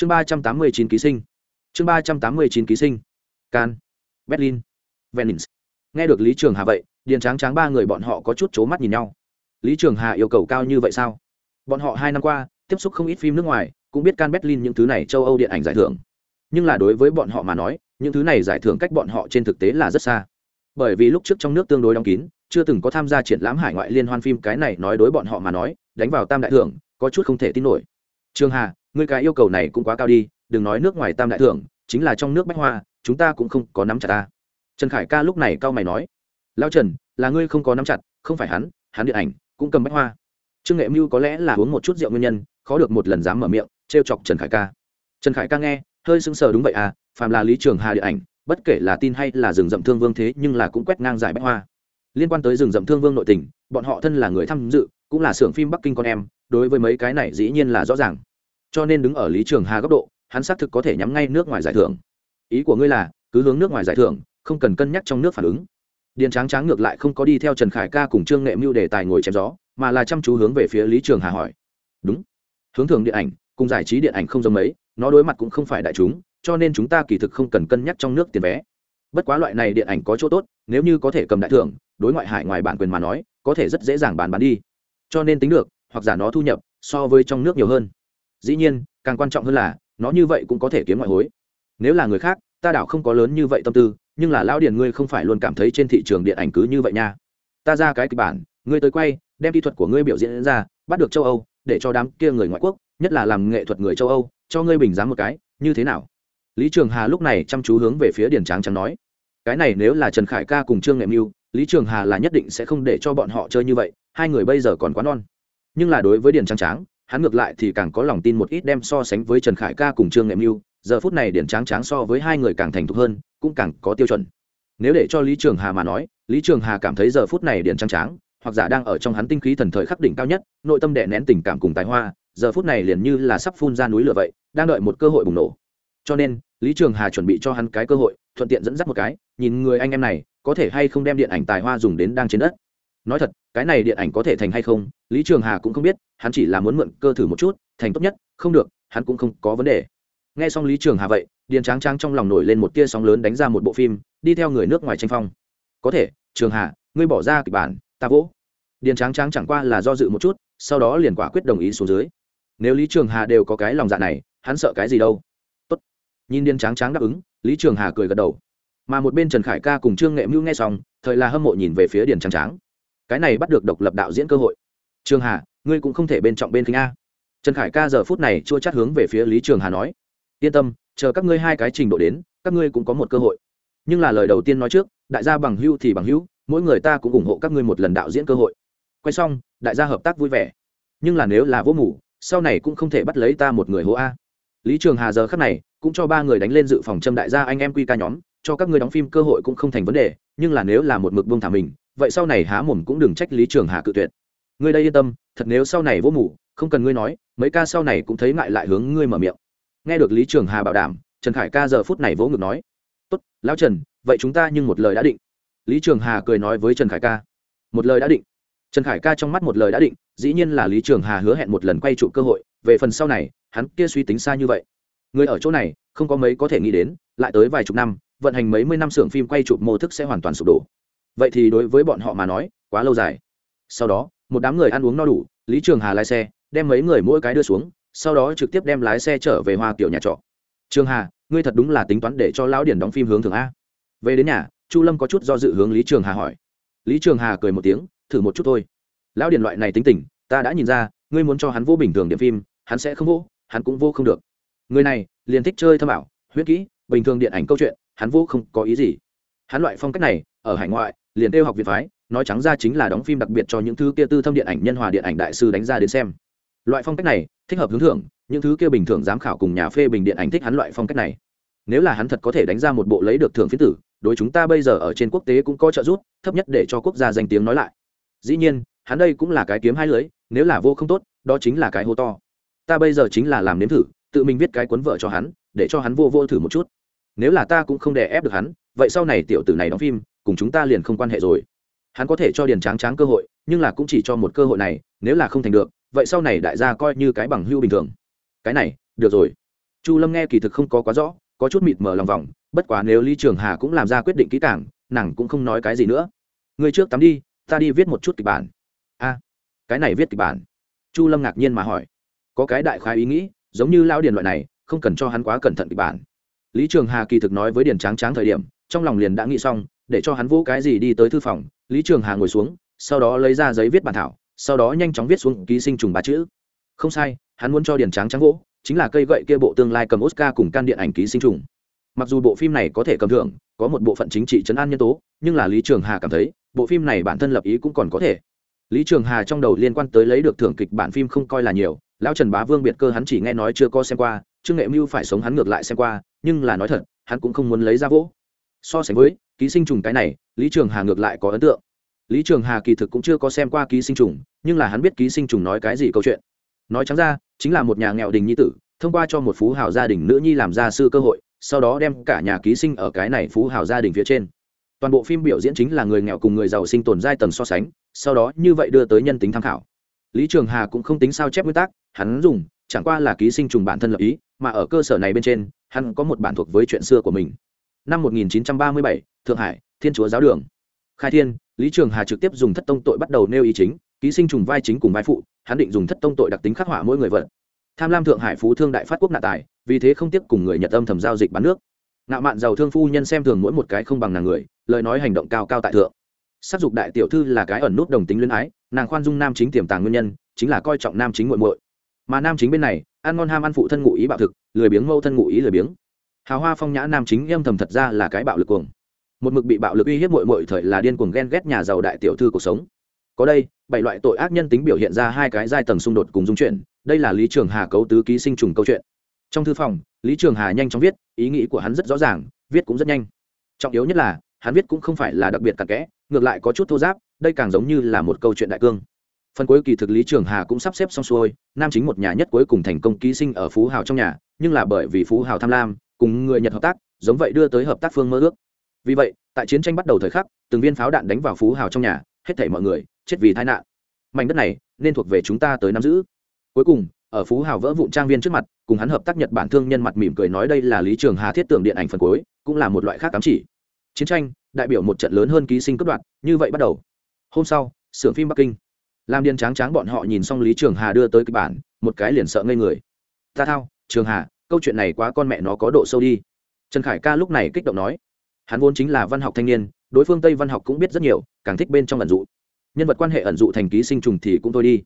chương ba trăm tám mươi chín ký sinh. Chương ba trăm tám mươi chín ký sinh. Can berlin, venice. Nghe được lý trường hà vậy, điền tráng tráng ba người bọn họ có chút c h ố mắt nhìn nhau. Lý trường hà yêu cầu cao như vậy sao? Bọn họ hai năm qua, tiếp xúc không ít phim nước ngoài, cũng biết can berlin những thứ này châu âu điện ảnh giải thưởng. Nhưng là đối với bọn họ mà nói, những thứ này giải thưởng cách bọn họ trên thực tế là rất xa. Bởi vì lúc trước trong nước tương đối đóng kín, chưa từng có tham gia triển lãm hải ngoại liên hoan phim cái này nói đối bọn họ mà nói, đánh vào tam đại thưởng, có chút không thể tin nổi. Trường hà ngươi cái yêu cầu này cũng quá cao đi, đừng nói nước ngoài tam đại thưởng, chính là trong nước bách hoa, chúng ta cũng không có nắm chặt ta. Trần khải ca lúc này cao mày nói lao trần, là ngươi không có nắm chặt, không phải hắn hắn điện ảnh cũng cầm bách hoa. Trương nghệ mưu có lẽ là uống một chút rượu nguyên nhân, khó được một lần dám mở miệng t r e o chọc trần khải ca. Trần khải ca nghe, hơi sững sờ đúng vậy à phàm là lý trường hà điện ảnh, bất kể là tin hay là rừng rậm thương vương thế, nhưng là cũng quét ngang giải bách hoa. Liên quan tới rừng rậm thương vương nội tình, bọn họ thân là người tham dự, cũng là xưởng phim bắc kinh con em, đối với mấy cái này dĩ nhiên là rõ ràng cho nên đứng ở lý trường hà góc độ, hắn xác thực có thể nhắm ngay nước ngoài giải thưởng. Ý của ngươi là, cứ hướng nước ngoài giải thưởng, không cần cân nhắc trong nước phản ứng. Điền tráng tráng ngược lại không có đi theo trần khải ca cùng trương nghệ mưu đề tài ngồi chém gió, mà là chăm chú hướng về phía lý trường hà hỏi. Đúng. Hướng thường điện ảnh, cùng giải trí điện ảnh không giống mấy, nó đối mặt cũng không phải đại chúng, cho nên chúng ta kỳ thực không cần cân nhắc trong nước tiền vé. Bất quá loại này điện ảnh có chỗ tốt, nếu như có thể cầm đại thưởng, đối ngoại hải ngoài bản quyền mà nói, có thể rất dễ dàng bán bán đi. Cho nên tính được, hoặc giả nó thu nhập, so với trong nước nhiều hơn dĩ nhiên, càng quan trọng hơn là, nó như vậy cũng có thể kiếm ngoại hối. Nếu là người khác, ta đảo không có lớn như vậy tâm tư, nhưng là lão điền ngươi không phải luôn cảm thấy trên thị trường điện ảnh cứ như vậy nha. Ta ra cái kịch bản, ngươi tới quay, đem kỹ thuật của ngươi biểu diễn ra, bắt được châu âu, để cho đám kia người ngoại quốc, nhất là làm nghệ thuật người châu âu, cho ngươi bình giá một cái, như thế nào? Lý trường hà lúc này chăm chú hướng về phía điền tráng trắng nói. Cái này nếu là trần khải ca cùng trương nghệ mưu, lý trường hà là nhất định sẽ không để cho bọn họ chơi như vậy, hai người bây giờ còn quá non. Nhưng là đối với điền trắng tráng hắn ngược lại thì càng có lòng tin một ít đem so sánh với trần khải ca cùng trương nghệ mưu, giờ phút này điển tráng tráng so với hai người càng thành thục hơn, cũng càng có tiêu chuẩn. Nếu để cho lý trường hà mà nói, lý trường hà cảm thấy giờ phút này điển tráng tráng, hoặc giả đang ở trong hắn tinh khí thần thời khắc đỉnh cao nhất, nội tâm đệ nén tình cảm cùng tài hoa, giờ phút này liền như là sắp phun ra núi lửa vậy, đang đợi một cơ hội bùng nổ. Cho nên, lý trường hà chuẩn bị cho hắn cái cơ hội, thuận tiện dẫn dắt một cái, nhìn người anh em này, có thể hay không đem điện ảnh tài hoa dùng đến đang trên đất nói thật, cái này điện ảnh có thể thành hay không, lý trường hà cũng không biết, hắn chỉ là muốn mượn cơ thử một chút, thành tốt nhất, không được, hắn cũng không có vấn đề. Nghe xong lý trường hà vậy, điền tráng tráng trong lòng nổi lên một tia sóng lớn đánh ra một bộ phim, đi theo người nước ngoài tranh phong. Có thể, trường hà, ngươi bỏ ra kịch bản, ta vỗ. Điền tráng tráng chẳng qua là do dự một chút, sau đó liền quả quyết đồng ý xuống dưới. Nếu lý trường hà đều có cái lòng dạ này, hắn sợ cái gì đâu. Tốt. nhìn điền tráng tráng đáp ứng, lý trường hà cười gật đầu. Mà một bên trần khải ca cùng trương nghệ mưu nghe xong, thời là hâm mộ nhìn về phía điền tráng tráng cái này bắt được độc lập đạo diễn cơ hội. Trường hà, ngươi cũng không thể bên trọng bên kính a. Trần khải ca giờ phút này chua chát hướng về phía lý trường hà nói, yên tâm, chờ các ngươi hai cái trình độ đến, các ngươi cũng có một cơ hội. Nhưng là lời đầu tiên nói trước, đại gia bằng hữu thì bằng hữu, mỗi người ta cũng ủng hộ các ngươi một lần đạo diễn cơ hội. Quay xong, đại gia hợp tác vui vẻ. Nhưng là nếu là vô mủ, sau này cũng không thể bắt lấy ta một người hố a. Lý trường hà giờ khắc này cũng cho ba người đánh lên dự phòng châm đại gia anh em quy ca nhóm, cho các ngươi đóng phim cơ hội cũng không thành vấn đề, nhưng là nếu là một mực buông thả mình vậy sau này há mồm cũng đừng trách lý trường hà cự tuyệt. Ngươi đây yên tâm, thật nếu sau này vô mủ, không cần ngươi nói, mấy ca sau này cũng thấy ngại lại hướng ngươi mở miệng. Nghe được lý trường hà bảo đảm, trần khải ca giờ phút này vỗ ngực nói, tốt, lão trần, vậy chúng ta nhưng một lời đã định. Lý trường hà cười nói với trần khải ca, một lời đã định. Trần khải ca trong mắt một lời đã định, dĩ nhiên là lý trường hà hứa hẹn một lần quay trụ cơ hội, về phần sau này, hắn kia suy tính xa như vậy. Người ở chỗ này, không có mấy có thể nghĩ đến, lại tới vài chục năm, vận hành mấy mươi năm xưởng phim quay chụp mô thức sẽ hoàn toàn sụp đổ vậy thì đối với bọn họ mà nói, quá lâu dài. Sau đó, một đám người ăn uống no đủ, lý trường hà lái xe, đem mấy người mỗi cái đưa xuống, sau đó trực tiếp đem lái xe trở về hoa kiểu nhà trọ. Trường hà, ngươi thật đúng là tính toán để cho lão điển đóng phim hướng thường a. Về đến nhà, chu lâm có chút do dự hướng lý trường hà hỏi. Lý trường hà cười một tiếng, thử một chút thôi. Lão điển loại này tính tình, ta đã nhìn ra, ngươi muốn cho hắn vô bình thường điểm phim, hắn sẽ không vô, hắn cũng vô không được. Người này, liền thích chơi thâm ảo, huyết kỹ, bình thường điện ảnh câu chuyện, hắn vô không có ý gì. Hắn loại phong cách này, ở hải ngoại liền kêu học viện phái, nói trắng ra chính là đóng phim đặc biệt cho những thứ kia tư thâm điện ảnh, nhân hòa điện ảnh đại sư đánh ra đến xem. Loại phong cách này, thích hợp hướng thưởng, những thứ kia bình thường giám khảo cùng nhà phê bình điện ảnh thích hắn loại phong cách này. Nếu là hắn thật có thể đánh ra một bộ lấy được thưởng phiến tử, đối chúng ta bây giờ ở trên quốc tế cũng có trợ giúp, thấp nhất để cho quốc gia danh tiếng nói lại. Dĩ nhiên, hắn đây cũng là cái kiếm hai lưới, nếu là vô không tốt, đó chính là cái hô to. Ta bây giờ chính là làm nếm thử, tự mình viết cái cuốn vợ cho hắn, để cho hắn vô vô thử một chút. Nếu là ta cũng không đè ép được hắn, vậy sau này tiểu tử này đóng phim cùng chúng ta liền không quan hệ rồi. Hắn có thể cho điền tráng tráng cơ hội, nhưng là cũng chỉ cho một cơ hội này, nếu là không thành được, vậy sau này đại gia coi như cái bằng hưu bình thường. Cái này, được rồi. Chu lâm nghe kỳ thực không có quá rõ, có chút mịt mờ lòng vòng, bất quá nếu lý trường hà cũng làm ra quyết định kỹ càng, nàng cũng không nói cái gì nữa. Người trước tắm đi, ta đi viết một chút kịch bản. A, cái này viết kịch bản? Chu lâm ngạc nhiên mà hỏi. Có cái đại khái ý nghĩ, giống như lao điền loại này, không cần cho hắn quá cẩn thận kịch bản. Lý trường hà kỳ thực nói với điền tráng tráng thời điểm, trong lòng liền đã nghĩ xong để cho hắn vũ cái gì đi tới thư phòng, lý trường hà ngồi xuống, sau đó lấy ra giấy viết bản thảo, sau đó nhanh chóng viết xuống ký sinh trùng ba chữ. Không sai, hắn muốn cho điền tráng trắng gỗ, chính là cây gậy kia bộ tương lai cầm oscar cùng can điện ảnh ký sinh trùng. Mặc dù bộ phim này có thể cầm thưởng, có một bộ phận chính trị chấn an nhân tố, nhưng là lý trường hà cảm thấy, bộ phim này bản thân lập ý cũng còn có thể. Lý trường hà trong đầu liên quan tới lấy được thưởng kịch bản phim không coi là nhiều, lão trần bá vương biệt cơ hắn chỉ nghe nói chưa có xem qua, trương nghệ mưu phải sống hắn ngược lại xem qua, nhưng là nói thật, hắn cũng không muốn lấy ra vỗ so sánh với ký sinh trùng cái này, lý trường hà ngược lại có ấn tượng. Lý trường hà kỳ thực cũng chưa có xem qua ký sinh trùng, nhưng là hắn biết ký sinh trùng nói cái gì câu chuyện. Nói trắng ra, chính là một nhà nghèo đình nhi tử, thông qua cho một phú hào gia đình nữ nhi làm gia sư cơ hội, sau đó đem cả nhà ký sinh ở cái này phú hào gia đình phía trên. Toàn bộ phim biểu diễn chính là người nghèo cùng người giàu sinh tồn giai tầng so sánh, sau đó như vậy đưa tới nhân tính tham khảo. Lý trường hà cũng không tính sao chép nguyên tắc, hắn dùng, chẳng qua là ký sinh trùng bản thân lập ý, mà ở cơ sở này bên trên, hắn có một bản thuộc với chuyện xưa của mình năm 1937, thượng hải thiên chúa giáo đường. Khai thiên lý trường hà trực tiếp dùng thất tông tội bắt đầu nêu ý chính ký sinh trùng vai chính cùng vai phụ hắn định dùng thất tông tội đặc tính khắc họa mỗi người vận. tham lam thượng hải phú thương đại phát quốc nạ tài vì thế không tiếp cùng người nhật âm thầm giao dịch bán nước. Ngạo mạn giàu thương phu nhân xem thường mỗi một cái không bằng nàng người lời nói hành động cao cao tại thượng. Sắc dục đại tiểu thư là cái ẩn nút đồng tính luyến ái nàng khoan dung nam chính tiềm tàng nguyên nhân chính là coi trọng nam chính muội muội. Mà nam chính bên này ăn ngon ham ăn phụ thân ngụ ý bạo thực lười biếng mâu thân ngụ ý lười biếng hào hoa phong nhã nam chính âm thầm thật ra là cái bạo lực cuồng. Một mực bị bạo lực uy hiếp mội mội thời là điên cuồng ghen ghét nhà giàu đại tiểu thư cuộc sống. Có đây, bảy loại tội ác nhân tính biểu hiện ra hai cái giai tầng xung đột cùng dung chuyển đây là lý trường hà cấu tứ ký sinh trùng câu chuyện. Trong thư phòng, lý trường hà nhanh chóng viết, ý nghĩ của hắn rất rõ ràng, viết cũng rất nhanh. Trọng yếu nhất là, hắn viết cũng không phải là đặc biệt cặn kẽ, ngược lại có chút thô giáp, đây càng giống như là một câu chuyện đại cương. Phần cuối kỳ thực lý trường hà cũng sắp xếp xong xuôi, nam chính một nhà nhất cuối cùng thành công ký sinh ở phú hào trong nhà, nhưng là bởi vì phú hào tham lam cùng người nhật hợp tác, giống vậy đưa tới hợp tác phương mơ ước. Vì vậy, tại chiến tranh bắt đầu thời khắc, từng viên pháo đạn đánh vào phú hào trong nhà, hết thảy mọi người, chết vì tai nạn. Mảnh đất này, nên thuộc về chúng ta tới nắm giữ. Cuối cùng, ở phú hào vỡ vụn trang viên trước mặt, cùng hắn hợp tác nhật bản thương nhân mặt mỉm cười nói đây là lý trường hà thiết tưởng điện ảnh phần cuối, cũng là một loại khác cám chỉ. Chiến tranh, đại biểu một trận lớn hơn ký sinh cấp đoạn như vậy bắt đầu. Hôm sau, xưởng phim bắc kinh. Làm điên tráng tráng bọn họ nhìn xong lý trường hà đưa tới kịch bản, một cái liền sợ ngây người. Ta thao, trường hà câu chuyện này quá con mẹ nó có độ sâu đi. Trần khải ca lúc này kích động nói, hắn vốn chính là văn học thanh niên, đối phương tây văn học cũng biết rất nhiều, càng thích bên trong ẩn dụ. Nhân vật quan hệ ẩn dụ thành ký sinh trùng thì cũng thôi đi.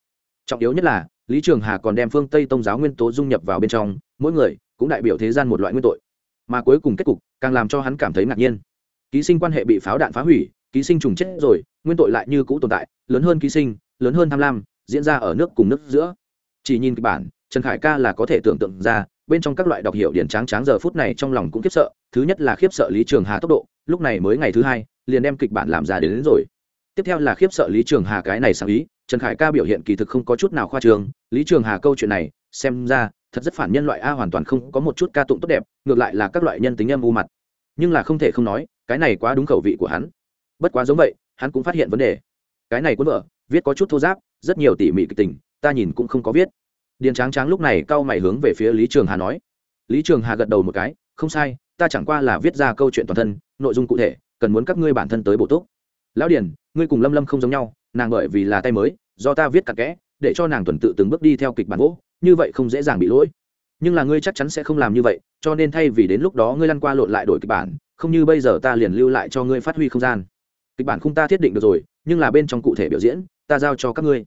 Trọng yếu nhất là, lý trường hà còn đem phương tây tông giáo nguyên tố dung nhập vào bên trong, mỗi người cũng đại biểu thế gian một loại nguyên tội. Mà cuối cùng kết cục càng làm cho hắn cảm thấy ngạc nhiên. Ký sinh quan hệ bị pháo đạn phá hủy, ký sinh trùng chết rồi, nguyên tội lại như cũ tồn tại, lớn hơn ký sinh, lớn hơn tham lam, diễn ra ở nước cùng nước giữa. Chỉ nhìn kịch bản, trần khải ca là có thể tưởng tượng ra bên trong các loại đọc hiểu điển tráng tráng giờ phút này trong lòng cũng khiếp sợ thứ nhất là khiếp sợ lý trường hà tốc độ lúc này mới ngày thứ hai liền đem kịch bản làm ra đến, đến rồi. Tiếp theo là khiếp sợ lý trường hà cái này sáng ý trần khải ca biểu hiện kỳ thực không có chút nào khoa trường lý trường hà câu chuyện này xem ra thật rất phản nhân loại a hoàn toàn không có một chút ca tụng tốt đẹp ngược lại là các loại nhân tính âm u mặt. Nhưng là không thể không nói cái này quá đúng khẩu vị của hắn. Bất quá giống vậy hắn cũng phát hiện vấn đề. Cái này cuốn vợ viết có chút thô giáp rất nhiều tỉ mỉ kịch tình ta nhìn cũng không có viết điền tráng tráng lúc này cau mày hướng về phía lý trường hà nói. Lý trường hà gật đầu một cái, không sai, ta chẳng qua là viết ra câu chuyện toàn thân, nội dung cụ thể, cần muốn các ngươi bản thân tới bổ túc. Lão điền, ngươi cùng lâm lâm không giống nhau, nàng bởi vì là tay mới, do ta viết cặn kẽ, để cho nàng tuần tự từng bước đi theo kịch bản gỗ như vậy không dễ dàng bị lỗi. Nhưng là ngươi chắc chắn sẽ không làm như vậy, cho nên thay vì đến lúc đó ngươi lăn qua lộn lại đổi kịch bản, không như bây giờ ta liền lưu lại cho ngươi phát huy không gian. Kịch bản không ta thiết định được rồi, nhưng là bên trong cụ thể biểu diễn, ta giao cho các ngươi.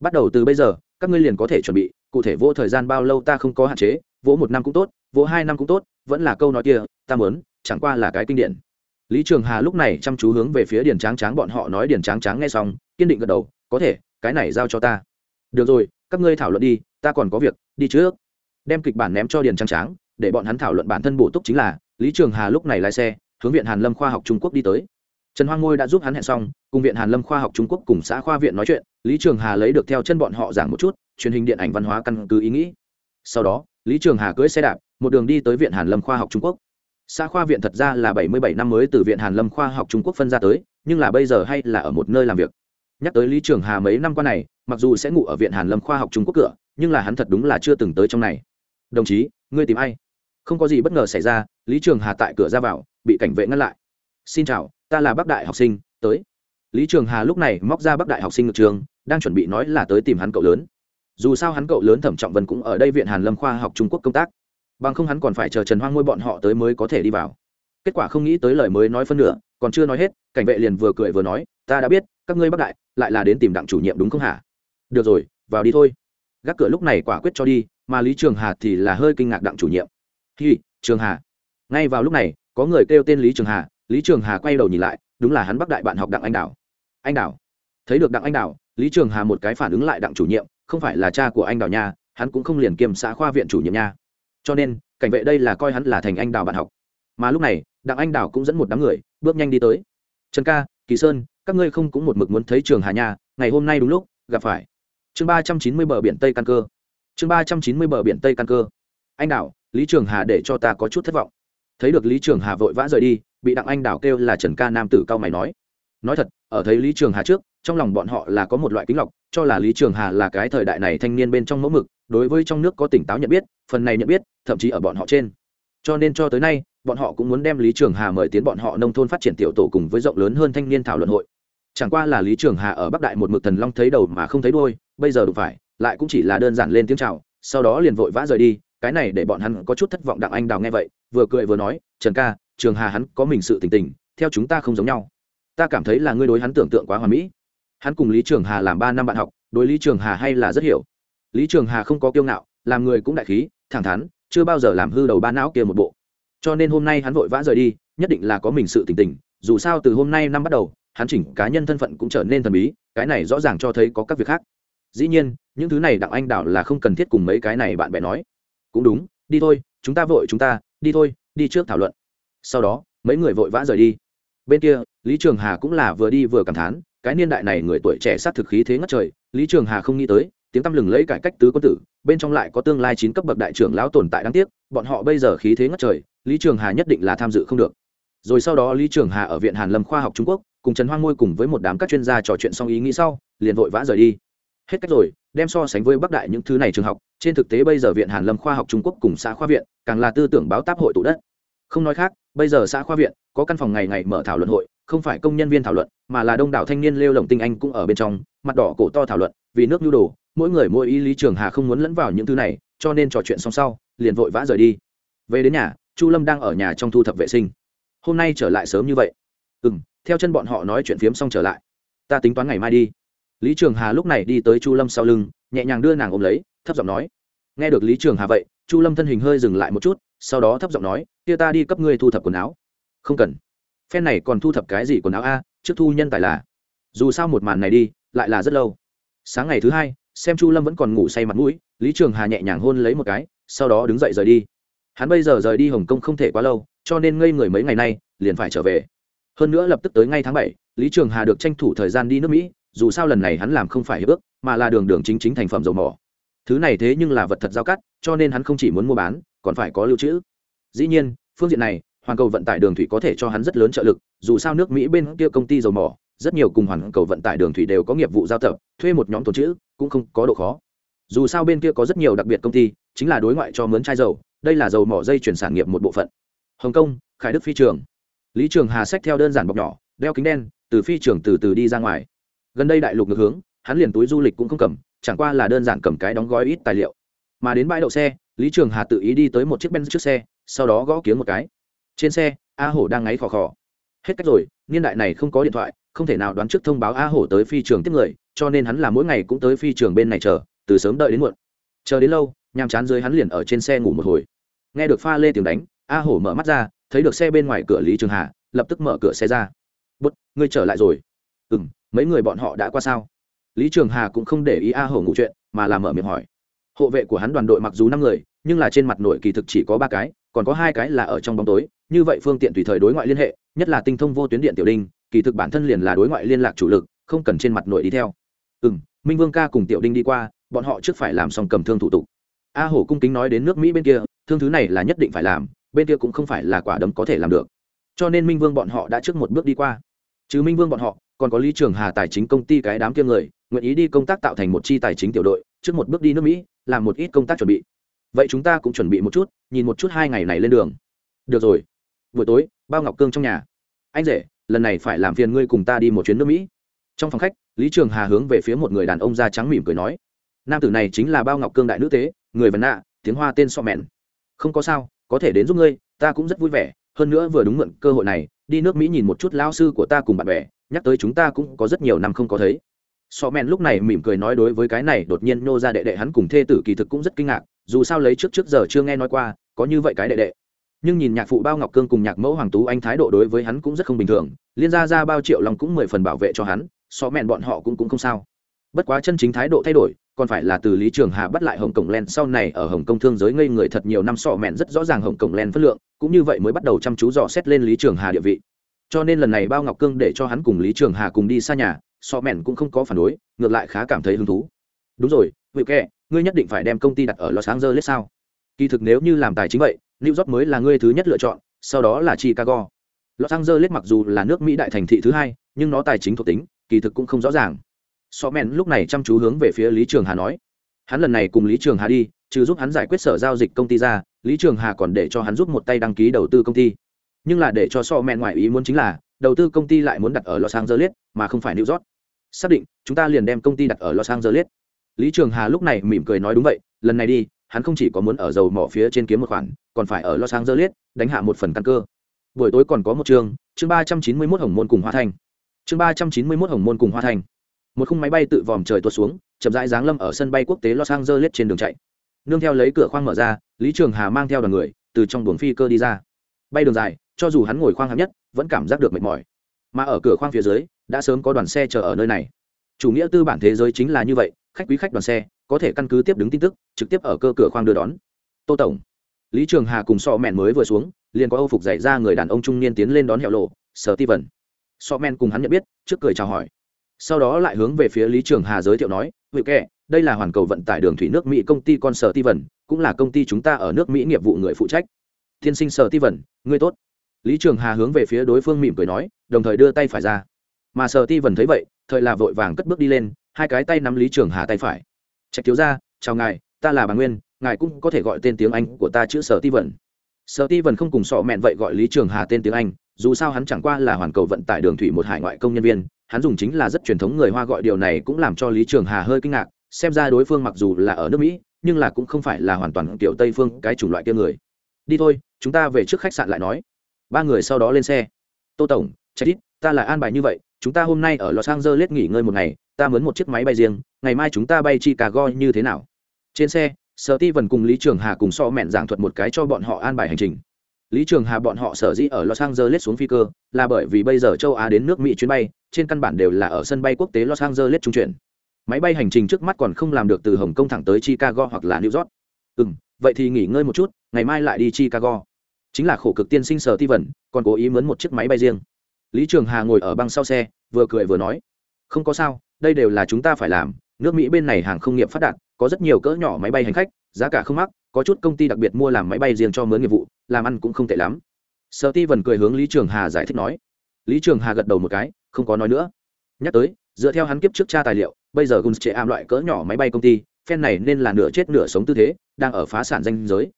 Bắt đầu từ bây giờ, các ngươi liền có thể chuẩn bị cụ thể vô thời gian bao lâu ta không có hạn chế, vỗ một năm cũng tốt, vỗ hai năm cũng tốt, vẫn là câu nói kia, ta muốn, chẳng qua là cái kinh điển. Lý trường hà lúc này chăm chú hướng về phía điền tráng tráng bọn họ nói, điền tráng tráng nghe xong, kiên định gật đầu, có thể, cái này giao cho ta. Được rồi, các ngươi thảo luận đi, ta còn có việc, đi trước. Đem kịch bản ném cho điền tráng tráng, để bọn hắn thảo luận bản thân bổ túc chính là, lý trường hà lúc này lái xe, hướng viện hàn lâm khoa học trung quốc đi tới. Trần hoang ngôi đã giúp hắn hẹn xong cùng viện hàn lâm khoa học trung quốc cùng xã khoa viện nói chuyện, lý trường hà lấy được theo chân bọn họ giảng một chút, truyền hình điện ảnh văn hóa căn cứ ý nghĩ. Sau đó, lý trường hà cưỡi xe đạp, một đường đi tới viện hàn lâm khoa học trung quốc. Xã khoa viện thật ra là bảy mươi bảy năm mới từ viện hàn lâm khoa học trung quốc phân ra tới, nhưng là bây giờ hay là ở một nơi làm việc. Nhắc tới lý trường hà mấy năm qua này, mặc dù sẽ ngủ ở viện hàn lâm khoa học trung quốc cửa, nhưng là hắn thật đúng là chưa từng tới trong này. Đồng chí, ngươi tìm ai? Không có gì bất ngờ xảy ra, lý trường hà tại cửa ra vào, bị cảnh vệ ngăn lại. Xin chào, ta là bắc đại học sinh, tới lý trường hà lúc này móc ra bắc đại học sinh ngược trường, đang chuẩn bị nói là tới tìm hắn cậu lớn. Dù sao hắn cậu lớn thẩm trọng vân cũng ở đây viện hàn lâm khoa học trung quốc công tác. Bằng không hắn còn phải chờ trần hoang ngôi bọn họ tới mới có thể đi vào. Kết quả không nghĩ tới lời mới nói phân nửa, còn chưa nói hết, cảnh vệ liền vừa cười vừa nói, ta đã biết, các ngươi bắc đại, lại là đến tìm đặng chủ nhiệm đúng không hả? Được rồi, vào đi thôi. Gác cửa lúc này quả quyết cho đi, mà lý trường hà thì là hơi kinh ngạc đặng chủ nhiệm. Hi, trường hà. Ngay vào lúc này, có người kêu tên lý trường hà, lý trường hà quay đầu nhìn lại, đúng là hắn bắc đại bạn học đặng anh đảo anh đảo thấy được đặng anh đảo lý trường hà một cái phản ứng lại đặng chủ nhiệm, không phải là cha của anh đảo nha, hắn cũng không liền kiêm xã khoa viện chủ nhiệm nha. Cho nên, cảnh vệ đây là coi hắn là thành anh đảo bạn học. Mà lúc này, đặng anh đảo cũng dẫn một đám người, bước nhanh đi tới. Trần ca, kỳ sơn, các ngươi không cũng một mực muốn thấy trường hà nha, ngày hôm nay đúng lúc, gặp phải. Chương ba trăm chín mươi bờ biển tây căn cơ. Chương ba trăm chín mươi bờ biển tây căn cơ. Anh đảo lý trường hà để cho ta có chút thất vọng. Thấy được lý trường hà vội vã rời đi, bị đặng anh đảo kêu là trần ca nam tử cao mày nói nói thật, ở thấy lý trường hà trước, trong lòng bọn họ là có một loại kính lọc, cho là lý trường hà là cái thời đại này thanh niên bên trong mẫu mực, đối với trong nước có tỉnh táo nhận biết, phần này nhận biết, thậm chí ở bọn họ trên. Cho nên cho tới nay, bọn họ cũng muốn đem lý trường hà mời tiến bọn họ nông thôn phát triển tiểu tổ cùng với rộng lớn hơn thanh niên thảo luận hội. Chẳng qua là lý trường hà ở bắc đại một mực thần long thấy đầu mà không thấy đôi bây giờ đụng phải, lại cũng chỉ là đơn giản lên tiếng chào, sau đó liền vội vã rời đi, cái này để bọn hắn có chút thất vọng đặng anh đào nghe vậy, vừa cười vừa nói, trần ca, trường hà hắn có mình sự tình tình, theo chúng ta không giống nhau ta cảm thấy là ngươi đối hắn tưởng tượng quá hoàn mỹ. Hắn cùng lý trường hà làm ba năm bạn học, đối lý trường hà hay là rất hiểu. Lý trường hà không có kiêu ngạo, làm người cũng đại khí, thẳng thắn, chưa bao giờ làm hư đầu ba não kia một bộ. Cho nên hôm nay hắn vội vã rời đi, nhất định là có mình sự tình tình, dù sao từ hôm nay năm bắt đầu, hắn chỉnh cá nhân thân phận cũng trở nên thần bí, cái này rõ ràng cho thấy có các việc khác. Dĩ nhiên, những thứ này đặng anh đạo là không cần thiết cùng mấy cái này bạn bè nói. Cũng đúng, đi thôi, chúng ta vội chúng ta, đi thôi, đi trước thảo luận. Sau đó, mấy người vội vã rời đi bên kia, lý trường hà cũng là vừa đi vừa cảm thán, cái niên đại này người tuổi trẻ sát thực khí thế ngất trời, lý trường hà không nghĩ tới, tiếng tăm lừng lấy cải cách tứ quân tử, bên trong lại có tương lai chín cấp bậc đại trưởng lão tồn tại đáng tiếc, bọn họ bây giờ khí thế ngất trời, lý trường hà nhất định là tham dự không được. Rồi sau đó lý trường hà ở viện hàn lâm khoa học trung quốc, cùng trần hoang ngôi cùng với một đám các chuyên gia trò chuyện xong ý nghĩ sau, liền vội vã rời đi. Hết cách rồi, đem so sánh với bắc đại những thứ này trường học, trên thực tế bây giờ viện hàn lâm khoa học trung quốc cùng xã khoa viện, càng là tư tưởng báo táp hội tụ đất không nói khác, bây giờ xã khoa viện có căn phòng ngày ngày mở thảo luận hội, không phải công nhân viên thảo luận, mà là đông đảo thanh niên lêu lồng tinh anh cũng ở bên trong, mặt đỏ cổ to thảo luận, vì nước nhu đồ, mỗi người mỗi ý lý trường hà không muốn lẫn vào những thứ này, cho nên trò chuyện xong sau, liền vội vã rời đi. Về đến nhà, chu lâm đang ở nhà trong thu thập vệ sinh. Hôm nay trở lại sớm như vậy. Ừ m theo chân bọn họ nói chuyện phiếm xong trở lại. Ta tính toán ngày mai đi. Lý trường hà lúc này đi tới chu lâm sau lưng, nhẹ nhàng đưa nàng ôm lấy, thấp giọng nói. Nghe được lý trường hà vậy, chu lâm thân hình hơi dừng lại một chút sau đó thấp giọng nói, kia ta đi cấp ngươi thu thập quần áo. Không cần. Phen này còn thu thập cái gì quần áo a? Trước thu nhân tài là. Dù sao một màn này đi, lại là rất lâu. Sáng ngày thứ hai, xem chu lâm vẫn còn ngủ say mặt mũi, lý trường hà nhẹ nhàng hôn lấy một cái, sau đó đứng dậy rời đi. Hắn bây giờ rời đi hồng kông không thể quá lâu, cho nên ngây người mấy ngày nay, liền phải trở về. Hơn nữa lập tức tới ngay tháng bảy, lý trường hà được tranh thủ thời gian đi nước mỹ, dù sao lần này hắn làm không phải hiệp ước, mà là đường đường chính chính thành phẩm dầu mỏ thứ này thế nhưng là vật thật giao cắt, cho nên hắn không chỉ muốn mua bán, còn phải có lưu trữ. Dĩ nhiên, phương diện này, hoàn cầu vận tải đường thủy có thể cho hắn rất lớn trợ lực, dù sao nước mỹ bên kia công ty dầu mỏ, rất nhiều cùng hoàn cầu vận tải đường thủy đều có nghiệp vụ giao tập, thuê một nhóm tồn chữ cũng không có độ khó. Dù sao bên kia có rất nhiều đặc biệt công ty, chính là đối ngoại cho mướn chai dầu, đây là dầu mỏ dây chuyển sản nghiệp một bộ phận. Hồng kông, khải đức phi trường. Lý trường hà sách theo đơn giản bọc nhỏ, đeo kính đen, từ phi trường từ từ đi ra ngoài. Gần đây đại lục ngược hướng, hắn liền túi du lịch cũng không cầm chẳng qua là đơn giản cầm cái đóng gói ít tài liệu. Mà đến bãi đậu xe, lý trường hà tự ý đi tới một chiếc benz trước xe, sau đó gõ kiếm một cái. Trên xe, a hổ đang ngáy khò khò. Hết cách rồi, niên đại này không có điện thoại, không thể nào đoán trước thông báo a hổ tới phi trường tiếp người, cho nên hắn là mỗi ngày cũng tới phi trường bên này chờ, từ sớm đợi đến muộn. Chờ đến lâu, nhàm chán dưới hắn liền ở trên xe ngủ một hồi. Nghe được pha lê tiếng đánh, a hổ mở mắt ra, thấy được xe bên ngoài cửa lý trường hà, lập tức mở cửa xe ra. Bút ngươi trở lại rồi. Ừ m mấy người bọn họ đã qua sao? Lý trường hà cũng không để ý a hổ ngủ chuyện, mà làm mở miệng hỏi. Hộ vệ của hắn đoàn đội mặc dù năm người, nhưng là trên mặt nội kỳ thực chỉ có ba cái, còn có hai cái là ở trong bóng tối. Như vậy phương tiện tùy thời đối ngoại liên hệ, nhất là tinh thông vô tuyến điện tiểu đinh, kỳ thực bản thân liền là đối ngoại liên lạc chủ lực, không cần trên mặt nội đi theo. Ừ m minh vương ca cùng tiểu đinh đi qua, bọn họ trước phải làm xong cầm thương thủ tục. A hổ cung kính nói đến nước mỹ bên kia, thương thứ này là nhất định phải làm, bên kia cũng không phải là quả đấm có thể làm được. Cho nên minh vương bọn họ đã trước một bước đi qua. Chứ minh vương bọn họ còn có lý trường hà tài chính công ty cái đám kia người, nguyện ý đi công tác tạo thành một chi tài chính tiểu đội, trước một bước đi nước mỹ, làm một ít công tác chuẩn bị. Vậy chúng ta cũng chuẩn bị một chút, nhìn một chút hai ngày này lên đường. Được rồi. Buổi tối, bao ngọc cương trong nhà. Anh rể, lần này phải làm phiền ngươi cùng ta đi một chuyến nước mỹ. Trong phòng khách, lý trường hà hướng về phía một người đàn ông da trắng mỉm cười nói. Nam tử này chính là bao ngọc cương đại nữ tế, người vần nạ, tiếng hoa tên so mẹn không có sao, có thể đến giúp ngươi, ta cũng rất vui vẻ, hơn nữa vừa đúng mượn cơ hội này, đi nước mỹ nhìn một chút lao sư của ta cùng bạn bè nhắc tới chúng ta cũng có rất nhiều năm không có thấy. So men lúc này mỉm cười nói đối với cái này đột nhiên nô ra đệ đệ hắn cùng thê tử kỳ thực cũng rất kinh ngạc, dù sao lấy trước trước giờ chưa nghe nói qua, có như vậy cái đệ đệ. Nhưng nhìn nhạc phụ bao ngọc cương cùng nhạc mẫu hoàng tú anh thái độ đối với hắn cũng rất không bình thường, liên gia ra bao triệu lòng cũng mười phần bảo vệ cho hắn so mẹn bọn họ cũng cũng không sao. Bất quá chân chính thái độ thay đổi, còn phải là từ lý trường hà bắt lại hồng cổng len sau này ở hồng kông thương giới ngây người thật nhiều năm, sọ mẹn rất rõ ràng hồng cổng len phất lượng, cũng như vậy mới bắt đầu chăm chú dò xét lên lý trường hà địa vị cho nên lần này bao ngọc cương để cho hắn cùng lý trường hà cùng đi xa nhà, so mẹn cũng không có phản đối, ngược lại khá cảm thấy hứng thú. Đúng rồi vị kệ, ngươi nhất định phải đem công ty đặt ở los angeles sao? Kỳ thực nếu như làm tài chính vậy, new york mới là ngươi thứ nhất lựa chọn, sau đó là chicago. Los angeles mặc dù là nước mỹ đại thành thị thứ hai, nhưng nó tài chính thuộc tính, kỳ thực cũng không rõ ràng. So mẹn lúc này chăm chú hướng về phía lý trường hà nói. Hắn lần này cùng lý trường hà đi, trừ giúp hắn giải quyết sở giao dịch công ty ra, lý trường hà còn để cho hắn giúp một tay đăng ký đầu tư công ty nhưng là để cho so men ngoài ý muốn chính là, đầu tư công ty lại muốn đặt ở los angeles, mà không phải new york. Xác định, chúng ta liền đem công ty đặt ở los angeles. Lý trường hà lúc này mỉm cười nói đúng vậy, lần này đi, hắn không chỉ có muốn ở dầu mỏ phía trên kiếm một khoản, còn phải ở los angeles đánh hạ một phần căn cơ. Buổi tối còn có một chương chương ba trăm chín mươi mốt hồng môn cùng hoa thanh chương ba trăm chín mươi mốt hồng môn cùng hoa thanh một khung máy bay tự vòm trời tuột xuống, chậm rãi giáng lâm ở sân bay quốc tế los angeles trên đường chạy. Nương theo lấy cửa khoang mở ra, lý trường hà mang theo đoàn người, từ trong buồng phi cơ đi ra. Bay đường dài cho dù hắn ngồi khoang hạng nhất, vẫn cảm giác được mệt mỏi. Mà ở cửa khoang phía dưới, đã sớm có đoàn xe chờ ở nơi này. Chủ nghĩa tư bản thế giới chính là như vậy, khách quý khách đoàn xe, có thể căn cứ tiếp đứng tin tức, trực tiếp ở cơ cửa khoang đưa đón. Tô tổng, lý trường hà cùng so mẹn mới vừa xuống, liền có âu phục dạy ra người đàn ông trung niên tiến lên đón hẹo lộ, sở ti vần so men cùng hắn nhận biết, trước cười chào hỏi. Sau đó lại hướng về phía lý trường hà giới thiệu nói vị kệ, đây là hoàn cầu vận tải đường thủy nước mỹ công ty con sở ti vần cũng là công ty chúng ta ở nước mỹ nghiệp vụ người phụ trách. Tiên sinh sở ti vần ngươi tốt lý trường hà hướng về phía đối phương mỉm cười nói, đồng thời đưa tay phải ra. Mà sở ti vần thấy vậy, thời là vội vàng cất bước đi lên, hai cái tay nắm lý trường hà tay phải. Trạch thiếu ra chào ngài, ta là bà nguyên, ngài cũng có thể gọi tên tiếng anh của ta chữ sở ti vần sở ti vần không cùng sọ mẹn vậy gọi lý trường hà tên tiếng anh, dù sao hắn chẳng qua là hoàn cầu vận tải đường thủy một hải ngoại công nhân viên, hắn dùng chính là rất truyền thống người hoa gọi điều này cũng làm cho lý trường hà hơi kinh ngạc, xem ra đối phương mặc dù là ở nước mỹ, nhưng là cũng không phải là hoàn toàn kiểu tây phương cái chủng loại kia người. Đi thôi, chúng ta về trước khách sạn lại nói ba người sau đó lên xe. Tô tổng chạy ít ta lại an bài như vậy, chúng ta hôm nay ở los angeles nghỉ ngơi một ngày, ta mướn một chiếc máy bay riêng, ngày mai chúng ta bay chicago như thế nào? Trên xe sở ti vần cùng lý trường hà cùng so mẹn giảng thuật một cái cho bọn họ an bài hành trình. Lý trường hà bọn họ sở dĩ ở los angeles xuống phi cơ, là bởi vì bây giờ châu á đến nước mỹ chuyến bay, trên căn bản đều là ở sân bay quốc tế los angeles trung chuyển. Máy bay hành trình trước mắt còn không làm được từ hồng kông thẳng tới chicago hoặc là new york. Ừ vậy thì nghỉ ngơi một chút, ngày mai lại đi chicago chính là khổ cực tiên sinh sở ti vẩn, còn cố ý mướn một chiếc máy bay riêng. Lý trường hà ngồi ở băng sau xe vừa cười vừa nói không có sao đây đều là chúng ta phải làm nước mỹ bên này hàng không nghiệp phát đạt có rất nhiều cỡ nhỏ máy bay hành khách giá cả không mắc có chút công ty đặc biệt mua làm máy bay riêng cho mướn nghiệp vụ làm ăn cũng không tệ lắm. Sở ti vần cười hướng lý trường hà giải thích nói. Lý trường hà gật đầu một cái không có nói nữa. Nhắc tới dựa theo hắn kiếp trước tra tài liệu bây giờ guns chế am loại cỡ nhỏ máy bay công ty phen này nên là nửa chết nửa sống tư thế đang ở phá sản danh giới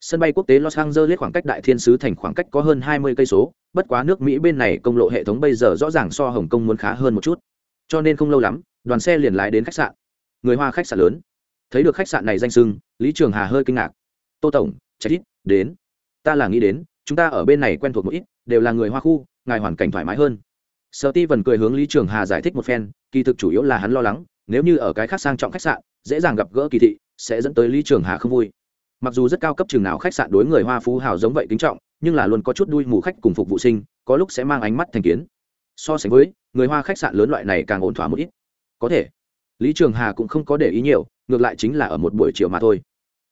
sân bay quốc tế los angeles khoảng cách đại thiên sứ thành khoảng cách có hơn hai mươi cây số, bất quá nước mỹ bên này công lộ hệ thống bây giờ rõ ràng so hồng kông muốn khá hơn một chút. Cho nên không lâu lắm, đoàn xe liền lái đến khách sạn. Người hoa khách sạn lớn. Thấy được khách sạn này danh sưng, lý trường hà hơi kinh ngạc. Tô tổng chạy ít, đến. Ta là nghĩ đến, chúng ta ở bên này quen thuộc một ít, đều là người hoa khu, ngài hoàn cảnh thoải mái hơn. Sợ ti vần cười hướng lý trường hà giải thích một phen, kỳ thực chủ yếu là hắn lo lắng, nếu như ở cái khác sang trọng khách sạn, dễ dàng gặp gỡ kỳ thị, sẽ dẫn tới lý trường hà không vui mặc dù rất cao cấp chừng nào khách sạn đối người hoa phú hào giống vậy kính trọng, nhưng là luôn có chút đuôi mù khách cùng phục vụ sinh, có lúc sẽ mang ánh mắt thành kiến. So sánh với, người hoa khách sạn lớn loại này càng ổn thỏa một ít. Có thể, lý trường hà cũng không có để ý nhiều, ngược lại chính là ở một buổi chiều mà thôi.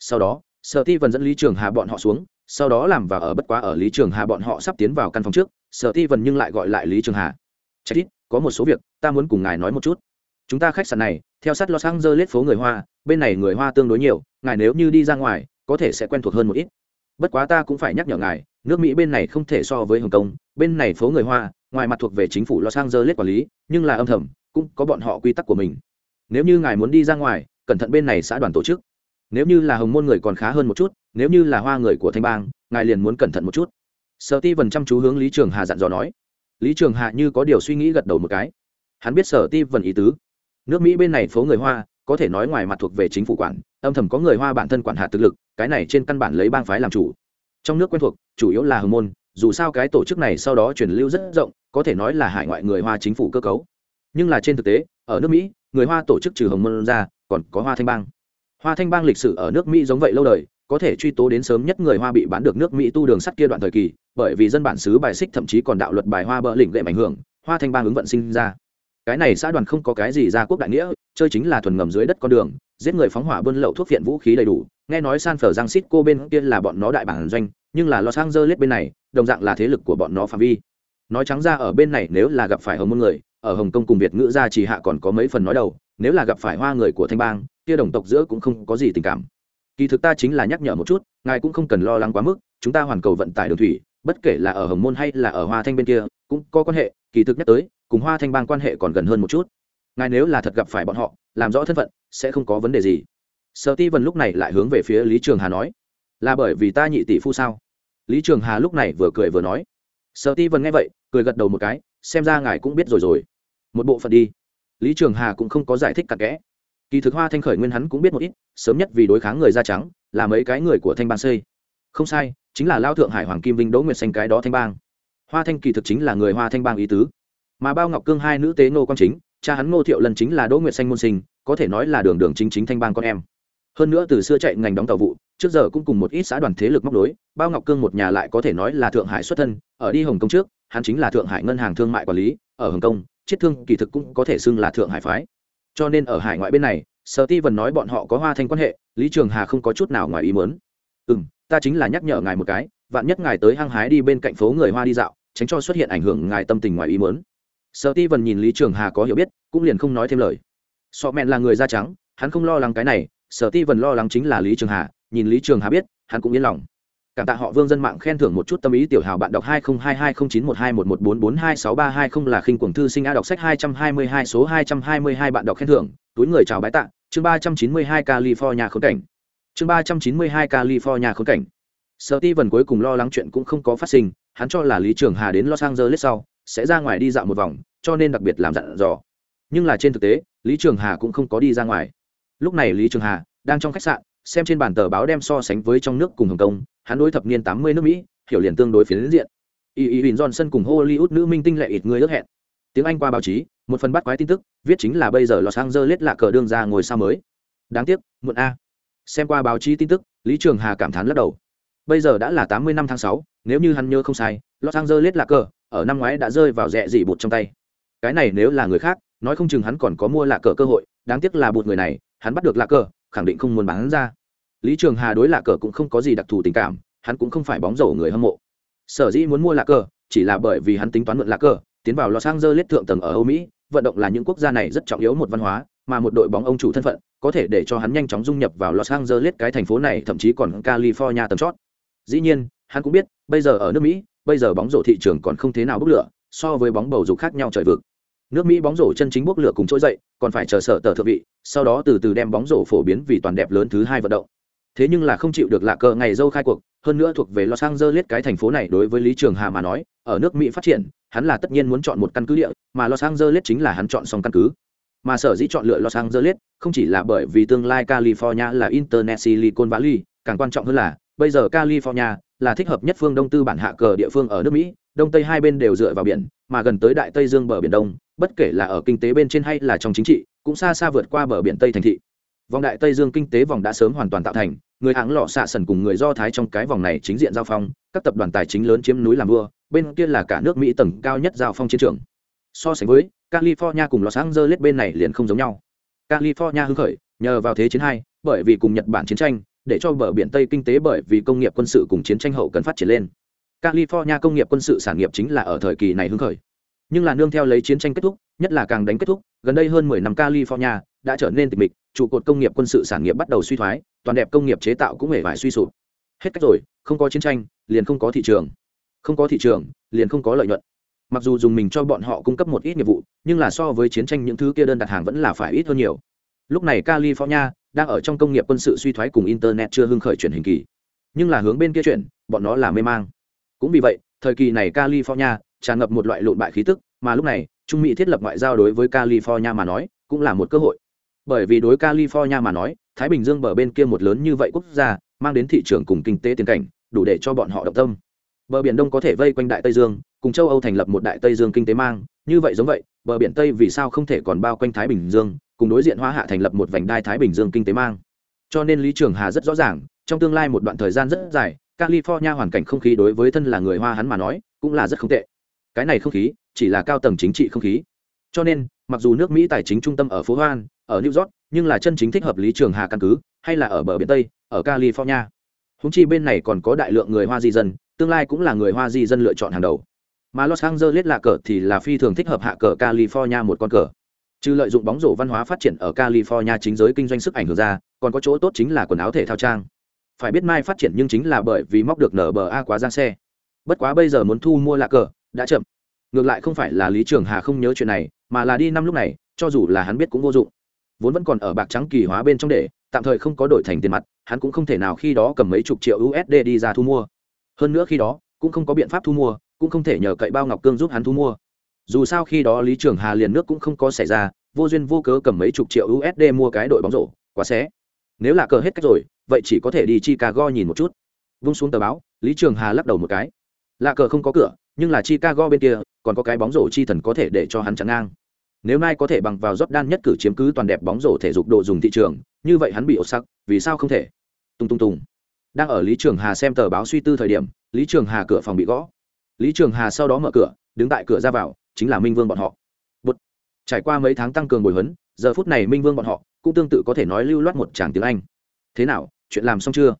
Sau đó, sở ti vần dẫn lý trường hà bọn họ xuống, sau đó làm và ở bất quá ở lý trường hà bọn họ sắp tiến vào căn phòng trước, sở ti vần nhưng lại gọi lại lý trường hà. Chắc ít, có một số việc, ta muốn cùng ngài nói một chút. Chúng ta khách sạn này, theo sát los angeles phố người hoa, bên này người hoa tương đối nhiều, ngài nếu như đi ra ngoài có thể sẽ quen thuộc hơn một ít. Bất quá ta cũng phải nhắc nhở ngài, nước mỹ bên này không thể so với hồng kông, bên này phố người hoa, ngoài mặt thuộc về chính phủ los angeles quản lý, nhưng là âm thầm, cũng có bọn họ quy tắc của mình. Nếu như ngài muốn đi ra ngoài, cẩn thận bên này xã đoàn tổ chức. Nếu như là hồng môn người còn khá hơn một chút, nếu như là hoa người của thanh bang, ngài liền muốn cẩn thận một chút. Sở ti vần chăm chú hướng lý trường hà dặn dò nói. Lý trường hà như có điều suy nghĩ gật đầu một cái. Hắn biết sở ti vần ý tứ. Nước mỹ bên này phố người hoa có thể nói ngoài mặt thuộc về chính phủ quản, âm thầm có người hoa bản thân quản hạt thực lực, cái này trên căn bản lấy bang phái làm chủ. Trong nước quen thuộc, chủ yếu là hồng môn, dù sao cái tổ chức này sau đó truyền lưu rất rộng, có thể nói là hải ngoại người hoa chính phủ cơ cấu. Nhưng là trên thực tế, ở nước mỹ, người hoa tổ chức trừ hồng môn ra, còn có hoa thanh bang. Hoa thanh bang lịch sử ở nước mỹ giống vậy lâu đời, có thể truy tố đến sớm nhất người hoa bị bán được nước mỹ tu đường sắt kia đoạn thời kỳ, bởi vì dân bản xứ bài xích thậm chí còn đạo luật bài hoa bỡ lỉnh gệm ảnh hưởng, hoa thanh bang ứng vận sinh ra. Cái này xã đoàn không có cái gì ra quốc đại nghĩa chơi chính là thuần ngầm dưới đất con đường, giết người phóng hỏa buôn lậu thuốc viện vũ khí đầy đủ. Nghe nói san phở giang xít cô bên kia là bọn nó đại bản doanh, nhưng là los angeles bên này, đồng dạng là thế lực của bọn nó phạm vi. Nói trắng ra ở bên này nếu là gặp phải hồng môn người, ở hồng kông cùng việt ngữ gia chỉ hạ còn có mấy phần nói đầu, nếu là gặp phải hoa người của thanh bang, kia đồng tộc giữa cũng không có gì tình cảm. Kỳ thực ta chính là nhắc nhở một chút, ngài cũng không cần lo lắng quá mức, chúng ta hoàn cầu vận tải đường thủy, bất kể là ở hồng môn hay là ở hoa thanh bên kia, cũng có quan hệ, kỳ thực nhắc tới, cùng hoa thanh bang quan hệ còn gần hơn một chút ngài nếu là thật gặp phải bọn họ, làm rõ thân phận, sẽ không có vấn đề gì. Sở ti vân lúc này lại hướng về phía lý trường hà nói, là bởi vì ta nhị tỷ phu sao? Lý trường hà lúc này vừa cười vừa nói, sở ti vân nghe vậy, cười gật đầu một cái, xem ra ngài cũng biết rồi rồi. Một bộ phận đi. Lý trường hà cũng không có giải thích cặn kẽ. Kỳ thực hoa thanh khởi nguyên hắn cũng biết một ít, sớm nhất vì đối kháng người da trắng, là mấy cái người của thanh bang xây. Không sai, chính là lao thượng hải hoàng kim vinh đỗ nguyệt xanh cái đó thanh bang. Hoa thanh kỳ thực chính là người hoa thanh bang ý tứ. Mà bao ngọc cương hai nữ tế nô quang chính cha hắn ngô thiệu lần chính là đỗ nguyệt xanh môn sinh, có thể nói là đường đường chính chính thanh bang con em. Hơn nữa từ xưa chạy ngành đóng tàu vụ, trước giờ cũng cùng một ít xã đoàn thế lực móc nối. bao ngọc cương một nhà lại có thể nói là thượng hải xuất thân, ở đi hồng kông trước, hắn chính là thượng hải ngân hàng thương mại quản lý, ở hồng kông, chiết thương kỳ thực cũng có thể xưng là thượng hải phái. Cho nên ở hải ngoại bên này, sở ti vần nói bọn họ có hoa thanh quan hệ, lý trường hà không có chút nào ngoài ý mớn ừ m ta chính là nhắc nhở ngài một cái, vạn nhất ngài tới hăng hái đi bên cạnh phố người hoa đi dạo, tránh cho xuất hiện ảnh hưởng ngài tâm tình ngoài ý mớn sở ti vần nhìn lý trường hà có hiểu biết, cũng liền không nói thêm lời. Sọ mẹn là người da trắng, hắn không lo lắng cái này, sở ti vần lo lắng chính là lý trường hà, nhìn lý trường hà biết, hắn cũng yên lòng. Cảm tạ họ vương dân mạng khen thưởng một chút tâm ý, tiểu hào bạn đọc hai nghìn hai hai không chín một hai một một bốn bốn hai sáu ba hai không là khinh quần thư sinh a đọc sách hai trăm hai mươi hai số hai trăm hai mươi hai bạn đọc khen thưởng, túi người chào bái tạ, chương ba trăm chín mươi hai california khốn cảnh. Chương ba trăm chín mươi hai california khốn cảnh. Sở ti vần cuối cùng lo lắng chuyện cũng không có phát sinh, hắn cho là lý trường hà đến los angeles sau sẽ ra ngoài đi dạo một vòng, cho nên đặc biệt làm dặn dò. Nhưng là trên thực tế, lý trường hà cũng không có đi ra ngoài. Lúc này lý trường hà đang trong khách sạn, xem trên bản tờ báo đem so sánh với trong nước cùng hồng kông, hắn đối thập niên tám mươi nước mỹ, hiểu liền tương đối phiến diện. Y y huỳnh johnson cùng hollywood nữ minh tinh lệ ít người ước hẹn. Tiếng anh qua báo chí, một phần bắt quái tin tức, viết chính là bây giờ los angeles lạ cờ đương ra ngồi sao mới. Đáng tiếc, muộn a. Xem qua báo chí tin tức, lý trường hà cảm thán lắc đầu. Bây giờ đã là tám mươi năm tháng sáu, nếu như hắn nhớ không sai, los angeles lạ cờ ở năm ngoái đã rơi vào rẻ dị bụt trong tay. Cái này nếu là người khác, nói không chừng hắn còn có mua lạ cờ cơ hội, đáng tiếc là bụt người này, hắn bắt được lạ cờ, khẳng định không muốn bán ra. Lý trường hà đối lạ cờ cũng không có gì đặc thù tình cảm, hắn cũng không phải bóng rổ người hâm mộ. Sở dĩ muốn mua lạ cờ, chỉ là bởi vì hắn tính toán mượn lạ cờ, tiến vào los angeles thượng tầng ở âu mỹ, vận động là những quốc gia này rất trọng yếu một văn hóa, mà một đội bóng ông chủ thân phận, có thể để cho hắn nhanh chóng dung nhập vào los angeles cái thành phố này, thậm chí còn california tầm chót. Dĩ nhiên, hắn cũng biết, bây giờ ở nước mỹ bây giờ bóng rổ thị trường còn không thế nào bốc lửa, so với bóng bầu dục khác nhau trời vực. Nước mỹ bóng rổ chân chính bốc lửa cùng trỗi dậy, còn phải chờ sở tờ thượng vị, sau đó từ từ đem bóng rổ phổ biến vì toàn đẹp lớn thứ hai vận động. Thế nhưng là không chịu được lạ cờ ngày dâu khai cuộc, hơn nữa thuộc về los angeles cái thành phố này đối với lý trường hà mà nói, ở nước mỹ phát triển, hắn là tất nhiên muốn chọn một căn cứ địa, mà los angeles chính là hắn chọn xong căn cứ. Mà sở dĩ chọn lựa los angeles, không chỉ là bởi vì tương lai california là internet silicon valley, càng quan trọng hơn là, bây giờ california là thích hợp nhất phương đông tư bản hạ cờ địa phương ở nước mỹ, đông tây hai bên đều dựa vào biển, mà gần tới đại tây dương bờ biển đông, bất kể là ở kinh tế bên trên hay là trong chính trị, cũng xa xa vượt qua bờ biển tây thành thị. Vòng đại tây dương kinh tế vòng đã sớm hoàn toàn tạo thành, người hãng lọ xạ sần cùng người do thái trong cái vòng này chính diện giao phong, các tập đoàn tài chính lớn chiếm núi làm vua, bên kia là cả nước mỹ tầng cao nhất giao phong chiến trường. So sánh với, california cùng los angeles bên này liền không giống nhau. California hưng khởi, nhờ vào thế chiến hai, bởi vì cùng nhật bản chiến tranh để cho bờ biển tây kinh tế bởi vì công nghiệp quân sự cùng chiến tranh hậu cần phát triển lên. California công nghiệp quân sự sản nghiệp chính là ở thời kỳ này hứng khởi. Nhưng là nương theo lấy chiến tranh kết thúc, nhất là càng đánh kết thúc, gần đây hơn mười năm california đã trở nên tịch mịch, trụ cột công nghiệp quân sự sản nghiệp bắt đầu suy thoái, toàn đẹp công nghiệp chế tạo cũng hề vải suy sụp. Hết cách rồi, không có chiến tranh, liền không có thị trường. Không có thị trường, liền không có lợi nhuận. Mặc dù dùng mình cho bọn họ cung cấp một ít nghiệp vụ, nhưng là so với chiến tranh những thứ kia đơn đặt hàng vẫn là phải ít hơn nhiều. Lúc này california đang ở trong công nghiệp quân sự suy thoái cùng internet chưa hưng khởi chuyển hình kỳ. Nhưng là hướng bên kia chuyển, bọn nó là mê mang. Cũng vì vậy, thời kỳ này california tràn ngập một loại lộn bại khí tức, mà lúc này, trung mỹ thiết lập ngoại giao đối với california mà nói, cũng là một cơ hội. Bởi vì đối california mà nói, thái bình dương bờ bên kia một lớn như vậy quốc gia, mang đến thị trường cùng kinh tế tiền cảnh, đủ để cho bọn họ động tâm. Bờ biển đông có thể vây quanh đại tây dương, cùng châu âu thành lập một đại tây dương kinh tế mang, như vậy giống vậy bờ biển tây vì sao không thể còn bao quanh thái bình dương, cùng đối diện hoa hạ thành lập một vành đai thái bình dương kinh tế mang. Cho nên lý trường hà rất rõ ràng, trong tương lai một đoạn thời gian rất dài, california hoàn cảnh không khí đối với thân là người hoa hắn mà nói, cũng là rất không tệ. Cái này không khí, chỉ là cao tầng chính trị không khí. Cho nên, mặc dù nước mỹ tài chính trung tâm ở phố hoan, ở new york, nhưng là chân chính thích hợp lý trường hà căn cứ, hay là ở bờ biển tây, ở california. Húng chi bên này còn có đại lượng người hoa di dân, tương lai cũng là người hoa di dân lựa chọn hàng đầu mà los angeles là cờ thì là phi thường thích hợp hạ cờ california một con cờ. Trừ lợi dụng bóng rổ văn hóa phát triển ở california chính giới kinh doanh sức ảnh hưởng ra, còn có chỗ tốt chính là quần áo thể thao trang. Phải biết mai phát triển nhưng chính là bởi vì móc được nở bờ a quá ra xe. Bất quá bây giờ muốn thu mua lạ cờ, đã chậm. Ngược lại không phải là lý trường hà không nhớ chuyện này, mà là đi năm lúc này, cho dù là hắn biết cũng vô dụng. Vốn vẫn còn ở bạc trắng kỳ hóa bên trong để, tạm thời không có đổi thành tiền mặt, hắn cũng không thể nào khi đó cầm mấy chục triệu usd đi ra thu mua. Hơn nữa khi đó, cũng không có biện pháp thu mua cũng không thể nhờ cậy bao ngọc cương giúp hắn thu mua dù sao khi đó lý trường hà liền nước cũng không có xảy ra vô duyên vô cớ cầm mấy chục triệu usd mua cái đội bóng rổ quá xé nếu là cờ hết cách rồi vậy chỉ có thể đi chicago nhìn một chút vung xuống tờ báo lý trường hà lắc đầu một cái là cờ không có cửa nhưng là chicago bên kia còn có cái bóng rổ chi thần có thể để cho hắn chắn ngang nếu mai có thể bằng vào Jordan nhất cử chiếm cứ toàn đẹp bóng rổ thể dục độ dùng thị trường, như vậy hắn bị ổ sắc, vì sao không thể? Tung tung tung. Đang ở Lý Trường Hà xem tờ báo suy tư thời điểm, Lý Trường Hà cửa phòng bị gõ. Lý Trường Hà sau đó mở cửa, đứng tại cửa ra vào, chính là Minh Vương bọn họ. Bụt. Trải qua mấy tháng tăng cường bồi huấn, giờ phút này Minh Vương bọn họ cũng tương tự có thể nói lưu loát một tràng tiếng Anh. Thế nào, chuyện làm xong chưa?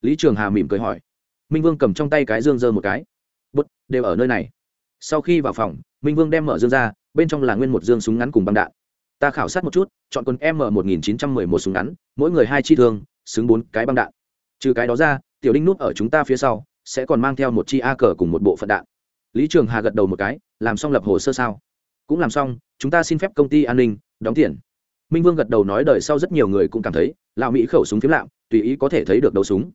Lý Trường Hà mỉm cười hỏi. Minh Vương cầm trong tay cái dương dơ một cái. Bụt, đều ở nơi này. Sau khi vào phòng, Minh Vương đem mở dương ra, bên trong là nguyên một dương súng ngắn cùng băng đạn ta khảo sát một chút chọn quân m một nghìn chín trăm mười một súng ngắn mỗi người hai chi thương xứng bốn cái băng đạn trừ cái đó ra tiểu đinh nút ở chúng ta phía sau sẽ còn mang theo một chi a cờ cùng một bộ phận đạn. Lý trường hà gật đầu một cái, làm xong lập hồ sơ sao? Cũng làm xong, chúng ta xin phép công ty an ninh, đóng tiền. Minh vương gật đầu nói đời sau rất nhiều người cũng cảm thấy lạo mỹ khẩu súng phiếm lạm, tùy ý có thể thấy được đầu súng.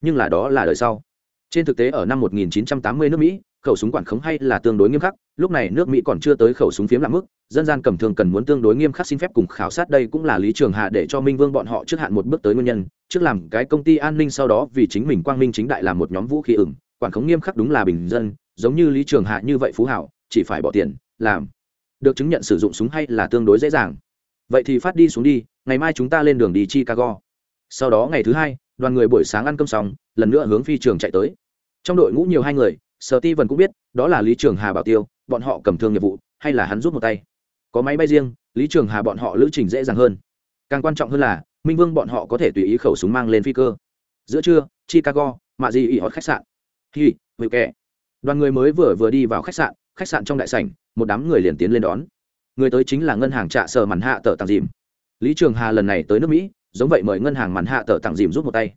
Nhưng là đó là đời sau. Trên thực tế ở năm 1980 nước mỹ, khẩu súng quản khống hay là tương đối nghiêm khắc lúc này nước mỹ còn chưa tới khẩu súng phiếm lạm mức, dân gian cầm thường cần muốn tương đối nghiêm khắc xin phép cùng khảo sát đây cũng là lý trường hạ để cho minh vương bọn họ trước hạn một bước tới nguyên nhân. Trước làm cái công ty an ninh sau đó vì chính mình quang minh chính đại làm một nhóm vũ khí ửng, quản khống nghiêm khắc đúng là bình dân, giống như lý trường hạ như vậy phú hảo, chỉ phải bỏ tiền, làm. Được chứng nhận sử dụng súng hay là tương đối dễ dàng. Vậy thì phát đi xuống đi, ngày mai chúng ta lên đường đi chicago. Sau đó ngày thứ hai, đoàn người buổi sáng ăn cơm xong, lần nữa hướng phi trường chạy tới. Trong đội ngũ nhiều hai người sở ti vần cũng biết, đó là lý trường hà bảo tiêu bọn họ cầm thương nghiệp vụ, hay là hắn rút một tay? Có máy bay riêng, lý trường hà bọn họ lữ trình dễ dàng hơn. Càng quan trọng hơn là, minh vương bọn họ có thể tùy ý khẩu súng mang lên phi cơ. Giữa trưa, chicago, mạ di ỉ hót khách sạn. Hi vị kẻ. Đoàn người mới vừa vừa đi vào khách sạn khách sạn trong đại sảnh, một đám người liền tiến lên đón. Người tới chính là ngân hàng trạ sở mặn hạ tờ tặng dìm. Lý trường hà lần này tới nước mỹ, giống vậy mời ngân hàng mặn hạ tờ tặng dìm rút một tay.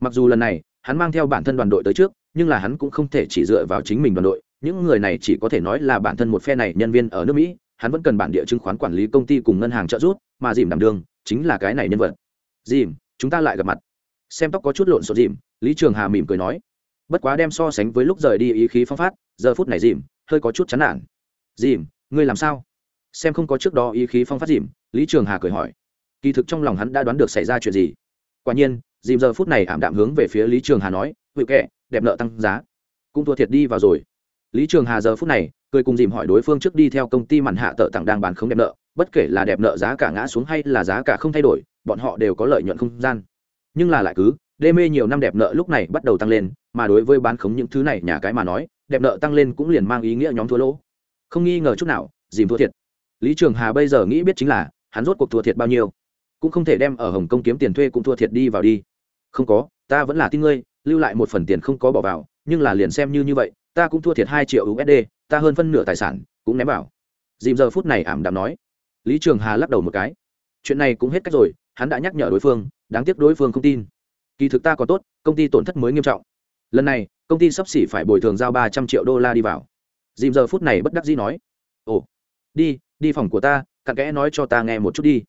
Mặc dù lần này, hắn mang theo bản thân đoàn đội tới trước, nhưng là hắn cũng không thể chỉ dựa vào chính mình đoàn đội những người này chỉ có thể nói là bản thân một phe này nhân viên ở nước mỹ, hắn vẫn cần bản địa chứng khoán quản lý công ty cùng ngân hàng trợ giúp, mà dìm đảm đường chính là cái này nhân vật. Dìm, chúng ta lại gặp mặt. Xem tóc có chút lộn xộn dìm, lý trường hà mỉm cười nói. Bất quá đem so sánh với lúc rời đi ý khí phong phát, giờ phút này dìm, hơi có chút chán nản. Dìm, ngươi làm sao? Xem không có trước đó ý khí phong phát dìm, lý trường hà cười hỏi. Kỳ thực trong lòng hắn đã đoán được xảy ra chuyện gì. Quả nhiên, dìm giờ phút này ảm đạm hướng về phía lý trường hà nói, hữu kệ, đẹp nợ tăng giá. Cũng thua thiệt đi vào rồi lý trường hà giờ phút này, cười cùng dìm hỏi đối phương trước đi theo công ty mặn hạ tợ tặng đang bán không đẹp nợ, bất kể là đẹp nợ giá cả ngã xuống hay là giá cả không thay đổi, bọn họ đều có lợi nhuận không gian. Nhưng là lại cứ, đê mê nhiều năm đẹp nợ lúc này bắt đầu tăng lên, mà đối với bán khống những thứ này nhà cái mà nói, đẹp nợ tăng lên cũng liền mang ý nghĩa nhóm thua lỗ. Không nghi ngờ chút nào, dìm thua thiệt. Lý trường hà bây giờ nghĩ biết chính là, hắn rốt cuộc thua thiệt bao nhiêu. Cũng không thể đem ở hồng kông kiếm tiền thuê cũng thua thiệt đi vào đi. Không có, ta vẫn là tin ngươi, lưu lại một phần tiền không có bỏ vào nhưng là liền xem như như vậy, ta cũng thua thiệt hai triệu usd ta hơn phân nửa tài sản cũng ném vào. Dìm giờ phút này ảm đạm nói. Lý trường hà lắc đầu một cái. Chuyện này cũng hết cách rồi, hắn đã nhắc nhở đối phương, đáng tiếc đối phương không tin. Kỳ thực ta còn tốt, công ty tổn thất mới nghiêm trọng. Lần này, công ty sắp xỉ phải bồi thường giao ba trăm triệu đô la đi vào. Dìm giờ phút này bất đắc dĩ nói. Ồ, đi đi phòng của ta, cặn kẽ nói cho ta nghe một chút đi.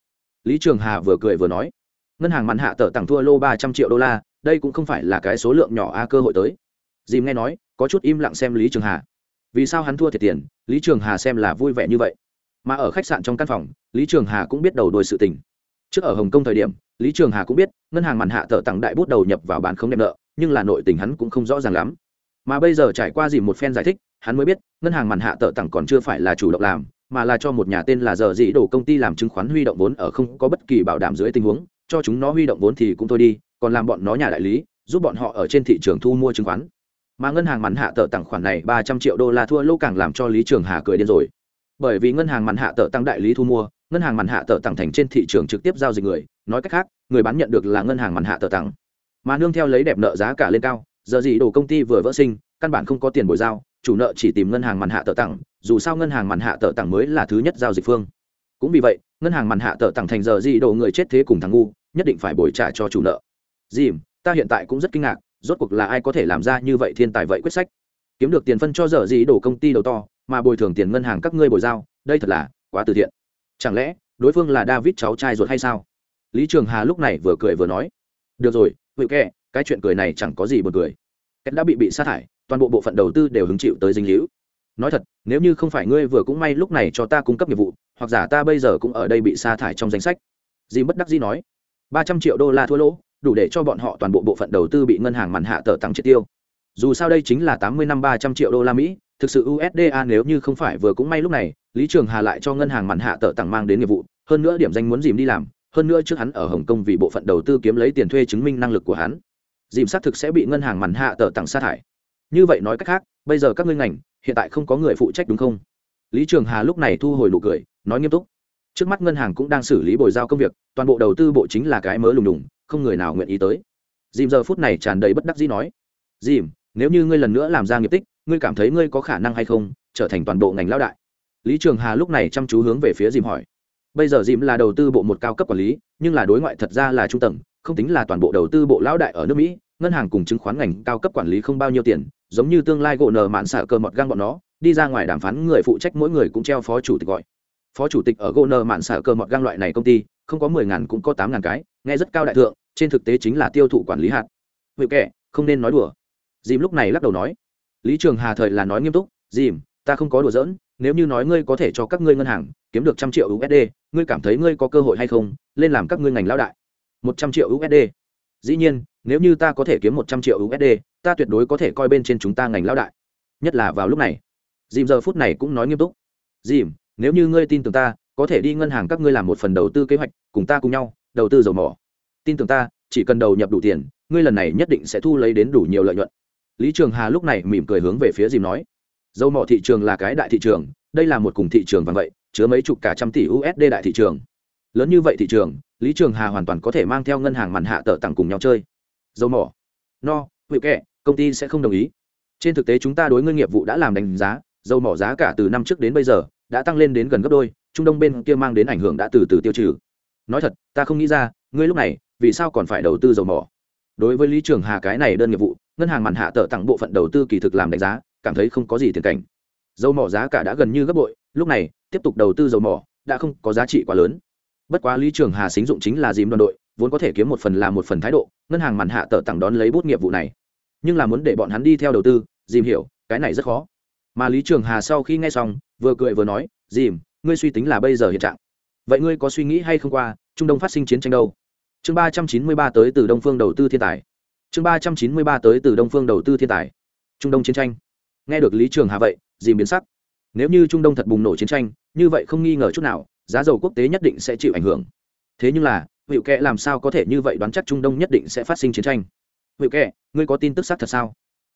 Lý trường hà vừa cười vừa nói. Ngân hàng mặn hạ tờ tặng thua lô ba trăm triệu đô la, đây cũng không phải là cái số lượng nhỏ a cơ hội tới dìm nghe nói, có chút im lặng xem lý trường hà. Vì sao hắn thua thiệt tiền, lý trường hà xem là vui vẻ như vậy? Mà ở khách sạn trong căn phòng, lý trường hà cũng biết đầu đôi sự tình. Trước ở hồng kông thời điểm, lý trường hà cũng biết, ngân hàng mặn hạ thợ tặng đại bút đầu nhập vào bán không đem nợ, nhưng là nội tình hắn cũng không rõ ràng lắm. Mà bây giờ trải qua dìm một phen giải thích, hắn mới biết, ngân hàng mặn hạ thợ tặng còn chưa phải là chủ động làm, mà là cho một nhà tên là giờ dĩ đổ công ty làm chứng khoán huy động vốn ở không có bất kỳ bảo đảm dưới tình huống, cho chúng nó huy động vốn thì cũng thôi đi, còn làm bọn nó nhà đại lý, giúp bọn họ ở trên thị trường thu mua chứng khoán mà ngân hàng mặn hạ tờ tặng khoản này ba trăm triệu đô la thua lô càng làm cho lý trường hà cười điên rồi. Bởi vì ngân hàng mặn hạ tờ tăng đại lý thu mua, ngân hàng mặn hạ tờ tặng thành trên thị trường trực tiếp giao dịch người, nói cách khác, người bán nhận được là ngân hàng mặn hạ tờ tặng. Mà nương theo lấy đẹp nợ giá cả lên cao, giờ gì đồ công ty vừa vỡ sinh, căn bản không có tiền bồi giao, chủ nợ chỉ tìm ngân hàng mặn hạ tờ tặng, dù sao ngân hàng mặn hạ tờ tặng mới là thứ nhất giao dịch phương. Cũng vì vậy, ngân hàng mặn hạ tờ tặng thành giờ gì đồ người chết thế cùng thằng ngu, nhất định phải bồi trả cho chủ nợ. Dìm, ta hiện tại cũng rất kinh ngạc rốt cuộc là ai có thể làm ra như vậy thiên tài vậy quyết sách? Kiếm được tiền phân cho dở gì đổ công ty đầu to, mà bồi thường tiền ngân hàng các ngươi bồi giao, đây thật là quá từ thiện. Chẳng lẽ đối phương là david cháu trai ruột hay sao? Lý trường hà lúc này vừa cười vừa nói. Được rồi, hữu kệ, cái chuyện cười này chẳng có gì buồn cười. Kết đã bị bị sa thải, toàn bộ bộ phận đầu tư đều hứng chịu tới dinh hữu nói thật, nếu như không phải ngươi vừa cũng may lúc này cho ta cung cấp nghiệp vụ, hoặc giả ta bây giờ cũng ở đây bị sa thải trong danh sách. Dì bất đắc dĩ nói. Ba trăm triệu đô la thua lỗ đủ để cho bọn họ toàn bộ bộ phận đầu tư bị ngân hàng mặn hạ tờ tăng triệt tiêu. Dù sao đây chính là tám mươi năm ba trăm triệu đô la mỹ, thực sự usda nếu như không phải vừa cũng may lúc này, lý trường hà lại cho ngân hàng mặn hạ tờ tăng mang đến nghiệp vụ, hơn nữa điểm danh muốn dìm đi làm, hơn nữa trước hắn ở hồng kông vì bộ phận đầu tư kiếm lấy tiền thuê chứng minh năng lực của hắn, dìm xác thực sẽ bị ngân hàng mặn hạ tờ tăng sa thải. Như vậy nói cách khác, bây giờ các ngươi ngành, hiện tại không có người phụ trách đúng không? Lý trường hà lúc này thu hồi nụ cười, nói nghiêm túc. Trước mắt ngân hàng cũng đang xử lý bồi giao công việc, toàn bộ đầu tư bộ chính là cái mớ lùng đùng không người nào nguyện ý tới. Dìm giờ phút này tràn đầy bất đắc dĩ nói, dìm, nếu như ngươi lần nữa làm ra nghiệp tích, ngươi cảm thấy ngươi có khả năng hay không trở thành toàn bộ ngành lao đại? Lý trường hà lúc này chăm chú hướng về phía dìm hỏi. Bây giờ dìm là đầu tư bộ một cao cấp quản lý, nhưng là đối ngoại thật ra là trung tầng, không tính là toàn bộ đầu tư bộ lão đại ở nước mỹ, ngân hàng cùng chứng khoán ngành cao cấp quản lý không bao nhiêu tiền, giống như tương lai gỗ nờ mạn xả cờ mọt găng bọn nó, đi ra ngoài đàm phán người phụ trách mỗi người cũng treo phó chủ tịch gọi. Phó chủ tịch ở gỗ nờ mạn xả cờ mọt găng loại này công ty, không có mười ngàn cũng có tám ngàn cái nghe rất cao đại thượng, trên thực tế chính là tiêu thụ quản lý hạt. Hữu kệ không nên nói đùa. Dìm lúc này lắc đầu nói. Lý trường hà thời là nói nghiêm túc, dìm, ta không có đùa giỡn, nếu như nói ngươi có thể cho các ngươi ngân hàng kiếm được trăm triệu usd ngươi cảm thấy ngươi có cơ hội hay không, lên làm các ngươi ngành lão đại. Một trăm triệu usd dĩ nhiên, nếu như ta có thể kiếm một trăm triệu usd ta tuyệt đối có thể coi bên trên chúng ta ngành lão đại. Nhất là vào lúc này, dìm giờ phút này cũng nói nghiêm túc. Dìm, nếu như ngươi tin tưởng ta, có thể đi ngân hàng các ngươi làm một phần đầu tư kế hoạch, cùng ta cùng nhau đầu tư dầu mỏ. Tin tưởng ta, chỉ cần đầu nhập đủ tiền, ngươi lần này nhất định sẽ thu lấy đến đủ nhiều lợi nhuận. Lý trường hà lúc này mỉm cười hướng về phía dìm nói. Dầu mỏ thị trường là cái đại thị trường, đây là một cùng thị trường vàng vậy, chứa mấy chục cả trăm tỷ usd đại thị trường. Lớn như vậy thị trường, lý trường hà hoàn toàn có thể mang theo ngân hàng màn hạ tờ tặng cùng nhau chơi. Dầu mỏ. No hữu kệ, công ty sẽ không đồng ý. Trên thực tế chúng ta đối ngươi nghiệp vụ đã làm đánh giá, dầu mỏ giá cả từ năm trước đến bây giờ, đã tăng lên đến gần gấp đôi, trung đông bên kia mang đến ảnh hưởng đã từ từ tiêu trừ nói thật, ta không nghĩ ra, ngươi lúc này, vì sao còn phải đầu tư dầu mỏ? Đối với lý trường hà cái này đơn nghiệp vụ, ngân hàng mặn hạ tờ tặng bộ phận đầu tư kỳ thực làm đánh giá, cảm thấy không có gì tiền cảnh. Dầu mỏ giá cả đã gần như gấp bội, lúc này, tiếp tục đầu tư dầu mỏ, đã không có giá trị quá lớn. Bất quá lý trường hà xính dụng chính là dìm đoàn đội, vốn có thể kiếm một phần là một phần thái độ, ngân hàng mặn hạ tờ tặng đón lấy bút nghiệp vụ này. Nhưng là muốn để bọn hắn đi theo đầu tư, dìm hiểu, cái này rất khó. Mà lý trường hà sau khi nghe xong, vừa cười vừa nói, dìm, ngươi suy tính là bây giờ hiện trạng vậy ngươi có suy nghĩ hay không qua, trung đông phát sinh chiến tranh đâu? Chương ba trăm chín mươi ba tới từ đông phương đầu tư thiên tài. Chương ba trăm chín mươi ba tới từ đông phương đầu tư thiên tài. Trung đông chiến tranh. Nghe được lý trường hà vậy dìm biến sắc. Nếu như trung đông thật bùng nổ chiến tranh, như vậy không nghi ngờ chút nào, giá dầu quốc tế nhất định sẽ chịu ảnh hưởng. Thế nhưng là, hữu kệ làm sao có thể như vậy đoán chắc trung đông nhất định sẽ phát sinh chiến tranh? Hữu kệ, ngươi có tin tức xác thật sao?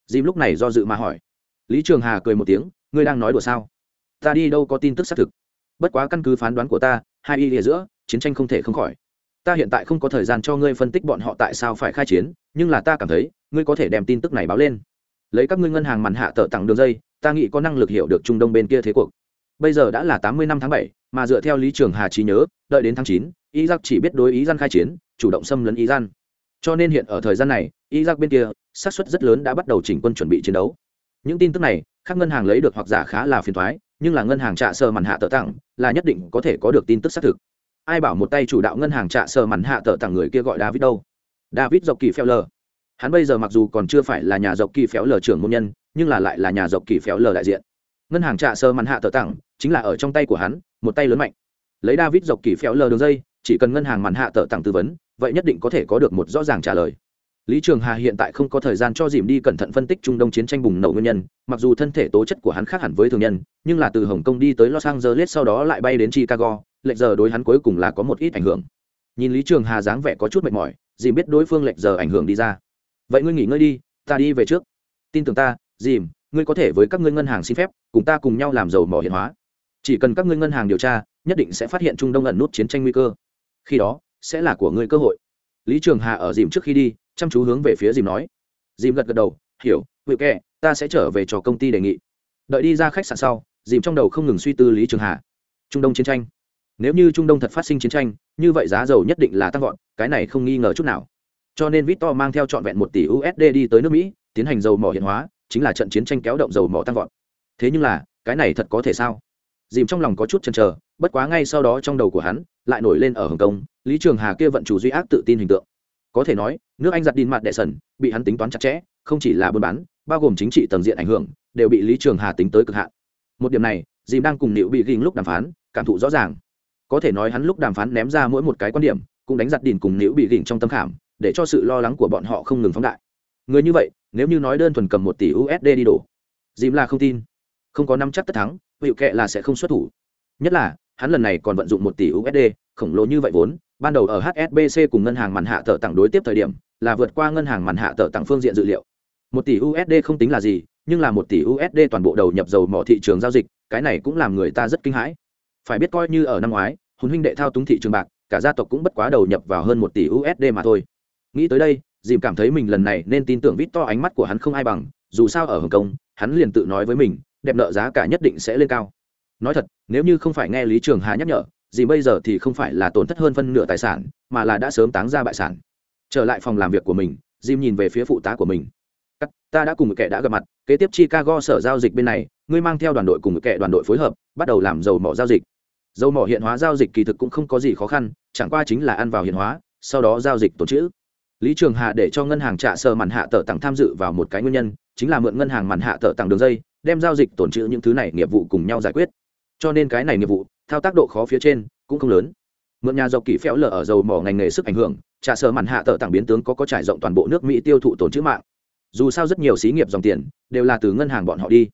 Dìm lúc này do dự mà hỏi. Lý trường hà cười một tiếng, ngươi đang nói đùa sao? Ta đi đâu có tin tức xác thực? Bất quá căn cứ phán đoán của ta hai y lìa giữa, chiến tranh không thể không khỏi. Ta hiện tại không có thời gian cho ngươi phân tích bọn họ tại sao phải khai chiến, nhưng là ta cảm thấy, ngươi có thể đem tin tức này báo lên. Lấy các ngươi ngân hàng màn hạ tờ tặng đường dây, ta nghĩ có năng lực hiểu được trung đông bên kia thế cuộc. Bây giờ đã là tám mươi năm tháng bảy, mà dựa theo lý trường hà trí nhớ, đợi đến tháng chín y chỉ biết đối ý gian khai chiến, chủ động xâm lấn ý gian cho nên hiện ở thời gian này y bên kia, xác suất rất lớn đã bắt đầu chỉnh quân chuẩn bị chiến đấu. Những tin tức này, các ngân hàng lấy được hoặc giả khá là phiền thoái nhưng là ngân hàng trạ sơ màn hạ tờ tặng là nhất định có thể có được tin tức xác thực. Ai bảo một tay chủ đạo ngân hàng trạ sơ mặn hạ tờ tặng người kia gọi david đâu? David dọc kỳ phéo lờ. Hắn bây giờ mặc dù còn chưa phải là nhà dọc kỳ phéo lờ trưởng môn nhân, nhưng là lại là nhà dọc kỳ phéo lờ đại diện. Ngân hàng trạ sơ mặn hạ tờ tặng chính là ở trong tay của hắn, một tay lớn mạnh. Lấy david dọc kỳ phéo lờ đường dây, chỉ cần ngân hàng mặn hạ tờ tặng tư vấn, vậy nhất định có thể có được một rõ ràng trả lời lý trường hà hiện tại không có thời gian cho dìm đi cẩn thận phân tích trung đông chiến tranh bùng nổ nguyên nhân, mặc dù thân thể tố chất của hắn khác hẳn với thường nhân, nhưng là từ hồng kông đi tới los angeles sau đó lại bay đến chicago, lệch giờ đối hắn cuối cùng là có một ít ảnh hưởng. Nhìn lý trường hà dáng vẻ có chút mệt mỏi, dìm biết đối phương lệch giờ ảnh hưởng đi ra. Vậy ngươi nghỉ ngơi đi, ta đi về trước. Tin tưởng ta, dìm, ngươi có thể với các ngươi ngân hàng xin phép, cùng ta cùng nhau làm giàu mỏ hiện hóa. Chỉ cần các ngươi ngân hàng điều tra, nhất định sẽ phát hiện trung đông ẩn nút chiến tranh nguy cơ. Khi đó, sẽ là của ngươi cơ hội lý trường hà ở dìm trước khi đi, chăm chú hướng về phía dìm nói. Dìm gật gật đầu, hiểu hữu kệ ta sẽ trở về cho công ty đề nghị. Đợi đi ra khách sạn sau, dìm trong đầu không ngừng suy tư lý trường hà. Trung đông chiến tranh. Nếu như trung đông thật phát sinh chiến tranh, như vậy giá dầu nhất định là tăng vọt, cái này không nghi ngờ chút nào. Cho nên victor mang theo trọn vẹn một tỷ usd đi tới nước mỹ, tiến hành dầu mỏ hiện hóa, chính là trận chiến tranh kéo động dầu mỏ tăng vọt. Thế nhưng là, cái này thật có thể sao? Dìm trong lòng có chút chần chờ, bất quá ngay sau đó trong đầu của hắn lại nổi lên ở hồng kông, lý trường hà kia vận chủ duy ác tự tin hình tượng. Có thể nói, nước anh giặt đin mặt đệ sần, bị hắn tính toán chặt chẽ, không chỉ là buôn bán, bao gồm chính trị tầng diện ảnh hưởng, đều bị lý trường hà tính tới cực hạn. Một điểm này, dìm đang cùng nịu bị ghinh lúc đàm phán, cảm thụ rõ ràng. Có thể nói hắn lúc đàm phán ném ra mỗi một cái quan điểm, cũng đánh giặt đìn cùng nịu bị ghinh trong tâm khảm, để cho sự lo lắng của bọn họ không ngừng phóng đại. Người như vậy, nếu như nói đơn thuần cầm một tỷ usd đi đổ, dìm là không tin. Không có năm chắc tất thắng, hiệu kệ là sẽ không xuất thủ. Nhất là hắn lần này còn vận dụng một tỷ usd khổng lồ như vậy vốn, ban đầu ở hsbc cùng ngân hàng màn hạ tờ tặng đối tiếp thời điểm, là vượt qua ngân hàng màn hạ tờ tặng phương diện dự liệu. Một tỷ usd không tính là gì, nhưng là một tỷ usd toàn bộ đầu nhập dầu mỏ thị trường giao dịch, cái này cũng làm người ta rất kinh hãi. Phải biết coi như ở năm ngoái, hùng huynh đệ thao túng thị trường bạc, cả gia tộc cũng bất quá đầu nhập vào hơn một tỷ usd mà thôi. Nghĩ tới đây, dìm cảm thấy mình lần này nên tin tưởng vít to ánh mắt của hắn không ai bằng, dù sao ở hồng kông, hắn liền tự nói với mình, đẹp nợ giá cả nhất định sẽ lên cao nói thật, nếu như không phải nghe lý trường hà nhắc nhở, gì bây giờ thì không phải là tổn thất hơn phân nửa tài sản, mà là đã sớm táng ra bại sản. Trở lại phòng làm việc của mình dìm nhìn về phía phụ tá của mình. Ta đã cùng một kẻ đã gặp mặt, kế tiếp chicago sở giao dịch bên này, ngươi mang theo đoàn đội cùng một kẻ đoàn đội phối hợp, bắt đầu làm dầu mỏ giao dịch. Dầu mỏ hiện hóa giao dịch kỳ thực cũng không có gì khó khăn, chẳng qua chính là ăn vào hiện hóa, sau đó giao dịch tổ chữ. Lý trường hà để cho ngân hàng trả sơ màn hạ tờ tặng tham dự vào một cái nguyên nhân, chính là mượn ngân hàng màn hạ tờ tặng đường dây, đem giao dịch tổn trữ những thứ này nghiệp vụ cùng nhau giải quyết cho nên cái này nghiệp vụ, thao tác độ khó phía trên cũng không lớn. Mượn nhà dọc kỳ phéo lở ở dầu mỏ ngành nghề sức ảnh hưởng, trả sở mặn hạ tờ tặng biến tướng có có trải rộng toàn bộ nước mỹ tiêu thụ tổn trữ mạng. Dù sao rất nhiều xí nghiệp dòng tiền đều là từ ngân hàng bọn họ đi.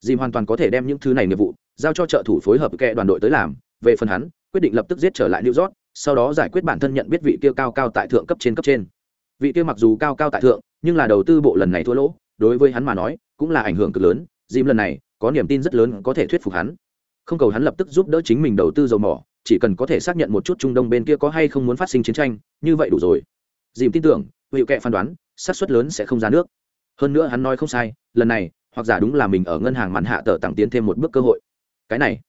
Dìm hoàn toàn có thể đem những thứ này nghiệp vụ giao cho trợ thủ phối hợp kệ đoàn đội tới làm. Về phần hắn, quyết định lập tức giết trở lại new york, sau đó giải quyết bản thân nhận biết vị kia cao cao tại thượng cấp trên cấp trên. Vị kia mặc dù cao cao tại thượng, nhưng là đầu tư bộ lần này thua lỗ, đối với hắn mà nói, cũng là ảnh hưởng cực lớn. Dìm lần này có niềm tin rất lớn có thể thuyết phục hắn không cầu hắn lập tức giúp đỡ chính mình đầu tư dầu mỏ, chỉ cần có thể xác nhận một chút trung đông bên kia có hay không muốn phát sinh chiến tranh, như vậy đủ rồi. Dìm tin tưởng, hữu kệ phán đoán, xác suất lớn sẽ không ra nước. Hơn nữa hắn nói không sai, lần này, hoặc giả đúng là mình ở ngân hàng màn hạ tờ tặng tiến thêm một bước cơ hội. Cái này,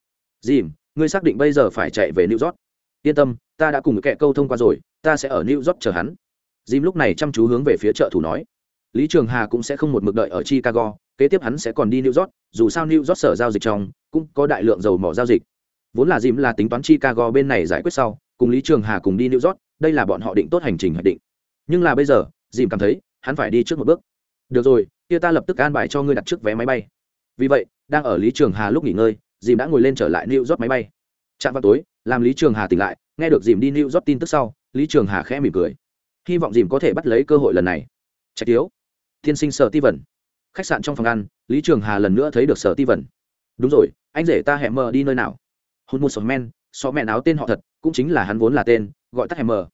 dìm, ngươi xác định bây giờ phải chạy về new york. Yên tâm, ta đã cùng kệ câu thông qua rồi, ta sẽ ở new york chờ hắn. Dìm lúc này chăm chú hướng về phía trợ thủ nói. Lý trường hà cũng sẽ không một mực đợi ở chicago, kế tiếp hắn sẽ còn đi new york, dù sao new york sở giao dịch trong cũng có đại lượng dầu mỏ giao dịch. Vốn là dìm là tính toán chicago bên này giải quyết sau, cùng lý trường hà cùng đi new york, đây là bọn họ định tốt hành trình hoạch định. Nhưng là bây giờ, dìm cảm thấy, hắn phải đi trước một bước. Được rồi, kia ta lập tức an bài cho ngươi đặt trước vé máy bay. Vì vậy, đang ở lý trường hà lúc nghỉ ngơi, dìm đã ngồi lên trở lại new york máy bay. Chạm vào tối, làm lý trường hà tỉnh lại, nghe được dìm đi new york tin tức sau, lý trường hà khẽ mỉm cười. Hy vọng dìm có thể bắt lấy cơ hội lần này. Trạch thiếu tiên sinh sở ti vẩn khách sạn trong phòng ăn, lý trường hà lần nữa thấy được sở ti vẩn đúng rồi anh rể ta hẹn mờ đi nơi nào? Hôn một sổ men, xó mẹn áo tên họ thật, cũng chính là hắn vốn là tên, gọi tắt hẹn mờ.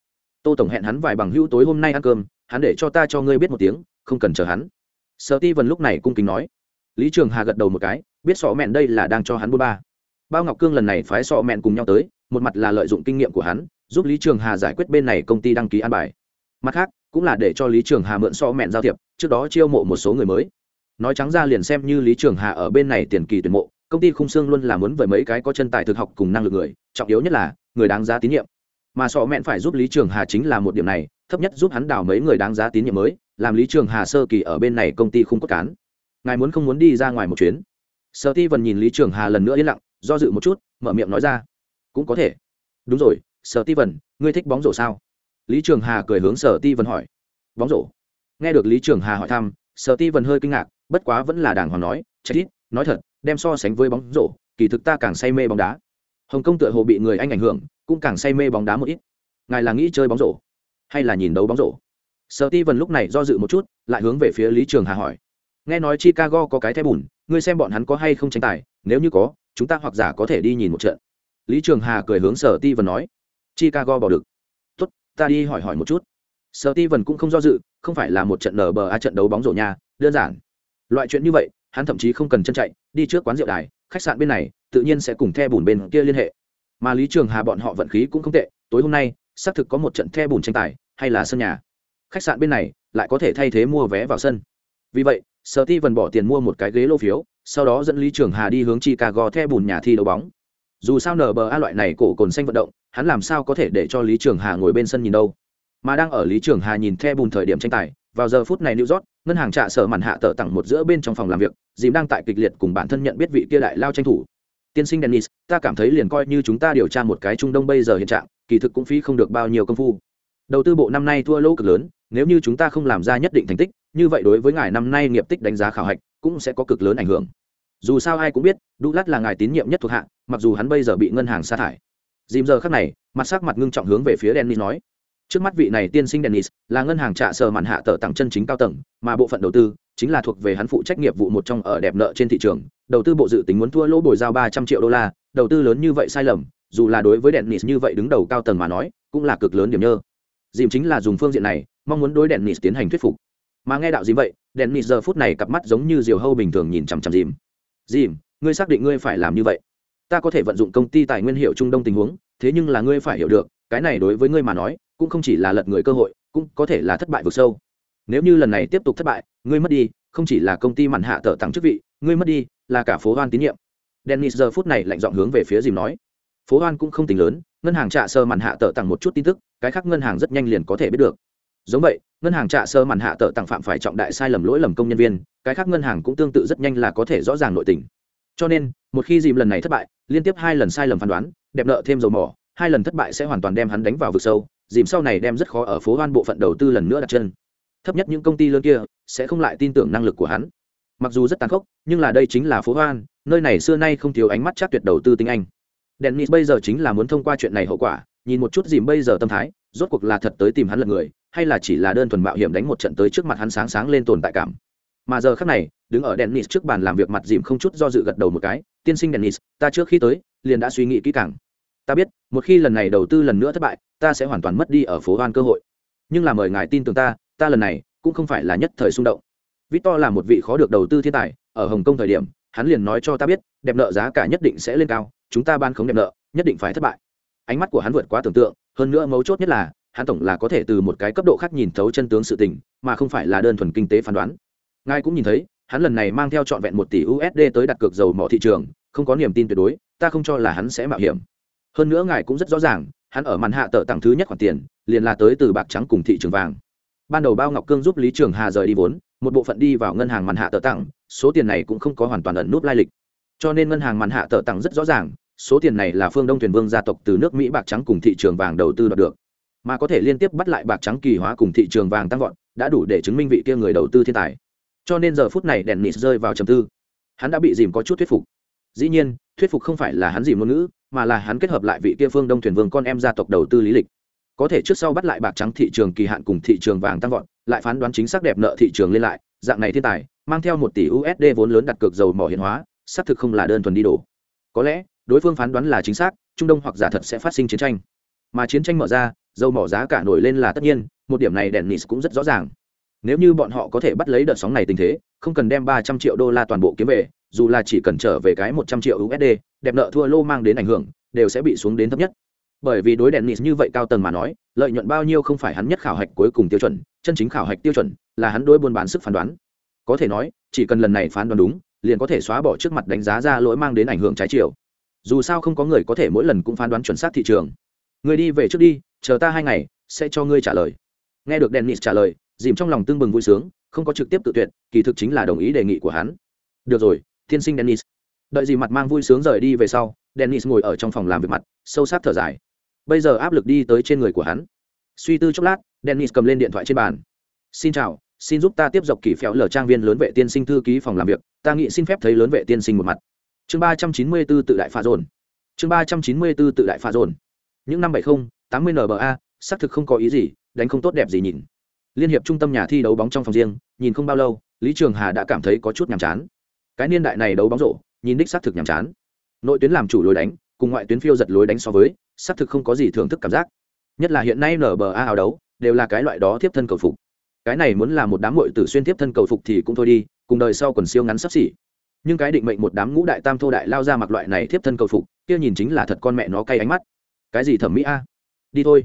Tô tổng hẹn hắn vài bằng hữu tối hôm nay ăn cơm, hắn để cho ta cho ngươi biết một tiếng, không cần chờ hắn. Sở ti vần lúc này cung kính nói. Lý trường hà gật đầu một cái, biết sọ mẹn đây là đang cho hắn bôn ba. Bao ngọc cương lần này phái sọ mẹn cùng nhau tới, một mặt là lợi dụng kinh nghiệm của hắn, giúp lý trường hà giải quyết bên này công ty đăng ký an bài. Mặt khác, cũng là để cho lý trường hà mượn sọ mẹn giao thiệp, trước đó chiêu mộ một số người mới. Nói trắng ra liền xem như lý trường hà ở bên này tiền kỳ tuyển mộ công ty khung xương luôn là muốn với mấy cái có chân tài thực học cùng năng lực người, trọng yếu nhất là, người đáng giá tín nhiệm. Mà sọ mẹn phải giúp lý trường hà chính là một điểm này, thấp nhất giúp hắn đào mấy người đáng giá tín nhiệm mới, làm lý trường hà sơ kỳ ở bên này công ty không cốt cán. Ngài muốn không muốn đi ra ngoài một chuyến? Sợ ti vần nhìn lý trường hà lần nữa yên lặng, do dự một chút, mở miệng nói ra. Cũng có thể. Đúng rồi, sở ti vần ngươi thích bóng rổ sao? Lý trường hà cười hướng sở ti vần hỏi. Bóng rổ? Nghe được lý trường hà hỏi thăm, sở ti vần hơi kinh ngạc, bất quá vẫn là đàng hoàng nói, chết ít, nói thật đem so sánh với bóng rổ, kỳ thực ta càng say mê bóng đá. Hồng kông tựa hồ bị người anh ảnh hưởng, cũng càng say mê bóng đá một ít. Ngài là nghĩ chơi bóng rổ, hay là nhìn đấu bóng rổ? Sở ti vần lúc này do dự một chút, lại hướng về phía lý trường hà hỏi. Nghe nói chicago có cái thép bùn, ngươi xem bọn hắn có hay không tranh tài, nếu như có, chúng ta hoặc giả có thể đi nhìn một trận. Lý trường hà cười hướng sở ti vần nói. Chicago bỏ được. Tốt, ta đi hỏi hỏi một chút. Sở ti vần cũng không do dự, không phải là một trận nở bờ a trận đấu bóng rổ nhà đơn giản. Loại chuyện như vậy hắn thậm chí không cần chân chạy, đi trước quán rượu đài, khách sạn bên này, tự nhiên sẽ cùng the bùn bên kia liên hệ. Mà lý trường hà bọn họ vận khí cũng không tệ, tối hôm nay, xác thực có một trận the bùn tranh tài, hay là sân nhà. Khách sạn bên này, lại có thể thay thế mua vé vào sân. Vì vậy, sở ti vần bỏ tiền mua một cái ghế lô phiếu, sau đó dẫn lý trường hà đi hướng chicago the bùn nhà thi đấu bóng. Dù sao nở bờ a loại này cổ cồn xanh vận động, hắn làm sao có thể để cho lý trường hà ngồi bên sân nhìn đâu? Mà đang ở lý trường hà nhìn the bùn thời điểm tranh tài, vào giờ phút này new york ngân hàng trạ sở màn hạ tờ tặng một giữa bên trong phòng làm việc, dìm đang tại kịch liệt cùng bản thân nhận biết vị kia đại lao tranh thủ. Tiên sinh dennis, ta cảm thấy liền coi như chúng ta điều tra một cái trung đông bây giờ hiện trạng, kỳ thực cũng phí không được bao nhiêu công phu. Đầu tư bộ năm nay thua lỗ cực lớn, nếu như chúng ta không làm ra nhất định thành tích, như vậy đối với ngài năm nay nghiệp tích đánh giá khảo hạch, cũng sẽ có cực lớn ảnh hưởng. Dù sao ai cũng biết đu lát là ngài tín nhiệm nhất thuộc hạ, mặc dù hắn bây giờ bị ngân hàng sa thải. Dìm giờ khắc này, mặt sắc mặt ngưng trọng hướng về phía dennis nói trước mắt vị này tiên sinh dennis là ngân hàng trạ sờ màn hạ tờ tặng chân chính cao tầng, mà bộ phận đầu tư chính là thuộc về hắn phụ trách nghiệp vụ một trong ở đẹp nợ trên thị trường. Đầu tư bộ dự tính muốn thua lỗ bồi giao ba trăm triệu đô la, đầu tư lớn như vậy sai lầm, dù là đối với dennis như vậy đứng đầu cao tầng mà nói, cũng là cực lớn điểm nhơ. Dìm chính là dùng phương diện này, mong muốn đối dennis tiến hành thuyết phục. Mà nghe đạo dìm vậy, dennis giờ phút này cặp mắt giống như diều hâu bình thường nhìn chằm chằm dìm. Dìm, ngươi xác định ngươi phải làm như vậy? Ta có thể vận dụng công ty tài nguyên hiệu trung đông tình huống, thế nhưng là ngươi phải hiểu được, cái này đối với ngươi mà nói cũng không chỉ là lật người cơ hội, cũng có thể là thất bại vượt sâu. Nếu như lần này tiếp tục thất bại, ngươi mất đi, không chỉ là công ty mặn hạ tờ tặng chức vị, ngươi mất đi là cả phố hoan tín nhiệm. Dennis giờ phút này lạnh giọng hướng về phía dìm nói. Phố hoan cũng không tính lớn, ngân hàng trạ sơ mặn hạ tờ tặng một chút tin tức, cái khác ngân hàng rất nhanh liền có thể biết được. Giống vậy, ngân hàng trạ sơ mặn hạ tờ tặng phạm phải trọng đại sai lầm lỗi lầm công nhân viên, cái khác ngân hàng cũng tương tự rất nhanh là có thể rõ ràng nội tình. Cho nên, một khi dìm lần này thất bại, liên tiếp hai lần sai lầm phán đoán, đẹp nợ thêm dầu mỏ, hai lần thất bại sẽ hoàn toàn đem hắn đánh vào vực sâu dìm sau này đem rất khó ở phố hoan bộ phận đầu tư lần nữa đặt chân. Thấp nhất những công ty lớn kia sẽ không lại tin tưởng năng lực của hắn. Mặc dù rất tàn khốc, nhưng là đây chính là phố hoan, nơi này xưa nay không thiếu ánh mắt chắc tuyệt đầu tư tinh anh. Dennis bây giờ chính là muốn thông qua chuyện này hậu quả, nhìn một chút dìm bây giờ tâm thái, rốt cuộc là thật tới tìm hắn lật người, hay là chỉ là đơn thuần mạo hiểm đánh một trận tới trước mặt hắn sáng sáng lên tồn tại cảm. Mà giờ khác này, đứng ở dennis trước bàn làm việc mặt dìm không chút do dự gật đầu một cái, tiên sinh dennis, ta trước khi tới, liền đã suy nghĩ kỹ càng ta biết, một khi lần này đầu tư lần nữa thất bại, ta sẽ hoàn toàn mất đi ở phố hoan cơ hội. Nhưng là mời ngài tin tưởng ta ta lần này cũng không phải là nhất thời xung động. Victor là một vị khó được đầu tư thiên tài, ở hồng kông thời điểm, hắn liền nói cho ta biết, đẹp nợ giá cả nhất định sẽ lên cao, chúng ta ban khống đẹp nợ, nhất định phải thất bại. Ánh mắt của hắn vượt quá tưởng tượng, hơn nữa mấu chốt nhất là, hắn tổng là có thể từ một cái cấp độ khác nhìn thấu chân tướng sự tình, mà không phải là đơn thuần kinh tế phán đoán. Ngài cũng nhìn thấy, hắn lần này mang theo trọn vẹn một tỷ usd tới đặt cược dầu mỏ thị trường, không có niềm tin tuyệt đối, ta không cho là hắn sẽ mạo hiểm hơn nữa ngài cũng rất rõ ràng, hắn ở màn hạ tờ tặng thứ nhất khoản tiền, liền là tới từ bạc trắng cùng thị trường vàng. Ban đầu bao ngọc cương giúp lý trường hà rời đi vốn, một bộ phận đi vào ngân hàng màn hạ tờ tặng, số tiền này cũng không có hoàn toàn ẩn nút lai lịch. Cho nên ngân hàng màn hạ tờ tặng rất rõ ràng, số tiền này là phương đông thuyền vương gia tộc từ nước mỹ bạc trắng cùng thị trường vàng đầu tư đoạt được. Mà có thể liên tiếp bắt lại bạc trắng kỳ hóa cùng thị trường vàng tăng vọt, đã đủ để chứng minh vị kia người đầu tư thiên tài. Cho nên giờ phút này đèn nịt rơi vào trầm tư. Hắn đã bị dìm có chút thuyết phục dĩ nhiên, thuyết phục không phải là hắn gì ngôn ngữ, mà là hắn kết hợp lại vị kia phương đông thuyền vương con em gia tộc đầu tư lý lịch. Có thể trước sau bắt lại bạc trắng thị trường kỳ hạn cùng thị trường vàng tăng vọt, lại phán đoán chính xác đẹp nợ thị trường lên lại, dạng này thiên tài, mang theo một tỷ usd vốn lớn đặt cược dầu mỏ hiện hóa, xác thực không là đơn thuần đi đổ. Có lẽ, đối phương phán đoán là chính xác, trung đông hoặc giả thật sẽ phát sinh chiến tranh. Mà chiến tranh mở ra, dầu mỏ giá cả nổi lên là tất nhiên, một điểm này đèn nis cũng rất rõ ràng nếu như bọn họ có thể bắt lấy đợt sóng này tình thế, không cần đem ba trăm triệu đô la toàn bộ kiếm về, dù là chỉ cần trở về cái một trăm triệu usd đẹp nợ thua lô mang đến ảnh hưởng, đều sẽ bị xuống đến thấp nhất. Bởi vì đối đèn nịt như vậy cao tầng mà nói, lợi nhuận bao nhiêu không phải hắn nhất khảo hạch cuối cùng tiêu chuẩn, chân chính khảo hạch tiêu chuẩn là hắn đối buôn bán sức phán đoán. Có thể nói, chỉ cần lần này phán đoán đúng, liền có thể xóa bỏ trước mặt đánh giá ra lỗi mang đến ảnh hưởng trái chiều. Dù sao không có người có thể mỗi lần cũng phán đoán chuẩn xác thị trường. Người đi về trước đi, chờ ta hai ngày, sẽ cho ngươi trả lời. Nghe được đèn nịt trả lời dìm trong lòng tương bừng vui sướng, không có trực tiếp tự tuyệt, kỳ thực chính là đồng ý đề nghị của hắn. Được rồi tiên sinh dennis. Đợi gì mặt mang vui sướng rời đi về sau, dennis ngồi ở trong phòng làm việc mặt, sâu sắc thở dài. Bây giờ áp lực đi tới trên người của hắn. Suy tư chốc lát, dennis cầm lên điện thoại trên bàn. Xin chào, xin giúp ta tiếp dọc kỷ phéo lở trang viên lớn vệ tiên sinh thư ký phòng làm việc, ta nghĩ xin phép thấy lớn vệ tiên sinh một mặt. Chương ba trăm chín mươi b ố tự đại pha dồn. Chương ba trăm chín mươi b ố tự đại pha dồn. Những năm bảy mươi tám mươi nba xác thực không có ý gì, đánh không tốt đẹp gì nhìn liên hiệp trung tâm nhà thi đấu bóng trong phòng riêng, nhìn không bao lâu, lý trường hà đã cảm thấy có chút nhàm chán. Cái niên đại này đấu bóng rổ, nhìn đích xác thực nhàm chán. Nội tuyến làm chủ lối đánh, cùng ngoại tuyến phiêu giật lối đánh so với, xác thực không có gì thưởng thức cảm giác. Nhất là hiện nay nba áo đấu, đều là cái loại đó tiếp thân cầu phục. Cái này muốn là một đám mội tử xuyên tiếp thân cầu phục thì cũng thôi đi, cùng đời sau còn siêu ngắn sắp xỉ. Nhưng cái định mệnh một đám ngũ đại tam thô đại lao ra mặc loại này tiếp thân cầu phục, kia nhìn chính là thật con mẹ nó cay ánh mắt. Cái gì thẩm mỹ a? Đi thôi.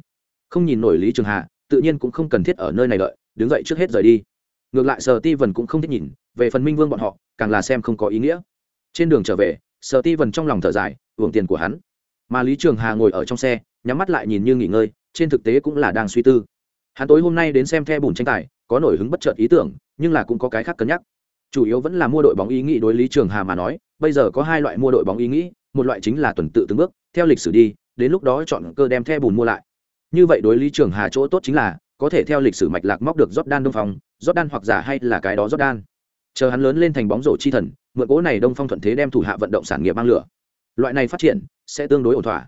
Không nhìn nổi lý trường hà tự nhiên cũng không cần thiết ở nơi này đợi, đứng dậy trước hết rời đi. Ngược lại, sở ti vần cũng không thích nhìn, về phần minh vương bọn họ, càng là xem không có ý nghĩa. Trên đường trở về, sở ti vần trong lòng thở dài hưởng tiền của hắn. Mà lý trường hà ngồi ở trong xe, nhắm mắt lại nhìn như nghỉ ngơi, trên thực tế cũng là đang suy tư. Hắn tối hôm nay đến xem the bùn tranh tài, có nổi hứng bất chợt ý tưởng, nhưng là cũng có cái khác cân nhắc. Chủ yếu vẫn là mua đội bóng ý nghĩ đối lý trường hà mà nói, bây giờ có hai loại mua đội bóng ý nghĩ, một loại chính là tuần tự từng bước, theo lịch sử đi, đến lúc đó chọn cơ đem the bùn mua lại như vậy đối lý trường hà chỗ tốt chính là có thể theo lịch sử mạch lạc móc được Jordan Đông Phong, Jordan hoặc giả hay là cái đó Jordan. Chờ hắn lớn lên thành bóng rổ chi thần, mượn cố này Đông Phong thuận thế đem thủ hạ vận động sản nghiệp mang lửa. Loại này phát triển sẽ tương đối ổn thỏa.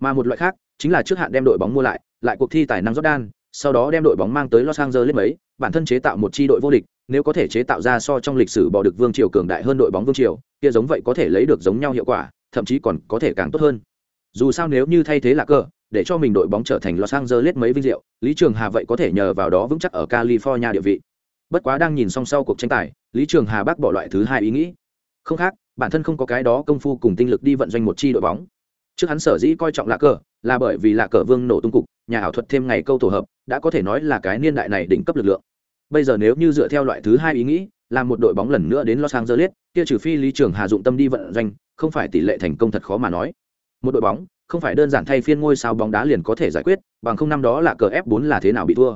Mà một loại khác, chính là trước hạn đem đội bóng mua lại, lại cuộc thi tài năng Jordan, sau đó đem đội bóng mang tới Los Angeles mấy, bản thân chế tạo một chi đội vô địch, nếu có thể chế tạo ra so trong lịch sử bỏ được vương triều cường đại hơn đội bóng vương triều, kia giống vậy có thể lấy được giống nhau hiệu quả, thậm chí còn có thể càng tốt hơn. Dù sao nếu như thay thế là cơ, để cho mình đội bóng trở thành Los Angeles mấy vinh diệu, Lý Trường Hà vậy có thể nhờ vào đó vững chắc ở California địa vị. Bất quá đang nhìn xong sau cuộc tranh tài, Lý Trường Hà bác bỏ loại thứ hai ý nghĩ. Không khác, bản thân không có cái đó công phu cùng tinh lực đi vận doanh một chi đội bóng. Trước hắn sở dĩ coi trọng lạ cờ, là bởi vì lạ cờ vương nổ tung cục, nhà ảo thuật thêm ngày câu tổ hợp, đã có thể nói là cái niên đại này đỉnh cấp lực lượng. Bây giờ nếu như dựa theo loại thứ hai ý nghĩ, làm một đội bóng lần nữa đến Los Angeles, kia trừ phi Lý Trường Hà dụng tâm đi vận doanh, không phải tỷ lệ thành công thật khó mà nói. Một đội bóng, không phải đơn giản thay phiên ngôi sao bóng đá liền có thể giải quyết, bằng không năm đó là cờ F4 là thế nào bị thua.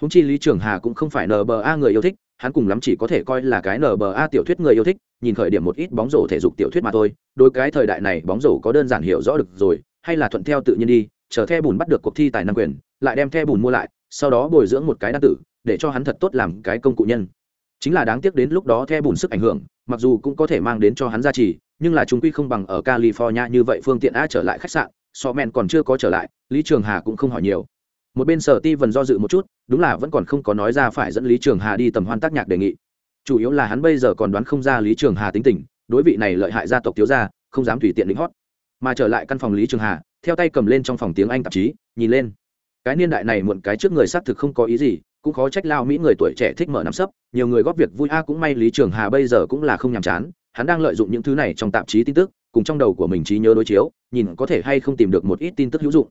Húng chi Lý Trường Hà cũng không phải NBA người yêu thích, hắn cùng lắm chỉ có thể coi là cái NBA tiểu thuyết người yêu thích, nhìn khởi điểm một ít bóng rổ thể dục tiểu thuyết mà thôi, đối cái thời đại này bóng rổ có đơn giản hiểu rõ được rồi, hay là thuận theo tự nhiên đi, chờ theo bùn bắt được cuộc thi tài năng quyền, lại đem theo bùn mua lại, sau đó bồi dưỡng một cái đa tử, để cho hắn thật tốt làm cái công cụ nhân. Chính là đáng tiếc đến lúc đó theo bùn sức ảnh hưởng, mặc dù cũng có thể mang đến cho hắn giá trị, nhưng là chúng quy không bằng ở California như vậy phương tiện a trở lại khách sạn, so men còn chưa có trở lại lý trường hà cũng không hỏi nhiều. Một bên sở ti vần do dự một chút đúng là vẫn còn không có nói ra phải dẫn lý trường hà đi tầm hoan tác nhạc đề nghị. Chủ yếu là hắn bây giờ còn đoán không ra lý trường hà tính tình đối vị này lợi hại gia tộc thiếu gia không dám tùy tiện lính hót. Mà trở lại căn phòng lý trường hà theo tay cầm lên trong phòng tiếng anh tạp chí nhìn lên. Cái niên đại này muộn cái trước người xác thực không có ý gì cũng khó trách lao mỹ người tuổi trẻ thích mở nắm sấp nhiều người góp việc vui a cũng may lý trường hà bây giờ cũng là không nhàm chán hắn đang lợi dụng những thứ này trong tạp chí tin tức, cùng trong đầu của mình trí nhớ đối chiếu, nhìn có thể hay không tìm được một ít tin tức hữu dụng.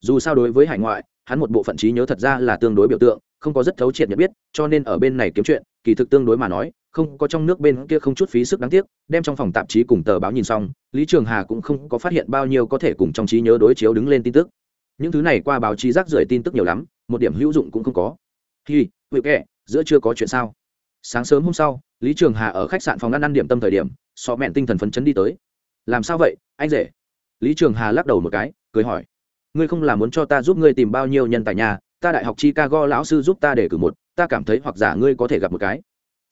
Dù sao đối với hải ngoại, hắn một bộ phận trí nhớ thật ra là tương đối biểu tượng, không có rất thấu triệt nhận biết, cho nên ở bên này kiếm chuyện, kỳ thực tương đối mà nói, không có trong nước bên kia không chút phí sức đáng tiếc, đem trong phòng tạp chí cùng tờ báo nhìn xong, lý trường hà cũng không có phát hiện bao nhiêu có thể cùng trong trí nhớ đối chiếu đứng lên tin tức. Những thứ này qua báo chí rác rưởi tin tức nhiều lắm, một điểm hữu dụng cũng không có. Hi vị kệ giữa chưa có chuyện sao? Sáng sớm hôm sau lý trường hà ở khách sạn phòng ăn ăn điểm tâm thời điểm so mẹn tinh thần phấn chấn đi tới. Làm sao vậy, anh rể? Lý trường hà lắc đầu một cái, cười hỏi. Ngươi không là muốn cho ta giúp ngươi tìm bao nhiêu nhân tài nhà, ta đại học chicago lão sư giúp ta để cử một, ta cảm thấy hoặc giả ngươi có thể gặp một cái.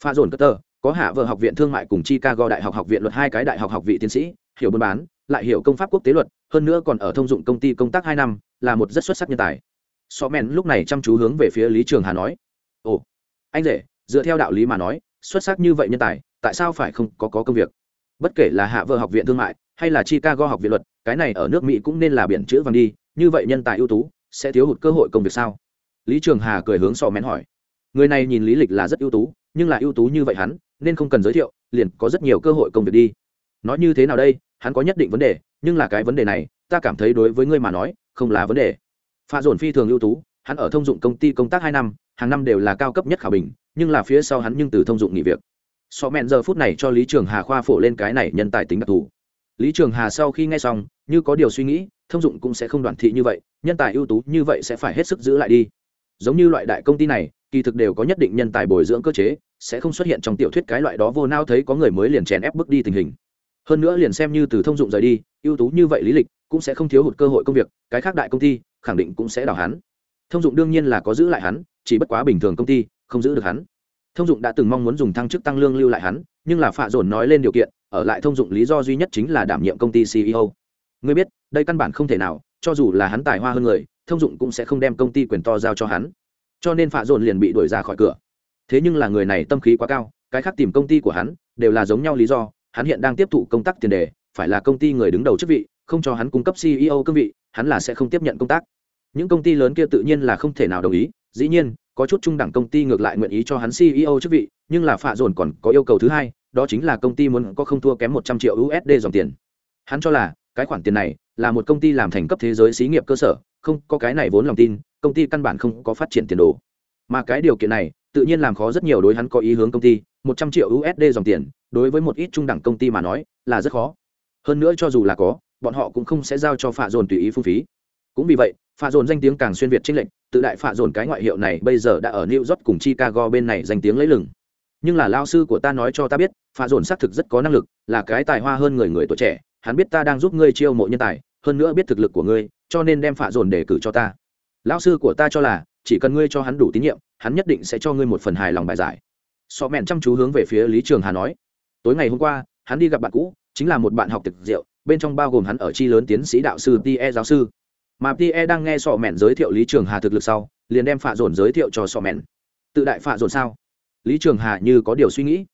Pha dồn cất tờ có hạ vợ học viện thương mại cùng chicago đại học học viện luật hai cái đại học học vị tiến sĩ, hiểu buôn bán, lại hiểu công pháp quốc tế luật, hơn nữa còn ở thông dụng công ty công tác hai năm, là một rất xuất sắc nhân tài. So men lúc này chăm chú hướng về phía lý trường hà nói. Ồ, anh rể, dựa theo đạo lý mà nói xuất sắc như vậy nhân tài tại sao phải không có, có công việc? Bất kể là hạ vợ học viện thương mại hay là chicago học viện luật cái này ở nước mỹ cũng nên là biển chữ vàng đi như vậy nhân tài ưu tú sẽ thiếu hụt cơ hội công việc sao? Lý trường hà cười hướng sò mén hỏi. Người này nhìn lý lịch là rất ưu tú nhưng là ưu tú như vậy hắn nên không cần giới thiệu liền có rất nhiều cơ hội công việc đi. Nói như thế nào đây hắn có nhất định vấn đề nhưng là cái vấn đề này ta cảm thấy đối với ngươi mà nói không là vấn đề. Pha dồn phi thường ưu tú hắn ở thông dụng công ty công tác hai năm hàng năm đều là cao cấp nhất khảo bình nhưng là phía sau hắn nhưng từ thông dụng nghỉ việc. Sọ mẹn giờ phút này cho lý trường hà khoa phổ lên cái này nhân tài tính đặc thù. Lý trường hà sau khi nghe xong, như có điều suy nghĩ, thông dụng cũng sẽ không đoàn thị như vậy, nhân tài ưu tú như vậy sẽ phải hết sức giữ lại đi. Giống như loại đại công ty này, kỳ thực đều có nhất định nhân tài bồi dưỡng cơ chế, sẽ không xuất hiện trong tiểu thuyết cái loại đó vô nao thấy có người mới liền chèn ép bước đi tình hình. Hơn nữa liền xem như từ thông dụng rời đi, ưu tú như vậy lý lịch, cũng sẽ không thiếu hụt cơ hội công việc, cái khác đại công ty, khẳng định cũng sẽ đào hắn. Thông dụng đương nhiên là có giữ lại hắn, chỉ bất quá bình thường công ty không giữ được hắn. Thông dụng đã từng mong muốn dùng thăng chức tăng lương lưu lại hắn, nhưng là phạ dồn nói lên điều kiện, ở lại thông dụng lý do duy nhất chính là đảm nhiệm công ty ceo ngươi biết, đây căn bản không thể nào, cho dù là hắn tài hoa hơn người, thông dụng cũng sẽ không đem công ty quyền to giao cho hắn. Cho nên phạ dồn liền bị đuổi ra khỏi cửa. Thế nhưng là người này tâm khí quá cao, cái khác tìm công ty của hắn, đều là giống nhau lý do, hắn hiện đang tiếp thụ công tác tiền đề, phải là công ty người đứng đầu chức vị, không cho hắn cung cấp ceo cương vị, hắn là sẽ không tiếp nhận công tác. Những công ty lớn kia tự nhiên là không thể nào đồng ý, dĩ nhiên có chút trung đẳng công ty ngược lại nguyện ý cho hắn ceo chức vị, nhưng là phạ dồn còn có yêu cầu thứ hai, đó chính là công ty muốn có không thua kém một trăm triệu usd dòng tiền. Hắn cho là, cái khoản tiền này là một công ty làm thành cấp thế giới xí nghiệp cơ sở, không có cái này vốn lòng tin, công ty căn bản không có phát triển tiền đồ. Mà cái điều kiện này, tự nhiên làm khó rất nhiều đối hắn có ý hướng công ty, một trăm triệu usd dòng tiền, đối với một ít trung đẳng công ty mà nói, là rất khó. Hơn nữa cho dù là có, bọn họ cũng không sẽ giao cho phạ dồn tùy ý phung phí. Cũng vì vậy phạ dồn danh tiếng càng xuyên việt trinh lệnh tự đại phạ dồn cái ngoại hiệu này bây giờ đã ở new york cùng chicago bên này danh tiếng lấy lừng. Nhưng là lao sư của ta nói cho ta biết, phạ dồn xác thực rất có năng lực, là cái tài hoa hơn người người tuổi trẻ, hắn biết ta đang giúp ngươi chiêu mộ nhân tài, hơn nữa biết thực lực của ngươi, cho nên đem phạ dồn để cử cho ta. Lão sư của ta cho là, chỉ cần ngươi cho hắn đủ tín nhiệm, hắn nhất định sẽ cho ngươi một phần hài lòng bài giải. Sọ mẹn chăm chú hướng về phía lý trường hà nói. Tối ngày hôm qua, hắn đi gặp bạn cũ, chính là một bạn học thực diệu bên trong bao gồm hắn ở chi lớn tiến sĩ đạo sư tie giáo sư mà pte đang nghe sọ mẹn giới thiệu lý trường hà thực lực sau, liền đem phạ dồn giới thiệu cho sọ mẹn. Tự đại phạ dồn sao? Lý trường hà như có điều suy nghĩ.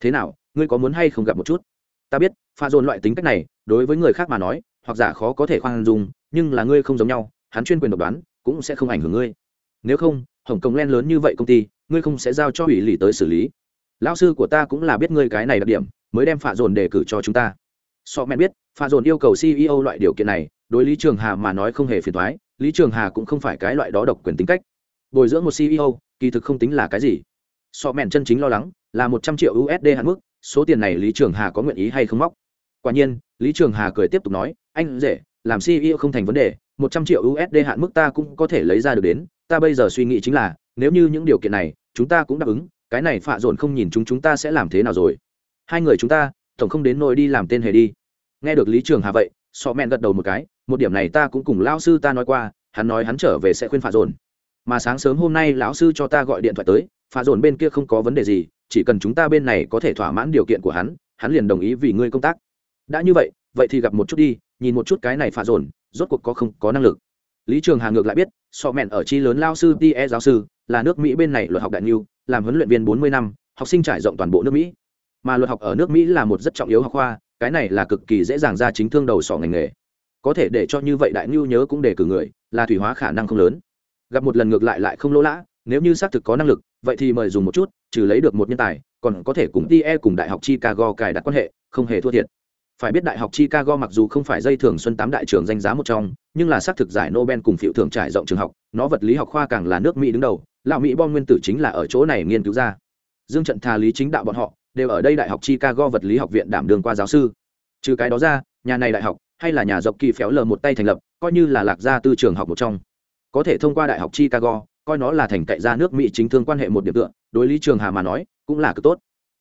Thế nào, ngươi có muốn hay không gặp một chút? Ta biết pha dồn loại tính cách này, đối với người khác mà nói, hoặc giả khó có thể khoan dung, nhưng là ngươi không giống nhau, hắn chuyên quyền độc đoán, cũng sẽ không ảnh hưởng ngươi. Nếu không, hồng kông len lớn như vậy công ty, ngươi không sẽ giao cho ủy lì tới xử lý. Lão sư của ta cũng là biết ngươi cái này đặc điểm, mới đem pha dồn đề cử cho chúng ta. So mẹ biết pha dồn yêu cầu ceo loại điều kiện này đối lý trường hà mà nói không hề phiền thoái, lý trường hà cũng không phải cái loại đó độc quyền tính cách. Bồi dưỡng một ceo kỳ thực không tính là cái gì. So mẹn chân chính lo lắng là một trăm triệu usd hạn mức, số tiền này lý trường hà có nguyện ý hay không móc. Quả nhiên, lý trường hà cười tiếp tục nói, anh dễ, làm ceo không thành vấn đề, một trăm triệu usd hạn mức ta cũng có thể lấy ra được đến, ta bây giờ suy nghĩ chính là, nếu như những điều kiện này, chúng ta cũng đáp ứng, cái này phạ dồn không nhìn chúng chúng ta sẽ làm thế nào rồi? Hai người chúng ta, tổng không đến nôi đi làm tên hề đi. Nghe được lý trường hà vậy sọ mẹn gật đầu một cái một điểm này ta cũng cùng lão sư ta nói qua, hắn nói hắn trở về sẽ khuyên phạ dồn. Mà sáng sớm hôm nay lão sư cho ta gọi điện thoại tới, phạ dồn bên kia không có vấn đề gì, chỉ cần chúng ta bên này có thể thỏa mãn điều kiện của hắn hắn liền đồng ý vì ngươi công tác. Đã như vậy vậy thì gặp một chút đi, nhìn một chút cái này phạ dồn, rốt cuộc có không có năng lực. Lý trường hà ngược lại biết, so mẹn ở chi lớn lao sư te giáo sư, là nước mỹ bên này luật học đại niu làm huấn luyện viên bốn mươi năm, học sinh trải rộng toàn bộ nước mỹ. Mà luật học ở nước mỹ là một rất trọng yếu học khoa, cái này là cực kỳ dễ dàng ra chính thương đầu sọ ngành nghề có thể để cho như vậy đại ngưu nhớ cũng để cử người, là thủy hóa khả năng không lớn. Gặp một lần ngược lại lại không lỗ lã, nếu như xác thực có năng lực, vậy thì mời dùng một chút, trừ lấy được một nhân tài, còn có thể cùng tie cùng đại học chicago cài đặt quan hệ, không hề thua thiệt. Phải biết đại học chicago mặc dù không phải dây thường xuân tám đại trường danh giá một trong, nhưng là xác thực giải nobel cùng phiệu thường trải rộng trường học, nó vật lý học khoa càng là nước mỹ đứng đầu, lão mỹ bom nguyên tử chính là ở chỗ này nghiên cứu ra. Dương trận thà lý chính đạo bọn họ, đều ở đây đại học chicago vật lý học viện đảm đường qua giáo sư. Trừ cái đó ra, nhà này đại học hay là nhà dọc kỳ phéo lờ một tay thành lập, coi như là lạc gia tư trường học một trong. Có thể thông qua đại học chicago, coi nó là thành cậy ra nước mỹ chính thương quan hệ một điểm tựa, đối lý trường hà mà nói, cũng là cực tốt.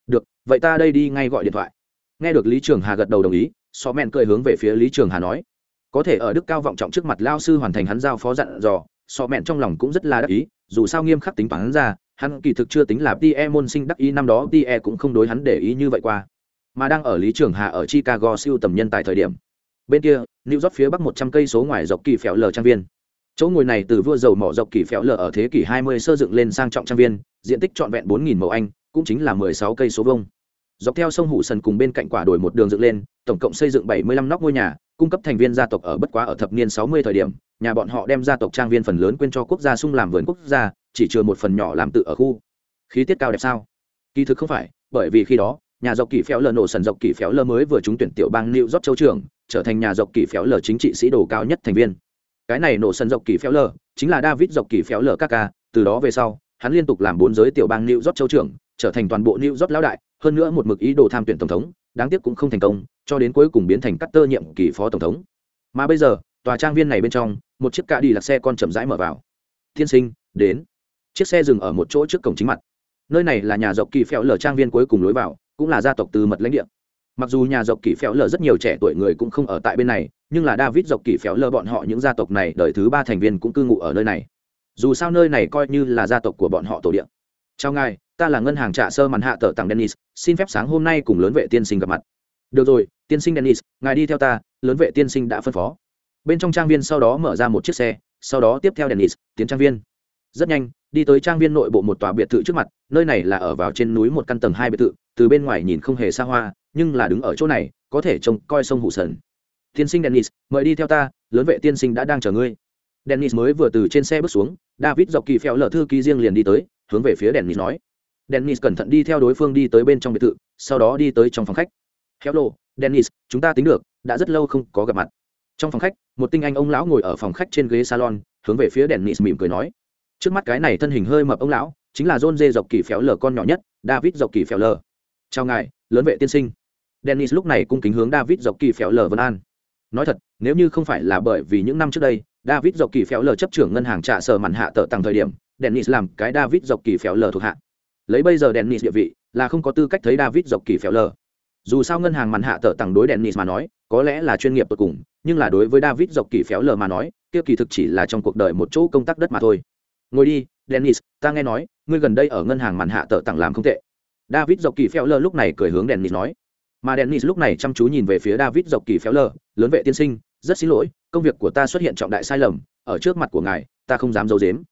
Được, vậy ta đây đi ngay gọi điện thoại. Nghe được lý trường hà gật đầu đồng ý so mẹn cười hướng về phía lý trường hà nói. Có thể ở đức cao vọng trọng trước mặt lao sư hoàn thành hắn giao phó dặn dò so mẹn trong lòng cũng rất là đắc ý, dù sao nghiêm khắc tính toán ra, hắn kỳ thực chưa tính là tie môn sinh đắc ý năm đó tie cũng không đối hắn để ý như vậy qua. Mà đang ở lý trường hà ở chicago siêu tầm nhân tại thời điểm bên kia, new york phía bắc một trăm cây số ngoài dọc kỳ phèo lờ trang viên. Chỗ ngồi này từ vua dầu mỏ dọc kỳ phèo lở ở thế kỷ 20 sơ dựng lên sang trọng trang viên, diện tích trọn vẹn 4.000 mẫu anh, cũng chính là 16 cây số vông dọc theo sông hủ sần cùng bên cạnh quả đổi một đường dựng lên, tổng cộng xây dựng 75 nóc ngôi nhà, cung cấp thành viên gia tộc ở bất quá ở thập niên 60 thời điểm, nhà bọn họ đem gia tộc trang viên phần lớn quên cho quốc gia sung làm vườn quốc gia, chỉ chừa một phần nhỏ làm tự ở khu. Khí tiết cao đẹp sao? Kỳ thực không phải, bởi vì khi đó, nhà dọc kỳ phéo lờ nổ sần dọc kỳ phéo lờ mới vừa trúng tuyển tiểu bang New York châu trưởng trở thành nhà dọc kỳ phéo lờ chính trị sĩ đồ cao nhất thành viên. Cái này nổ sân dọc kỳ phéo lờ, chính là david dọc kỳ phéo lờ các ca từ đó về sau, hắn liên tục làm bốn giới tiểu bang new york châu trưởng, trở thành toàn bộ new york lão đại, hơn nữa một mực ý đồ tham tuyển tổng thống, đáng tiếc cũng không thành công, cho đến cuối cùng biến thành cắt tơ nhiệm kỳ phó tổng thống. Mà bây giờ, tòa trang viên này bên trong, một chiếc cạ đi lạc xe con chậm rãi mở vào. Thiên sinh, đến. Chiếc xe dừng ở một chỗ trước cổng chính mặt. Nơi này là nhà dọc kỳ phéo lờ trang viên cuối cùng lối vào, cũng là gia tộc từ mật lãnh địa mặc dù nhà dọc kỳ phéo lờ rất nhiều trẻ tuổi người cũng không ở tại bên này, nhưng là david dọc kỳ phéo lờ bọn họ những gia tộc này đời thứ ba thành viên cũng cư ngụ ở nơi này. Dù sao nơi này coi như là gia tộc của bọn họ tổ điện chào ngài, ta là ngân hàng trả sơ màn hạ tờ tặng dennis, xin phép sáng hôm nay cùng lớn vệ tiên sinh gặp mặt. Được rồi, tiên sinh dennis, ngài đi theo ta, lớn vệ tiên sinh đã phân phó. Bên trong trang viên sau đó mở ra một chiếc xe, sau đó tiếp theo dennis, tiến trang viên. Rất nhanh, đi tới trang viên nội bộ một tòa biệt thự trước mặt, nơi này là ở vào trên núi một căn tầng hai biệt thự từ bên ngoài nhìn không hề xa hoa, nhưng là đứng ở chỗ này, có thể trông coi sông hụ sần. Tiên sinh dennis, mời đi theo ta, lớn vệ tiên sinh đã đang chờ ngươi. Dennis mới vừa từ trên xe bước xuống, david dọc kỳ phèo lở thư ký riêng liền đi tới, hướng về phía dennis nói. Dennis cẩn thận đi theo đối phương đi tới bên trong biệt thự, sau đó đi tới trong phòng khách. Hello, dennis, chúng ta tính được, đã rất lâu không có gặp mặt. Trong phòng khách, một tinh anh ông lão ngồi ở phòng khách trên ghế salon, hướng về phía dennis mỉm cười nói. Trước mắt cái này thân hình hơi mập ông lão, chính là john dê dọc kỳ phéo lờ con nhỏ nhất, david dọc kỳ phéo lờ chào ngài, lớn vệ tiên sinh. Dennis lúc này cung kính hướng david dọc kỳ phéo lờ vân an. Nói thật, nếu như không phải là bởi vì những năm trước đây, david dọc kỳ phéo lờ chấp trưởng ngân hàng trả sở mặn hạ tờ tặng thời điểm, dennis làm cái david dọc kỳ phéo lờ thuộc hạ. Lấy bây giờ dennis địa vị, là không có tư cách thấy david dọc kỳ phéo lờ. Dù sao ngân hàng mặn hạ tờ tặng đối dennis mà nói, có lẽ là chuyên nghiệp tột cùng, nhưng là đối với david dọc kỳ phéo lờ mà nói, kia kỳ thực chỉ là trong cuộc đời một chỗ công tác đất mà thôi. Ngồi đi, dennis, ta nghe nói, ngươi gần đây ở ngân hàng màn hạ tờ tặng làm không tệ david dọc kỳ phéo Lơ lúc này cười hướng dennis nói. Mà dennis lúc này chăm chú nhìn về phía david dọc kỳ phéo Lơ. lớn vệ tiên sinh, rất xin lỗi, công việc của ta xuất hiện trọng đại sai lầm, ở trước mặt của ngài, ta không dám giấu i dếm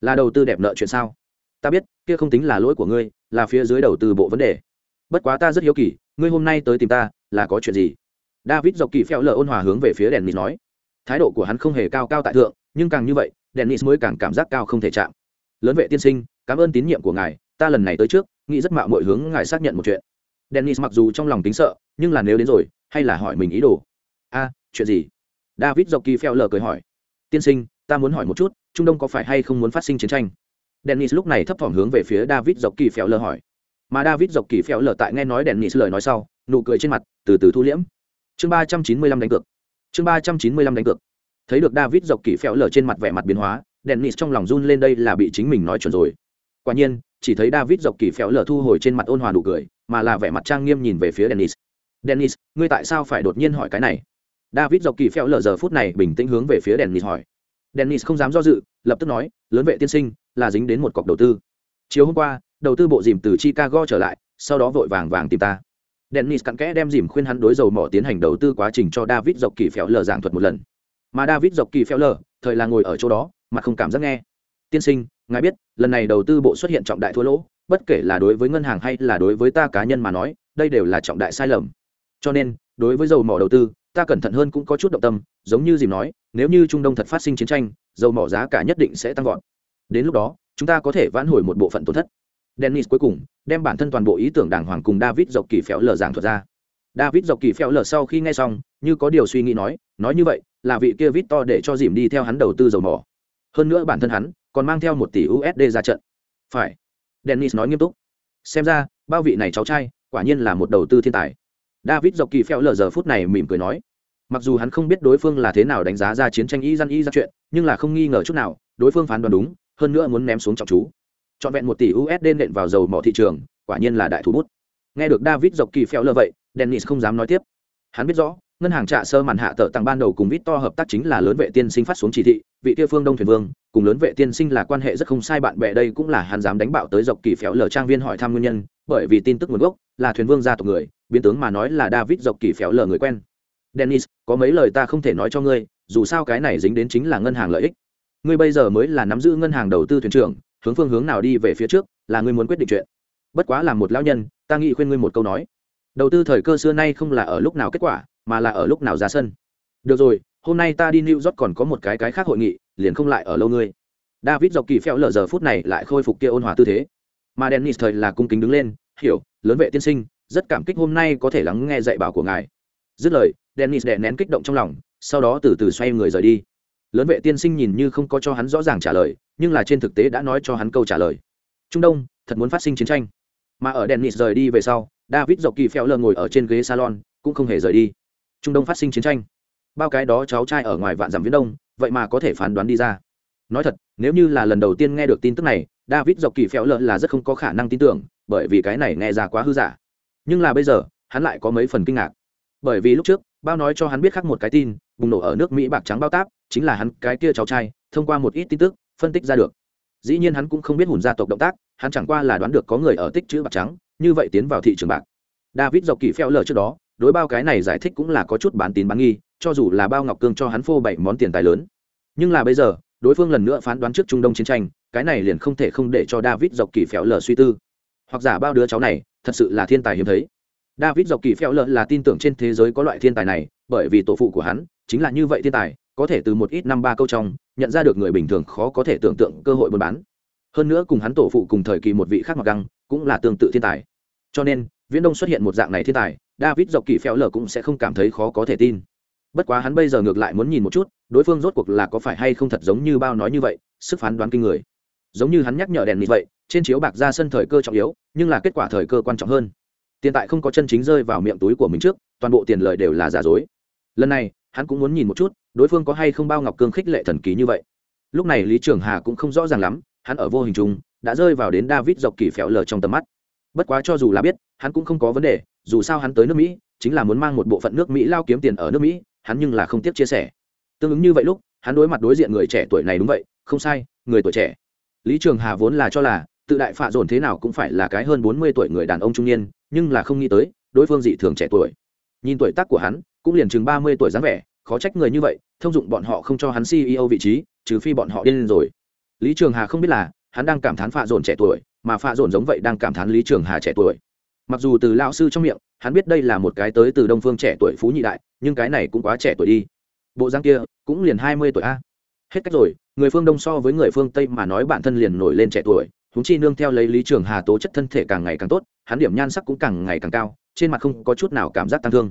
là đầu tư đẹp nợ chuyện sao? Ta biết, kia không tính là lỗi của ngươi, là phía dưới đầu tư bộ vấn đề. Bất quá ta rất hiếu kỳ, ngươi hôm nay tới tìm ta, là có chuyện gì? David dọc kỳ phèo lờ ôn hòa hướng về phía dennis nói. Thái độ của hắn không hề cao cao tại thượng, nhưng càng như vậy, dennis mới càng cảm giác cao không thể chạm. Lớn vệ tiên sinh, cảm ơn tín nhiệm của ngài, ta lần này tới trước nghĩ rất mạo mọi hướng ngài xác nhận một chuyện. Dennis mặc dù trong lòng tính sợ, nhưng là nếu đến rồi, hay là hỏi mình ý đồ. A, chuyện gì? David dọc kỳ phèo lờ cười hỏi. Tiên sinh, ta muốn hỏi một chút, trung đông có phải hay không muốn phát sinh chiến tranh? Dennis lúc này thấp thỏm hướng về phía david dọc kỳ phèo lờ hỏi. Mà david dọc kỳ phèo lờ tại nghe nói dennis lời nói sau, nụ cười trên mặt từ từ thu liễm. Chương ba trăm chín mươi lăm đánh cược. Chương ba trăm chín mươi lăm đánh cược. Thấy được david dọc kỳ phèo lờ trên mặt vẻ mặt biến hóa, dennis trong lòng run lên đây là bị chính mình nói chuẩn rồi. Quả nhiên chỉ thấy david dọc kỳ phèo lở thu hồi trên mặt ôn hòa đủ cười, mà là vẻ mặt trang nghiêm nhìn về phía dennis. Dennis, ngươi tại sao phải đột nhiên hỏi cái này? David dọc kỳ phèo lở giờ phút này bình tĩnh hướng về phía dennis hỏi. Dennis không dám do dự, lập tức nói, lớn vệ tiên sinh, là dính đến một cọc đầu tư. Chiều hôm qua, đầu tư bộ dìm từ chicago trở lại, sau đó vội vàng vàng tìm ta. Dennis cặn kẽ đem dìm khuyên hắn đối dầu mỏ tiến hành đầu tư quá trình cho david dọc kỳ phèo lở giảng thuật một lần. Mà david dọc kỳ phèo lở, thời là ngồi ở chỗ đó, mà không cảm giác nghe. Tiên sinh ngài biết, lần này đầu tư bộ xuất hiện trọng đại thua lỗ, bất kể là đối với ngân hàng hay là đối với ta cá nhân mà nói, đây đều là trọng đại sai lầm. Cho nên, đối với dầu mỏ đầu tư, ta cẩn thận hơn cũng có chút động tâm, giống như dìm nói, nếu như trung đông thật phát sinh chiến tranh, dầu mỏ giá cả nhất định sẽ tăng vọt. Đến lúc đó, chúng ta có thể vãn hồi một bộ phận tổn thất. Dennis cuối cùng, đem bản thân toàn bộ ý tưởng đàng hoàng cùng david dọc kỳ phéo lờ giảng thuật ra. David dọc kỳ phéo lờ sau khi nghe xong, như có điều suy nghĩ nói nói như vậy, là vị kia vít to để cho dìm đi theo hắn đầu tư dầu mỏ hơn nữa bản thân hắn còn mang theo một tỷ usd ra trận. Phải. Dennis nói nghiêm túc. Xem ra, bao vị này cháu trai quả nhiên là một đầu tư thiên tài. David dọc kỳ phèo lờ giờ phút này mỉm cười nói, mặc dù hắn không biết đối phương là thế nào đánh giá ra chiến tranh y dân y ra chuyện, nhưng là không nghi ngờ chút nào, đối phương phán đoán đúng, hơn nữa muốn ném xuống trọng chú. Trọn vẹn một tỷ usd nện vào dầu mỏ thị trường, quả nhiên là đại thủ bút. Nghe được david dọc kỳ phèo lờ vậy, dennis không dám nói tiếp. Hắn biết rõ ngân hàng trạ sơ màn hạ tờ tặng ban đầu cùng vít to hợp tác chính là lớn vệ tiên sinh phát xuống chỉ thị, vị kia phương đông thuyền vương, cùng lớn vệ tiên sinh là quan hệ rất không sai bạn bè đây cũng là hắn dám đánh bạo tới dọc kỳ phéo lờ trang viên hỏi thăm nguyên nhân, bởi vì tin tức nguồn gốc là thuyền vương gia tộc người, biến tướng mà nói là david dọc kỳ phéo lờ người quen. Dennis, có mấy lời ta không thể nói cho ngươi, dù sao cái này dính đến chính là ngân hàng lợi ích. Ngươi bây giờ mới là nắm giữ ngân hàng đầu tư thuyền trưởng, hướng phương hướng nào đi về phía trước, là ngươi muốn quyết định chuyện. Bất quá là một lão nhân, ta nghĩ khuyên ngươi một câu nói. Đầu tư thời cơ xưa nay không là ở lúc nào kết quả mà là ở lúc nào ra sân. Được rồi, hôm nay ta đi new york còn có một cái cái khác hội nghị, liền không lại ở lâu ngươi. David dọc kỳ phèo lờ giờ phút này lại khôi phục kia ôn hòa tư thế. Mà dennis thời là cung kính đứng lên, hiểu, lớn vệ tiên sinh, rất cảm kích hôm nay có thể lắng nghe dạy bảo của ngài. Dứt lời, dennis đè nén kích động trong lòng, sau đó từ từ xoay người rời đi. Lớn vệ tiên sinh nhìn như không có cho hắn rõ ràng trả lời, nhưng là trên thực tế đã nói cho hắn câu trả lời. Trung đông, thật muốn phát sinh chiến tranh. Mà ở dennis rời đi về sau, david dọc kỳ phèo lờ ngồi ở trên ghế salon, cũng không hề rời đi trung đông phát sinh chiến tranh. Bao cái đó cháu trai ở ngoài vạn dặm viễn đông, vậy mà có thể phán đoán đi ra. Nói thật, nếu như là lần đầu tiên nghe được tin tức này, david dọc kỳ phéo lợn là rất không có khả năng tin tưởng, bởi vì cái này nghe ra quá hư giả. Nhưng là bây giờ, hắn lại có mấy phần kinh ngạc. Bởi vì lúc trước, bao nói cho hắn biết khác một cái tin, bùng nổ ở nước mỹ bạc trắng bao táp, chính là hắn, cái kia cháu trai, thông qua một ít tin tức, phân tích ra được. Dĩ nhiên hắn cũng không biết hùn gia tộc động tác, hắn chẳng qua là đoán được có người ở tích chữ bạc trắng, như vậy tiến vào thị trường bạc. David dọc kỳ phèo lờ trước đó đối bao cái này giải thích cũng là có chút bán tín bán nghi, cho dù là bao ngọc cương cho hắn phô bảy món tiền tài lớn. Nhưng là bây giờ, đối phương lần nữa phán đoán trước trung đông chiến tranh, cái này liền không thể không để cho david dọc kỳ phèo lờ suy tư. Hoặc giả bao đứa cháu này, thật sự là thiên tài hiếm thấy. David dọc kỳ phèo lờ là tin tưởng trên thế giới có loại thiên tài này, bởi vì tổ phụ của hắn chính là như vậy thiên tài, có thể từ một ít năm ba câu trong, nhận ra được người bình thường khó có thể tưởng tượng cơ hội buôn bán. Hơn nữa cùng hắn tổ phụ cùng thời kỳ một vị khác mặc găng, cũng là tương tự thiên tài. Cho nên, viễn đông xuất hiện một dạng này thiên tài david dọc kỳ phéo lờ cũng sẽ không cảm thấy khó có thể tin. Bất quá hắn bây giờ ngược lại muốn nhìn một chút, đối phương rốt cuộc là có phải hay không thật giống như bao nói như vậy, sức phán đoán kinh người. Giống như hắn nhắc nhở đèn như vậy, trên chiếu bạc ra sân thời cơ trọng yếu, nhưng là kết quả thời cơ quan trọng hơn. Tiền tại không có chân chính rơi vào miệng túi của mình trước, toàn bộ tiền lời đều là giả dối. Lần này, hắn cũng muốn nhìn một chút, đối phương có hay không bao ngọc cương khích lệ thần kỳ như vậy. Lúc này lý trường hà cũng không rõ ràng lắm, hắn ở vô hình chung, đã rơi vào đến david dọc kỳ phéo lờ trong tầm mắt bất quá cho dù là biết, hắn cũng không có vấn đề, dù sao hắn tới nước mỹ, chính là muốn mang một bộ phận nước mỹ lao kiếm tiền ở nước mỹ, hắn nhưng là không tiếc chia sẻ. Tương ứng như vậy lúc, hắn đối mặt đối diện người trẻ tuổi này đúng vậy, không sai, người tuổi trẻ. Lý trường hà vốn là cho là, tự đại phạ dồn thế nào cũng phải là cái hơn bốn mươi tuổi người đàn ông trung niên, nhưng là không nghĩ tới, đối phương dị thường trẻ tuổi. Nhìn tuổi tác của hắn, cũng liền chừng ba mươi tuổi dáng vẻ, khó trách người như vậy, thông dụng bọn họ không cho hắn ceo vị trí, trừ phi bọn họ điên lên rồi. Lý trường hà không biết là, hắn đang cảm thán phạ dồn trẻ tuổi mà pha dồn giống vậy đang cảm thán lý trường hà trẻ tuổi. Mặc dù từ lão sư trong miệng, hắn biết đây là một cái tới từ đông phương trẻ tuổi phú nhị đại, nhưng cái này cũng quá trẻ tuổi đi. Bộ răng kia, cũng liền hai mươi tuổi a. Hết cách rồi, người phương đông so với người phương tây mà nói bản thân liền nổi lên trẻ tuổi húng chi nương theo lấy lý trường hà tố chất thân thể càng ngày càng tốt, hắn điểm nhan sắc cũng càng ngày càng cao, trên mặt không có chút nào cảm giác tăng thương.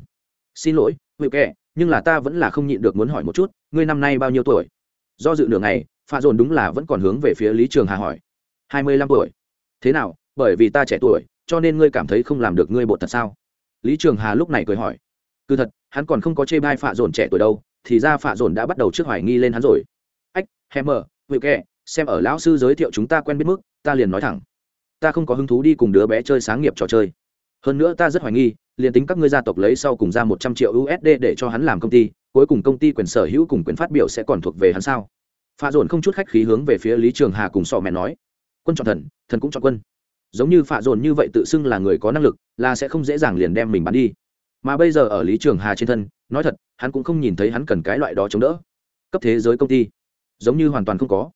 Xin lỗi, hữu kệ, nhưng là ta vẫn là không nhịn được muốn hỏi một chút, ngươi năm nay bao nhiêu tuổi? Do dự nửa ngày, pha dồn đúng là vẫn còn hướng về phía lý trường hà hỏi. Hai mươi lăm tuổi thế nào, bởi vì ta trẻ tuổi, cho nên ngươi cảm thấy không làm được ngươi bột thật sao? Lý trường hà lúc này cười hỏi. Cứ thật, hắn còn không có chê bai phạ dồn trẻ tuổi đâu, thì ra phạ dồn đã bắt đầu trước hoài nghi lên hắn rồi. Ách hammer hữu kệ, xem ở lão sư giới thiệu chúng ta quen biết mức, ta liền nói thẳng. Ta không có hứng thú đi cùng đứa bé chơi sáng nghiệp trò chơi. Hơn nữa ta rất hoài nghi, liền tính các ngươi gia tộc lấy sau cùng ra một trăm triệu usd để cho hắn làm công ty, cuối cùng công ty quyền sở hữu cùng quyền phát biểu sẽ còn thuộc về hắn sao? Pha dồn không chút khách khí hướng về phía lý trường hà cùng sọ mẹ nói quân chọn thần thần cũng chọn quân. Giống như phạ dồn như vậy tự xưng là người có năng lực, là sẽ không dễ dàng liền đem mình bắn đi. Mà bây giờ ở lý trường hà trên thân, nói thật, hắn cũng không nhìn thấy hắn cần cái loại đó chống đỡ. Cấp thế giới công ty, giống như hoàn toàn không có.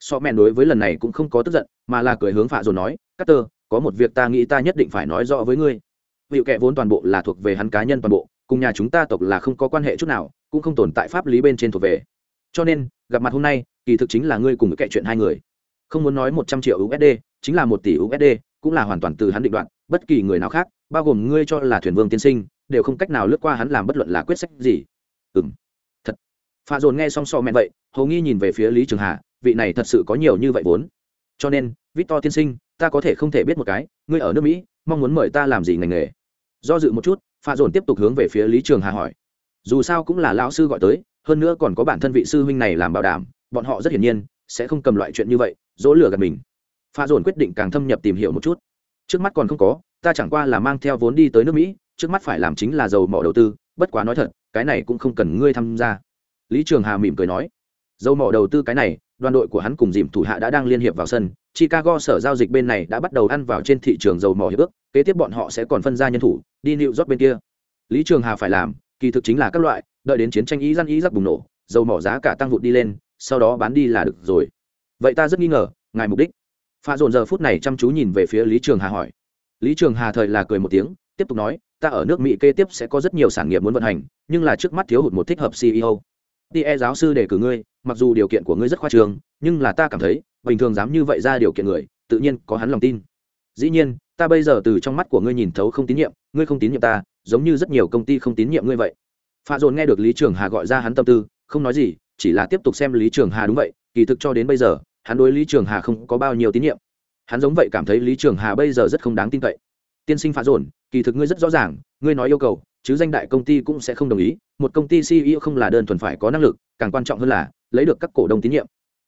So mẹ đối với lần này cũng không có tức giận, mà là cười hướng phạ dồn nói cắt tơ có một việc ta nghĩ ta nhất định phải nói rõ với ngươi. Hiệu kệ vốn toàn bộ là thuộc về hắn cá nhân toàn bộ, cùng nhà chúng ta tộc là không có quan hệ chút nào, cũng không tồn tại pháp lý bên trên thuộc về. Cho nên, gặp mặt hôm nay, kỳ thực chính là ngươi cùng kệ chuyện hai người không muốn nói một trăm triệu usd chính là một tỷ usd cũng là hoàn toàn từ hắn định đoạn bất kỳ người nào khác, bao gồm ngươi cho là thuyền vương tiên sinh, đều không cách nào lướt qua hắn làm bất luận là quyết sách gì. Ừ m thật. Pha dồn nghe xong so mẹ vậy, hầu nghi nhìn về phía lý trường hà, vị này thật sự có nhiều như vậy vốn. Cho nên, victor tiên sinh, ta có thể không thể biết một cái, ngươi ở nước mỹ, mong muốn mời ta làm gì ngành nghề? Do dự một chút, pha dồn tiếp tục hướng về phía lý trường hà hỏi. Dù sao cũng là lão sư gọi tới, hơn nữa còn có bản thân vị sư huynh này làm bảo đảm, bọn họ rất hiển nhiên, sẽ không cầm loại chuyện như vậy dỗ lửa gần mình. Pha dồn quyết định càng thâm nhập tìm hiểu một chút. Trước mắt còn không có, ta chẳng qua là mang theo vốn đi tới nước mỹ, trước mắt phải làm chính là dầu mỏ đầu tư, bất quá nói thật, cái này cũng không cần ngươi tham gia. Lý trường hà mỉm cười nói, dầu mỏ đầu tư cái này, đoàn đội của hắn cùng dìm thủ hạ đã đang liên hiệp vào sân, chicago sở giao dịch bên này đã bắt đầu ăn vào trên thị trường dầu mỏ hiệp ước, kế tiếp bọn họ sẽ còn phân ra nhân thủ, đi nịu rót bên kia. Lý trường hà phải làm, kỳ thực chính là các loại, đợi đến chiến tranh ý răn ý rắc bùng nổ, dầu mỏ giá cả tăng vụt đi lên, sau đó bán đi là được rồi vậy ta rất nghi ngờ, ngài mục đích. Pha dồn giờ phút này chăm chú nhìn về phía lý trường hà hỏi. Lý trường hà thời là cười một tiếng, tiếp tục nói, ta ở nước mỹ kế tiếp sẽ có rất nhiều sản nghiệp muốn vận hành, nhưng là trước mắt thiếu hụt một thích hợp ceo tie giáo sư đề cử ngươi, mặc dù điều kiện của ngươi rất khoa trường nhưng là ta cảm thấy, bình thường dám như vậy ra điều kiện người, tự nhiên có hắn lòng tin. Dĩ nhiên, ta bây giờ từ trong mắt của ngươi nhìn thấu không tín nhiệm, ngươi không tín nhiệm ta, giống như rất nhiều công ty không tín nhiệm ngươi vậy. Pha dồn nghe được lý trường hà gọi ra hắn tâm tư, không nói gì, chỉ là tiếp tục xem lý trường hà đúng vậy kỳ thực cho đến bây giờ, hắn đối lý trường hà không có bao nhiêu tín nhiệm. Hắn giống vậy cảm thấy lý trường hà bây giờ rất không đáng tin cậy. Tiên sinh phá dồn, kỳ thực ngươi rất rõ ràng, ngươi nói yêu cầu, chứ danh đại công ty cũng sẽ không đồng ý. Một công ty ceo không là đơn thuần phải có năng lực, càng quan trọng hơn là lấy được các cổ đông tín nhiệm.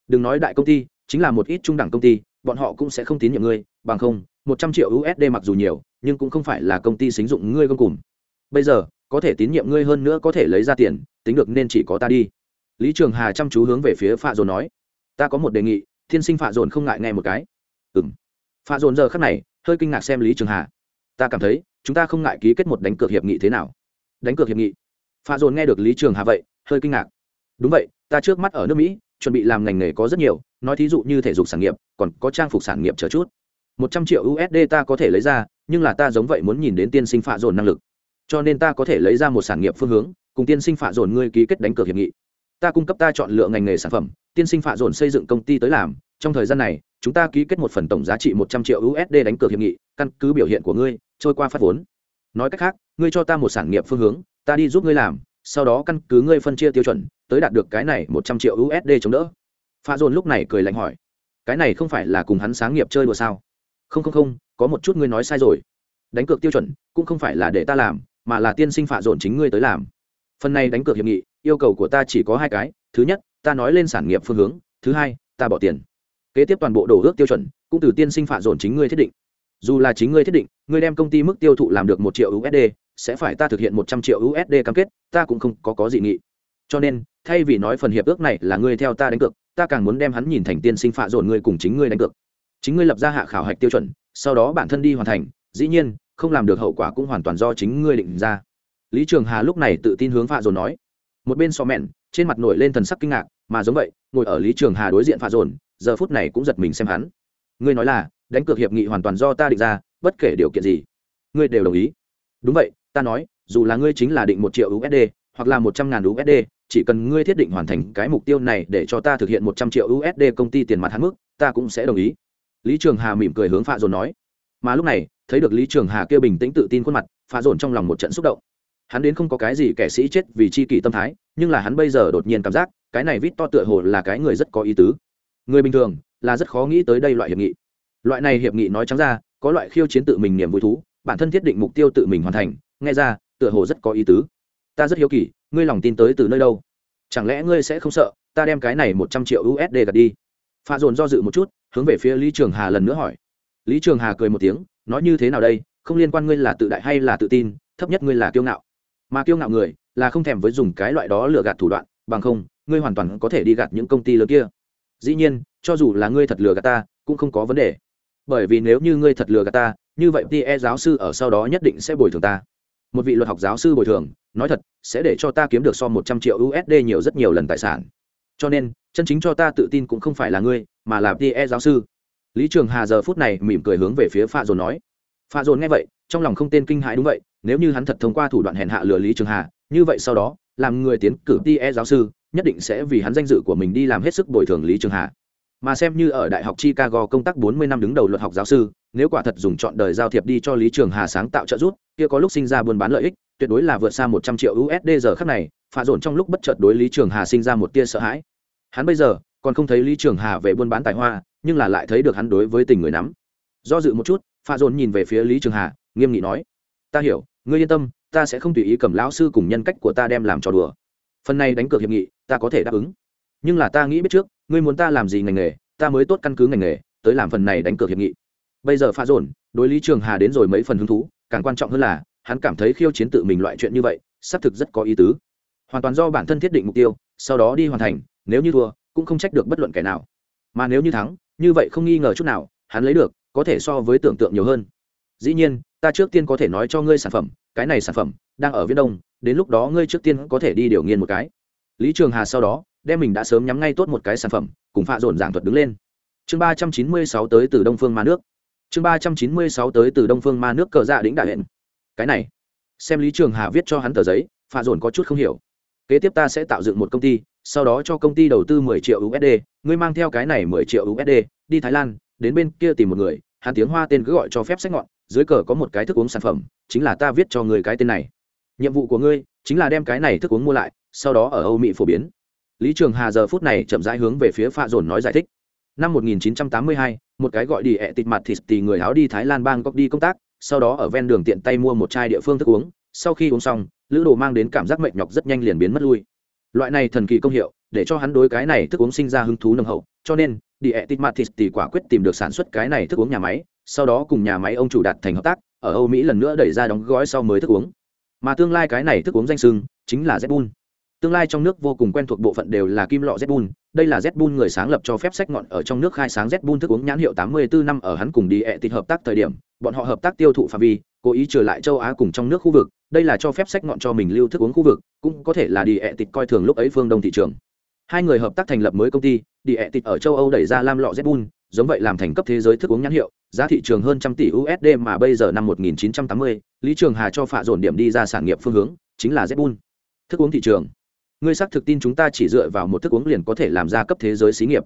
Đừng nói đại công ty, chính là một ít trung đẳng công ty, bọn họ cũng sẽ không tín nhiệm ngươi, bằng không, một trăm triệu usd mặc dù nhiều, nhưng cũng không phải là công ty xính dụng ngươi gông cùng bây giờ, có thể tín nhiệm ngươi hơn nữa có thể lấy ra tiền, tính được nên chỉ có ta đi. Lý trường hà chăm chú hướng về phía pha dồn nói ta có một đề nghị, thiên sinh phạ dồn không ngại nghe một cái. Ừ m phạ dồn giờ khắc này, hơi kinh ngạc xem lý trường hà. Ta cảm thấy, chúng ta không ngại ký kết một đánh cược hiệp nghị thế nào? Đánh cược hiệp nghị. Phạ dồn nghe được lý trường hà vậy, hơi kinh ngạc. Đúng vậy, ta trước mắt ở nước mỹ, chuẩn bị làm ngành nghề có rất nhiều, nói thí dụ như thể dục sản nghiệp, còn có trang phục sản nghiệp chờ chút. Một trăm triệu usd ta có thể lấy ra, nhưng là ta giống vậy muốn nhìn đến tiên sinh phạ dồn năng lực. Cho nên ta có thể lấy ra một sản nghiệp phương hướng, cùng tiên sinh phạ dồn ngươi ký kết đánh cược hiệp nghị. Ta cung cấp ta chọn lựa ngành nghề sản phẩm tiên sinh phạ dồn xây dựng công ty tới làm, trong thời gian này, chúng ta ký kết một phần tổng giá trị một trăm triệu usd đánh cược hiệp nghị, căn cứ biểu hiện của ngươi, trôi qua phát vốn. Nói cách khác, ngươi cho ta một sản nghiệp phương hướng, ta đi giúp ngươi làm, sau đó căn cứ ngươi phân chia tiêu chuẩn, tới đạt được cái này một trăm triệu usd chống đỡ. Pha dồn lúc này cười lạnh hỏi, cái này không phải là cùng hắn sáng nghiệp chơi đùa sao? Không không không, có một chút ngươi nói sai rồi. Đánh cược tiêu chuẩn, cũng không phải là để ta làm, mà là tiên sinh phạ dồn chính ngươi tới làm. Phần này đánh cược hiệp nghị, yêu cầu của ta chỉ có hai cái, thứ nhất ta nói lên sản nghiệp phương hướng, thứ hai, ta bỏ tiền. Kế tiếp toàn bộ đổ ước tiêu chuẩn, cũng từ tiên sinh phạ dồn chính ngươi thiết định. Dù là chính ngươi thiết định, ngươi đem công ty mức tiêu thụ làm được một triệu usd sẽ phải ta thực hiện một trăm triệu usd cam kết, ta cũng không có có gì nghị. Cho nên, thay vì nói phần hiệp ước này là ngươi theo ta đánh cược, ta càng muốn đem hắn nhìn thành tiên sinh phạ dồn ngươi cùng chính ngươi đánh cược. Chính ngươi lập ra hạ khảo hạch tiêu chuẩn, sau đó bản thân đi hoàn thành, dĩ nhiên, không làm được hậu quả cũng hoàn toàn do chính ngươi định ra. Lý trường hà lúc này tự tin hướng phạ dồn nói. Một bên so mẹn, trên mặt nổi lên thần sắc kinh ngạc mà giống vậy, ngồi ở lý trường hà đối diện Pha dồn, giờ phút này cũng giật mình xem hắn. Ngươi nói là, đánh cược hiệp nghị hoàn toàn do ta định ra, bất kể điều kiện gì, ngươi đều đồng ý. Đúng vậy, ta nói, dù là ngươi chính là định một triệu usd hoặc là một trăm ngàn usd chỉ cần ngươi thiết định hoàn thành cái mục tiêu này để cho ta thực hiện một trăm triệu usd công ty tiền mặt hạn mức, ta cũng sẽ đồng ý. Lý trường hà mỉm cười hướng pha dồn nói. Mà lúc này, thấy được lý trường hà kia bình tĩnh tự tin khuôn mặt pha dồn trong lòng một trận xúc động. Hắn đến không có cái gì kẻ sĩ chết vì chi kỷ tâm thái nhưng là hắn bây giờ đột nhiên cảm giác, cái này vít to tựa hồ là cái người rất có ý tứ. Người bình thường là rất khó nghĩ tới đây loại hiệp nghị. Loại này hiệp nghị nói trắng ra, có loại khiêu chiến tự mình niềm vui thú, bản thân thiết định mục tiêu tự mình hoàn thành, nghe ra, tựa hồ rất có ý tứ. Ta rất hiếu kỳ, ngươi lòng tin tới từ nơi đâu? Chẳng lẽ ngươi sẽ không sợ, ta đem cái này một trăm triệu usd gạt đi? Pha dồn do dự một chút, hướng về phía lý trường hà lần nữa hỏi. Lý trường hà cười một tiếng, nói như thế nào đây, không liên quan ngươi là tự đại hay là tự tin, thấp nhất ngươi là kiêu ngạo mà kiêu ngạo người là không thèm với dùng cái loại đó lừa gạt thủ đoạn, bằng không, ngươi hoàn toàn có thể đi gạt những công ty lớn kia. Dĩ nhiên, cho dù là ngươi thật lừa gạt ta, cũng không có vấn đề. Bởi vì nếu như ngươi thật lừa gạt ta, như vậy tie giáo sư ở sau đó nhất định sẽ bồi thường ta. Một vị luật học giáo sư bồi thường, nói thật, sẽ để cho ta kiếm được so một trăm triệu usd nhiều rất nhiều lần tài sản. Cho nên, chân chính cho ta tự tin cũng không phải là ngươi, mà là tie giáo sư. Lý trường hà giờ phút này mỉm cười hướng về phía pha dồn nói. Pha dồn nghe vậy, trong lòng không tên kinh hãi đúng vậy nếu như hắn thật thông qua thủ đoạn hèn hạ lừa lý trường hà, như vậy sau đó, làm người tiến cử tie giáo sư, nhất định sẽ vì hắn danh dự của mình đi làm hết sức bồi thường lý trường hà. Mà xem như ở đại học chicago công tác 40 năm đứng đầu luật học giáo sư, nếu quả thật dùng chọn đời giao thiệp đi cho lý trường hà sáng tạo trợ giúp, kia có lúc sinh ra buôn bán lợi ích, tuyệt đối là vượt xa một trăm triệu usd giờ khắc này pha dồn trong lúc bất chợt đối lý trường hà sinh ra một tia sợ hãi. Hắn bây giờ còn không thấy lý trường hà về buôn bán tài hoa, nhưng là lại thấy được hắn đối với tình người nắm. Do dự một chút pha dồn nhìn về phía lý trường hà, nghiêm nghị nói ta hiểu, ngươi yên tâm, ta sẽ không tùy ý cầm lão sư cùng nhân cách của ta đem làm trò đùa. Phần này đánh cược hiệp nghị, ta có thể đáp ứng. Nhưng là ta nghĩ biết trước, ngươi muốn ta làm gì ngành nghề, ta mới tốt căn cứ ngành nghề, tới làm phần này đánh cược hiệp nghị. Bây giờ pha dồn, đối lý trường hà đến rồi mấy phần hứng thú, càng quan trọng hơn là, hắn cảm thấy khiêu chiến tự mình loại chuyện như vậy, xác thực rất có ý tứ. Hoàn toàn do bản thân thiết định mục tiêu, sau đó đi hoàn thành, nếu như thua, cũng không trách được bất luận kẻ nào. Mà nếu như thắng, như vậy không nghi ngờ chút nào, hắn lấy được, có thể so với tưởng tượng nhiều hơn. Dĩ nhiên ta trước tiên có thể nói cho ngươi sản phẩm, cái này sản phẩm đang ở viễn đông, đến lúc đó ngươi trước tiên có thể đi điều nghiên một cái. Lý trường hà sau đó đem mình đã sớm nhắm ngay tốt một cái sản phẩm, cùng pha dồn giảng thuật đứng lên. Chương ba trăm chín mươi sáu tới từ đông phương ma nước. Chương ba trăm chín mươi sáu tới từ đông phương ma nước cờ dạ đĩnh đại hẹn cái này, xem lý trường hà viết cho hắn tờ giấy pha dồn có chút không hiểu. Kế tiếp ta sẽ tạo dựng một công ty, sau đó cho công ty đầu tư mười triệu usd ngươi mang theo cái này mười triệu usd đi thái lan, đến bên kia tìm một người, hắn tiếng hoa tên cứ gọi cho phép sách ngọn dưới cờ có một cái thức uống sản phẩm chính là ta viết cho người cái tên này. Nhiệm vụ của ngươi chính là đem cái này thức uống mua lại sau đó ở âu mỹ phổ biến. Lý trường hà giờ phút này chậm rãi hướng về phía pha dồn nói giải thích. Năm 1982, một cái gọi đi ẹ tịt mặt thịt tì người áo đi thái lan bang góc đi công tác sau đó ở ven đường tiện tay mua một chai địa phương thức uống. Sau khi uống xong lữ đồ mang đến cảm giác mệt nhọc rất nhanh liền biến mất lui. Loại này thần kỳ công hiệu để cho hắn đối cái này thức uống sinh ra hứng thú nồng hậu cho nên đi ẹ tịt mặt thịt tì quả quyết tìm được sản xuất cái này thức uống nhà máy sau đó cùng nhà máy ông chủ đạt thành hợp tác, ở âu mỹ lần nữa đẩy ra đóng gói sau mới thức uống. Mà tương lai cái này thức uống danh sưng chính là zbun tương lai trong nước vô cùng quen thuộc bộ phận đều là kim lọ zbun đây là zbun người sáng lập cho phép sách ngọn ở trong nước khai sáng zbun thức uống nhãn hiệu 84 năm ở hắn cùng đi ẹ tịt hợp tác thời điểm, bọn họ hợp tác tiêu thụ phạm vi, cố ý trở lại châu á cùng trong nước khu vực, đây là cho phép sách ngọn cho mình lưu thức uống khu vực, cũng có thể là đi ẹ tịt coi thường lúc ấy phương đông thị trường. Hai người hợp tác thành lập mới công ty, đi ẹ tịt ở châu âu đẩy ra lam lọ zbun giống vậy làm thành cấp thế giới thức uống nhãn hiệu giá thị trường hơn trăm tỷ usd mà bây giờ năm 1980, lý trường hà cho phạ dồn điểm đi ra sản nghiệp phương hướng chính là zbun thức uống thị trường. Ngươi xác thực tin chúng ta chỉ dựa vào một thức uống liền có thể làm ra cấp thế giới xí nghiệp.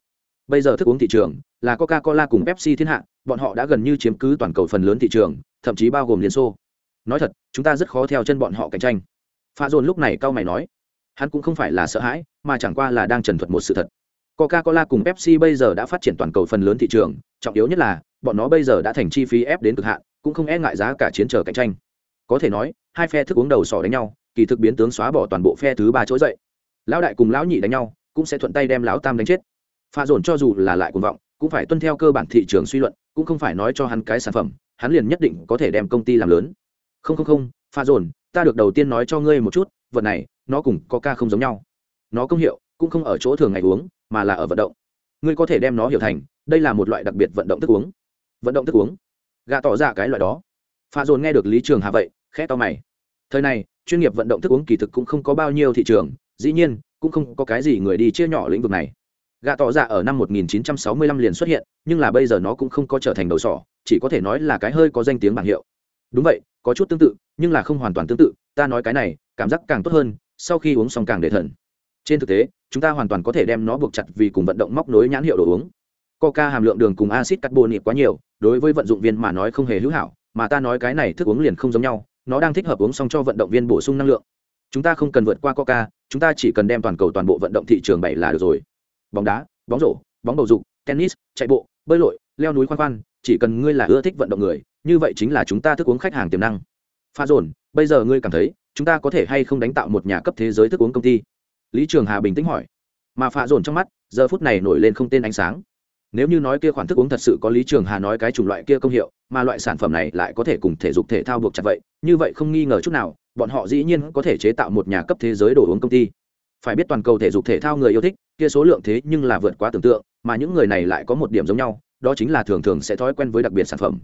Bây giờ thức uống thị trường là coca cola cùng pepsi thiên hạ bọn họ đã gần như chiếm cứ toàn cầu phần lớn thị trường thậm chí bao gồm liên xô. Nói thật chúng ta rất khó theo chân bọn họ cạnh tranh. Pha dồn lúc này cao mày nói hắn cũng không phải là sợ hãi mà chẳng qua là đang trần thuật một sự thật coca cola cùng pepsi bây giờ đã phát triển toàn cầu phần lớn thị trường, trọng yếu nhất là, bọn nó bây giờ đã thành chi phí ép đến cực hạn, cũng không e ngại giá cả chiến trở cạnh tranh. Có thể nói, hai phe thức uống đầu sỏ đánh nhau, kỳ thực biến tướng xóa bỏ toàn bộ phe thứ ba trỗi dậy. Lão đại cùng lão nhị đánh nhau, cũng sẽ thuận tay đem lão tam đánh chết. Pha dồn cho dù là lại cuồng vọng, cũng phải tuân theo cơ bản thị trường suy luận, cũng không phải nói cho hắn cái sản phẩm, hắn liền nhất định có thể đem công ty làm lớn. Không không không, pha dồn, ta được đầu tiên nói cho ngươi một chút, vật này, nó cùng coca không giống nhau. Nó công hiệu, cũng không ở chỗ thường ngày uống mà là ở vận động. Ngươi có thể đem nó hiểu thành, đây là một loại đặc biệt vận động thức uống. Vận động thức uống. Gà tỏ ra cái loại đó. Pha dồn nghe được lý trường hà vậy, khẽ to mày. Thời này, chuyên nghiệp vận động thức uống kỳ thực cũng không có bao nhiêu thị trường, dĩ nhiên, cũng không có cái gì người đi chia nhỏ lĩnh vực này. Gà tỏ ra ở năm 1965 liền xuất hiện, nhưng là bây giờ nó cũng không có trở thành đầu sỏ, chỉ có thể nói là cái hơi có danh tiếng bảng hiệu. Đúng vậy, có chút tương tự, nhưng là không hoàn toàn tương tự, ta nói cái này, cảm giác càng tốt hơn, sau khi uống xong càng để thần trên thực tế, chúng ta hoàn toàn có thể đem nó buộc chặt vì cùng vận động móc nối nhãn hiệu đồ uống. Coca hàm lượng đường cùng acid carbonic quá nhiều, đối với vận dụng viên mà nói không hề hữu hảo, mà ta nói cái này thức uống liền không giống nhau, nó đang thích hợp uống xong cho vận động viên bổ sung năng lượng. Chúng ta không cần vượt qua coca, chúng ta chỉ cần đem toàn cầu toàn bộ vận động thị trường bảy là được rồi. Bóng đá, bóng rổ, bóng bầu dục, tennis, chạy bộ, bơi lội, leo núi khoan khoan, chỉ cần ngươi là ưa thích vận động người, như vậy chính là chúng ta thức uống khách hàng tiềm năng. Pha dồn, bây giờ ngươi cảm thấy, chúng ta có thể hay không đánh tạo một nhà cấp thế giới thức uống công ty? Lý trường hà bình tĩnh hỏi. Mà pha dồn trong mắt, giờ phút này nổi lên không tên ánh sáng. Nếu như nói kia khoản thức uống thật sự có lý trường hà nói cái chủng loại kia công hiệu, mà loại sản phẩm này lại có thể cùng thể dục thể thao buộc chặt vậy, như vậy không nghi ngờ chút nào, bọn họ dĩ nhiên có thể chế tạo một nhà cấp thế giới đồ uống công ty. Phải biết toàn cầu thể dục thể thao người yêu thích, kia số lượng thế nhưng là vượt quá tưởng tượng, mà những người này lại có một điểm giống nhau, đó chính là thường thường sẽ thói quen với đặc biệt sản phẩm.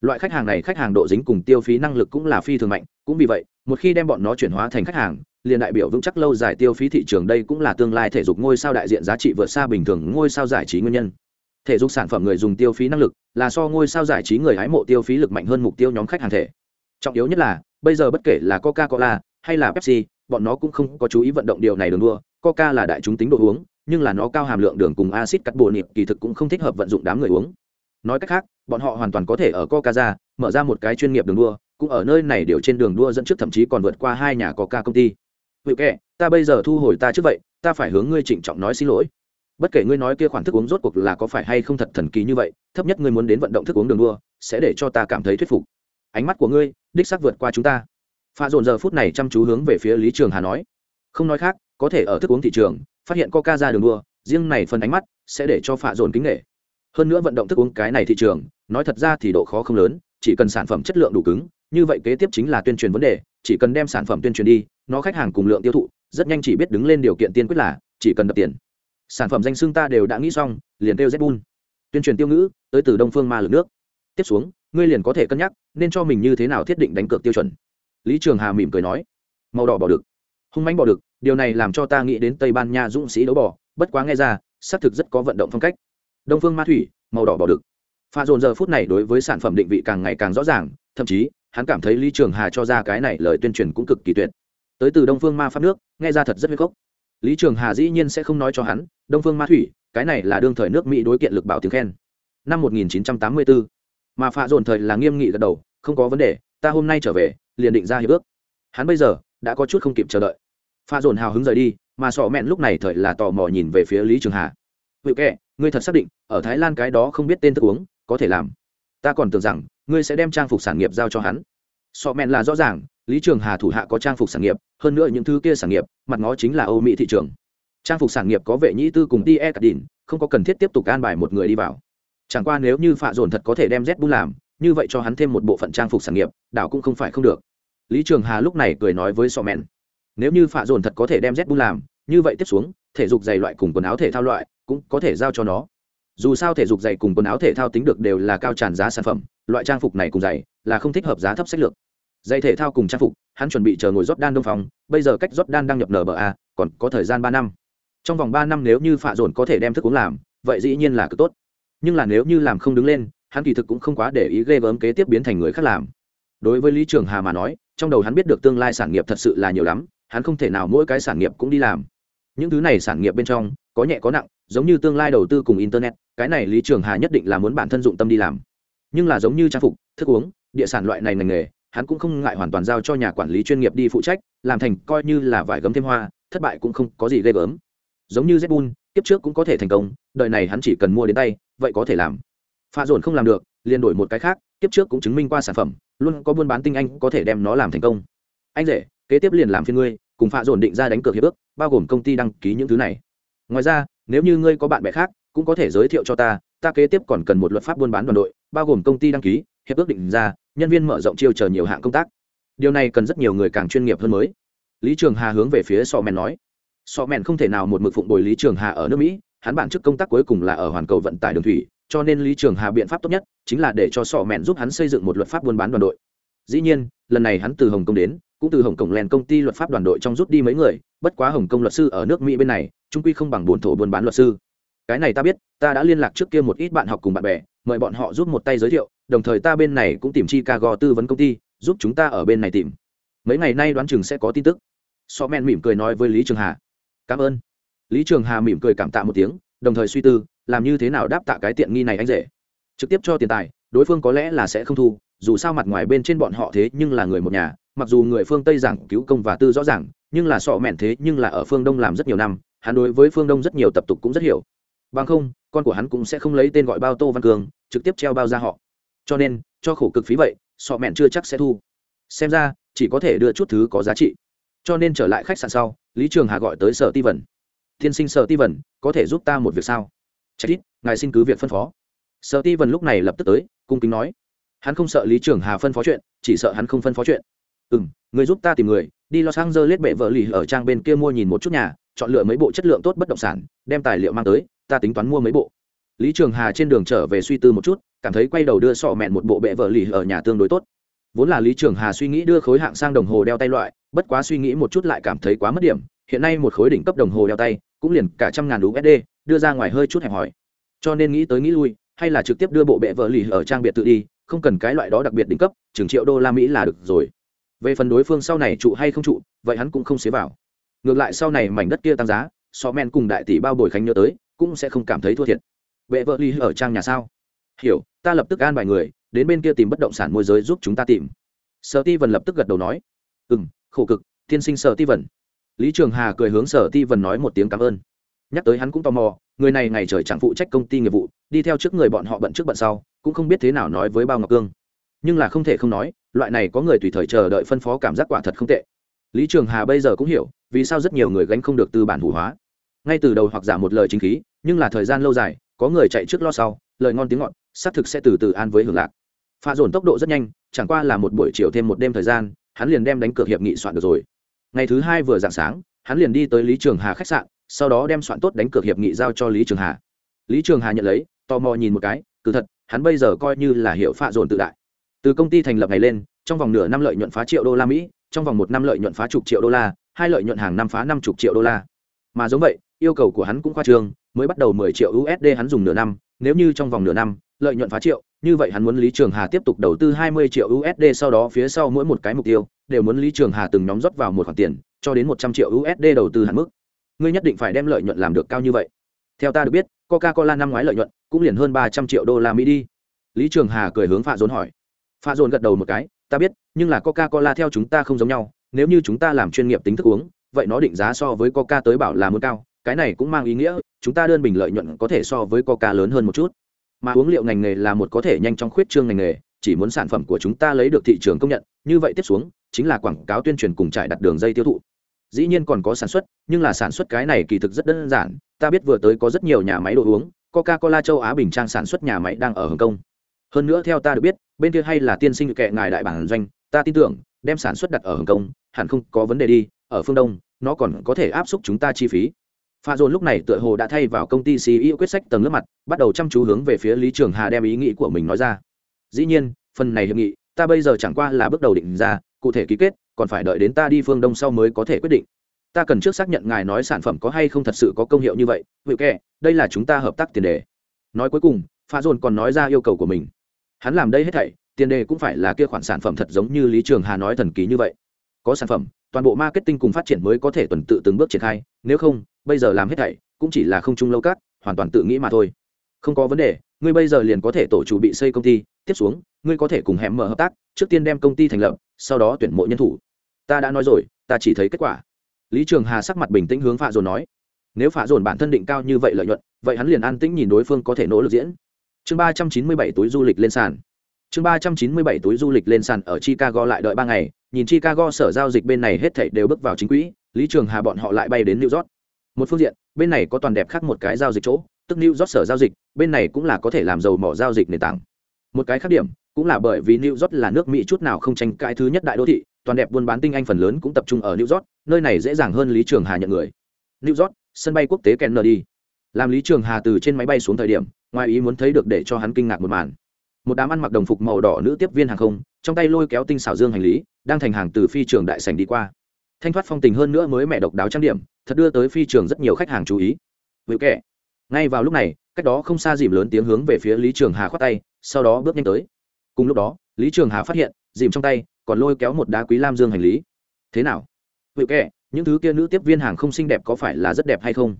Loại khách hàng này khách hàng độ dính cùng tiêu phí năng lực cũng là phi thường mạnh, cũng vì vậy, một khi đem bọn nó chuyển hóa thành khách hàng liền đại biểu vững chắc lâu dài tiêu phí thị trường đây cũng là tương lai thể dục ngôi sao đại diện giá trị vượt xa bình thường ngôi sao giải trí nguyên nhân. Thể dục sản phẩm người dùng tiêu phí năng lực là so ngôi sao giải trí người hái mộ tiêu phí lực mạnh hơn mục tiêu nhóm khách hàng thể. Trọng yếu nhất là, bây giờ bất kể là coca cola hay là pepsi, bọn nó cũng không có chú ý vận động điều này đường đua. Coca là đại chúng tính đồ uống, nhưng là nó cao hàm lượng đường cùng acid cắt bồ nịp kỳ thực cũng không thích hợp vận dụng đám người uống. Nói cách khác, bọn họ hoàn toàn có thể ở coca ra, mở ra một cái chuyên nghiệp đường đua, cũng ở nơi này điều trên đường đua dẫn trước thậm chí còn vượt qua hai nhà coca công ty hữu kệ ta bây giờ thu hồi ta trước vậy, ta phải hướng ngươi trịnh trọng nói xin lỗi. Bất kể ngươi nói kia khoản thức uống rốt cuộc là có phải hay không thật thần kỳ như vậy, thấp nhất ngươi muốn đến vận động thức uống đường đua, sẽ để cho ta cảm thấy thuyết phục. Ánh mắt của ngươi, đích xác vượt qua chúng ta. Pha dồn giờ phút này chăm chú hướng về phía lý trường hà nói. Không nói khác, có thể ở thức uống thị trường, phát hiện coca ra đường đua, riêng này phần ánh mắt sẽ để cho pha dồn kính nghệ hơn nữa vận động thức uống cái này thị trường, nói thật ra thì độ khó không lớn, chỉ cần sản phẩm chất lượng đủ cứng, như vậy kế tiếp chính là tuyên truyền vấn đề, chỉ cần đem sản phẩm tuyên truyền đi nó khách hàng cùng lượng tiêu thụ, rất nhanh chỉ biết đứng lên điều kiện tiên quyết là, chỉ cần đập tiền. Sản phẩm danh xưng ta đều đã nghĩ xong, liền kêu zbun tuyên truyền tiêu ngữ, tới từ đông phương ma lực nước. Tiếp xuống, ngươi liền có thể cân nhắc, nên cho mình như thế nào thiết định đánh cược tiêu chuẩn. Lý trường hà mỉm cười nói, màu đỏ bỏ được. Hung mánh bỏ được, điều này làm cho ta nghĩ đến tây ban nha dũng sĩ đấu bỏ, bất quá nghe ra, xác thực rất có vận động phong cách. Đông phương ma thủy, màu đỏ bỏ được. Pha dồn giờ phút này đối với sản phẩm định vị càng ngày càng rõ ràng, thậm chí, hắn cảm thấy lý trường hà cho ra cái này lời tuyên truyền cũng cực kỳ tuyệt tới từ đông phương ma pháp nước nghe ra thật rất huyết cốc lý trường hà dĩ nhiên sẽ không nói cho hắn đông phương ma thủy cái này là đương thời nước mỹ đối kiện lực bảo tiếng khen. Năm 1984, mà phạ dồn thời là nghiêm nghị gật đầu không có vấn đề ta hôm nay trở về liền định ra hiệp ước. Hắn bây giờ đã có chút không kịp chờ đợi. Pha dồn hào hứng rời đi mà sọ mẹn lúc này thời là tò mò nhìn về phía lý trường hà. Hữu kệ ngươi thật xác định ở thái lan cái đó không biết tên thức uống có thể làm. Ta còn tưởng rằng ngươi sẽ đem trang phục sản nghiệp giao cho hắn. Sọ mẹn là rõ ràng lý trường hà thủ hạ có trang phục sản nghiệp hơn nữa những thứ kia sản nghiệp, mặt ngó chính là âu mỹ thị trường. Trang phục sản nghiệp có vệ nhĩ tư cùng tie cả đìn không có cần thiết tiếp tục an bài một người đi vào. Chẳng qua nếu như phạ dồn thật có thể đem z bu làm, như vậy cho hắn thêm một bộ phận trang phục sản nghiệp, đảo cũng không phải không được. Lý trường hà lúc này cười nói với sọ mẹn, nếu như phạ dồn thật có thể đem z bu làm, như vậy tiếp xuống, thể dục giày loại cùng quần áo thể thao loại cũng có thể giao cho nó. Dù sao thể dục giày cùng quần áo thể thao tính được đều là cao tràn giá sản phẩm, loại trang phục này cùng giày là không thích hợp giá thấp sách lược dây thể thao cùng trang phục, hắn chuẩn bị chờ ngồi rót đan đông phòng, bây giờ cách rót đan đang nhập nba còn có thời gian ba năm. Trong vòng ba năm nếu như phạ dồn có thể đem thức uống làm, vậy dĩ nhiên là cực tốt. Nhưng là nếu như làm không đứng lên, hắn kỳ thực cũng không quá để ý ghê gớm kế tiếp biến thành người khác làm. Đối với lý trường hà mà nói, trong đầu hắn biết được tương lai sản nghiệp thật sự là nhiều lắm, hắn không thể nào mỗi cái sản nghiệp cũng đi làm. Những thứ này sản nghiệp bên trong, có nhẹ có nặng, giống như tương lai đầu tư cùng internet, cái này lý trường hà nhất định là muốn bản thân dụng tâm đi làm. Nhưng là giống như trang phục, thức uống, địa sản loại này ngành nghề hắn cũng không ngại hoàn toàn giao cho nhà quản lý chuyên nghiệp đi phụ trách, làm thành coi như là vải gấm thêm hoa, thất bại cũng không có gì ghê gớm. Giống như zbun tiếp trước cũng có thể thành công đợi này hắn chỉ cần mua đến tay, vậy có thể làm. Pha dồn không làm được, liền đổi một cái khác tiếp trước cũng chứng minh qua sản phẩm, luôn có buôn bán tinh anh có thể đem nó làm thành công. Anh rể, kế tiếp liền làm phiên ngươi, cùng pha dồn định ra đánh cược hiệp ước, bao gồm công ty đăng ký những thứ này. Ngoài ra, nếu như ngươi có bạn bè khác, cũng có thể giới thiệu cho ta ta kế tiếp còn cần một luật pháp buôn bán đoàn đội, bao gồm công ty đăng ký hiệp ước định ra, nhân viên mở rộng chiêu chờ nhiều hạng công tác. Điều này cần rất nhiều người càng chuyên nghiệp hơn mới. Lý trường hà hướng về phía sọ mèn nói. Sọ mèn không thể nào một mực phụng bồi lý trường hà ở nước mỹ, hắn bản chức công tác cuối cùng là ở hoàn cầu vận tải đường thủy, cho nên lý trường hà biện pháp tốt nhất chính là để cho sọ mèn giúp hắn xây dựng một luật pháp buôn bán đoàn đội. Dĩ nhiên, lần này hắn từ hồng kông đến, cũng từ hồng kông lèn công ty luật pháp đoàn đội trong rút đi mấy người, bất quá hồng kông luật sư ở nước mỹ bên này, trung quy không bằng bồn thổ buôn bán luật sư. Cái này ta biết, ta đã liên lạc trước kia một ít bạn học cùng bạn bè, mời bọn họ giúp một tay giới thiệu đồng thời ta bên này cũng tìm chi tư vấn công ty, giúp chúng ta ở bên này tìm. Mấy ngày nay đoán chừng sẽ có tin tức. So men mỉm cười nói với lý trường hà. Cảm ơn. Lý trường hà mỉm cười cảm tạ một tiếng, đồng thời suy tư, làm như thế nào đáp tạ cái tiện nghi này anh rể. Trực tiếp cho tiền tài, đối phương có lẽ là sẽ không thu, dù sao mặt ngoài bên trên bọn họ thế nhưng là người một nhà, mặc dù người phương tây giảng cứu công và tư rõ ràng nhưng là sọ mẹn thế nhưng là ở phương đông làm rất nhiều năm, hắn đối với phương đông rất nhiều tập tục cũng rất hiểu. Bằng không, con của hắn cũng sẽ không lấy tên gọi bao tô văn cường, trực tiếp treo bao ra họ cho nên, cho khổ cực phí vậy, sọ mẹn chưa chắc sẽ thu. Xem ra, chỉ có thể đưa chút thứ có giá trị. Cho nên trở lại khách sạn sau, lý trường hà gọi tới sở ti vần tiên sinh sở ti vần có thể giúp ta một việc sao? Chắc ít, ngài xin cứ việc phân phó. Sở ti vần lúc này lập tức tới, cung kính nói. Hắn không sợ lý trường hà phân phó chuyện, chỉ sợ hắn không phân phó chuyện. Ừ m người giúp ta tìm người, đi lo sang dơ lết bệ vợ lì ở trang bên kia mua nhìn một chút nhà, chọn lựa mấy bộ chất lượng tốt bất động sản, đem tài liệu mang tới, ta tính toán mua mấy bộ lý trường hà trên đường trở về suy tư một chút, cảm thấy quay đầu đưa sọ mẹn một bộ bệ vợ lì ở nhà tương đối tốt. Vốn là lý trường hà suy nghĩ đưa khối hạng sang đồng hồ đeo tay loại, bất quá suy nghĩ một chút lại cảm thấy quá mất điểm, hiện nay một khối đỉnh cấp đồng hồ đeo tay, cũng liền cả trăm ngàn usd đưa ra ngoài hơi chút hẹp hòi. Cho nên nghĩ tới nghĩ lui, hay là trực tiếp đưa bộ bệ vợ lì ở trang biệt tự đi, không cần cái loại đó đặc biệt đỉnh cấp, chừng triệu đô la mỹ là được rồi. Về phần đối phương sau này trụ hay không trụ, vậy hắn cũng không xế vào. Ngược lại sau này mảnh đất kia tăng giá so men cùng đại tỷ bao bồi khánh nhớ tới, cũng sẽ không cảm thấy thua thiệt vệ vợ ly ở trang nhà sao? Hiểu, ta lập tức an bài người, đến bên kia tìm bất động sản môi giới giúp chúng ta tìm. Sở ti vần lập tức gật đầu nói. Ừ m khổ cực, tiên sinh sở ti vần lý trường hà cười hướng sở ti vần nói một tiếng cảm ơn. Nhắc tới hắn cũng tò mò, người này ngày trời chẳng phụ trách công ty nghiệp vụ, đi theo trước người bọn họ bận trước bận sau, cũng không biết thế nào nói với bao ngọc cương. Nhưng là không thể không nói, loại này có người tùy thời chờ đợi phân phó cảm giác quả thật không tệ. Lý trường hà bây giờ cũng hiểu, vì sao rất nhiều người gánh không được tư bản hủ hóa. Ngay từ đầu hoặc giả một lời chính khí, nhưng là thời gian lâu dài có người chạy trước lo sau, lời ngon tiếng ngọt, xác thực sẽ từ từ an với hưởng lạc. Pha dồn tốc độ rất nhanh, chẳng qua là một buổi chiều thêm một đêm thời gian, hắn liền đem đánh cược hiệp nghị soạn được rồi. Ngày thứ hai vừa dạng sáng, hắn liền đi tới lý trường hà khách sạn, sau đó đem soạn tốt đánh cược hiệp nghị giao cho lý trường hà. Lý trường hà nhận lấy, tò mò nhìn một cái cứ thật, hắn bây giờ coi như là hiệu pha dồn tự đại. Từ công ty thành lập ngày lên, trong vòng nửa năm lợi nhuận phá triệu đô la mỹ, trong vòng một năm lợi nhuận phá chục triệu đô la, hai lợi nhuận hàng năm phá năm chục triệu đô la. Mà giống vậy yêu cầu của hắn cũng khoa trương, mới bắt đầu mười triệu usd hắn dùng nửa năm, nếu như trong vòng nửa năm, lợi nhuận phá triệu, như vậy hắn muốn lý trường hà tiếp tục đầu tư hai mươi triệu usd sau đó phía sau mỗi một cái mục tiêu, đều muốn lý trường hà từng nhóm rót vào một khoản tiền, cho đến một trăm triệu usd đầu tư hạn mức. Ngươi nhất định phải đem lợi nhuận làm được cao như vậy. Theo ta được biết coca cola năm ngoái lợi nhuận cũng liền hơn ba trăm triệu đô la mỹ đi. Lý trường hà cười hướng pha dồn hỏi. Pha dồn gật đầu một cái, ta biết, nhưng là coca cola theo chúng ta không giống nhau, nếu như chúng ta làm chuyên nghiệp tính thức uống, vậy nó định giá so với coca tới bảo là muốn cao cái này cũng mang ý nghĩa, chúng ta đơn bình lợi nhuận có thể so với coca lớn hơn một chút. Mà uống liệu ngành nghề là một có thể nhanh chóng khuyết trương ngành nghề, chỉ muốn sản phẩm của chúng ta lấy được thị trường công nhận, như vậy tiếp xuống, chính là quảng cáo tuyên truyền cùng trải đặt đường dây tiêu thụ. Dĩ nhiên còn có sản xuất, nhưng là sản xuất cái này kỳ thực rất đơn giản, ta biết vừa tới có rất nhiều nhà máy đồ uống coca cola châu á bình trang sản xuất nhà máy đang ở hồng kông. Hơn nữa theo ta được biết, bên kia hay là tiên sinh kệ ngài đại bản doanh, ta tin tưởng, đem sản xuất đặt ở hồng kông, hẳn không có vấn đề đi, ở phương đông, nó còn có thể áp suất chúng ta chi phí pha dồn lúc này tựa hồ đã thay vào công ty ceo quyết sách tầng lớp mặt, bắt đầu chăm chú hướng về phía lý trường hà đem ý nghĩ của mình nói ra. Dĩ nhiên, phần này hiệp nghị, ta bây giờ chẳng qua là bước đầu định ra, cụ thể ký kết, còn phải đợi đến ta đi phương đông sau mới có thể quyết định. Ta cần trước xác nhận ngài nói sản phẩm có hay không thật sự có công hiệu như vậy hữu kệ, đây là chúng ta hợp tác tiền đề. Nói cuối cùng pha dồn còn nói ra yêu cầu của mình. Hắn làm đây hết thảy, tiền đề cũng phải là kia khoản sản phẩm thật giống như lý trường hà nói thần kỳ như vậy. Có sản phẩm toàn bộ marketing cùng phát triển mới có thể tuần tự từng bước triển khai, nếu không, bây giờ làm hết thảy, cũng chỉ là không chung lâu cát, hoàn toàn tự nghĩ mà thôi. Không có vấn đề, ngươi bây giờ liền có thể tổ chủ bị xây công ty, tiếp xuống, ngươi có thể cùng hẻm mở hợp tác, trước tiên đem công ty thành lập, sau đó tuyển mộ nhân thủ. Ta đã nói rồi, ta chỉ thấy kết quả. Lý trường hà sắc mặt bình tĩnh hướng phạ dồn nói. Nếu phạ dồn bản thân định cao như vậy lợi nhuận, vậy hắn liền an tĩnh nhìn đối phương có thể nỗ lực diễn. Chương ba trăm chín mươi bảy túi du lịch lên sàn. Chương ba trăm chín mươi bảy túi du lịch lên sàn ở chicago lại đợi ba ngày nhìn chicago sở giao dịch bên này hết thảy đều bước vào chính quỹ, lý trường hà bọn họ lại bay đến new york. Một phương diện, bên này có toàn đẹp khác một cái giao dịch chỗ, tức new york sở giao dịch, bên này cũng là có thể làm giàu mỏ giao dịch nền tảng. Một cái khác điểm, cũng là bởi vì new york là nước mỹ chút nào không tranh cãi thứ nhất đại đô thị, toàn đẹp buôn bán tinh anh phần lớn cũng tập trung ở new york, nơi này dễ dàng hơn lý trường hà nhận người. New york, sân bay quốc tế kennedy. Làm lý trường hà từ trên máy bay xuống thời điểm, ngoài ý muốn thấy được để cho hắn kinh ngạc một màn. Một đám ăn mặc đồng phục màu đỏ nữ tiếp viên hàng không, trong tay lôi kéo tinh xảo dương hành lý đang thành hàng từ phi trường đại sành đi qua. Thanh thoát phong tình hơn nữa mới mẹ độc đáo trang điểm thật đưa tới phi trường rất nhiều khách hàng chú ý. Vự kệ, ngay vào lúc này cách đó không xa dìm lớn tiếng hướng về phía lý trường hà khoát tay sau đó bước nhanh tới. Cùng lúc đó lý trường hà phát hiện dìm trong tay còn lôi kéo một đá quý lam dương hành lý. Thế nào? Vự kệ, những thứ kia nữ tiếp viên hàng không xinh đẹp có phải là rất đẹp hay không?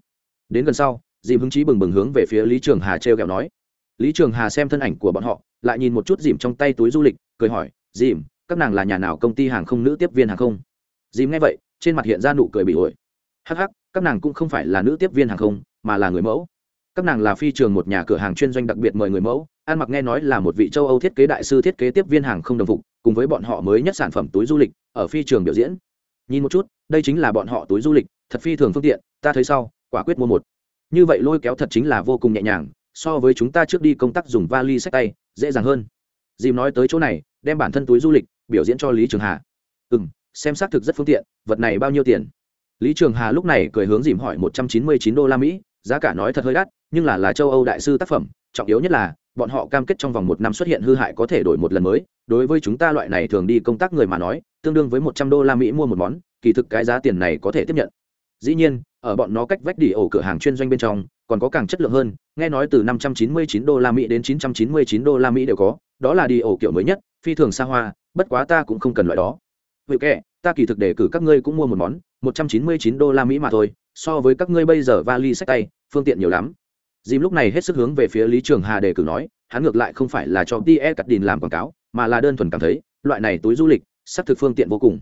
Đến gần sau dìm hứng chí bừng bừng hướng về phía lý trường hà t r e o kẹo nói. Lý trường hà xem thân ảnh của bọn họ lại nhìn một chút dìm trong tay túi du lịch cười hỏi dìm các nàng là nhà nào công ty hàng không nữ tiếp viên hàng không? Dìm nghe vậy, trên mặt hiện ra nụ cười bị ổi. Hắc hắc, các nàng cũng không phải là nữ tiếp viên hàng không, mà là người mẫu. Các nàng là phi trường một nhà cửa hàng chuyên doanh đặc biệt mời người mẫu an mặc nghe nói là một vị châu âu thiết kế đại sư thiết kế tiếp viên hàng không đồng phục, cùng với bọn họ mới nhất sản phẩm túi du lịch, ở phi trường biểu diễn. Nhìn một chút, đây chính là bọn họ túi du lịch, thật phi thường phương tiện, ta thấy sau, quả quyết mua một. Như vậy lôi kéo thật chính là vô cùng nhẹ nhàng, so với chúng ta trước đi công tác dùng vali sách tay, dễ dàng hơn. Dìm nói tới chỗ này, đem bản thân túi du lịch biểu diễn cho lý trường hà. Ừ m xem xác thực rất phương tiện, vật này bao nhiêu tiền? Lý trường hà lúc này cười hướng dìm hỏi một trăm chín mươi chín đô la mỹ, giá cả nói thật hơi đắt, nhưng là là châu âu đại sư tác phẩm, trọng yếu nhất là, bọn họ cam kết trong vòng một năm xuất hiện hư hại có thể đổi một lần mới. Đối với chúng ta loại này thường đi công tác người mà nói, tương đương với một trăm đô la mỹ mua một món, kỳ thực cái giá tiền này có thể tiếp nhận. Dĩ nhiên, ở bọn nó cách vách đi ổ cửa hàng chuyên doanh bên trong, còn có càng chất lượng hơn, nghe nói từ 599 đô la mỹ đến 999 đô la mỹ đều có, đó là đi ổ kiểu mới nhất, phi thường xa hoa bất quá ta cũng không cần loại đó. Vậy kệ, ta kỳ thực để cử các ngươi cũng mua một món 199 đô la mỹ mà thôi, so với các ngươi bây giờ vali sách tay, phương tiện nhiều lắm. Dìm lúc này hết sức hướng về phía lý trường hà đề cử nói, hắn ngược lại không phải là cho tie cắt đình làm quảng cáo, mà là đơn thuần cảm thấy, loại này túi du lịch sắp thực phương tiện vô cùng.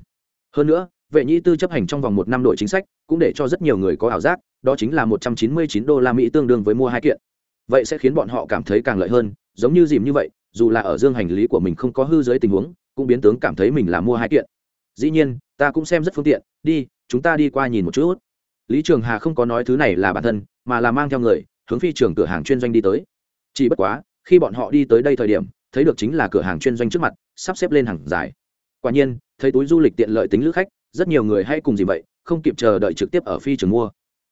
Hơn nữa, vệ nhĩ tư chấp hành trong vòng một năm đổi chính sách, cũng để cho rất nhiều người có ảo giác, đó chính là một trăm chín mươi chín đô la mỹ tương đương với mua hai kiện. Vậy sẽ khiến bọn họ cảm thấy càng lợi hơn, giống như dìm như vậy, dù là ở dương hành lý của mình không có hư dưới tình huống cũng biến tướng cảm thấy mình là mua hai kiện. Dĩ nhiên, ta cũng xem rất phương tiện. Đi, chúng ta đi qua nhìn một chút. Lý trường hà không có nói thứ này là bản thân, mà là mang theo người, hướng phi trường cửa hàng chuyên doanh đi tới. Chỉ bất quá, khi bọn họ đi tới đây thời điểm, thấy được chính là cửa hàng chuyên doanh trước mặt, sắp xếp lên hàng dài. Quả nhiên, thấy túi du lịch tiện lợi tính lữ khách, rất nhiều người hay cùng gì vậy, không kịp chờ đợi trực tiếp ở phi trường mua.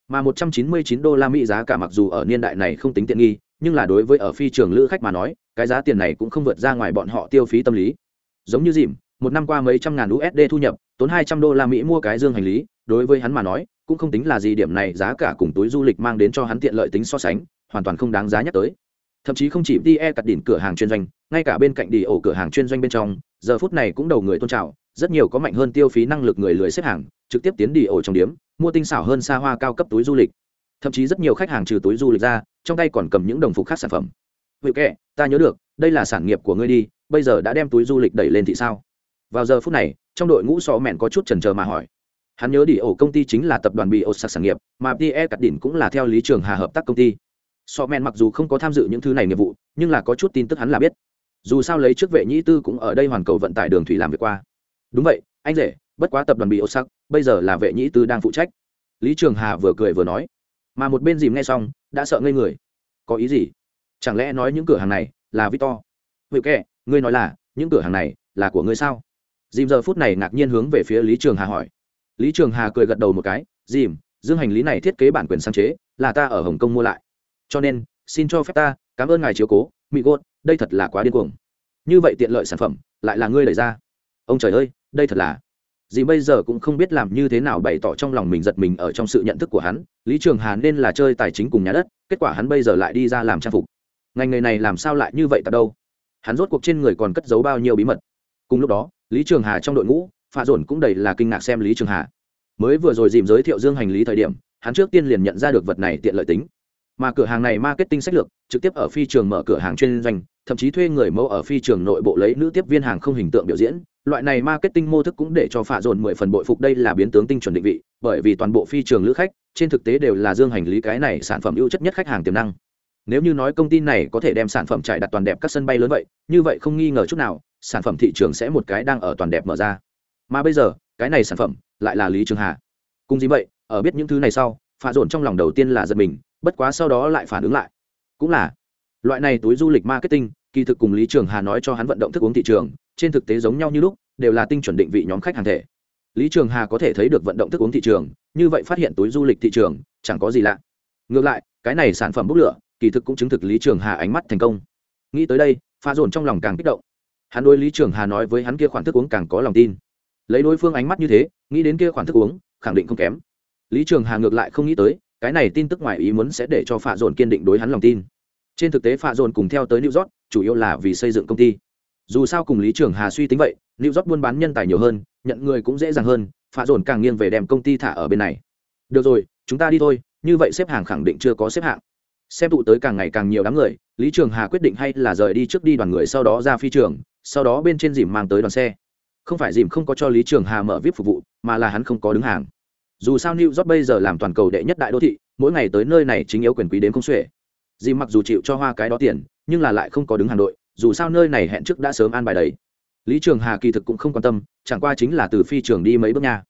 Mà 199 đô la mỹ giá cả mặc dù ở niên đại này không tính tiện nghi, nhưng là đối với ở phi trường lữ khách mà nói, cái giá tiền này cũng không vượt ra ngoài bọn họ tiêu phí tâm lý giống như dìm, một năm qua mấy trăm ngàn usd thu nhập, tốn 200 đô la mỹ mua cái dương hành lý, đối với hắn mà nói, cũng không tính là gì điểm này, giá cả cùng túi du lịch mang đến cho hắn tiện lợi tính so sánh, hoàn toàn không đáng giá nhắc tới. Thậm chí không chỉ đi e cặt đỉnh cửa hàng chuyên doanh, ngay cả bên cạnh đi ổ cửa hàng chuyên doanh bên trong, giờ phút này cũng đầu người tôn trào, rất nhiều có mạnh hơn tiêu phí năng lực người lười xếp hàng, trực tiếp tiến đi ổ trong điếm, mua tinh xảo hơn xa hoa cao cấp túi du lịch. Thậm chí rất nhiều khách hàng trừ túi du lịch ra, trong tay còn cầm những đồng phục khác sản phẩm. Vậy kệ, ta nhớ được, đây là sản nghiệp của ngươi đi bây giờ đã đem túi du lịch đẩy lên thị sao? Vào giờ phút này, trong đội ngũ sọ mẹn có chút trần trờ mà hỏi. Hắn nhớ đi ổ công ty chính là tập đoàn bị ổ sạc sản nghiệp, mà pte cắt đỉnh cũng là theo lý trường hà hợp tác công ty. Sọ mẹn mặc dù không có tham dự những thứ này nghiệp vụ, nhưng là có chút tin tức hắn là biết. Dù sao lấy trước vệ nhĩ tư cũng ở đây hoàn cầu vận tải đường thủy làm việc qua. Đúng vậy, anh rể, bất quá tập đoàn bị ổ sắc bây giờ là vệ nhĩ tư đang phụ trách. Lý trường hà vừa cười vừa nói. Mà một bên dìm nghe xong, đã sợ ngây người. Có ý gì? Chẳng lẽ nói những cửa hàng này là victor? Hữu kệ ngươi nói là, những cửa hàng này là của ngươi sao? Dìm giờ phút này ngạc nhiên hướng về phía lý trường hà hỏi. Lý trường hà cười gật đầu một cái, dìm, dương hành lý này thiết kế bản quyền sáng chế, là ta ở hồng kông mua lại. Cho nên, xin cho phép ta, cảm ơn ngài chiếu cố mỹ gốt, đây thật là quá điên cuồng. Như vậy tiện lợi sản phẩm, lại là ngươi đẩy ra. Ông trời ơi, đây thật là. Dì bây giờ cũng không biết làm như thế nào bày tỏ trong lòng mình giật mình ở trong sự nhận thức của hắn, lý trường hà nên là chơi tài chính cùng nhà đất, kết quả hắn bây giờ lại đi ra làm trang phục. Ngành nghề này làm sao lại như vậy tại đâu? Hắn rốt cuộc trên người còn cất giấu bao nhiêu bí mật. Cùng lúc đó, lý trường hà trong đội ngũ pha dồn cũng đầy là kinh ngạc xem lý trường hà. Mới vừa rồi dìm giới thiệu dương hành lý thời điểm, hắn trước tiên liền nhận ra được vật này tiện lợi tính. Mà cửa hàng này marketing sách lược, trực tiếp ở phi trường mở cửa hàng chuyên doanh, thậm chí thuê người mẫu ở phi trường nội bộ lấy nữ tiếp viên hàng không hình tượng biểu diễn. Loại này marketing mô thức cũng để cho phạ dồn mười phần bội phục đây là biến tướng tinh chuẩn định vị, bởi vì toàn bộ phi trường lữ khách, trên thực tế đều là dương hành lý cái này sản phẩm ưu chất nhất khách hàng tiềm năng nếu như nói công ty này có thể đem sản phẩm trải đặt toàn đẹp các sân bay lớn vậy, như vậy không nghi ngờ chút nào, sản phẩm thị trường sẽ một cái đang ở toàn đẹp mở ra. Mà bây giờ, cái này sản phẩm lại là lý trường hà. Cùng gì vậy, ở biết những thứ này sau pha dồn trong lòng đầu tiên là giật mình, bất quá sau đó lại phản ứng lại. Cũng là, loại này túi du lịch marketing, kỳ thực cùng lý trường hà nói cho hắn vận động thức uống thị trường, trên thực tế giống nhau như lúc, đều là tinh chuẩn định vị nhóm khách hàng thể. Lý trường hà có thể thấy được vận động thức uống thị trường, như vậy phát hiện túi du lịch thị trường, chẳng có gì lạ. Ngược lại, cái này sản phẩm bốc lửa kỳ thực cũng chứng thực lý trường hà ánh mắt thành công. Nghĩ tới đây, pha dồn trong lòng càng kích động. Hắn đối lý trường hà nói với hắn kia khoản thức uống càng có lòng tin. Lấy đối phương ánh mắt như thế, nghĩ đến kia khoản thức uống, khẳng định không kém. Lý trường hà ngược lại không nghĩ tới, cái này tin tức ngoài ý muốn sẽ để cho pha dồn kiên định đối hắn lòng tin. Trên thực tế pha dồn cùng theo tới new york, chủ yếu là vì xây dựng công ty. Dù sao cùng lý trường hà suy tính vậy, new york buôn bán nhân tài nhiều hơn, nhận người cũng dễ dàng hơn, pha dồn càng nghiêng về đem công ty thả ở bên này. Được rồi, chúng ta đi thôi, như vậy xếp hàng khẳng định chưa có xếp hạng xem tụ tới càng ngày càng nhiều đám người, lý trường hà quyết định hay là rời đi trước đi đoàn người sau đó ra phi trường, sau đó bên trên dìm mang tới đoàn xe. Không phải dìm không có cho lý trường hà mở vip phục vụ, mà là hắn không có đứng hàng. Dù sao new york bây giờ làm toàn cầu đệ nhất đại đô thị, mỗi ngày tới nơi này chính yếu quyền quý đến không xuể. Dìm mặc dù chịu cho hoa cái đó tiền, nhưng là lại không có đứng hàng đội, dù sao nơi này hẹn trước đã sớm an bài đấy lý trường hà kỳ thực cũng không quan tâm, chẳng qua chính là từ phi trường đi mấy bước nha.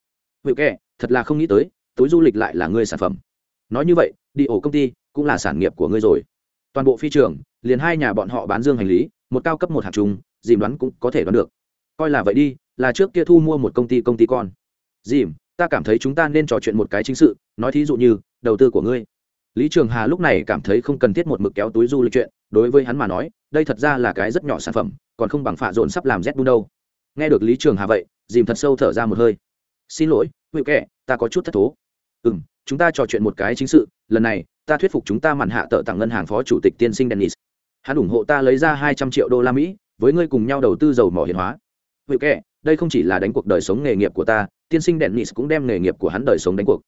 Hữu kệ, thật là không nghĩ tới, túi du lịch lại là người sản phẩm nói như vậy, đi ổ công ty cũng là sản nghiệp của ngươi rồi. Toàn bộ phi trường, liền hai nhà bọn họ bán dương hành lý, một cao cấp một hạt trùng dìm đoán cũng có thể đoán được. Coi là vậy đi, là trước kia thu mua một công ty công ty con. Dìm, ta cảm thấy chúng ta nên trò chuyện một cái chính sự, nói thí dụ như, đầu tư của ngươi. Lý trường hà lúc này cảm thấy không cần thiết một mực kéo túi du lịch chuyện, đối với hắn mà nói, đây thật ra là cái rất nhỏ sản phẩm, còn không bằng phạ dồn sắp làm z bun đâu. Nghe được lý trường hà vậy, dìm thật sâu thở ra một hơi. Xin lỗi, hữu kệ, ta có chút thất thố. Ừ m chúng ta trò chuyện một cái chính sự, lần này, ta thuyết phục chúng ta mặn hạ tợ tặng ngân hàng phó chủ tịch tiên sinh dennis. Hắn ủng hộ ta lấy ra hai trăm triệu đô la mỹ, với ngươi cùng nhau đầu tư dầu mỏ hiện hóa. Hữu kệ, đây không chỉ là đánh cuộc đời sống nghề nghiệp của ta, tiên sinh dennis cũng đem nghề nghiệp của hắn đời sống đánh cuộc.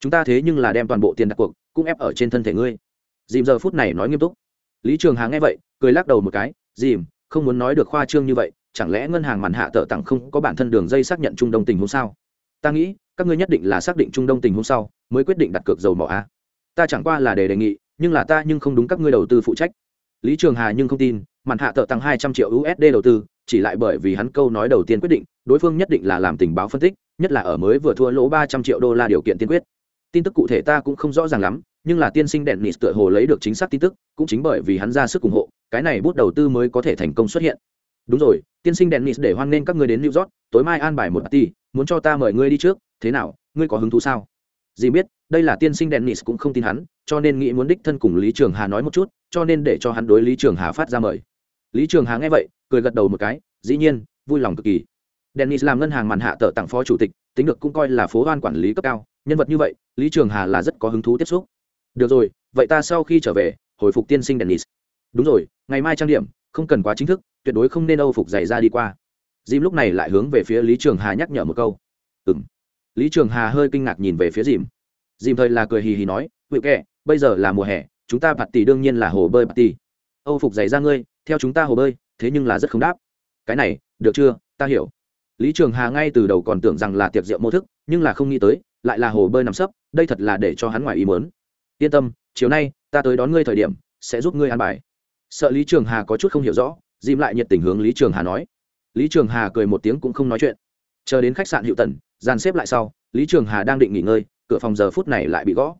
Chúng ta thế nhưng là đem toàn bộ tiền đặt cuộc, cũng ép ở trên thân thể ngươi. Dìm giờ phút này nói nghiêm túc. Lý trường hà nghe vậy, cười lắc đầu một cái, dìm, không muốn nói được khoa trương như vậy, chẳng lẽ ngân hàng màn hạ tợ tặng không có bản thân đường dây xác nhận trung đông tình huống sao? Ta nghĩ, các ngươi nhất định là xác định trung đông tình hôm sau, mới quyết định đặt cược dầu mỏ a. Ta chẳng qua là để đề nghị, nhưng là ta nhưng không đúng các ngươi đầu tư phụ trách. Lý trường hà nhưng không tin, màn hạ tợ tăng hai trăm triệu usd đầu tư, chỉ lại bởi vì hắn câu nói đầu tiên quyết định, đối phương nhất định là làm tình báo phân tích, nhất là ở mới vừa thua lỗ ba trăm triệu đô la điều kiện tiên quyết. Tin tức cụ thể ta cũng không rõ ràng lắm, nhưng là tiên sinh đèn nịt tựa hồ lấy được chính xác tin tức, cũng chính bởi vì hắn ra sức ủng hộ, cái này bút đầu tư mới có thể thành công xuất hiện. Đúng rồi, tiên sinh đèn nịt để hoan nghênh các người đến new york, tối mai an bài một party muốn cho ta mời ngươi đi trước, thế nào, ngươi có hứng thú sao? Dì biết, đây là tiên sinh Dennis cũng không tin hắn, cho nên nghĩ muốn đích thân cùng lý trường hà nói một chút, cho nên để cho hắn đối lý trường hà phát ra mời. Lý trường hà nghe vậy, cười gật đầu một cái, dĩ nhiên, vui lòng cực kỳ. Dennis làm ngân hàng màn hạ tờ tặng phó chủ tịch, tính được cũng coi là phố hoan quản lý cấp cao, nhân vật như vậy, lý trường hà là rất có hứng thú tiếp xúc. Được rồi, vậy ta sau khi trở về, hồi phục tiên sinh dennis. Đúng rồi, ngày mai trang điểm, không cần quá chính thức, tuyệt đối không nên âu phục giày ra đi qua dìm lúc này lại hướng về phía lý trường hà nhắc nhở một câu. Ừm. lý trường hà hơi kinh ngạc nhìn về phía dìm dìm thời là cười hì hì nói hữu kệ, bây giờ là mùa hè, chúng ta bạt tỷ đương nhiên là hồ bơi bạt tỷ âu phục giày ra ngươi, theo chúng ta hồ bơi, thế nhưng là rất không đáp. Cái này, được chưa? Ta hiểu. Lý trường hà ngay từ đầu còn tưởng rằng là tiệc rượu mô thức, nhưng là không nghĩ tới, lại là hồ bơi nằm sấp, đây thật là để cho hắn ngoài ý muốn. yên tâm, chiều nay, ta tới đón ngươi thời điểm, sẽ giúp ngươi ăn bài. Sợ lý trường hà có chút không hiểu rõ dìm lại nhiệt tình hướng lý trường hà nói lý trường hà cười một tiếng cũng không nói chuyện. Chờ đến khách sạn hiệu tần, dàn xếp lại sau, lý trường hà đang định nghỉ ngơi, cửa phòng giờ phút này lại bị gõ.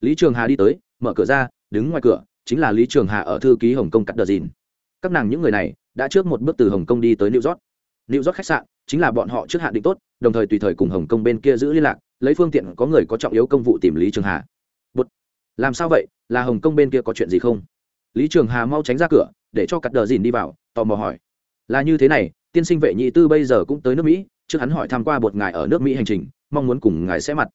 Lý trường hà đi tới, mở cửa ra, đứng ngoài cửa, chính là lý trường hà ở thư ký hồng kông cắt đờ dìn. Các nàng những người này, đã trước một bước từ hồng kông đi tới new york. New york khách sạn, chính là bọn họ trước hạn định tốt, đồng thời tùy thời cùng hồng kông bên kia giữ liên lạc, lấy phương tiện có người có trọng yếu công vụ tìm lý trường hà. Bụt. làm sao vậy? Là hồng kông bên kia có chuyện gì không? Lý trường hà mau tránh ra cửa, để cho cắt đờ dìn đi vào, tò mò hỏi là như thế này, tiên sinh vệ nhị tư bây giờ cũng tới nước mỹ, trước hắn hỏi tham q u a bột ngài ở nước mỹ hành trình, mong muốn cùng ngài sẽ mặt.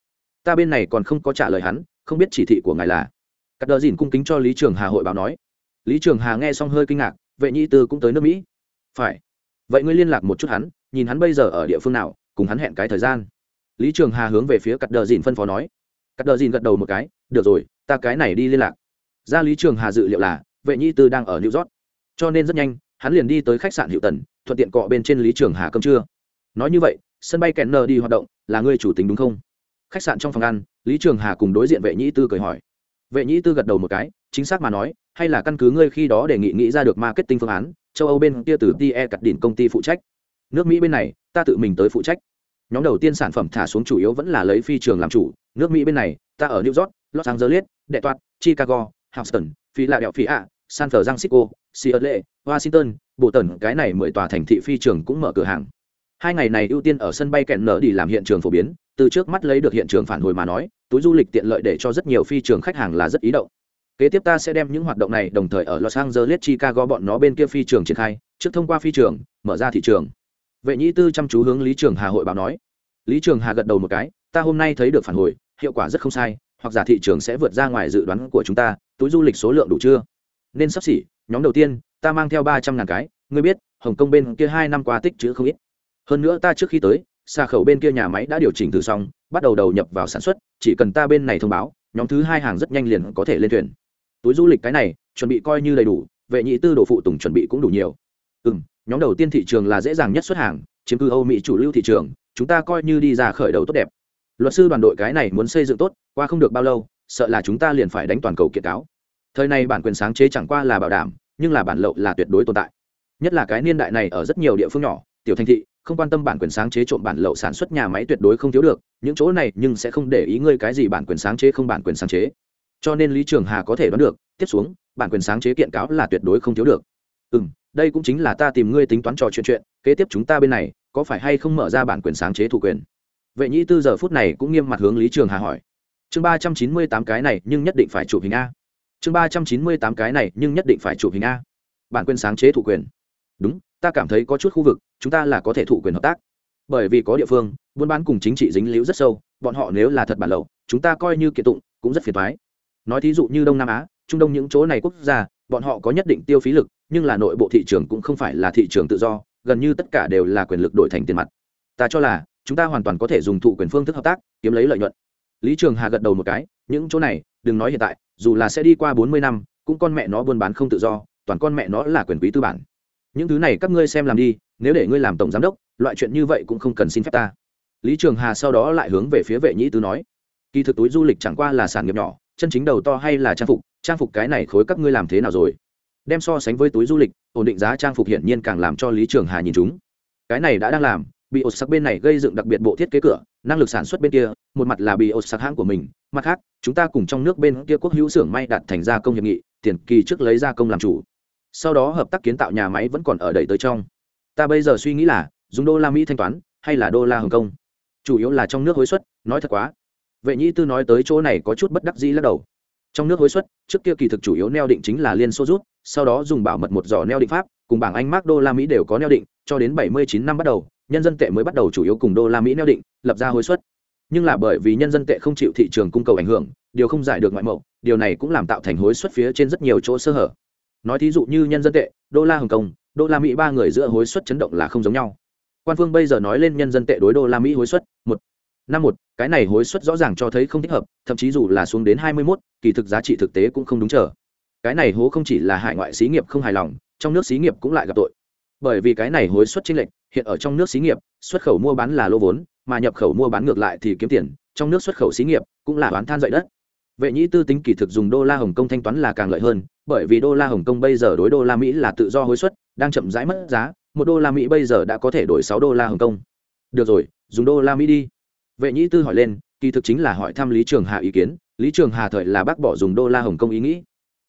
Ta bên này còn không có trả lời hắn, không biết chỉ thị của ngài là. Cắt đờ dìn cung kính cho lý trường hà hội báo nói. Lý trường hà nghe xong hơi kinh ngạc, vệ nhị tư cũng tới nước mỹ. Phải. Vậy ngươi liên lạc một chút hắn, nhìn hắn bây giờ ở địa phương nào, cùng hắn hẹn cái thời gian. Lý trường hà hướng về phía cắt đờ dìn phân phó nói. Cắt đờ dìn gật đầu một cái, được rồi, ta cái này đi liên lạc. Ra lý trường hà dự liệu là, vệ nhị tư đang ở new york. Cho nên rất nhanh hắn liền đi tới khách sạn hiệu tần, thuận tiện cọ bên trên lý trường hà cơm trưa. Nói như vậy, sân bay kèn nờ đi hoạt động, là ngươi chủ tính đúng không? Khách sạn trong phòng ăn, lý trường hà cùng đối diện vệ nhĩ tư cười hỏi. Vệ nhĩ tư gật đầu một cái, chính xác mà nói, hay là căn cứ ngươi khi đó đề nghị nghĩ ra được marketing phương án, châu âu bên kia từ tie cặt đỉnh công ty phụ trách. Nước mỹ bên này, ta tự mình tới phụ trách. Nhóm đầu tiên sản phẩm thả xuống chủ yếu vẫn là lấy phi trường làm chủ. Nước mỹ bên này, ta ở new york, los angeles đệ toát chicago, houston phi lạ đẹo phi ạ san francisco seattle, washington bộ tần, cái này mười tòa thành thị phi trường cũng mở cửa hàng. Hai ngày này ưu tiên ở sân bay kẹn nở đi làm hiện trường phổ biến, từ trước mắt lấy được hiện trường phản hồi mà nói, túi du lịch tiện lợi để cho rất nhiều phi trường khách hàng là rất ý động. Kế tiếp ta sẽ đem những hoạt động này đồng thời ở los angeles, chicago bọn nó bên kia phi trường triển khai, trước thông qua phi trường, mở ra thị trường. Vệ nhĩ tư chăm chú hướng lý trường hà hội báo nói. Lý trường hà gật đầu một cái, ta hôm nay thấy được phản hồi, hiệu quả rất không sai, hoặc giả thị trường sẽ vượt ra ngoài dự đoán của chúng ta, túi du lịch số lượng đủ chưa? Nên sắp xỉ, nhóm đầu tiên, ta mang theo ba trăm ngàn cái, ngươi biết, hồng kông bên kia hai năm qua tích chữ không ít. Hơn nữa ta trước khi tới xa khẩu bên kia nhà máy đã điều chỉnh thử xong, bắt đầu đầu nhập vào sản xuất, chỉ cần ta bên này thông báo, nhóm thứ hai hàng rất nhanh liền có thể lên thuyền. Túi du lịch cái này, chuẩn bị coi như đầy đủ, vệ nhị tư đồ phụ tùng chuẩn bị cũng đủ nhiều. Ừ m nhóm đầu tiên thị trường là dễ dàng nhất xuất hàng, chiếm cư âu mỹ chủ lưu thị trường, chúng ta coi như đi ra khởi đầu tốt đẹp. Luật sư đoàn đội cái này muốn xây dựng tốt, qua không được bao lâu, sợ là chúng ta liền phải đánh toàn cầu kiện cáo thời này bản quyền sáng chế chẳng qua là bảo đảm, nhưng là bản lậu là tuyệt đối tồn tại. Nhất là cái niên đại này ở rất nhiều địa phương nhỏ, tiểu thành thị, không quan tâm bản quyền sáng chế trộm bản lậu sản xuất nhà máy tuyệt đối không thiếu được, những chỗ này nhưng sẽ không để ý ngươi cái gì bản quyền sáng chế không bản quyền sáng chế. Cho nên lý trường hà có thể đoán được, tiếp xuống, bản quyền sáng chế kiện cáo là tuyệt đối không thiếu được. Ừ m đây cũng chính là ta tìm ngươi tính toán trò chuyện chuyện, kế tiếp chúng ta bên này, có phải hay không mở ra bản quyền sáng chế thủ quyền? Vệ nhĩ tư giờ phút này cũng nghiêm mặt hướng lý trường hà hỏi. Chương ba trăm chín mươi tám cái này nhưng nhất định phải chụp hình a chương ba trăm chín mươi tám cái này nhưng nhất định phải chụp hình a. Bản quyền sáng chế thủ quyền. Đúng, ta cảm thấy có chút khu vực, chúng ta là có thể thụ quyền hợp tác. Bởi vì có địa phương, buôn bán cùng chính trị dính líu rất sâu, bọn họ nếu là thật bản lậu, chúng ta coi như kiện tụng, cũng rất phiền thoái nói thí dụ như đông nam á, trung đông những chỗ này quốc gia, bọn họ có nhất định tiêu phí lực, nhưng là nội bộ thị trường cũng không phải là thị trường tự do, gần như tất cả đều là quyền lực đổi thành tiền mặt. Ta cho là, chúng ta hoàn toàn có thể dùng thụ quyền phương thức hợp tác, kiếm lấy lợi nhuận. Lý trường hà gật đầu một cái, những chỗ này, đừng nói hiện tại dù là sẽ đi qua bốn mươi năm, cũng con mẹ nó buôn bán không tự do, toàn con mẹ nó là quyền quý tư bản. Những thứ này các ngươi xem làm đi, nếu để ngươi làm tổng giám đốc, loại chuyện như vậy cũng không cần xin phép ta. Lý trường hà sau đó lại hướng về phía vệ nhĩ tứ nói, kỳ thực túi du lịch chẳng qua là sản nghiệp nhỏ, chân chính đầu to hay là trang phục trang phục cái này khối các ngươi làm thế nào rồi? Đem so sánh với túi du lịch, ổn định giá trang phục hiển nhiên càng làm cho lý trường hà nhìn chúng. Cái này đã đang làm, bị ột sắc bên này gây dựng đặc biệt bộ thiết kế cửa, năng lực sản xuất bên kia, một mặt là bị ột sắc hãng của mình mặt khác, chúng ta cùng trong nước bên kia quốc hữu xưởng may đặt thành gia công hiệp nghị, tiền kỳ trước lấy gia công làm chủ. Sau đó hợp tác kiến tạo nhà máy vẫn còn ở đầy tới trong. Ta bây giờ suy nghĩ là, dùng đô la mỹ thanh toán, hay là đô la hồng kông? Chủ yếu là trong nước hối suất, nói thật quá. Vệ nhĩ tư nói tới chỗ này có chút bất đắc dĩ lắc đầu. Trong nước hối suất, trước kia kỳ thực chủ yếu neo định chính là liên xô rút, sau đó dùng bảo mật một giỏ neo định pháp, cùng bảng anh mark đô la mỹ đều có neo định, cho đến 79 năm bắt đầu, nhân dân tệ mới bắt đầu chủ yếu cùng đô la mỹ neo định, lập ra hối suất nhưng là bởi vì nhân dân tệ không chịu thị trường cung cầu ảnh hưởng, điều không giải được ngoại mậu, điều này cũng làm tạo thành hối suất phía trên rất nhiều chỗ sơ hở. Nói thí dụ như nhân dân tệ, đô la hồng kông, đô la mỹ ba người giữa hối suất chấn động là không giống nhau. Quan phương bây giờ nói lên nhân dân tệ đối đô la mỹ hối suất, một. Năm một, cái này hối suất rõ ràng cho thấy không thích hợp, thậm chí dù là xuống đến hai mươi mốt, kỳ thực giá trị thực tế cũng không đúng chờ. Cái này hố không chỉ là hải ngoại xí nghiệp không hài lòng, trong nước xí nghiệp cũng lại gặp tội. Bởi vì cái này hối suất chênh lệch, hiện ở trong nước xí nghiệp, xuất khẩu mua bán là lô vốn mà nhập khẩu mua bán ngược lại thì kiếm tiền, trong nước xuất khẩu xí nghiệp cũng là bán than dậy đất. Vệ nhĩ tư tính kỳ thực dùng đô la hồng kông thanh toán là càng lợi hơn, bởi vì đô la hồng kông bây giờ đối đô la mỹ là tự do hối suất, đang chậm rãi mất giá, một đô la mỹ bây giờ đã có thể đổi sáu đô la hồng kông. Được rồi, dùng đô la mỹ đi. Vệ nhĩ tư hỏi lên, kỳ thực chính là hỏi thăm lý trường hà ý kiến, lý trường hà thời là bác bỏ dùng đô la hồng kông ý nghĩ.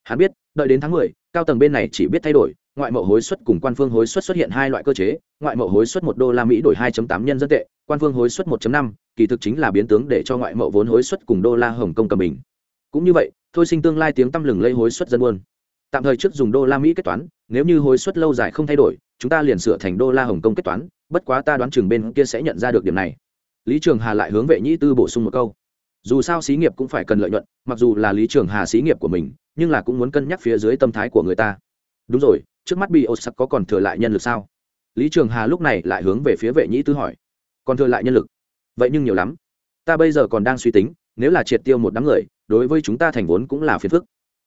Hắn biết, đợi đến tháng mười, cao tầng bên này chỉ biết thay đổi ngoại mậu hối suất cùng quan phương hối suất xuất hiện hai loại cơ chế ngoại mậu hối suất một đô la mỹ đổi 2.8 nhân dân tệ quan phương hối suất 1.5, kỳ thực chính là biến tướng để cho ngoại mậu vốn hối suất cùng đô la hồng kông cầm bình. Cũng như vậy thôi sinh tương lai tiếng tăm lừng lây hối suất dân buôn. Tạm thời trước dùng đô la mỹ kết toán nếu như hối suất lâu dài không thay đổi chúng ta liền sửa thành đô la hồng kông kết toán bất quá ta đoán chừng bên kia sẽ nhận ra được điểm này. Lý trường hà lại hướng vệ nhĩ tư bổ sung một câu. Dù sao xí nghiệp cũng phải cần lợi nhuận mặc dù là lý trường hà xí nghiệp của mình nhưng là cũng muốn cân nhắc phía dưới tâm thái của người ta. Đúng rồi trước mắt bị ô sắc có còn thừa lại nhân lực sao? Lý trường hà lúc này lại hướng về phía vệ nhĩ tư hỏi. Còn thừa lại nhân lực? Vậy nhưng nhiều lắm. Ta bây giờ còn đang suy tính, nếu là triệt tiêu một đám người, đối với chúng ta thành vốn cũng là phiền phức.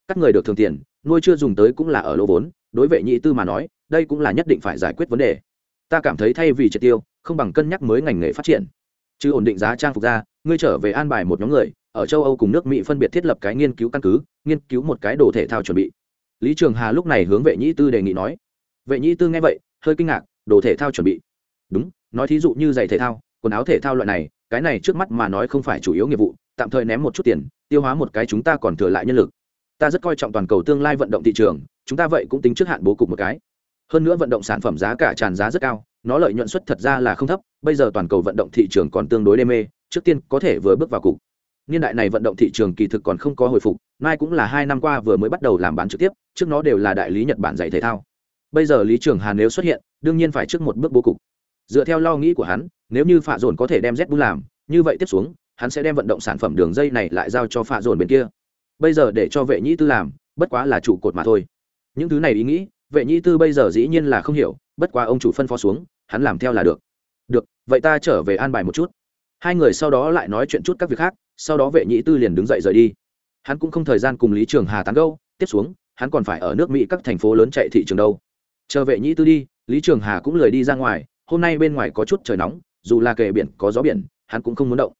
Các người được thường tiền, nuôi chưa dùng tới cũng là ở lỗ vốn, đối vệ nhị tư mà nói, đây cũng là nhất định phải giải quyết vấn đề. Ta cảm thấy thay vì triệt tiêu, không bằng cân nhắc mới ngành nghề phát triển. Chứ ổn định giá trang phục ra, ngươi trở về an bài một nhóm người, ở châu âu cùng nước mỹ phân biệt thiết lập cái nghiên cứu căn cứ, nghiên cứu một cái đồ thể thao chuẩn bị lý trường hà lúc này hướng vệ nhĩ tư đề nghị nói, vệ nhĩ tư nghe vậy, hơi kinh ngạc, đồ thể thao chuẩn bị. Đúng, nói thí dụ như giày thể thao, quần áo thể thao loại này, cái này trước mắt mà nói không phải chủ yếu nghiệp vụ, tạm thời ném một chút tiền, tiêu hóa một cái chúng ta còn thừa lại nhân lực. Ta rất coi trọng toàn cầu tương lai vận động thị trường, chúng ta vậy cũng tính trước hạn bố cục một cái. Hơn nữa vận động sản phẩm giá cả tràn giá rất cao, nó lợi nhuận suất thật ra là không thấp, bây giờ toàn cầu vận động thị trường còn tương đối đê mê, trước tiên có thể vừa bước vào cục. Niên đại này vận động thị trường kỳ thực còn không có hồi phục mai cũng là hai năm qua vừa mới bắt đầu làm bán trực tiếp trước nó đều là đại lý nhật bản dạy thể thao. Bây giờ lý trường hà nếu xuất hiện, đương nhiên phải trước một bước bố cục. Dựa theo lo nghĩ của hắn, nếu như phạ dồn có thể đem z bút làm, như vậy tiếp xuống, hắn sẽ đem vận động sản phẩm đường dây này lại giao cho phạ dồn bên kia. Bây giờ để cho vệ nhĩ tư làm, bất quá là trụ cột mà thôi. Những thứ này ý nghĩ, vệ nhĩ tư bây giờ dĩ nhiên là không hiểu, bất quá ông chủ phân phó xuống, hắn làm theo là được. Được, vậy ta trở về an bài một chút. Hai người sau đó lại nói chuyện chút các việc khác, sau đó vệ nhĩ tư liền đứng dậy rời đi. Hắn cũng không thời gian cùng lý trường hà tán gâu tiếp xuống hắn còn phải ở nước mỹ các thành phố lớn chạy thị trường đâu. Chờ vệ nhĩ tư đi, lý trường hà cũng lười đi ra ngoài, hôm nay bên ngoài có chút trời nóng, dù là kề biển có gió biển, hắn cũng không muốn động.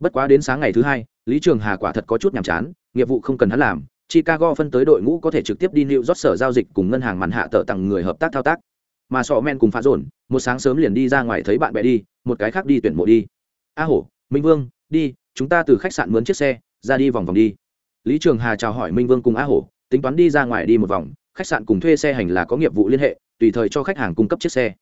Bất quá đến sáng ngày thứ hai, lý trường hà quả thật có chút nhàm chán, nghiệp vụ không cần hắn làm, chicago phân tới đội ngũ có thể trực tiếp đi new york sở giao dịch cùng ngân hàng màn hạ tợ tặng người hợp tác thao tác. Mà sọ men cùng phá dồn, một sáng sớm liền đi ra ngoài thấy bạn bè đi, một cái khác đi tuyển mộ đi. A hổ, minh vương, đi, chúng ta từ khách sạn mướn chiếc xe, ra đi vòng vòng đi. Lý trường hà chào hỏi minh vương cùng a hổ tính toán đi ra ngoài đi một vòng, khách sạn cùng thuê xe hành là có nghiệp vụ liên hệ, tùy thời cho khách hàng cung cấp chiếc xe.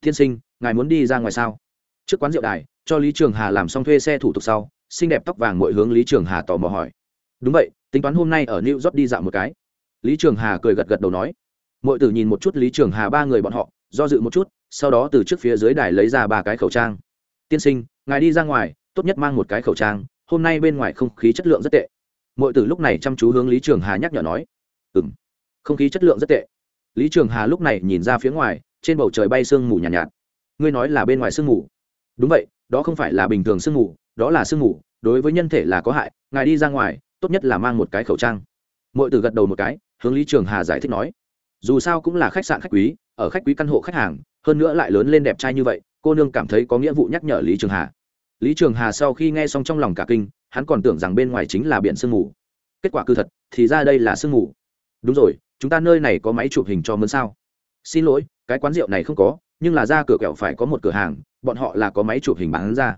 Tiên sinh, ngài muốn đi ra ngoài sao? Trước quán rượu đài, cho lý trường hà làm xong thuê xe thủ tục sau, xinh đẹp tóc vàng mọi hướng lý trường hà tò mò hỏi. Đúng vậy, tính toán hôm nay ở new york đi dạo một cái. Lý trường hà cười gật gật đầu nói. Mọi tử nhìn một chút lý trường hà ba người bọn họ, do dự một chút, sau đó từ trước phía dưới đài lấy ra ba cái khẩu trang. Tiên sinh, ngài đi ra ngoài, tốt nhất mang một cái khẩu trang, hôm nay bên ngoài không khí chất lượng rất tệ mọi tử lúc này chăm chú hướng lý trường hà nhắc nhở nói ừ m không khí chất lượng rất tệ. Lý trường hà lúc này nhìn ra phía ngoài trên bầu trời bay sương mù nhàn nhạt, nhạt. Ngươi nói là bên ngoài sương mù? Đúng vậy đó không phải là bình thường sương mù đó là sương mù đối với nhân thể là có hại ngài đi ra ngoài tốt nhất là mang một cái khẩu trang. Mọi từ gật đầu một cái hướng lý trường hà giải thích nói dù sao cũng là khách sạn khách quý ở khách quý căn hộ khách hàng hơn nữa lại lớn lên đẹp trai như vậy cô nương cảm thấy có nghĩa vụ nhắc nhở lý trường hà lý trường hà sau khi nghe xong trong lòng cả kinh, hắn còn tưởng rằng bên ngoài chính là biển sương mù. Kết quả cư thật, thì ra đây là sương mù. Đúng rồi, chúng ta nơi này có máy chụp hình cho mướn sao? Xin lỗi, cái quán rượu này không có, nhưng là ra cửa kẹo phải có một cửa hàng, bọn họ là có máy chụp hình bán ra.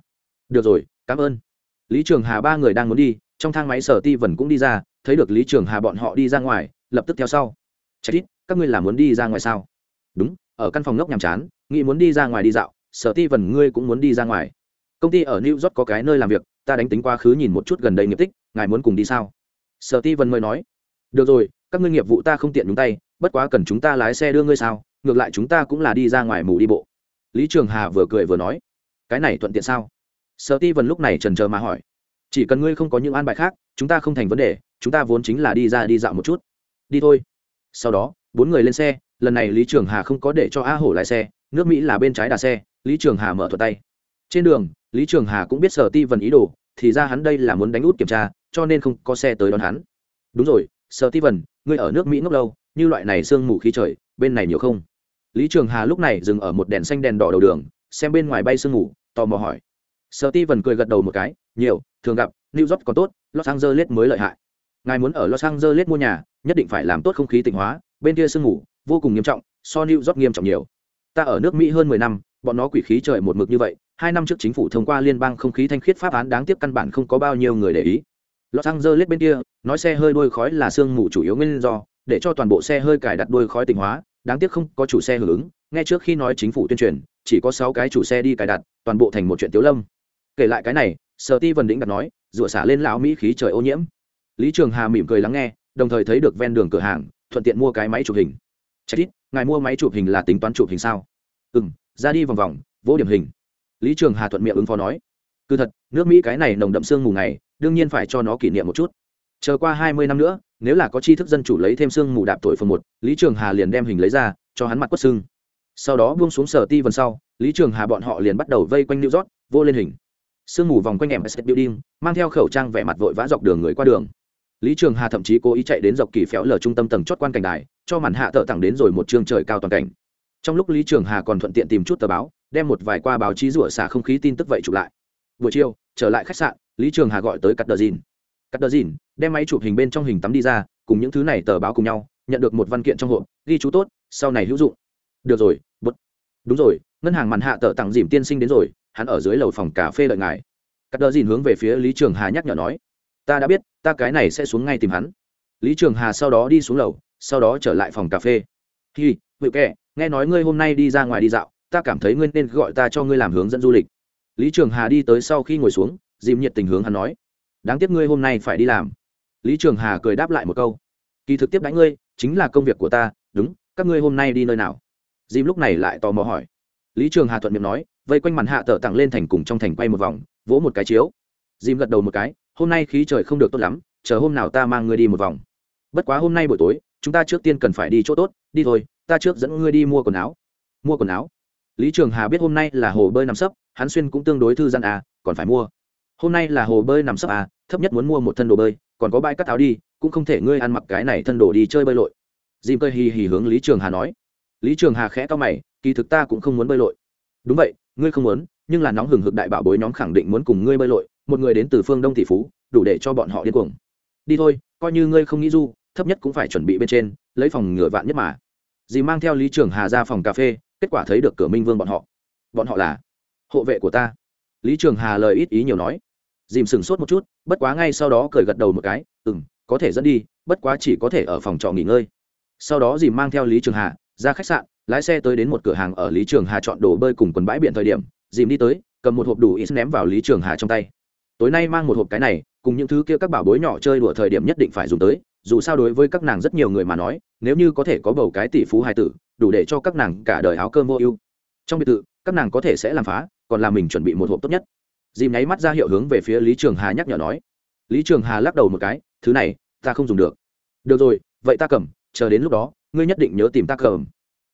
Được rồi, cảm ơn. Lý trường hà ba người đang muốn đi, trong thang máy sở ti vần cũng đi ra, thấy được lý trường hà bọn họ đi ra ngoài, lập tức theo sau. Chắc ít, các ngươi là muốn đi ra ngoài sao? Đúng, ở căn phòng ngốc nhàm chán, nghĩ muốn đi ra ngoài đi dạo, sở ti vần ngươi cũng muốn đi ra ngoài công ty ở new york có cái nơi làm việc, ta đánh tính quá khứ nhìn một chút gần đây nghiệp tích, ngài muốn cùng đi sao? Sở ti Vân mới nói. Được rồi, các ngươi nghiệp vụ ta không tiện nhúng tay, bất quá cần chúng ta lái xe đưa ngươi sao? Ngược lại chúng ta cũng là đi ra ngoài mù đi bộ. Lý trường hà vừa cười vừa nói. Cái này thuận tiện sao? Sở ti Vân lúc này trần trờ mà hỏi. Chỉ cần ngươi không có những an bài khác, chúng ta không thành vấn đề, chúng ta vốn chính là đi ra đi dạo một chút. Đi thôi. Sau đó, bốn người lên xe, lần này lý trường hà không có để cho a hổ lái xe, nước mỹ là bên trái đà xe, lý trường hà mở thuật tay. Trên đường lý trường hà cũng biết sở ti vần ý đồ, thì ra hắn đây là muốn đánh út kiểm tra, cho nên không có xe tới đón hắn. Đúng rồi, sở ti vần, ngươi ở nước mỹ ngốc lâu, như loại này sương mù khí trời, bên này nhiều không? Lý trường hà lúc này dừng ở một đèn xanh đèn đỏ đầu đường, xem bên ngoài bay sương mù, tò mò hỏi. Sở ti vần cười gật đầu một cái, nhiều, thường gặp, new york còn tốt, los angeles mới lợi hại. Ngài muốn ở los angeles mua nhà, nhất định phải làm tốt không khí tịnh hóa, bên kia sương mù, vô cùng nghiêm trọng, so new york nghiêm trọng nhiều. Ta ở nước mỹ hơn mười năm, bọn nó quỷ khí trời một mực như vậy hai năm trước chính phủ thông qua liên bang không khí thanh khiết pháp án đáng tiếc căn bản không có bao nhiêu người để ý. Los angeles bên kia, nói xe hơi đuôi khói là sương mù chủ yếu nguyên do, để cho toàn bộ xe hơi cài đặt đuôi khói tịnh hóa, đáng tiếc không có chủ xe hưởng ứng. Ngay trước khi nói chính phủ tuyên truyền, chỉ có sáu cái chủ xe đi cài đặt, toàn bộ thành một chuyện tiếu lâm. Kể lại cái này sở ti vần đĩnh đặt nói rủa xả lên lão mỹ khí trời ô nhiễm. Lý trường hà mỉm cười lắng nghe, đồng thời thấy được ven đường cửa hàng, thuận tiện mua cái máy chụp hình. Chắc ít ngài mua máy chụp hình là tính toán chụp hình sao? Ừ ra đi vòng vòng vô điểm hình lý trường hà thuận miệng ứng phó nói, cứ thật, nước mỹ cái này nồng đậm sương mù này, đương nhiên phải cho nó kỷ niệm một chút. Chờ qua hai mươi năm nữa, nếu là có tri thức dân chủ lấy thêm sương mù đạp tội phần một, lý trường hà liền đem hình lấy ra, cho hắn mặt quất xương sau đó buông xuống sở ti vần sau, lý trường hà bọn họ liền bắt đầu vây quanh new york, vô lên hình. Sương mù vòng quanh em s building, mang theo khẩu trang vẻ mặt vội vã dọc đường người qua đường. Lý trường hà thậm chí cố ý chạy đến dọc kỳ phéo lờ trung tâm tầng chót quan cảnh đài, cho màn hạ thợ tặng đến rồi một chương trời cao toàn cảnh. Trong lúc lý trường hà còn thuận tiện tìm chút tờ báo đem một vài qua báo chí rủa xả không khí tin tức vậy chụp lại. Buổi chiều, trở lại khách sạn, lý trường hà gọi tới cắt đờ dìn cắt đờ dìn đem máy chụp hình bên trong hình tắm đi ra, cùng những thứ này tờ báo cùng nhau, nhận được một văn kiện trong hộp, ghi chú tốt, sau này hữu dụng. Được rồi, bút. Đúng rồi, ngân hàng màn hạ tờ tặng dìm tiên sinh đến rồi, hắn ở dưới lầu phòng cà phê đợi ngài. Cắt đờ dìn hướng về phía lý trường hà nhắc nhở nói, ta đã biết, ta cái này sẽ xuống ngay tìm hắn. Lý trường hà sau đó đi xuống lầu, sau đó trở lại phòng cà phê. Hi vị kệ nghe nói ngươi hôm nay đi ra ngoài đi dạo ta cảm thấy ngươi nên gọi ta cho ngươi làm hướng dẫn du lịch. Lý trường hà đi tới sau khi ngồi xuống, dìm nhiệt tình hướng hắn nói, đáng tiếc ngươi hôm nay phải đi làm. Lý trường hà cười đáp lại một câu, kỳ thực tiếp đánh ngươi, chính là công việc của ta, đúng, các ngươi hôm nay đi nơi nào? Dìm lúc này lại tò mò hỏi. Lý trường hà thuận miệng nói, vây quanh màn hạ tờ tặng lên thành cùng trong thành quay một vòng, vỗ một cái chiếu. Dìm gật đầu một cái, hôm nay khí trời không được tốt lắm, chờ hôm nào ta mang ngươi đi một vòng. Bất quá hôm nay buổi tối, chúng ta trước tiên cần phải đi chỗ tốt, đi thôi, ta trước dẫn ngươi đi mua quần áo. Mua quần áo? Lý trường hà biết hôm nay là hồ bơi nằm sấp, hắn xuyên cũng tương đối thư gian à còn phải mua. Hôm nay là hồ bơi nằm sấp à thấp nhất muốn mua một thân đồ bơi, còn có bãi cắt áo đi, cũng không thể ngươi ăn mặc cái này thân đồ đi chơi bơi lội. Dìm cơ hì hì hướng lý trường hà nói. Lý trường hà khẽ to mày, kỳ thực ta cũng không muốn bơi lội. Đúng vậy, ngươi không muốn, nhưng là nóng hừng hực đại bảo bối nhóm khẳng định muốn cùng ngươi bơi lội, một người đến từ phương đông tỷ phú, đủ để cho bọn họ điên cuồng. Đi thôi, coi như ngươi không nghĩ du, thấp nhất cũng phải chuẩn bị bên trên, lấy phòng ngựa vạn nhất mà. Dì mang theo lý trường hà ra phòng cà phê kết quả thấy được cửa minh vương bọn họ. Bọn họ là hộ vệ của ta. Lý trường hà lời ít ý nhiều nói. Dìm sừng sốt một chút, bất quá ngay sau đó cười gật đầu một cái ừ m có thể dẫn đi, bất quá chỉ có thể ở phòng trọ nghỉ ngơi. Sau đó dìm mang theo lý trường hà ra khách sạn, lái xe tới đến một cửa hàng ở lý trường hà chọn đồ bơi cùng quần bãi biển thời điểm, dìm đi tới, cầm một hộp đủ ít ném vào lý trường hà trong tay tối nay mang một hộp cái này, cùng những thứ kia các bảo bối nhỏ chơi đùa thời điểm nhất định phải dùng tới, dù sao đối với các nàng rất nhiều người mà nói, nếu như có thể có bầu cái tỷ phú hài tử, đủ để cho các nàng cả đời áo cơm vô ưu. Trong biệt thự, các nàng có thể sẽ làm phá, còn là mình chuẩn bị một hộp tốt nhất. Dìm nháy mắt ra hiệu hướng về phía lý trường hà nhắc nhở nói. Lý trường hà lắc đầu một cái, thứ này, ta không dùng được. Được rồi, vậy ta cầm, chờ đến lúc đó, ngươi nhất định nhớ tìm ta cầm.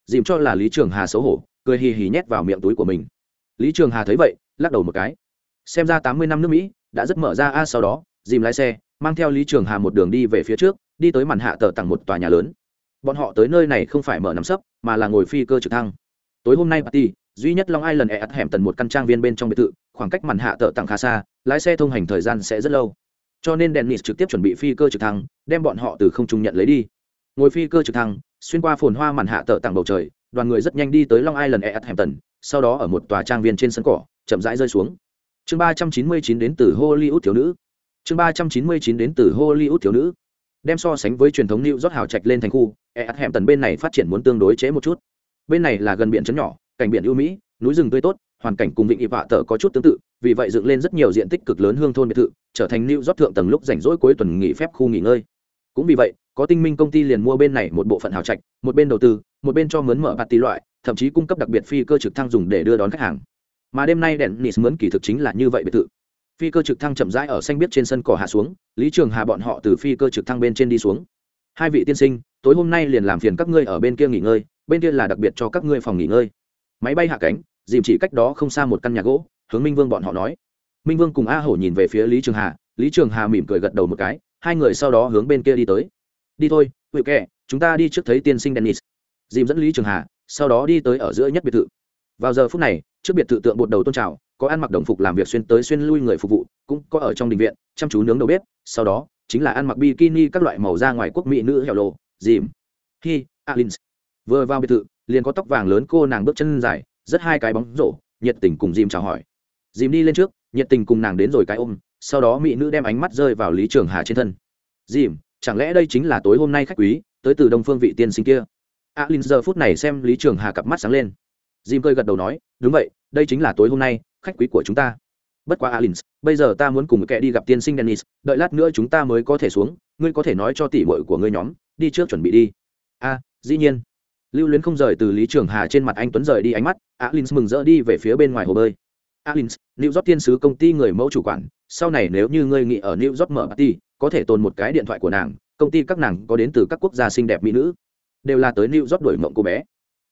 Dìm cho là lý trường hà xấu hổ, cười hì hì nhét vào miệng túi của mình. Lý trường hà thấy vậy, lắc đầu một cái xem ra tám mươi năm nước mỹ đã rất mở ra a sau đó, dìm lái xe, mang theo lý trường hà một đường đi về phía trước, đi tới màn hạ tờ tặng một tòa nhà lớn. Bọn họ tới nơi này không phải mở nắm sấp, mà là ngồi phi cơ trực thăng. Tối hôm nay party, duy nhất long island e ắt hẻm tần một căn trang viên bên trong biệt thự, khoảng cách màn hạ tờ tặng khá xa, lái xe thông hành thời gian sẽ rất lâu. Cho nên dennis trực tiếp chuẩn bị phi cơ trực thăng, đem bọn họ từ không trung nhận lấy đi. Ngồi phi cơ trực thăng, xuyên qua phồn hoa màn hạ tờ tặng bầu trời, đoàn người rất nhanh đi tới long island e ắt hẻm tần sau đó ở một tòa trang viên trên sân cỏ, chậm rãi rơi xuống chương ba trăm chín mươi chín đến từ hollywood thiếu nữ. Chương ba trăm chín mươi chín đến từ hollywood thiếu nữ. Đem so sánh với truyền thống new rót hào trạch lên thành khu e ắt hẻm tần bên này phát triển muốn tương đối chế một chút. Bên này là gần biển trấn nhỏ, cảnh biển ưu mỹ, núi rừng tươi tốt, hoàn cảnh cùng vịnh ỵ vạ tờ có chút tương tự, vì vậy dựng lên rất nhiều diện tích cực lớn hương thôn biệt thự, trở thành new rót thượng tầng lúc rảnh rỗi cuối tuần nghỉ phép khu nghỉ ngơi. Cũng vì vậy, có tinh minh công ty liền mua bên này một bộ phận hào trạch, một bên đầu tư, một bên cho mướn mở bạt tỷ loại, thậm chí cung cấp đặc biệt phi cơ trực thăng dùng để đưa đón khách hàng mà đêm nay đèn nis mướn kỳ thực chính là như vậy biệt thự. Phi cơ trực thăng chậm rãi ở xanh biết trên sân cỏ hạ xuống, lý trường hà bọn họ từ phi cơ trực thăng bên trên đi xuống. Hai vị tiên sinh, tối hôm nay liền làm phiền các ngươi ở bên kia nghỉ ngơi, bên kia là đặc biệt cho các ngươi phòng nghỉ ngơi. Máy bay hạ cánh, dìm chỉ cách đó không xa một căn nhà gỗ, hướng minh vương bọn họ nói. Minh vương cùng a hổ nhìn về phía lý trường hà, lý trường hà mỉm cười gật đầu một cái, hai người sau đó hướng bên kia đi tới. Đi thôi, hữu kệ, chúng ta đi trước thấy tiên sinh dennis. Dìm dẫn lý trường hà, sau đó đi tới ở giữa nhất biệt thự. Vào giờ phút này trước biệt thự tượng bột đầu tôn trào, có ăn mặc đồng phục làm việc xuyên tới xuyên lui người phục vụ, cũng có ở trong đình viện, chăm chú nướng đầu bếp, sau đó, chính là ăn mặc bikini các loại màu da ngoài quốc mỹ nữ hẻo lộ dìm, hi alin vừa vào biệt thự, liền có tóc vàng lớn cô nàng bước chân dài, rất hai cái bóng rổ, nhiệt tình cùng dìm chào hỏi. Dìm đi lên trước, nhiệt tình cùng nàng đến rồi cái ôm, sau đó mỹ nữ đem ánh mắt rơi vào lý trường hà trên thân. Dìm, chẳng lẽ đây chính là tối hôm nay khách quý, tới từ đông phương vị tiên sinh kia? Alin giờ phút này xem lý trường hà cặp mắt sáng lên jim cơi gật đầu nói, đúng vậy, đây chính là tối hôm nay, khách quý của chúng ta. Bất quá alin bây giờ ta muốn cùng kẻ đi gặp tiên sinh dennis, đợi lát nữa chúng ta mới có thể xuống, ngươi có thể nói cho tỷ muội của ngươi nhóm, đi trước chuẩn bị đi. A, dĩ nhiên. Lưu luyến không rời từ lý trường hà trên mặt anh tuấn rời đi ánh mắt alin mừng rỡ đi về phía bên ngoài hồ bơi. Alin new york tiên sứ công ty người mẫu chủ quản, sau này nếu như ngươi nghĩ ở new york mở party, có thể tồn một cái điện thoại của nàng, công ty các nàng có đến từ các quốc gia xinh đẹp mỹ nữ, đều là tới new york đổi mộng cô bé.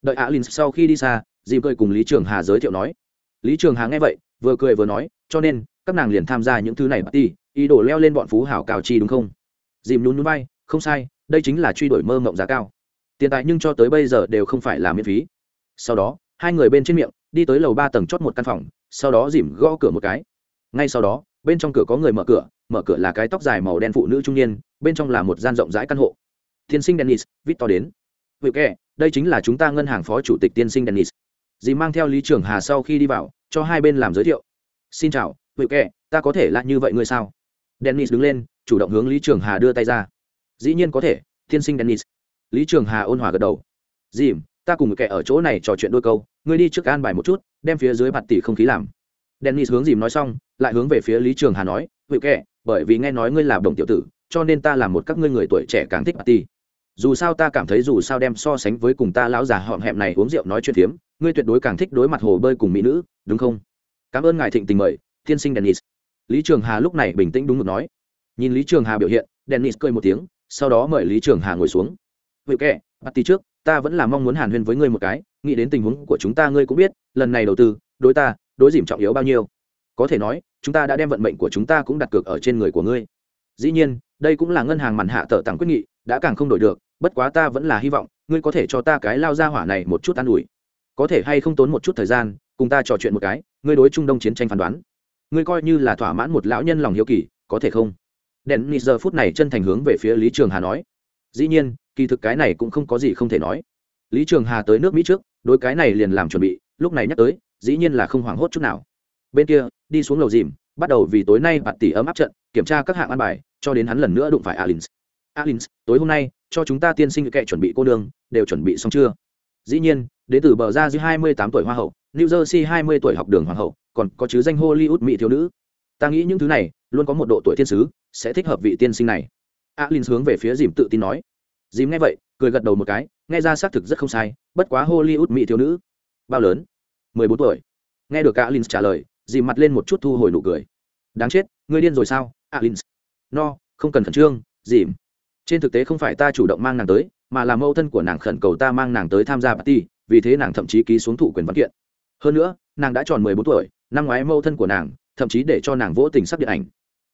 Đợi alin sau khi đi xa dìm cười cùng lý trường hà giới thiệu nói. Lý trường hà nghe vậy, vừa cười vừa nói, cho nên, các nàng liền tham gia những thứ này party, ý đồ leo lên bọn phú hảo cao chi đúng không? Dìm nhún nhún bay không sai, đây chính là truy đuổi mơ mộng giá cao. Tiền tài nhưng cho tới bây giờ đều không phải là miễn phí. Sau đó, hai người bên trên miệng, đi tới lầu ba tầng chót một căn phòng, sau đó dìm gõ cửa một cái. Ngay sau đó, bên trong cửa có người mở cửa mở cửa là cái tóc dài màu đen phụ nữ trung niên, bên trong là một gian rộng rãi căn hộ. Tiên sinh dennis, victor đến. Vị kệ, đây chính là chúng ta ngân hàng phó chủ tịch tiên sinh dennis dì mang theo lý Trường hà sau khi đi vào cho hai bên làm giới thiệu. Xin chào vị kệ ta có thể là như vậy ngươi sao? Dennis đứng lên chủ động hướng lý trường hà đưa tay ra. Dĩ nhiên có thể tiên sinh dennis. Lý trường hà ôn hòa gật đầu. Dìm ta cùng kệ ở chỗ này trò chuyện đôi câu ngươi đi trước an bài một chút đem phía dưới mặt tỷ không khí làm. Dennis hướng dìm nói xong lại hướng về phía lý trường hà nói vị kệ, bởi vì nghe nói ngươi là đồng tiểu tử cho nên ta làm một các ngươi người tuổi trẻ càng thích party. Dù sao ta cảm thấy dù sao đem so sánh với cùng ta lão già họm hẹm này uống rượu nói chuyện phiếm ngươi tuyệt đối càng thích đối mặt hồ bơi cùng mỹ nữ, đúng không? Cảm ơn ngài thịnh tình mời, tiên sinh dennis. Lý trường hà lúc này bình tĩnh đúng mực nói. Nhìn lý trường hà biểu hiện, dennis cười một tiếng, sau đó mời lý trường hà ngồi xuống. Vự kệ party trước, ta vẫn là mong muốn hàn huyên với ngươi một cái, nghĩ đến tình huống của chúng ta ngươi cũng biết, lần này đầu tư, đối ta, đối dìm trọng yếu bao nhiêu. Có thể nói, chúng ta đã đem vận mệnh của chúng ta cũng đặt cược ở trên người của ngươi. Dĩ nhiên, đây cũng là ngân hàng màn hạ tờ tặng quyết nghị, đã càng không đổi được, bất quá ta vẫn là hy vọng, ngươi có thể cho ta cái lao ra hỏa này một chút an ủi có thể hay không tốn một chút thời gian, cùng ta trò chuyện một cái, ngươi đối trung đông chiến tranh phán đoán. Ngươi coi như là thỏa mãn một lão nhân lòng hiếu kỳ, có thể không? Đèn nịt giờ phút này chân thành hướng về phía lý trường hà nói. Dĩ nhiên, kỳ thực cái này cũng không có gì không thể nói. Lý trường hà tới nước mỹ trước, đối cái này liền làm chuẩn bị, lúc này nhắc tới, dĩ nhiên là không hoảng hốt chút nào. Bên kia, đi xuống lầu dìm, bắt đầu vì tối nay bạt tỷ ấm áp trận, kiểm tra các hạng ăn bài, cho đến hắn lần nữa đụng phải alins. Alins, tối hôm nay, cho chúng ta tiên sinh kệ chuẩn bị cô đường đều chuẩn bị xong chưa? Dĩ nhiên đến từ bờ ra dưới hai mươi tám tuổi hoa hậu, new jersey hai mươi tuổi học đường hoàng hậu, còn có chứ danh hollywood mỹ thiếu nữ. Ta nghĩ những thứ này luôn có một độ tuổi thiên sứ, sẽ thích hợp vị tiên sinh này. Alins hướng về phía dìm tự tin nói. Dìm nghe vậy, cười gật đầu một cái, nghe ra xác thực rất không sai, bất quá hollywood mỹ thiếu nữ. Bao lớn? mười bốn tuổi. Nghe được alins trả lời, dìm mặt lên một chút thu hồi nụ cười. Đáng chết, ngươi điên rồi sao alins no, không cần khẩn trương, dìm. Trên thực tế không phải ta chủ động mang nàng tới, mà là mâu thân của nàng khẩn cầu ta mang nàng tới tham gia party vì thế nàng thậm chí ký xuống thủ quyền văn kiện. Hơn nữa, nàng đã tròn mười bốn tuổi, năm ngoái mâu thân của nàng, thậm chí để cho nàng vỗ tình sắp điện ảnh.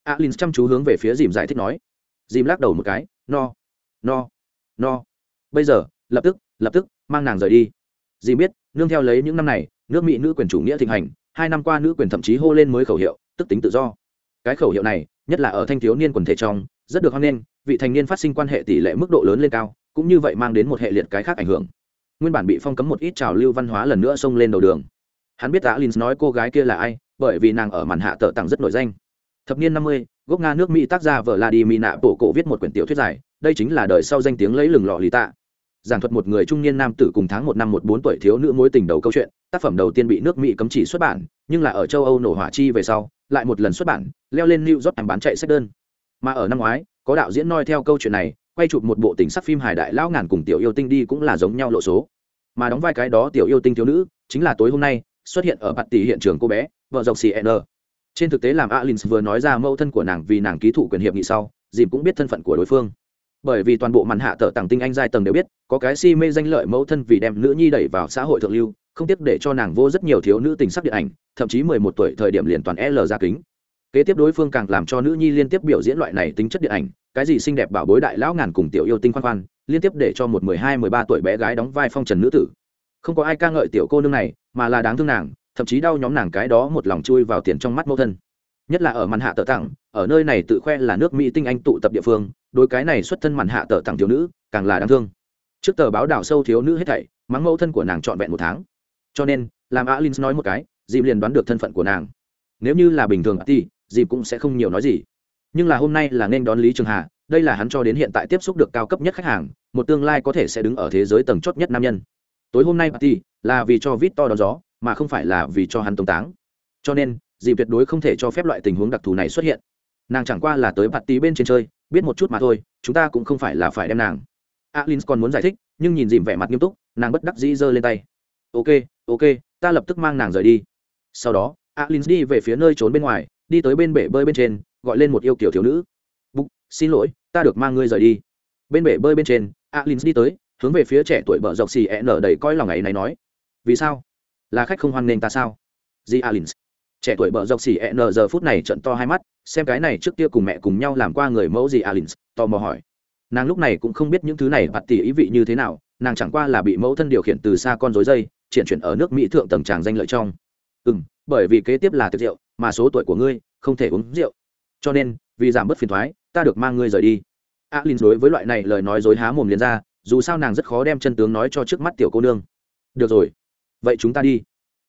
Alin chăm chú hướng về phía dìm giải thích nói. Dìm lắc đầu một cái, no no no. Bây giờ, lập tức lập tức, mang nàng rời đi. Dìm biết, nương theo lấy những năm này, nước mỹ nữ quyền chủ nghĩa thịnh hành, hai năm qua nữ quyền thậm chí hô lên mới khẩu hiệu, tức tính tự do. Cái khẩu hiệu này, nhất là ở thanh thiếu niên quần thể trong, rất được hoan nghênh, vị thành niên phát sinh quan hệ tỷ lệ mức độ lớn lên cao, cũng như vậy mang đến một hệ liệt cái khác ảnh hưởng nguyên bản bị phong cấm một ít trào lưu văn hóa lần nữa xông lên đầu đường. Hắn biết alin nói cô gái kia là ai, bởi vì nàng ở màn hạ tờ tặng rất nổi danh. Thập niên năm mươi, gốc nga nước mỹ tác gia vợ là đi mỹ nạ bổ cổ viết một quyển tiểu thuyết dài, đây chính là đời sau danh tiếng lấy lừng lọ lì tạ. Giảng thuật một người trung niên nam tử cùng tháng một năm một bốn tuổi thiếu nữ mối tình đầu câu chuyện, tác phẩm đầu tiên bị nước mỹ cấm chỉ xuất bản, nhưng là ở châu âu nổ hỏa chi về sau, lại một lần xuất bản, leo lên new york bán chạy sách đơn. Mà ở năm ngoái, có đạo diễn noi theo câu chuyện này quay chụp một bộ tình sắc phim hài đại lão ngàn cùng tiểu yêu tinh đi cũng là giống nhau lộ số. Mà đóng vai cái đó tiểu yêu tinh thiếu nữ, chính là tối hôm nay, xuất hiện ở bạt tỷ hiện trường cô bé, vợ dọc cn trên thực tế làm alin vừa nói ra mẫu thân của nàng vì nàng ký thụ quyền hiệp nghị sau, dìm cũng biết thân phận của đối phương. Bởi vì toàn bộ màn hạ tờ tàng tinh anh giai tầng đều biết, có cái si mê danh lợi mẫu thân vì đem nữ nhi đẩy vào xã hội thượng lưu, không tiếc để cho nàng vô rất nhiều thiếu nữ tình sắc điện ảnh, thậm chí mười một tuổi thời điểm liền toàn l ra kính kế tiếp đối phương càng làm cho nữ nhi liên tiếp biểu diễn loại này tính chất điện ảnh, cái gì xinh đẹp bảo bối đại lão ngàn cùng tiểu yêu tinh khoan khoan, liên tiếp để cho một mười hai, mười ba tuổi bé gái đóng vai phong trần nữ tử. Không có ai ca ngợi tiểu cô nương này, mà là đáng thương nàng, thậm chí đau nhóm nàng cái đó một lòng chui vào tiền trong mắt mẫu thân. Nhất là ở màn hạ tờ tặng, ở nơi này tự khoe là nước mỹ tinh anh tụ tập địa phương đôi cái này xuất thân màn hạ tờ tặng thiếu nữ, càng là đáng thương. Trước tờ báo đảo sâu thiếu nữ hết thảy, mắng mẫu thân của nàng trọn vẹn một tháng. Cho nên, làm alin nói một cái dìm liền đoán được thân phận của nàng. Nếu như là bình thường thì dịp cũng sẽ không nhiều nói gì. Nhưng là hôm nay là nên đón lý trường hà, đây là hắn cho đến hiện tại tiếp xúc được cao cấp nhất khách hàng, một tương lai có thể sẽ đứng ở thế giới tầng chót nhất nam nhân. Tối hôm nay party là vì cho vít to đón gió, mà không phải là vì cho hắn tống táng. Cho nên, dì tuyệt đối không thể cho phép loại tình huống đặc thù này xuất hiện. Nàng chẳng qua là tới party bên trên chơi, biết một chút mà thôi, chúng ta cũng không phải là phải đem nàng. Alin còn muốn giải thích, nhưng nhìn dìm vẻ mặt nghiêm túc, nàng bất đắc dĩ giơ lên tay. Ok ok, ta lập tức mang nàng rời đi. Sau đó alin đi về phía nơi trốn bên ngoài đi tới bên bể bơi bên trên, gọi lên một yêu kiểu thiếu nữ. Bục xin lỗi, ta được mang ngươi rời đi. Bên bể bơi bên trên alin đi tới, hướng về phía trẻ tuổi bờ dọc xì ẹ nở đầy coi lòng ấy này nói, vì sao? Là khách không hoan nghênh ta sao? Di alin trẻ tuổi bờ dọc xì ẹ nở giờ phút này trận to hai mắt, xem cái này trước kia cùng mẹ cùng nhau làm qua người mẫu gì alin tò mò hỏi. Nàng lúc này cũng không biết những thứ này bạt tỉ ý vị như thế nào, nàng chẳng qua là bị mẫu thân điều khiển từ xa con dối dây, triển chuyển ở nước mỹ thượng tầng tràng danh lợi trong. Ừ m bởi vì kế tiếp là tiệc rượu mà số tuổi của ngươi không thể uống rượu. Cho nên, vì giảm bớt phiền thoái, ta được mang ngươi rời đi. Alin đối với loại này lời nói dối há mồm liền ra, dù sao nàng rất khó đem chân tướng nói cho trước mắt tiểu cô nương. Được rồi, vậy chúng ta đi.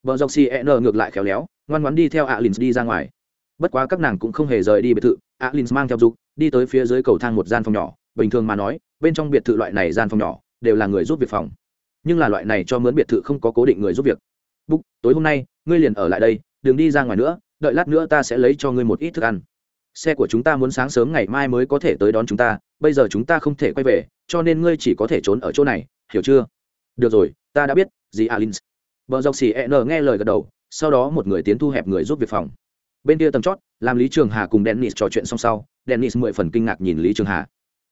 Vợ dọc cn ngược lại khéo léo, ngoan ngoắn đi theo alin đi ra ngoài. Bất quá các nàng cũng không hề rời đi biệt thự, alin mang theo dục, đi tới phía dưới cầu thang một gian phòng nhỏ. Bình thường mà nói, bên trong biệt thự loại này gian phòng nhỏ đều là người giúp việc phòng. Nhưng là loại này cho mướn biệt thự không có cố định người giúp việc. Búc, tối hôm nay, ngươi liền ở lại đây, đừng đi ra ngoài nữa đợi lát nữa ta sẽ lấy cho ngươi một ít thức ăn. Xe của chúng ta muốn sáng sớm ngày mai mới có thể tới đón chúng ta, bây giờ chúng ta không thể quay về, cho nên ngươi chỉ có thể trốn ở chỗ này, hiểu chưa? Được rồi, ta đã biết, dì alin vợ dọc xì n nghe lời gật đầu, sau đó một người tiến thu hẹp người giúp việc phòng. Bên kia tầng chót, làm lý trường hà cùng dennis trò chuyện xong sau, dennis mười phần kinh ngạc nhìn lý trường hà.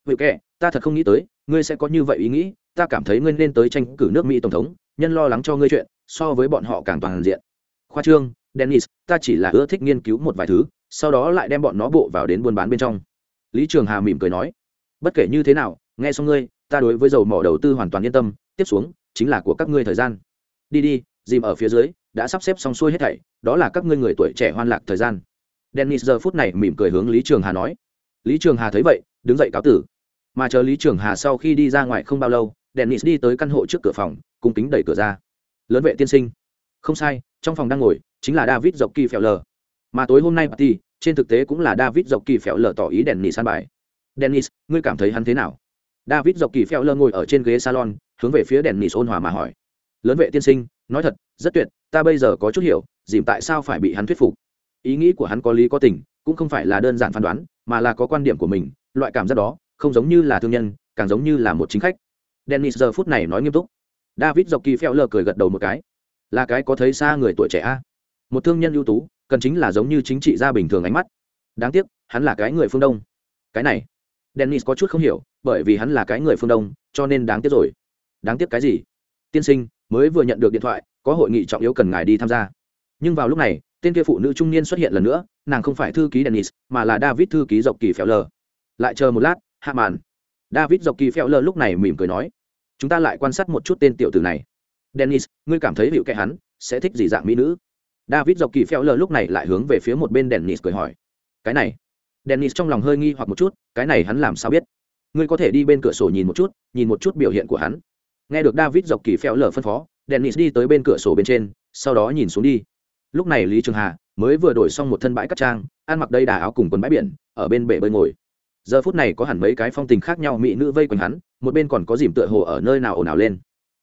Vậy kệ, ta thật không nghĩ tới, ngươi sẽ có như vậy ý nghĩ, ta cảm thấy ngươi nên tới tranh cử nước mỹ tổng thống, nhân lo lắng cho ngươi chuyện, so với bọn họ càng toàn diện. Khoa trương dennis, ta chỉ là ưa thích nghiên cứu một vài thứ, sau đó lại đem bọn nó bộ vào đến buôn bán bên trong. Lý trường hà mỉm cười nói, bất kể như thế nào, nghe xong ngươi, ta đối với dầu mỏ đầu tư hoàn toàn yên tâm, tiếp xuống chính là của các ngươi thời gian. Đi đi, dìm ở phía dưới, đã sắp xếp xong xuôi hết thảy, đó là các ngươi người tuổi trẻ hoan lạc thời gian. Dennis giờ phút này mỉm cười hướng lý trường hà nói, lý trường hà thấy vậy, đứng dậy cáo tử. Mà chờ lý trường hà sau khi đi ra ngoài không bao lâu, dennis đi tới căn hộ trước cửa phòng, cung kính đẩy cửa ra. Lớn vệ tiên sinh. Không sai, trong phòng đang ngồi chính là david dọc kỳ phèo lờ mà tối hôm nay party trên thực tế cũng là david dọc kỳ phèo lờ tỏ ý dennis san bài. Dennis, ngươi cảm thấy hắn thế nào? David dọc kỳ phèo lờ ngồi ở trên ghế salon, hướng về phía dennis ôn hòa mà hỏi. Lớn vệ tiên sinh, nói thật, rất tuyệt, ta bây giờ có chút hiểu, dìm tại sao phải bị hắn thuyết phục? Ý nghĩ của hắn có lý có tình, cũng không phải là đơn giản phán đoán, mà là có quan điểm của mình, loại cảm giác đó, không giống như là thương nhân, càng giống như là một chính khách. Dennis giờ phút này nói nghiêm túc. David dọc kỳ phèo lờ cười gật đầu một cái. Là cái có thấy xa người tuổi trẻ a? Một thương nhân ưu tú, cần chính là giống như chính trị gia bình thường ánh mắt. Đáng tiếc, hắn là cái người phương đông. Cái này, dennis có chút không hiểu, bởi vì hắn là cái người phương đông, cho nên đáng tiếc rồi. Đáng tiếc cái gì? Tiên sinh, mới vừa nhận được điện thoại, có hội nghị trọng yếu cần ngài đi tham gia. Nhưng vào lúc này, tên kia phụ nữ trung niên xuất hiện lần nữa, nàng không phải thư ký dennis, mà là david thư ký dọc kỳ phèo lờ. Lại chờ một lát, hạ màn. David dọc kỳ phèo lờ lúc này mỉm cười nói, chúng ta lại quan sát một chút tên tiểu tử này. Dennis, ngươi cảm thấy hiệu kệ hắn sẽ thích gì dạng mỹ nữ? David dọc kỳ phèo lờ lúc này lại hướng về phía một bên dennis cười hỏi. Cái này. Dennis trong lòng hơi nghi hoặc một chút, cái này hắn làm sao biết? Ngươi có thể đi bên cửa sổ nhìn một chút, nhìn một chút biểu hiện của hắn. Nghe được david dọc kỳ phèo lờ phân phó, dennis đi tới bên cửa sổ bên trên, sau đó nhìn xuống đi. Lúc này lý trường hà mới vừa đổi xong một thân bãi cắt trang, ăn mặc đây đà áo cùng quần bãi biển, ở bên bể bơi ngồi. Giờ phút này có hẳn mấy cái phong tình khác nhau mỹ nữ vây quanh hắn, một bên còn có dìm tựa hồ ở nơi nào ồn ào lên.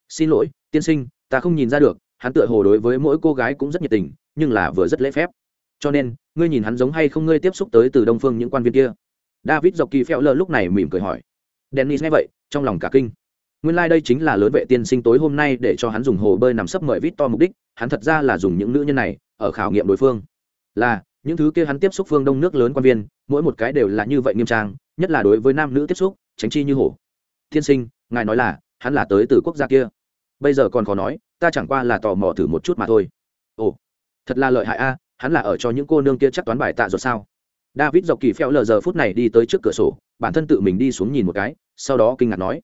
Xin lỗi, tiên sinh, ta không nhìn ra được hắn tựa hồ đối với mỗi cô gái cũng rất nhiệt tình, nhưng là vừa rất lễ phép. Cho nên, ngươi nhìn hắn giống hay không ngươi tiếp xúc tới từ đông phương những quan viên kia? David dọc kỳ phèo lơ lúc này mỉm cười hỏi. Dennis nghe vậy, trong lòng cả kinh. Nguyên lai、like、đây chính là lớn vệ tiên sinh tối hôm nay để cho hắn dùng hồ bơi nằm sấp mời vít to mục đích, hắn thật ra là dùng những nữ nhân này ở khảo nghiệm đối phương. Là, những thứ kia hắn tiếp xúc phương đông nước lớn quan viên, mỗi một cái đều là như vậy nghiêm trang, nhất là đối với nam nữ tiếp xúc, tránh chi như hổ. Tiên sinh, ngài nói là, hắn là tới từ quốc gia kia. Bây giờ còn khó nói ta chẳng qua là tò mò thử một chút mà thôi. Ồ, thật là lợi hại a, hắn là ở cho những cô nương kia chắc toán bài tạ rồi sao? David dọc kỳ phèo lờ giờ phút này đi tới trước cửa sổ, bản thân tự mình đi xuống nhìn một cái, sau đó kinh ngạc nói,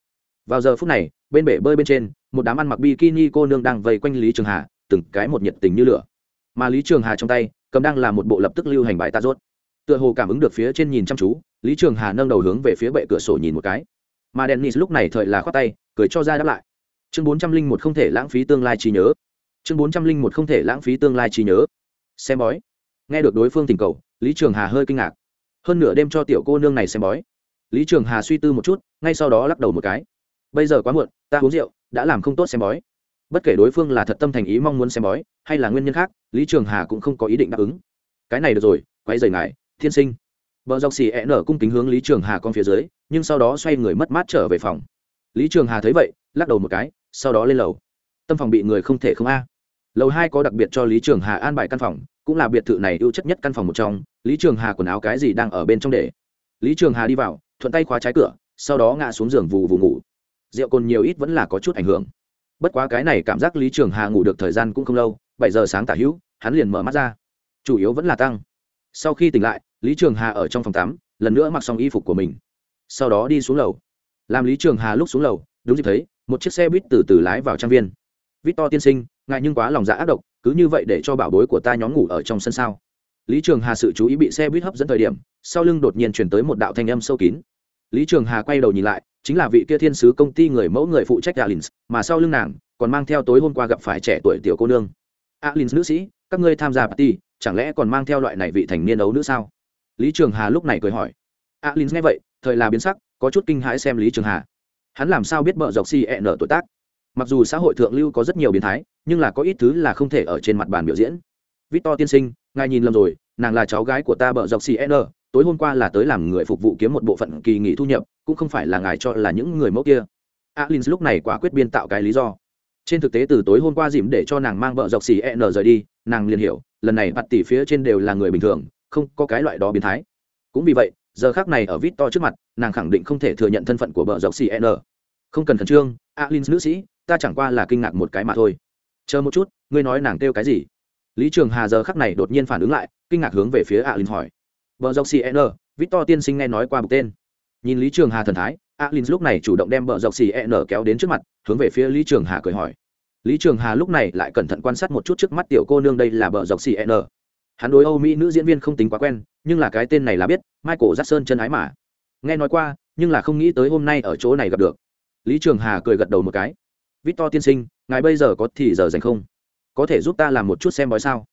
vào giờ phút này, bên bể bơi bên trên, một đám ăn mặc bikini cô nương đang vây quanh lý trường hà, từng cái một nhiệt tình như lửa. Mà lý trường hà trong tay, cầm đang là một bộ lập tức lưu hành bài tạ rốt. Tựa hồ cảm ứng được phía trên nhìn chăm chú, lý trường hà nâng đầu hướng về phía bệ cửa sổ nhìn một cái. Mà dennis lúc này thời là khoát tay, cười cho ra đáp lại chương bốn trăm linh một không thể lãng phí tương lai trí nhớ. Chương bốn trăm linh một không thể lãng phí tương lai trí nhớ. Xem bói. Nghe được đối phương tình cầu, lý trường hà hơi kinh ngạc. Hơn nửa đêm cho tiểu cô nương này xem bói. Lý trường hà suy tư một chút, ngay sau đó lắc đầu một cái. Bây giờ quá muộn, ta uống rượu, đã làm không tốt xem bói. Bất kể đối phương là thật tâm thành ý mong muốn xem bói, hay là nguyên nhân khác, lý trường hà cũng không có ý định đáp ứng. Cái này được rồi, quay dày ngài, thiên sinh. Vợ dọc xì ẹ nở cung kính hướng lý trường hà con phía dưới, nhưng sau đó xoay người mất mát trở về phòng. Lý trường hà thấy vậy, lắc đầu một cái sau đó lên lầu. Tâm phòng bị người không thể không a. Lầu hai có đặc biệt cho lý trường hà an bài căn phòng, cũng là biệt thự này ưu chất nhất căn phòng một trong, lý trường hà quần áo cái gì đang ở bên trong để. Lý trường hà đi vào, thuận tay khóa trái cửa, sau đó ngã xuống giường vù vù ngủ. Rượu cồn nhiều ít vẫn là có chút ảnh hưởng. Bất quá cái này cảm giác lý trường hà ngủ được thời gian cũng không lâu, bảy giờ sáng tả hữu, hắn liền mở mắt ra. Chủ yếu vẫn là tăng. Sau khi tỉnh lại, lý trường hà ở trong phòng tắm, lần nữa mặc xong y phục của mình. Sau đó đi xuống lầu. Làm lý trường hà lúc xuống lầu, đúng dịp thấy một chiếc xe buýt từ từ lái vào trang viên. Vít to tiên sinh, ngại nhưng quá lòng dạ ác độc, cứ như vậy để cho bảo bối của ta nhóm ngủ ở trong sân sao? Lý trường hà sự chú ý bị xe buýt hấp dẫn thời điểm, sau lưng đột nhiên chuyển tới một đạo thanh âm sâu kín. Lý trường hà quay đầu nhìn lại, chính là vị kia thiên sứ công ty người mẫu người phụ trách alins, mà sau lưng nàng, còn mang theo tối hôm qua gặp phải trẻ tuổi tiểu cô nương. Alins nữ sĩ, các ngươi tham gia party, chẳng lẽ còn mang theo loại này vị thành niên ấu nữ sao? Lý trường hà lúc này cười hỏi. Alins nghe vậy, thời là biến sắc, có chút kinh hãi xem lý trường hà hắn làm sao biết bợ dọc si e nở tuổi tác? Mặc dù xã hội thượng lưu có rất nhiều biến thái, nhưng là có ít thứ là không thể ở trên mặt bàn biểu diễn. Victor tiên sinh, ngài nhìn lầm rồi, nàng là cháu gái của ta bợ dọc si e nở tối hôm qua là tới làm người phục vụ kiếm một bộ phận kỳ nghỉ thu nhập, cũng không phải là ngài cho là những người mẫu kia. Alin lúc này quả quyết biên tạo cái lý do. Trên thực tế từ tối hôm qua dìm để cho nàng mang vợ dọc xì e n rời đi, nàng liền hiểu, lần này bạt tỷ phía trên đều là người bình thường, không có cái loại đó biến thái. Cũng vì vậy giờ khác này ở vít to trước mặt, nàng khẳng định không thể thừa nhận thân phận của vợ dọc xì không cần khẩn trương alin nữ sĩ, ta chẳng qua là kinh ngạc một cái mà thôi. Chờ một chút, ngươi nói nàng kêu cái gì? Lý trường hà giờ khắc này đột nhiên phản ứng lại, kinh ngạc hướng về phía alin hỏi. Vợ dọc xì vít to tiên sinh nghe nói qua một tên. Nhìn lý trường hà thần thái alin lúc này chủ động đem vợ dọc xì kéo đến trước mặt, hướng về phía lý trường hà cười hỏi. Lý trường hà lúc này lại cẩn thận quan sát một chút trước mắt tiểu cô nương đây là vợ dọc xì hắn đối âu mỹ nữ diễn viên không tính quá quen, nhưng là cái tên này là biết, michael jackson chân ái mà. Nghe nói qua, nhưng là không nghĩ tới hôm nay ở chỗ này gặp được. Lý trường hà cười gật đầu một cái. Victor tiên sinh, ngài bây giờ có thì giờ dành không? Có thể giúp ta làm một chút xem bói sao?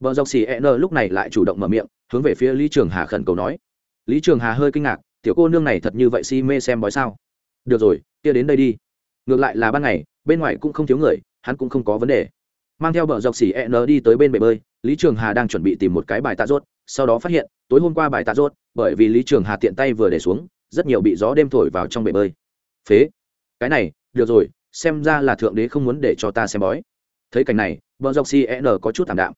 Vợ dọc xì e n lúc này lại chủ động mở miệng, hướng về phía lý trường hà khẩn cầu nói. Lý trường hà hơi kinh ngạc, tiểu cô nương này thật như vậy si mê xem bói sao? Được rồi, kia đến đây đi. Ngược lại là ban ngày, bên ngoài cũng không thiếu người, hắn cũng không có vấn đề. Mang theo bờ dọc xỉ e n đi tới bên bể bơi lý trường hà đang chuẩn bị tìm một cái bài tạ rốt, sau đó phát hiện, tối hôm qua bài tạ rốt, bởi vì lý trường hà tiện tay vừa để xuống, rất nhiều bị gió đêm thổi vào trong bể bơi. Phế. Cái này, được rồi, xem ra là thượng đế không muốn để cho ta xem bói. Thấy cảnh này, bờ dọc cn e n có chút thảm đạm.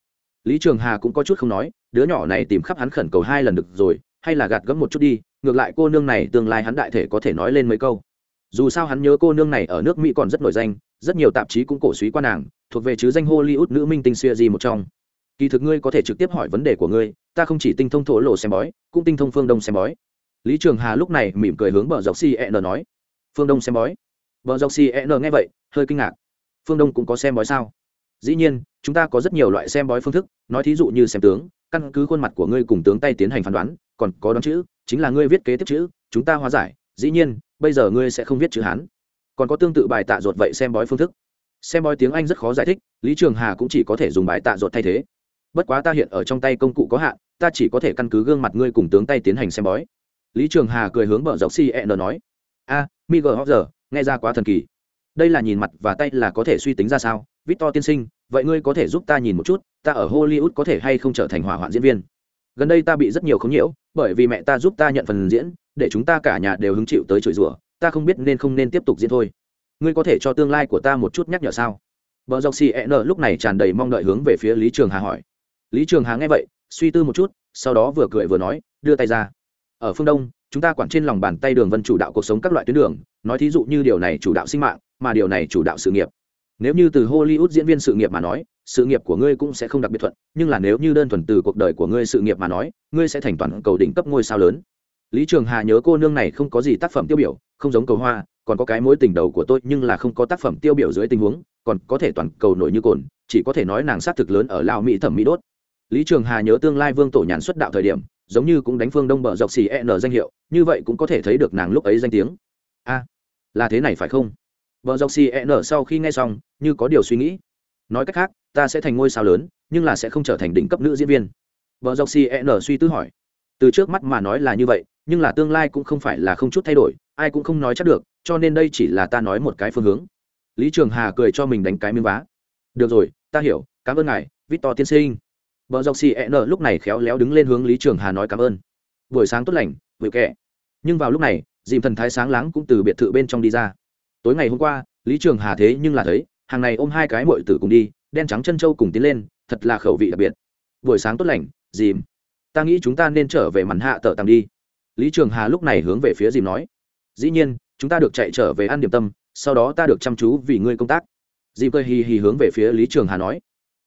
Lý trường hà cũng có chút không nói, đứa nhỏ này tìm khắp hắn khẩn cầu hai lần được rồi, hay là gạt gẫm một chút đi, ngược lại cô nương này tương lai hắn đại thể có thể nói lên mấy câu. Dù sao hắn nhớ cô nương này ở nước mỹ còn rất nổi danh, rất nhiều tạp chí cũng cổ suý qua nàng, thuộc về chứ danh hollywood nữ minh tinh xuya di một trong kỳ thực ngươi có thể trực tiếp hỏi vấn đề của ngươi, ta không chỉ tinh thông thổ lộ xem bói, cũng tinh thông phương đông xem bói. Lý trường hà lúc này mỉm cười hướng bờ dọc cn nói. Phương đông xem bói. Bờ dọc cn nghe vậy, hơi kinh ngạc. Phương đông cũng có xem bói sao? Dĩ nhiên, chúng ta có rất nhiều loại xem bói phương thức, nói thí dụ như xem tướng, căn cứ khuôn mặt của ngươi cùng tướng tay tiến hành phán đoán, còn có đoán chữ, chính là ngươi viết kế tiếp chữ, chúng ta hóa giải, dĩ nhiên, bây giờ ngươi sẽ không viết chữ hán. Còn có tương tự bài tạ ruột vậy xem bói phương thức. Xem bói tiếng anh rất khó giải thích, lý trường hà cũng chỉ có thể dùng bài tạ ruột thay thế bất quá ta hiện ở trong tay công cụ có hạn ta chỉ có thể căn cứ gương mặt ngươi cùng tướng tay tiến hành xem bói. Lý trường hà cười hướng bờ dọc cn nói. A à, hóc giờ nghe ra quá thần kỳ. Đây là nhìn mặt và tay là có thể suy tính ra sao? Victor tiên sinh vậy ngươi có thể giúp ta nhìn một chút ta ở hollywood có thể hay không trở thành hỏa hoạn diễn viên? Gần đây ta bị rất nhiều không nhiễu bởi vì mẹ ta giúp ta nhận phần diễn để chúng ta cả nhà đều hứng chịu tới chửi rủa ta không biết nên không nên tiếp tục diễn thôi. Ngươi có thể cho tương lai của ta một chút nhắc nhở sao? Vợ dọc xì n lúc này tràn đầy mong đợi hướng về phía lý trường hà hỏi lý trường hà nghe vậy, suy tư một chút, sau đó vừa cười vừa nói, đưa tay ra. Ở phương đông, chúng ta quản trên lòng bàn tay đường vân chủ đạo cuộc sống các loại tuyến đường, nói thí dụ như điều này chủ đạo sinh mạng, mà điều này chủ đạo sự nghiệp. Nếu như từ hollywood diễn viên sự nghiệp mà nói, sự nghiệp của ngươi cũng sẽ không đặc biệt thuận, nhưng là nếu như đơn thuần từ cuộc đời của ngươi sự nghiệp mà nói, ngươi sẽ thành toàn cầu đỉnh cấp ngôi sao lớn. Lý trường hà nhớ cô nương này không có gì tác phẩm tiêu biểu, không giống cầu hoa, còn có cái mối tình đầu của tôi nhưng là không có tác phẩm tiêu biểu dưới tình huống, còn có thể toàn cầu nổi như cồn, chỉ có thể nói nàng sát thực lớn ở lào mỹ thẩm mỹ đốt lý trường hà nhớ tương lai vương tổ nhàn xuất đạo thời điểm, giống như cũng đánh phương đông bờ dọc xì n danh hiệu, như vậy cũng có thể thấy được nàng lúc ấy danh tiếng. A, là thế này phải không? Bờ dọc xì n sau khi nghe xong, như có điều suy nghĩ. Nói cách khác, ta sẽ thành ngôi sao lớn, nhưng là sẽ không trở thành đỉnh cấp nữ diễn viên. Bờ dọc xì n suy tư hỏi. Từ trước mắt mà nói là như vậy, nhưng là tương lai cũng không phải là không chút thay đổi, ai cũng không nói chắc được, cho nên đây chỉ là ta nói một cái phương hướng. Lý trường hà cười cho mình đánh cái miếng vá. Được rồi, ta hiểu, cảm ơn ngài, victor tiên sinh. Bờ dọc CN e n lúc này khéo léo đứng lên hướng lý trường hà nói cảm ơn. Buổi sáng tốt lành vui kệ. nhưng vào lúc này, dìm thần thái sáng láng cũng từ biệt thự bên trong đi ra. Tối ngày hôm qua, lý trường hà thế nhưng là thấy, hàng này ôm hai cái muội tử cùng đi, đen trắng chân châu cùng tiến lên, thật là khẩu vị đặc biệt. Buổi sáng tốt lành, dìm. Ta nghĩ chúng ta nên trở về màn hạ tở tàng đi. Lý trường hà lúc này hướng về phía dìm nói. Dĩ nhiên, chúng ta được chạy trở về ăn điểm tâm, sau đó ta được chăm chú vì ngươi công tác. Dìm cười hì hì hướng về phía lý trường hà nói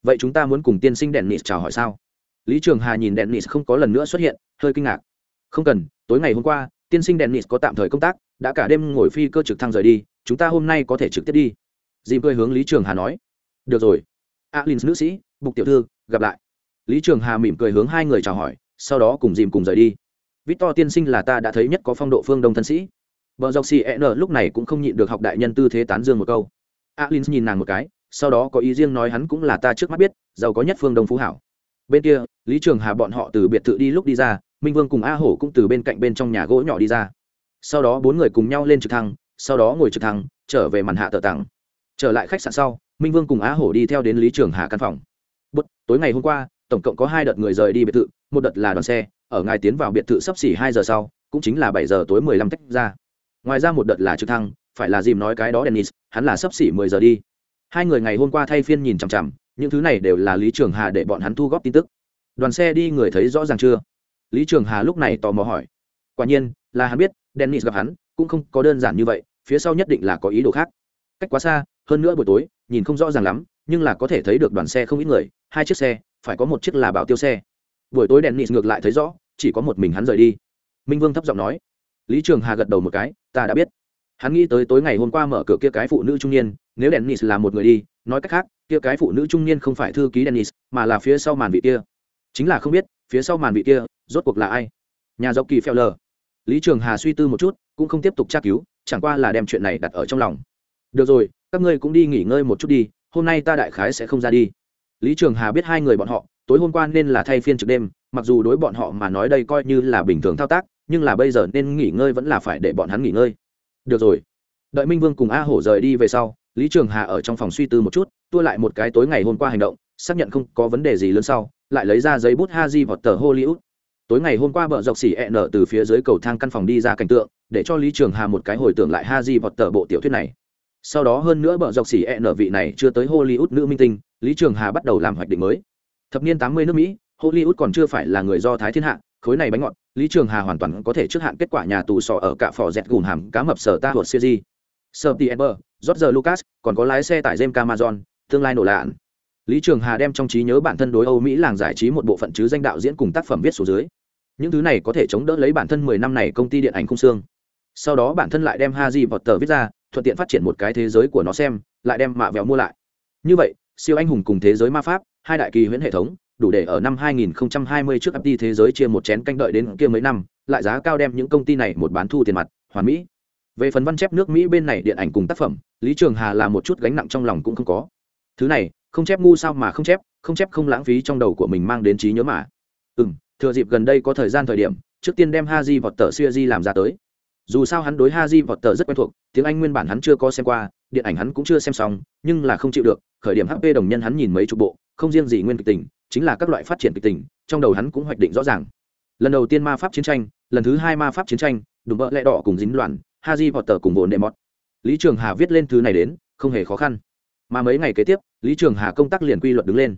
vậy chúng ta muốn cùng tiên sinh đèn nịt chào hỏi sao? Lý trường hà nhìn đèn nịt không có lần nữa xuất hiện, hơi kinh ngạc. Không cần, tối ngày hôm qua, tiên sinh đèn nịt có tạm thời công tác, đã cả đêm ngồi phi cơ trực thăng rời đi, chúng ta hôm nay có thể trực tiếp đi. Dìm cười hướng lý trường hà nói. Được rồi. Alin nữ sĩ, bục tiểu thư, gặp lại. Lý trường hà mỉm cười hướng hai người chào hỏi, sau đó cùng dìm cùng rời đi. Victor tiên sinh là ta đã thấy nhất có phong độ phương đông thân sĩ. Vợ dọc xì n lúc này cũng không nhịn được học đại nhân tư thế tán dương một câu. Alin nhìn nàng một cái sau đó có ý riêng nói hắn cũng là ta trước mắt biết giàu có nhất phương đông phú hảo. Bên kia lý trường hà bọn họ từ biệt thự đi lúc đi ra minh vương cùng a hổ cũng từ bên cạnh bên trong nhà gỗ nhỏ đi ra. Sau đó bốn người cùng nhau lên trực thăng sau đó ngồi trực thăng trở về màn hạ tờ tặng. Trở lại khách sạn sau minh vương cùng á hổ đi theo đến lý trường hà căn phòng. Bút, tối ngày hôm qua tổng cộng có hai đợt người rời đi biệt thự một đợt là đoàn xe ở ngài tiến vào biệt thự sắp xỉ hai giờ sau cũng chính là bảy giờ tối mười lăm tách ra. Ngoài ra một đợt là trực thăng phải là dìm nói cái đó dennis hắn là sắp xỉ mười giờ đi hai người ngày hôm qua thay phiên nhìn chằm chằm, những thứ này đều là lý trường hà để bọn hắn thu góp tin tức. Đoàn xe đi người thấy rõ ràng chưa? Lý trường hà lúc này tò mò hỏi. Quả nhiên, là hắn biết, dennis gặp hắn, cũng không có đơn giản như vậy, phía sau nhất định là có ý đồ khác. Cách quá xa, hơn nữa buổi tối, nhìn không rõ ràng lắm, nhưng là có thể thấy được đoàn xe không ít người, hai chiếc xe, phải có một chiếc là bảo tiêu xe. Buổi tối đèn ngược lại thấy rõ, chỉ có một mình hắn rời đi. Minh vương thấp giọng nói. Lý trường hà gật đầu một cái, ta đã biết hắn nghĩ tới tối ngày hôm qua mở cửa kia cái phụ nữ trung niên, nếu dennis là một người đi, nói cách khác, kia cái phụ nữ trung niên không phải thư ký dennis, mà là phía sau màn vị kia. Chính là không biết, phía sau màn vị kia, rốt cuộc là ai? Nhà dọc kỳ phèo lờ lý trường hà suy tư một chút, cũng không tiếp tục tra cứu, chẳng qua là đem chuyện này đặt ở trong lòng. Được rồi, các ngươi cũng đi nghỉ ngơi một chút đi, hôm nay ta đại khái sẽ không ra đi. Lý trường hà biết hai người bọn họ, tối hôm qua nên là thay phiên trực đêm, mặc dù đối bọn họ mà nói đây coi như là bình thường thao tác, nhưng là bây giờ nên nghỉ ngơi vẫn là phải để bọn hắn nghỉ ngơi được rồi. Đợi minh vương cùng a hổ rời đi về sau, lý trường hà ở trong phòng suy tư một chút, tua lại một cái tối ngày hôm qua hành động, xác nhận không có vấn đề gì lớn sau, lại lấy ra giấy bút ha di vọt tờ hollywood. Tối ngày hôm qua bờ dọc xỉ ẹ nở từ phía dưới cầu thang căn phòng đi ra cảnh tượng, để cho lý trường hà một cái hồi tưởng lại ha di vọt tờ bộ tiểu thuyết này. Sau đó hơn nữa bờ dọc xỉ ẹ nở vị này chưa tới hollywood nữ minh tinh, lý trường hà bắt đầu làm hoạch định mới. Thập niên tám mươi nước mỹ hollywood còn chưa phải là người do thái thiên hạ khối này bánh ngọt lý trường hà hoàn toàn có thể trước hạn kết quả nhà tù sọ ở cả phò dẹt gùn hàm cá mập sở ta thuật siêu di. Sơ t ember george lucas còn có lái xe tải james camazon tương lai nổ lạn. Lý trường hà đem trong trí nhớ bản thân đối âu mỹ làng giải trí một bộ phận chứ danh đạo diễn cùng tác phẩm viết số dưới. Những thứ này có thể chống đỡ lấy bản thân mười năm này công ty điện ảnh không xương. Sau đó bản thân lại đem Harry Potter viết ra, thuận tiện phát triển một cái thế giới của nó xem, lại đem mạ vẹo mua lại. Như vậy, siêu anh hùng cùng thế giới ma pháp, hai đại kỳ huyễn hệ thống, đủ để ở năm 2020 trước FT thế giới chia một chén canh đợi đến kia mấy năm, lại giá cao đem những công ty này một bán thu tiền mặt, hoàn mỹ. Về phần văn chép nước Mỹ bên này điện ảnh cùng tác phẩm, Lý Trường Hà là một chút gánh nặng trong lòng cũng không có. Thứ này, không chép ngu sao mà không chép, không chép không lãng phí trong đầu của mình mang đến trí nhớ mà. Ừm, thừa dịp gần đây có thời gian thời điểm, trước tiên đem Haji vọt tờ series làm ra tới dù sao hắn đối Haji vọt tờ rất quen thuộc tiếng anh nguyên bản hắn chưa có xem qua điện ảnh hắn cũng chưa xem xong nhưng là không chịu được khởi điểm hp đồng nhân hắn nhìn mấy chục bộ không riêng gì nguyên kịch tình chính là các loại phát triển kịch tình, trong đầu hắn cũng hoạch định rõ ràng. Lần đầu tiên ma pháp chiến tranh, lần thứ hai ma pháp chiến tranh, đùm bỡ lẹ đỏ cùng dính loạn Haji vọt tờ cùng bồn đệ mọt lý trường hà viết lên thứ này đến, không hề khó khăn. Mà mấy ngày kế tiếp, lý trường hà công tác liền quy luật đứng lên.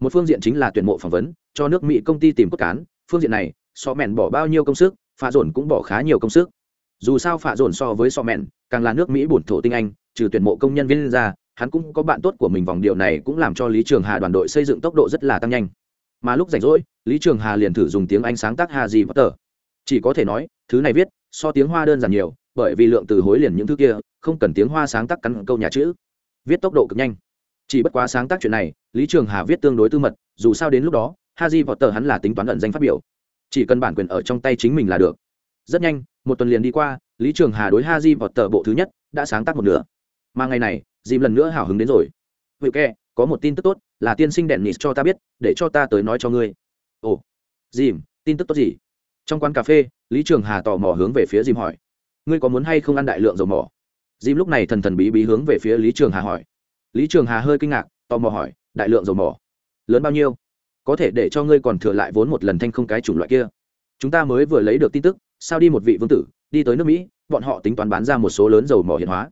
Một phương diện chính là tuyển mộ phỏng vấn, cho nước mỹ công ty tìm cốt cán. Phương diện này, so mẹn bỏ bao nhiêu công sức pha dồn cũng bỏ khá nhiều công sức. Dù sao phạ dồn so với so mẹn, càng là nước mỹ bổn thổ tinh anh, trừ tuyển mộ công nhân viên ra hắn cũng có bạn tốt của mình vòng điệu này cũng làm cho lý trường hà đoàn đội xây dựng tốc độ rất là tăng nhanh. Mà lúc rảnh rỗi, lý trường hà liền thử dùng tiếng anh sáng tác hà gì bất tờ chỉ có thể nói, thứ này viết, so tiếng hoa đơn giản nhiều, bởi vì lượng từ hối liền những thứ kia, không cần tiếng hoa sáng tác cắn câu nhà chữ. Viết tốc độ cực nhanh. Chỉ bất quá sáng tác chuyện này, lý trường hà viết tương đối tư mật, dù sao đến lúc đó, haji tờ hắn là tính toán ẩn danh phát biểu. Chỉ cần bản quyền ở trong tay chính mình là được. Rất nhanh, một tuần liền đi qua, lý trường hà đối ha di vọt tờ bộ thứ nhất đã sáng tác một nửa. Mà ngày này dìm lần nữa hào hứng đến rồi. Vậy kệ có một tin tức tốt, là tiên sinh đèn nịt cho ta biết, để cho ta tới nói cho ngươi. Ồ, dìm, tin tức tốt gì? Trong quán cà phê, lý trường hà tò mò hướng về phía dìm hỏi. Ngươi có muốn hay không ăn đại lượng dầu mỏ? Dìm lúc này thần thần bí bí hướng về phía lý trường hà hỏi. Lý trường hà hơi kinh ngạc, tò mò hỏi, đại lượng dầu mỏ? Lớn bao nhiêu? Có thể để cho ngươi còn thừa lại vốn một lần thanh không cái chủng loại kia. Chúng ta mới vừa lấy được tin tức, sao đi một vị vương tử, đi tới nước mỹ, bọn họ tính toán bán ra một số lớn dầu mỏ hiện hóa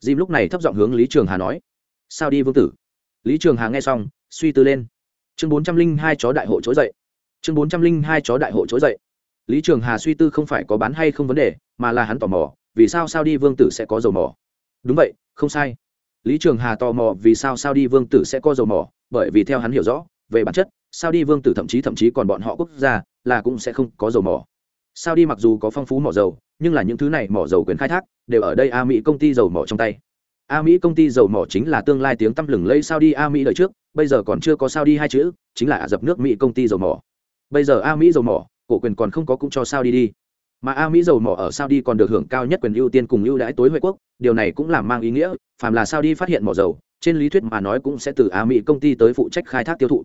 dìm lúc này thấp giọng hướng lý trường hà nói, sao đi, vương tử? Lý trường hà nghe xong, suy tư lên. Chương bốn trăm linh hai chó đại hội trỗi dậy. Chương bốn trăm linh hai chó đại hội trỗi dậy. Lý trường hà suy tư không phải có bán hay không vấn đề, mà là hắn tò mò, vì sao sao đi vương tử sẽ có dầu mỏ? Đúng vậy, không sai. Lý trường hà tò mò, vì sao sao đi vương tử sẽ có dầu mỏ? Bởi vì theo hắn hiểu rõ, về bản chất, sao đi vương tử thậm chí thậm chí còn bọn họ quốc gia là cũng sẽ không có dầu mỏ. Sao đi mặc dù có phong phú mỏ dầu nhưng là những thứ này mỏ dầu quyền khai thác, đều ở đây a mỹ công ty dầu mỏ trong tay. A mỹ công ty dầu mỏ chính là tương lai tiếng tăm lừng lây sao đi a mỹ đời trước, bây giờ còn chưa có sao đi hai chữ, chính là ả rập nước mỹ công ty dầu mỏ. Bây giờ a mỹ dầu mỏ, cổ quyền còn không có cũng cho sao đi. Đi mà a mỹ dầu mỏ ở sao đi còn được hưởng cao nhất quyền ưu tiên cùng ưu đãi tối huệ quốc, điều này cũng làm mang ý nghĩa, phàm là sao đi phát hiện mỏ dầu, trên lý thuyết mà nói cũng sẽ từ a mỹ công ty tới phụ trách khai thác tiêu thụ.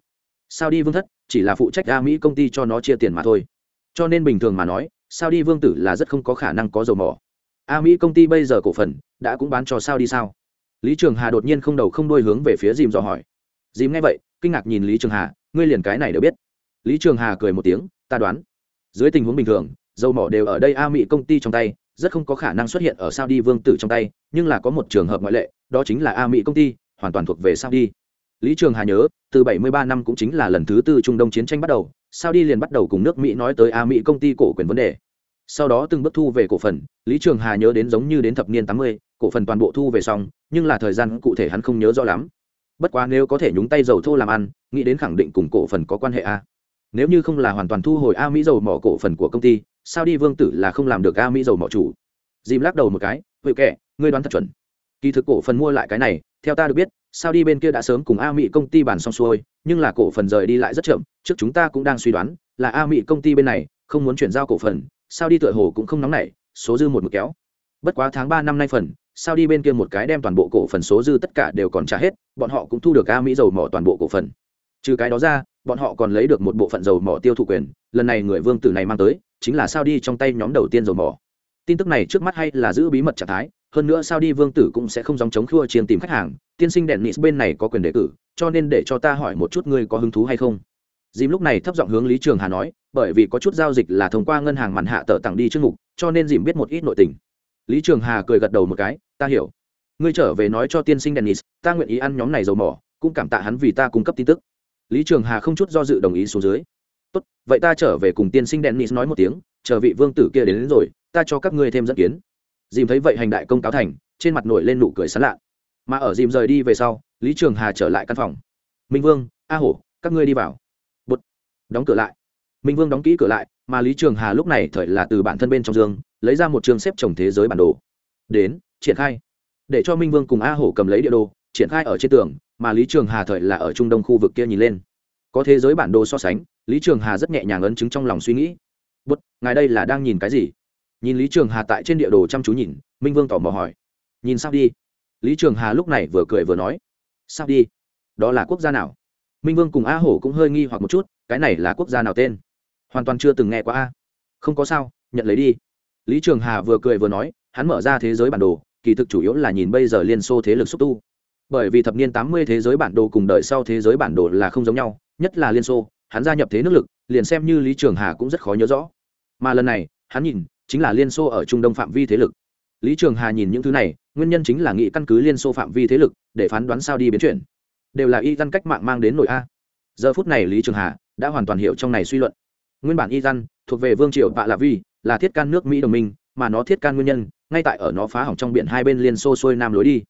Sao đi vương thất, chỉ là phụ trách a mỹ công ty cho nó chia tiền mà thôi. Cho nên bình thường mà nói sao đi vương tử là rất không có khả năng có dầu mỏ. A mỹ công ty bây giờ cổ phần, đã cũng bán cho sao đi sao? Lý trường hà đột nhiên không đầu không đôi hướng về phía dìm dò hỏi. Dìm nghe vậy, kinh ngạc nhìn lý trường hà, ngươi liền cái này đều biết. Lý trường hà cười một tiếng, ta đoán, dưới tình huống bình thường, dầu mỏ đều ở đây a mỹ công ty trong tay, rất không có khả năng xuất hiện ở sao đi vương tử trong tay, nhưng là có một trường hợp ngoại lệ, đó chính là a mỹ công ty, hoàn toàn thuộc về sao đi. Lý trường hà nhớ, từ 73 năm cũng chính là lần thứ tư trung đông chiến tranh bắt đầu sao đi liền bắt đầu cùng nước mỹ nói tới a mỹ công ty cổ quyền vấn đề. Sau đó từng bước thu về cổ phần lý trường hà nhớ đến giống như đến thập niên 80, cổ phần toàn bộ thu về xong nhưng là thời gian cụ thể hắn không nhớ rõ lắm. Bất quá nếu có thể nhúng tay dầu thô làm ăn nghĩ đến khẳng định cùng cổ phần có quan hệ a. Nếu như không là hoàn toàn thu hồi a mỹ dầu mỏ cổ phần của công ty sao đi vương tử là không làm được a mỹ dầu mỏ chủ? Dìm lắc đầu một cái huệ kệ ngươi đoán thật chuẩn. Kỳ thực cổ phần mua lại cái này theo ta được biết sao đi bên kia đã sớm cùng a mỹ công ty bàn xong xuôi, nhưng là cổ phần rời đi lại rất chậm, trước chúng ta cũng đang suy đoán, là a mỹ công ty bên này không muốn chuyển giao cổ phần sao đi tựa hồ cũng không nóng nảy, số dư một mực kéo. Bất quá tháng ba năm nay phần sao đi bên kia một cái đem toàn bộ cổ phần số dư tất cả đều còn trả hết, bọn họ cũng thu được a mỹ dầu mỏ toàn bộ cổ phần. Trừ cái đó ra, bọn họ còn lấy được một bộ phận dầu mỏ tiêu thụ quyền, lần này người vương tử này mang tới, chính là sao đi trong tay nhóm đầu tiên dầu mỏ. Tin tức này trước mắt hay là giữ bí mật trạng thái hơn nữa sao đi vương tử cũng sẽ không dòng chống khua chiên tìm khách hàng tiên sinh đèn nịt bên này có quyền đề cử cho nên để cho ta hỏi một chút ngươi có hứng thú hay không? Dìm lúc này thấp giọng hướng lý trường hà nói bởi vì có chút giao dịch là thông qua ngân hàng màn hạ tờ tặng đi trước mục cho nên dìm biết một ít nội tình. Lý trường hà cười gật đầu một cái ta hiểu. Ngươi trở về nói cho tiên sinh dennis ta nguyện ý ăn nhóm này dầu mỏ cũng cảm tạ hắn vì ta cung cấp tin tức. Lý trường hà không chút do dự đồng ý xuống dưới. Tốt vậy ta trở về cùng tiên sinh dennis nói một tiếng chờ vị vương tử kia đến, đến rồi ta cho các ngươi thêm dẫn kiến dìm thấy vậy hành đại công cáo thành, trên mặt nổi lên nụ cười sán lạ. Mà ở dìm rời đi về sau, lý trường hà trở lại căn phòng. Minh vương, a hổ, các ngươi đi vào. Bút đóng cửa lại. Minh vương đóng kỹ cửa lại, mà lý trường hà lúc này thời là từ bản thân bên trong giường lấy ra một trường xếp trồng thế giới bản đồ. Đến, triển khai. Để cho minh vương cùng a hổ cầm lấy địa đồ, triển khai ở trên tường, mà lý trường hà thời là ở trung đông khu vực kia nhìn lên. Có thế giới bản đồ so sánh, lý trường hà rất nhẹ nhàng ấn chứng trong lòng suy nghĩ. Bút ngài đây là đang nhìn cái gì? Nhìn lý trường hà tại trên địa đồ chăm chú nhìn, minh vương tỏ mò hỏi. Nhìn sao đi? Lý trường hà lúc này vừa cười vừa nói. Sao đi? Đó là quốc gia nào? Minh vương cùng a hổ cũng hơi nghi hoặc một chút, cái này là quốc gia nào tên? Hoàn toàn chưa từng nghe qua a. Không có sao, nhận lấy đi. Lý trường hà vừa cười vừa nói, hắn mở ra thế giới bản đồ, kỳ thực chủ yếu là nhìn bây giờ liên xô thế lực xúc tu. Bởi vì thập niên tám mươi thế giới bản đồ cùng đợi sau thế giới bản đồ là không giống nhau, nhất là liên xô, hắn gia nhập thế nước lực, liền xem như lý trường hà cũng rất khó nhớ rõ. Mà lần này, hắn nhìn chính là liên xô ở trung đông phạm vi thế lực. Lý trường hà nhìn những thứ này, nguyên nhân chính là nghĩ căn cứ liên xô phạm vi thế lực, để phán đoán sao đi biến chuyển. Đều là y dân cách mạng mang đến nội a. Giờ phút này lý trường hà đã hoàn toàn hiểu trong này suy luận. Nguyên bản y dân thuộc về vương triều bạ lạ vi, là thiết can nước mỹ đồng minh, mà nó thiết can nguyên nhân, ngay tại ở nó phá hỏng trong biển hai bên liên xô xuôi nam lối đi.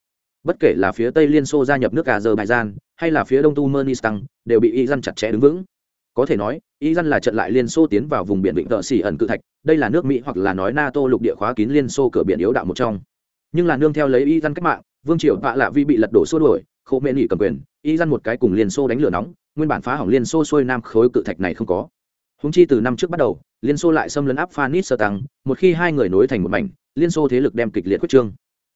Bất kể là phía tây liên xô gia nhập nước azerbaijan, hay là phía đông tu turkmenistan, đều bị y dân chặt chẽ đứng vững có thể nói, iran là trận lại liên xô tiến vào vùng biển vịnh tợ xỉ ẩn cự thạch, đây là nước mỹ hoặc là nói nato lục địa khóa kín liên xô cửa biển yếu đạo một trong. Nhưng là nương theo lấy iran cách mạng, vương triều vạ lạ vi bị lật đổ xô đuổi khô mê nghỉ cầm quyền, iran một cái cùng liên xô đánh lửa nóng, nguyên bản phá hỏng liên xô xuôi nam khối cự thạch này không có. Húng chi từ năm trước bắt đầu, liên xô lại xâm lấn áp phanis sơ tăng, một khi hai người nối thành một mảnh, liên xô thế lực đem kịch liệt quyết trương.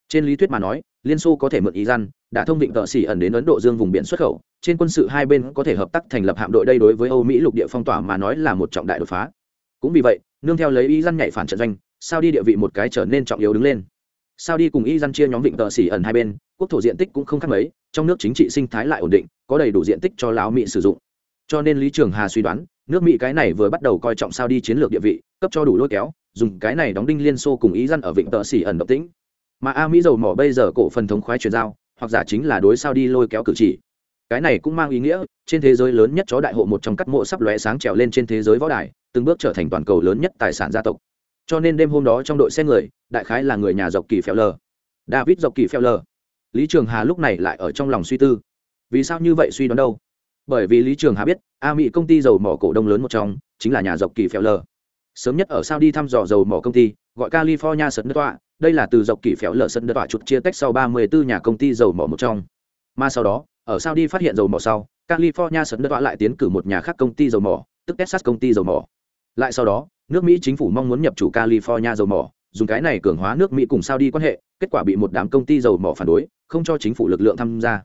Trên lý thuyết mà nói, liên xô có thể mượn iran, đã thông định tợ xỉ ẩn đến ấn độ dương vùng biển xuất khẩu trên quân sự hai bên có thể hợp tác thành lập hạm đội đây đối với âu mỹ lục địa phong tỏa mà nói là một trọng đại đột phá. Cũng vì vậy, nương theo lấy ý nhảy phản trận doanh sao đi địa vị một cái trở nên trọng yếu đứng lên. Sao đi cùng y chia nhóm vịnh tợ xỉ ẩn hai bên, quốc thổ diện tích cũng không khác mấy, trong nước chính trị sinh thái lại ổn định, có đầy đủ diện tích cho lão mỹ sử dụng. Cho nên lý trường hà suy đoán, nước mỹ cái này vừa bắt đầu coi trọng sao đi chiến lược địa vị, cấp cho đủ lôi kéo, dùng cái này đóng đinh liên xô cùng ý ở vịnh tợ xỉ ẩn động tĩnh. Mà a mỹ dầu mỏ bây giờ cổ phần thống khoái chuyển giao, hoặc giả chính là đối sao đi lôi kéo cử chỉ cái này cũng mang ý nghĩa, trên thế giới lớn nhất chó đại hộ một trong các mộ sắp lóe sáng trèo lên trên thế giới võ đài, từng bước trở thành toàn cầu lớn nhất tài sản gia tộc. Cho nên đêm hôm đó trong đội xe người, đại khái là người nhà dọc kỳ phèo lờ. David dọc kỳ phèo lờ. Lý trường hà lúc này lại ở trong lòng suy tư. Vì sao như vậy suy đoán đâu? Bởi vì lý trường hà biết, a mỹ công ty dầu mỏ cổ đông lớn một trong, chính là nhà dọc kỳ phèo lờ. Sớm nhất ở sao đi thăm dò dầu mỏ công ty, gọi california sân đất tọa, đây là từ dọc kỳ phèo lờ sân đất tọa chụt chia tách sau ba mươi 34 nhà công ty dầu mỏ một trong. Mà sau đó ở sao đi phát hiện dầu mỏ sau, california sấn đất tọa lại tiến cử một nhà khác công ty dầu mỏ, tức texas công ty dầu mỏ. Lại sau đó, nước mỹ chính phủ mong muốn nhập chủ california dầu mỏ, dùng cái này cường hóa nước mỹ cùng sao đi quan hệ, kết quả bị một đám công ty dầu mỏ phản đối, không cho chính phủ lực lượng tham gia.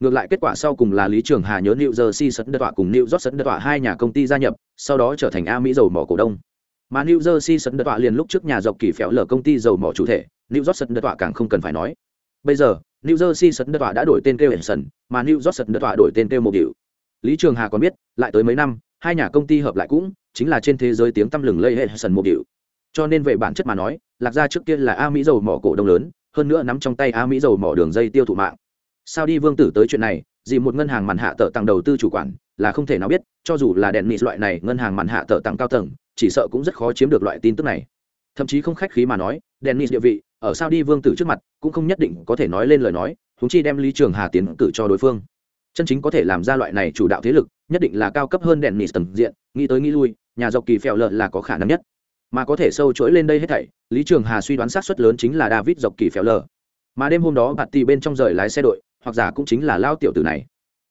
Ngược lại kết quả sau cùng là lý trường hà nhớ new jersey sấn đất tọa cùng new york sấn đất tọa hai nhà công ty gia nhập, sau đó trở thành a mỹ dầu mỏ cổ đông. Mà new jersey sấn đất tọa liền lúc trước nhà dọc kỳ phéo lở công ty dầu mỏ chủ thể, new york sấn đất tọa càng không cần phải nói. Bây giờ new jersey sân đất tọa đã đổi tên kêu sân, mà new york sân đất tọa đổi tên kêu một điệu lý trường hà còn biết lại tới mấy năm hai nhà công ty hợp lại cũng chính là trên thế giới tiếng tăm lừng lây hệ sân điệu cho nên về bản chất mà nói lạc gia trước kia là a mỹ dầu mỏ cổ đông lớn hơn nữa nắm trong tay a mỹ dầu mỏ đường dây tiêu thụ mạng. Sao đi vương tử tới chuyện này gì một ngân hàng màn hạ tờ tặng đầu tư chủ quản là không thể nào biết cho dù là đèn nịt loại này ngân hàng màn hạ tờ tặng cao tầng chỉ sợ cũng rất khó chiếm được loại tin tức này. Thậm chí không khách khí mà nói đèn nịt địa vị ở sao đi vương tử trước mặt, cũng không nhất định có thể nói lên lời nói húng chi đem lý trường hà tiến cử cho đối phương. Chân chính có thể làm ra loại này chủ đạo thế lực, nhất định là cao cấp hơn đèn nỉ tầng diện, nghĩ tới nghĩ lui, nhà dọc kỳ phèo lợ là có khả năng nhất. Mà có thể sâu chuỗi lên đây hết thảy, lý trường hà suy đoán sát xuất lớn chính là david dọc kỳ phèo lờ mà đêm hôm đó bạt tì bên trong rời lái xe đội, hoặc giả cũng chính là lao tiểu tử này.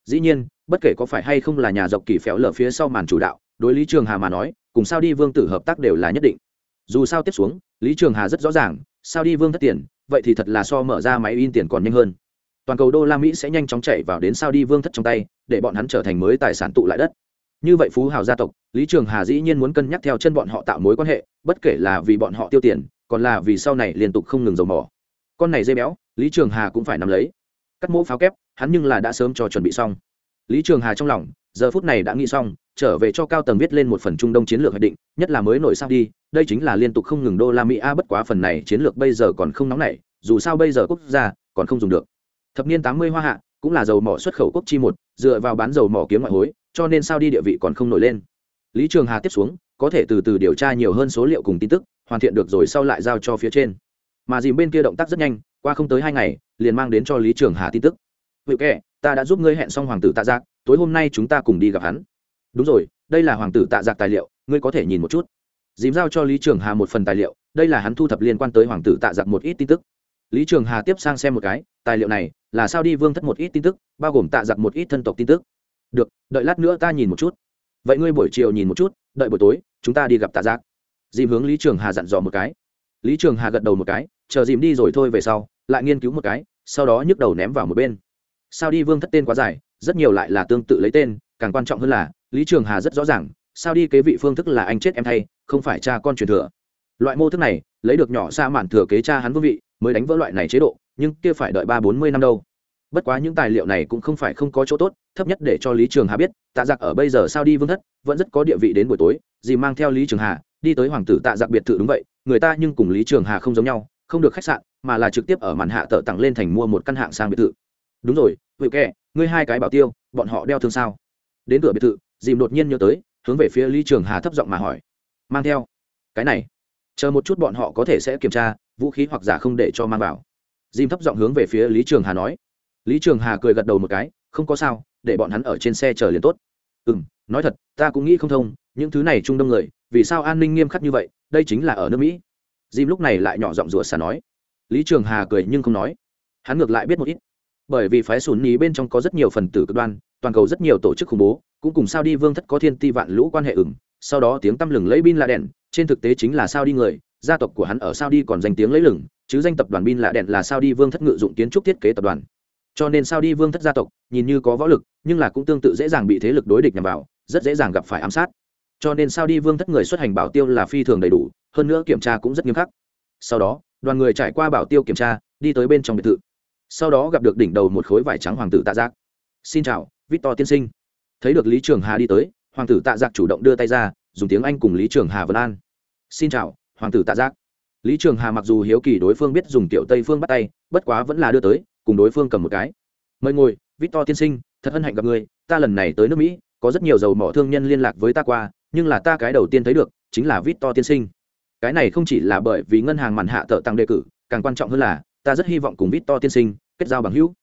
Dĩ nhiên, bất kể có phải hay không là nhà dọc kỳ phèo lờ phía sau màn chủ đạo, đối lý trường hà mà nói, cùng sao đi vương tử hợp tác đều là nhất định. Dù sao tiếp xuống, lý trường hà rất rõ ràng sao đi vương thất tiền, vậy thì thật là so mở ra máy in tiền còn nhanh hơn. Toàn cầu đô la mỹ sẽ nhanh chóng chạy vào đến sao đi vương thất trong tay, để bọn hắn trở thành mới tài sản tụ lại đất. Như vậy phú hào gia tộc, lý trường hà dĩ nhiên muốn cân nhắc theo chân bọn họ tạo mối quan hệ, bất kể là vì bọn họ tiêu tiền, còn là vì sau này liên tục không ngừng dầu mỏ. Con này dây béo, lý trường hà cũng phải nắm lấy. Cắt mỗ pháo kép, hắn nhưng là đã sớm cho chuẩn bị xong. Lý trường hà trong lòng giờ phút này đã nghĩ xong, trở về cho cao tầng viết lên một phần trung đông chiến lược hoạch định, nhất là mới nổi sao đi, đây chính là liên tục không ngừng đô la mỹ a, bất quá phần này chiến lược bây giờ còn không nóng nảy, dù sao bây giờ quốc gia còn không dùng được. Thập niên tám mươi hoa hạ cũng là dầu mỏ xuất khẩu quốc chi một, dựa vào bán dầu mỏ kiếm ngoại hối, cho nên sao đi địa vị còn không nổi lên. Lý trường hà tiếp xuống, có thể từ từ điều tra nhiều hơn số liệu cùng tin tức, hoàn thiện được rồi sau lại giao cho phía trên. Mà dìm bên kia động tác rất nhanh, qua không tới hai ngày, liền mang đến cho lý trường hà tin tức. Hữu kệ, ta đã giúp ngươi hẹn xong hoàng tử tạ giác tối hôm nay chúng ta cùng đi gặp hắn. Đúng rồi, đây là hoàng tử tạ giặc tài liệu, ngươi có thể nhìn một chút. Dìm giao cho lý trường hà một phần tài liệu, đây là hắn thu thập liên quan tới hoàng tử tạ giặc một ít tin tức. Lý trường hà tiếp sang xem một cái, tài liệu này là sao đi vương thất một ít tin tức, bao gồm tạ giặc một ít thân tộc tin tức. Được, đợi lát nữa ta nhìn một chút. Vậy ngươi buổi chiều nhìn một chút, đợi buổi tối, chúng ta đi gặp tạ giặc. Dìm hướng lý trường hà dặn dò một cái. Lý trường hà gật đầu một cái, chờ dìm đi rồi thôi về sau, lại nghiên cứu một cái, sau đó nhức đầu ném vào một bên. Sao đi vương thất tên quá dài rất nhiều lại là tương tự lấy tên, càng quan trọng hơn là, lý trường hà rất rõ ràng, sao đi kế vị phương thức là anh chết em thay, không phải cha con truyền thừa. Loại mô thức này, lấy được nhỏ xa mạn thừa kế cha hắn vương vị, mới đánh vỡ loại này chế độ, nhưng kia phải đợi ba bốn mươi năm đâu. Bất quá những tài liệu này cũng không phải không có chỗ tốt, thấp nhất để cho lý trường hà biết, tạ giặc ở bây giờ sao đi vương thất, vẫn rất có địa vị đến buổi tối gì mang theo lý trường hà, đi tới hoàng tử tạ giặc biệt thự đúng vậy, người ta nhưng cùng lý trường hà không giống nhau, không được khách sạn, mà là trực tiếp ở màn hạ tợ tặng lên thành mua một căn hạng sang biệt thự. Đúng rồi hữu kệ ngươi hai cái bảo tiêu, bọn họ đeo thương sao? Đến cửa biệt thự, dìm đột nhiên nhớ tới, hướng về phía lý trường hà thấp giọng mà hỏi. Mang theo. Cái này. Chờ một chút bọn họ có thể sẽ kiểm tra, vũ khí hoặc giả không để cho mang vào. Dìm thấp giọng hướng về phía lý trường hà nói. Lý trường hà cười gật đầu một cái, không có sao, để bọn hắn ở trên xe chờ liền tốt. Ừ m nói thật, ta cũng nghĩ không thông, những thứ này trung đông người, vì sao an ninh nghiêm khắc như vậy, đây chính là ở nước mỹ. Dìm lúc này lại nhỏ giọng rủa xà nói. Lý trường hà cười nhưng không nói. Hắn ngược lại biết một ít bởi vì phái sùn nhí bên trong có rất nhiều phần tử cực đoan, toàn cầu rất nhiều tổ chức khủng bố, cũng cùng sao đi vương thất có thiên ti vạn lũ quan hệ ửng. Sau đó tiếng tăm lừng lấy bin lạ đèn trên thực tế chính là sao đi người, gia tộc của hắn ở sao đi còn danh tiếng lấy lừng, chứ danh tập đoàn bin lạ đèn là sao đi vương thất ngự dụng kiến trúc thiết kế tập đoàn. Cho nên sao đi vương thất gia tộc, nhìn như có võ lực, nhưng là cũng tương tự dễ dàng bị thế lực đối địch nhằm vào, rất dễ dàng gặp phải ám sát. Cho nên sao đi vương thất người xuất hành bảo tiêu là phi thường đầy đủ, hơn nữa kiểm tra cũng rất nghiêm khắc. Sau đó, đoàn người trải qua bảo tiêu kiểm tra, đi tới bên trong biệt thự sau đó gặp được đỉnh đầu một khối vải trắng hoàng tử tạ giác. Xin chào, victor tiên sinh. Thấy được lý trường hà đi tới, hoàng tử tạ giác chủ động đưa tay ra, dùng tiếng anh cùng lý trường hà vân an. Xin chào, hoàng tử tạ giác. Lý trường hà mặc dù hiếu kỳ đối phương biết dùng tiểu tây phương bắt tay, bất quá vẫn là đưa tới, cùng đối phương cầm một cái. Mời ngồi, victor tiên sinh, thật hân hạnh gặp người, ta lần này tới nước mỹ, có rất nhiều dầu mỏ thương nhân liên lạc với ta qua, nhưng là ta cái đầu tiên thấy được, chính là victor tiên sinh. Cái này không chỉ là bởi vì ngân hàng mặn hạ tợ tăng đề cử, càng quan trọng hơn là ta rất hy vọng cùng victor tiên sinh kết giao bằng hữu.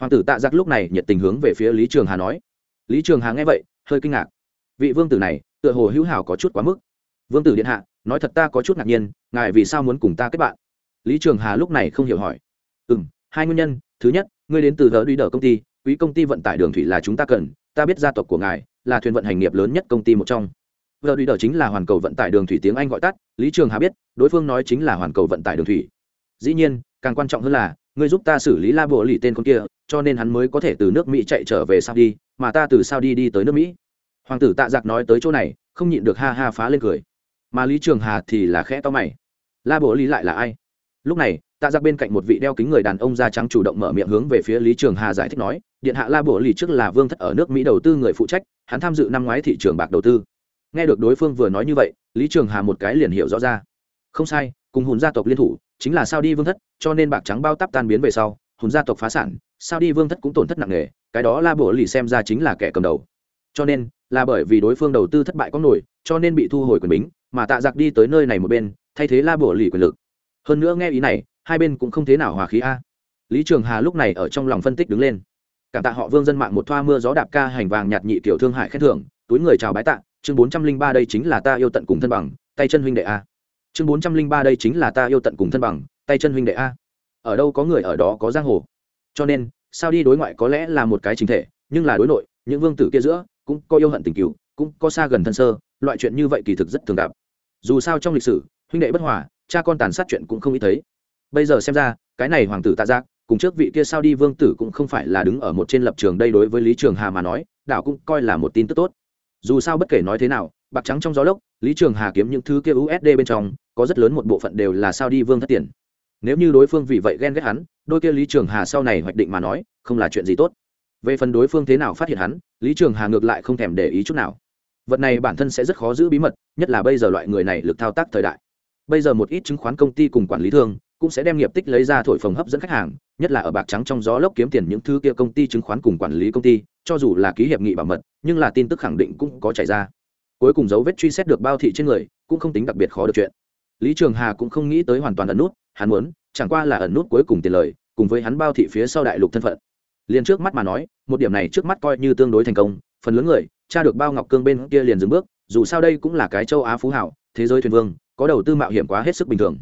Hoàng tử tạ giác lúc này nhiệt tình hướng về phía lý trường hà nói. Lý trường hà nghe vậy, hơi kinh ngạc. Vị vương tử này, tựa hồ hữu hảo có chút quá mức. Vương tử điện hạ, nói thật ta có chút ngạc nhiên, ngài vì sao muốn cùng ta kết bạn? Lý trường hà lúc này không hiểu hỏi. Ừ m hai nguyên nhân. Thứ nhất, ngươi đến từ hờ đi đờ công ty quỹ công ty vận tải đường thủy là chúng ta cần, ta biết gia tộc của ngài là thuyền vận hành nghiệp lớn nhất công ty một trong. Hờ đi đờ chính là hoàn cầu vận tải đường thủy tiếng anh gọi tắt, lý trường hà biết, đối phương nói chính là hoàn cầu vận tải đường thủy. Dĩ nhiên càng quan trọng hơn là, ngươi giúp ta xử lý la bộ lì tên con kia, cho nên hắn mới có thể từ nước mỹ chạy trở về sao đi mà ta từ sao đi đi tới nước mỹ. Hoàng tử tạ giặc nói tới chỗ này, không nhịn được ha ha phá lên cười. Mà lý trường hà thì là khẽ to mày. La bộ lì lại là ai? Lúc này, tạ giặc bên cạnh một vị đeo kính người đàn ông da trắng chủ động mở miệng hướng về phía lý trường hà giải thích nói, điện hạ la bộ lì trước là vương thất ở nước mỹ đầu tư người phụ trách, hắn tham dự năm ngoái thị trường bạc đầu tư. Nghe được đối phương vừa nói như vậy, lý trường hà một cái liền hiểu rõ ra. Không sai, cùng hùn gia tộc liên thủ, chính là sao đi vương thất cho nên bạc trắng bao tắp tan biến về sau hùn gia tộc phá sản, sao đi vương thất cũng tổn thất nặng nề, cái đó la Bổ lì xem ra chính là kẻ cầm đầu. Cho nên, là bởi vì đối phương đầu tư thất bại có nổi, cho nên bị thu hồi quyền bính, mà tạ giặc đi tới nơi này một bên, thay thế la Bổ lì quyền lực. Hơn nữa nghe ý này, hai bên cũng không thế nào hòa khí a. Lý trường hà lúc này ở trong lòng phân tích đứng lên. Cảm tạ họ vương dân mạng một thoa mưa gió đạp ca hành vàng nhạt nhị kiểu thương hại khen thưởng, túi người chào bái tạ, chương bốn trăm linh ba đây chính là ta yêu tận cùng thân bằng, tay chân huynh đệ a. Chương bốn trăm linh ba đây chính là ta yêu tận cùng thân bằng tay chân huynh đệ a. Ở đâu có người ở đó có giang hồ. Cho nên, sao đi đối ngoại có lẽ là một cái chính thể, nhưng là đối nội, những vương tử kia giữa, cũng có yêu hận tình cứu cũng có xa gần thân sơ, loại chuyện như vậy kỳ thực rất thường gặp. Dù sao trong lịch sử, huynh đệ bất hòa, cha con tàn sát chuyện cũng không ít thấy. Bây giờ xem ra, cái này hoàng tử tạ giác, cùng trước vị kia sao đi vương tử cũng không phải là đứng ở một trên lập trường đây đối với lý trường hà mà nói, đảo cũng coi là một tin tức tốt. Dù sao bất kể nói thế nào, bạc trắng trong gió lốc, lý trường hà kiếm những thứ kia usd bên trong, có rất lớn một bộ phận đều là sao đi vương thất tiền nếu như đối phương vì vậy ghen ghét hắn, đôi kia lý trường hà sau này hoạch định mà nói, không là chuyện gì tốt. Về phần đối phương thế nào phát hiện hắn, lý trường hà ngược lại không thèm để ý chút nào. Vật này bản thân sẽ rất khó giữ bí mật, nhất là bây giờ loại người này lực thao tác thời đại. Bây giờ một ít chứng khoán công ty cùng quản lý thương cũng sẽ đem nghiệp tích lấy ra thổi phồng hấp dẫn khách hàng, nhất là ở bạc trắng trong gió lốc kiếm tiền những thứ kia công ty chứng khoán cùng quản lý công ty, cho dù là ký hiệp nghị bảo mật, nhưng là tin tức khẳng định cũng có chạy ra. Cuối cùng dấu vết truy xét được bao thị trên người, cũng không tính đặc biệt khó được chuyện. Lý trường hà cũng không nghĩ tới hoàn toàn ẩn nút hắn muốn, chẳng qua là ẩn nút cuối cùng tiền lời, cùng với hắn bao thị phía sau đại lục thân phận. Liền trước mắt mà nói, một điểm này trước mắt coi như tương đối thành công, phần lớn người cha được bao ngọc cương bên kia liền dừng bước, dù sao đây cũng là cái châu á phú hảo, thế giới thuyền vương, có đầu tư mạo hiểm quá hết sức bình thường.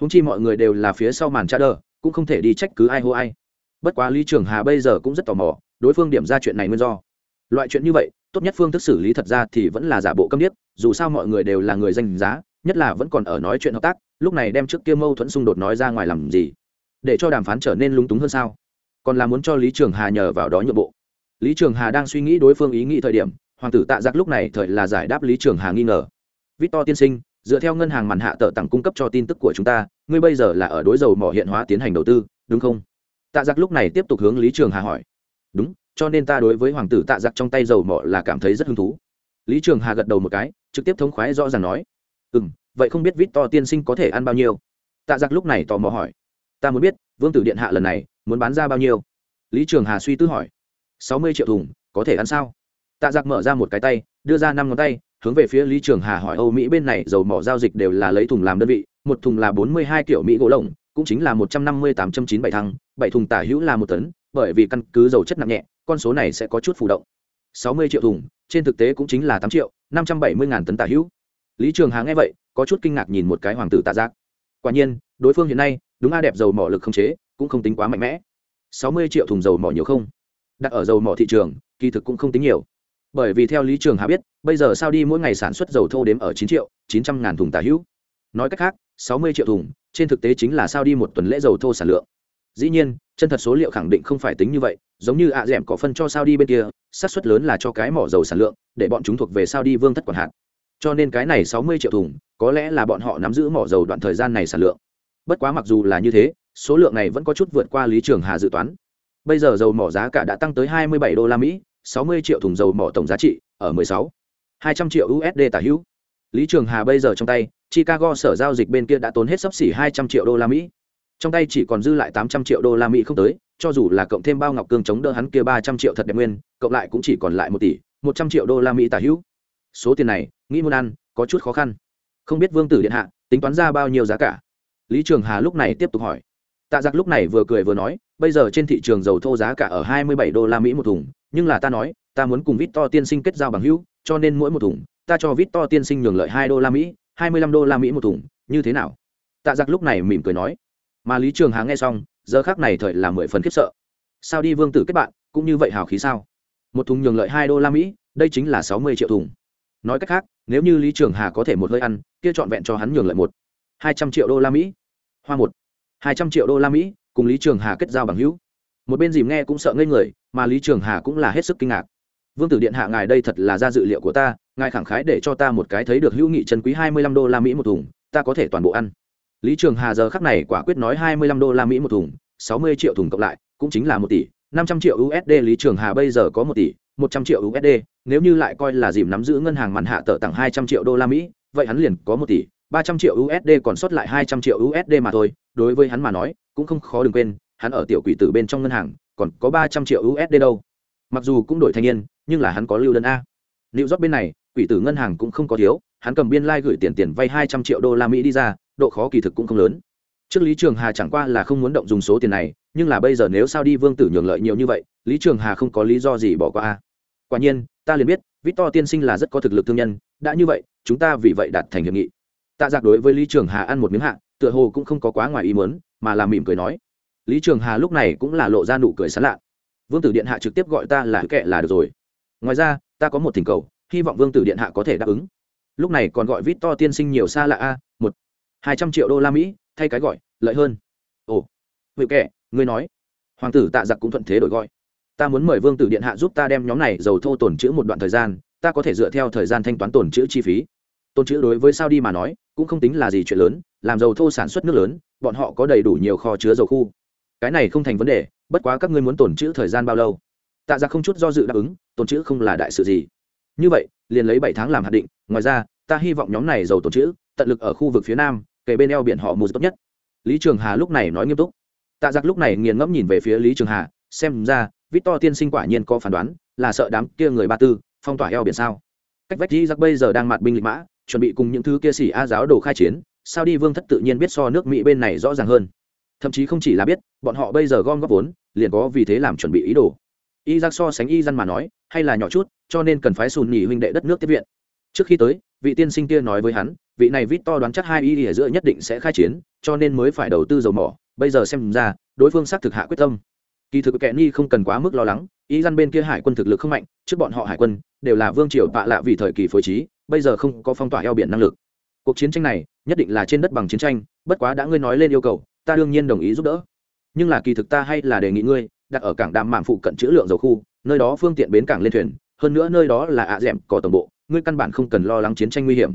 Húng chi mọi người đều là phía sau màn cha đờ cũng không thể đi trách cứ ai hô ai. Bất quá lý trường hà bây giờ cũng rất tò mò, đối phương điểm ra chuyện này nguyên do. Loại chuyện như vậy, tốt nhất phương thức xử lý thật ra thì vẫn là giả bộ câm điếc, dù sao mọi người đều là người danh giá nhất là vẫn còn ở nói chuyện hợp tác, lúc này đem trước kia mâu thuẫn xung đột nói ra ngoài làm gì? Để cho đàm phán trở nên lúng túng hơn sao? Còn là muốn cho lý trường hà nhờ vào đó nhượng bộ. Lý trường hà đang suy nghĩ đối phương ý nghĩ thời điểm, hoàng tử tạ giác lúc này thời là giải đáp lý trường hà nghi ngờ. Victor tiên sinh, dựa theo ngân hàng màn hạ tờ tặng cung cấp cho tin tức của chúng ta, ngươi bây giờ là ở đối dầu mỏ hiện hóa tiến hành đầu tư, đúng không? Tạ giác lúc này tiếp tục hướng lý trường hà hỏi. Đúng, cho nên ta đối với hoàng tử tạ giặc trong tay dầu mỏ là cảm thấy rất hứng thú. Lý trường hà gật đầu một cái, trực tiếp thống khoái rõ ràng nói ừ m vậy không biết vít to tiên sinh có thể ăn bao nhiêu? Tạ giặc lúc này tò mò hỏi. Ta muốn biết, vương tử điện hạ lần này muốn bán ra bao nhiêu? Lý trường hà suy tư hỏi. Sáu mươi triệu thùng, có thể ăn sao? Tạ giặc mở ra một cái tay, đưa ra năm ngón tay, hướng về phía lý trường hà hỏi, âu mỹ bên này dầu mỏ giao dịch đều là lấy thùng làm đơn vị, một thùng là bốn mươi hai kiểu mỹ gỗ lồng cũng chính là một trăm năm mươi tám trăm chín bảy thăng, bảy thùng tả hữu là một tấn, bởi vì căn cứ dầu chất nặng nhẹ, con số này sẽ có chút phụ động. Sáu mươi triệu thùng, trên thực tế cũng chính là tám triệu năm trăm bảy mươi ngàn tấn tả hữu lý trường hà nghe vậy, có chút kinh ngạc nhìn một cái hoàng tử tạ giác. Quả nhiên, đối phương hiện nay, đúng a đẹp dầu mỏ lực không chế, cũng không tính quá mạnh mẽ. Sáu mươi triệu thùng dầu mỏ nhiều không? Đặt ở dầu mỏ thị trường, kỳ thực cũng không tính nhiều. Bởi vì theo lý trường hà biết, bây giờ sao đi mỗi ngày sản xuất dầu thô đếm ở chín triệu, chín trăm ngàn thùng tà hữu. Nói cách khác, sáu mươi triệu thùng, trên thực tế chính là sao đi một tuần lễ dầu thô sản lượng. Dĩ nhiên, chân thật số liệu khẳng định không phải tính như vậy, giống như ạ à d ẻ m có phân cho sao đi bên kia sát xuất lớn là cho cái mỏ dầu sản lượng, để bọn chúng thuộc về sao đi vương thất quản hạt cho nên cái này sáu mươi triệu thùng, có lẽ là bọn họ nắm giữ mỏ dầu đoạn thời gian này sản lượng. Bất quá mặc dù là như thế, số lượng này vẫn có chút vượt qua lý trường hà dự toán. Bây giờ dầu mỏ giá cả đã tăng tới 27 đô la mỹ 60 triệu thùng dầu mỏ tổng giá trị ở 16 200 triệu usd tả hữu. Lý trường hà bây giờ trong tay, chicago sở giao dịch bên kia đã tốn hết sấp xỉ 200 triệu đô la mỹ. Trong tay chỉ còn dư lại 800 triệu đô la mỹ không tới, cho dù là cộng thêm bao ngọc cương chống đỡ hắn kia 300 triệu thật đẹp nguyên, cộng lại cũng chỉ còn lại một tỷ 100 triệu đô la mỹ tả hữu số tiền này, nghĩ muốn ăn, có chút khó khăn. Không biết vương tử điện hạ tính toán ra bao nhiêu giá cả? Lý trường hà lúc này tiếp tục hỏi. Tạ giặc lúc này vừa cười vừa nói, bây giờ trên thị trường dầu thô giá cả ở 27 đô la mỹ một thùng, nhưng là ta nói, ta muốn cùng vít to tiên sinh kết giao bằng hữu, cho nên mỗi một thùng, ta cho vít to tiên sinh nhường lợi hai đô la mỹ, hai mươi lăm đô la mỹ một thùng, như thế nào? Tạ giặc lúc này mỉm cười nói. Mà lý trường hà nghe xong, giờ khác này thời là mười phần khiếp sợ. Sao đi vương tử kết bạn, cũng như vậy hào khí sao? Một thùng nhường lợi hai đô la mỹ, đây chính là sáu mươi triệu thùng nói cách khác, nếu như lý trường hà có thể một hơi ăn, kia trọn vẹn cho hắn nhường lợi một. Hai trăm triệu đô la mỹ. Hoa một. Hai trăm triệu đô la mỹ, cùng lý trường hà kết giao bằng hữu. Một bên dìm nghe cũng sợ ngây người, mà lý trường hà cũng là hết sức kinh ngạc. Vương tử điện hạ ngài đây thật là ra dự liệu của ta, ngài khẳng khái để cho ta một cái thấy được hữu nghị chân quý hai mươi lăm đô la mỹ một thùng, ta có thể toàn bộ ăn. Lý trường hà giờ khắc này quả quyết nói hai mươi lăm đô la mỹ một thùng, sáu mươi triệu thùng cộng lại, cũng chính là một tỷ năm trăm triệu usd lý trường hà bây giờ có một tỷ một trăm triệu usd nếu như lại coi là dìm nắm giữ ngân hàng màn hạ tờ tặng hai trăm triệu đô la mỹ vậy hắn liền có một tỷ ba trăm triệu usd còn sót lại hai trăm triệu usd mà thôi. Đối với hắn mà nói cũng không khó đừng quên hắn ở tiểu quỷ tử bên trong ngân hàng còn có ba trăm triệu usd đâu. Mặc dù cũng đổi thanh niên nhưng là hắn có lưu đơn a. Lưu York bên này, quỷ tử ngân hàng cũng không có thiếu, hắn cầm biên lai like gửi tiền tiền vay hai trăm triệu đô la Mỹ đi ra, độ khó kỳ thực cũng không lớn. Trước Lý Trường Hà chẳng qua là không muốn động dùng số tiền này, nhưng là bây giờ nếu sao đi Vương Tử nhường lợi nhiều như vậy, Lý Trường Hà không có lý do gì bỏ qua a. Quả nhiên, ta liền biết, Victor tiên sinh là rất có thực lực thương nhân, đã như vậy, chúng ta vì vậy đạt thành hiệp nghị. Tạ Giặc đối với Lý Trường Hà ăn một miếng hạ, tựa hồ cũng không có quá ngoài ý muốn, mà là mỉm cười nói. Lý Trường Hà lúc này cũng là lộ ra nụ cười sảng lạ. Vương Tử điện hạ trực tiếp gọi ta là kệ là được rồi. Ngoài ra, ta có một thỉnh cầu hy vọng vương tử điện hạ có thể đáp ứng lúc này còn gọi vít to tiên sinh nhiều xa lạ a một hai trăm triệu đô la mỹ thay cái gọi lợi hơn ồ hữu kệ ngươi nói, hoàng tử tạ giặc cũng thuận thế đổi gọi. Ta muốn mời vương tử điện hạ giúp ta đem nhóm này dầu thô tồn chữ một đoạn thời gian, ta có thể dựa theo thời gian thanh toán tồn chữ chi phí. Tồn chữ đối với sao đi mà nói, cũng không tính là gì chuyện lớn, làm dầu thô sản xuất nước lớn, bọn họ có đầy đủ nhiều kho chứa dầu khu. Cái này không thành vấn đề, bất quá các ngươi muốn tồn chữ thời gian bao lâu? Tạ ra không chút do dự đáp ứng, tồn chữ không là đại sự gì. Như vậy, liền lấy bảy tháng làm hạt định, ngoài ra, ta hy vọng nhóm này giàu tồn chữ, tận lực ở khu vực phía nam kể bên eo biển họ mùa tốt nhất. Lý trường hà lúc này nói nghiêm túc tạ giặc lúc này nghiền ngẫm nhìn về phía lý trường hà, xem ra, victor tiên sinh quả nhiên có phán đoán, là sợ đám kia người ba tư, phong tỏa eo biển sao. Cách vách dĩ giặc bây giờ đang mặt binh lịch mã, chuẩn bị cùng những thứ kia xỉ a giáo đồ khai chiến, sao đi vương thất tự nhiên biết so nước mỹ bên này rõ ràng hơn. Thậm chí không chỉ là biết, bọn họ bây giờ gom góp vốn, liền có vì thế làm chuẩn bị ý đồ. Y giặc so sánh y dân mà nói, hay là nhỏ chút, cho nên cần phái sùn nhì huynh đệ đất nước tiếp viện. Trước khi tới, vị tiên sinh kia nói với hắn vị này vít to đoán chắc hai y ở giữa nhất định sẽ khai chiến, cho nên mới phải đầu tư dầu mỏ. Bây giờ xem ra, đối phương xác thực hạ quyết tâm. Kỳ thực kẻ ni không cần quá mức lo lắng y dân bên kia hải quân thực lực không mạnh, trước bọn họ hải quân đều là vương triều bạ lạ vì thời kỳ phối trí, bây giờ không có phong tỏa eo biển năng lực. Cuộc chiến tranh này, nhất định là trên đất bằng chiến tranh, bất quá đã ngươi nói lên yêu cầu, ta đương nhiên đồng ý giúp đỡ. Nhưng là kỳ thực ta hay là đề nghị ngươi, đặt ở cảng đàm mạn phụ cận chữ lượng dầu khu, nơi đó phương tiện bến cảng lên thuyền, hơn nữa nơi đó là ạ à d có tổng bộ, ngươi căn bản không cần lo lắng chiến tranh nguy hiểm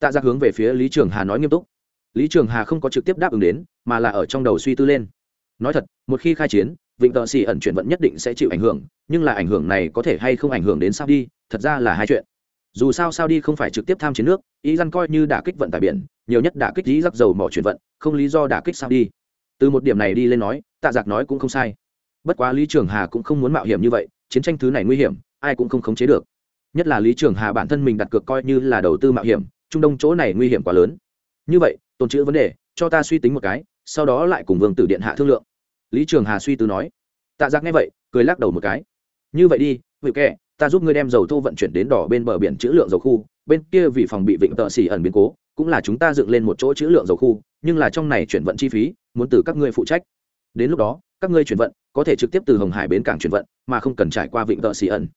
tạ Giác hướng về phía lý trường hà nói nghiêm túc. Lý trường hà không có trực tiếp đáp ứng đến, mà là ở trong đầu suy tư lên. Nói thật, một khi khai chiến, vịnh tợ xì ẩn chuyển vận nhất định sẽ chịu ảnh hưởng, nhưng là ảnh hưởng này có thể hay không ảnh hưởng đến sao đi thật ra là hai chuyện. Dù sao sao đi không phải trực tiếp tham chiến nước, ý dân coi như đả kích vận tải biển, nhiều nhất đả kích dí rắc dầu mỏ chuyển vận, không lý do đả kích sao đi từ một điểm này đi lên nói, tạ giặc nói cũng không sai. Bất quá lý trường hà cũng không muốn mạo hiểm như vậy, chiến tranh thứ này nguy hiểm, ai cũng không khống chế được. Nhất là lý trường hà bản thân mình đặt cược coi như là đầu tư mạo hiểm trung đông chỗ này nguy hiểm quá lớn. Như vậy, tồn chữ vấn đề, cho ta suy tính một cái, sau đó lại cùng vương tử điện hạ thương lượng. Lý trường hà suy tư nói. Tạ giác nghe vậy, cười lắc đầu một cái. Như vậy đi vị kệ ta giúp ngươi đem dầu thô vận chuyển đến đỏ bên bờ biển chữ lượng dầu khu, bên kia vì phòng bị vịnh tợ xỉ ẩn biến cố, cũng là chúng ta dựng lên một chỗ chữ lượng dầu khu, nhưng là trong này chuyển vận chi phí, muốn từ các ngươi phụ trách. Đến lúc đó, các ngươi chuyển vận, có thể trực tiếp từ hồng hải bến cảng chuyển vận, mà không cần trải qua vịnh tợ xì ẩn.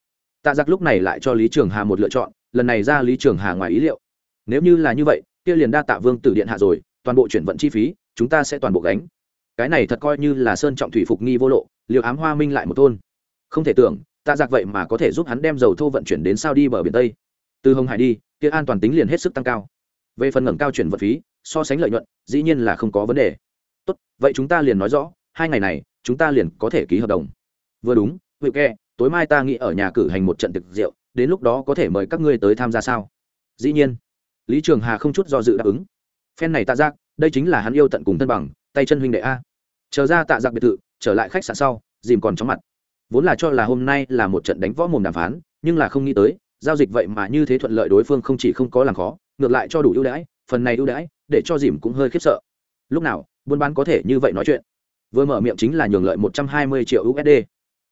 Tạ Giác lúc này lại cho lý trường hà một lựa chọn, lần này ra lý trường hà ngoài ý liệu nếu như là như vậy, kia liền đa tạ vương tử điện hạ rồi, toàn bộ chuyển vận chi phí, chúng ta sẽ toàn bộ gánh. Cái này thật coi như là sơn trọng thủy phục nghi vô lộ liệu ám hoa minh lại một thôn. Không thể tưởng tạ giặc vậy mà có thể giúp hắn đem dầu thô vận chuyển đến sao đi bờ biển tây. Từ hồng hải đi, kia an toàn tính liền hết sức tăng cao. Về phần ngẩng cao chuyển vận phí, so sánh lợi nhuận, dĩ nhiên là không có vấn đề. Tốt, vậy chúng ta liền nói rõ, hai ngày này, chúng ta liền có thể ký hợp đồng. Vừa đúng vậy kệ tối mai ta nghĩ ở nhà cử hành một trận thực rượu, đến lúc đó có thể mời các ngươi tới tham gia sao? Dĩ nhiên lý trường hà không chút do dự đáp ứng. Phen này tạ giác, đây chính là hắn yêu tận cùng thân bằng, tay chân huynh đệ a. Chờ ra tạ giác biệt thự, trở lại khách sạn sau, dìm còn chóng mặt. Vốn là cho là hôm nay là một trận đánh võ mồm đàm phán, nhưng là không nghĩ tới, giao dịch vậy mà như thế thuận lợi đối phương không chỉ không có làm khó, ngược lại cho đủ ưu đãi, phần này ưu đãi, để cho dìm cũng hơi khiếp sợ. Lúc nào, buôn bán có thể như vậy nói chuyện? Vừa mở miệng chính là nhường lợi một trăm hai mươi triệu usd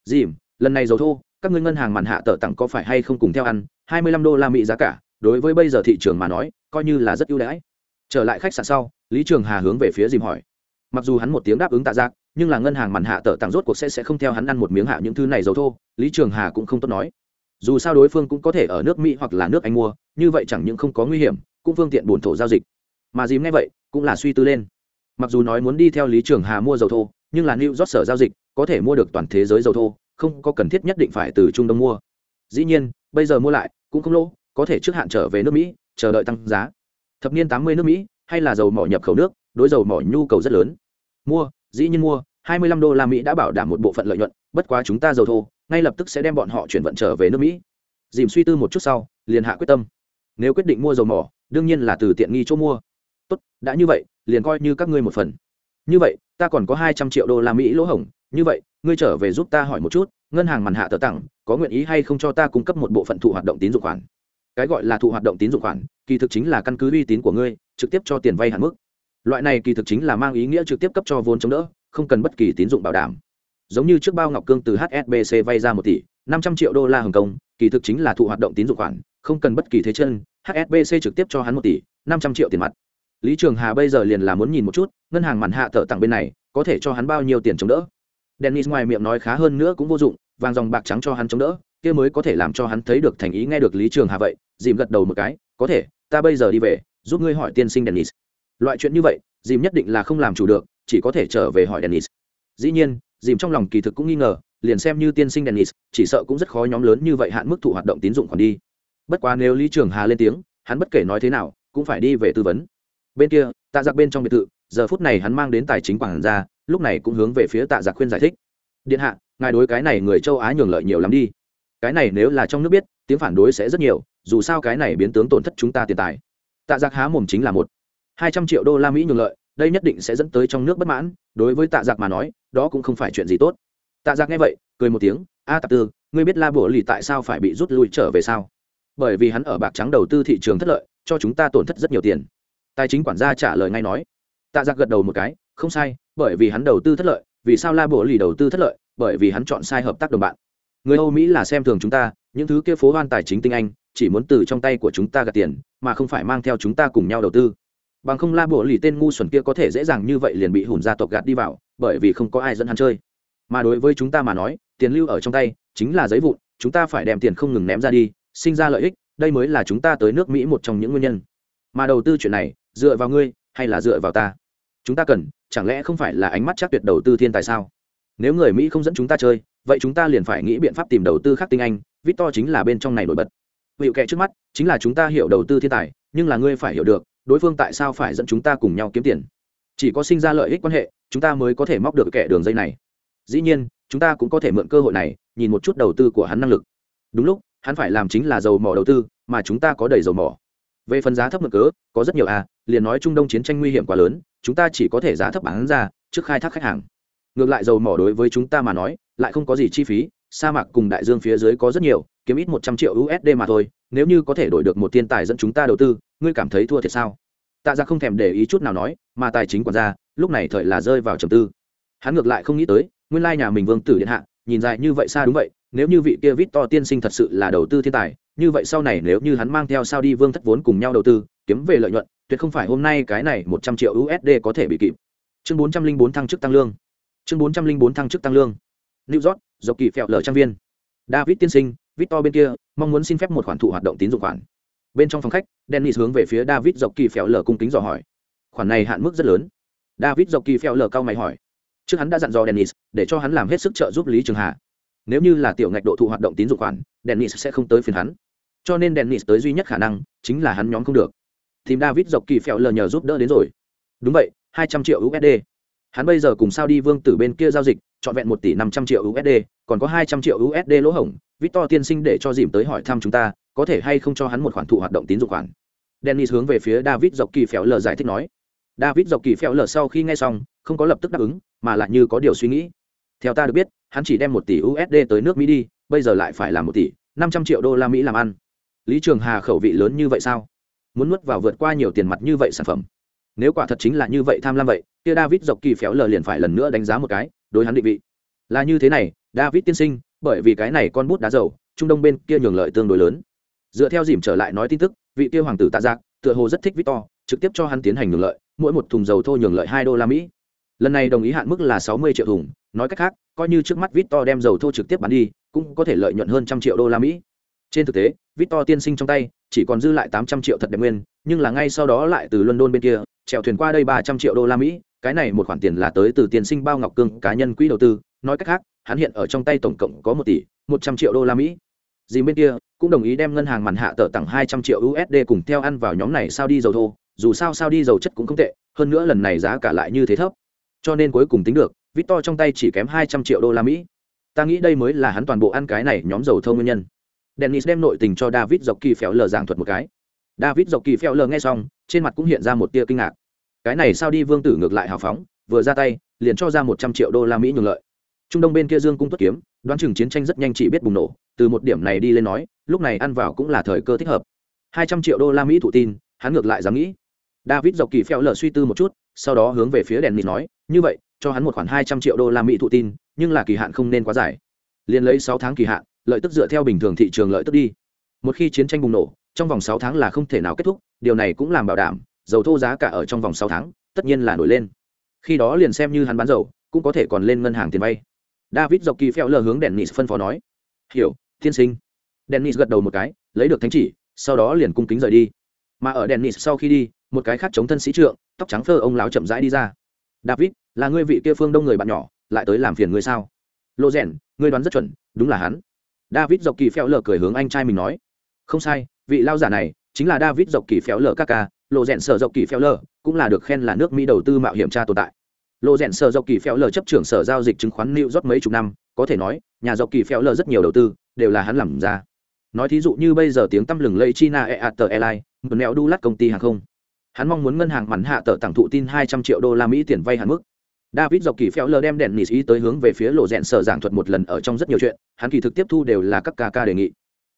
dìm, lần này dầu thô, các ngươi ngân hàng màn hạ tờ tặng có phải hay không cùng theo ăn, hai mươi lăm đô la mỹ giá cả đối với bây giờ thị trường mà nói, coi như là rất ưu đãi. Trở lại khách sạn sau, lý trường hà hướng về phía dìm hỏi. Mặc dù hắn một tiếng đáp ứng tạ giác, nhưng là ngân hàng mặn hạ tờ tặng rốt cuộc sẽ sẽ không theo hắn ăn một miếng hạ những thứ này dầu thô, lý trường hà cũng không tốt nói. Dù sao đối phương cũng có thể ở nước mỹ hoặc là nước anh mua, như vậy chẳng những không có nguy hiểm, cũng phương tiện bổn thổ giao dịch. Mà dìm nghe vậy, cũng là suy tư lên. Mặc dù nói muốn đi theo lý trường hà mua dầu thô, nhưng là new rót sở giao dịch, có thể mua được toàn thế giới dầu thô, không có cần thiết nhất định phải từ trung đông mua. Dĩ nhiên, bây giờ mua lại, cũng không lỗ có thể trước hạn trở về nước mỹ, chờ đợi tăng giá. Thập niên tám mươi nước mỹ, hay là dầu mỏ nhập khẩu nước, đối dầu mỏ nhu cầu rất lớn. Mua, dĩ nhiên mua 25 đô la mỹ đã bảo đảm một bộ phận lợi nhuận, bất quá chúng ta dầu thô, ngay lập tức sẽ đem bọn họ chuyển vận trở về nước mỹ. Dìm suy tư một chút sau, liền hạ quyết tâm. Nếu quyết định mua dầu mỏ, đương nhiên là từ tiện nghi chỗ mua. Tốt, đã như vậy, liền coi như các ngươi một phần. Như vậy, ta còn có hai trăm triệu đô la mỹ lỗ hổng. Như vậy, ngươi trở về giúp ta hỏi một chút, ngân hàng màn hạ tờ tặng, có nguyện ý hay không cho ta cung cấp một bộ phận thụ hoạt động tín dụng khoản? Cái gọi là thụ hoạt động tín dụng khoản, kỳ thực chính là căn cứ uy tín của ngươi, trực tiếp cho tiền vay hạn mức. Loại này kỳ thực chính là mang ý nghĩa trực tiếp cấp cho vốn chống đỡ, không cần bất kỳ tín dụng bảo đảm. Giống như trước bao ngọc cương từ hsbc vay ra một tỷ, năm trăm triệu đô la hồng kông, kỳ thực chính là thụ hoạt động tín dụng khoản, không cần bất kỳ thế chân hsbc trực tiếp cho hắn một tỷ, năm trăm triệu tiền mặt. Lý trường hà bây giờ liền là muốn nhìn một chút, ngân hàng mặn hạ thợ tặng bên này, có thể cho hắn bao nhiêu tiền chống đỡ? Dennis ngoài miệng nói khá hơn nữa cũng vô dụng, vàng dòng bạc trắng cho hắn chống đỡ kia mới có thể làm cho hắn thấy được thành ý nghe được lý trường hà vậy, dìm gật đầu một cái, có thể, ta bây giờ đi về, giúp ngươi hỏi tiên sinh dennis. Loại chuyện như vậy, dìm nhất định là không làm chủ được, chỉ có thể trở về hỏi dennis. Dĩ nhiên, dìm trong lòng kỳ thực cũng nghi ngờ, liền xem như tiên sinh dennis, chỉ sợ cũng rất khó nhóm lớn như vậy hạn mức thụ hoạt động tín dụng còn đi. Bất quá nếu lý trường hà lên tiếng, hắn bất kể nói thế nào, cũng phải đi về tư vấn. Bên kia, tạ giặc bên trong biệt thự, giờ phút này hắn mang đến tài chính quản ra lúc này cũng hướng về phía tạ giặc khuyên giải thích. Điện hạ, ngài đối cái này người châu á nhường lợi nhiều lắm đi cái này nếu là trong nước biết, tiếng phản đối sẽ rất nhiều, dù sao cái này biến tướng tổn thất chúng ta tiền tài. Tạ giặc há mồm chính là một. Hai trăm triệu đô la mỹ nhường lợi, đây nhất định sẽ dẫn tới trong nước bất mãn, đối với tạ giặc mà nói, đó cũng không phải chuyện gì tốt. Tạ giặc nghe vậy, cười một tiếng, a tạ tư, ngươi biết la bổ lì tại sao phải bị rút lui trở về sao? Bởi vì hắn ở bạc trắng đầu tư thị trường thất lợi, cho chúng ta tổn thất rất nhiều tiền. Tài chính quản gia trả lời ngay nói. Tạ giặc gật đầu một cái, không sai, bởi vì hắn đầu tư thất lợi, vì sao la bổ lì đầu tư thất lợi? Bởi vì hắn chọn sai hợp tác đồng bạn người âu mỹ là xem thường chúng ta, những thứ kia phố hoan tài chính tinh anh, chỉ muốn từ trong tay của chúng ta gạt tiền, mà không phải mang theo chúng ta cùng nhau đầu tư. Bằng không la bộ lì tên ngu xuẩn kia có thể dễ dàng như vậy liền bị hùn gia tộc gạt đi vào, bởi vì không có ai dẫn hắn chơi. Mà đối với chúng ta mà nói, tiền lưu ở trong tay, chính là giấy vụn, chúng ta phải đem tiền không ngừng ném ra đi, sinh ra lợi ích, đây mới là chúng ta tới nước mỹ một trong những nguyên nhân. Mà đầu tư chuyện này, dựa vào ngươi, hay là dựa vào ta? Chúng ta cần, chẳng lẽ không phải là ánh mắt chắc tuyệt đầu tư thiên tài sao? Nếu người mỹ không dẫn chúng ta chơi vậy chúng ta liền phải nghĩ biện pháp tìm đầu tư khác tinh anh, victor chính là bên trong này nổi bật. Hiệu kệ trước mắt, chính là chúng ta hiểu đầu tư thiên tài, nhưng là ngươi phải hiểu được, đối phương tại sao phải dẫn chúng ta cùng nhau kiếm tiền. Chỉ có sinh ra lợi ích quan hệ, chúng ta mới có thể móc được kẻ đường dây này. Dĩ nhiên, chúng ta cũng có thể mượn cơ hội này, nhìn một chút đầu tư của hắn năng lực. Đúng lúc, hắn phải làm chính là dầu mỏ đầu tư, mà chúng ta có đầy dầu mỏ. Về phần giá thấp mực cớ, có rất nhiều à liền nói trung đông chiến tranh nguy hiểm quá lớn, chúng ta chỉ có thể giá thấp bán ra, trước khai thác khách hàng. Ngược lại dầu mỏ đối với chúng ta mà nói lại không có gì chi phí, sa mạc cùng đại dương phía dưới có rất nhiều, kiếm ít một trăm triệu usd mà thôi, nếu như có thể đổi được một thiên tài dẫn chúng ta đầu tư, ngươi cảm thấy thua thiệt sao? Tạ ra không thèm để ý chút nào nói, mà tài chính quản gia, lúc này thời là rơi vào trầm tư. Hắn ngược lại không nghĩ tới, nguyên lai nhà mình vương tử điện hạ, nhìn dài như vậy xa đúng vậy, nếu như vị kia vít to tiên sinh thật sự là đầu tư thiên tài, như vậy sau này nếu như hắn mang theo sao đi vương thất vốn cùng nhau đầu tư, kiếm về lợi nhuận, tuyệt không phải hôm nay cái này một trăm triệu usd có thể bị kịp. Chương bốn trăm linh bốn thăng chức tăng lương. Chương bốn trăm linh bốn thăng chức tăng lương new york, dọc kỳ phèo lở trang viên. David tiên sinh, victor bên kia, mong muốn xin phép một khoản thụ hoạt động tín dụng khoản. Bên trong phòng khách, dennis hướng về phía david dọc kỳ phèo lở cung kính dò hỏi. Khoản này hạn mức rất lớn. David dọc kỳ phèo lở cao mày hỏi. Trước hắn đã dặn dò dennis, để cho hắn làm hết sức trợ giúp lý trường hà. Nếu như là tiểu ngạch độ thụ hoạt động tín dụng khoản, dennis sẽ không tới phiền hắn. Cho nên dennis tới duy nhất khả năng, chính là hắn nhóm không được. Tìm david dọc kỳ phèo lở nhờ giúp đỡ đến rồi. Đúng vậy, hai trăm triệu usd hắn bây giờ cùng sao đi vương tử bên kia giao dịch trọn vẹn một tỷ năm trăm triệu usd còn có hai trăm triệu usd lỗ hổng, victor tiên sinh để cho dìm tới hỏi thăm chúng ta, có thể hay không cho hắn một khoản thụ hoạt động tín dụng khoản. Dennis hướng về phía david dọc kỳ phéo lờ giải thích nói. David dọc kỳ phéo lờ sau khi nghe xong, không có lập tức đáp ứng, mà lại như có điều suy nghĩ. Theo ta được biết, hắn chỉ đem một tỷ usd tới nước mỹ đi, bây giờ lại phải là một tỷ năm trăm triệu đô la mỹ làm ăn. Lý trường hà khẩu vị lớn như vậy sao? Muốn nuốt vào vượt qua nhiều tiền mặt như vậy sản phẩm. Nếu quả thật chính là như vậy tham lam vậy, kia david dọc kỳ phéo lờ liền phải lần nữa đánh giá một cái đối hắn định vị. Là như thế này, david tiên sinh, bởi vì cái này con bút đá dầu, trung đông bên kia nhường lợi tương đối lớn. Dựa theo dìm trở lại nói tin tức, vị kia hoàng tử tạ giác, tựa hồ rất thích victor, trực tiếp cho hắn tiến hành nhường lợi, mỗi một thùng dầu thô nhường lợi hai đô la mỹ. Lần này đồng ý hạn mức là sáu mươi triệu thùng, nói cách khác, coi như trước mắt victor đem dầu thô trực tiếp bán đi, cũng có thể lợi nhuận hơn trăm triệu đô la mỹ. Trên thực tế, victor tiên sinh trong tay, chỉ còn dư lại tám trăm triệu thật đẹp nguyên, nhưng là ngay sau đó lại từ london bên kia, chèo thuyền qua đây ba trăm triệu đô la mỹ cái này một khoản tiền là tới từ tiền sinh bao ngọc cương cá nhân quỹ đầu tư, nói cách khác, hắn hiện ở trong tay tổng cộng có một tỷ, một trăm triệu đô la mỹ. Dì bên kia cũng đồng ý đem ngân hàng màn hạ tờ tặng hai trăm triệu usd cùng theo ăn vào nhóm này sao đi dầu thô, dù sao sao đi dầu chất cũng không tệ, hơn nữa lần này giá cả lại như thế thấp. Cho nên cuối cùng tính được, victor trong tay chỉ kém hai trăm triệu đô la mỹ. Ta nghĩ đây mới là hắn toàn bộ ăn cái này nhóm dầu thô nguyên nhân. Dennis đem nội tình cho david dọc kỳ phéo lờ giảng thuật một cái. David dọc kỳ phéo lờ nghe xong, trên mặt cũng hiện ra một tia kinh ngạc cái này sao đi vương tử ngược lại hào phóng, vừa ra tay, liền cho ra một trăm triệu đô la mỹ nhường lợi. Trung đông bên kia dương cung tuất kiếm, đoán chừng chiến tranh rất nhanh chỉ biết bùng nổ, từ một điểm này đi lên nói, lúc này ăn vào cũng là thời cơ thích hợp. Hai trăm triệu đô la mỹ thụ tin, hắn ngược lại dám nghĩ. David dọc kỳ phèo lờ suy tư một chút, sau đó hướng về phía đèn mịt nói, như vậy, cho hắn một khoản hai trăm triệu đô la mỹ thụ tin, nhưng là kỳ hạn không nên quá dài. Liền lấy sáu tháng kỳ hạn, lợi tức dựa theo bình thường thị trường lợi tức đi. Một khi chiến tranh bùng nổ, trong vòng sáu tháng là không thể nào kết thúc, điều này cũng làm bảo đảm dầu thô giá cả ở trong vòng sáu tháng, tất nhiên là nổi lên. Khi đó liền xem như hắn bán dầu, cũng có thể còn lên ngân hàng tiền vay. David dọc kỳ phèo lờ hướng dennis phân phó nói, hiểu, tiên sinh. Dennis gật đầu một cái, lấy được thánh chỉ, sau đó liền cung kính rời đi. Mà ở dennis sau khi đi, một cái khác chống thân sĩ trượng, tóc trắng phơ ông láo chậm rãi đi ra. David, là ngươi vị kia phương đông người bạn nhỏ, lại tới làm phiền ngươi sao? Lộ rèn, ngươi đoán rất chuẩn, đúng là hắn. David dọc kỳ phèo lờ cười hướng anh trai mình nói, không sai, vị lao giả này chính là david dọc kỳ phèo lờ ca ca lộ rèn sở dọc kỳ phèo lờ, cũng là được khen là nước mỹ đầu tư mạo hiểm tra tồn tại. Lộ rèn sở dọc kỳ phèo lờ chấp trưởng sở giao dịch chứng khoán new york mấy chục năm, có thể nói, nhà dọc kỳ phèo lờ rất nhiều đầu tư, đều là hắn làm ra. Nói thí dụ như bây giờ tiếng tăm lừng lây china eater airlines, một nẹo đu lát công ty hàng không. Hắn mong muốn ngân hàng mắn hạ tờ tặng thụ tin hai trăm triệu đô la mỹ tiền vay hạn mức. David dọc kỳ phèo lờ đem đèn nỉ ý tới hướng về phía lộ rèn sở giảng thuật một lần ở trong rất nhiều chuyện, hắn kỳ thực tiếp thu đều là các ca ca đề nghị.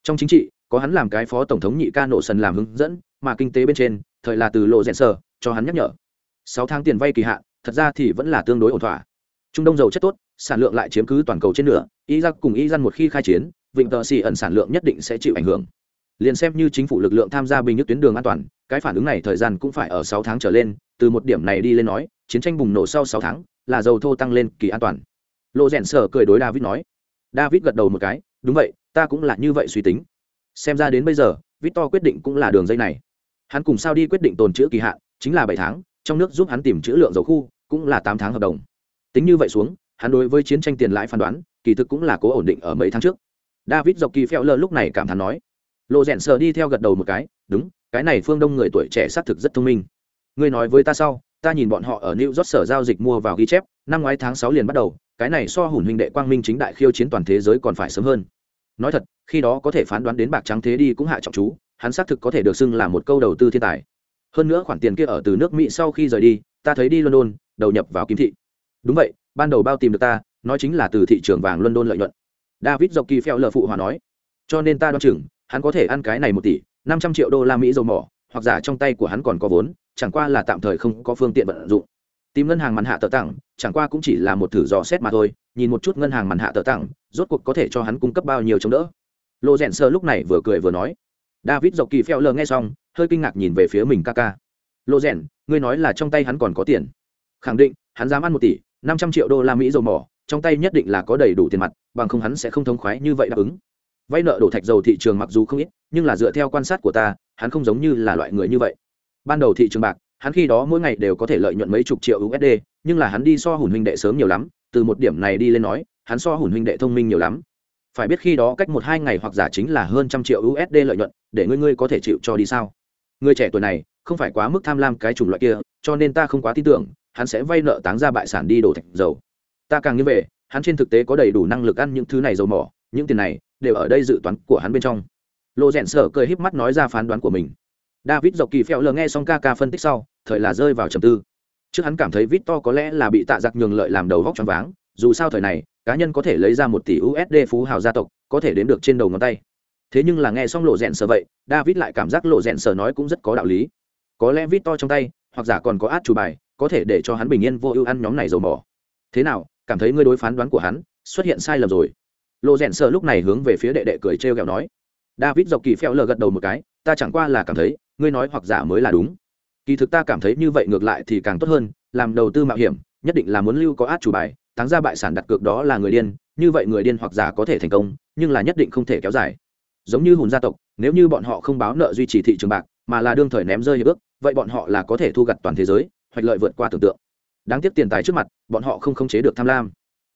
Trong chính trị, có hắn làm cái phó tổng thống nhị ca nổ sần làm hướng dẫn mà kinh tế bên trên, thời là từ lộ rèn sở cho hắn nhắc nhở. Sáu tháng tiền vay kỳ hạn, thật ra thì vẫn là tương đối ổn thỏa. Trung đông dầu chất tốt, sản lượng lại chiếm cứ toàn cầu trên nửa, Iraq cùng Iran một khi khai chiến, vịnh tờ xì ẩn sản lượng nhất định sẽ chịu ảnh hưởng. Liền xem như chính phủ lực lượng tham gia bình nhất tuyến đường an toàn, cái phản ứng này thời gian cũng phải ở sáu tháng trở lên, từ một điểm này đi lên nói, chiến tranh bùng nổ sau sáu tháng, là dầu thô tăng lên kỳ an toàn. Lộ rẽn sở cười đối david nói. David gật đầu một cái, đúng vậy, ta cũng là như vậy suy tính. Xem ra đến bây giờ, victor quyết định cũng là đường dây này hắn cùng sao đi quyết định tồn chữ kỳ hạn, chính là bảy tháng, trong nước giúp hắn tìm chữ lượng dầu khu, cũng là tám tháng hợp đồng. Tính như vậy xuống, hắn đối với chiến tranh tiền lãi phán đoán, kỳ thực cũng là cố ổn định ở mấy tháng trước. David dọc kỳ phèo lơ lúc này cảm thán nói lộ rẽn sờ đi theo gật đầu một cái, đúng, cái này phương đông người tuổi trẻ xác thực rất thông minh. Ngươi nói với ta sau, ta nhìn bọn họ ở new york sở giao dịch mua vào ghi chép, năm ngoái tháng sáu liền bắt đầu, cái này so hùn huynh đệ quang minh chính đại khiêu chiến toàn thế giới còn phải sớm hơn. Nói thật, khi đó có thể phán đoán đến bạc trắng thế đi cũng hạ trọng chú hắn xác thực có thể được xưng là một câu đầu tư thiên tài. Hơn nữa khoản tiền kia ở từ nước mỹ sau khi rời đi, ta thấy đi london, đầu nhập vào kim thị. Đúng vậy, ban đầu bao tìm được ta, nói chính là từ thị trường vàng london lợi nhuận. David dọc kỳ phèo lờ phụ hòa nói, cho nên ta đoán chừng, hắn có thể ăn cái này một tỷ, năm trăm triệu đô la mỹ dầu mỏ, hoặc giả trong tay của hắn còn có vốn, chẳng qua là tạm thời không có phương tiện vận dụng. Tìm ngân hàng màn hạ tờ tặng, chẳng qua cũng chỉ là một thử dò xét mà thôi, nhìn một chút ngân hàng màn hạ tờ tặng, rốt cuộc có thể cho hắn cung cấp bao nhiêu chống đỡ. Lộ dẹn sơ lúc này vừa cười vừa nói david dọc kỳ phèo lờ nghe xong, hơi kinh ngạc nhìn về phía mình ca ca lộ ngươi nói là trong tay hắn còn có tiền. Khẳng định, hắn dám ăn một tỷ, năm trăm triệu đô la mỹ dầu mỏ, trong tay nhất định là có đầy đủ tiền mặt, bằng không hắn sẽ không thông khoái như vậy đáp ứng. Vay nợ đổ thạch dầu thị trường mặc dù không ít, nhưng là dựa theo quan sát của ta, hắn không giống như là loại người như vậy. Ban đầu thị trường bạc, hắn khi đó mỗi ngày đều có thể lợi nhuận mấy chục triệu usd nhưng là hắn đi so hùn huynh đệ sớm nhiều lắm, từ một điểm này đi lên nói, hắn so hùn huynh đệ thông minh nhiều lắm phải biết khi đó cách một hai ngày hoặc giả chính là hơn trăm triệu usd lợi nhuận, để ngươi ngươi có thể chịu cho đi sao? Người trẻ tuổi này, không phải quá mức tham lam cái chủng loại kia, cho nên ta không quá tin tưởng, hắn sẽ vay nợ táng ra bại sản đi đổ thạch dầu. Ta càng như vậy hắn trên thực tế có đầy đủ năng lực ăn những thứ này dầu mỏ, những tiền này đều ở đây dự toán của hắn bên trong. Lộ rẽn sở cười híp mắt nói ra phán đoán của mình. David dọc kỳ phèo lờ nghe xong ca ca phân tích sau, thời là rơi vào trầm tư. Trước hắn cảm thấy victor có lẽ là bị tạ giặc nhường lợi làm đầu vóc choáng váng, dù sao thời này cá nhân có thể lấy ra một tỷ usd phú hào gia tộc, có thể đến được trên đầu ngón tay. Thế nhưng là nghe xong lộ rèn sở vậy, david lại cảm giác lộ rèn sở nói cũng rất có đạo lý. Có lẽ to trong tay, hoặc giả còn có át chủ bài, có thể để cho hắn bình yên vô ưu ăn nhóm này dầu mỏ. Thế nào, cảm thấy ngươi đối phán đoán của hắn, xuất hiện sai lầm rồi? Lộ rèn sở lúc này hướng về phía đệ đệ cười trêu ghẹo nói. David dọc kỳ phèo lờ gật đầu một cái, ta chẳng qua là cảm thấy, ngươi nói hoặc giả mới là đúng. Kỳ thực ta cảm thấy như vậy ngược lại thì càng tốt hơn, làm đầu tư mạo hiểm, nhất định là muốn lưu có át chủ bài táng ra bại sản đặt cược đó là người điên, như vậy người điên hoặc giả có thể thành công, nhưng là nhất định không thể kéo dài. Giống như hùn gia tộc, nếu như bọn họ không báo nợ duy trì thị trường bạc, mà là đương thời ném rơi hiệp ước, vậy bọn họ là có thể thu gặt toàn thế giới, hoạch lợi vượt qua tưởng tượng. Đáng tiếc tiền tài trước mặt, bọn họ không khống chế được tham lam.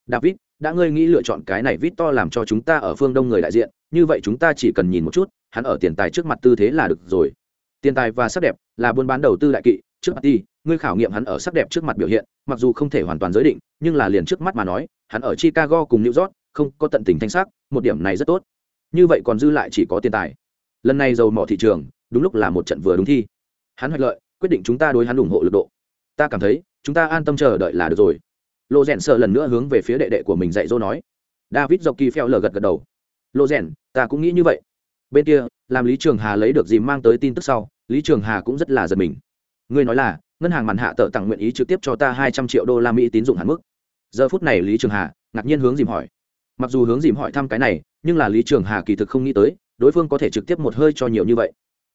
David, đã ngươi nghĩ lựa chọn cái này vít to làm cho chúng ta ở phương đông người đại diện, như vậy chúng ta chỉ cần nhìn một chút, hắn ở tiền tài trước mặt tư thế là được rồi. Tiền tài và sắc đẹp là buôn bán đầu tư đại kỵ, trước mặt đi ngươi khảo nghiệm hắn ở sắc đẹp trước mặt biểu hiện, mặc dù không thể hoàn toàn giới định, nhưng là liền trước mắt mà nói, hắn ở chicago cùng new york, không có tận tình thanh sắc, một điểm này rất tốt. Như vậy còn dư lại chỉ có tiền tài. Lần này dầu mỏ thị trường, đúng lúc là một trận vừa đúng thi. Hắn hoạch lợi, quyết định chúng ta đối hắn ủng hộ lực độ. Ta cảm thấy, chúng ta an tâm chờ đợi là được rồi. Lô rèn sợ lần nữa hướng về phía đệ đệ của mình dạy dỗ nói. David dọc kỳ phèo lờ gật gật đầu. Lô rèn, ta cũng nghĩ như vậy. Bên kia, làm lý trường hà lấy được gì mang tới tin tức sau, lý trường hà cũng rất là giật mình. Ngươi nói là ngân hàng màn hạ tờ tặng nguyện ý trực tiếp cho ta hai trăm triệu đô la mỹ tín dụng hạn mức. Giờ phút này lý trường hà ngạc nhiên hướng dìm hỏi. Mặc dù hướng dìm hỏi thăm cái này, nhưng là lý trường hà kỳ thực không nghĩ tới, đối phương có thể trực tiếp một hơi cho nhiều như vậy.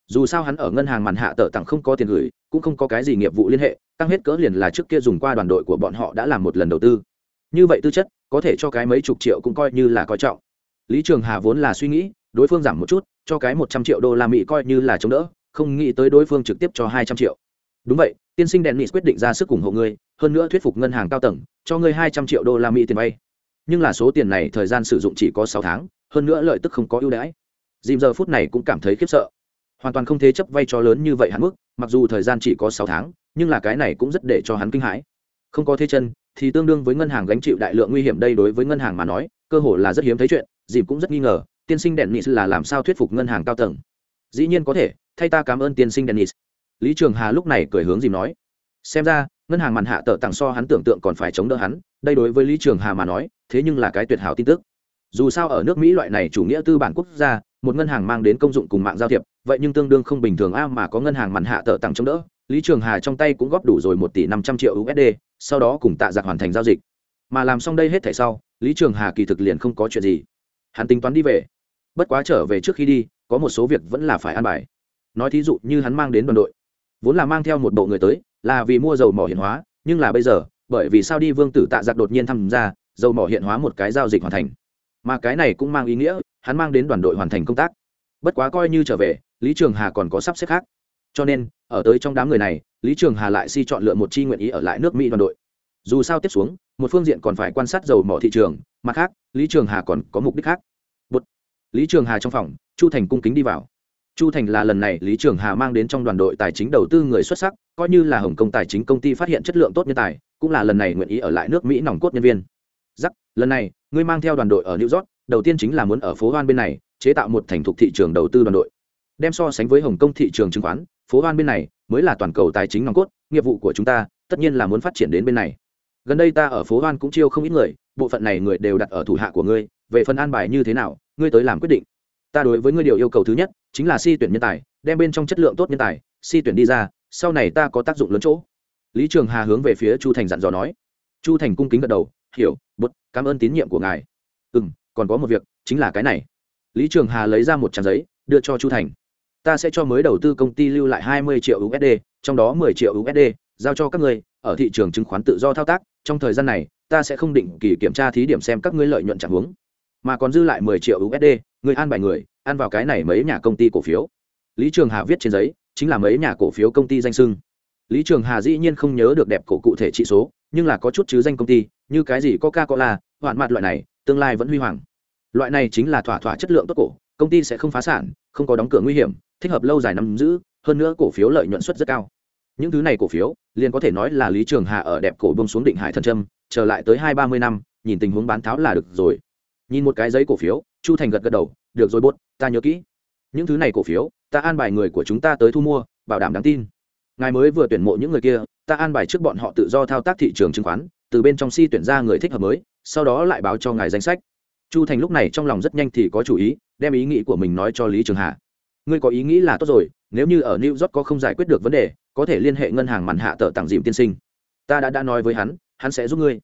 Dù sao hắn ở ngân hàng màn hạ tờ tặng không có tiền gửi, cũng không có cái gì nghiệp vụ liên hệ, tăng hết cỡ liền là trước kia dùng qua đoàn đội của bọn họ đã làm một lần đầu tư. Như vậy tư chất, có thể cho cái mấy chục triệu cũng coi như là coi trọng. Lý trường hà vốn là suy nghĩ, đối phương giảm một chút, cho cái một trăm triệu đô la mỹ coi như là chống đỡ, không nghĩ tới đối phương trực tiếp cho hai trăm triệu. Đúng vậy tiên sinh dennis quyết định ra sức ủng hộ ngươi, hơn nữa thuyết phục ngân hàng cao tầng, cho ngươi hai trăm triệu đô la mỹ tiền vay. Nhưng là số tiền này thời gian sử dụng chỉ có sáu tháng, hơn nữa lợi tức không có ưu đãi. Dìm giờ phút này cũng cảm thấy khiếp sợ. Hoàn toàn không thế chấp vay cho lớn như vậy hắn mức, mặc dù thời gian chỉ có sáu tháng, nhưng là cái này cũng rất để cho hắn kinh hãi. Không có thế chân, thì tương đương với ngân hàng gánh chịu đại lượng nguy hiểm đây đối với ngân hàng mà nói, cơ hội là rất hiếm thấy chuyện dìm cũng rất nghi ngờ, tiên sinh dennis là làm sao thuyết phục ngân hàng cao tầng? Dĩ nhiên có thể, thay ta cảm ơn tiên sinh dennis lý trường hà lúc này cười hướng dìm nói, xem ra, ngân hàng màn hạ tờ tặng so hắn tưởng tượng còn phải chống đỡ hắn, đây đối với lý trường hà mà nói, thế nhưng là cái tuyệt hảo tin tức. Dù sao ở nước mỹ loại này chủ nghĩa tư bản quốc gia, một ngân hàng mang đến công dụng cùng mạng giao thiệp, vậy nhưng tương đương không bình thường a mà có ngân hàng màn hạ tờ tặng chống đỡ, lý trường hà trong tay cũng góp đủ rồi một tỷ năm trăm triệu usd sau đó cùng tạ giặc hoàn thành giao dịch. Mà làm xong đây hết thảy sau, lý trường hà kỳ thực liền không có chuyện gì. Hắn tính toán đi về. Bất quá trở về trước khi đi, có một số việc vẫn là phải an bài. Nói thí dụ như hắn mang đến đoàn đội vốn là mang theo một bộ người tới, là vì mua dầu mỏ hiện hóa, nhưng là bây giờ, bởi vì sao đi vương tử tạ giặc đột nhiên tham gia, dầu mỏ hiện hóa một cái giao dịch hoàn thành. Mà cái này cũng mang ý nghĩa, hắn mang đến đoàn đội hoàn thành công tác. Bất quá coi như trở về, lý trường hà còn có sắp xếp khác. Cho nên, ở tới trong đám người này, lý trường hà lại si chọn lựa một chi nguyện ý ở lại nước mỹ đoàn đội. Dù sao tiếp xuống, một phương diện còn phải quan sát dầu mỏ thị trường, mặt khác, lý trường hà còn có mục đích khác. Bột. lý trường hà trong phòng, chu thành cung kính đi vào chu thành là lần này lý trường hà mang đến trong đoàn đội tài chính đầu tư người xuất sắc, coi như là hồng kông tài chính công ty phát hiện chất lượng tốt nhân tài, cũng là lần này nguyện ý ở lại nước mỹ nòng cốt nhân viên. Giắc lần này, ngươi mang theo đoàn đội ở new york, đầu tiên chính là muốn ở phố hoan bên này, chế tạo một thành thục thị trường đầu tư đoàn đội. Đem so sánh với hồng kông thị trường chứng khoán, phố hoan bên này mới là toàn cầu tài chính nòng cốt, nghiệp vụ của chúng ta tất nhiên là muốn phát triển đến bên này. Gần đây ta ở phố hoan cũng chiêu không ít người, bộ phận này người đều đặt ở thủ hạ của ngươi, về phần an bài như thế nào, ngươi tới làm quyết định ta đối với ngươi điều yêu cầu thứ nhất chính là si tuyển nhân tài, đem bên trong chất lượng tốt nhân tài, si tuyển đi ra, sau này ta có tác dụng lớn chỗ. Lý trường hà hướng về phía chu thành dặn dò nói. Chu thành cung kính gật đầu, hiểu, bút, cảm ơn tín nhiệm của ngài. Ừ m còn có một việc, chính là cái này. Lý trường hà lấy ra một trang giấy, đưa cho chu thành. Ta sẽ cho mới đầu tư công ty lưu lại hai mươi triệu usd trong đó mười triệu usd giao cho các ngươi, ở thị trường chứng khoán tự do thao tác, trong thời gian này, ta sẽ không định kỳ kiểm tra thí điểm xem các ngươi lợi nhuận trạng hướng mà còn dư lại mười triệu usd người an bài người, ăn vào cái này mấy nhà công ty cổ phiếu. Lý trường hà viết trên giấy, chính là mấy nhà cổ phiếu công ty danh sưng lý trường hà dĩ nhiên không nhớ được đẹp cổ cụ thể trị số, nhưng là có chút chứ danh công ty, như cái gì coca cola hoạn mặt loại này, tương lai vẫn huy hoàng. Loại này chính là thỏa thỏa chất lượng tốt cổ, công ty sẽ không phá sản, không có đóng cửa nguy hiểm, thích hợp lâu dài nắm giữ, hơn nữa cổ phiếu lợi nhuận suất rất cao. Những thứ này cổ phiếu, liền có thể nói là lý trường hà ở đẹp cổ bông xuống định hải thần trâm trở lại tới hai ba mươi năm, nhìn tình huống bán tháo là được rồi nhìn một cái giấy cổ phiếu, chu thành gật gật đầu, được rồi bốt, ta nhớ kỹ. Những thứ này cổ phiếu, ta an bài người của chúng ta tới thu mua, bảo đảm đáng tin. Ngài mới vừa tuyển mộ những người kia, ta an bài trước bọn họ tự do thao tác thị trường chứng khoán, từ bên trong si tuyển ra người thích hợp mới, sau đó lại báo cho ngài danh sách. Chu thành lúc này trong lòng rất nhanh thì có chủ ý, đem ý nghĩ của mình nói cho lý trường hà. Ngươi có ý nghĩ là tốt rồi, nếu như ở new york có không giải quyết được vấn đề, có thể liên hệ ngân hàng mặn hạ tờ tặng dìm tiên sinh. Ta đã đã nói với hắn hắn sẽ giúp ngươi.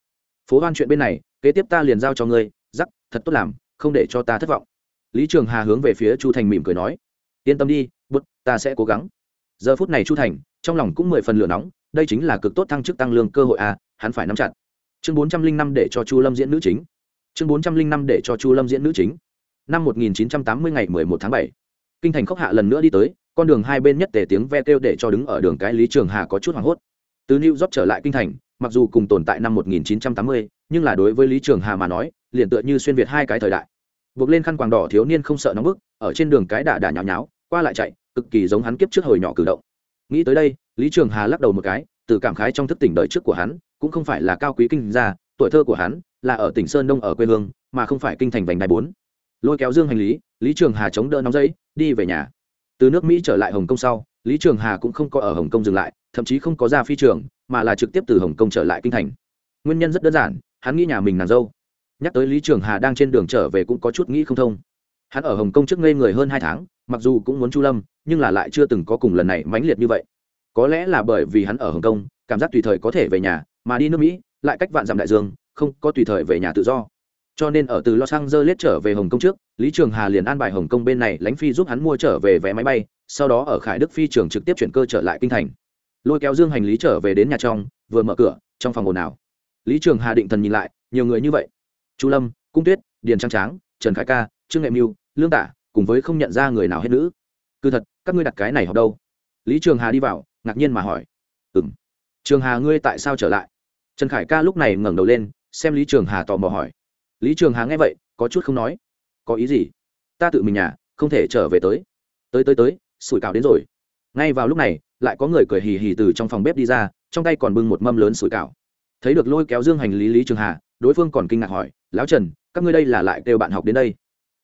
Phố hoan chuyện bên này, kế tiếp ta liền giao cho ngươi giắc thật tốt làm không để cho ta thất vọng. Lý trường hà hướng về phía chu thành mỉm cười nói yên tâm đi bút ta sẽ cố gắng. Giờ phút này chu thành trong lòng cũng mười phần lửa nóng đây chính là cực tốt thăng chức tăng lương cơ hội à hắn phải nắm chặt. Chương bốn trăm linh năm để cho chu lâm diễn nữ chính. Chương bốn trăm linh năm để cho chu lâm diễn nữ chính. Năm một nghìn chín trăm tám mươi ngày mười một tháng bảy kinh thành khốc hạ lần nữa đi tới con đường hai bên nhất tề tiếng ve kêu để cho đứng ở đường cái lý trường hà có chút hoảng hốt. Từ new york trở lại kinh thành mặc dù cùng tồn tại năm 1980, nhưng là đối với lý trường hà mà nói liền tựa như xuyên việt hai cái thời đại. Buộc lên khăn quàng đỏ thiếu niên không sợ nóng bức, ở trên đường cái đà đà nhào nháo, qua lại chạy, cực kỳ giống hắn kiếp trước hồi nhỏ cử động. Nghĩ tới đây, lý trường hà lắc đầu một cái, từ cảm khái trong thức tỉnh đời trước của hắn, cũng không phải là cao quý kinh gia, tuổi thơ của hắn là ở tỉnh sơn đông ở quê hương, mà không phải kinh thành vành đai bốn. Lôi kéo dương hành lý lý trường hà chống đỡ nóng giấy, đi về nhà. Từ nước mỹ trở lại hồng kông sau, lý trường hà cũng không có ở hồng kông dừng lại, thậm chí không có ra phi trường, mà là trực tiếp từ hồng kông trở lại kinh thành. Nguyên nhân rất đơn giản, hắn nghĩ nhà mình nàng dâu nhắc tới lý trường hà đang trên đường trở về cũng có chút nghĩ không thông. Hắn ở hồng kông trước ngây người hơn hai tháng, mặc dù cũng muốn chu lâm, nhưng là lại chưa từng có cùng lần này mãnh liệt như vậy. Có lẽ là bởi vì hắn ở hồng kông, cảm giác tùy thời có thể về nhà, mà đi nước mỹ, lại cách vạn dặm đại dương, không có tùy thời về nhà tự do. Cho nên ở từ los angeles trở về hồng kông trước, lý trường hà liền an bài hồng kông bên này lãnh phi giúp hắn mua trở về vé máy bay, sau đó ở khải đức phi trường trực tiếp chuyển cơ trở lại kinh thành. Lôi kéo dương hành lý trở về đến nhà trong, vừa mở cửa, trong phòng ồn ào. Lý trường hà định thần nhìn lại, nhiều người như vậy chu lâm, cung tuyết, điền trang tráng, trần khải ca, trương nghệ mưu lương tả cùng với không nhận ra người nào hết nữ. Cứ thật, các ngươi đặt cái này học đâu? Lý trường hà đi vào, ngạc nhiên mà hỏi. Ừ m trường hà ngươi tại sao trở lại? Trần khải ca lúc này ngẩng đầu lên, xem lý trường hà tò mò hỏi. Lý trường hà nghe vậy, có chút không nói. Có ý gì? Ta tự mình nhà, không thể trở về tới. Tới tới tới, sủi cảo đến rồi. Ngay vào lúc này, lại có người cười hì hì từ trong phòng bếp đi ra, trong tay còn bưng một mâm lớn sủi cảo. Thấy được lôi kéo dương hành lý lý trường hà, đối phương còn kinh ngạc hỏi lão trần, các ngươi đây là lại kêu bạn học đến đây.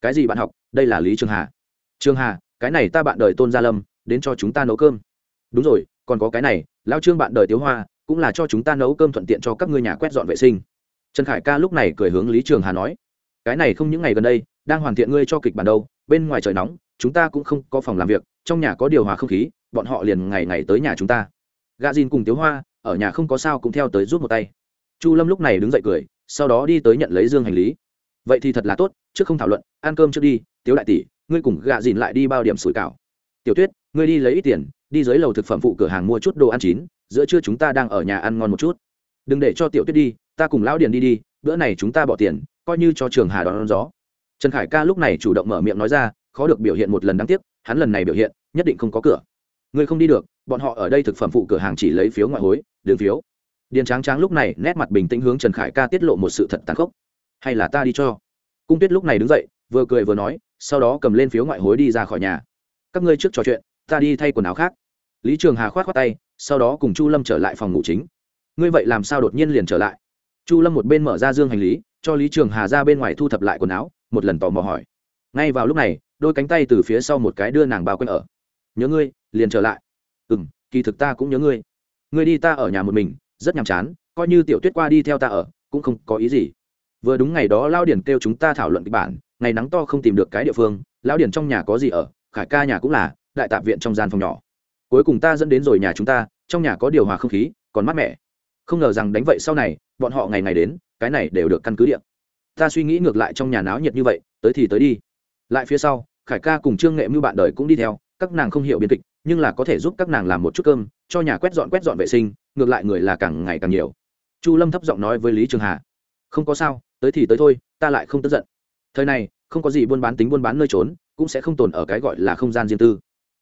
Cái gì bạn học? Đây là lý trường hà. Trường hà, cái này ta bạn đời tôn gia lâm, đến cho chúng ta nấu cơm. Đúng rồi, còn có cái này, lão trương bạn đời tiếu hoa, cũng là cho chúng ta nấu cơm thuận tiện cho các ngươi nhà quét dọn vệ sinh. Trần khải ca lúc này cười hướng lý trường hà nói, cái này không những ngày gần đây, đang hoàn thiện ngươi cho kịch bản đâu, bên ngoài trời nóng, chúng ta cũng không có phòng làm việc, trong nhà có điều hòa không khí, bọn họ liền ngày ngày tới nhà chúng ta. Gà dìn cùng tiếu hoa, ở nhà không có sao cũng theo tới rút một tay. Chu lâm lúc này đứng dậy cười sau đó đi tới nhận lấy dương hành lý. Vậy thì thật là tốt, trước không thảo luận, ăn cơm trước đi, tiếu đại tỷ, ngươi cùng gạ dìn lại đi bao điểm sủi cảo. Tiểu tuyết, ngươi đi lấy ít tiền, đi dưới lầu thực phẩm phụ cửa hàng mua chút đồ ăn chín, giữa trưa chúng ta đang ở nhà ăn ngon một chút. Đừng để cho tiểu tuyết đi, ta cùng lão điền đi đi, bữa này chúng ta bỏ tiền, coi như cho trường hà đón gió. Trần khải ca lúc này chủ động mở miệng nói ra, khó được biểu hiện một lần đáng tiếc, hắn lần này biểu hiện, nhất định không có cửa. Ngươi không đi được, bọn họ ở đây thực phẩm phụ cửa hàng chỉ lấy phiếu ngoại hối, đường phiếu điền tráng tráng lúc này nét mặt bình tĩnh hướng trần khải ca tiết lộ một sự thật tàn khốc. Hay là ta đi cho. Cung tuyết lúc này đứng dậy, vừa cười vừa nói, sau đó cầm lên phiếu ngoại hối đi ra khỏi nhà. Các ngươi trước trò chuyện, ta đi thay quần áo khác. Lý trường hà khoát khoát tay, sau đó cùng chu lâm trở lại phòng ngủ chính. Ngươi vậy làm sao đột nhiên liền trở lại? Chu lâm một bên mở ra dương hành lý, cho lý trường hà ra bên ngoài thu thập lại quần áo, một lần tò mò hỏi. Ngay vào lúc này, đôi cánh tay từ phía sau một cái đưa nàng bao quanh ở. Nhớ ngươi, liền trở lại. Ừ m kỳ thực ta cũng nhớ ngươi. Ngươi đi ta ở nhà một mình rất nhàm chán, coi như tiểu tuyết qua đi theo ta ở, cũng không có ý gì. Vừa đúng ngày đó lao điển kêu chúng ta thảo luận kịch bản, ngày nắng to không tìm được cái địa phương, lão điển trong nhà có gì ở, khải ca nhà cũng là, đại tạp viện trong gian phòng nhỏ. Cuối cùng ta dẫn đến rồi nhà chúng ta, trong nhà có điều hòa không khí, còn mát mẻ. Không ngờ rằng đánh vậy sau này, bọn họ ngày ngày đến, cái này đều được căn cứ điện ta suy nghĩ ngược lại trong nhà náo nhiệt như vậy, tới thì tới đi. Lại phía sau, khải ca cùng trương nghệ mưu bạn đời cũng đi theo, các nàng không hiểu biên kịch, nhưng là có thể giúp các nàng làm một chút cơm, cho nhà quét dọn quét dọn vệ sinh ngược lại người là càng ngày càng nhiều. Chu lâm thấp giọng nói với lý trường hà, không có sao, tới thì tới thôi, ta lại không tức giận. Thời này, không có gì buôn bán tính buôn bán nơi trốn, cũng sẽ không tồn ở cái gọi là không gian riêng tư.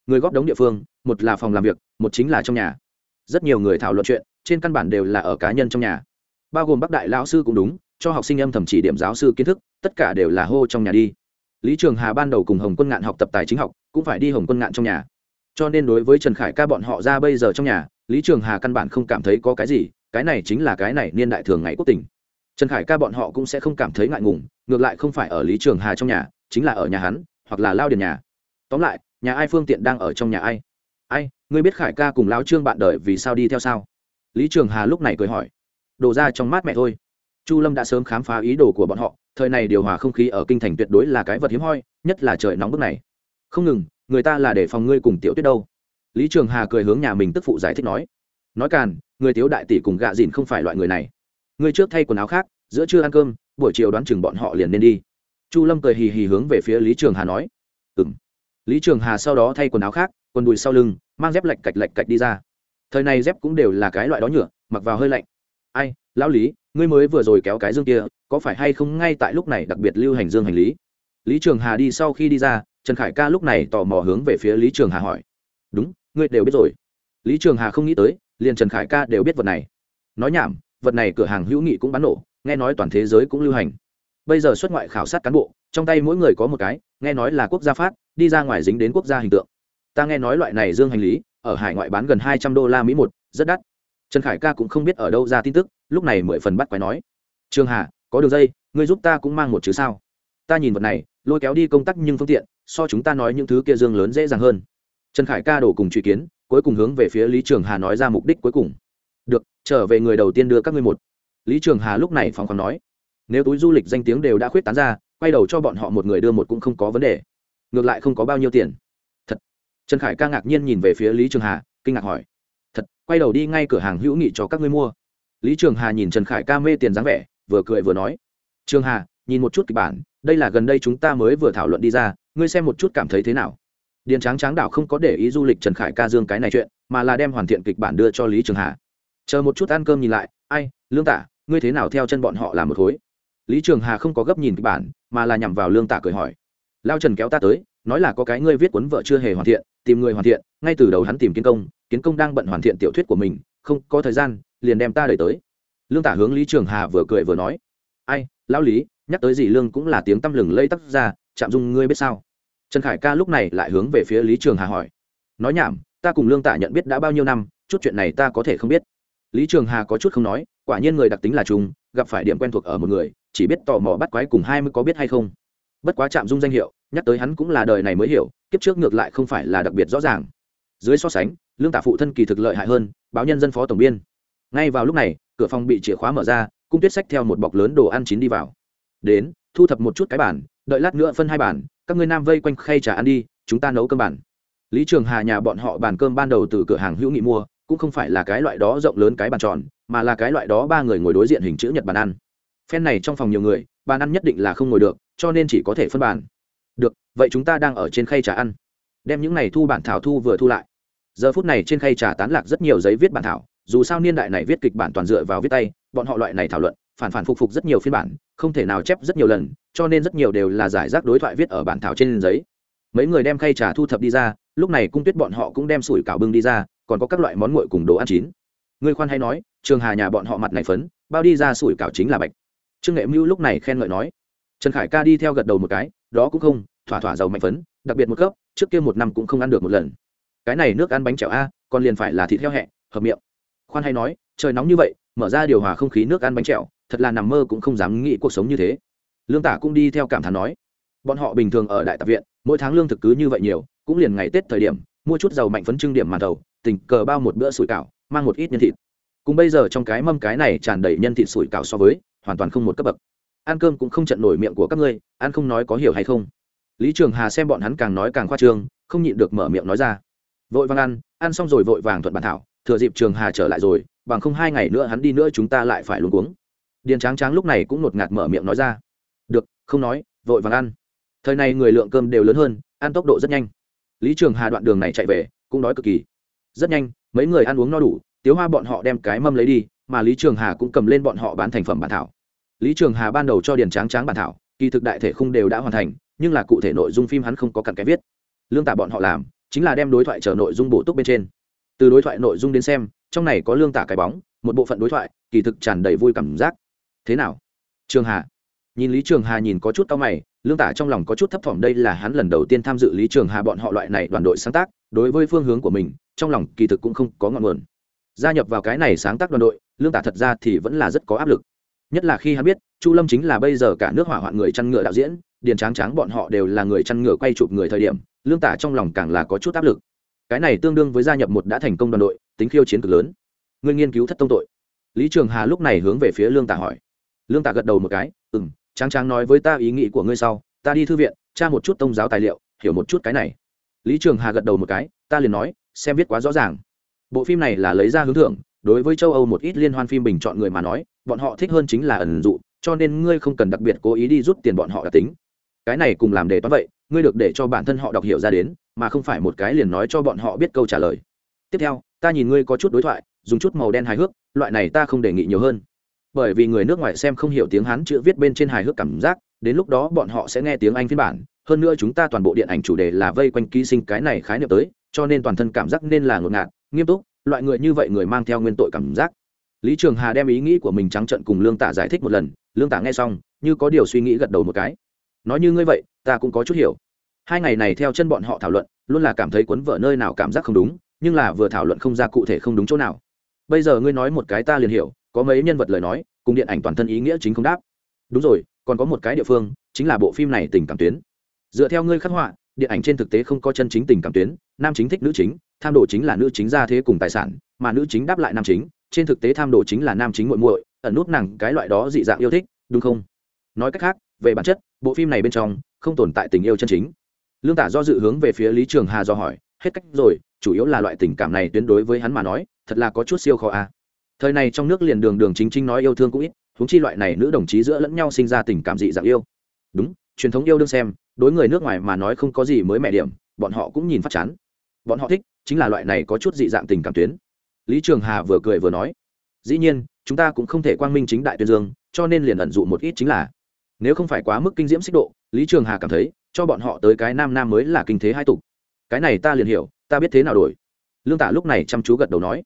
Người góp đống địa phương, một là phòng làm việc, một chính là trong nhà. Rất nhiều người thảo luận chuyện, trên căn bản đều là ở cá nhân trong nhà. Bao gồm bác đại lão sư cũng đúng, cho học sinh âm thầm chỉ điểm giáo sư kiến thức, tất cả đều là hô trong nhà đi. Lý trường hà ban đầu cùng hồng quân ngạn học tập tài chính học, cũng phải đi hồng quân ngạn trong nhà cho nên đối với trần khải ca bọn họ ra bây giờ trong nhà, lý trường hà căn bản không cảm thấy có cái gì, cái này chính là cái này niên đại thường ngày quốc tình. Trần khải ca bọn họ cũng sẽ không cảm thấy ngại ngùng, ngược lại không phải ở lý trường hà trong nhà, chính là ở nhà hắn, hoặc là lao điền nhà. Tóm lại, nhà ai phương tiện đang ở trong nhà ai? Ai, ngươi biết khải ca cùng lao trương bạn đời vì sao đi theo sao? Lý trường hà lúc này cười hỏi. Đồ ra trong mát mẹ thôi. Chu lâm đã sớm khám phá ý đồ của bọn họ, thời này điều hòa không khí ở kinh thành tuyệt đối là cái vật hiếm hoi, nhất là trời nóng bức này. Không ngừng người ta là để phòng ngươi cùng tiểu tuyết đâu. Lý trường hà cười hướng nhà mình tức phụ giải thích nói. Nói càn, người tiếu đại tỷ cùng gạ dìn không phải loại người này. Ngươi trước thay quần áo khác, giữa trưa ăn cơm, buổi chiều đoán chừng bọn họ liền nên đi. Chu lâm cười hì hì hướng về phía lý trường hà nói. Ừ m lý trường hà sau đó thay quần áo khác, quần đùi sau lưng, mang dép lạch cạch lạch cạch đi ra. Thời này dép cũng đều là cái loại đó nhựa, mặc vào hơi lạnh. Ai, lão lý, ngươi mới vừa rồi kéo cái dương kia, có phải hay không ngay tại lúc này đặc biệt lưu hành dương hành lý? Lý trường hà đi sau khi đi ra trần khải ca lúc này tò mò hướng về phía lý trường hà hỏi. Đúng, ngươi đều biết rồi. Lý trường hà không nghĩ tới, liền trần khải ca đều biết vật này. Nói nhảm, vật này cửa hàng hữu nghị cũng bán nổ, nghe nói toàn thế giới cũng lưu hành. Bây giờ xuất ngoại khảo sát cán bộ, trong tay mỗi người có một cái, nghe nói là quốc gia phát, đi ra ngoài dính đến quốc gia hình tượng. Ta nghe nói loại này dương hành lý, ở hải ngoại bán gần hai trăm đô la mỹ một, rất đắt. Trần khải ca cũng không biết ở đâu ra tin tức, lúc này mười phần bắt quái nói. Trường hà, có đường dây, ngươi giúp ta cũng mang một chứ sao? Ta nhìn vật này lôi kéo đi công tác nhưng phương tiện, so chúng ta nói những thứ kia dương lớn dễ dàng hơn. Trần khải ca đổ cùng truy kiến, cuối cùng hướng về phía lý trường hà nói ra mục đích cuối cùng. Được, trở về người đầu tiên đưa các ngươi một. Lý trường hà lúc này phóng khoáng nói. Nếu túi du lịch danh tiếng đều đã khuyết tán ra, quay đầu cho bọn họ một người đưa một cũng không có vấn đề. Ngược lại không có bao nhiêu tiền. Thật. Trần khải ca ngạc nhiên nhìn về phía lý trường hà, kinh ngạc hỏi. Thật, quay đầu đi ngay cửa hàng hữu nghị cho các ngươi mua. Lý trường hà nhìn trần khải ca mê tiền dáng vẻ, vừa cười vừa nói. Trường hà nhìn một chút kịch bản, đây là gần đây chúng ta mới vừa thảo luận đi ra, ngươi xem một chút cảm thấy thế nào? Điền tráng tráng đảo không có để ý du lịch trần khải ca dương cái này chuyện, mà là đem hoàn thiện kịch bản đưa cho lý trường hà. Chờ một chút ăn cơm nhìn lại, ai, lương tả, ngươi thế nào theo chân bọn họ làm một khối? Lý trường hà không có gấp nhìn kịch bản, mà là nhằm vào lương tả cười hỏi, lao trần kéo ta tới, nói là có cái ngươi viết cuốn vợ chưa hề hoàn thiện, tìm người hoàn thiện, ngay từ đầu hắn tìm kiến công kiến công đang bận hoàn thiện tiểu thuyết của mình, không có thời gian, liền đem ta đẩy tới. Lương tả hướng lý trường hà vừa cười vừa nói, ai, lão lý nhắc tới gì lương cũng là tiếng tăm lừng lây tắc ra chạm dung, ngươi biết sao? Trần khải ca lúc này lại hướng về phía lý trường hà hỏi. Nói nhảm, ta cùng lương tả nhận biết đã bao nhiêu năm, chút chuyện này ta có thể không biết. Lý trường hà có chút không nói, quả nhiên người đặc tính là chúng gặp phải điểm quen thuộc ở một người, chỉ biết tò mò bắt quái cùng hai mươi có biết hay không. Bất quá chạm dung danh hiệu, nhắc tới hắn cũng là đời này mới hiểu, kiếp trước ngược lại không phải là đặc biệt rõ ràng. Dưới so sánh, lương tả phụ thân kỳ thực lợi hại hơn, báo nhân dân phó tổng biên. Ngay vào lúc này, cửa phòng bị chìa khóa mở ra, cung tuyết sách theo một bọc lớn đồ ăn chín đi vào đến, thu thập một chút cái bản đợi lát nữa phân hai bản các ngươi nam vây quanh khay trà ăn đi, chúng ta nấu cơm bản lý trường hà nhà bọn họ bàn cơm ban đầu từ cửa hàng hữu nghị mua, cũng không phải là cái loại đó rộng lớn cái bàn tròn, mà là cái loại đó ba người ngồi đối diện hình chữ nhật bàn ăn. Phen này trong phòng nhiều người, bàn ăn nhất định là không ngồi được, cho nên chỉ có thể phân bàn. Được, vậy chúng ta đang ở trên khay trà ăn. Đem những này thu bản thảo thu vừa thu lại. Giờ phút này trên khay trà tán lạc rất nhiều giấy viết bản thảo, dù sao niên đại này viết kịch bản toàn dựa vào viết tay, bọn họ loại này thảo luận phản phản phục phục rất nhiều phiên bản, không thể nào chép rất nhiều lần, cho nên rất nhiều đều là giải rác đối thoại viết ở bản thảo trên giấy. Mấy người đem khay trà thu thập đi ra, lúc này cung tuyết bọn họ cũng đem sủi cảo bưng đi ra, còn có các loại món nguội cùng đồ ăn chín. Người khoan hay nói, trường hà nhà bọn họ mặt này phấn, bao đi ra sủi cảo chính là bạch. Trương nghệ mưu lúc này khen ngợi nói, trần khải ca đi theo gật đầu một cái, đó cũng không, thỏa thỏa giàu mạnh phấn, đặc biệt một cấp, trước kia một năm cũng không ăn được một lần. Cái này nước ăn bánh chèo a, còn liền phải là thịt heo hẹ, hợp miệng. Khoan hay nói, trời nóng như vậy, mở ra điều hòa không khí nước ăn bánh trẹo thật là nằm mơ cũng không dám nghĩ cuộc sống như thế. Lương tả cũng đi theo cảm thán nói, bọn họ bình thường ở đại tập viện, mỗi tháng lương thực cứ như vậy nhiều, cũng liền ngày tết thời điểm, mua chút dầu mạnh phấn trưng điểm màn đầu, tình cờ bao một bữa sủi cảo, mang một ít nhân thịt. Cùng bây giờ trong cái mâm cái này tràn đầy nhân thịt sủi cảo so với, hoàn toàn không một cấp bậc. Ăn cơm cũng không trận nổi miệng của các ngươi, ăn không nói có hiểu hay không. Lý trường hà xem bọn hắn càng nói càng khoa trương, không nhịn được mở miệng nói ra. Vội vàng ăn ăn xong rồi vội vàng thuận bàn thảo, thừa dịp trường hà trở lại rồi, bằng không hai ngày nữa hắn đi nữa chúng ta lại phải luống cuống điền tráng tráng lúc này cũng nột ngạt mở miệng nói ra. Được, không nói, vội vàng ăn. Thời này người lượng cơm đều lớn hơn, ăn tốc độ rất nhanh. Lý trường hà đoạn đường này chạy về, cũng đói cực kỳ. Rất nhanh, mấy người ăn uống no đủ, tiếu hoa bọn họ đem cái mâm lấy đi, mà lý trường hà cũng cầm lên bọn họ bán thành phẩm bản thảo. Lý trường hà ban đầu cho điền tráng tráng bản thảo, kỳ thực đại thể không đều đã hoàn thành, nhưng là cụ thể nội dung phim hắn không có cặn cái viết. Lương tả bọn họ làm, chính là đem đối thoại trở nội dung bổ túc bên trên. Từ đối thoại nội dung đến xem, trong này có lương tả cái bóng, một bộ phận đối thoại, kỳ thực tràn đầy vui cảm giác thế nào? Trường hà. Nhìn lý trường hà nhìn có chút tao mày, lương tả trong lòng có chút thấp thỏm, đây là hắn lần đầu tiên tham dự lý trường hà bọn họ loại này đoàn đội sáng tác, đối với phương hướng của mình, trong lòng kỳ thực cũng không có ngọn nguồn. Gia nhập vào cái này sáng tác đoàn đội, lương tả thật ra thì vẫn là rất có áp lực. Nhất là khi hắn biết, chu lâm chính là bây giờ cả nước hỏa hoạn người chăn ngựa đạo diễn, điền tráng tráng bọn họ đều là người chăn ngựa quay chụp người thời điểm, lương tả trong lòng càng là có chút áp lực. Cái này tương đương với gia nhập một đã thành công đoàn đội, tính khiêu chiến cực lớn. Người nghiên cứu thất tông tội. Lý trường hà lúc này hướng về phía lương tả hỏi lương tả gật đầu một cái ừ m tráng tráng nói với ta ý nghĩ của ngươi sau, ta đi thư viện, tra một chút tôn giáo tài liệu, hiểu một chút cái này. Lý trường hà gật đầu một cái, ta liền nói, xem viết quá rõ ràng. Bộ phim này là lấy ra hướng thưởng, đối với châu âu một ít liên hoan phim bình chọn người mà nói, bọn họ thích hơn chính là ẩn dụ, cho nên ngươi không cần đặc biệt cố ý đi rút tiền bọn họ đặc tính. Cái này cùng làm đề toán vậy, ngươi được để cho bản thân họ đọc hiểu ra đến, mà không phải một cái liền nói cho bọn họ biết câu trả lời. Tiếp theo, ta nhìn ngươi có chút đối thoại, dùng chút màu đen hài hước, loại này ta không đề nghị nhiều hơn bởi vì người nước ngoài xem không hiểu tiếng hán chữ viết bên trên hài hước cảm giác, đến lúc đó bọn họ sẽ nghe tiếng anh phiên bản. Hơn nữa chúng ta toàn bộ điện ảnh chủ đề là vây quanh ký sinh cái này khái niệm tới, cho nên toàn thân cảm giác nên là ngột ngạt, nghiêm túc, loại người như vậy người mang theo nguyên tội cảm giác. Lý trường hà đem ý nghĩ của mình trắng trận cùng lương tả giải thích một lần, lương tả nghe xong, như có điều suy nghĩ gật đầu một cái. Nói như ngươi vậy, ta cũng có chút hiểu. Hai ngày này theo chân bọn họ thảo luận, luôn là cảm thấy cuốn vợ nơi nào cảm giác không đúng, nhưng là vừa thảo luận không ra cụ thể không đúng chỗ nào. Bây giờ ngươi nói một cái ta liền hiểu có mấy nhân vật lời nói, cùng điện ảnh toàn thân ý nghĩa chính không đáp. Đúng rồi, còn có một cái địa phương, chính là bộ phim này tình cảm tuyến. Dựa theo ngươi khắc họa, điện ảnh trên thực tế không có chân chính tình cảm tuyến, nam chính thích nữ chính, tham đồ chính là nữ chính ra thế cùng tài sản, mà nữ chính đáp lại nam chính, trên thực tế tham đồ chính là nam chính muội muội, ẩn nút nàng cái loại đó dị dạng yêu thích, đúng không? Nói cách khác, về bản chất, bộ phim này bên trong, không tồn tại tình yêu chân chính. Lương tả do dự hướng về phía lý trường hà do hỏi, hết cách rồi, chủ yếu là loại tình cảm này tuyến đối với hắn mà nói, thật là có chút siêu khó a. à thời này trong nước liền đường đường chính chính nói yêu thương cũng ít, huống chi loại này nữ đồng chí giữa lẫn nhau sinh ra tình cảm dị dạng yêu. Đúng, truyền thống yêu đương xem, đối người nước ngoài mà nói không có gì mới mẹ điểm, bọn họ cũng nhìn phát chán. Bọn họ thích, chính là loại này có chút dị dạng tình cảm tuyến. Lý trường hà vừa cười vừa nói, dĩ nhiên, chúng ta cũng không thể quang minh chính đại tuyên dương, cho nên liền ẩn dụ một ít chính là. Nếu không phải quá mức kinh diễm xích độ, lý trường hà cảm thấy, cho bọn họ tới cái nam nam mới là kinh thế hai tục. Cái này ta liền hiểu, ta biết thế nào đổi. Lương tả lúc này chăm chú gật đầu nói,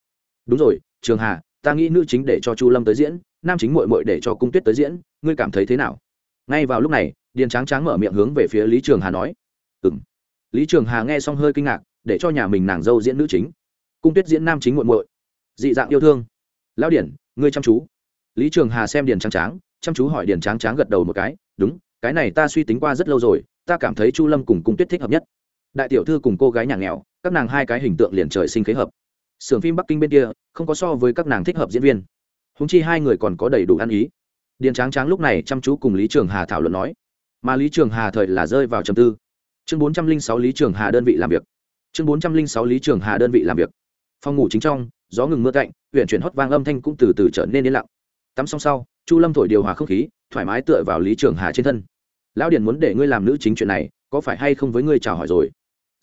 đúng rồi, trường hà ta nghĩ nữ chính để cho chu lâm tới diễn, nam chính mội mội để cho cung tuyết tới diễn, ngươi cảm thấy thế nào? Ngay vào lúc này, điền tráng tráng mở miệng hướng về phía lý trường hà nói. Ừ m lý trường hà nghe xong hơi kinh ngạc, để cho nhà mình nàng dâu diễn nữ chính. Cung tuyết diễn nam chính muội muội. Dị dạng yêu thương. Lão điển ngươi chăm chú. Lý trường hà xem điền tráng tráng, chăm chú hỏi điền tráng tráng gật đầu một cái. Đúng, cái này ta suy tính qua rất lâu rồi, ta cảm thấy chu lâm cùng cung tuyết thích hợp nhất. Đại tiểu thư cùng cô gái nhà nghèo, các nàng hai cái hình tượng liền trời sinh khế hợp sưởng phim bắc kinh bên kia, không có so với các nàng thích hợp diễn viên. Húng chi hai người còn có đầy đủ ăn ý. Điền tráng tráng lúc này chăm chú cùng lý trường hà thảo luận nói, mà lý trường hà thời là rơi vào trầm tư. Chương bốn trăm linh sáu lý trường hà đơn vị làm việc. Chương bốn trăm linh sáu lý trường hà đơn vị làm việc. Phòng ngủ chính trong, gió ngừng mưa cạnh, huyện chuyển hót vang âm thanh cũng từ từ trở nên yên lặng. Tắm xong sau, chu lâm thổi điều hòa không khí, thoải mái tựa vào lý trường hà trên thân. Lão điền muốn để ngươi làm nữ chính chuyện này, có phải hay không với ngươi chào hỏi rồi?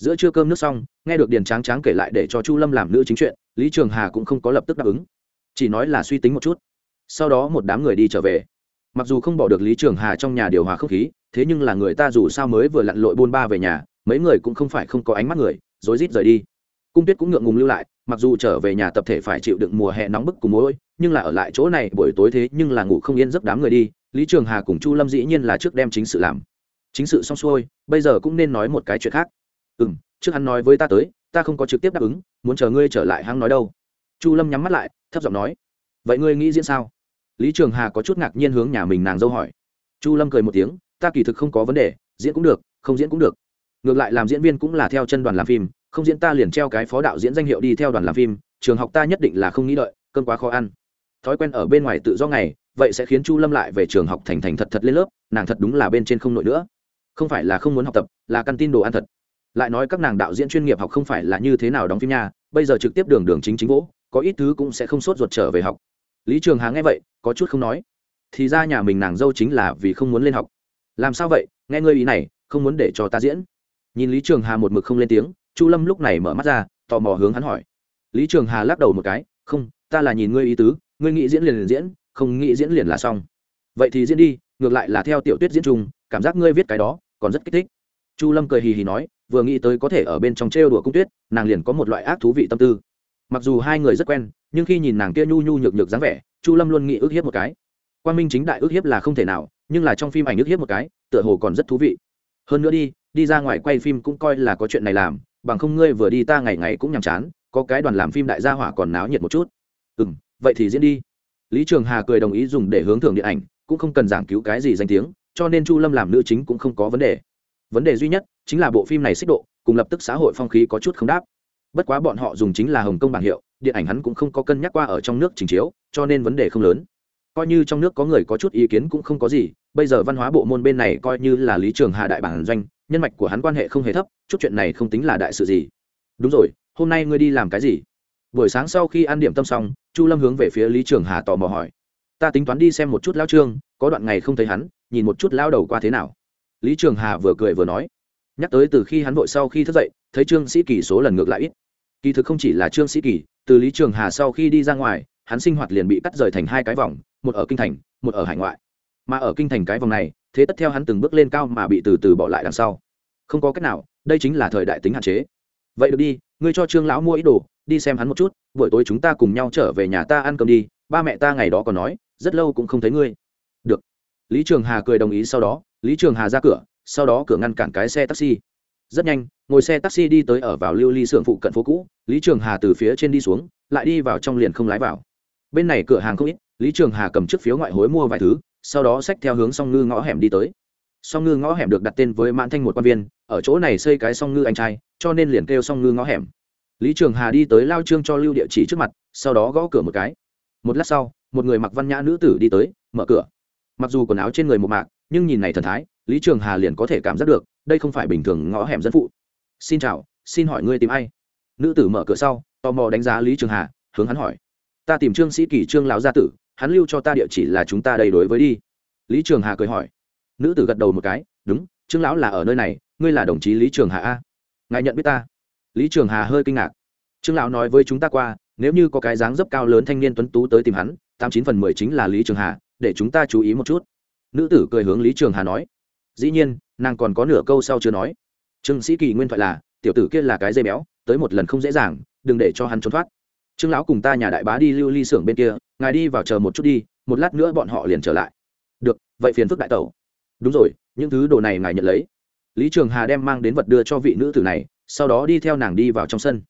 Giữa trưa cơm nước xong, nghe được điền tráng tráng kể lại để cho chu lâm làm nữ chính chuyện, lý trường hà cũng không có lập tức đáp ứng. Chỉ nói là suy tính một chút. Sau đó một đám người đi trở về. Mặc dù không bỏ được lý trường hà trong nhà điều hòa không khí, thế nhưng là người ta dù sao mới vừa lặn lội buôn ba về nhà, mấy người cũng không phải không có ánh mắt người, rối rít rời đi. Cung tuyết cũng ngượng ngùng lưu lại, mặc dù trở về nhà tập thể phải chịu đựng mùa hè nóng bức cùng mối nhưng là ở lại chỗ này buổi tối thế nhưng là ngủ không yên giấc đám người đi, lý trường hà cùng chu lâm dĩ nhiên là trước đem chính sự làm. Chính sự xong xuôi, bây giờ cũng nên nói một cái chuyện khác ừ m trước hắn nói với ta tới, ta không có trực tiếp đáp ứng, muốn chờ ngươi trở lại hắn nói đâu. Chu lâm nhắm mắt lại, thấp giọng nói, vậy ngươi nghĩ diễn sao? Lý trường hà có chút ngạc nhiên hướng nhà mình nàng dâu hỏi. Chu lâm cười một tiếng, ta kỳ thực không có vấn đề, diễn cũng được, không diễn cũng được. Ngược lại làm diễn viên cũng là theo chân đoàn làm phim, không diễn ta liền treo cái phó đạo diễn danh hiệu đi theo đoàn làm phim, trường học ta nhất định là không nghĩ đợi cơn quá khó ăn. Thói quen ở bên ngoài tự do ngày, vậy sẽ khiến chu lâm lại về trường học thành thành thật thật lên lớp, nàng thật đúng là bên trên không nổi nữa. Không phải là không muốn học tập, là căn tin đồ ăn thật lại nói các nàng đạo diễn chuyên nghiệp học không phải là như thế nào đóng phim nha, bây giờ trực tiếp đường đường chính chính vỗ, có ít thứ cũng sẽ không sốt ruột trở về học. Lý trường hà nghe vậy, có chút không nói. Thì ra nhà mình nàng dâu chính là vì không muốn lên học. Làm sao vậy? Nghe ngươi ý này, không muốn để cho ta diễn. Nhìn lý trường hà một mực không lên tiếng, chu lâm lúc này mở mắt ra, tò mò hướng hắn hỏi. Lý trường hà lắc đầu một cái, không, ta là nhìn ngươi ý tứ, ngươi nghĩ diễn liền liền diễn, không nghĩ diễn liền là xong. Vậy thì diễn đi, ngược lại là theo tiểu tuyết diễn chung, cảm giác ngươi viết cái đó, còn rất kích thích. Chu lâm cười hì hì nói vừa nghĩ tới có thể ở bên trong trêu đùa cung tuyết, nàng liền có một loại ác thú vị tâm tư. Mặc dù hai người rất quen, nhưng khi nhìn nàng kia nhu nhu nhược nhược dáng vẻ, chu lâm luôn nghĩ ước hiếp một cái. Quan minh chính đại ước hiếp là không thể nào, nhưng là trong phim ảnh ước hiếp một cái, tựa hồ còn rất thú vị. Hơn nữa đi đi ra ngoài quay phim cũng coi là có chuyện này làm, bằng không ngươi vừa đi ta ngày ngày cũng nhàm chán, có cái đoàn làm phim đại gia hỏa còn náo nhiệt một chút. Ừ m vậy thì diễn đi. Lý trường hà cười đồng ý dùng để hướng thưởng điện ảnh, cũng không cần giảng cứu cái gì danh tiếng, cho nên chu lâm làm nữ chính cũng không có vấn đề. Vấn đề duy nhất chính là bộ phim này xích độ, cùng lập tức xã hội phong khí có chút không đáp. Bất quá bọn họ dùng chính là hồng kông bảng hiệu, điện ảnh hắn cũng không có cân nhắc qua ở trong nước trình chiếu, cho nên vấn đề không lớn. Coi như trong nước có người có chút ý kiến cũng không có gì, bây giờ văn hóa bộ môn bên này coi như là lý trường hà đại bản doanh, nhân mạch của hắn quan hệ không hề thấp, chút chuyện này không tính là đại sự gì. Đúng rồi, hôm nay ngươi đi làm cái gì? Buổi sáng sau khi ăn điểm tâm xong, chu lâm hướng về phía lý trường hà tò mò hỏi. Ta tính toán đi xem một chút lao trương, có đoạn ngày không thấy hắn, nhìn một chút lao đầu qua thế nào. Lý trường hà vừa cười vừa nói nhắc tới từ khi hắn vội sau khi thức dậy, thấy trương sĩ kỳ số lần ngược lại ít. Kỳ thực không chỉ là trương sĩ kỳ, từ lý trường hà sau khi đi ra ngoài, hắn sinh hoạt liền bị cắt rời thành hai cái vòng, một ở kinh thành, một ở hải ngoại. Mà ở kinh thành cái vòng này, thế tất theo hắn từng bước lên cao mà bị từ từ bỏ lại đằng sau. Không có cách nào, đây chính là thời đại tính hạn chế. Vậy được đi, ngươi cho trương lão mua ít đồ, đi xem hắn một chút, buổi tối chúng ta cùng nhau trở về nhà ta ăn cơm đi, ba mẹ ta ngày đó còn nói, rất lâu cũng không thấy ngươi. Được. Lý trường hà cười đồng ý sau đó, lý trường hà ra cửa sau đó cửa ngăn cản cái xe taxi. Rất nhanh, ngồi xe taxi đi tới ở vào lưu ly xưởng phụ cận phố cũ, lý trường hà từ phía trên đi xuống, lại đi vào trong liền không lái vào. Bên này cửa hàng không ít, lý trường hà cầm chiếc phiếu ngoại hối mua vài thứ, sau đó xách theo hướng song ngư ngõ hẻm đi tới. Song ngư ngõ hẻm được đặt tên với mãn thanh một quan viên, ở chỗ này xây cái song ngư anh trai, cho nên liền kêu song ngư ngõ hẻm. Lý trường hà đi tới lao trương cho lưu địa chỉ trước mặt, sau đó gõ cửa một cái. Một lát sau, một người mặc văn nhã nữ tử đi tới, mở cửa. Mặc dù quần áo trên người một mạc nhưng nhìn này thần thái, lý trường hà liền có thể cảm giác được, đây không phải bình thường ngõ hẻm dân phụ. Xin chào, xin hỏi ngươi tìm ai? Nữ tử mở cửa sau, tò mò đánh giá lý trường hà, hướng hắn hỏi. Ta tìm trương sĩ kỳ, trương lão gia tử, hắn lưu cho ta địa chỉ là chúng ta đầy đối với đi. Lý trường hà cười hỏi. Nữ tử gật đầu một cái, đúng, trương lão là ở nơi này, ngươi là đồng chí lý trường hà a. Ngài nhận biết ta? Lý trường hà hơi kinh ngạc. Trương lão nói với chúng ta qua, nếu như có cái dáng dấp cao lớn thanh niên tuấn tú tới tìm hắn, tám chín phần mười chính là lý trường hà, để chúng ta chú ý một chút nữ tử cười hướng lý trường hà nói, dĩ nhiên, nàng còn có nửa câu sau chưa nói. Trương sĩ kỳ nguyên thoại là, tiểu tử kia là cái dây béo, tới một lần không dễ dàng, đừng để cho hắn trốn thoát. Trương lão cùng ta nhà đại bá đi lưu ly xưởng bên kia, ngài đi vào chờ một chút đi, một lát nữa bọn họ liền trở lại. Được, vậy phiền phức đại tẩu. Đúng rồi, những thứ đồ này ngài nhận lấy. Lý trường hà đem mang đến vật đưa cho vị nữ tử này, sau đó đi theo nàng đi vào trong sân.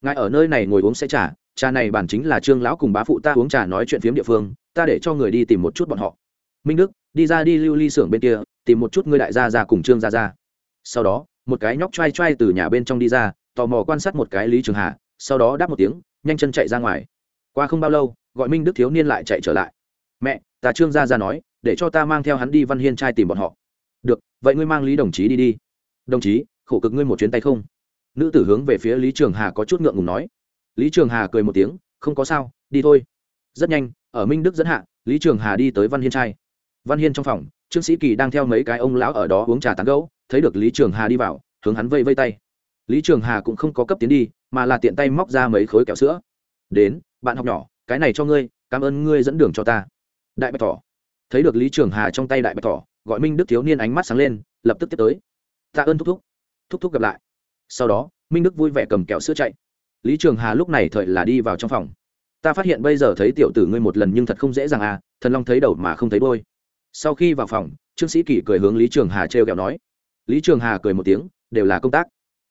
Ngài ở nơi này ngồi uống sẽ trà trà này bản chính là trương lão cùng bá phụ ta uống trà nói chuyện phiếm địa phương, ta để cho người đi tìm một chút bọn họ. Minh đức đi ra đi lưu ly xưởng bên kia, tìm một chút ngươi đại gia ra cùng trương gia ra sau đó, một cái nhóc choai choai từ nhà bên trong đi ra, tò mò quan sát một cái lý trường hà, sau đó đáp một tiếng, nhanh chân chạy ra ngoài. Qua không bao lâu, gọi minh đức thiếu niên lại chạy trở lại. Mẹ, ta trương gia ra nói, để cho ta mang theo hắn đi văn hiên trai tìm bọn họ. Được, vậy ngươi mang lý đồng chí đi đi. Đồng chí, khổ cực ngươi một chuyến tay không? Nữ tử hướng về phía lý trường hà có chút ngượng ngùng nói. Lý trường hà cười một tiếng, không có sao, đi thôi. Rất nhanh, ở minh đức dẫn hạ, lý trường hà đi tới văn hiên trai văn hiên trong phòng trương sĩ kỳ đang theo mấy cái ông lão ở đó uống trà tán gẫu, thấy được lý trường hà đi vào hướng hắn vây vây tay. Lý trường hà cũng không có cấp tiến đi mà là tiện tay móc ra mấy khối kẹo sữa. Đến bạn học nhỏ cái này cho ngươi cảm ơn ngươi dẫn đường cho ta. Đại bạch thỏ. Thấy được lý trường hà trong tay đại bạch thỏ gọi minh đức thiếu niên ánh mắt sáng lên lập tức tiếp tới. Tạ ơn thúc thúc thúc thúc gặp lại. Sau đó minh đức vui vẻ cầm kẹo sữa chạy. Lý trường hà lúc này thời là đi vào trong phòng. Ta phát hiện bây giờ thấy tiểu tử ngươi một lần nhưng thật không dễ dàng à thần long thấy đầu mà không thấy đôi sau khi vào phòng, trương sĩ kỷ cười hướng lý trường hà trêu kẹo nói. Lý trường hà cười một tiếng, đều là công tác.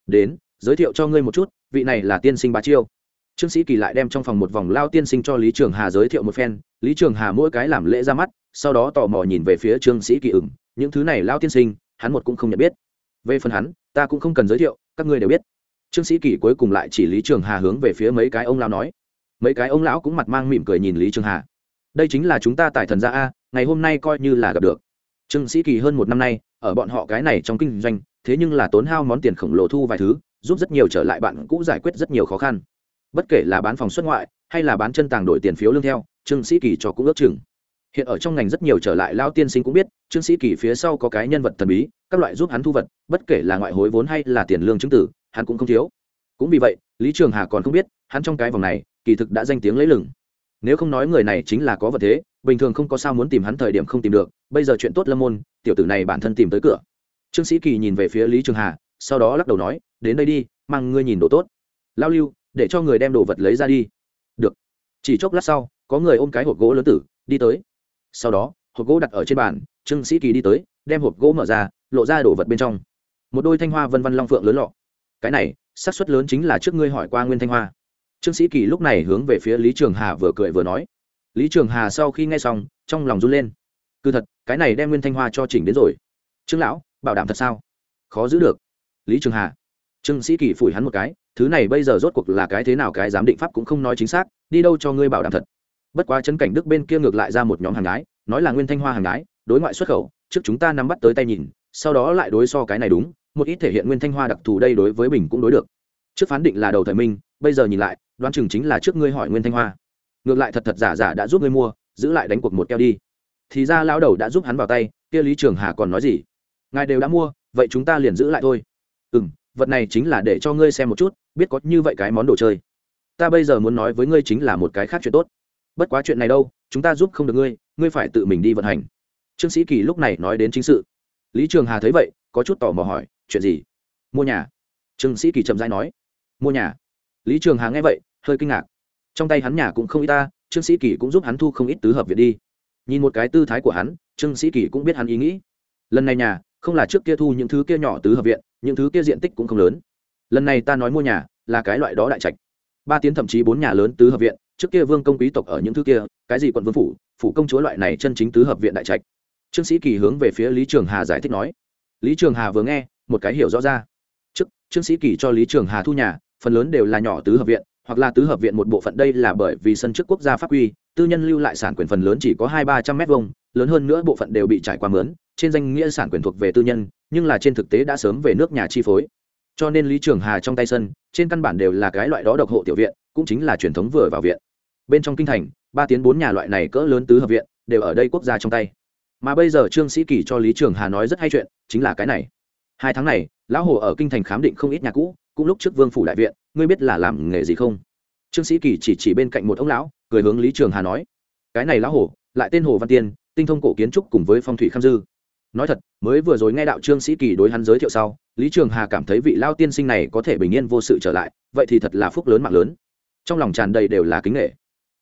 Đến, giới thiệu cho ngươi một chút, vị này là tiên sinh bá chiêu. Trương sĩ kỳ lại đem trong phòng một vòng lao tiên sinh cho lý trường hà giới thiệu một phen. Lý trường hà mỗi cái làm lễ ra mắt, sau đó tò mò nhìn về phía trương sĩ kỳ ửng. Những thứ này lao tiên sinh, hắn một cũng không nhận biết. Về phần hắn, ta cũng không cần giới thiệu, các ngươi đều biết. Trương sĩ kỳ cuối cùng lại chỉ lý trường hà hướng về phía mấy cái ông lao nói. Mấy cái ông lão cũng mặt mang mỉm cười nhìn lý trường hà. Đây chính là chúng ta tại thần gia a ngày hôm nay coi như là gặp được. Trương sĩ kỳ hơn một năm nay, ở bọn họ cái này trong kinh doanh, thế nhưng là tốn hao món tiền khổng lồ thu vài thứ, giúp rất nhiều trở lại bạn cũ giải quyết rất nhiều khó khăn. Bất kể là bán phòng xuất ngoại, hay là bán chân tàng đổi tiền phiếu lương theo, trương sĩ kỳ cho cũng ước chừng. Hiện ở trong ngành rất nhiều trở lại lao tiên sinh cũng biết, trương sĩ kỳ phía sau có cái nhân vật thần bí, các loại giúp hắn thu vật, bất kể là ngoại hối vốn hay là tiền lương chứng tử, hắn cũng không thiếu. Cũng vì vậy, lý trường hà còn không biết, hắn trong cái vòng này, kỳ thực đã danh tiếng lấy lừng. Nếu không nói người này chính là có vật thế bình thường không có sao muốn tìm hắn thời điểm không tìm được, bây giờ chuyện tốt lâm môn, tiểu tử này bản thân tìm tới cửa. Trương sĩ kỳ nhìn về phía lý trường hà, sau đó lắc đầu nói, đến đây đi, mang ngươi nhìn đồ tốt. Lao lưu, để cho người đem đồ vật lấy ra đi. Được. Chỉ chốc lát sau, có người ôm cái hộp gỗ lớn tử, đi tới. Sau đó, hộp gỗ đặt ở trên bàn, trương sĩ kỳ đi tới, đem hộp gỗ mở ra, lộ ra đồ vật bên trong. Một đôi thanh hoa vân văn long phượng lớn lọ. Cái này, xác suất lớn chính là trước ngươi hỏi qua nguyên thanh hoa. Trương sĩ kỳ lúc này hướng về phía lý trường hà vừa cười vừa nói lý trường hà sau khi nghe xong, trong lòng run lên. Cứ thật, cái này đem nguyên thanh hoa cho chỉnh đến rồi. Trương lão, bảo đảm thật sao? Khó giữ được. Lý trường hà. Trương sĩ kỳ phủi hắn một cái, thứ này bây giờ rốt cuộc là cái thế nào cái giám định pháp cũng không nói chính xác, đi đâu cho ngươi bảo đảm thật. Bất quá chân cảnh đức bên kia ngược lại ra một nhóm hàng gái, nói là nguyên thanh hoa hàng gái, đối ngoại xuất khẩu, trước chúng ta nắm bắt tới tay nhìn, sau đó lại đối so cái này đúng, một ít thể hiện nguyên thanh hoa đặc thù đây đối với bình cũng đối được. Trước phán định là đầu thời minh, bây giờ nhìn lại, đoán chừng chính là trước ngươi hỏi nguyên thanh hoa ngược lại thật thật giả giả đã giúp ngươi mua, giữ lại đánh cuộc một keo đi. Thì ra lão đầu đã giúp hắn vào tay, kia lý trường hà còn nói gì? Ngài đều đã mua, vậy chúng ta liền giữ lại thôi. Ừ m vật này chính là để cho ngươi xem một chút, biết có như vậy cái món đồ chơi. Ta bây giờ muốn nói với ngươi chính là một cái khác chuyện tốt. Bất quá chuyện này đâu, chúng ta giúp không được ngươi ngươi phải tự mình đi vận hành. Trương sĩ kỳ lúc này nói đến chính sự. Lý trường hà thấy vậy, có chút tò mò hỏi, chuyện gì? Mua nhà. Trương sĩ kỳ chậm dãi nói, mua nhà. Lý trường hà nghe vậy, hơi kinh ngạc trong tay hắn nhà cũng không ít ta, trương sĩ kỳ cũng giúp hắn thu không ít tứ hợp viện đi. Nhìn một cái tư thái của hắn, trương sĩ kỳ cũng biết hắn ý nghĩ. Lần này nhà, không là trước kia thu những thứ kia nhỏ tứ hợp viện, những thứ kia diện tích cũng không lớn. Lần này ta nói mua nhà, là cái loại đó đại trạch. Ba tiếng thậm chí bốn nhà lớn tứ hợp viện, trước kia vương công quý tộc ở những thứ kia, cái gì quận vương phủ phủ công chúa loại này chân chính tứ hợp viện đại trạch. Trương sĩ kỳ hướng về phía lý trường hà giải thích nói. Lý trường hà vừa nghe, một cái hiểu rõ ra. Trước, trương sĩ kỳ cho lý trường hà thu nhà, phần lớn đều là nhỏ tứ hợp viện hoặc là tứ hợp viện một bộ phận đây là bởi vì sân trước quốc gia pháp quy, tư nhân lưu lại sản quyền phần lớn chỉ có hai ba trăm m hai lớn hơn nữa bộ phận đều bị trải qua mướn, trên danh nghĩa sản quyền thuộc về tư nhân, nhưng là trên thực tế đã sớm về nước nhà chi phối. Cho nên lý trường hà trong tay sân, trên căn bản đều là cái loại đó độc hộ tiểu viện, cũng chính là truyền thống vừa vào viện. Bên trong kinh thành, ba tiến bốn nhà loại này cỡ lớn tứ hợp viện, đều ở đây quốc gia trong tay. Mà bây giờ trương sĩ kỳ cho lý trường hà nói rất hay chuyện, chính là cái này. Hai tháng này, lão hồ ở kinh thành khám định không ít nhà cũ cũng lúc trước vương phủ đại viện, ngươi biết là làm nghề gì không? Trương sĩ kỳ chỉ chỉ bên cạnh một ông lão, cười hướng lý trường hà nói, cái này lão hồ lại tên hồ văn tiên, tinh thông cổ kiến trúc cùng với phong thủy kham dư. Nói thật, mới vừa rồi nghe đạo trương sĩ kỳ đối hắn giới thiệu sau, lý trường hà cảm thấy vị lao tiên sinh này có thể bình yên vô sự trở lại, vậy thì thật là phúc lớn mạng lớn. Trong lòng tràn đầy đều là kính nghệ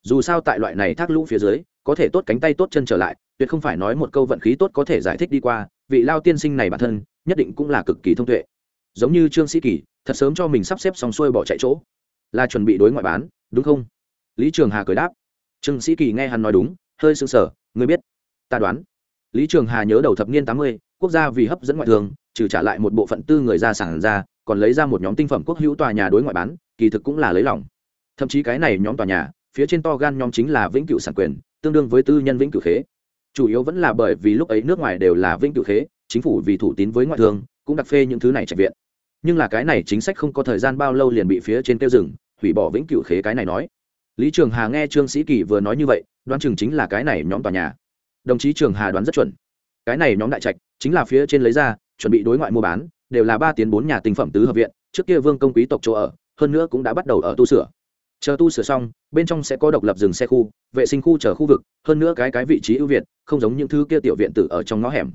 dù sao tại loại này thác lũ phía dưới, có thể tốt cánh tay tốt chân trở lại, tuyệt không phải nói một câu vận khí tốt có thể giải thích đi qua, vị lao tiên sinh này bản thân, nhất định cũng là cực kỳ thông tuệ. Giống như trương sĩ kỳ thật sớm cho mình sắp xếp xong xuôi bỏ chạy chỗ. Là chuẩn bị đối ngoại bán, đúng không? Lý trường hà cười đáp. Trương sĩ kỳ nghe hắn nói đúng, hơi sưng sở ngươi biết, ta đoán. Lý trường hà nhớ đầu thập niên tám mươi, quốc gia vì hấp dẫn ngoại thường trừ trả lại một bộ phận tư người ra sản ra, còn lấy ra một nhóm tinh phẩm quốc hữu tòa nhà đối ngoại bán, kỳ thực cũng là lấy lòng. Thậm chí cái này nhóm tòa nhà, phía trên to gan nhóm chính là vĩnh cửu sản quyền, tương đương với tư nhân vĩnh cửu khế. Chủ yếu vẫn là bởi vì lúc ấy nước ngoài đều là vĩnh cửu khế, chính phủ vì thủ tín với ngoại thương, cũng đặc phê những thứ này chạy viện nhưng là cái này chính sách không có thời gian bao lâu liền bị phía trên tiêu rừng hủy bỏ vĩnh cửu khế cái này nói. Lý trường hà nghe trương sĩ kỳ vừa nói như vậy, đoán chừng chính là cái này nhóm tòa nhà. Đồng chí trường hà đoán rất chuẩn. Cái này nhóm đại trạch chính là phía trên lấy ra, chuẩn bị đối ngoại mua bán, đều là ba tiến bốn nhà tinh phẩm tứ hợp viện, trước kia vương công quý tộc chỗ ở, hơn nữa cũng đã bắt đầu ở tu sửa. Chờ tu sửa xong, bên trong sẽ có độc lập dừng xe khu, vệ sinh khu chở khu vực, hơn nữa cái cái vị trí ưu việt, không giống những thứ kia tiểu viện tử ở trong ngõ hẻm.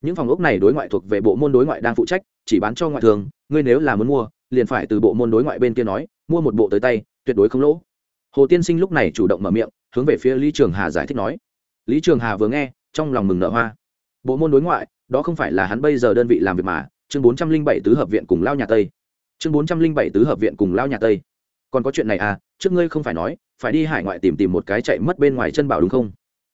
Những phòng ốc này đối ngoại thuộc về bộ môn đối ngoại đang phụ trách, chỉ bán cho ngoại thường ngươi nếu là muốn mua, liền phải từ bộ môn đối ngoại bên kia nói, mua một bộ tới tay, tuyệt đối không lỗ. Hồ tiên sinh lúc này chủ động mở miệng, hướng về phía lý trường hà giải thích nói. Lý trường hà vừa nghe, trong lòng mừng nở hoa. Bộ môn đối ngoại, đó không phải là hắn bây giờ đơn vị làm việc mà, chương bốn trăm linh bảy tứ hợp viện cùng lao nhà tây. Chương bốn trăm linh bảy tứ hợp viện cùng lao nhà tây. Còn có chuyện này à trước ngươi không phải nói, phải đi hải ngoại tìm tìm một cái chạy mất bên ngoài chân bảo đúng không?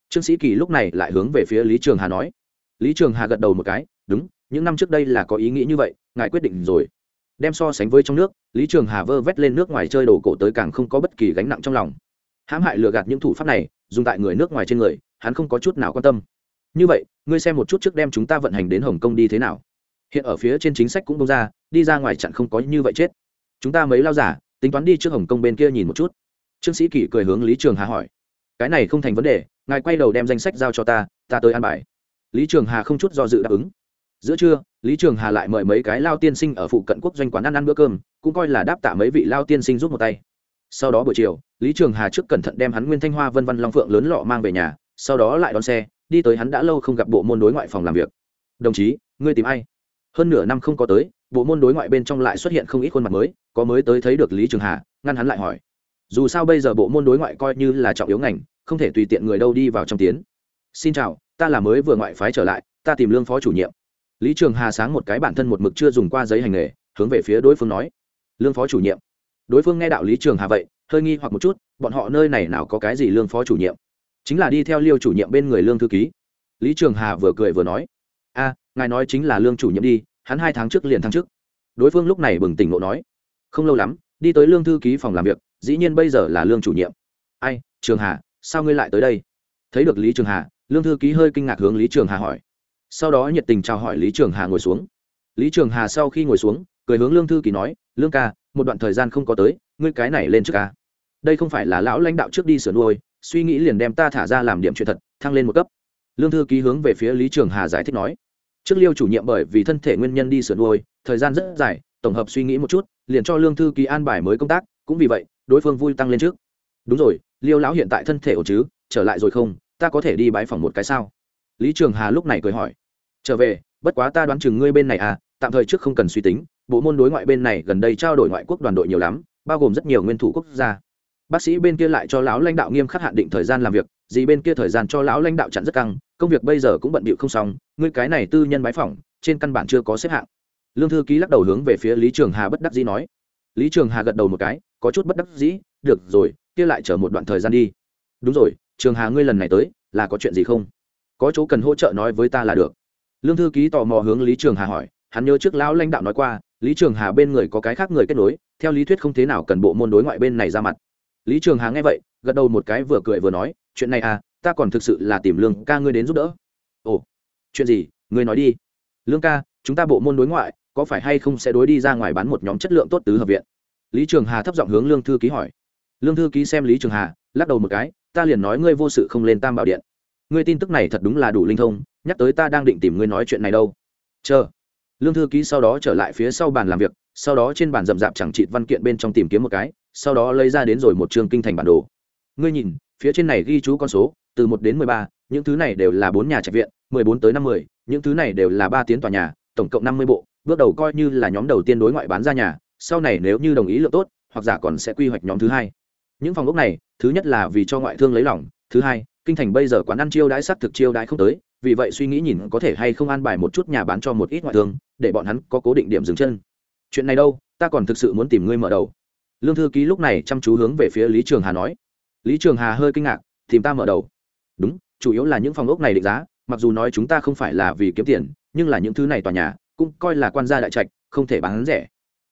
Trương sĩ kỳ lúc này lại hướng về phía lý trường hà nói. Lý trường hà gật đầu một cái, đúng những năm trước đây là có ý nghĩ như vậy, ngài quyết định rồi. Đem so sánh với trong nước, lý trường hà vơ vét lên nước ngoài chơi đồ cổ tới càng không có bất kỳ gánh nặng trong lòng. Hãm hại lừa gạt những thủ pháp này, dùng tại người nước ngoài trên người, hắn không có chút nào quan tâm. Như vậy, ngươi xem một chút trước đem chúng ta vận hành đến hồng kông đi thế nào. Hiện ở phía trên chính sách cũng đông ra, đi ra ngoài chặn không có như vậy chết. Chúng ta mấy lao giả, tính toán đi trước hồng kông bên kia nhìn một chút. Trương sĩ kỷ cười hướng lý trường hà hỏi. Cái này không thành vấn đề, ngài quay đầu đem danh sách giao cho ta ta tới an bài. Lý trường hà không chút do dự đáp ứng giữa trưa, lý trường hà lại mời mấy cái lao tiên sinh ở phụ cận quốc doanh quán ăn ăn bữa cơm, cũng coi là đáp tạ mấy vị lao tiên sinh giúp một tay. Sau đó buổi chiều, lý trường hà trước cẩn thận đem hắn nguyên thanh hoa vân văn long phượng lớn lọ mang về nhà, sau đó lại đón xe, đi tới hắn đã lâu không gặp bộ môn đối ngoại phòng làm việc. Đồng chí, ngươi tìm ai? Hơn nửa năm không có tới, bộ môn đối ngoại bên trong lại xuất hiện không ít khuôn mặt mới, có mới tới thấy được lý trường hà, ngăn hắn lại hỏi. Dù sao bây giờ bộ môn đối ngoại coi như là trọng yếu ngành, không thể tùy tiện người đâu đi vào trong tiến. Xin chào, ta là mới vừa ngoại phái trở lại, ta tìm lương phó chủ nhiệm lý trường hà sáng một cái bản thân một mực chưa dùng qua giấy hành nghề, hướng về phía đối phương nói, lương phó chủ nhiệm. Đối phương nghe đạo lý trường hà vậy, hơi nghi hoặc một chút, bọn họ nơi này nào có cái gì lương phó chủ nhiệm? Chính là đi theo liêu chủ nhiệm bên người lương thư ký. Lý trường hà vừa cười vừa nói, a, ngài nói chính là lương chủ nhiệm đi, hắn hai tháng trước liền tháng trước đối phương lúc này bừng tỉnh ngộ nói, không lâu lắm, đi tới lương thư ký phòng làm việc, dĩ nhiên bây giờ là lương chủ nhiệm. Ai, trường hà, sao ngươi lại tới đây? Thấy được lý trường hà, lương thư ký hơi kinh ngạc hướng lý trường hà hỏi sau đó nhiệt tình chào hỏi lý trường hà ngồi xuống. Lý trường hà sau khi ngồi xuống, cười hướng lương thư Kỳ nói, lương ca, một đoạn thời gian không có tới, ngươi cái này lên trước ca. Đây không phải là lão lãnh đạo trước đi sửa nuôi, suy nghĩ liền đem ta thả ra làm điểm chuyện thật, thăng lên một cấp. Lương thư ký hướng về phía lý trường hà giải thích nói, trước liêu chủ nhiệm bởi vì thân thể nguyên nhân đi sửa nuôi, thời gian rất dài, tổng hợp suy nghĩ một chút, liền cho lương thư ký an bài mới công tác, cũng vì vậy, đối phương vui tăng lên trước. Đúng rồi, liêu lão hiện tại thân thể ổn chứ, trở lại rồi không? Ta có thể đi bãi phòng một cái sao? Lý trường hà lúc này cười hỏi trở về, bất quá ta đoán chừng ngươi bên này à tạm thời trước không cần suy tính, bộ môn đối ngoại bên này gần đây trao đổi ngoại quốc đoàn đội nhiều lắm, bao gồm rất nhiều nguyên thủ quốc gia. Bác sĩ bên kia lại cho lão lãnh đạo nghiêm khắc hạn định thời gian làm việc gì bên kia thời gian cho lão lãnh đạo chặn rất căng, công việc bây giờ cũng bận bịu không xong, ngươi cái này tư nhân bái phỏng, trên căn bản chưa có xếp hạng. Lương thư ký lắc đầu hướng về phía lý trường hà bất đắc dĩ nói. Lý trường hà gật đầu một cái, có chút bất đắc dĩ, được rồi, kia lại chờ một đoạn thời gian đi. Đúng rồi, trường hà ngươi lần này tới, là có chuyện gì không? Có chỗ cần hỗ trợ nói với ta là được lương thư ký tò mò hướng lý trường hà hỏi, hắn nhớ trước lão lãnh đạo nói qua, lý trường hà bên người có cái khác người kết nối, theo lý thuyết không thế nào cần bộ môn đối ngoại bên này ra mặt. Lý trường hà nghe vậy, gật đầu một cái vừa cười vừa nói, chuyện này à ta còn thực sự là tìm lương ca ngươi đến giúp đỡ. Ồ, chuyện gì, ngươi nói đi. Lương ca, chúng ta bộ môn đối ngoại, có phải hay không sẽ đối đi ra ngoài bán một nhóm chất lượng tốt tứ hợp viện? Lý trường hà thấp giọng hướng lương thư ký hỏi. Lương thư ký xem lý trường hà, lắc đầu một cái, ta liền nói ngươi vô sự không lên tam bảo điện. Ngươi tin tức này thật đúng là đủ linh thông nhắc tới ta đang định tìm ngươi nói chuyện này đâu. Chờ. Lương thư ký sau đó trở lại phía sau bàn làm việc, sau đó trên bàn rậm rạp chẳng chịt văn kiện bên trong tìm kiếm một cái, sau đó lấy ra đến rồi một trường kinh thành bản đồ. Ngươi nhìn, phía trên này ghi chú con số, từ một đến mười ba, những thứ này đều là bốn nhà trạch viện, mười bốn tới năm mươi những thứ này đều là ba tiến tòa nhà, tổng cộng năm mươi bộ, bước đầu coi như là nhóm đầu tiên đối ngoại bán ra nhà, sau này nếu như đồng ý lượng tốt, hoặc giả còn sẽ quy hoạch nhóm thứ hai. Những phòng ốc này, thứ nhất là vì cho ngoại thương lấy lòng, thứ hai, kinh thành bây giờ quán ăn chiêu đãi s thực chiêu đãi không tới vì vậy suy nghĩ nhìn có thể hay không an bài một chút nhà bán cho một ít ngoại thương, để bọn hắn có cố định điểm dừng chân. Chuyện này đâu, ta còn thực sự muốn tìm ngươi mở đầu. Lương thư ký lúc này chăm chú hướng về phía lý trường hà nói. Lý trường hà hơi kinh ngạc, tìm ta mở đầu. Đúng, chủ yếu là những phòng ốc này định giá, mặc dù nói chúng ta không phải là vì kiếm tiền, nhưng là những thứ này tòa nhà, cũng coi là quan gia đại trạch, không thể bán rẻ.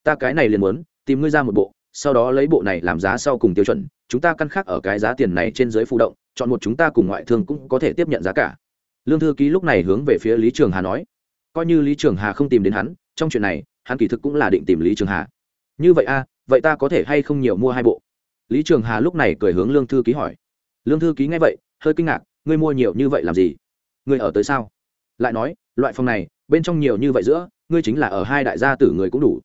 Ta cái này liền muốn, tìm ngươi ra một bộ, sau đó lấy bộ này làm giá sau cùng tiêu chuẩn, chúng ta căn khác ở cái giá tiền này trên dưới phụ động, chọn một chúng ta cùng ngoại thương cũng có thể tiếp nhận giá cả lương thư ký lúc này hướng về phía lý trường hà nói, coi như lý trường hà không tìm đến hắn, trong chuyện này, hắn kỳ thực cũng là định tìm lý trường hà. Như vậy a vậy ta có thể hay không nhiều mua hai bộ? Lý trường hà lúc này cười hướng lương thư ký hỏi. Lương thư ký nghe vậy, hơi kinh ngạc, ngươi mua nhiều như vậy làm gì? Ngươi ở tới sao? Lại nói, loại phòng này, bên trong nhiều như vậy giữa, ngươi chính là ở hai đại gia tử người cũng đủ.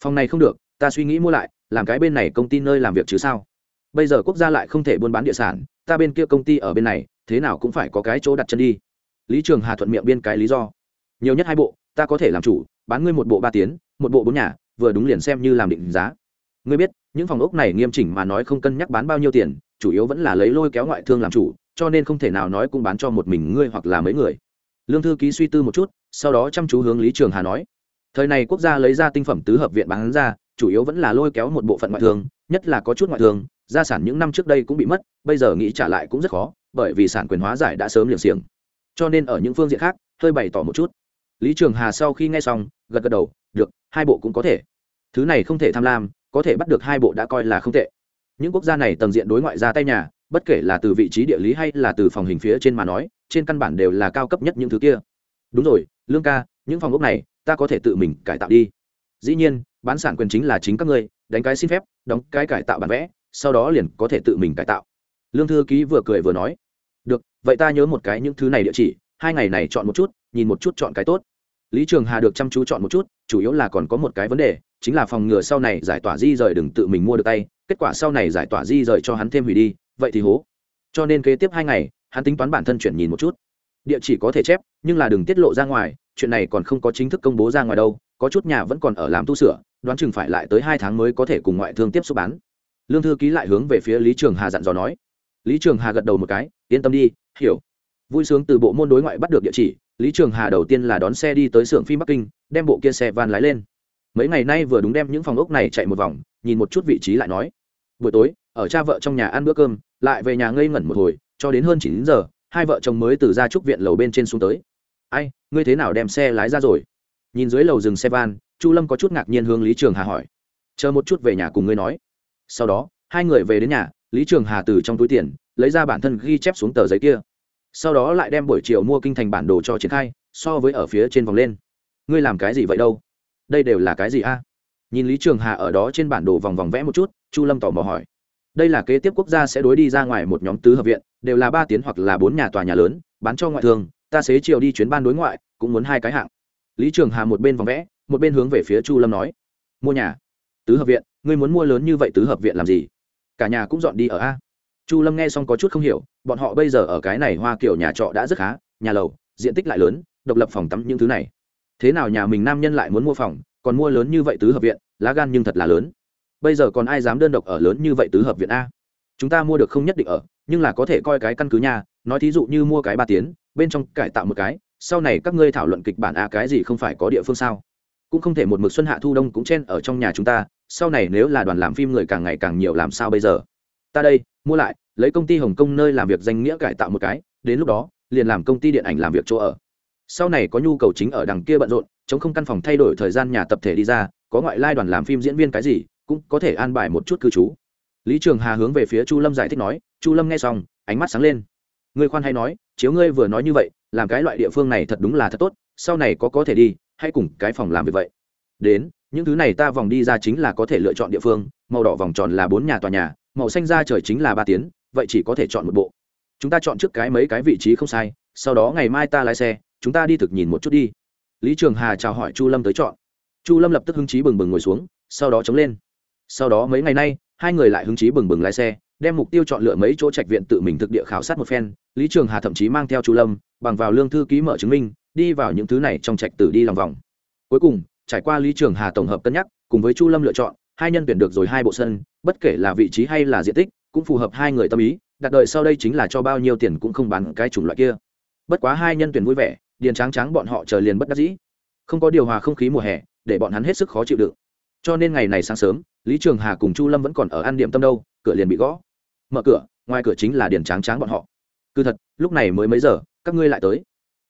Phòng này không được, ta suy nghĩ mua lại, làm cái bên này công ty nơi làm việc chứ sao? Bây giờ quốc gia lại không thể buôn bán địa sản, ta bên kia công ty ở bên này, thế nào cũng phải có cái chỗ đặt chân đi lý trường hà thuận miệng biên cái lý do. Nhiều nhất hai bộ ta có thể làm chủ bán ngươi một bộ ba tiến, một bộ bốn nhà vừa đúng liền xem như làm định giá. Ngươi biết những phòng ốc này nghiêm chỉnh mà nói không cân nhắc bán bao nhiêu tiền chủ yếu vẫn là lấy lôi kéo ngoại thương làm chủ cho nên không thể nào nói cũng bán cho một mình ngươi hoặc là mấy người. Lương thư ký suy tư một chút sau đó chăm chú hướng lý trường hà nói. Thời này quốc gia lấy ra tinh phẩm tứ hợp viện bán ra chủ yếu vẫn là lôi kéo một bộ phận ngoại thương nhất là có chút ngoại thương gia sản những năm trước đây cũng bị mất bây giờ nghĩ trả lại cũng rất khó bởi vì sản quyền hóa giải đã sớm liềng xiềng cho nên ở những phương diện khác, hơi bày tỏ một chút. Lý trường hà sau khi nghe xong, gật gật đầu, được, hai bộ cũng có thể. Thứ này không thể tham lam, có thể bắt được hai bộ đã coi là không tệ. Những quốc gia này tầng diện đối ngoại ra tay nhà, bất kể là từ vị trí địa lý hay là từ phòng hình phía trên mà nói, trên căn bản đều là cao cấp nhất những thứ kia. Đúng rồi, lương ca, những phòng ốc này, ta có thể tự mình cải tạo đi. Dĩ nhiên, bán sản quyền chính là chính các ngươi, đánh cái xin phép, đóng cái cải tạo bản vẽ, sau đó liền có thể tự mình cải tạo. Lương thư ký vừa cười vừa nói được, vậy ta nhớ một cái những thứ này địa chỉ, hai ngày này chọn một chút, nhìn một chút chọn cái tốt. Lý trường hà được chăm chú chọn một chút, chủ yếu là còn có một cái vấn đề, chính là phòng ngừa sau này giải tỏa di rời đừng tự mình mua được tay, kết quả sau này giải tỏa di rời cho hắn thêm hủy đi, vậy thì hố. Cho nên kế tiếp hai ngày, hắn tính toán bản thân chuyển nhìn một chút. Địa chỉ có thể chép, nhưng là đừng tiết lộ ra ngoài, chuyện này còn không có chính thức công bố ra ngoài đâu, có chút nhà vẫn còn ở làm tu sửa, đoán chừng phải lại tới hai tháng mới có thể cùng ngoại thương tiếp xúc bán. Lương thư ký lại hướng về phía lý trường hà dặn dò nói. Lý trường hà gật đầu một cái yên tâm đi, hiểu. Vui sướng từ bộ môn đối ngoại bắt được địa chỉ, lý trường hà đầu tiên là đón xe đi tới xưởng phim bắc kinh, đem bộ kia xe van lái lên. Mấy ngày nay vừa đúng đem những phòng ốc này chạy một vòng, nhìn một chút vị trí lại nói. Buổi tối, ở cha vợ trong nhà ăn bữa cơm, lại về nhà ngây ngẩn một hồi, cho đến hơn chín giờ, hai vợ chồng mới từ ra trúc viện lầu bên trên xuống tới. Ai, ngươi thế nào đem xe lái ra rồi? Nhìn dưới lầu dừng xe van, chu lâm có chút ngạc nhiên hướng lý trường hà hỏi. Chờ một chút về nhà cùng ngươi nói. Sau đó, hai người về đến nhà, lý trường hà từ trong túi tiền lấy ra bản thân ghi chép xuống tờ giấy kia. Sau đó lại đem buổi chiều mua kinh thành bản đồ cho triển khai, so với ở phía trên vòng lên. Ngươi làm cái gì vậy đâu? Đây đều là cái gì a? Nhìn lý trường hà ở đó trên bản đồ vòng vòng vẽ một chút, chu lâm tỏ mò hỏi. Đây là kế tiếp quốc gia sẽ đối đi ra ngoài một nhóm tứ hợp viện, đều là ba tiếng hoặc là bốn nhà tòa nhà lớn, bán cho ngoại thương, ta xế chiều đi chuyến ban đối ngoại, cũng muốn hai cái hạng. Lý trường hà một bên vòng vẽ, một bên hướng về phía chu lâm nói. Mua nhà. Tứ hợp viện, ngươi muốn mua lớn như vậy tứ hợp viện làm gì? Cả nhà cũng dọn đi ở a chu lâm nghe xong có chút không hiểu bọn họ bây giờ ở cái này hoa kiểu nhà trọ đã rất khá nhà lầu diện tích lại lớn độc lập phòng tắm những thứ này. Thế nào nhà mình nam nhân lại muốn mua phòng còn mua lớn như vậy tứ hợp viện lá gan nhưng thật là lớn. Bây giờ còn ai dám đơn độc ở lớn như vậy tứ hợp viện a? Chúng ta mua được không nhất định ở nhưng là có thể coi cái căn cứ nhà nói thí dụ như mua cái ba tiến, bên trong cải tạo một cái sau này các ngươi thảo luận kịch bản a cái gì không phải có địa phương sao? Cũng không thể một mực xuân hạ thu đông cũng chen ở trong nhà chúng ta sau này nếu là đoàn làm phim người càng ngày càng nhiều làm sao bây giờ? Ta đây mua lại, lấy công ty hồng kông nơi làm việc danh nghĩa cải tạo một cái, đến lúc đó, liền làm công ty điện ảnh làm việc chỗ ở. Sau này có nhu cầu chính ở đằng kia bận rộn, chống không căn phòng thay đổi thời gian nhà tập thể đi ra, có ngoại lai đoàn làm phim diễn viên cái gì, cũng có thể an bài một chút cư trú. Lý trường hà hướng về phía chu lâm giải thích nói, chu lâm nghe xong, ánh mắt sáng lên. Ngươi khoan hay nói, chiếu ngươi vừa nói như vậy, làm cái loại địa phương này thật đúng là thật tốt, sau này có có thể đi hay cùng cái phòng làm việc vậy. Đến, những thứ này ta vòng đi ra chính là có thể lựa chọn địa phương, màu đỏ vòng tròn là bốn nhà tòa nhà màu xanh ra trời chính là ba tiếng vậy chỉ có thể chọn một bộ. Chúng ta chọn trước cái mấy cái vị trí không sai, sau đó ngày mai ta lái xe, chúng ta đi thực nhìn một chút đi. Lý trường hà chào hỏi chu lâm tới chọn. Chu lâm lập tức hứng chí bừng bừng ngồi xuống, sau đó chống lên. Sau đó mấy ngày nay, hai người lại hứng chí bừng bừng lái xe, đem mục tiêu chọn lựa mấy chỗ trạch viện tự mình thực địa khảo sát một phen. Lý trường hà thậm chí mang theo chu lâm, bằng vào lương thư ký mở chứng minh, đi vào những thứ này trong trạch tử đi lòng vòng. Cuối cùng, trải qua lý trường hà tổng hợp cân nhắc, cùng với chu lâm lựa chọn hai nhân tuyển được rồi hai bộ sân, bất kể là vị trí hay là diện tích, cũng phù hợp hai người tâm ý, đặt đợi sau đây chính là cho bao nhiêu tiền cũng không bán cái chủng loại kia. Bất quá hai nhân tuyển vui vẻ, điền tráng tráng bọn họ chờ liền bất đắc dĩ. Không có điều hòa không khí mùa hè, để bọn hắn hết sức khó chịu đựng. Cho nên ngày này sáng sớm, lý trường hà cùng chu lâm vẫn còn ở ăn điểm tâm đâu, cửa liền bị gõ. Mở cửa, ngoài cửa chính là điền tráng tráng bọn họ. Cứ thật, lúc này mới mấy giờ, các ngươi lại tới.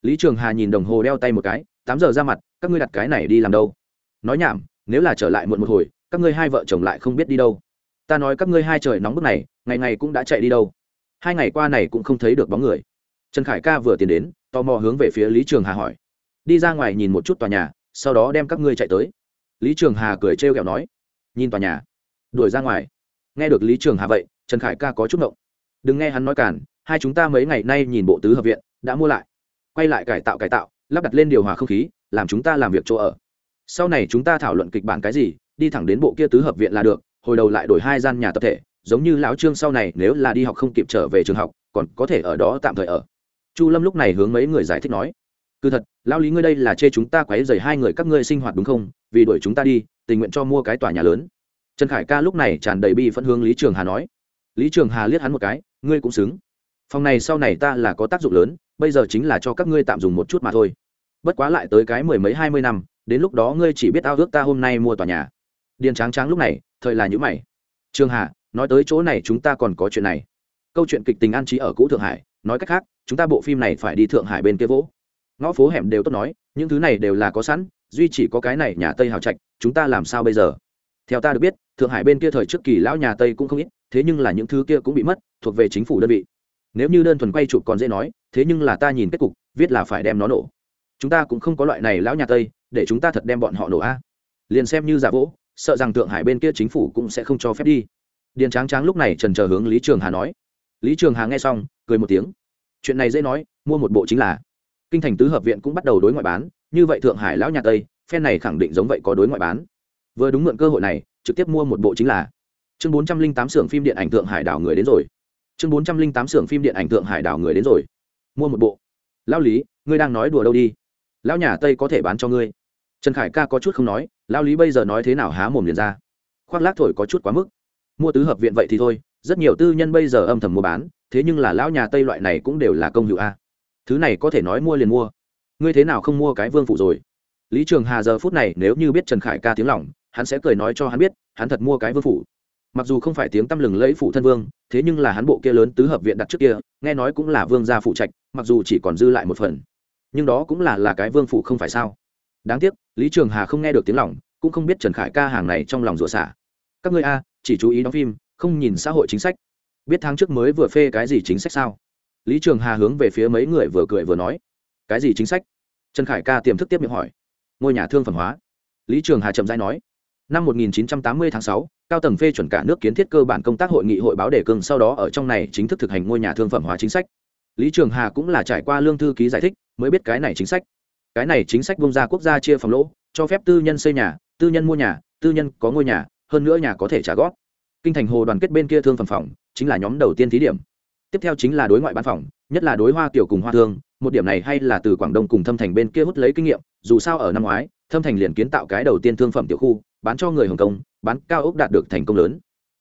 Lý trường hà nhìn đồng hồ đeo tay một cái, tám giờ ra mặt, các ngươi đặt cái này đi làm đâu? Nói nhảm, nếu là trở lại muộn một hồi các ngươi hai vợ chồng lại không biết đi đâu. Ta nói các ngươi hai trời nóng bức này ngày ngày cũng đã chạy đi đâu. Hai ngày qua này cũng không thấy được bóng người. Trần khải ca vừa tiến đến tò mò hướng về phía lý trường hà hỏi. Đi ra ngoài nhìn một chút tòa nhà sau đó đem các ngươi chạy tới. Lý trường hà cười trêu ghẹo nói. Nhìn tòa nhà. Đuổi ra ngoài. Nghe được lý trường hà vậy trần khải ca có chút động, đừng nghe hắn nói cản hai chúng ta mấy ngày nay nhìn bộ tứ hợp viện đã mua lại. Quay lại cải tạo cải tạo lắp đặt lên điều hòa không khí làm chúng ta làm việc chỗ ở. Sau này chúng ta thảo luận kịch bản cái gì đi thẳng đến bộ kia tứ hợp viện là được, hồi đầu lại đổi hai gian nhà tập thể, giống như lão trương sau này nếu là đi học không kịp trở về trường học, còn có thể ở đó tạm thời ở. Chu lâm lúc này hướng mấy người giải thích nói, cứ thật, lão lý ngươi đây là chê chúng ta quấy dày hai người các ngươi sinh hoạt đúng không? Vì đuổi chúng ta đi, tình nguyện cho mua cái tòa nhà lớn. Trần khải ca lúc này tràn đầy bi phẫn hướng lý trường hà nói, lý trường hà liếc hắn một cái, ngươi cũng xứng. Phòng này sau này ta là có tác dụng lớn, bây giờ chính là cho các ngươi tạm dùng một chút mà thôi. Bất quá lại tới cái mười mấy hai mươi năm, đến lúc đó ngươi chỉ biết ao ước ta hôm nay mua tòa nhà điền tráng tráng lúc này, thời là nhữ mày. Trường hà, nói tới chỗ này chúng ta còn có chuyện này. Câu chuyện kịch tình an trí ở cũ thượng hải, nói cách khác, chúng ta bộ phim này phải đi thượng hải bên kia vỗ. Ngõ phố hẻm đều tốt nói, những thứ này đều là có sẵn, duy chỉ có cái này nhà tây hào trạch, chúng ta làm sao bây giờ? Theo ta được biết, thượng hải bên kia thời trước kỳ lão nhà tây cũng không ít, thế nhưng là những thứ kia cũng bị mất, thuộc về chính phủ đơn vị. Nếu như đơn thuần quay chụp còn dễ nói, thế nhưng là ta nhìn kết cục, viết là phải đem nó nổ. Chúng ta cũng không có loại này lão nhà tây, để chúng ta thật đem bọn họ nổ a. Liền xem như giả vỗ sợ rằng thượng hải bên kia chính phủ cũng sẽ không cho phép đi. Điền tráng tráng lúc này trần chờ hướng lý trường hà nói. Lý trường hà nghe xong, cười một tiếng. Chuyện này dễ nói, mua một bộ chính là. Kinh thành tứ hợp viện cũng bắt đầu đối ngoại bán, như vậy thượng hải lão nhà tây, phen này khẳng định giống vậy có đối ngoại bán. Vừa đúng mượn cơ hội này, trực tiếp mua một bộ chính là. Chương bốn trăm linh tám xưởng phim điện ảnh thượng hải đảo người đến rồi. Chương bốn trăm linh tám xưởng phim điện ảnh thượng hải đảo người đến rồi. Mua một bộ. Lao lý, ngươi đang nói đùa đâu đi? Lão nhà tây có thể bán cho ngươi trần khải ca có chút không nói lao lý bây giờ nói thế nào há mồm liền ra? Khoác lác thổi có chút quá mức. Mua tứ hợp viện vậy thì thôi, rất nhiều tư nhân bây giờ âm thầm mua bán, thế nhưng là lão nhà tây loại này cũng đều là công hữu a. Thứ này có thể nói mua liền mua. Ngươi thế nào không mua cái vương phụ rồi? Lý trường hà giờ phút này nếu như biết trần khải ca tiếng lỏng hắn sẽ cười nói cho hắn biết, hắn thật mua cái vương phụ. mặc dù không phải tiếng tăm lừng lẫy phụ thân vương, thế nhưng là hắn bộ kia lớn tứ hợp viện đặt trước kia, nghe nói cũng là vương gia phụ trạch, mặc dù chỉ còn dư lại một phần. Nhưng đó cũng là là cái vương phụ không phải sao? Đáng tiếc lý trường hà không nghe được tiếng lỏng cũng không biết trần khải ca hàng này trong lòng rủa xả. Các ngươi a chỉ chú ý đóng phim không nhìn xã hội chính sách. Biết tháng trước mới vừa phê cái gì chính sách sao? Lý trường hà hướng về phía mấy người vừa cười vừa nói. Cái gì chính sách? Trần khải ca tiềm thức tiếp miệng hỏi. Ngôi nhà thương phẩm hóa. Lý trường hà chậm rãi nói. Năm 1980 tháng 6, cao tầng phê chuẩn cả nước kiến thiết cơ bản công tác hội nghị hội báo đề cương sau đó ở trong này chính thức thực hành ngôi nhà thương phẩm hóa chính sách. Lý trường hà cũng là trải qua lương thư ký giải thích mới biết cái này chính sách cái này chính sách bung ra quốc gia chia phòng lỗ, cho phép tư nhân xây nhà, tư nhân mua nhà, tư nhân có ngôi nhà, hơn nữa nhà có thể trả góp. Kinh thành hồ đoàn kết bên kia thương phẩm phòng, chính là nhóm đầu tiên thí điểm. Tiếp theo chính là đối ngoại bán phòng, nhất là đối hoa kiểu cùng hoa thương, một điểm này hay là từ quảng đông cùng thâm thành bên kia hút lấy kinh nghiệm, dù sao ở năm ngoái, thâm thành liền kiến tạo cái đầu tiên thương phẩm tiểu khu, bán cho người hồng kông, bán cao ốc đạt được thành công lớn.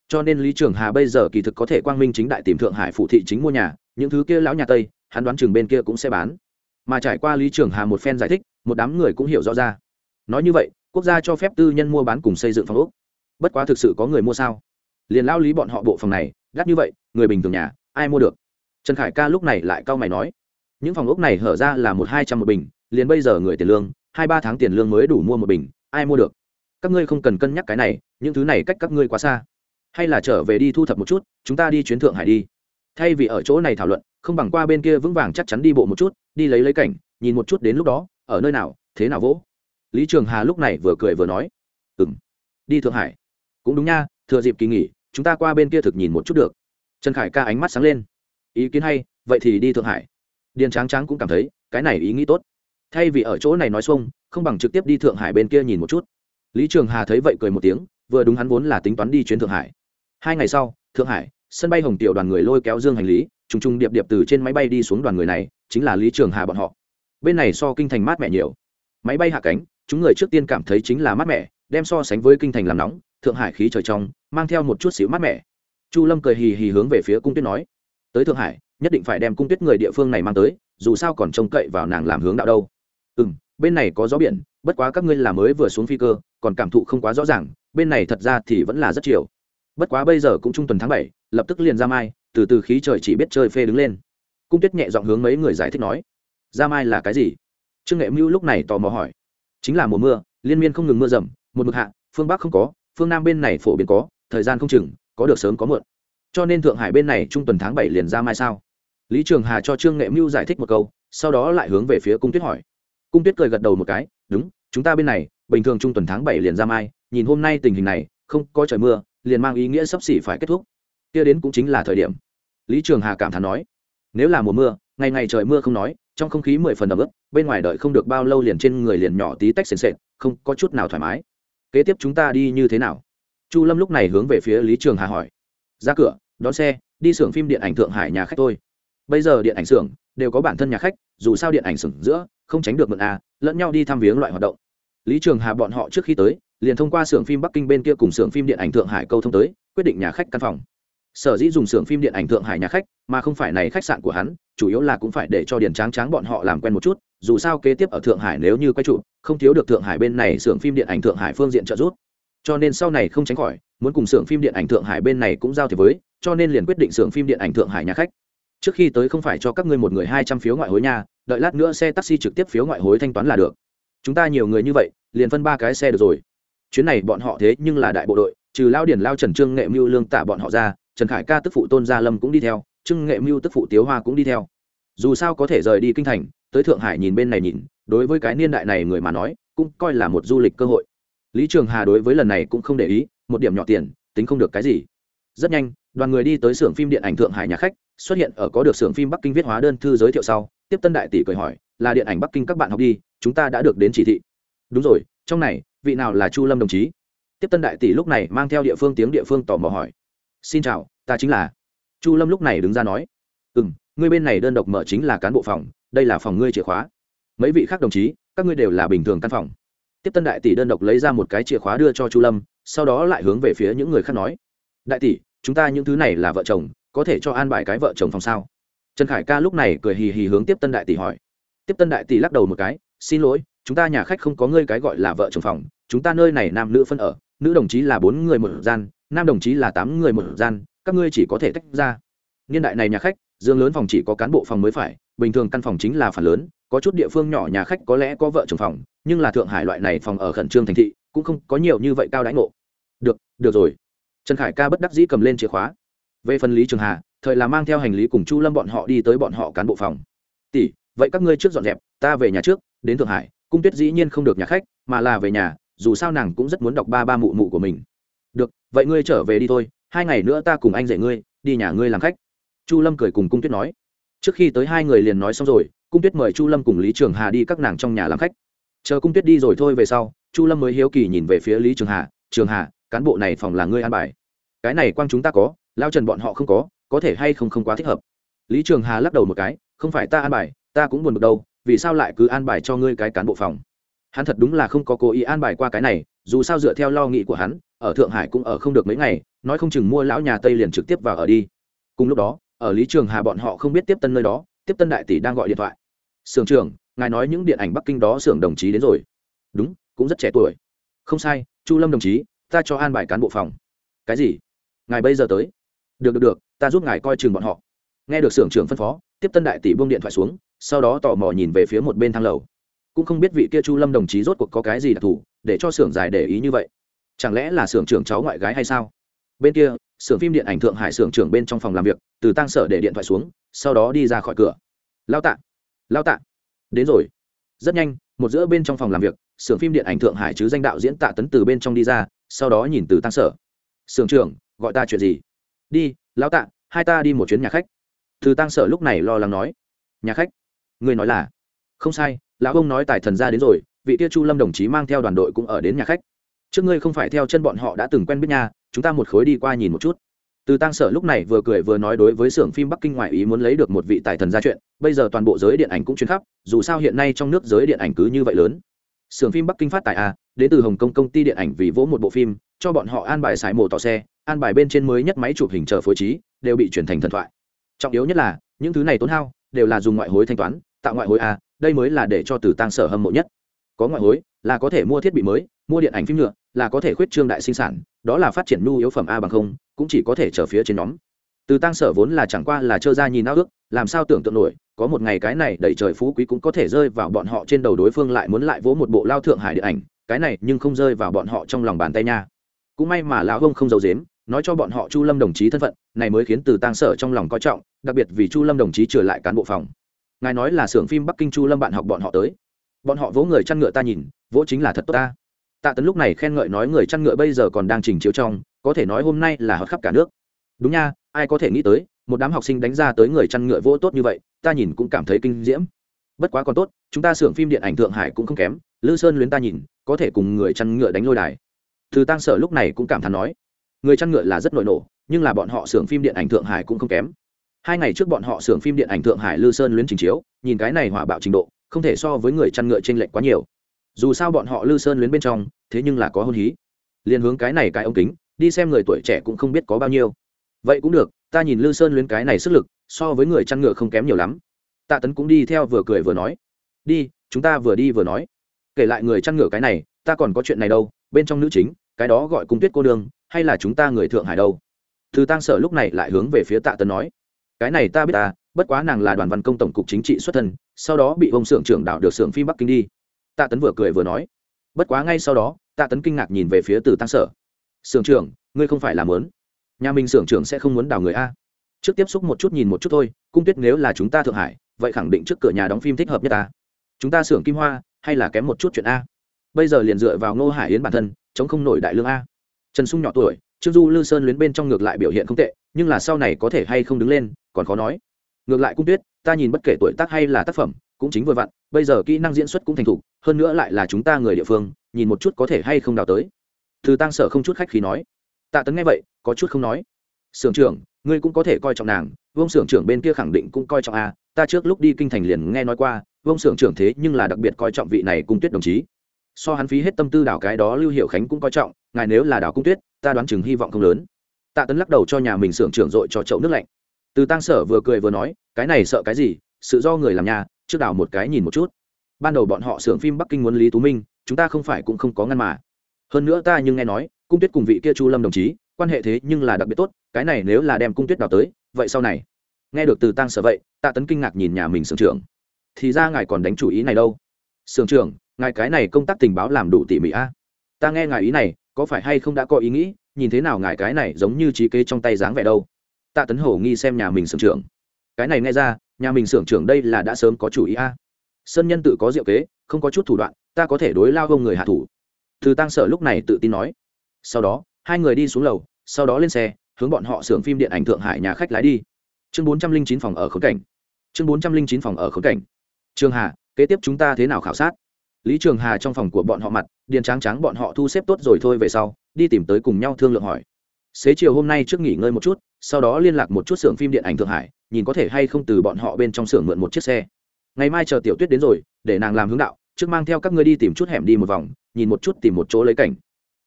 Cho nên lý trường hà bây giờ kỳ thực có thể quang minh chính đại tìm thượng hải phụ thị chính mua nhà, những thứ kia lão nhà tây, hắn đoán chừng bên kia cũng sẽ bán mà trải qua lý trường hà một phen giải thích, một đám người cũng hiểu rõ ra. Nói như vậy, quốc gia cho phép tư nhân mua bán cùng xây dựng phòng ốc. Bất quá thực sự có người mua sao? Liền lao lý bọn họ bộ phòng này, đắt như vậy, người bình thường nhà, ai mua được? Trần khải ca lúc này lại cau mày nói. Những phòng ốc này hở ra là một hai trăm một bình, liền bây giờ người tiền lương, hai ba tháng tiền lương mới đủ mua một bình, ai mua được? Các ngươi không cần cân nhắc cái này, những thứ này cách các ngươi quá xa. Hay là trở về đi thu thập một chút, chúng ta đi chuyến thượng hải đi. Thay vì ở chỗ này thảo luận không bằng qua bên kia vững vàng chắc chắn đi bộ một chút, đi lấy lấy cảnh, nhìn một chút đến lúc đó, ở nơi nào, thế nào vỗ? Lý trường hà lúc này vừa cười vừa nói ừ m đi thượng hải. Cũng đúng nha, thừa dịp kỳ nghỉ, chúng ta qua bên kia thực nhìn một chút được. Trần khải ca ánh mắt sáng lên. Ý kiến hay, vậy thì đi thượng hải. Điền tráng tráng cũng cảm thấy, cái này ý nghĩ tốt. Thay vì ở chỗ này nói xuông, không bằng trực tiếp đi thượng hải bên kia nhìn một chút. Lý trường hà thấy vậy cười một tiếng, vừa đúng hắn vốn là tính toán đi chuyến thượng hải. Hai ngày sau, thượng hải sân bay hồng tiểu đoàn người lôi kéo dương hành lý, trùng trùng điệp điệp từ trên máy bay đi xuống đoàn người này, chính là lý trường hà bọn họ. Bên này so kinh thành mát mẻ nhiều. Máy bay hạ cánh, chúng người trước tiên cảm thấy chính là mát mẻ, đem so sánh với kinh thành làm nóng, thượng hải khí trời trong, mang theo một chút xíu mát mẻ. Chu lâm cười hì hì hướng về phía cung tuyết nói, tới thượng hải, nhất định phải đem cung tuyết người địa phương này mang tới, dù sao còn trông cậy vào nàng làm hướng đạo đâu. Ừ m bên này có gió biển, bất quá các ngươi là mới vừa xuống phi cơ, còn cảm thụ không quá rõ ràng, bên này thật ra thì vẫn là rất chiều. Bất quá bây giờ cũng trung tuần tháng bảy lập tức liền ra mai, từ từ khí trời chỉ biết chơi phê đứng lên. Cung tuyết nhẹ giọng hướng mấy người giải thích nói, ra mai là cái gì? Trương nghệ mưu lúc này tò mò hỏi, chính là mùa mưa, liên miên không ngừng mưa rầm, một mực hạ, phương bắc không có, phương nam bên này phổ biến có, thời gian không chừng, có được sớm có muộn. Cho nên thượng hải bên này trung tuần tháng bảy liền ra mai sao? Lý trường hà cho trương nghệ mưu giải thích một câu, sau đó lại hướng về phía cung tuyết hỏi. Cung tuyết cười gật đầu một cái, đúng, chúng ta bên này, bình thường trung tuần tháng bảy liền ra mai, nhìn hôm nay tình hình này, không có trời mưa, liền mang ý nghĩa sắp xỉ phải kết thúc kia đến cũng chính là thời điểm. Lý trường hà cảm thán nói, nếu là mùa mưa, ngày ngày trời mưa không nói, trong không khí mười phần ẩm ướt, bên ngoài đợi không được bao lâu liền trên người liền nhỏ tí tách sền sệt, không có chút nào thoải mái. Kế tiếp chúng ta đi như thế nào? Chu lâm lúc này hướng về phía lý trường hà hỏi, ra cửa, đón xe, đi xưởng phim điện ảnh thượng hải nhà khách thôi. Bây giờ điện ảnh xưởng đều có bản thân nhà khách, dù sao điện ảnh xưởng giữa không tránh được mượn a lẫn nhau đi thăm viếng loại hoạt động. Lý trường hà bọn họ trước khi tới, liền thông qua xưởng phim bắc kinh bên kia cùng xưởng phim điện ảnh thượng hải câu thông tới, quyết định nhà khách căn phòng sở dĩ dùng xưởng phim điện ảnh thượng hải nhà khách, mà không phải này khách sạn của hắn, chủ yếu là cũng phải để cho điền tráng tráng bọn họ làm quen một chút, dù sao kế tiếp ở thượng hải nếu như quay trụ, không thiếu được thượng hải bên này xưởng phim điện ảnh thượng hải phương diện trợ giúp. Cho nên sau này không tránh khỏi, muốn cùng xưởng phim điện ảnh thượng hải bên này cũng giao thiệp với, cho nên liền quyết định xưởng phim điện ảnh thượng hải nhà khách. Trước khi tới không phải cho các ngươi một người hai trăm phiếu ngoại hối nha, đợi lát nữa xe taxi trực tiếp phiếu ngoại hối thanh toán là được. Chúng ta nhiều người như vậy, liền phân ba cái xe được rồi. Chuyến này bọn họ thế nhưng là đại bộ đội, trừ lao điển lao trần, trương nghệ, mưu lương tả bọn họ ra trần khải ca tức phụ tôn gia lâm cũng đi theo trưng nghệ mưu tức phụ tiếu hoa cũng đi theo. Dù sao có thể rời đi kinh thành, tới thượng hải nhìn bên này nhìn, đối với cái niên đại này người mà nói, cũng coi là một du lịch cơ hội. Lý trường hà đối với lần này cũng không để ý, một điểm nhỏ tiền, tính không được cái gì. Rất nhanh, đoàn người đi tới xưởng phim điện ảnh thượng hải nhà khách, xuất hiện ở có được xưởng phim bắc kinh viết hóa đơn thư giới thiệu sau, tiếp tân đại tỷ cười hỏi, là điện ảnh bắc kinh các bạn học đi, chúng ta đã được đến chỉ thị. Đúng rồi, trong này, vị nào là chu lâm đồng chí? Tiếp tân đại tỷ lúc này mang theo địa phương tiếng địa phương tò mò hỏi xin chào, ta chính là. Chu lâm lúc này đứng ra nói. Ừ m ngươi bên này đơn độc mở chính là cán bộ phòng, đây là phòng ngươi chìa khóa. Mấy vị khác đồng chí, các ngươi đều là bình thường căn phòng. Tiếp tân đại tỷ đơn độc lấy ra một cái chìa khóa đưa cho chu lâm, sau đó lại hướng về phía những người khác nói. Đại tỷ, chúng ta những thứ này là vợ chồng, có thể cho an bài cái vợ chồng phòng sao? Trần khải ca lúc này cười hì hì hướng tiếp tân đại tỷ hỏi. Tiếp tân đại tỷ lắc đầu một cái, xin lỗi, chúng ta nhà khách không có ngươi cái gọi là vợ chồng phòng, chúng ta nơi này nam nữ phân ở, nữ đồng chí là bốn người một gian nam đồng chí là tám người một gian, các ngươi chỉ có thể tách ra. Niên đại này nhà khách, giường lớn phòng chỉ có cán bộ phòng mới phải, bình thường căn phòng chính là phần lớn, có chút địa phương nhỏ nhà khách có lẽ có vợ chồng phòng, nhưng là thượng hải loại này phòng ở khẩn trương thành thị, cũng không có nhiều như vậy cao đãi ngộ. Được được rồi. Trần khải ca bất đắc dĩ cầm lên chìa khóa. Về phần lý trường hà, thời là mang theo hành lý cùng chu lâm bọn họ đi tới bọn họ cán bộ phòng. Tỷ, vậy các ngươi trước dọn dẹp, ta về nhà trước, đến thượng hải, cung tuyết dĩ nhiên không được nhà khách, mà là về nhà, dù sao nàng cũng rất muốn đọc ba ba mụ mụ của mình vậy ngươi trở về đi thôi, hai ngày nữa ta cùng anh dạy ngươi, đi nhà ngươi làm khách. Chu lâm cười cùng cung tuyết nói. Trước khi tới hai người liền nói xong rồi, cung tuyết mời chu lâm cùng lý trường hà đi các nàng trong nhà làm khách. Chờ cung tuyết đi rồi thôi về sau, chu lâm mới hiếu kỳ nhìn về phía lý trường hà trường hà, cán bộ này phòng là ngươi an bài. Cái này quang chúng ta có, lao trần bọn họ không có có thể hay không không quá thích hợp. Lý trường hà lắc đầu một cái, không phải ta an bài, ta cũng buồn bực đâu, vì sao lại cứ an bài cho ngươi cái cán bộ phòng? Hắn thật đúng là không có cố ý an bài qua cái này, dù sao dựa theo lo nghĩ của hắn ở thượng hải cũng ở không được mấy ngày, nói không chừng mua lão nhà tây liền trực tiếp vào ở đi. Cùng lúc đó, ở lý trường hà bọn họ không biết tiếp tân nơi đó, tiếp tân đại tỷ đang gọi điện thoại. Sưởng trưởng, ngài nói những điện ảnh bắc kinh đó sưởng đồng chí đến rồi. Đúng, cũng rất trẻ tuổi. Không sai, chu lâm đồng chí, ta cho an bài cán bộ phòng. Cái gì? Ngài bây giờ tới. Được được được, ta giúp ngài coi chừng bọn họ. Nghe được sưởng trưởng phân phó, tiếp tân đại tỷ buông điện thoại xuống, sau đó tò mò nhìn về phía một bên thang lầu. Cũng không biết vị kia chu lâm đồng chí rốt cuộc có cái gì đặc thù, để cho xưởng dài để ý như vậy chẳng lẽ là xưởng trưởng cháu ngoại gái hay sao? Bên kia, xưởng phim điện ảnh thượng hải xưởng trưởng bên trong phòng làm việc, từ tăng sở để điện thoại xuống, sau đó đi ra khỏi cửa. Lao tạ lao tạ. Đến rồi. Rất nhanh, một giữa bên trong phòng làm việc, xưởng phim điện ảnh thượng hải chứ danh đạo diễn tạ tấn từ bên trong đi ra, sau đó nhìn từ tăng sở. Xưởng trưởng, gọi ta chuyện gì? Đi, lao tạ, hai ta đi một chuyến nhà khách. Từ tăng sở lúc này lo lắng nói. Nhà khách? Người nói là. Không sai, lão ông nói tài thần ra đến rồi, vị tiêu chu lâm đồng chí mang theo đoàn đội cũng ở đến nhà khách trước ngươi không phải theo chân bọn họ đã từng quen biết nhà chúng ta một khối đi qua nhìn một chút. Từ tăng sở lúc này vừa cười vừa nói đối với xưởng phim bắc kinh ngoại ý muốn lấy được một vị tài thần ra chuyện, bây giờ toàn bộ giới điện ảnh cũng chuyển khắp, dù sao hiện nay trong nước giới điện ảnh cứ như vậy lớn. Xưởng phim bắc kinh phát tài a à, đến từ hồng kông công ty điện ảnh vì vỗ một bộ phim, cho bọn họ an bài sải mổ tỏ xe, an bài bên trên mới nhất máy chụp hình chờ phối trí, đều bị chuyển thành thần thoại. Trọng yếu nhất là, những thứ này tốn hao, đều là dùng ngoại hối thanh toán, tạo ngoại hối a đây mới là để cho từ tăng sở hâm mộ nhất. Có ngoại hối là có thể mua thiết bị mới, mua điện ảnh phim nhựa, là có thể khuyết trương đại sinh sản, đó là phát triển nhu yếu phẩm a bằng không, cũng chỉ có thể chờ phía trên nhóm. Từ tăng sở vốn là chẳng qua là trơ ra nhìn ao ước, làm sao tưởng tượng nổi, có một ngày cái này đẩy trời phú quý cũng có thể rơi vào bọn họ trên đầu đối phương lại muốn lại vỗ một bộ lao thượng hải điện ảnh, cái này nhưng không rơi vào bọn họ trong lòng bàn tay nha. Cũng may mà lão hông không giấu dếm nói cho bọn họ chu lâm đồng chí thân phận, này mới khiến từ tăng sở trong lòng coi trọng, đặc biệt vì chu lâm đồng chí trở lại cán bộ phòng. Ngài nói là xưởng phim bắc kinh chu lâm bạn học bọn họ tới. Bọn họ vỗ người chăn ngựa ta nhìn vỗ chính là thật tốt ta. Tạ tấn lúc này khen ngợi nói người chăn ngựa bây giờ còn đang trình chiếu trong, có thể nói hôm nay là hót khắp cả nước. Đúng nha, ai có thể nghĩ tới, một đám học sinh đánh ra tới người chăn ngựa vỗ tốt như vậy, ta nhìn cũng cảm thấy kinh diễm. Bất quá còn tốt, chúng ta xưởng phim điện ảnh thượng hải cũng không kém, lư sơn luyến ta nhìn, có thể cùng người chăn ngựa đánh lôi đài. Từ tăng sở lúc này cũng cảm thán nói, người chăn ngựa là rất nội nổ, nhưng là bọn họ xưởng phim điện ảnh thượng hải cũng không kém. Hai ngày trước bọn họ xưởng phim điện ảnh thượng hải lư sơn luyến trình chiếu, nhìn cái này hỏa bạo trình độ, không thể so với người chăn ngựa t r ê n lệch quá nhiều dù sao bọn họ lư sơn luyến bên trong thế nhưng là có hôn hí. Liền hướng cái này cái ống kính đi xem người tuổi trẻ cũng không biết có bao nhiêu. Vậy cũng được ta nhìn lư sơn luyến cái này sức lực so với người chăn ngựa không kém nhiều lắm. Tạ tấn cũng đi theo vừa cười vừa nói. Đi chúng ta vừa đi vừa nói. Kể lại người chăn ngựa cái này ta còn có chuyện này đâu bên trong nữ chính cái đó gọi cung tuyết cô đường, hay là chúng ta người thượng hải đâu? Thư tăng sở lúc này lại hướng về phía tạ tấn nói. Cái này ta biết ta bất quá nàng là đoàn văn công tổng cục chính trị xuất thân sau đó bị ông xưởng trưởng đạo được xưởng phim bắc kinh đi tạ tấn vừa cười vừa nói. Bất quá ngay sau đó, tạ tấn kinh ngạc nhìn về phía từ tăng sở. Sưởng trưởng, ngươi không phải làm lớn nhà mình sưởng trưởng sẽ không muốn đào người a. Trước tiếp xúc một chút nhìn một chút thôi, cung tuyết nếu là chúng ta thượng hải, vậy khẳng định trước cửa nhà đóng phim thích hợp nhất ta. Chúng ta xưởng kim hoa, hay là kém một chút chuyện a? Bây giờ liền dựa vào ngô hải yến bản thân, chống không nổi đại lương a. Trần sung nhỏ tuổi, trương du lư sơn luyến bên trong ngược lại biểu hiện không tệ, nhưng là sau này có thể hay không đứng lên, còn khó nói. Ngược lại cung tuyết, ta nhìn bất kể tuổi tác hay là tác phẩm, cũng chính vừa vặn, bây giờ kỹ năng diễn xuất cũng thành thục hơn nữa lại là chúng ta người địa phương, nhìn một chút có thể hay không đào tới. Từ tăng sở không chút khách khí nói. Tạ tấn nghe vậy, có chút không nói. Sưởng trưởng, ngươi cũng có thể coi trọng nàng, vương sưởng trưởng bên kia khẳng định cũng coi trọng a ta trước lúc đi kinh thành liền nghe nói qua, vương sưởng trưởng thế nhưng là đặc biệt coi trọng vị này cung tuyết đồng chí. So hắn phí hết tâm tư đảo cái đó lưu hiệu khánh cũng coi trọng, ngài nếu là đảo cung tuyết, ta đoán chừng hy vọng không lớn. Tạ tấn lắc đầu cho nhà mình sưởng trưởng dội cho chậu nước lạnh. Từ tăng sở vừa cười vừa nói, cái này sợ cái gì, sự do người làm nhà, trước đảo một cái nhìn một chút ban đầu bọn họ xưởng phim bắc kinh muốn lý tú minh, chúng ta không phải cũng không có ngăn mà. Hơn nữa ta nhưng nghe nói, cung tuyết cùng vị kia chu lâm đồng chí, quan hệ thế nhưng là đặc biệt tốt, cái này nếu là đem cung tuyết đào tới, vậy sau này. Nghe được từ tăng sở vậy, tạ tấn kinh ngạc nhìn nhà mình sưởng trưởng. Thì ra ngài còn đánh chủ ý này đâu. Sưởng trưởng, ngài cái này công tác tình báo làm đủ tỉ mỉ a. Ta nghe ngài ý này, có phải hay không đã có ý nghĩ, nhìn thế nào ngài cái này giống như trí kế trong tay dáng vẻ đâu. Tạ tấn hổ nghi xem nhà mình sưởng trưởng. Cái này nghe ra, nhà mình sưởng trưởng đây là đã sớm có chủ ý a sơn nhân tự có diệu kế, không có chút thủ đoạn, ta có thể đối lao gông người hạ thủ. Từ tăng sở lúc này tự tin nói. Sau đó, hai người đi xuống lầu, sau đó lên xe, hướng bọn họ xưởng phim điện ảnh thượng hải nhà khách lái đi. Chương bốn trăm linh chín phòng ở khống cảnh. Chương bốn trăm linh chín phòng ở khống cảnh. Trường hà, kế tiếp chúng ta thế nào khảo sát? Lý trường hà trong phòng của bọn họ mặt, điền tráng tráng bọn họ thu xếp tốt rồi thôi về sau, đi tìm tới cùng nhau thương lượng hỏi. Xế chiều hôm nay trước nghỉ ngơi một chút, sau đó liên lạc một chút xưởng phim điện ảnh thượng hải, nhìn có thể hay không từ bọn họ bên trong xưởng mượn một chiếc xe ngày mai chờ tiểu tuyết đến rồi, để nàng làm hướng đạo, trước mang theo các ngươi đi tìm chút hẻm đi một vòng, nhìn một chút tìm một chỗ lấy cảnh.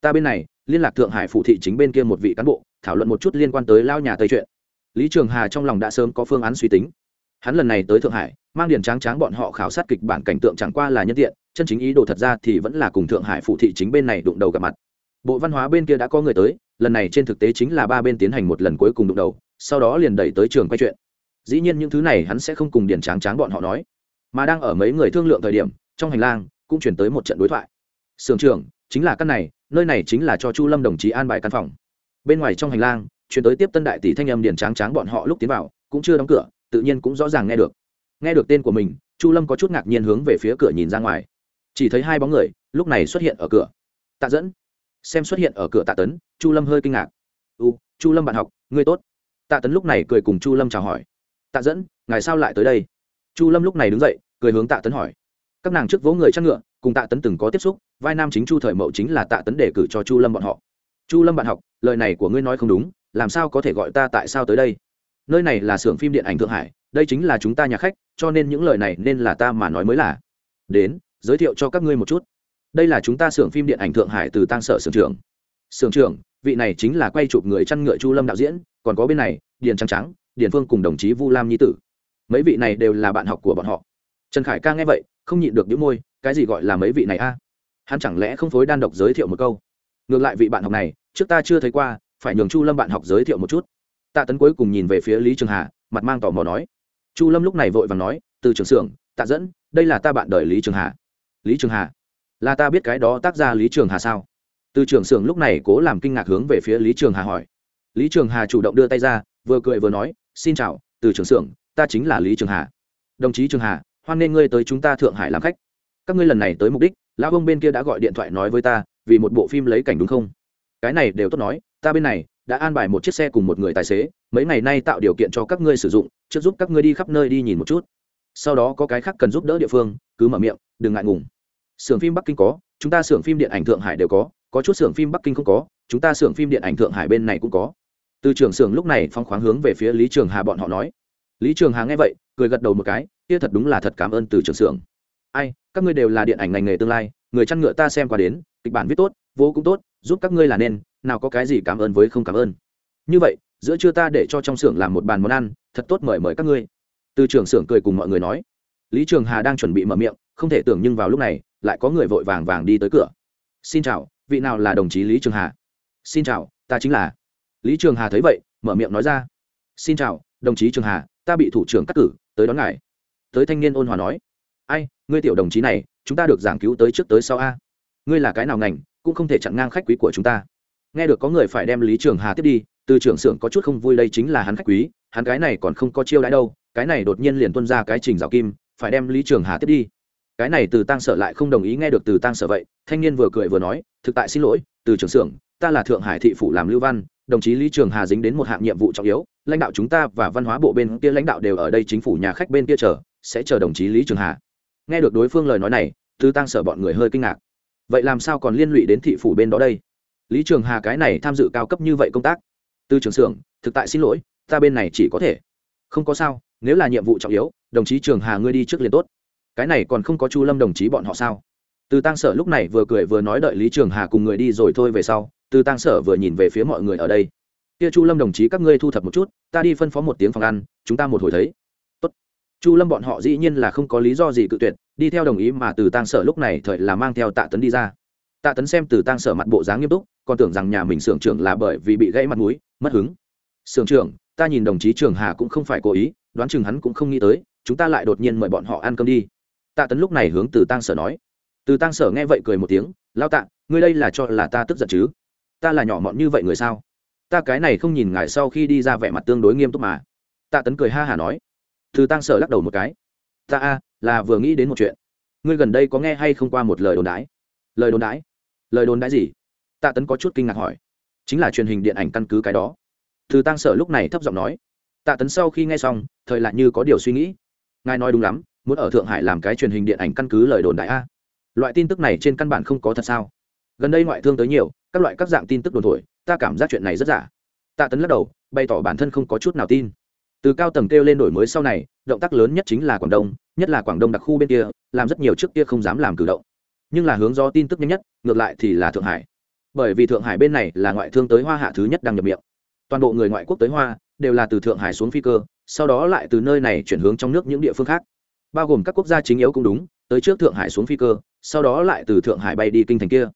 Ta bên này, liên lạc thượng hải phụ thị chính bên kia một vị cán bộ, thảo luận một chút liên quan tới lao nhà tây chuyện. Lý trường hà trong lòng đã sớm có phương án suy tính. Hắn lần này tới thượng hải, mang điền tráng tráng bọn họ khảo sát kịch bản cảnh tượng chẳng qua là nhân tiện, chân chính ý đồ thật ra thì vẫn là cùng thượng hải phụ thị chính bên này đụng đầu gặp mặt. Bộ văn hóa bên kia đã có người tới, lần này trên thực tế chính là ba bên tiến hành một lần cuối cùng đụng đầu, sau đó liền đẩy tới trường quay chuyện. Dĩ nhiên những thứ này hắn sẽ không cùng điền tráng tráng bọn họ nói mà đang ở mấy người thương lượng thời điểm, trong hành lang cũng chuyển tới một trận đối thoại. Sưởng trưởng, chính là căn này, nơi này chính là cho chu lâm đồng chí an bài căn phòng. Bên ngoài trong hành lang, chuyển tới tiếp tân đại tỷ thanh âm điền tráng tráng bọn họ lúc tiến vào, cũng chưa đóng cửa, tự nhiên cũng rõ ràng nghe được. Nghe được tên của mình, chu lâm có chút ngạc nhiên hướng về phía cửa nhìn ra ngoài. Chỉ thấy hai bóng người, lúc này xuất hiện ở cửa. Tạ dẫn. Xem xuất hiện ở cửa tạ tấn, chu lâm hơi kinh ngạc. U, chu lâm bạn học, ngươi tốt. Tạ tấn lúc này cười cùng chu lâm chào hỏi. Tạ dẫn, ngài sao lại tới đây? Chu lâm lúc này đứng dậy, cười hướng tạ tấn hỏi. Các nàng trước vỗ người chăn ngựa, cùng tạ tấn từng có tiếp xúc, vai nam chính chu thời mậu chính là tạ tấn đề cử cho chu lâm bọn họ. Chu lâm bạn học, lời này của ngươi nói không đúng, làm sao có thể gọi ta tại sao tới đây? Nơi này là xưởng phim điện ảnh thượng hải, đây chính là chúng ta nhà khách, cho nên những lời này nên là ta mà nói mới là. Đến, giới thiệu cho các ngươi một chút. Đây là chúng ta xưởng phim điện ảnh thượng hải từ tăng sở xưởng trưởng. Xưởng trưởng, vị này chính là quay chụp người chăn ngựa chu lâm đạo diễn, còn có bên này, điền trắng trắng, điền phương cùng đồng chí vu lam nhi tử mấy vị này đều là bạn học của bọn họ. Trần khải ca nghe vậy, không nhịn được những môi, cái gì gọi là mấy vị này a? Hắn chẳng lẽ không phối đan độc giới thiệu một câu? Ngược lại vị bạn học này, trước ta chưa thấy qua, phải nhường chu lâm bạn học giới thiệu một chút. Tạ tấn cuối cùng nhìn về phía lý trường hà, mặt mang tò mò nói. Chu lâm lúc này vội và nói, từ trường xưởng, tạ dẫn, đây là ta bạn đời lý trường hà. Lý trường hà? Là ta biết cái đó tác ra lý trường hà sao? Từ trường xưởng lúc này cố làm kinh ngạc hướng về phía lý trường hà hỏi. Lý trường hà chủ động đưa tay ra, vừa cười vừa nói, xin chào, từ trường xưởng ta chính là lý trường hà đồng chí trường hà hoan nghênh ngươi tới chúng ta thượng hải làm khách các ngươi lần này tới mục đích lão ông bên kia đã gọi điện thoại nói với ta vì một bộ phim lấy cảnh đúng không cái này đều tốt nói ta bên này đã an bài một chiếc xe cùng một người tài xế mấy ngày nay tạo điều kiện cho các ngươi sử dụng trước giúp các ngươi đi khắp nơi đi nhìn một chút sau đó có cái khác cần giúp đỡ địa phương cứ mở miệng đừng ngại ngùng xưởng phim bắc kinh có, chúng ta xưởng phim điện ảnh thượng hải đều có có chút xưởng phim bắc kinh không có, chúng ta xưởng phim điện ảnh thượng hải bên này cũng có. Từ trưởng xưởng lúc này phong khoáng hướng về phía lý trường hà bọn họ nói lý trường hà nghe vậy, cười gật đầu một cái, kia thật đúng là thật cảm ơn từ trưởng xưởng. Ai, các ngươi đều là điện ảnh ngành nghề tương lai, người chăn ngựa ta xem qua đến, kịch bản viết tốt, vô cũng tốt, giúp các ngươi là nên, nào có cái gì cảm ơn với không cảm ơn. Như vậy, giữa trưa ta để cho trong xưởng làm một bàn món ăn, thật tốt mời mời các ngươi. Từ trưởng xưởng cười cùng mọi người nói. Lý trường hà đang chuẩn bị mở miệng, không thể tưởng nhưng vào lúc này, lại có người vội vàng vàng đi tới cửa. Xin chào, vị nào là đồng chí lý trường hà? Xin chào, ta chính là. Lý trường hà thấy vậy, mở miệng nói ra. Xin chào, đồng chí trường hà ta bị thủ trưởng cắt cử, tới đón ngài. Tới thanh niên ôn hòa nói. Ai, ngươi tiểu đồng chí này, chúng ta được giảng cứu tới trước tới sau a. Ngươi là cái nào ngành, cũng không thể chặn ngang khách quý của chúng ta. Nghe được có người phải đem lý trường hà tiếp đi, từ trưởng xưởng có chút không vui đây chính là hắn khách quý, hắn cái này còn không có chiêu đãi đâu, cái này đột nhiên liền tuân ra cái trình rào kim, phải đem lý trường hà tiếp đi. Cái này từ tăng sở lại không đồng ý nghe được từ tăng sở vậy, thanh niên vừa cười vừa nói, thực tại xin lỗi, từ trưởng xưởng, ta là thượng hải thị phủ làm lưu văn, đồng chí lý trường hà dính đến một hạng nhiệm vụ trọng yếu lãnh đạo chúng ta và văn hóa bộ bên kia lãnh đạo đều ở đây, chính phủ nhà khách bên kia chờ, sẽ chờ đồng chí lý trường hà. Nghe được đối phương lời nói này từ tăng sở bọn người hơi kinh ngạc. Vậy làm sao còn liên lụy đến thị phủ bên đó đây? Lý trường hà cái này tham dự cao cấp như vậy công tác. Từ trường xưởng, thực tại xin lỗi, ta bên này chỉ có thể. Không có sao, nếu là nhiệm vụ trọng yếu, đồng chí trường hà ngươi đi trước liền tốt. Cái này còn không có chu lâm đồng chí bọn họ sao? Từ tăng sở lúc này vừa cười vừa nói đợi lý trường hà cùng người đi rồi thôi về sau từ tăng sở vừa nhìn về phía mọi người ở đây kia chu lâm đồng chí các ngươi thu thập một chút, ta đi phân phó một tiếng phòng ăn, chúng ta một hồi thấy. Tốt. chu lâm bọn họ dĩ nhiên là không có lý do gì cự tuyệt, đi theo đồng ý mà từ tăng sở lúc này thời là mang theo tạ tấn đi ra. Tạ tấn xem từ tăng sở mặt bộ dáng nghiêm túc, còn tưởng rằng nhà mình xưởng trưởng là bởi vì bị gãy mặt mũi, mất hứng. Xưởng trưởng, ta nhìn đồng chí trường hà cũng không phải cố ý, đoán chừng hắn cũng không nghĩ tới, chúng ta lại đột nhiên mời bọn họ ăn cơm đi. Tạ tấn lúc này hướng từ tăng sở nói. Từ tăng sở nghe vậy cười một tiếng lao tạ, ngươi đây là cho là ta tức giận chứ? Ta là nhỏ mọn như vậy người sao? Ta cái này không nhìn ngài sau khi đi ra vẻ mặt tương đối nghiêm túc mà. Tạ tấn cười ha hả nói. Từ tăng sở lắc đầu một cái. Ta a, là vừa nghĩ đến một chuyện. Ngươi gần đây có nghe hay không qua một lời đồn đái lời đồn đái lời đồn đái gì? Tạ tấn có chút kinh ngạc hỏi. Chính là truyền hình điện ảnh căn cứ cái đó. Từ tăng sở lúc này thấp giọng nói. Tạ tấn sau khi nghe xong, thời lại như có điều suy nghĩ. Ngài nói đúng lắm, muốn ở thượng hải làm cái truyền hình điện ảnh căn cứ lời đồn đại a. Loại tin tức này trên căn bản không có thật sao? Gần đây ngoại thương tới nhiều các loại các dạng tin tức đồn thổi, ta cảm giác chuyện này rất giả. Tạ tấn lắc đầu, bày tỏ bản thân không có chút nào tin. Từ cao tầng kêu lên đổi mới sau này, động tác lớn nhất chính là quảng đông, nhất là quảng đông đặc khu bên kia, làm rất nhiều trước kia không dám làm cử động. Nhưng là hướng do tin tức nhanh nhất, ngược lại thì là thượng hải. Bởi vì thượng hải bên này là ngoại thương tới hoa hạ thứ nhất đang nhập miệng. Toàn bộ người ngoại quốc tới hoa, đều là từ thượng hải xuống phi cơ, sau đó lại từ nơi này chuyển hướng trong nước những địa phương khác. Bao gồm các quốc gia chính yếu cũng đúng, tới trước thượng hải xuống phi cơ, sau đó lại từ thượng hải bay đi kinh thành kia.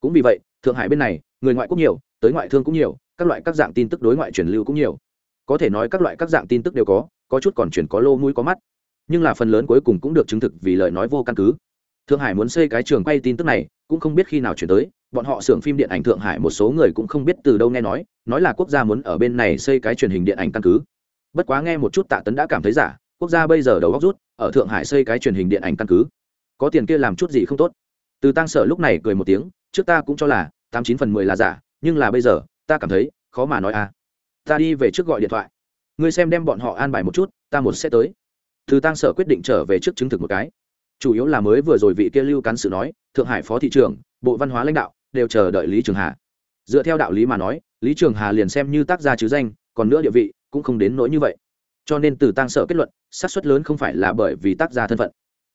Cũng vì vậy thượng hải bên này, người ngoại quốc nhiều, tới ngoại thương cũng nhiều, các loại các dạng tin tức đối ngoại truyền lưu cũng nhiều. Có thể nói các loại các dạng tin tức đều có có chút còn chuyển có lô mũi có mắt. Nhưng là phần lớn cuối cùng cũng được chứng thực vì lời nói vô căn cứ. Thượng hải muốn xây cái trường quay tin tức này, cũng không biết khi nào chuyển tới, bọn họ xưởng phim điện ảnh thượng hải một số người cũng không biết từ đâu nghe nói nói là quốc gia muốn ở bên này xây cái truyền hình điện ảnh căn cứ. Bất quá nghe một chút tạ tấn đã cảm thấy giả, quốc gia bây giờ đầu góc rút, ở thượng hải xây cái truyền hình điện ảnh căn cứ. Có tiền kia làm chút gì không tốt từ tăng sở lúc này cười một tiếng, trước ta cũng cho là tám chín phần mười là giả, nhưng là bây giờ, ta cảm thấy, khó mà nói à. Ta đi về trước gọi điện thoại. Ngươi xem đem bọn họ an bài một chút, ta một sẽ tới. Từ tăng sở quyết định trở về trước chứng thực một cái. Chủ yếu là mới vừa rồi vị kia lưu cán sự nói, thượng hải phó thị trưởng bộ văn hóa lãnh đạo, đều chờ đợi lý trường hà. Dựa theo đạo lý mà nói, lý trường hà liền xem như tác gia chứ danh, còn nữa địa vị, cũng không đến nỗi như vậy. Cho nên từ tăng sở kết luận, xác suất lớn không phải là bởi vì tác gia thân phận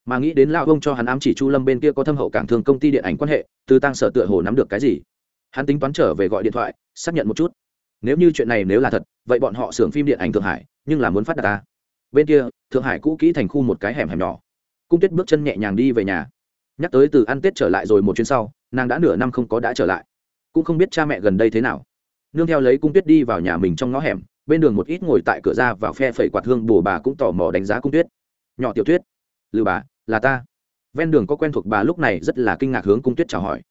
mà nghĩ đến lão ông cho hắn ám chỉ chu lâm bên kia có thâm hậu cảng thương công ty điện ảnh quan hệ từ tăng sở tựa hồ nắm được cái gì? Hắn tính toán trở về gọi điện thoại, xác nhận một chút. Nếu như chuyện này nếu là thật, vậy bọn họ xưởng phim điện ảnh thượng hải, nhưng là muốn phát đạt ta. Bên kia, thượng hải cũ kỹ thành khu một cái hẻm hẻm nhỏ. Cung tuyết bước chân nhẹ nhàng đi về nhà. Nhắc tới từ ăn tết trở lại rồi một chuyến sau, nàng đã nửa năm không có đã trở lại. Cũng không biết cha mẹ gần đây thế nào. Nương theo lấy cung tuyết đi vào nhà mình trong ngõ hẻm, bên đường một ít ngồi tại cửa ra vào phe phẩy quạt hương bồ bà cũng tò mò đánh giá cung tuyết. Nhỏ tiểu tuyết lư bà là ta. Ven đường có quen thuộc bà lúc này rất là kinh ngạc hướng cung tuyết chào hỏi.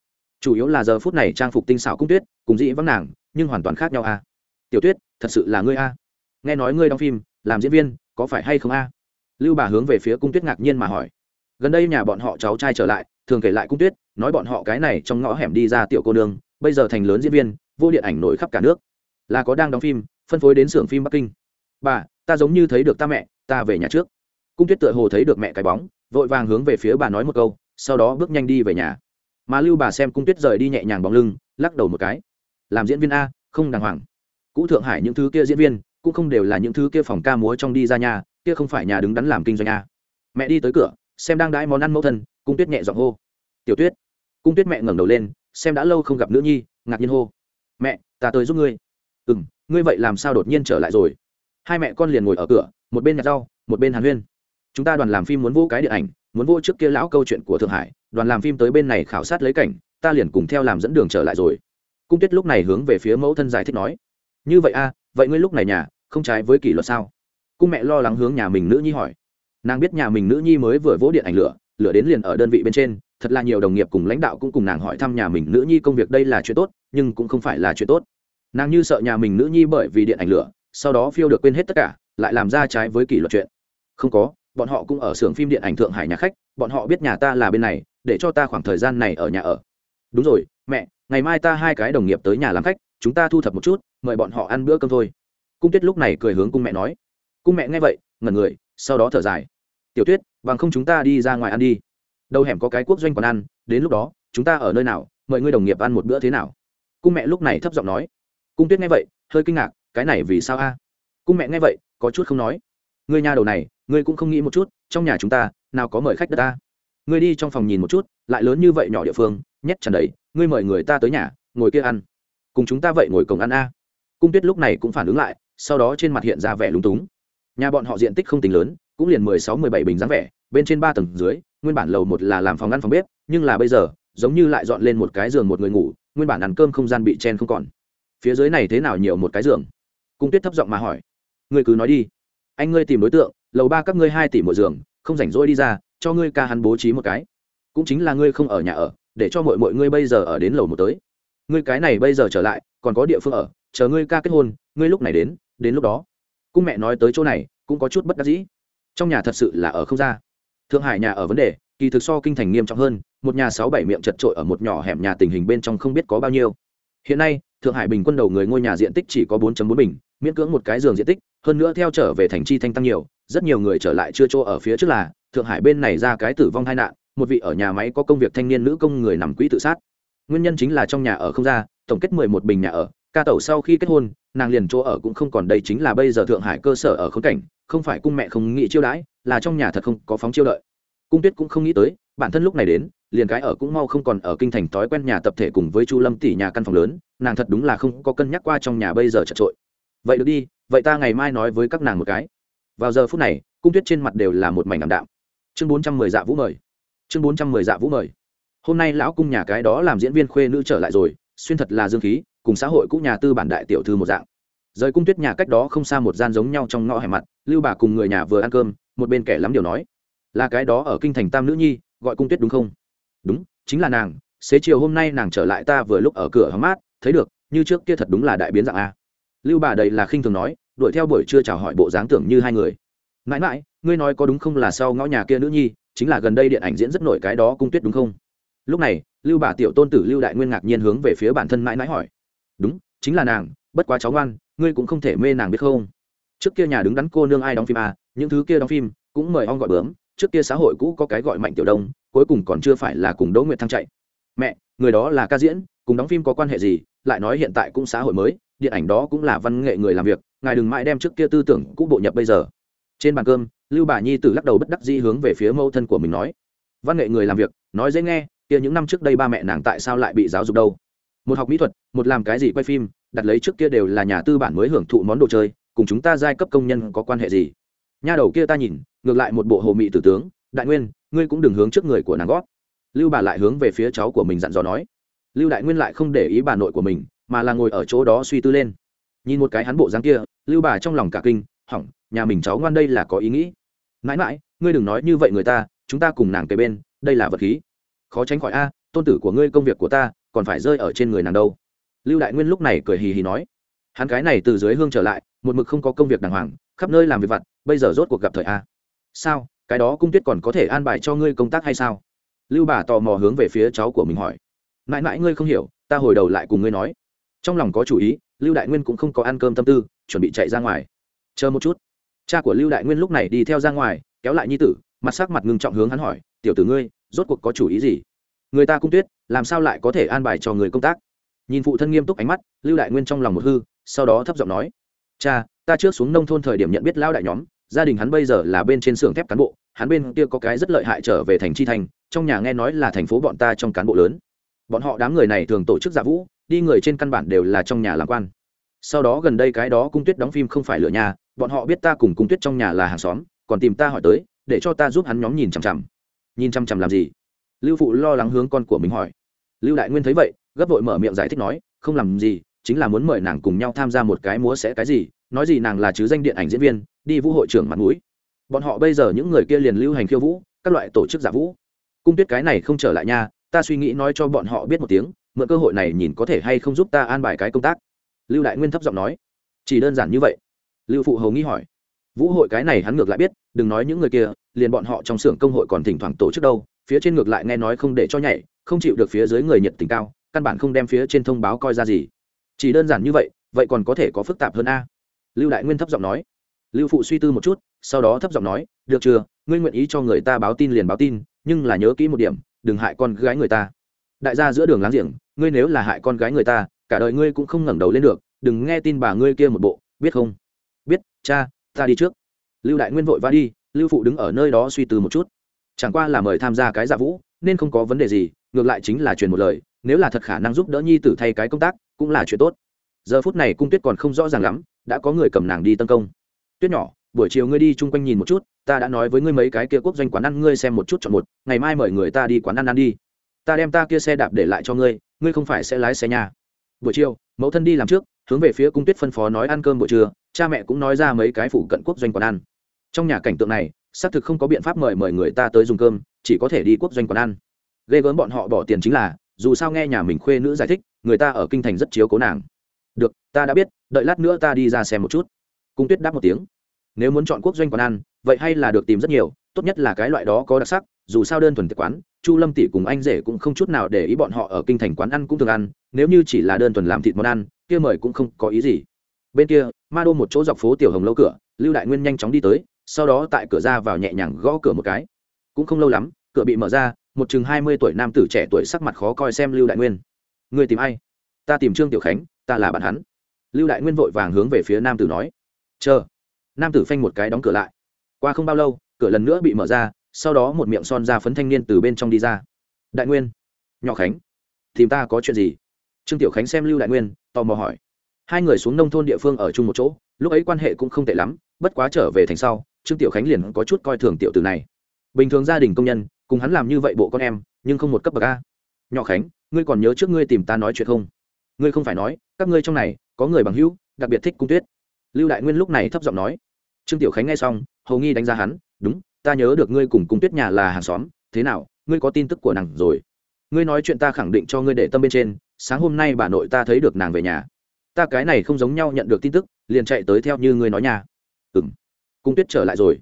Chủ yếu là giờ phút này trang phục tinh xảo cung tuyết, cùng dĩ vắng nàng, nhưng hoàn toàn khác nhau a. Tiểu tuyết, thật sự là ngươi a. Nghe nói ngươi đóng phim, làm diễn viên, có phải hay không a? Lưu bà hướng về phía cung tuyết ngạc nhiên mà hỏi. Gần đây nhà bọn họ cháu trai trở lại, thường kể lại cung tuyết, nói bọn họ cái này trong ngõ hẻm đi ra tiểu cô nương, bây giờ thành lớn diễn viên, vô điện ảnh nổi khắp cả nước. Là có đang đóng phim, phân phối đến xưởng phim bắc kinh. Bà, ta giống như thấy được ta mẹ, ta về nhà trước. Cung tuyết tựa hồ thấy được mẹ cái bóng vội vàng hướng về phía bà nói một câu, sau đó bước nhanh đi về nhà. Mà lưu bà xem cung tuyết rời đi nhẹ nhàng bóng lưng, lắc đầu một cái. Làm diễn viên a, không đàng hoàng. Cũ thượng hải những thứ kia diễn viên, cũng không đều là những thứ kia phòng ca múa trong đi ra nhà, kia không phải nhà đứng đắn làm kinh doanh a. Mẹ đi tới cửa, xem đang đãi món ăn mẫu thân, cung tuyết nhẹ giọng hô. Tiểu tuyết. Cung tuyết mẹ ngẩng đầu lên, xem đã lâu không gặp nữ nhi, ngạc nhiên hô. Mẹ, ta tới giúp ngươi. Ừ m ngươi vậy làm sao đột nhiên trở lại rồi? Hai mẹ con liền ngồi ở cửa, một bên nhặt rau, một bên hàn huyên chúng ta đoàn làm phim muốn vô cái điện ảnh, muốn vô trước kia lão câu chuyện của thượng hải, đoàn làm phim tới bên này khảo sát lấy cảnh, ta liền cùng theo làm dẫn đường trở lại rồi. Cung tuyết lúc này hướng về phía mẫu thân giải thích nói. Như vậy a, vậy ngươi lúc này nhà, không trái với kỷ luật sao? Cung mẹ lo lắng hướng nhà mình nữ nhi hỏi. Nàng biết nhà mình nữ nhi mới vừa vỗ điện ảnh lửa lửa đến liền ở đơn vị bên trên, thật là nhiều đồng nghiệp cùng lãnh đạo cũng cùng nàng hỏi thăm nhà mình nữ nhi công việc đây là chuyện tốt, nhưng cũng không phải là chuyện tốt. Nàng như sợ nhà mình nữ nhi bởi vì điện ảnh lửa, sau đó phiêu được quên hết tất cả, lại làm ra trái với kỷ luật chuyện. Không có bọn họ cũng ở xưởng phim điện ảnh thượng hải nhà khách, bọn họ biết nhà ta là bên này, để cho ta khoảng thời gian này ở nhà ở. Đúng rồi, mẹ, ngày mai ta hai cái đồng nghiệp tới nhà làm khách, chúng ta thu thập một chút, mời bọn họ ăn bữa cơm thôi. Cung tuyết lúc này cười hướng cung mẹ nói. Cung mẹ nghe vậy, ngẩn người, sau đó thở dài. Tiểu tuyết, bằng không chúng ta đi ra ngoài ăn đi. Đầu hẻm có cái quốc doanh còn ăn, đến lúc đó, chúng ta ở nơi nào, mời ngươi đồng nghiệp ăn một bữa thế nào? Cung mẹ lúc này thấp giọng nói. Cung tuyết nghe vậy, hơi kinh ngạc, cái này vì sao a? Cung mẹ nghe vậy, có chút không nói ngươi nhà đầu này, ngươi cũng không nghĩ một chút, trong nhà chúng ta, nào có mời khách đất ta. Ngươi đi trong phòng nhìn một chút, lại lớn như vậy nhỏ địa phương, nhét tràn đầy, ngươi mời người ta tới nhà, ngồi kia ăn. Cùng chúng ta vậy ngồi cổng ăn a. Cung tuyết lúc này cũng phản ứng lại, sau đó trên mặt hiện ra vẻ lúng túng. Nhà bọn họ diện tích không tính lớn, cũng liền mười sáu, mười bảy bình dáng vẻ, bên trên ba tầng dưới, nguyên bản lầu một là làm phòng ăn phòng bếp, nhưng là bây giờ, giống như lại dọn lên một cái giường một người ngủ, nguyên bản ăn cơm không gian bị chen không còn. Phía dưới này thế nào nhiều một cái giường? Cung tuyết thấp giọng mà hỏi. Ngươi cứ nói đi anh ngươi tìm đối tượng, lầu ba các ngươi hai tỷ một giường, không rảnh rỗi đi ra, cho ngươi ca hắn bố trí một cái. Cũng chính là ngươi không ở nhà ở, để cho mọi mọi ngươi bây giờ ở đến lầu một tới. Ngươi cái này bây giờ trở lại, còn có địa phương ở, chờ ngươi ca kết hôn, ngươi lúc này đến đến lúc đó. Cung mẹ nói tới chỗ này, cũng có chút bất đắc dĩ. Trong nhà thật sự là ở không ra. Thượng hải nhà ở vấn đề, kỳ thực so kinh thành nghiêm trọng hơn, một nhà sáu bảy miệng chật trội ở một nhỏ hẻm nhà tình hình bên trong không biết có bao nhiêu. Hiện nay, thượng hải bình quân đầu người ngôi nhà diện tích chỉ có 4 bốn bình, miễn cưỡng một cái giường diện tích hơn nữa theo trở về thành chi thanh tăng nhiều, rất nhiều người trở lại chưa chỗ ở phía trước là, thượng hải bên này ra cái tử vong tai nạn, một vị ở nhà máy có công việc thanh niên nữ công người nằm quỹ tự sát. Nguyên nhân chính là trong nhà ở không ra, tổng kết mười một bình nhà ở, ca tẩu sau khi kết hôn, nàng liền chỗ ở cũng không còn, đây chính là bây giờ thượng hải cơ sở ở khốn cảnh, không phải cung mẹ không nghĩ chiêu đãi, là trong nhà thật không có phóng chiêu đợi. Cung tuyết cũng không nghĩ tới, bản thân lúc này đến, liền cái ở cũng mau không còn ở kinh thành thói quen nhà tập thể cùng với chu lâm tỷ nhà căn phòng lớn, nàng thật đúng là không có cân nhắc qua trong nhà bây giờ chật trội. Vậy được đi vậy ta ngày mai nói với các nàng một cái. Vào giờ phút này, cung tuyết trên mặt đều là một mảnh ảm đạm. Chương bốn trăm mười dạ vũ mời. Chương bốn trăm mười dạ vũ mời. Hôm nay lão cung nhà cái đó làm diễn viên khuê nữ trở lại rồi, xuyên thật là dương khí, cùng xã hội cũ nhà tư bản đại tiểu thư một dạng. Rời cung tuyết nhà cách đó không xa một gian giống nhau trong ngõ hẻm mặt, lưu bà cùng người nhà vừa ăn cơm, một bên kẻ lắm điều nói. Là cái đó ở kinh thành tam nữ nhi, gọi cung tuyết đúng không? Đúng, chính là nàng. Xế chiều hôm nay nàng trở lại ta vừa lúc ở cửa hóng mát, thấy được, như trước kia thật đúng là đại biến dạng a lưu bà đây là khinh thường nói, đuổi theo buổi trưa chào hỏi bộ dáng tưởng như hai người. Mãi mãi, ngươi nói có đúng không là sau ngõ nhà kia nữ nhi, chính là gần đây điện ảnh diễn rất nổi cái đó cung tuyết đúng không? Lúc này, lưu bà tiểu tôn tử lưu đại nguyên ngạc nhiên hướng về phía bản thân mãi mãi hỏi. Đúng, chính là nàng, bất quá cháu ngoan, ngươi cũng không thể mê nàng biết không? Trước kia nhà đứng đắn cô nương ai đóng phim à những thứ kia đóng phim, cũng mời ong gọi bướm, trước kia xã hội cũ có cái gọi mạnh tiểu đông, cuối cùng còn chưa phải là cùng đỗ nguyệt thăng chạy. Mẹ, người đó là ca diễn, cùng đóng phim có quan hệ gì, lại nói hiện tại cũng xã hội mới điện ảnh đó cũng là văn nghệ người làm việc, ngài đừng mãi đem trước kia tư tưởng cũ bộ nhập bây giờ. Trên bàn cơm, lưu bà nhi tử lắc đầu bất đắc dĩ hướng về phía mẫu thân của mình nói, văn nghệ người làm việc, nói dễ nghe, kia những năm trước đây ba mẹ nàng tại sao lại bị giáo dục đâu? Một học mỹ thuật, một làm cái gì quay phim, đặt lấy trước kia đều là nhà tư bản mới hưởng thụ món đồ chơi, cùng chúng ta giai cấp công nhân có quan hệ gì? Nha đầu kia ta nhìn, ngược lại một bộ hồ mị tử tướng, đại nguyên, ngươi cũng đừng hướng trước người của nàng gót. Lưu bà lại hướng về phía cháu của mình dặn dò nói. Lưu đại nguyên lại không để ý bà nội của mình mà là ngồi ở chỗ đó suy tư lên. Nhìn một cái hắn bộ dáng kia, lưu bà trong lòng cả kinh, hỏng, nhà mình cháu ngoan đây là có ý nghĩ. Mãi mãi, ngươi đừng nói như vậy người ta, chúng ta cùng nàng kề bên, đây là vật khí. Khó tránh khỏi a, tôn tử của ngươi công việc của ta, còn phải rơi ở trên người nàng đâu. Lưu đại nguyên lúc này cười hì hì nói. Hắn cái này từ dưới hương trở lại, một mực không có công việc đàng hoàng, khắp nơi làm việc vặt, bây giờ rốt cuộc gặp thời a. Sao, cái đó cung tuyết còn có thể an bài cho ngươi công tác hay sao? Lưu bà tò mò hướng về phía cháu của mình hỏi. Mãi mãi, ngươi không hiểu, ta hồi đầu lại cùng ngươi nói trong lòng có chủ ý, lưu đại nguyên cũng không có ăn cơm tâm tư, chuẩn bị chạy ra ngoài. Chờ một chút. Cha của lưu đại nguyên lúc này đi theo ra ngoài, kéo lại nhi tử, mặt sắc mặt ngưng trọng hướng hắn hỏi, tiểu tử ngươi, rốt cuộc có chủ ý gì? Người ta cung tuyết, làm sao lại có thể an bài cho người công tác? Nhìn phụ thân nghiêm túc ánh mắt, lưu đại nguyên trong lòng một hư, sau đó thấp giọng nói, cha, ta trước xuống nông thôn thời điểm nhận biết lao đại nhóm, gia đình hắn bây giờ là bên trên xưởng thép cán bộ, hắn bên kia có cái rất lợi hại trở về thành chi thành, trong nhà nghe nói là thành phố bọn ta trong cán bộ lớn. Bọn họ đám người này thường tổ chức giả vũ đi người trên căn bản đều là trong nhà làm quan. Sau đó gần đây cái đó cung tuyết đóng phim không phải lựa nhà, bọn họ biết ta cùng cung tuyết trong nhà là hàng xóm, còn tìm ta hỏi tới, để cho ta giúp hắn nhóm nhìn chằm chằm. Nhìn chằm chằm làm gì? Lưu phụ lo lắng hướng con của mình hỏi. Lưu đại nguyên thấy vậy, gấp vội mở miệng giải thích nói, không làm gì, chính là muốn mời nàng cùng nhau tham gia một cái múa sẽ cái gì, nói gì nàng là chứ danh điện ảnh diễn viên, đi vũ hội trưởng mặt mũi. Bọn họ bây giờ những người kia liền lưu hành khiêu vũ, các loại tổ chức giả vũ. Cung tuyết cái này không trở lại nha, ta suy nghĩ nói cho bọn họ biết một tiếng mượn cơ hội này nhìn có thể hay không giúp ta an bài cái công tác. Lưu đại nguyên thấp giọng nói. Chỉ đơn giản như vậy. Lưu phụ hầu nghĩ hỏi. Vũ hội cái này hắn ngược lại biết, đừng nói những người kia, liền bọn họ trong xưởng công hội còn thỉnh thoảng tổ chức đâu, phía trên ngược lại nghe nói không để cho nhảy, không chịu được phía dưới người nhiệt tình cao, căn bản không đem phía trên thông báo coi ra gì. Chỉ đơn giản như vậy vậy còn có thể có phức tạp hơn a? Lưu đại nguyên thấp giọng nói. Lưu phụ suy tư một chút, sau đó thấp giọng nói, được chưa? Ngươi nguyện ý cho người ta báo tin liền báo tin, nhưng là nhớ kỹ một điểm, đừng hại con gái người ta đại gia giữa đường láng giềng, ngươi nếu là hại con gái người ta, cả đời ngươi cũng không ngẩng đầu lên được, đừng nghe tin bà ngươi kia một bộ, biết không? Biết, cha, ta đi trước. Lưu đại nguyên vội va đi, lưu phụ đứng ở nơi đó suy tư một chút. Chẳng qua là mời tham gia cái dạ vũ, nên không có vấn đề gì, ngược lại chính là truyền một lời, nếu là thật khả năng giúp đỡ nhi tử thay cái công tác, cũng là chuyện tốt. Giờ phút này cung tuyết còn không rõ ràng lắm, đã có người cầm nàng đi tấn công. Tuyết nhỏ, buổi chiều ngươi đi chung quanh nhìn một chút, ta đã nói với ngươi mấy cái kia quốc doanh quán ăn, ngươi xem một chút chọn một, ngày mai mời người ta đi quán ăn ăn đi ta đem ta kia xe đạp để lại cho ngươi ngươi không phải sẽ lái xe nhà. Buổi chiều, mẫu thân đi làm trước, hướng về phía cung tuyết phân phó nói ăn cơm buổi trưa, cha mẹ cũng nói ra mấy cái phủ cận quốc doanh quán ăn. Trong nhà cảnh tượng này, xác thực không có biện pháp mời mời người ta tới dùng cơm, chỉ có thể đi quốc doanh quán ăn. Ghê gớm bọn họ bỏ tiền chính là, dù sao nghe nhà mình khuê nữ giải thích, người ta ở kinh thành rất chiếu cố nàng. Được, ta đã biết, đợi lát nữa ta đi ra xem một chút. Cung tuyết đáp một tiếng. Nếu muốn chọn quốc doanh quán ăn, vậy hay là được tìm rất nhiều tốt nhất là cái loại đó có đặc sắc, dù sao đơn thuần tiệc quán, chu lâm tỷ cùng anh rể cũng không chút nào để ý bọn họ ở kinh thành quán ăn cũng thường ăn, nếu như chỉ là đơn thuần làm thịt món ăn, kia mời cũng không có ý gì. Bên kia, ma đô một chỗ dọc phố tiểu hồng lâu cửa, lưu đại nguyên nhanh chóng đi tới, sau đó tại cửa ra vào nhẹ nhàng gõ cửa một cái. Cũng không lâu lắm, cửa bị mở ra, một chừng hai mươi tuổi nam tử trẻ tuổi sắc mặt khó coi xem lưu đại nguyên. Người tìm ai? Ta tìm trương tiểu khánh, ta là bạn hắn. Lưu đại nguyên vội vàng hướng về phía nam tử nói. Chờ. Nam tử phanh một cái đóng cửa lại. Qua không bao lâu cửa lần nữa bị mở ra, sau đó một miệng son ra phấn thanh niên từ bên trong đi ra. Đại nguyên, nhỏ khánh, tìm ta có chuyện gì? Trương tiểu khánh xem lưu đại nguyên, tò mò hỏi. Hai người xuống nông thôn địa phương ở chung một chỗ, lúc ấy quan hệ cũng không tệ lắm, bất quá trở về thành sau, trương tiểu khánh liền có chút coi thường tiểu từ này. Bình thường gia đình công nhân, cùng hắn làm như vậy bộ con em, nhưng không một cấp bậc a. Nhỏ khánh, ngươi còn nhớ trước ngươi tìm ta nói chuyện không? Ngươi không phải nói, các ngươi trong này, có người bằng hữu, đặc biệt thích cung tuyết. Lưu đại nguyên lúc này thấp giọng nói. Trương tiểu khánh nghe xong, hầu nghi đánh giá hắn đúng, ta nhớ được ngươi cùng cung tuyết nhà là hàng xóm, thế nào, ngươi có tin tức của nàng rồi? Ngươi nói chuyện ta khẳng định cho ngươi để tâm bên trên, sáng hôm nay bà nội ta thấy được nàng về nhà. Ta cái này không giống nhau nhận được tin tức, liền chạy tới theo như ngươi nói nhà ừ m cung tuyết trở lại rồi.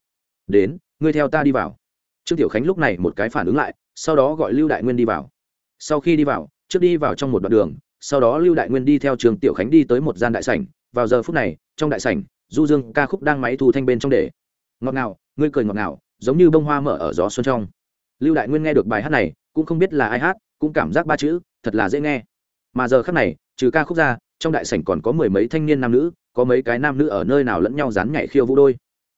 Đến, ngươi theo ta đi vào. Trương tiểu khánh lúc này một cái phản ứng lại, sau đó gọi lưu đại nguyên đi vào. Sau khi đi vào, trước đi vào trong một đoạn đường, sau đó lưu đại nguyên đi theo trường tiểu khánh đi tới một gian đại sảnh. Vào giờ phút này, trong đại sảnh, du dương ca khúc đang máy thu thanh bên trong để ngọt ngào, ngươi cười ngọt ngào, giống như bông hoa mở ở gió xuân trong. Lưu đại nguyên nghe được bài hát này, cũng không biết là ai hát, cũng cảm giác ba chữ, thật là dễ nghe. Mà giờ khắc này, trừ ca khúc ra, trong đại sảnh còn có mười mấy thanh niên nam nữ, có mấy cái nam nữ ở nơi nào lẫn nhau dán nhảy khiêu vũ đôi.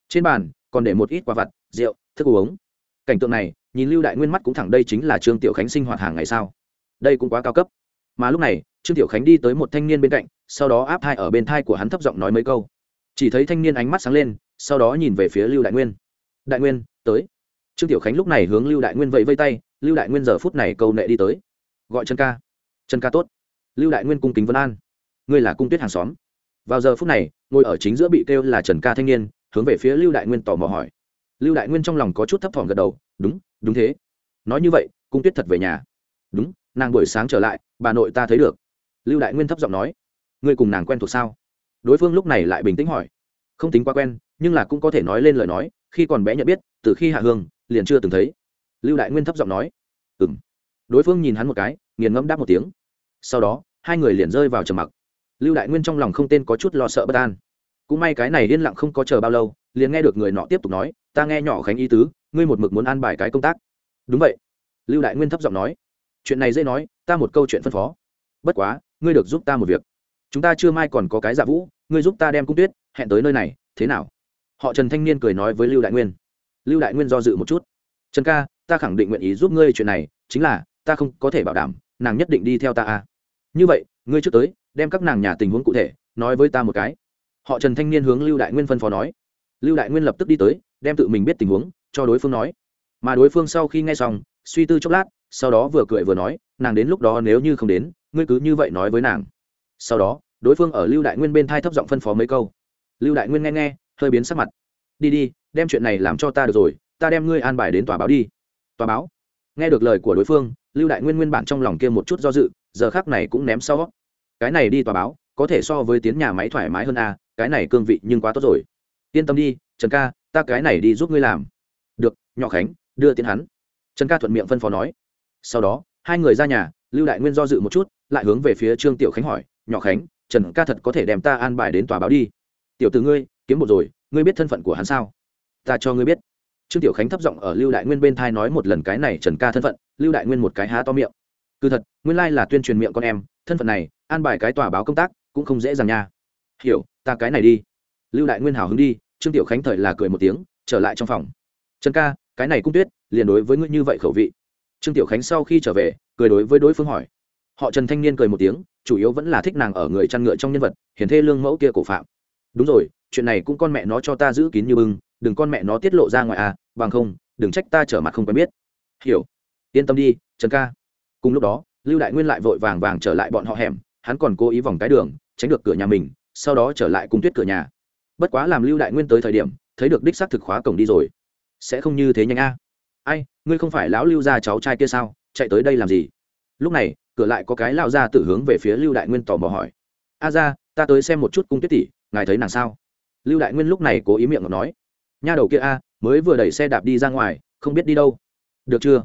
Trên bàn, còn để một ít quả vặt, rượu, thức uống. Cảnh tượng này, nhìn lưu đại nguyên mắt cũng thẳng đây chính là trương tiểu khánh sinh hoạt hàng ngày sao. Đây cũng quá cao cấp. Mà lúc này, trương tiểu khánh đi tới một thanh niên bên cạnh, sau đó áp thai ở bên thai của hắn thấp giọng nói mấy câu. Chỉ thấy thanh niên ánh mắt sáng lên sau đó nhìn về phía lưu đại nguyên. Đại nguyên, tới. Trương tiểu khánh lúc này hướng lưu đại nguyên vẫy vây tay, lưu đại nguyên giờ phút này câu nệ đi tới. Gọi trần ca. Trần ca tốt. Lưu đại nguyên cung kính vân an. Ngươi là cung tuyết hàng xóm. Vào giờ phút này, ngồi ở chính giữa bị kêu là trần ca thanh niên, hướng về phía lưu đại nguyên tò mò hỏi. Lưu đại nguyên trong lòng có chút thấp thỏm gật đầu, đúng đúng thế. Nói như vậy, cung tuyết thật về nhà. Đúng, nàng buổi sáng trở lại, bà nội ta thấy được. Lưu đại nguyên thấp giọng nói. Ngươi cùng nàng quen thuộc sao? Đối phương lúc này lại bình tĩnh hỏi không tính quá quen, nhưng là cũng có thể nói lên lời nói, khi còn bé nhận biết, từ khi hạ hương, liền chưa từng thấy. Lưu đại nguyên thấp giọng nói ừ m đối phương nhìn hắn một cái, nghiền ngẫm đáp một tiếng. Sau đó, hai người liền rơi vào trầm mặc. Lưu đại nguyên trong lòng không tên có chút lo sợ bất an. Cũng may cái này yên lặng không có chờ bao lâu, liền nghe được người nọ tiếp tục nói, ta nghe nhỏ khánh y tứ, ngươi một mực muốn an bài cái công tác. Đúng vậy. Lưu đại nguyên thấp giọng nói, chuyện này dễ nói, ta một câu chuyện phân phó. Bất quá, ngươi được giúp ta một việc. Chúng ta chưa mai còn có cái giả vũ ngươi giúp ta đem cung tuyết hẹn tới nơi này, thế nào? Họ trần thanh niên cười nói với lưu đại nguyên. Lưu đại nguyên do dự một chút. Trần ca, ta khẳng định nguyện ý giúp ngươi chuyện này, chính là, ta không có thể bảo đảm, nàng nhất định đi theo ta à. Như vậy, ngươi trước tới, đem các nàng nhà tình huống cụ thể, nói với ta một cái. Họ trần thanh niên hướng lưu đại nguyên phân phó nói. Lưu đại nguyên lập tức đi tới, đem tự mình biết tình huống, cho đối phương nói. Mà đối phương sau khi nghe xong, suy tư chốc lát, sau đó vừa cười vừa nói, nàng đến lúc đó nếu như không đến, ngươi cứ như vậy nói với nàng. Sau đó đối phương ở lưu đại nguyên bên thai thấp giọng phân phó mấy câu. Lưu đại nguyên nghe nghe, hơi biến sắc mặt. Đi đi, đem chuyện này làm cho ta được rồi, ta đem ngươi an bài đến tòa báo đi. Tòa báo? Nghe được lời của đối phương, lưu đại nguyên nguyên bản trong lòng kia một chút do dự, giờ khác này cũng ném sau. Cái này đi tòa báo, có thể so với tiến nhà máy thoải mái hơn a cái này cương vị nhưng quá tốt rồi. Yên tâm đi, trần ca, ta cái này đi giúp ngươi làm. Được, nhỏ khánh, đưa tiến hắn. Trần ca thuận miệng phân phó nói. Sau đó, hai người ra nhà, lưu đại nguyên do dự một chút, lại hướng về phía trương tiểu khánh hỏi, nhỏ khánh trần ca thật có thể đem ta an bài đến tòa báo đi. Tiểu từ ngươi, kiếm một rồi, ngươi biết thân phận của hắn sao? Ta cho ngươi biết. Trương tiểu khánh thấp giọng ở lưu đại nguyên bên thai nói một lần cái này trần ca thân phận, lưu đại nguyên một cái há to miệng. Cứ thật, nguyên lai là tuyên truyền miệng con em, thân phận này, an bài cái tòa báo công tác, cũng không dễ dàng nha. Hiểu, ta cái này đi. Lưu đại nguyên hào hứng đi, trương tiểu khánh thời là cười một tiếng, trở lại trong phòng. Trần ca, cái này cũng tuyết, liền đối với ngươi như vậy khẩu vị. Trương tiểu khánh sau khi trở về, cười đối với đối phương hỏi họ trần thanh niên cười một tiếng, chủ yếu vẫn là thích nàng ở người chăn ngựa trong nhân vật hiển thê lương mẫu kia cổ phạm. Đúng rồi, chuyện này cũng con mẹ nó cho ta giữ kín như bưng, đừng con mẹ nó tiết lộ ra ngoài à bằng không, đừng trách ta trở mặt không quen biết. Hiểu. Yên tâm đi, trần ca. Cùng lúc đó, lưu đại nguyên lại vội vàng vàng trở lại bọn họ hẻm, hắn còn cố ý vòng cái đường, tránh được cửa nhà mình, sau đó trở lại cung tuyết cửa nhà. Bất quá làm lưu đại nguyên tới thời điểm, thấy được đích xác thực khóa cổng đi rồi. Sẽ không như thế nhanh a. Ai, ngươi không phải lão lưu gia cháu trai kia sao? Chạy tới đây làm gì? Lúc này cửa lại có cái lao ra tử hướng về phía lưu đại nguyên tò mò hỏi. A ra, ta tới xem một chút cung tuyết tỷ, ngài thấy nàng sao? Lưu đại nguyên lúc này cố ý miệng nói. Nha đầu kia a, mới vừa đẩy xe đạp đi ra ngoài, không biết đi đâu. Được chưa?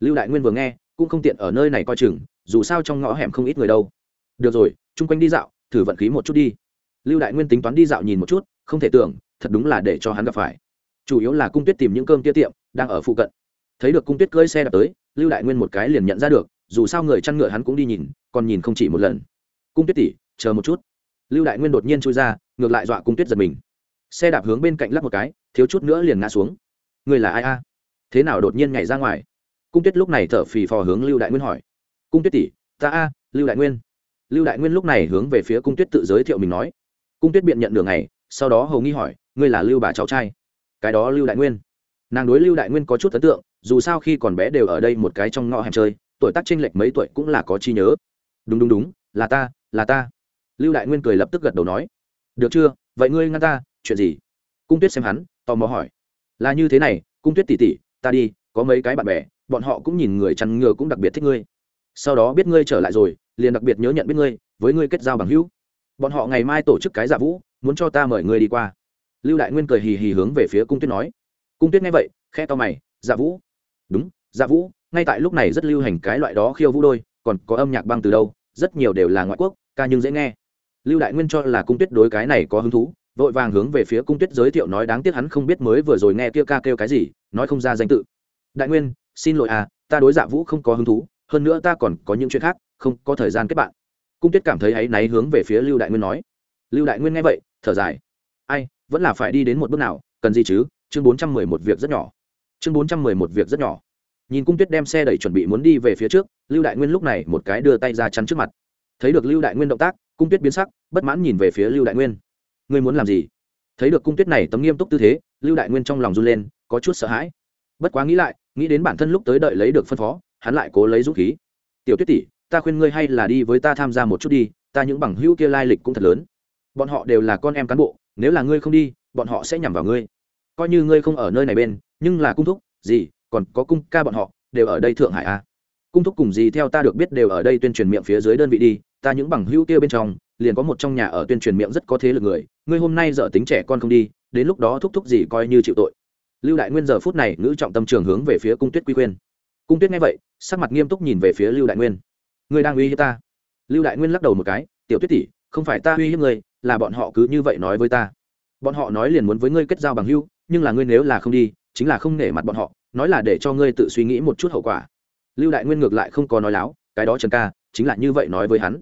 Lưu đại nguyên vừa nghe, cũng không tiện ở nơi này coi chừng, dù sao trong ngõ hẻm không ít người đâu. Được rồi, chung quanh đi dạo, thử vận khí một chút đi. Lưu đại nguyên tính toán đi dạo nhìn một chút, không thể tưởng, thật đúng là để cho hắn gặp phải. Chủ yếu là cung tuyết tìm những cơm tia tiệm đang ở phụ cận. Thấy được cung tuyết cưỡi xe đạp tới, lưu đại nguyên một cái liền nhận ra được dù sao người chăn ngựa hắn cũng đi nhìn, còn nhìn không chỉ một lần. Cung tuyết tỉ chờ một chút. Lưu đại nguyên đột nhiên trôi ra, ngược lại dọa cung tuyết giật mình. Xe đạp hướng bên cạnh lắp một cái, thiếu chút nữa liền ngã xuống. Người là ai a? Thế nào đột nhiên nhảy ra ngoài? Cung tuyết lúc này thở phì phò hướng lưu đại nguyên hỏi. Cung tuyết tỷ, ta a, lưu đại nguyên. Lưu đại nguyên lúc này hướng về phía cung tuyết tự giới thiệu mình nói. Cung tuyết biện nhận đường này sau đó hầu nghi hỏi, ngươi là lưu bà cháu trai? Cái đó lưu đại nguyên. Nàng đối lưu đại nguyên có chút ấn tượng, dù sao khi còn bé đều ở đây một cái trong ngõ hẻm chơi tuổi tác chênh lệch mấy tuổi cũng là có chi nhớ. Đúng đúng đúng, là ta là ta. Lưu đại nguyên cười lập tức gật đầu nói. Được chưa? Vậy ngươi ngăn ta, chuyện gì? Cung tuyết xem hắn, tò mò hỏi. Là như thế này, cung tuyết tỉ tỉ, ta đi, có mấy cái bạn bè, bọn họ cũng nhìn người chăn ngừa cũng đặc biệt thích ngươi. Sau đó biết ngươi trở lại rồi, liền đặc biệt nhớ nhận biết ngươi, với ngươi kết giao bằng hữu. Bọn họ ngày mai tổ chức cái giả vũ, muốn cho ta mời ngươi đi qua. Lưu đại nguyên cười hì hì hướng về phía cung tuyết nói. Cung tuyết nghe vậy khe to mày dạ vũ. Đúng dạ vũ ngay tại lúc này rất lưu hành cái loại đó khiêu vũ đôi, còn có âm nhạc băng từ đâu, rất nhiều đều là ngoại quốc, ca nhưng dễ nghe. Lưu đại nguyên cho là cung tuyết đối cái này có hứng thú, vội vàng hướng về phía cung tuyết giới thiệu nói đáng tiếc hắn không biết mới vừa rồi nghe kia ca kêu cái gì, nói không ra danh tự. Đại nguyên, xin lỗi à ta đối dạ vũ không có hứng thú, hơn nữa ta còn có những chuyện khác, không có thời gian kết bạn. Cung tuyết cảm thấy áy náy hướng về phía lưu đại nguyên nói. Lưu đại nguyên nghe vậy, thở dài. Ai, vẫn là phải đi đến một bước nào, cần gì chứ? Chương bốn trăm mười một việc rất nhỏ. Chương bốn trăm mười một việc rất nhỏ nhìn cung tuyết đem xe đẩy chuẩn bị muốn đi về phía trước, lưu đại nguyên lúc này một cái đưa tay ra chắn trước mặt. Thấy được lưu đại nguyên động tác, cung tuyết biến sắc, bất mãn nhìn về phía lưu đại nguyên. Ngươi muốn làm gì? Thấy được cung tuyết này tấm nghiêm túc tư thế, lưu đại nguyên trong lòng run lên, có chút sợ hãi. Bất quá nghĩ lại, nghĩ đến bản thân lúc tới đợi lấy được phân phó, hắn lại cố lấy dũng khí. Tiểu tuyết tỷ, ta khuyên ngươi hay là đi với ta tham gia một chút đi, ta những bằng hữu kia lai lịch cũng thật lớn. Bọn họ đều là con em cán bộ, nếu là ngươi không đi, bọn họ sẽ nhằm vào ngươi. Coi như ngươi không ở nơi này bên, nhưng là cung thúc, gì còn có cung ca bọn họ, đều ở đây thượng hải a cung thúc cùng gì theo ta được biết đều ở đây tuyên truyền miệng phía dưới đơn vị đi, ta những bằng hữu kia bên trong, liền có một trong nhà ở tuyên truyền miệng rất có thế lực người, ngươi hôm nay dở tính trẻ con không đi, đến lúc đó thúc thúc gì coi như chịu tội. Lưu đại nguyên giờ phút này ngữ trọng tâm trường hướng về phía cung tuyết quy khuyên. Cung tuyết nghe vậy, sắc mặt nghiêm túc nhìn về phía lưu đại nguyên. Ngươi đang uy hiếp ta. Lưu đại nguyên lắc đầu một cái, tiểu tuyết tỷ, không phải ta uy hiếp ngươi, là bọn họ cứ như vậy nói với ta. Bọn họ nói liền muốn với ngươi kết giao bằng hữu, nhưng là ngươi nếu là không đi, chính là không nể mặt bọn họ nói là để cho ngươi tự suy nghĩ một chút hậu quả. Lưu đại nguyên ngược lại không có nói láo, cái đó trần ca, chính là như vậy nói với hắn.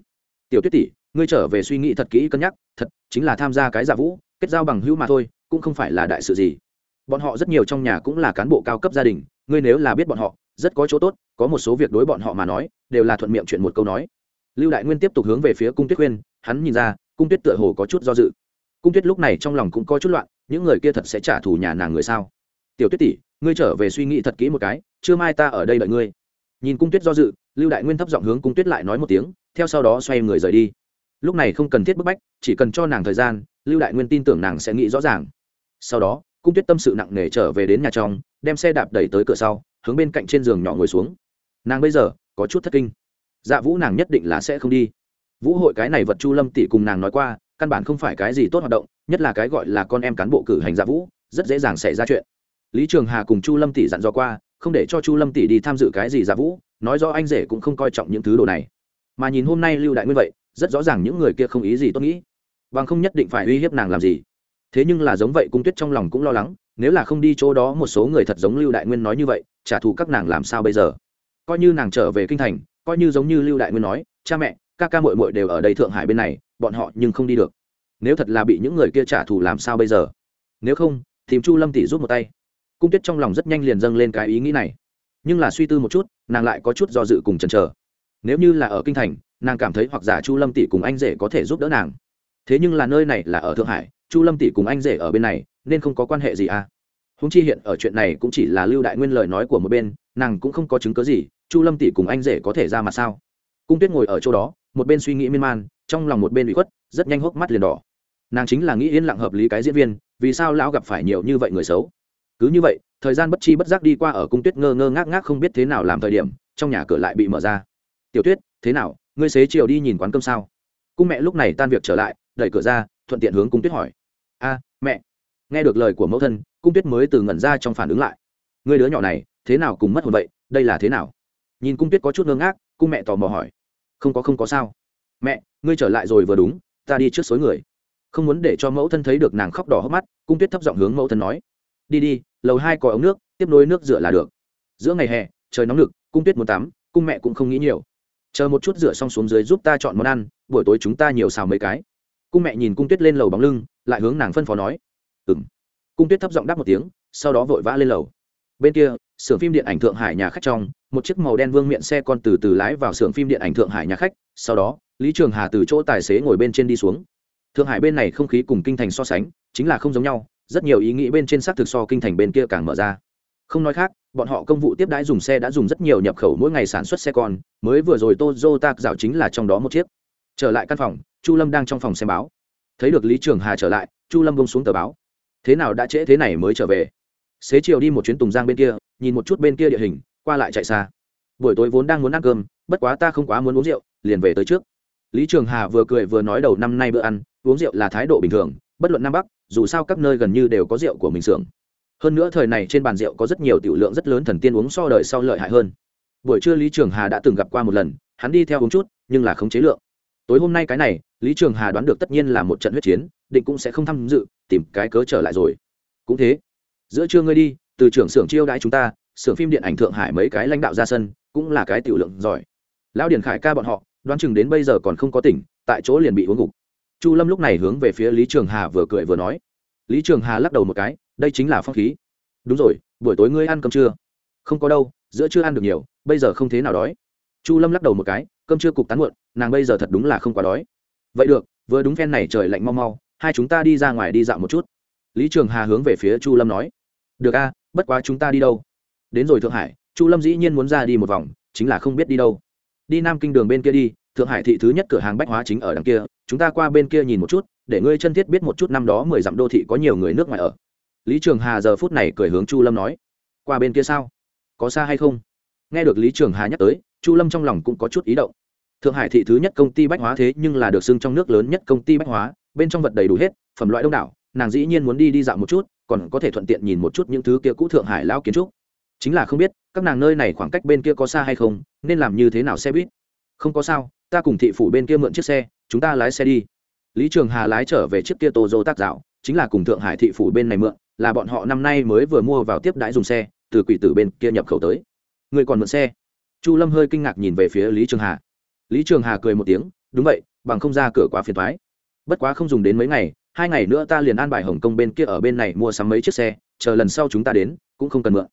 Tiểu tuyết tỷ, ngươi trở về suy nghĩ thật kỹ cân nhắc, thật, chính là tham gia cái giả vũ, kết giao bằng hữu mà thôi, cũng không phải là đại sự gì. Bọn họ rất nhiều trong nhà cũng là cán bộ cao cấp gia đình, ngươi nếu là biết bọn họ, rất có chỗ tốt, có một số việc đối bọn họ mà nói, đều là thuận miệng chuyện một câu nói. Lưu đại nguyên tiếp tục hướng về phía cung tuyết khuyên, hắn nhìn ra, cung tuyết tựa hồ có chút do dự. Cung tuyết lúc này trong lòng cũng có chút loạn, những người kia thật sẽ trả thù nhà nàng người sao? Tiểu tuyết tỷ, ngươi trở về suy nghĩ thật kỹ một cái, Trưa mai ta ở đây đợi ngươi. Nhìn cung tuyết do dự, lưu đại nguyên thấp giọng hướng cung tuyết lại nói một tiếng, theo sau đó xoay người rời đi. Lúc này không cần thiết bức bách, chỉ cần cho nàng thời gian, lưu đại nguyên tin tưởng nàng sẽ nghĩ rõ ràng. Sau đó, cung tuyết tâm sự nặng nề trở về đến nhà trong, đem xe đạp đẩy tới cửa sau, hướng bên cạnh trên giường nhỏ ngồi xuống. Nàng bây giờ có chút thất kinh. Dạ vũ nàng nhất định là sẽ không đi. Vũ hội cái này vật chu lâm tỷ cùng nàng nói qua, căn bản không phải cái gì tốt hoạt động, nhất là cái gọi là con em cán bộ cử hành dạ vũ, rất dễ dàng xảy ra chuyện lý trường hà cùng chu lâm tỷ dặn dò qua, không để cho chu lâm tỷ đi tham dự cái gì giả vũ, nói rõ anh rể cũng không coi trọng những thứ đồ này. Mà nhìn hôm nay lưu đại nguyên vậy, rất rõ ràng những người kia không ý gì tốt nghĩ. Bằng không nhất định phải uy hiếp nàng làm gì. Thế nhưng là giống vậy cung tuyết trong lòng cũng lo lắng, nếu là không đi chỗ đó một số người thật giống lưu đại nguyên nói như vậy, trả thù các nàng làm sao bây giờ? Coi như nàng trở về kinh thành, coi như giống như lưu đại nguyên nói, cha mẹ, ca ca mội mội đều ở đây thượng hải bên này, bọn họ nhưng không đi được. Nếu thật là bị những người kia trả thù làm sao bây giờ? Nếu không, tìm chu lâm tỷ rút một tay cung tuyết trong lòng rất nhanh liền dâng lên cái ý nghĩ này. Nhưng là suy tư một chút, nàng lại có chút do dự cùng chần chờ. Nếu như là ở kinh thành, nàng cảm thấy hoặc giả chu lâm tỷ cùng anh rể có thể giúp đỡ nàng. Thế nhưng là nơi này là ở thượng hải, chu lâm tỷ cùng anh rể ở bên này, nên không có quan hệ gì à? Húng chi hiện ở chuyện này cũng chỉ là lưu đại nguyên lời nói của một bên, nàng cũng không có chứng cớ gì, chu lâm tỷ cùng anh rể có thể ra mặt sao? Cung tuyết ngồi ở chỗ đó, một bên suy nghĩ miên man, trong lòng một bên bị khuất, rất nhanh hốc mắt liền đỏ. Nàng chính là nghĩ yên lặng hợp lý cái diễn viên, vì sao lão gặp phải nhiều như vậy người xấu? Cứ như vậy, thời gian bất chi bất giác đi qua ở cung tuyết ngơ ngơ ngác ngác không biết thế nào làm thời điểm, trong nhà cửa lại bị mở ra. Tiểu tuyết, thế nào? Ngươi xế chiều đi nhìn quán cơm sao? Cung mẹ lúc này tan việc trở lại, đẩy cửa ra, thuận tiện hướng cung tuyết hỏi. A, mẹ. Nghe được lời của mẫu thân, cung tuyết mới từ ngẩn ra trong phản ứng lại. Người đứa nhỏ này, thế nào cùng mất hồn vậy? Đây là thế nào? Nhìn cung tuyết có chút ngơ ngác, cung mẹ tò mò hỏi. Không có không có sao. Mẹ, ngươi trở lại rồi vừa đúng, ta đi trước xối người. Không muốn để cho mẫu thân thấy được nàng khóc đỏ hốc mắt, cung tuyết thấp giọng hướng mẫu thân nói. Đi đi lầu hai có ống nước, tiếp nối nước rửa là được. Giữa ngày hè, trời nóng lực cung tuyết muốn tắm, cung mẹ cũng không nghĩ nhiều. Chờ một chút rửa xong xuống dưới giúp ta chọn món ăn, buổi tối chúng ta nhiều xào mấy cái. Cung mẹ nhìn cung tuyết lên lầu bóng lưng, lại hướng nàng phân phó nói. Ừng cung tuyết thấp giọng đáp một tiếng, sau đó vội vã lên lầu. Bên kia, xưởng phim điện ảnh thượng hải nhà khách trong, một chiếc màu đen vương miệng xe con từ từ lái vào xưởng phim điện ảnh thượng hải nhà khách, sau đó, lý trường hà từ chỗ tài xế ngồi bên trên đi xuống. Thượng hải bên này không khí cùng kinh thành so sánh, chính là không giống nhau rất nhiều ý nghĩ bên trên xác thực so kinh thành bên kia càng mở ra. Không nói khác, bọn họ công vụ tiếp đãi dùng xe đã dùng rất nhiều nhập khẩu mỗi ngày sản xuất xe con, mới vừa rồi toyota dạo chính là trong đó một chiếc. Trở lại căn phòng, chu lâm đang trong phòng xem báo. Thấy được lý trường hà trở lại, chu lâm bông xuống tờ báo. Thế nào đã trễ thế này mới trở về? Xế chiều đi một chuyến tùng giang bên kia, nhìn một chút bên kia địa hình, qua lại chạy xa. Buổi tối vốn đang muốn ăn cơm, bất quá ta không quá muốn uống rượu, liền về tới trước. Lý trường hà vừa cười vừa nói đầu năm nay bữa ăn, uống rượu là thái độ bình thường bất luận nam bắc, dù sao các nơi gần như đều có rượu của mình xưởng. Hơn nữa thời này trên bàn rượu có rất nhiều tiểu lượng rất lớn thần tiên uống so đời sau lợi hại hơn. Buổi trưa lý trường hà đã từng gặp qua một lần, hắn đi theo uống chút, nhưng là không chế lượng. Tối hôm nay cái này, lý trường hà đoán được tất nhiên là một trận huyết chiến, định cũng sẽ không tham dự, tìm cái cớ trở lại rồi. Cũng thế, giữa trưa ngươi đi, từ trưởng xưởng chiêu đãi chúng ta, xưởng phim điện ảnh thượng hải mấy cái lãnh đạo ra sân, cũng là cái tiểu lượng giỏi. Lão điển khải ca bọn họ, đoán chừng đến bây giờ còn không có tỉnh, tại chỗ liền bị uống gục chu lâm lúc này hướng về phía lý trường hà vừa cười vừa nói. Lý trường hà lắc đầu một cái, đây chính là phong khí. Đúng rồi, buổi tối ngươi ăn cơm trưa không có đâu, giữa chưa ăn được nhiều, bây giờ không thế nào đói. Chu lâm lắc đầu một cái, cơm trưa cục tán muộn, nàng bây giờ thật đúng là không quá đói. Vậy được, vừa đúng phen này trời lạnh mau mau, hai chúng ta đi ra ngoài đi dạo một chút. Lý trường hà hướng về phía chu lâm nói. Được a, bất quá chúng ta đi đâu? Đến rồi thượng hải, chu lâm dĩ nhiên muốn ra đi một vòng, chính là không biết đi đâu. Đi nam kinh đường bên kia đi, thượng hải thị thứ nhất cửa hàng bách hóa chính ở đằng kia chúng ta qua bên kia nhìn một chút, để ngươi chân thiết biết một chút năm đó mười dặm đô thị có nhiều người nước ngoài ở. Lý trường hà giờ phút này cười hướng chu lâm nói, qua bên kia sao? Có xa hay không? Nghe được lý trường hà nhắc tới, chu lâm trong lòng cũng có chút ý động. Thượng hải thị thứ nhất công ty bách hóa thế nhưng là được xưng trong nước lớn nhất công ty bách hóa, bên trong vật đầy đủ hết, phẩm loại đông đảo, nàng dĩ nhiên muốn đi đi dạo một chút, còn có thể thuận tiện nhìn một chút những thứ kia cũ thượng hải lao kiến trúc. Chính là không biết, các nàng nơi này khoảng cách bên kia có xa hay không, nên làm như thế nào xe buýt? Không có sao, ta cùng thị phủ bên kia mượn chiếc xe chúng ta lái xe đi. Lý trường hà lái trở về chiếc kia tô dô tác dạo, chính là cùng thượng hải thị phủ bên này mượn, là bọn họ năm nay mới vừa mua vào tiếp đãi dùng xe, từ quỷ tử bên kia nhập khẩu tới. Người còn mượn xe? Chu lâm hơi kinh ngạc nhìn về phía lý trường hà. Lý trường hà cười một tiếng, đúng vậy, bằng không ra cửa quá phiền thoái bất quá không dùng đến mấy ngày, hai ngày nữa ta liền an bài hồng kông bên kia ở bên này mua sắm mấy chiếc xe, chờ lần sau chúng ta đến, cũng không cần mượn.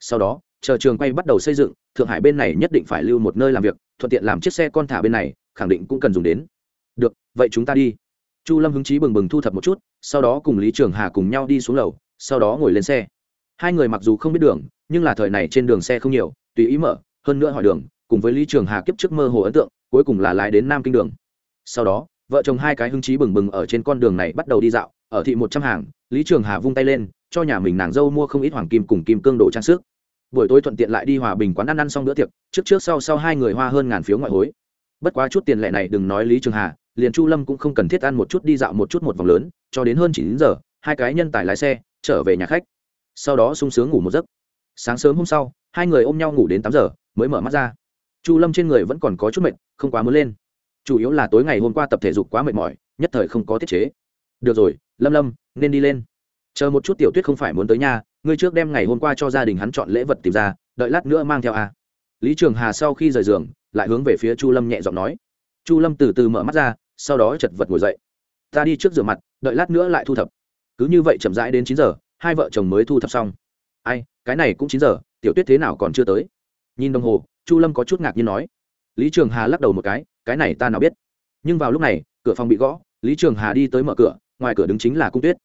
Sau đó, chờ trường quay bắt đầu xây dựng, thượng hải bên này nhất định phải lưu một nơi làm việc, thuận tiện làm chiếc xe con thả bên này, khẳng định cũng cần dùng đến được, vậy chúng ta đi. Chu lâm hứng chí bừng bừng thu thập một chút, sau đó cùng lý trường hà cùng nhau đi xuống lầu, sau đó ngồi lên xe. Hai người mặc dù không biết đường, nhưng là thời này trên đường xe không nhiều, tùy ý mở, hơn nữa hỏi đường, cùng với lý trường hà kiếp trước mơ hồ ấn tượng, cuối cùng là lái đến nam kinh đường. Sau đó, vợ chồng hai cái hứng chí bừng bừng ở trên con đường này bắt đầu đi dạo, ở thị một trăm hàng, lý trường hà vung tay lên, cho nhà mình nàng dâu mua không ít hoàng kim cùng kim cương đồ trang sức. Buổi tối thuận tiện lại đi hòa bình quán ăn ăn xong bữa tiệc, trước trước sau sau hai người hoa hơn ngàn phiếu ngoại hối. Bất quá chút tiền lệ này đừng nói lý trường hà liền chu lâm cũng không cần thiết ăn một chút, đi dạo một chút một vòng lớn, cho đến hơn chín giờ, hai cái nhân tài lái xe trở về nhà khách. Sau đó sung sướng ngủ một giấc. Sáng sớm hôm sau, hai người ôm nhau ngủ đến tám giờ, mới mở mắt ra. Chu lâm trên người vẫn còn có chút mệt, không quá muốn lên. Chủ yếu là tối ngày hôm qua tập thể dục quá mệt mỏi, nhất thời không có tiết chế. Được rồi, lâm lâm, nên đi lên. Chờ một chút tiểu tuyết không phải muốn tới nhà, ngươi trước đem ngày hôm qua cho gia đình hắn chọn lễ vật tìm ra, đợi lát nữa mang theo a. Lý trường hà sau khi rời giường, lại hướng về phía chu lâm nhẹ giọng nói chu lâm từ từ mở mắt ra, sau đó chật vật ngồi dậy. Ta đi trước rửa mặt, đợi lát nữa lại thu thập. Cứ như vậy chậm rãi đến chín giờ, hai vợ chồng mới thu thập xong. Ai, cái này cũng chín giờ, tiểu tuyết thế nào còn chưa tới? Nhìn đồng hồ, chu lâm có chút ngạc nhiên nói. Lý trường hà lắc đầu một cái cái này ta nào biết. Nhưng vào lúc này, cửa phòng bị gõ, lý trường hà đi tới mở cửa, ngoài cửa đứng chính là cung tuyết.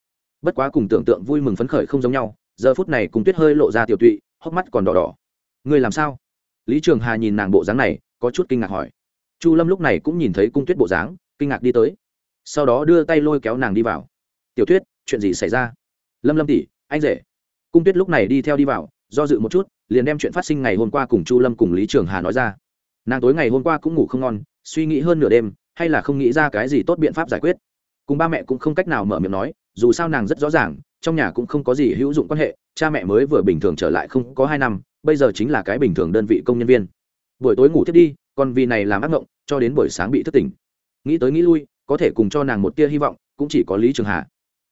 Bất quá cùng tưởng tượng vui mừng phấn khởi không giống nhau, giờ phút này cung tuyết hơi lộ ra tiểu tụy, hốc mắt còn đỏ đỏ. Người làm sao? Lý trường hà nhìn nàng bộ dáng này, có chút kinh ngạc hỏi chu lâm lúc này cũng nhìn thấy cung tuyết bộ dáng, kinh ngạc đi tới. Sau đó đưa tay lôi kéo nàng đi vào. Tiểu tuyết, chuyện gì xảy ra? Lâm lâm tỷ, anh rể. Cung tuyết lúc này đi theo đi vào, do dự một chút, liền đem chuyện phát sinh ngày hôm qua cùng chu lâm cùng lý trường hà nói ra. Nàng tối ngày hôm qua cũng ngủ không ngon, suy nghĩ hơn nửa đêm, hay là không nghĩ ra cái gì tốt biện pháp giải quyết. Cùng ba mẹ cũng không cách nào mở miệng nói, dù sao nàng rất rõ ràng, trong nhà cũng không có gì hữu dụng quan hệ, cha mẹ mới vừa bình thường trở lại không có hai năm, bây giờ chính là cái bình thường đơn vị công nhân viên. Buổi tối ngủ thiết đi còn vì này làm ác mộng cho đến buổi sáng bị thức tỉnh. Nghĩ tới nghĩ lui, có thể cùng cho nàng một tia hy vọng, cũng chỉ có lý trường hà.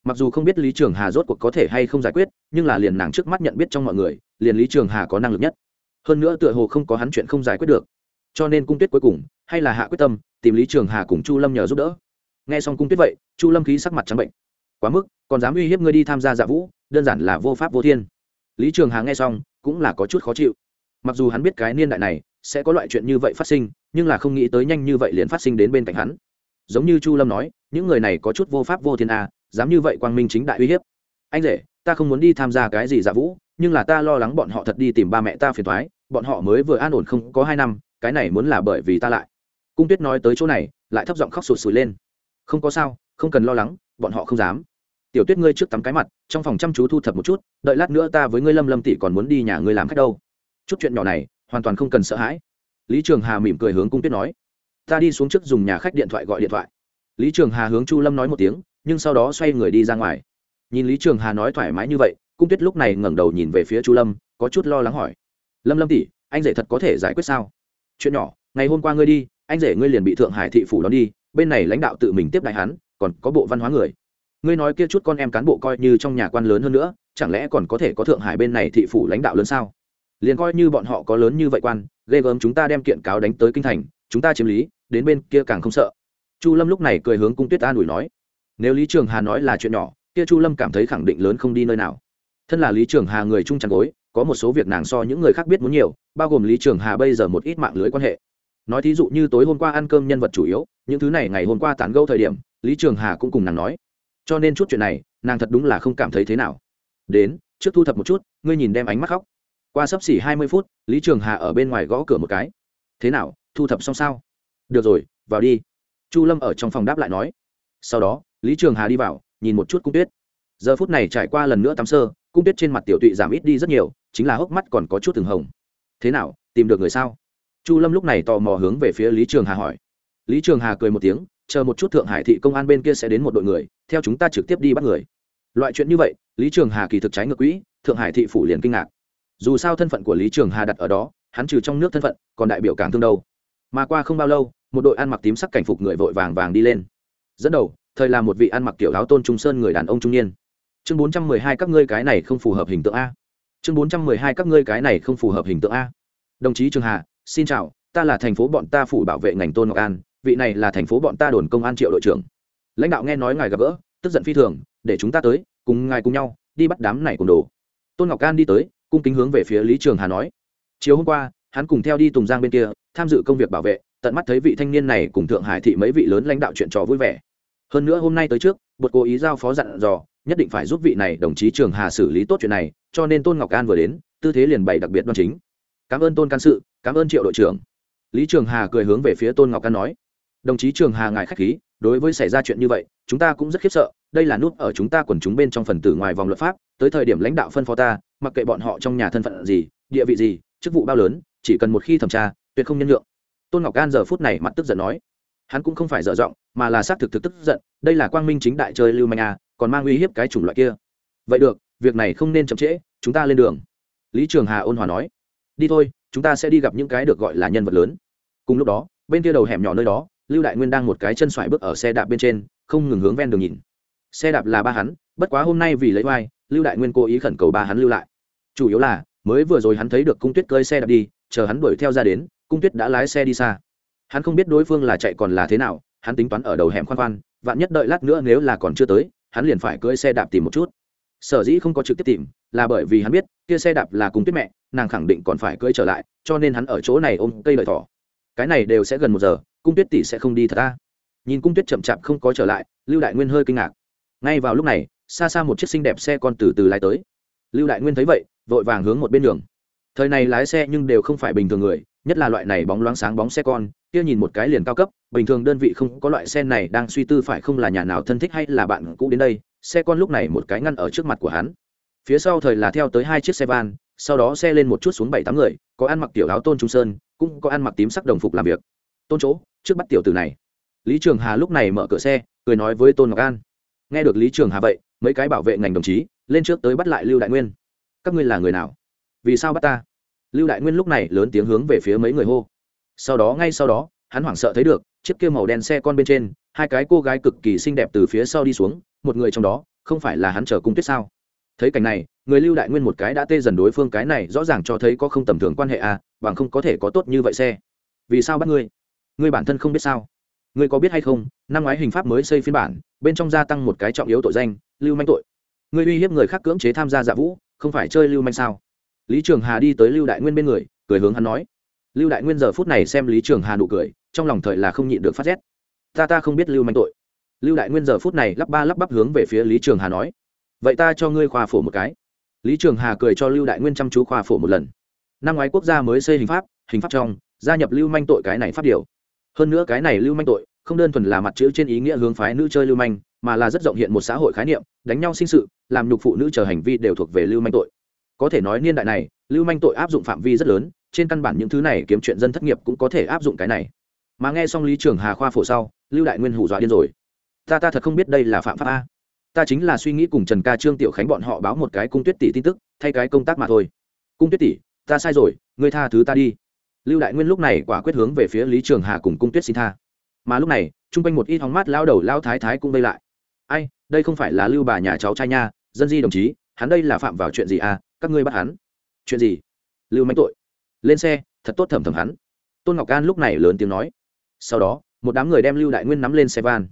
Mặc dù không biết lý trường hà rốt cuộc có thể hay không giải quyết, nhưng là liền nàng trước mắt nhận biết trong mọi người, liền lý trường hà có năng lực nhất. Hơn nữa tựa hồ không có hắn chuyện không giải quyết được. Cho nên cung tuyết cuối cùng, hay là hạ quyết tâm, tìm lý trường hà cùng chu lâm nhờ giúp đỡ. Nghe xong cung tuyết vậy, chu lâm khí sắc mặt trắng bệnh. Quá mức, còn dám uy hiếp ngươi đi tham gia dạ vũ, đơn giản là vô pháp vô thiên. Lý trường hà nghe xong, cũng là có chút khó chịu. Mặc dù hắn biết cái niên đại này sẽ có loại chuyện như vậy phát sinh, nhưng là không nghĩ tới nhanh như vậy liền phát sinh đến bên cạnh hắn. Giống như chu lâm nói, những người này có chút vô pháp vô thiên a, dám như vậy quang minh chính đại uy hiếp. Anh rể, ta không muốn đi tham gia cái gì giả vũ, nhưng là ta lo lắng bọn họ thật đi tìm ba mẹ ta phiền thoái bọn họ mới vừa an ổn không có hai năm, cái này muốn là bởi vì ta lại. Cung tuyết nói tới chỗ này, lại thấp giọng khóc sụt sùi lên. Không có sao, không cần lo lắng, bọn họ không dám. Tiểu tuyết ngươi trước tắm cái mặt, trong phòng chăm chú thu thập một chút, đợi lát nữa ta với ngươi lâm lâm tỷ còn muốn đi nhà ngươi làm khách đâu. Chút chuyện nhỏ này hoàn toàn không cần sợ hãi. Lý trường hà mỉm cười hướng cung tuyết nói, ta đi xuống trước dùng nhà khách điện thoại gọi điện thoại. Lý trường hà hướng chu lâm nói một tiếng, nhưng sau đó xoay người đi ra ngoài. Nhìn lý trường hà nói thoải mái như vậy, cung tuyết lúc này ngẩng đầu nhìn về phía chu lâm, có chút lo lắng hỏi, lâm lâm tỷ, anh rể thật có thể giải quyết sao? Chuyện nhỏ, ngày hôm qua ngươi đi, anh rể ngươi liền bị thượng hải thị phủ đón đi, bên này lãnh đạo tự mình tiếp đại hắn, còn có bộ văn hóa người. Ngươi nói kia chút con em cán bộ coi như trong nhà quan lớn hơn nữa, chẳng lẽ còn có thể có thượng hải bên này thị phủ lãnh đạo lớn sao? Liền coi như bọn họ có lớn như vậy quan, ghê gớm chúng ta đem kiện cáo đánh tới kinh thành, chúng ta chiếm lý, đến bên kia càng không sợ. Chu lâm lúc này cười hướng cung tuyết an ủi nói, nếu lý trường hà nói là chuyện nhỏ, kia chu lâm cảm thấy khẳng định lớn không đi nơi nào. Thân là lý trường hà người trung tràn gối, có một số việc nàng so những người khác biết muốn nhiều, bao gồm lý trường hà bây giờ một ít mạng lưới quan hệ. Nói thí dụ như tối hôm qua ăn cơm nhân vật chủ yếu, những thứ này ngày hôm qua tán gẫu thời điểm, lý trường hà cũng cùng nàng nói. Cho nên chút chuyện này, nàng thật đúng là không cảm thấy thế nào. Đến, trước thu thập một chút, ngươi nhìn đem ánh mắt khóc qua sấp xỉ hai mươi phút, lý trường hà ở bên ngoài gõ cửa một cái. Thế nào, thu thập xong sao? Được rồi, vào đi. Chu lâm ở trong phòng đáp lại nói. Sau đó, lý trường hà đi vào, nhìn một chút cung tuyết. Giờ phút này trải qua lần nữa tắm sơ, cung tuyết trên mặt tiểu tụy giảm ít đi rất nhiều, chính là hốc mắt còn có chút từng hồng. Thế nào, tìm được người sao? Chu lâm lúc này tò mò hướng về phía lý trường hà hỏi. Lý trường hà cười một tiếng, chờ một chút thượng hải thị công an bên kia sẽ đến một đội người, theo chúng ta trực tiếp đi bắt người. Loại chuyện như vậy, lý trường hà kỳ thực trái ngược quỹ, thượng hải thị phủ liền kinh ngạc dù sao thân phận của lý trường hà đặt ở đó, hắn trừ trong nước thân phận, còn đại biểu cảng thương đâu. Mà qua không bao lâu, một đội ăn mặc tím sắc cảnh phục người vội vàng vàng đi lên. Dẫn đầu, thời là một vị ăn mặc kiểu áo tôn trung sơn người đàn ông trung niên. Chương bốn trăm mười hai các ngươi cái này không phù hợp hình tượng a. Chương bốn trăm mười hai các ngươi cái này không phù hợp hình tượng a. Đồng chí trường hà, xin chào, ta là thành phố bọn ta phủ bảo vệ ngành tôn ngọc an, vị này là thành phố bọn ta đồn công an triệu đội trưởng. Lãnh đạo nghe nói ngài gặp gỡ, tức giận phi thường, để chúng ta tới, cùng ngài cùng nhau, đi bắt đám này cùng đồ. Tôn ngọc an đi tới cung kính hướng về phía lý trường hà nói. Chiều hôm qua, hắn cùng theo đi tùng giang bên kia, tham dự công việc bảo vệ, tận mắt thấy vị thanh niên này cùng thượng hải thị mấy vị lớn lãnh đạo chuyện trò vui vẻ. Hơn nữa hôm nay tới trước bột cố ý giao phó dặn dò, nhất định phải giúp vị này đồng chí trường hà xử lý tốt chuyện này, cho nên tôn ngọc an vừa đến, tư thế liền bày đặc biệt đoan chính. Cảm ơn tôn can sự, cảm ơn triệu đội trưởng. Lý trường hà cười hướng về phía tôn ngọc an nói. Đồng chí trường hà ngài k h á c h khí, đối với xảy ra chuyện như vậy, chúng ta cũng rất khiếp sợ, đây là nút ở chúng ta quần chúng bên trong phần tử ngoài vòng luật pháp, tới thời điểm lãnh đạo phân phó ta mặc kệ bọn họ trong nhà thân phận gì, địa vị gì, chức vụ bao lớn, chỉ cần một khi thẩm tra, tuyệt không nhân lượng tôn ngọc an giờ phút này mặt tức giận nói, hắn cũng không phải dở giọng, mà là xác thực thực tức giận, đây là quang minh chính đại chơi lưu manh a còn mang uy hiếp cái chủng loại kia. Vậy được, việc này không nên chậm trễ, chúng ta lên đường. Lý trường hà ôn hòa nói, đi thôi, chúng ta sẽ đi gặp những cái được gọi là nhân vật lớn. Cùng lúc đó, bên kia đầu hẻm nhỏ nơi đó, lưu đại nguyên đang một cái chân xoài bước ở xe đạp bên trên, không ngừng hướng ven đường nhìn. Xe đạp là ba hắn, bất quá hôm nay vì lấy oai, lưu đại nguyên cố ý khẩn cầu ba hắn lưu lại chủ yếu là, mới vừa rồi hắn thấy được cung tuyết cơi xe đạp đi, chờ hắn đuổi theo ra đến, cung tuyết đã lái xe đi xa. Hắn không biết đối phương là chạy còn là thế nào, hắn tính toán ở đầu hẻm khoan khoan, vạn nhất đợi lát nữa nếu là còn chưa tới, hắn liền phải cưỡi xe đạp tìm một chút. Sở dĩ không có trực tiếp tìm, là bởi vì hắn biết, kia xe đạp là cùng tuyết mẹ, nàng khẳng định còn phải cưỡi trở lại, cho nên hắn ở chỗ này ôm cây lợi thỏ. Cái này đều sẽ gần một giờ, cung tuyết tỷ sẽ không đi thật ta. Nhìn cung tuyết chậm chạp không có trở lại, lưu đại nguyên hơi kinh ngạc. Ngay vào lúc này, xa xa một chiếc xinh đẹp xe con từ từ lái tới. Lưu đại nguyên thấy vậy vội vàng hướng một bên đường. Thời này lái xe nhưng đều không phải bình thường người, nhất là loại này bóng loáng sáng bóng xe con, kia nhìn một cái liền cao cấp, bình thường đơn vị không có loại xe này đang suy tư phải không là nhà nào thân thích hay là bạn cũ đến đây, xe con lúc này một cái ngăn ở trước mặt của hắn. Phía sau thời là theo tới hai chiếc xe van, sau đó xe lên một chút xuống bảy tám người, có ăn mặc tiểu áo tôn trung sơn, cũng có ăn mặc tím sắc đồng phục làm việc. Tôn chỗ, trước bắt tiểu từ này. Lý trường hà lúc này mở cửa xe, cười nói với tôn ngọc an. Nghe được lý trường hà vậy, mấy cái bảo vệ ngành đồng chí, lên trước tới bắt lại lưu đại nguyên các ngươi là người nào? Vì sao bắt ta? Lưu đại nguyên lúc này lớn tiếng hướng về phía mấy người hô. Sau đó, ngay sau đó, hắn hoảng sợ thấy được, chiếc kia màu đen xe con bên trên, hai cái cô gái cực kỳ xinh đẹp từ phía sau đi xuống, một người trong đó, không phải là hắn chờ cung tuyết sao? Thấy cảnh này, người lưu đại nguyên một cái đã tê dần đối phương cái này rõ ràng cho thấy có không tầm thường quan hệ à bằng không có thể có tốt như vậy xe. Vì sao bắt ngươi? Ngươi bản thân không biết sao? Ngươi có biết hay không, năm ngoái hình pháp mới xây phiên bản, bên trong gia tăng một cái trọng yếu tội danh, lưu manh tội. Ngươi uy hiếp người khác cưỡng chế tham gia dạ vũ không phải chơi lưu manh sao? Lý trường hà đi tới lưu đại nguyên bên người, cười hướng hắn nói. Lưu đại nguyên giờ phút này xem lý trường hà nụ cười, trong lòng thời là không nhịn được phát rét. Ta ta không biết lưu manh tội. Lưu đại nguyên giờ phút này lắp ba lắp bắp hướng về phía lý trường hà nói. Vậy ta cho ngươi khoa phổ một cái. Lý trường hà cười cho lưu đại nguyên chăm chú khoa phổ một lần. Năm ngoái quốc gia mới xây hình pháp hình pháp trong, gia nhập lưu manh tội cái này phát điều. Hơn nữa cái này lưu manh tội không đơn thuần là mặt chữ trên ý nghĩa hướng phái nữ chơi lưu manh, mà là rất rộng hiện một xã hội khái niệm, đánh nhau sinh sự, làm nhục phụ nữ chờ hành vi đều thuộc về lưu manh tội. Có thể nói niên đại này, lưu manh tội áp dụng phạm vi rất lớn, trên căn bản những thứ này kiếm chuyện dân thất nghiệp cũng có thể áp dụng cái này. Mà nghe xong lý trường hà khoa phổ sau, lưu đại nguyên hủ dọa điên rồi. Ta ta thật không biết đây là phạm pháp a. Ta chính là suy nghĩ cùng trần ca trương tiểu khánh bọn họ báo một cái cung tuyết tỷ tin tức, thay cái công tác mà thôi. Cung tuyết tỷ, ta sai rồi, ngươi tha thứ ta đi. Lưu đại nguyên lúc này quả quyết hướng về phía lý trường hà cùng cung tuyết xin tha mà lúc này, chung quanh một ít hóng mát lao đầu lao thái thái cũng vây lại. Ai, đây không phải là lưu bà nhà cháu trai nha, dân di đồng chí, hắn đây là phạm vào chuyện gì à các ngươi bắt hắn. Chuyện gì? Lưu manh tội. Lên xe, thật tốt thẩm thẩm hắn. Tôn ngọc an lúc này lớn tiếng nói. Sau đó, một đám người đem lưu đại nguyên nắm lên xe van.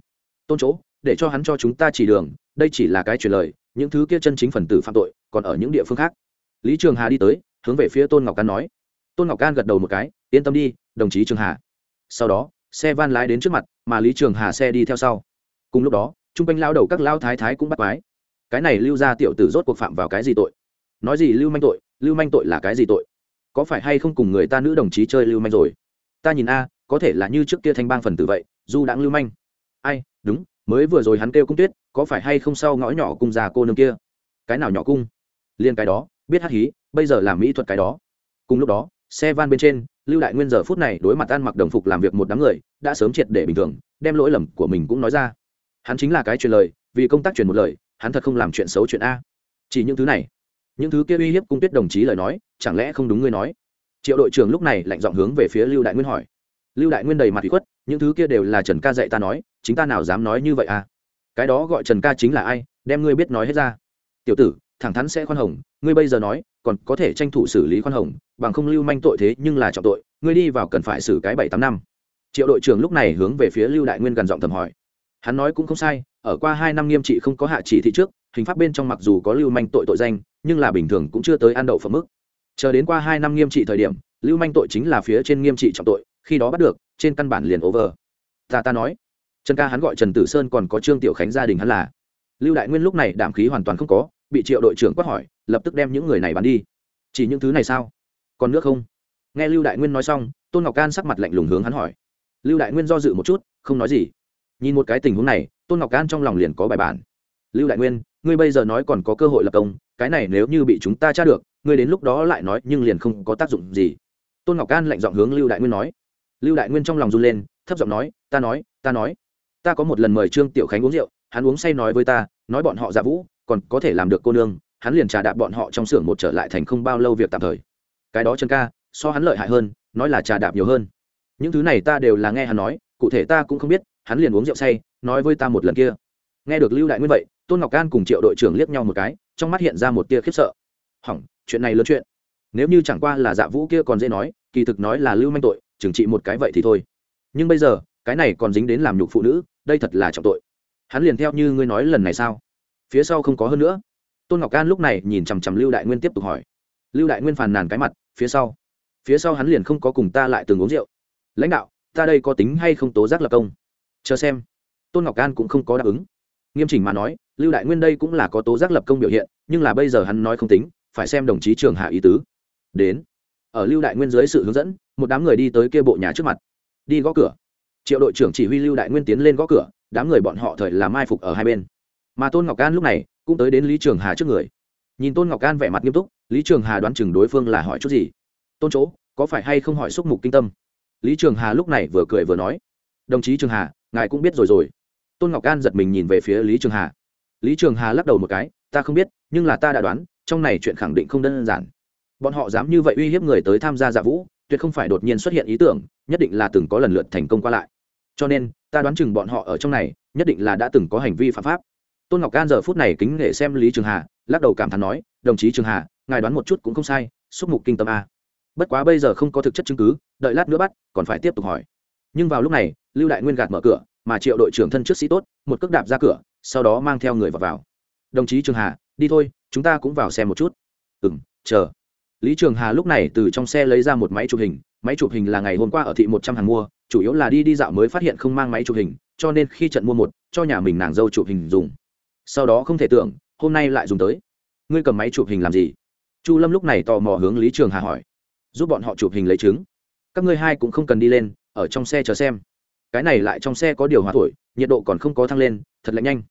Tôn chỗ, để cho hắn cho chúng ta chỉ đường, đây chỉ là cái truyền lời, những thứ kia chân chính phần tử phạm tội, còn ở những địa phương khác. Lý trường hà đi tới, hướng về phía tôn ngọc an nói. Tôn ngọc an gật đầu một cái, yên tâm đi, đồng chí trường hà. Sau đó xe van lái đến trước mặt, mà lý trường hà xe đi theo sau. Cùng lúc đó, chung quanh lao đầu các lao thái thái cũng bắt quái. Cái này lưu ra tiểu tử rốt cuộc phạm vào cái gì tội? Nói gì lưu manh tội, lưu manh tội là cái gì tội? Có phải hay không cùng người ta nữ đồng chí chơi lưu manh rồi? Ta nhìn a, có thể là như trước kia thanh bang phần tử vậy, du đãng lưu manh. Ai, đúng, mới vừa rồi hắn kêu cung tuyết, có phải hay không sau ngõ nhỏ cung già cô nương kia? Cái nào nhỏ cung? Liên cái đó, biết hát hí, bây giờ làm mỹ thuật cái đó. Cùng lúc đó xe van bên trên, lưu đại nguyên giờ phút này đối mặt ăn mặc đồng phục làm việc một đám người, đã sớm triệt để bình thường, đem lỗi lầm của mình cũng nói ra. Hắn chính là cái truyền lời, vì công tác truyền một lời, hắn thật không làm chuyện xấu chuyện a. Chỉ những thứ này. Những thứ kia uy hiếp cung tuyết đồng chí lời nói, chẳng lẽ không đúng ngươi nói? Triệu đội trưởng lúc này lạnh giọng hướng về phía lưu đại nguyên hỏi. Lưu đại nguyên đầy mặt bị khuất, những thứ kia đều là trần ca dạy ta nói, chính ta nào dám nói như vậy à cái đó gọi trần ca chính là ai, đem ngươi biết nói hết ra. Tiểu tử, thẳng thắn sẽ khoan hồng, ngươi bây giờ nói còn có thể tranh thủ xử lý khoan hồng, bằng không lưu manh tội thế nhưng là trọng tội, ngươi đi vào cần phải xử cái bảy tám năm. Triệu đội trưởng lúc này hướng về phía lưu đại nguyên gần giọng thầm hỏi. Hắn nói cũng không sai, ở qua hai năm nghiêm trị không có hạ chỉ thị trước, hình pháp bên trong mặc dù có lưu manh tội tội danh, nhưng là bình thường cũng chưa tới ăn đậu phẩm mức. Chờ đến qua hai năm nghiêm trị thời điểm, lưu manh tội chính là phía trên nghiêm trị trọng tội, khi đó bắt được, trên căn bản liền over. Ta ta nói. Trần ca hắn gọi trần tử sơn còn có trương tiểu khánh gia đình hắn là. Lưu đại nguyên lúc này đảm khí hoàn toàn không có, bị triệu đội trưởng quát hỏi lập tức đem những người này bắn đi. Chỉ những thứ này sao? Còn nước không? Nghe lưu đại nguyên nói xong, tôn ngọc can sắc mặt lạnh lùng hướng hắn hỏi. Lưu đại nguyên do dự một chút, không nói gì. Nhìn một cái tình huống này, tôn ngọc can trong lòng liền có bài bản. Lưu đại nguyên, ngươi bây giờ nói còn có cơ hội lập công, cái này nếu như bị chúng ta tra được, ngươi đến lúc đó lại nói nhưng liền không có tác dụng gì. Tôn ngọc can lạnh giọng hướng lưu đại nguyên nói. Lưu đại nguyên trong lòng run lên, thấp giọng nói, ta nói ta nói. Ta có một lần mời trương tiểu khánh uống rượu, hắn uống say nói với ta, nói bọn họ giả vũ, còn có thể làm được cô nương hắn liền trà đạp bọn họ trong xưởng một trở lại thành không bao lâu việc tạm thời. Cái đó chân ca, so hắn lợi hại hơn, nói là trà đạp nhiều hơn. Những thứ này ta đều là nghe hắn nói, cụ thể ta cũng không biết, hắn liền uống rượu say, nói với ta một lần kia. Nghe được lưu đại nguyên vậy, tôn ngọc an cùng triệu đội trưởng liếc nhau một cái, trong mắt hiện ra một tia khiếp sợ. Hỏng, chuyện này lớn chuyện. Nếu như chẳng qua là dạ vũ kia còn dễ nói, kỳ thực nói là lưu manh tội, trừng trị một cái vậy thì thôi. Nhưng bây giờ, cái này còn dính đến làm nhục phụ nữ, đây thật là trọng tội. Hắn liền theo như ngươi nói lần này sao? Phía sau không có hơn nữa tôn ngọc an lúc này nhìn chằm chằm lưu đại nguyên tiếp tục hỏi. Lưu đại nguyên phàn nàn cái mặt, phía sau. Phía sau hắn liền không có cùng ta lại từng uống rượu. Lãnh đạo, ta đây có tính hay không tố giác lập công? Chờ xem. Tôn ngọc an cũng không có đáp ứng. Nghiêm chỉnh mà nói, lưu đại nguyên đây cũng là có tố giác lập công biểu hiện, nhưng là bây giờ hắn nói không tính, phải xem đồng chí trường hạ ý tứ. Đến. Ở lưu đại nguyên dưới sự hướng dẫn, một đám người đi tới kia bộ nhà trước mặt. Đi gõ cửa. Triệu đội trưởng chỉ huy lưu đại nguyên tiến lên gõ cửa, đám người bọn họ thời làm mai phục ở hai bên mà tôn ngọc an lúc này cũng tới đến lý trường hà trước người nhìn tôn ngọc an vẻ mặt nghiêm túc lý trường hà đoán chừng đối phương là hỏi chút gì tôn chỗ có phải hay không hỏi xúc mục kinh tâm lý trường hà lúc này vừa cười vừa nói đồng chí trường hà ngài cũng biết rồi rồi tôn ngọc an giật mình nhìn về phía lý trường hà lý trường hà lắc đầu một cái ta không biết nhưng là ta đã đoán trong này chuyện khẳng định không đơn giản bọn họ dám như vậy uy hiếp người tới tham gia dạ vũ tuyệt không phải đột nhiên xuất hiện ý tưởng nhất định là từng có lần lượt thành công qua lại cho nên ta đoán chừng bọn họ ở trong này nhất định là đã từng có hành vi phạm pháp tôn ngọc Gan giờ phút này kính nghệ xem lý trường hà lắc đầu cảm thán nói đồng chí trường hà ngài đoán một chút cũng không sai xúc mục kinh tâm a. Bất quá bây giờ không có thực chất chứng cứ đợi lát nữa bắt còn phải tiếp tục hỏi. Nhưng vào lúc này lưu đại nguyên gạt mở cửa mà triệu đội trưởng thân trước sĩ tốt một cước đạp ra cửa sau đó mang theo người vào, vào. đồng chí trường hà đi thôi chúng ta cũng vào xem một chút. Ừ m chờ. Lý trường hà lúc này từ trong xe lấy ra một máy chụp hình máy chụp hình là ngày hôm qua ở thị một trăm hàng mua chủ yếu là đi đi dạo mới phát hiện không mang máy chụp hình cho nên khi trận mua một cho nhà mình nàng dâu chụp hình dùng sau đó không thể tưởng, hôm nay lại dùng tới. Ngươi cầm máy chụp hình làm gì? Chu lâm lúc này tò mò hướng lý trường hà hỏi. Giúp bọn họ chụp hình lấy chứng. Các ngươi hai cũng không cần đi lên, ở trong xe chờ xem. Cái này lại trong xe có điều hòa thổi nhiệt độ còn không có thăng lên, thật lạnh nhanh.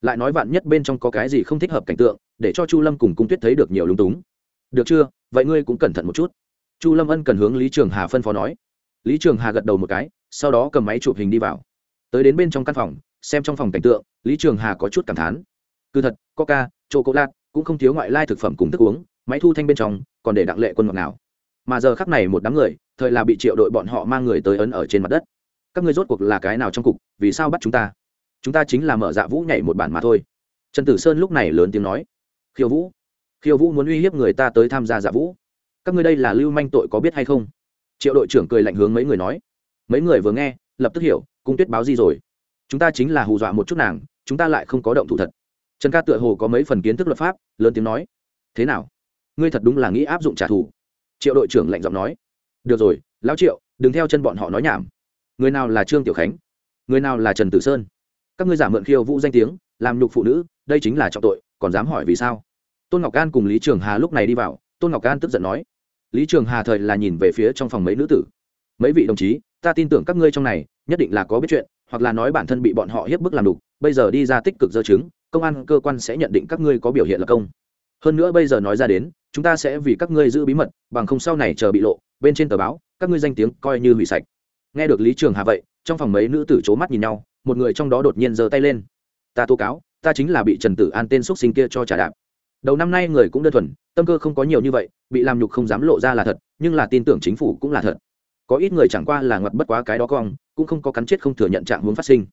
Lại nói vạn nhất bên trong có cái gì không thích hợp cảnh tượng, để cho chu lâm cùng cung tuyết thấy được nhiều lúng túng. Được chưa? Vậy ngươi cũng cẩn thận một chút. Chu lâm ân cần hướng lý trường hà phân phó nói. Lý trường hà gật đầu một cái, sau đó cầm máy chụp hình đi vào. Tới đến bên trong căn phòng xem trong phòng cảnh tượng, lý trường hà có chút cảm thán. Cứ thật, coca chô cô lát cũng không thiếu ngoại lai thực phẩm cùng thức uống, máy thu thanh bên trong còn để đặng lệ quân ngọt nào mà giờ khắc này một đám người, thời là bị triệu đội bọn họ mang người tới ấn ở trên mặt đất. Các ngươi rốt cuộc là cái nào trong cục, vì sao bắt chúng ta? Chúng ta chính là mở dạ vũ nhảy một bản mà thôi. Trần tử sơn lúc này lớn tiếng nói. Khiêu vũ khiêu vũ muốn uy hiếp người ta tới tham gia dạ vũ. Các ngươi đây là lưu manh tội có biết hay không? Triệu đội trưởng cười lạnh hướng mấy người nói. Mấy người vừa nghe, lập tức hiểu, cung tuyết báo gì rồi? Chúng ta chính là hù dọa một chút nàng, chúng ta lại không có động thủ thật. Trần ca tựa hồ có mấy phần kiến thức luật pháp, lớn tiếng nói. Thế nào? Ngươi thật đúng là nghĩ áp dụng trả thù. Triệu đội trưởng lạnh giọng nói. Được rồi, lão triệu, đừng theo chân bọn họ nói nhảm. Người nào là trương tiểu khánh? Người nào là trần tử sơn? Các ngươi giả mượn khiêu vũ danh tiếng, làm nhục phụ nữ, đây chính là trọng tội, còn dám hỏi vì sao? Tôn ngọc an cùng lý trường hà lúc này đi vào, tôn ngọc an tức giận nói. Lý trường hà thời là nhìn về phía trong phòng mấy nữ tử. Mấy vị đồng chí, ta tin tưởng các ngươi trong này, nhất định là có biết chuyện hoặc là nói bản thân bị bọn họ hiếp bức làm đục, bây giờ đi ra tích cực dơ chứng, công an cơ quan sẽ nhận định các ngươi có biểu hiện là công. Hơn nữa bây giờ nói ra đến, chúng ta sẽ vì các ngươi giữ bí mật, bằng không sau này chờ bị lộ, bên trên tờ báo, các ngươi danh tiếng coi như hủy sạch. Nghe được lý trường hà vậy, trong phòng mấy nữ tử c mắt nhìn nhau, một người trong đó đột nhiên giơ tay lên. Ta tố cáo, ta chính là bị trần tử an tên x sinh kia cho trả đạp. Đầu năm nay người cũng đơn thuần, tâm cơ không có nhiều như vậy, bị làm nhục không dám lộ ra là thật, nhưng là tin tưởng chính phủ cũng là thật có ít người chẳng qua là ngoặt bất quá cái đó cong, cũng không có cắn chết không thừa nhận trạng hướng phát sinh.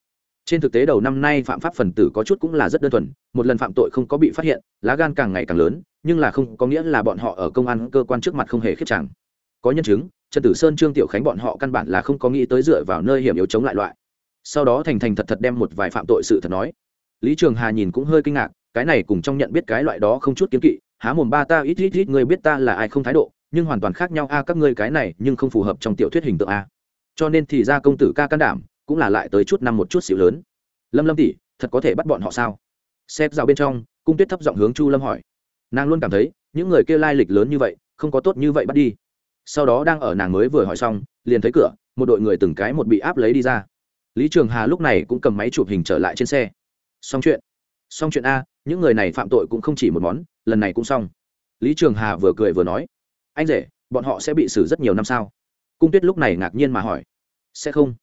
Trên thực tế đầu năm nay phạm pháp phần tử có chút cũng là rất đơn thuần, một lần phạm tội không có bị phát hiện, lá gan càng ngày càng lớn, nhưng là không có nghĩa là bọn họ ở công an, cơ quan trước mặt không hề khiết chẳng có nhân chứng, trần tử sơn, trương tiểu khánh bọn họ căn bản là không có nghĩ tới dựa vào nơi hiểm yếu chống lại loại. Sau đó thành thành thật thật đem một vài phạm tội sự thật nói. Lý trường hà nhìn cũng hơi kinh ngạc, cái này cùng trong nhận biết cái loại đó không chút kiến kỵ, há mồm ba ta ít ít ít, người biết ta là ai không thái độ nhưng hoàn toàn khác nhau. A, các ngươi cái này nhưng không phù hợp trong tiểu thuyết hình tượng a. Cho nên thì ra công tử ca can đảm cũng là lại tới chút năm một chút xíu lớn. Lâm lâm tỷ, thật có thể bắt bọn họ sao? Xếp rào bên trong, cung tuyết thấp giọng hướng chu lâm hỏi. Nàng luôn cảm thấy, những người kia lai lịch lớn như vậy, không có tốt như vậy bắt đi. Sau đó đang ở nàng mới vừa hỏi xong, liền thấy cửa, một đội người từng cái một bị áp lấy đi ra. Lý trường hà lúc này cũng cầm máy chụp hình trở lại trên xe. Xong chuyện. Xong chuyện a, những người này phạm tội cũng không chỉ một món, lần này cũng xong. Lý trường hà vừa cười vừa nói anh rể, bọn họ sẽ bị xử rất nhiều năm sao? Cung tuyết lúc này ngạc nhiên mà hỏi. Sẽ không.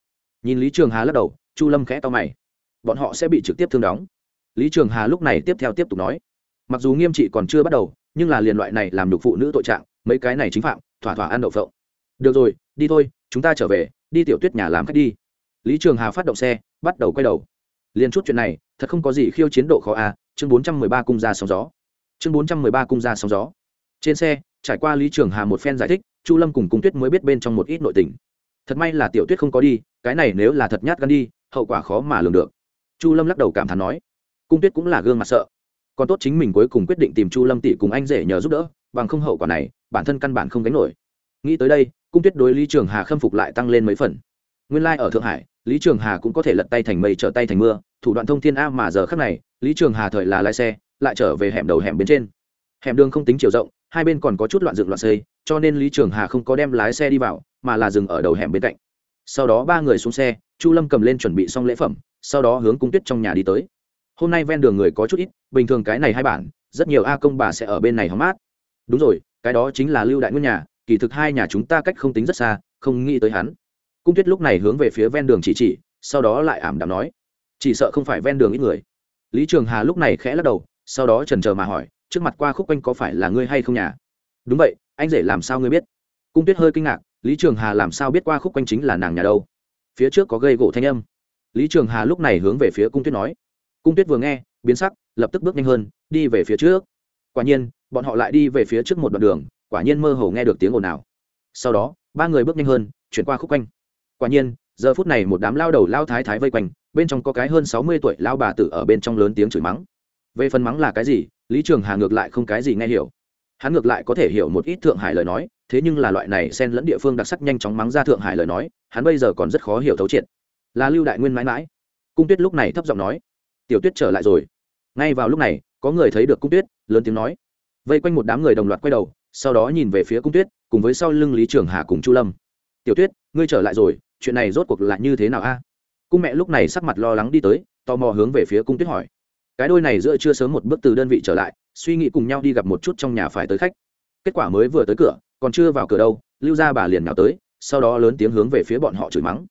Nhìn lý trường hà lắc đầu, chu lâm khẽ to mày. Bọn họ sẽ bị trực tiếp thương đóng. Lý trường hà lúc này tiếp theo tiếp tục nói. Mặc dù nghiêm trị còn chưa bắt đầu, nhưng là liền loại này làm nhục phụ nữ tội trạng, mấy cái này chính phạm, thỏa thỏa ăn đậu phộng. Được rồi, đi thôi, chúng ta trở về, đi tiểu tuyết nhà làm khách đi. Lý trường hà phát động xe, bắt đầu quay đầu. Liền chút chuyện này, thật không có gì khiêu chiến độ khó a, chương bốn trăm mười ba cung ra sóng gió. Chương bốn trăm mười ba cung ra sóng gió trên xe, trải qua lý trường hà một phen giải thích, chu lâm cùng cung tuyết mới biết bên trong một ít nội tình. Thật may là tiểu tuyết không có đi, cái này nếu là thật nhát gan đi, hậu quả khó mà lường được. Chu lâm lắc đầu cảm thán nói, cung tuyết cũng là gương mặt sợ. Còn tốt chính mình cuối cùng quyết định tìm chu lâm tỷ cùng anh rể nhờ giúp đỡ, bằng không hậu quả này, bản thân căn bản không gánh nổi. Nghĩ tới đây, cung tuyết đối lý trường hà khâm phục lại tăng lên mấy phần. Nguyên lai、like、ở thượng hải, lý trường hà cũng có thể lật tay thành mây trở tay thành mưa, thủ đoạn thông thiên a mà giờ khác này, lý trường hà thời là lái xe, lại trở về hẻm đầu hẻm bên trên. Hẻm đường không tính chiều rộng hai bên còn có chút loạn dựng loạn xây, cho nên lý trường hà không có đem lái xe đi vào, mà là dừng ở đầu hẻm bên cạnh. Sau đó ba người xuống xe, chu lâm cầm lên chuẩn bị xong lễ phẩm, sau đó hướng cung tuyết trong nhà đi tới. Hôm nay ven đường người có chút ít, bình thường cái này hai bản, rất nhiều a công bà sẽ ở bên này hóng mát. Đúng rồi, cái đó chính là lưu đại nguyên nhà, kỳ thực hai nhà chúng ta cách không tính rất xa, không nghĩ tới hắn. Cung tuyết lúc này hướng về phía ven đường chỉ chỉ, sau đó lại ảm đạm nói, chỉ sợ không phải ven đường ít người. Lý trường hà lúc này khẽ lắc đầu, sau đó trần trờ mà hỏi trước mặt qua khúc quanh có phải là ngươi hay không nhà đúng vậy, anh rể làm sao ngươi biết? Cung tuyết hơi kinh ngạc, lý trường hà làm sao biết qua khúc quanh chính là nàng nhà đâu? Phía trước có gây gỗ thanh âm. Lý trường hà lúc này hướng về phía cung tuyết nói. Cung tuyết vừa nghe, biến sắc, lập tức bước nhanh hơn, đi về phía trước. Quả nhiên, bọn họ lại đi về phía trước một đoạn đường, quả nhiên mơ hồ nghe được tiếng ồn ào. Sau đó, ba người bước nhanh hơn, chuyển qua khúc quanh. Quả nhiên, giờ phút này một đám lao đầu lao thái thái vây quanh, bên trong có cái hơn sáu mươi tuổi lao bà tử ở bên trong lớn tiếng chửi mắng. Về phần mắng là cái gì lý trường hà ngược lại không cái gì nghe hiểu. Hắn ngược lại có thể hiểu một ít thượng hải lời nói, thế nhưng là loại này xen lẫn địa phương đặc sắc nhanh chóng mắng ra thượng hải lời nói, hắn bây giờ còn rất khó hiểu thấu triệt. Là lưu đại nguyên mãi mãi. Cung tuyết lúc này thấp giọng nói, tiểu tuyết trở lại rồi. Ngay vào lúc này, có người thấy được cung tuyết, lớn tiếng nói. Vây quanh một đám người đồng loạt quay đầu, sau đó nhìn về phía cung tuyết, cùng với sau lưng lý trường hà cùng chu lâm. Tiểu tuyết, ngươi trở lại rồi, chuyện này rốt cuộc lại như thế nào a? Cung mẹ lúc này sắc mặt lo lắng đi tới, tò mò hướng về phía cung tuyết hỏi cái đôi này giữa chưa sớm một bước từ đơn vị trở lại, suy nghĩ cùng nhau đi gặp một chút trong nhà phải tới khách. Kết quả mới vừa tới cửa, còn chưa vào cửa đâu, lưu gia bà liền nào tới, sau đó lớn tiếng hướng về phía bọn họ chửi mắng.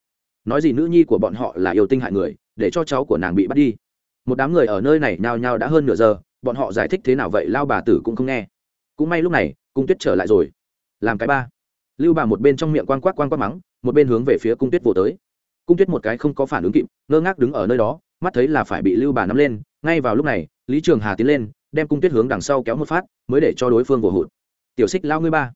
Nói gì nữ nhi của bọn họ là yêu tinh hại người, để cho cháu của nàng bị bắt đi. Một đám người ở nơi này nhao nhao đã hơn nửa giờ, bọn họ giải thích thế nào vậy lao bà tử cũng không nghe. Cũng may lúc này, cung tuyết trở lại rồi. Làm cái ba. Lưu bà một bên trong miệng quan quát quan quát mắng, một bên hướng về phía cung tuyết vô tới. Cung tuyết một cái không có phản ứng kịp, ngơ ngác đứng ở nơi đó mắt thấy là phải bị lưu bà nắm lên, ngay vào lúc này, lý trường hà tiến lên, đem cung tuyết hướng đằng sau kéo một phát, mới để cho đối phương vồ hụt. Tiểu xích lao ngươi ba.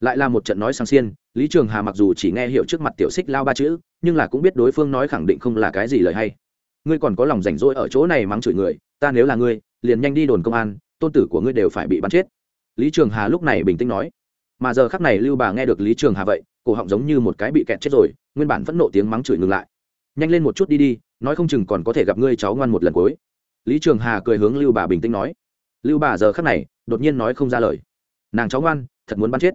Lại là một trận nói sang xiên, lý trường hà mặc dù chỉ nghe hiệu trước mặt tiểu xích lao ba chữ, nhưng là cũng biết đối phương nói khẳng định không là cái gì lời hay. Ngươi còn có lòng rảnh rỗi ở chỗ này mắng chửi người, ta nếu là ngươi, liền nhanh đi đồn công an, tôn tử của ngươi đều phải bị bắn chết. Lý trường hà lúc này bình tĩnh nói. Mà giờ khắc này lưu bà nghe được lý trường hà vậy, cổ họng giống như một cái bị kẹt chết rồi, nguyên bản vẫn nộ tiếng mắng chửi ngừng lại. Nhanh lên một chút đi đi nói không chừng còn có thể gặp ngươi cháu ngoan một lần cuối. Lý trường hà cười hướng lưu bà bình tĩnh nói. Lưu bà giờ khắc này, đột nhiên nói không ra lời. Nàng cháu ngoan, thật muốn bắn chết.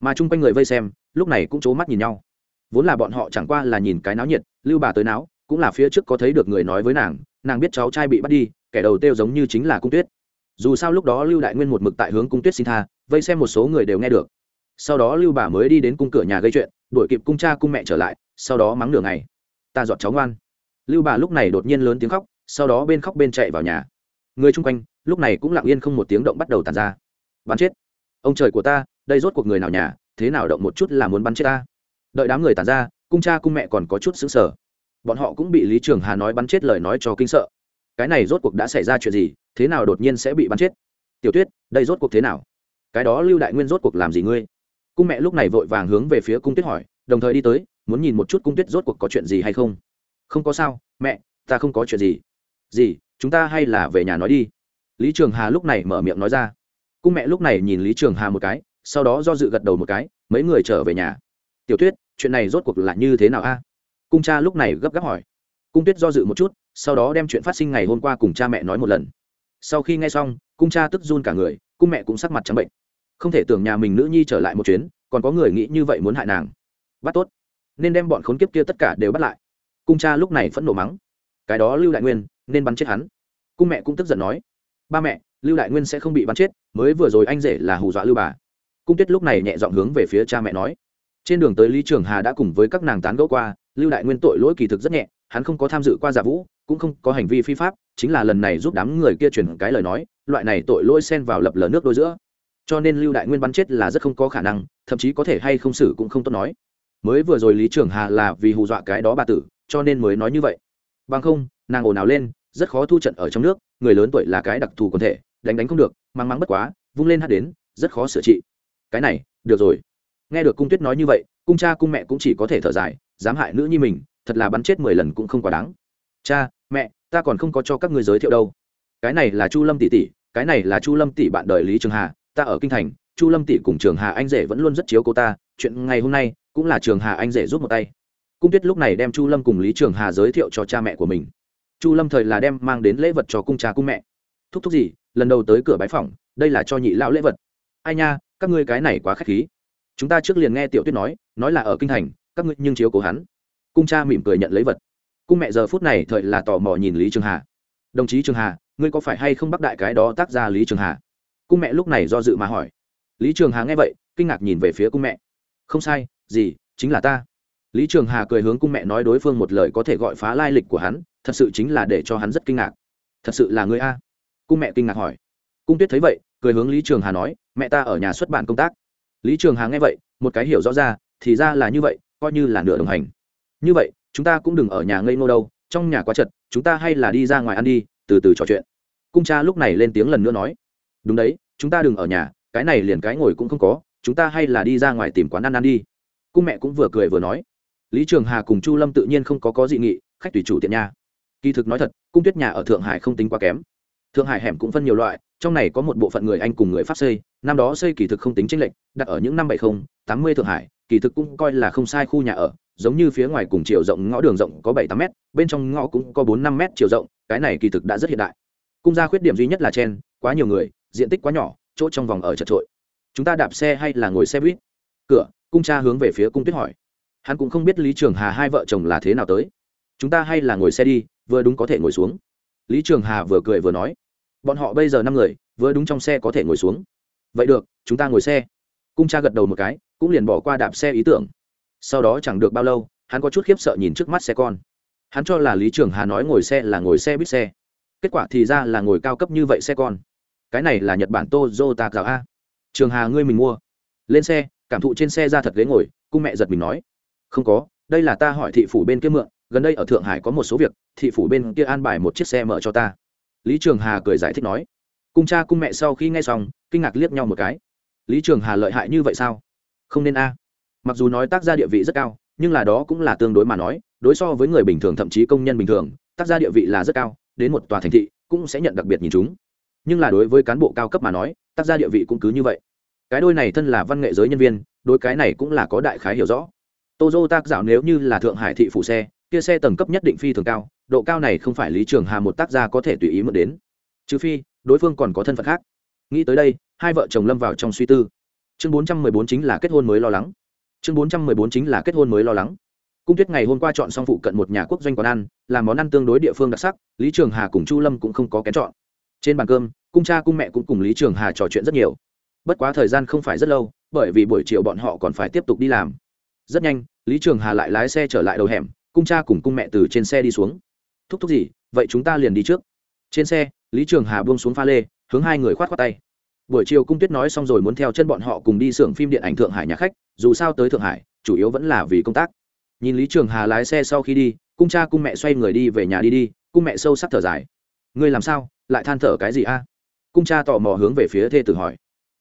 Mà chung quanh người vây xem, lúc này cũng c mắt nhìn nhau. Vốn là bọn họ chẳng qua là nhìn cái náo nhiệt, lưu bà tới náo, cũng là phía trước có thấy được người nói với nàng nàng biết cháu trai bị bắt đi, kẻ đầu têu giống như chính là cung tuyết. Dù sao lúc đó lưu đại nguyên một mực tại hướng cung tuyết xin tha, vây xem một số người đều nghe được. Sau đó lưu bà mới đi đến cung cửa nhà gây chuyện, đuổi kịp cung cha cung mẹ trở lại, sau đó mắng nửa ngày. Ta dọn cháu ngoan lưu bà lúc này đột nhiên lớn tiếng khóc, sau đó bên khóc bên chạy vào nhà. Người chung quanh, lúc này cũng lặng yên không một tiếng động bắt đầu tàn ra. Bắn chết. Ông trời của ta, đây rốt cuộc người nào nhà, thế nào động một chút là muốn bắn chết ta. Đợi đám người tàn ra, cung cha cung mẹ còn có chút xứng sở bọn họ cũng bị lý trường hà nói bắn chết lời nói cho kinh sợ. Cái này rốt cuộc đã xảy ra chuyện gì, thế nào đột nhiên sẽ bị bắn chết? Tiểu tuyết, đây rốt cuộc thế nào? Cái đó lưu đại nguyên rốt cuộc làm gì ngươi? Cung mẹ lúc này vội vàng hướng về phía cung tuyết hỏi, đồng thời đi tới, muốn nhìn một chút cung tuyết rốt cuộc có chuyện gì hay không không có sao, mẹ, ta không có chuyện gì. Gì, chúng ta hay là về nhà nói đi. Lý trường hà lúc này mở miệng nói ra. Cung mẹ lúc này nhìn lý trường hà một cái, sau đó do dự gật đầu một cái, mấy người trở về nhà. Tiểu tuyết, chuyện này rốt cuộc là như thế nào a? Cung cha lúc này gấp gáp hỏi. Cung tuyết do dự một chút, sau đó đem chuyện phát sinh ngày hôm qua cùng cha mẹ nói một lần. Sau khi nghe xong, cung cha tức run cả người, cung mẹ cũng sắc mặt trắng bệnh. Không thể tưởng nhà mình nữ nhi trở lại một chuyến, còn có người nghĩ như vậy muốn hại nàng. Bắt tốt. Nên đem bọn khốn kiếp kia tất cả đều bắt lại cung cha lúc này phẫn nộ mắng. Cái đó lưu đại nguyên, nên bắn chết hắn. Cung mẹ cũng tức giận nói. Ba mẹ, lưu đại nguyên sẽ không bị bắn chết, mới vừa rồi anh rể là hù dọa lưu bà. Cung tuyết lúc này nhẹ dọn hướng về phía cha mẹ nói. Trên đường tới lý trường hà đã cùng với các nàng tán gẫu qua, lưu đại nguyên tội lỗi kỳ thực rất nhẹ, hắn không có tham dự qua giả vũ, cũng không có hành vi phi pháp, chính là lần này giúp đám người kia truyền cái lời nói, loại này tội lỗi xen vào lập lờ nước đôi giữa. Cho nên lưu đại nguyên bắn chết là rất không có khả năng, thậm chí có thể hay không xử cũng không tốt nói. Mới vừa rồi lý trường hà là vì hù dọa cái đó bà tử cho nên mới nói như vậy. Bằng không, nàng ồn ào lên, rất khó thu trận ở trong nước, người lớn tuổi là cái đặc thù quần thể, đánh đánh không được, mang mắng bất quá, vung lên hát đến, rất khó sửa trị. Cái này, được rồi. Nghe được cung tuyết nói như vậy, cung cha cung mẹ cũng chỉ có thể thở dài, dám hại nữ nhi mình, thật là bắn chết mười lần cũng không quá đáng. Cha, mẹ, ta còn không có cho các người giới thiệu đâu. Cái này là chu lâm tỷ tỷ, cái này là chu lâm tỷ bạn đời lý trường hà, ta ở kinh thành, chu lâm tỷ cùng trường hà anh rể vẫn luôn rất chiếu cô ta, chuyện ngày hôm nay cũng là trường hà anh rể giúp một tay cung tuyết lúc này đem chu lâm cùng lý trường hà giới thiệu cho cha mẹ của mình. Chu lâm thời là đem mang đến lễ vật cho cung cha cung mẹ. Thúc thúc gì, lần đầu tới cửa bái phòng đây là cho nhị lão lễ vật. Ai nha, các ngươi cái này quá k h á c h khí. Chúng ta trước liền nghe tiểu tuyết nói nói là ở kinh thành, các ngươi nhưng chiếu cố hắn. Cung cha mỉm cười nhận lấy vật. Cung mẹ giờ phút này thời là tò mò nhìn lý trường hà. Đồng chí trường hà, ngươi có phải hay không bắc đại cái đó tác ra lý trường hà? Cung mẹ lúc này do dự mà hỏi. Lý trường hà nghe vậy, kinh ngạc nhìn về phía cung mẹ. Không sai, gì, chính là ta lý trường hà cười hướng cung mẹ nói đối phương một lời có thể gọi phá lai lịch của hắn, thật sự chính là để cho hắn rất kinh ngạc. Thật sự là người a. Cung mẹ kinh ngạc hỏi. Cung tuyết thấy vậy, cười hướng lý trường hà nói, mẹ ta ở nhà xuất bản công tác. Lý trường hà nghe vậy, một cái hiểu rõ ra, thì ra là như vậy, coi như là nửa đồng hành. Như vậy, chúng ta cũng đừng ở nhà ngây ngô đâu, trong nhà quá chật, chúng ta hay là đi ra ngoài ăn đi, từ từ trò chuyện. Cung cha lúc này lên tiếng lần nữa nói. Đúng đấy, chúng ta đừng ở nhà, cái này liền cái ngồi cũng không có, chúng ta hay là đi ra ngoài tìm quán ăn ăn đi. Cung mẹ cũng vừa cười vừa nói lý trường hà cùng chu lâm tự nhiên không có có dị nghị, khách tùy chủ tiện nha. Kỳ thực nói thật, cung tuyết nhà ở thượng hải không tính quá kém. Thượng hải hẻm cũng phân nhiều loại, trong này có một bộ phận người anh cùng người pháp xây, năm đó xây kỳ thực không tính tranh lệch, đặt ở những năm bảy mươi tám mươi thượng hải, kỳ thực cũng coi là không sai khu nhà ở, giống như phía ngoài cùng chiều rộng ngõ đường rộng có bảy tám m bên trong ngõ cũng có bốn năm m chiều rộng, cái này kỳ thực đã rất hiện đại. Cung ra khuyết điểm duy nhất là chen, quá nhiều người, diện tích quá nhỏ, chỗ trong vòng ở chật trội. Chúng ta đạp xe hay là ngồi xe buýt? Cửa, cung cha hướng về phía cung tuyết hỏi hắn cũng không biết lý trường hà hai vợ chồng là thế nào tới. Chúng ta hay là ngồi xe đi, vừa đúng có thể ngồi xuống. Lý trường hà vừa cười vừa nói, bọn họ bây giờ năm người, vừa đúng trong xe có thể ngồi xuống. Vậy được, chúng ta ngồi xe. Cung cha gật đầu một cái, cũng liền bỏ qua đạp xe ý tưởng. Sau đó chẳng được bao lâu, hắn có chút khiếp sợ nhìn trước mắt xe con. Hắn cho là lý trường hà nói ngồi xe là ngồi xe buýt xe. Kết quả thì ra là ngồi cao cấp như vậy xe con. Cái này là nhật bản tozota gạo a. Trường hà, ngươi mình mua. Lên xe, cảm thụ trên xe ra thật ghế ngồi, cung mẹ giật mình nói không có, đây là ta hỏi thị phủ bên kia mượn, gần đây ở thượng hải có một số việc, thị phủ bên kia an bài một chiếc xe mở cho ta. Lý trường hà cười giải thích nói. Cung cha cung mẹ sau khi nghe xong, kinh ngạc liếc nhau một cái. Lý trường hà lợi hại như vậy sao? Không nên a. Mặc dù nói tác gia địa vị rất cao, nhưng là đó cũng là tương đối mà nói, đối so với người bình thường thậm chí công nhân bình thường, tác gia địa vị là rất cao, đến một tòa thành thị cũng sẽ nhận đặc biệt nhìn chúng. Nhưng là đối với cán bộ cao cấp mà nói, tác gia địa vị cũng cứ như vậy. Cái đôi này thân là văn nghệ giới nhân viên đôi cái này cũng là có đại khái hiểu rõ tozo tác dạo nếu như là thượng hải thị phụ xe, kia xe tầng cấp nhất định phi thường cao, độ cao này không phải lý trường hà một tác gia có thể tùy ý mượn đến. Trừ phi, đối phương còn có thân phận khác. Nghĩ tới đây, hai vợ chồng lâm vào trong suy tư. Chương bốn trăm mười bốn chính là kết hôn mới lo lắng. Chương bốn trăm mười bốn chính là kết hôn mới lo lắng. Cung tuyết ngày hôm qua chọn xong phụ cận một nhà quốc doanh quán ăn, làm món ăn tương đối địa phương đặc sắc, lý trường hà cùng chu lâm cũng không có kén chọn. Trên bàn cơm, cung cha cung mẹ cũng cùng lý trường hà trò chuyện rất nhiều. Bất quá thời gian không phải rất lâu, bởi vì buổi chiều bọn họ còn phải tiếp tục đi làm rất nhanh, lý trường hà lại lái xe trở lại đầu hẻm, cung cha cùng cung mẹ từ trên xe đi xuống. Thúc thúc gì, vậy chúng ta liền đi trước. Trên xe, lý trường hà buông xuống pha lê, hướng hai người khoát khoát tay. Buổi chiều cung tuyết nói xong rồi muốn theo chân bọn họ cùng đi xưởng phim điện ảnh thượng hải nhà khách, dù sao tới thượng hải, chủ yếu vẫn là vì công tác. Nhìn lý trường hà lái xe sau khi đi, cung cha cung mẹ xoay người đi về nhà đi đi, cung mẹ sâu sắc thở dài. Ngươi làm sao, lại than thở cái gì a? Cung cha tò mò hướng về phía thê tử hỏi.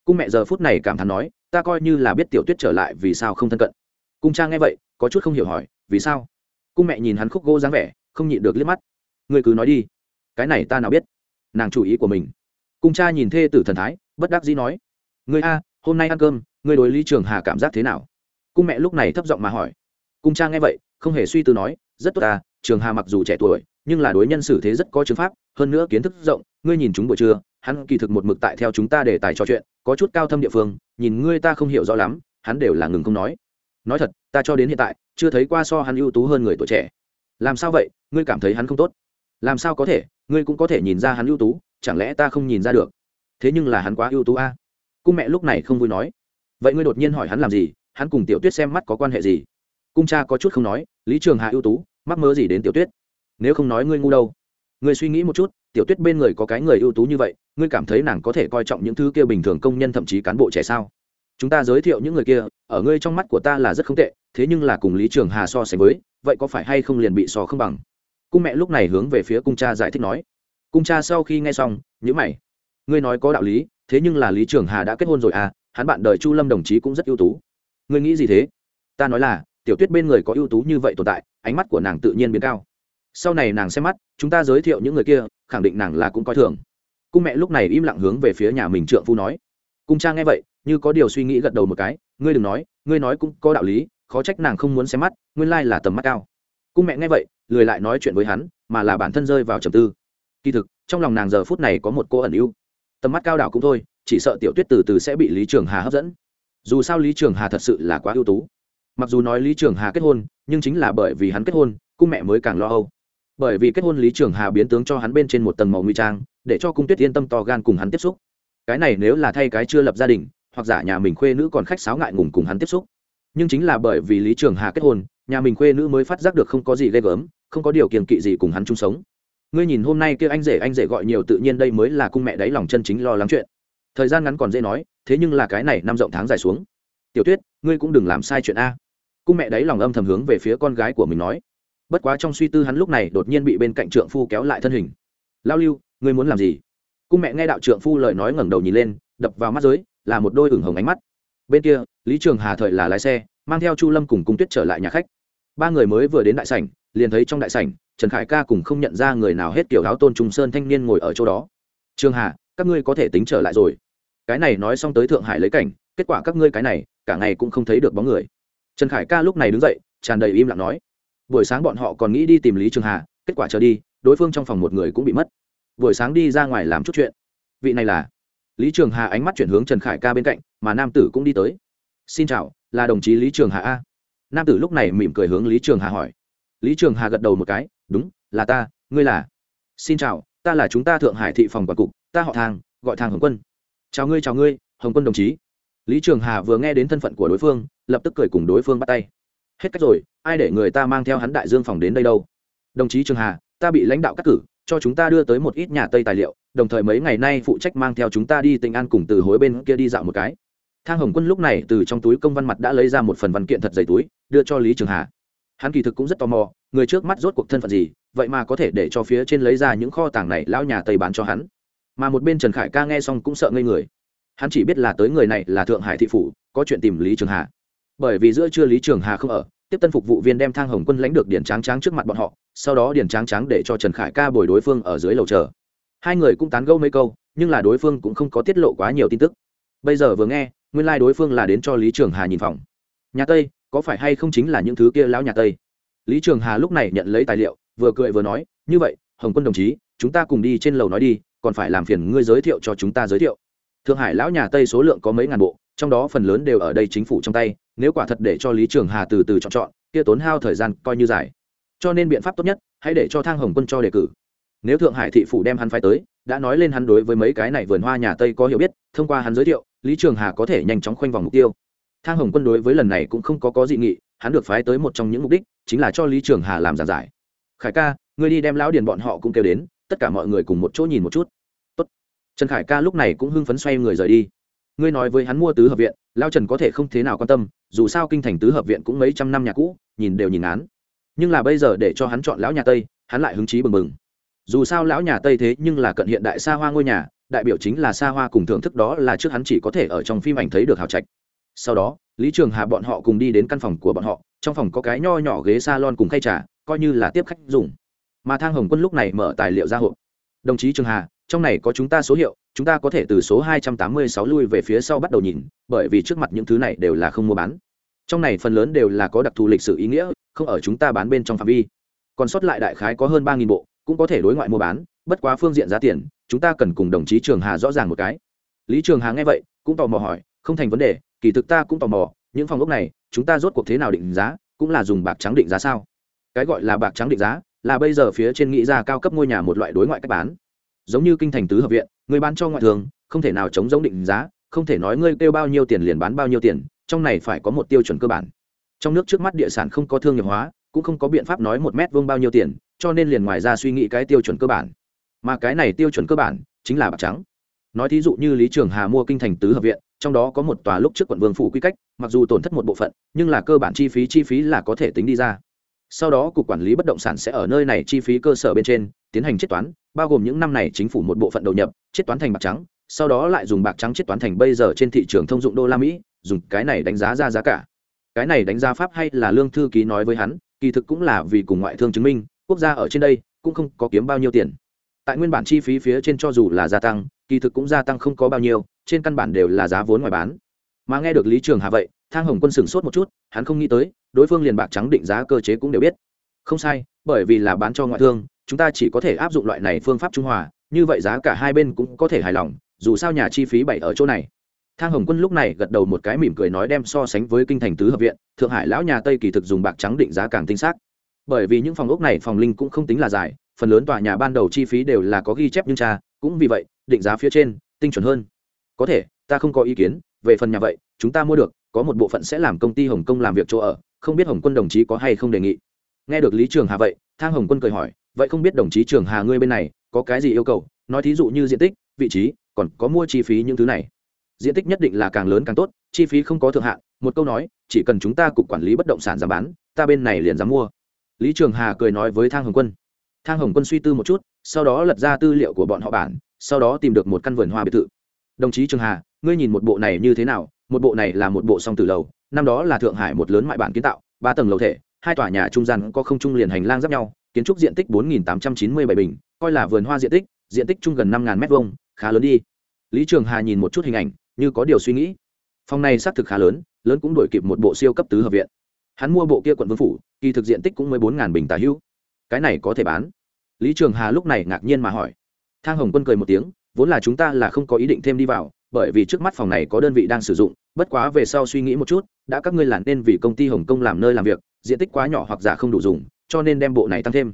Cung mẹ giờ phút này cảm thán nói, ta coi như là biết tiểu tuyết trở lại vì sao không thân cận cung cha nghe vậy, có chút không hiểu hỏi, vì sao? Cung mẹ nhìn hắn khúc gỗ dáng vẻ, không nhịn được liếc mắt. Ngươi cứ nói đi. Cái này ta nào biết? Nàng chủ ý của mình. Cung cha nhìn thê tử thần thái, bất đắc dĩ nói. Ngươi a, hôm nay ăn cơm, ngươi đối lý trường hà cảm giác thế nào? Cung mẹ lúc này thấp giọng mà hỏi. Cung cha nghe vậy, không hề suy tư nói, rất tốt ta trường hà mặc dù trẻ tuổi, nhưng là đối nhân xử thế rất có chứng pháp, hơn nữa kiến thức rộng, ngươi nhìn chúng buổi trưa, hắn kỳ thực một mực tại theo chúng ta để tài trò chuyện, có chút cao thâm địa phương, nhìn ngươi ta không hiểu rõ lắm, hắn đều là ngừng không nói nói thật, ta cho đến hiện tại, chưa thấy qua so hắn ưu tú hơn người tuổi trẻ. Làm sao vậy? Ngươi cảm thấy hắn không tốt. Làm sao có thể? Ngươi cũng có thể nhìn ra hắn ưu tú, chẳng lẽ ta không nhìn ra được? Thế nhưng là hắn quá ưu tú a. À? cung mẹ lúc này không vui nói. Vậy ngươi đột nhiên hỏi hắn làm gì? Hắn cùng tiểu tuyết xem mắt có quan hệ gì? Cung cha có chút không nói, lý trường hạ ưu tú, mắc mơ gì đến tiểu tuyết? Nếu không nói ngươi ngu đâu. Ngươi suy nghĩ một chút, tiểu tuyết bên người có cái người ưu tú như vậy, ngươi cảm thấy nàng có thể coi trọng những thứ kia bình thường công nhân thậm chí cán bộ trẻ sao? Chúng ta giới thiệu những người kia, ở ngươi trong mắt của ta là rất không tệ, thế nhưng là cùng lý trường hà so sánh với, vậy có phải hay không liền bị so không bằng? Cung mẹ lúc này hướng về phía cung cha giải thích nói. Cung cha sau khi nghe xong nhữ mày. Ngươi nói có đạo lý, thế nhưng là lý trường hà đã kết hôn rồi à hắn bạn đời chu lâm đồng chí cũng rất ưu tú. Ngươi nghĩ gì thế? Ta nói là, tiểu tuyết bên người có ưu tú như vậy tồn tại, ánh mắt của nàng tự nhiên biến cao. Sau này nàng xem mắt, chúng ta giới thiệu những người kia, khẳng định nàng là cũng coi thường. Cung mẹ lúc này im lặng hướng về phía nhà mình trượng phu nói. Cung cha nghe vậy như có điều suy nghĩ gật đầu một cái, ngươi đừng nói, ngươi nói cũng có đạo lý, khó trách nàng không muốn xem mắt, nguyên lai là tầm mắt cao. Cung mẹ nghe vậy, lười lại nói chuyện với hắn, mà là bản thân rơi vào trầm tư. Kỳ thực, trong lòng nàng giờ phút này có một cô ẩn ưu. Tầm mắt cao đảo cũng thôi, chỉ sợ tiểu tuyết từ từ sẽ bị lý trường hà hấp dẫn. Dù sao lý trường hà thật sự là quá ưu tú. Mặc dù nói lý trường hà kết hôn, nhưng chính là bởi vì hắn kết hôn, cung mẹ mới càng lo âu. Bởi vì kết hôn lý trường hà biến tướng cho hắn bên trên một tầng màu nguy trang, để cho cung tuyết yên tâm to gan cùng hắn tiếp xúc. Cái này nếu là thay cái chưa lập gia đình hoặc giả nhà mình khuê nữ còn khách sáo ngại ngùng cùng hắn tiếp xúc. Nhưng chính là bởi vì lý trường hà kết hôn, nhà mình khuê nữ mới phát giác được không có gì ghê gớm, không có điều kiện kỵ gì cùng hắn chung sống. Ngươi nhìn hôm nay kia anh rể anh rể gọi nhiều tự nhiên đây mới là cung mẹ đáy lòng chân chính lo lắng chuyện. Thời gian ngắn còn dễ nói, thế nhưng là cái này năm rộng tháng dài xuống. Tiểu tuyết, ngươi cũng đừng làm sai chuyện a. Cung mẹ đáy lòng âm thầm hướng về phía con gái của mình nói. Bất quá trong suy tư hắn lúc này đột nhiên bị bên cạnh trượng phu kéo lại thân hình. Lao lưu, ngươi muốn làm gì? Cung mẹ nghe đạo trượng phu lời nói ngẩng đầu nhìn lên, đập vào mắt giới là một đôi ửng hồng ánh mắt. Bên kia, lý trường hà thời là lái xe, mang theo chu lâm cùng cung tuyết trở lại nhà khách. Ba người mới vừa đến đại sảnh, liền thấy trong đại sảnh, trần khải ca cùng không nhận ra người nào hết kiểu áo tôn trung sơn thanh niên ngồi ở chỗ đó. Trường hà, các ngươi có thể tính trở lại rồi. Cái này nói xong tới thượng hải lấy cảnh, kết quả các ngươi cái này, cả ngày cũng không thấy được bóng người. Trần khải ca lúc này đứng dậy, tràn đầy im lặng nói, buổi sáng bọn họ còn nghĩ đi tìm lý trường hà, kết quả chờ đi, đối phương trong phòng một người cũng bị mất. Buổi sáng đi ra ngoài làm chút chuyện. Vị này là lý trường hà ánh mắt chuyển hướng trần khải ca bên cạnh, mà nam tử cũng đi tới. Xin chào, là đồng chí lý trường hà a. Nam tử lúc này mỉm cười hướng lý trường hà hỏi. Lý trường hà gật đầu một cái, đúng, là ta, ngươi là. Xin chào, ta là chúng ta thượng hải thị phòng quản cục, ta họ thang gọi thang hồng quân. Chào ngươi chào ngươi, hồng quân đồng chí. Lý trường hà vừa nghe đến thân phận của đối phương, lập tức cười cùng đối phương bắt tay. Hết cách rồi, ai để người ta mang theo hắn đại dương phòng đến đây đâu? Đồng chí trường hà, ta bị lãnh đạo cắt cử, cho chúng ta đưa tới một ít nhà tây tài liệu đồng thời mấy ngày nay phụ trách mang theo chúng ta đi tỉnh an cùng từ hối bên kia đi dạo một cái. Thang hồng quân lúc này từ trong túi công văn mặt đã lấy ra một phần văn kiện thật dày túi, đưa cho lý trường hà. Hắn kỳ thực cũng rất tò mò, người trước mắt rốt cuộc thân phận gì, vậy mà có thể để cho phía trên lấy ra những kho tàng này lão nhà tây bán cho hắn. Mà một bên trần khải ca nghe xong cũng sợ ngây người. Hắn chỉ biết là tới người này là thượng hải thị phủ, có chuyện tìm lý trường hà. Bởi vì giữa trưa lý trường hà không ở, tiếp tân phục vụ viên đem thang hồng quân lãnh được điển tráng tráng trước mặt bọn họ, sau đó điển tráng tráng để cho trần khải ca bồi đối phương ở dưới lầu chờ hai người cũng tán gẫu mấy câu, nhưng là đối phương cũng không có tiết lộ quá nhiều tin tức. Bây giờ vừa nghe, nguyên lai、like、đối phương là đến cho lý trường hà nhìn phòng. Nhà tây, có phải hay không chính là những thứ kia lão nhà tây? Lý trường hà lúc này nhận lấy tài liệu, vừa cười vừa nói, như vậy, hồng quân đồng chí, chúng ta cùng đi trên lầu nói đi, còn phải làm phiền ngươi giới thiệu cho chúng ta giới thiệu. Thượng hải lão nhà tây số lượng có mấy ngàn bộ, trong đó phần lớn đều ở đây chính phủ trong tay, nếu quả thật để cho lý trường hà từ từ chọn chọn, kia tốn hao thời gian coi như dài. Cho nên biện pháp tốt nhất, hãy để cho thang hồng quân cho đề cử nếu thượng hải thị phủ đem hắn phái tới, đã nói lên hắn đối với mấy cái này vườn hoa nhà tây có hiểu biết, thông qua hắn giới thiệu, lý trường hà có thể nhanh chóng khoanh vòng mục tiêu. Thang hồng quân đối với lần này cũng không có có dị nghị, hắn được phái tới một trong những mục đích chính là cho lý trường hà làm giảng giải. Khải ca, ngươi đi đem lão điền bọn họ cũng kêu đến, tất cả mọi người cùng một chỗ nhìn một chút. Tốt. trần khải ca lúc này cũng hưng phấn xoay người rời đi. Ngươi nói với hắn mua tứ hợp viện lao trần có thể không thế nào quan tâm, dù sao kinh thành tứ hợp viện cũng mấy trăm năm nhà cũ, nhìn đều nhìn án. Nhưng là bây giờ để cho hắn chọn lão nhà tây, hắn lại hứng chí bừng bừng dù sao lão nhà tây thế nhưng là cận hiện đại xa hoa ngôi nhà, đại biểu chính là xa hoa cùng thưởng thức đó là trước hắn chỉ có thể ở trong phim ảnh thấy được hào trạch. Sau đó, lý trường hà bọn họ cùng đi đến căn phòng của bọn họ, trong phòng có cái nho nhỏ ghế s a lon cùng khay trà, coi như là tiếp khách dùng. Mà thang hồng quân lúc này mở tài liệu ra hộp. Đồng chí trường hà, trong này có chúng ta số hiệu, chúng ta có thể từ số 286 lui về phía sau bắt đầu nhìn, bởi vì trước mặt những thứ này đều là không mua bán. Trong này phần lớn đều là có đặc thù lịch sử ý nghĩa, không ở chúng ta bán bên trong phạm vi. Còn sót lại đại khái có hơn ba bộ cũng có thể đối ngoại mua bán, bất quá phương diện giá tiền, chúng ta cần cùng đồng chí trường hà rõ ràng một cái. Lý trường hà nghe vậy, cũng tò mò hỏi, không thành vấn đề, kỳ thực ta cũng tò mò, những phòng ốc này, chúng ta rốt cuộc thế nào định giá, cũng là dùng bạc trắng định giá sao? Cái gọi là bạc trắng định giá, là bây giờ phía trên nghĩ ra cao cấp ngôi nhà một loại đối ngoại cách bán. Giống như kinh thành tứ hợp viện, người bán cho ngoại thường, không thể nào chống giống định giá, không thể nói ngươi kêu bao nhiêu tiền liền bán bao nhiêu tiền, trong này phải có một tiêu chuẩn cơ bản. Trong nước trước mắt địa sản không có thương nghiệp hóa cũng không có biện pháp nói một mét vuông bao nhiêu tiền, cho nên liền ngoài ra suy nghĩ cái tiêu chuẩn cơ bản. Mà cái này tiêu chuẩn cơ bản chính là bạc trắng. Nói thí dụ như lý trường hà mua kinh thành tứ hợp viện, trong đó có một tòa lúc trước quận vương phủ quy cách, mặc dù tổn thất một bộ phận, nhưng là cơ bản chi phí chi phí là có thể tính đi ra. Sau đó cục quản lý bất động sản sẽ ở nơi này chi phí cơ sở bên trên, tiến hành chiết toán, bao gồm những năm này chính phủ một bộ phận đầu nhập, chiết toán thành bạc trắng, sau đó lại dùng bạc trắng chiết toán thành bây giờ trên thị trường thông dụng đô la mỹ, dùng cái này đánh giá ra giá cả. Cái này đánh giá pháp hay là lương thư ký nói với hắn kỳ thực cũng là vì cùng ngoại thương chứng minh, quốc gia ở trên đây cũng không có kiếm bao nhiêu tiền. Tại nguyên bản chi phí phía trên cho dù là gia tăng, kỳ thực cũng gia tăng không có bao nhiêu, trên căn bản đều là giá vốn ngoài bán. Mà nghe được lý trường hà vậy, thang hồng quân sửng sốt một chút, hắn không nghĩ tới, đối phương liền bạc trắng định giá cơ chế cũng đều biết. Không sai, bởi vì là bán cho ngoại thương, chúng ta chỉ có thể áp dụng loại này phương pháp trung hòa, như vậy giá cả hai bên cũng có thể hài lòng, dù sao nhà chi phí bảy ở chỗ này thang hồng quân lúc này gật đầu một cái mỉm cười nói đem so sánh với kinh thành tứ hợp viện, thượng hải lão nhà tây kỳ thực dùng bạc trắng định giá càng tinh xác. Bởi vì những phòng ốc này phòng linh cũng không tính là dài, phần lớn tòa nhà ban đầu chi phí đều là có ghi chép nhưng cha, cũng vì vậy, định giá phía trên, tinh chuẩn hơn. Có thể, ta không có ý kiến, về phần nhà vậy, chúng ta mua được, có một bộ phận sẽ làm công ty hồng kông làm việc chỗ ở, không biết hồng quân đồng chí có hay không đề nghị. Nghe được lý trường hà vậy, thang hồng quân cười hỏi, vậy không biết đồng chí trường hà ngươi bên này, có cái gì yêu cầu, nói thí dụ như diện tích, vị trí, còn có mua chi phí những thứ này diện tích nhất định là càng lớn càng tốt, chi phí không có thượng hạn. Một câu nói, chỉ cần chúng ta cục quản lý bất động sản giảm bán, ta bên này liền dám mua. Lý trường hà cười nói với thang hồng quân. Thang hồng quân suy tư một chút, sau đó lật ra tư liệu của bọn họ bản, sau đó tìm được một căn vườn hoa biệt thự. Đồng chí trường hà, ngươi nhìn một bộ này như thế nào? Một bộ này là một bộ song từ lầu, năm đó là thượng hải một lớn mại bản kiến tạo, ba tầng lầu thể, hai tòa nhà trung gian có không trung liền hành lang giáp nhau, kiến trúc diện tích bốn tám trăm chín mươi bảy bình, coi là vườn hoa diện tích diện tích chung gần năm m hai khá lớn đi. Lý trường hà nhìn một chút hình ảnh như có điều suy nghĩ. Phòng này xác thực khá lớn lớn cũng đổi kịp một bộ siêu cấp tứ hợp viện. Hắn mua bộ kia quận vương phủ, kỳ thực diện tích cũng mới bốn bình tà hữu. Cái này có thể bán? Lý trường hà lúc này ngạc nhiên mà hỏi. Thang hồng quân cười một tiếng, vốn là chúng ta là không có ý định thêm đi vào, bởi vì trước mắt phòng này có đơn vị đang sử dụng, bất quá về sau suy nghĩ một chút, đã các ngươi làm nên vì công ty hồng kông làm nơi làm việc, diện tích quá nhỏ hoặc giả không đủ dùng, cho nên đem bộ này tăng thêm.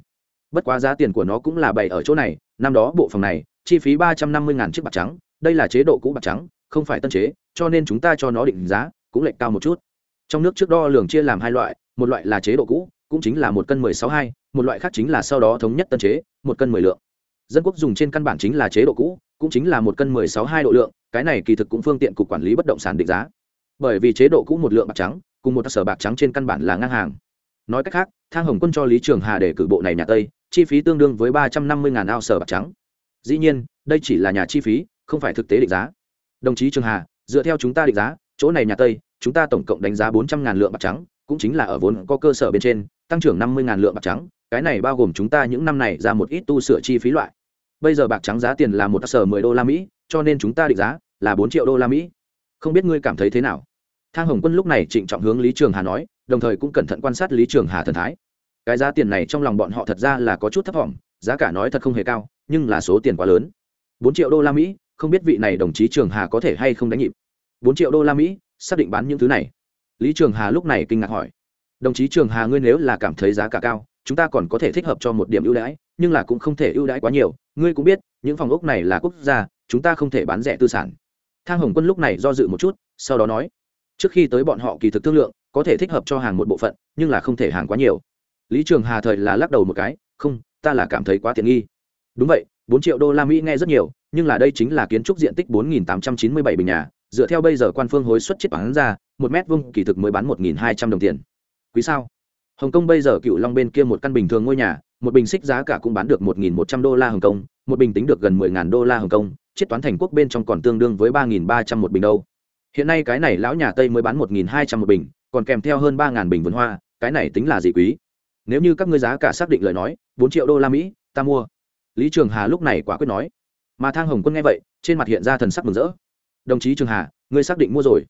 Bất quá giá tiền của nó cũng là bày ở chỗ này, năm đó bộ phòng này, chi phí ba trăm năm mươi chiếc bạc trắng, đây là chế độ cũ bạc trắng không phải tân chế, cho nên chúng ta cho nó định giá, cũng lệch cao một chút. Trong nước trước đo lường chia làm hai loại, một loại là chế độ cũ, cũng chính là một cân mười sáu hai, một loại khác chính là sau đó thống nhất tân chế, một cân mười lượng. Dân quốc dùng trên căn bản chính là chế độ cũ, cũng chính là một cân mười sáu hai độ lượng, cái này kỳ thực cũng phương tiện cục quản lý bất động sản định giá. Bởi vì chế độ cũ một lượng bạc trắng, cùng một sở bạc trắng trên căn bản là ngang hàng. Nói cách khác, thang hồng quân cho lý trường hà để cử bộ này nhà tây, chi phí tương đương với ba trăm năm mươi ao sở bạc trắng. Dĩ nhiên, đây chỉ là nhà chi phí, không phải thực tế định giá đồng chí trường hà dựa theo chúng ta định giá chỗ này nhà tây chúng ta tổng cộng đánh giá bốn trăm ngàn lượng bạc trắng cũng chính là ở vốn có cơ sở bên trên tăng trưởng năm mươi ngàn lượng bạc trắng cái này bao gồm chúng ta những năm này ra một ít tu sửa chi phí loại bây giờ bạc trắng giá tiền là một sở mười đô la mỹ cho nên chúng ta định giá là bốn triệu đô la mỹ không biết ngươi cảm thấy thế nào thang hồng quân lúc này trịnh trọng hướng lý trường hà nói đồng thời cũng cẩn thận quan sát lý trường hà thần thái cái giá tiền này trong lòng bọn họ thật ra là có chút thấp t giá cả nói thật không hề cao nhưng là số tiền quá lớn bốn triệu đô la mỹ không biết vị này đồng chí trường hà có thể hay không đánh nhịp. Bốn triệu đô la mỹ, xác định bán những thứ này. Lý trường hà lúc này kinh ngạc hỏi. Đồng chí trường hà ngươi nếu là cảm thấy giá cả cao, chúng ta còn có thể thích hợp cho một điểm ưu đãi, nhưng là cũng không thể ưu đãi quá nhiều. Ngươi cũng biết, những phòng ốc này là quốc gia, chúng ta không thể bán rẻ tư sản. Thang hồng quân lúc này do dự một chút, sau đó nói, trước khi tới bọn họ kỳ thực thương lượng, có thể thích hợp cho hàng một bộ phận, nhưng là không thể hàng quá nhiều. Lý trường hà thời là lắc đầu một cái, không, ta là cảm thấy quá tiện nghi. Đúng vậy bốn triệu đô la mỹ nghe rất nhiều, nhưng là đây chính là kiến trúc diện tích bốn nghìn tám trăm chín mươi bảy bình nhà. Dựa theo bây giờ quan phương hối suất chiết bán ra, một mét vuông kỳ thực mới bán một nghìn hai trăm đồng tiền. Quý sao? Hồng kông bây giờ cựu long bên kia một căn bình thường ngôi nhà, một bình xích giá cả cũng bán được một nghìn một trăm đô la hồng kông, một bình tính được gần mười ngàn đô la hồng kông, chiết toán thành quốc bên trong còn tương đương với ba nghìn ba trăm một bình đâu. Hiện nay cái này lão nhà tây mới bán một nghìn hai trăm một bình, còn kèm theo hơn ba ngàn bình vườn hoa, cái này tính là gì quý? Nếu như các ngươi giá cả xác định lời nói, bốn triệu đô la mỹ, ta mua lý trường hà lúc này quả quyết nói. Mà thang hồng quân nghe vậy, trên mặt hiện ra thần sắc mừng rỡ. Đồng chí trường hà, ngươi xác định mua rồi.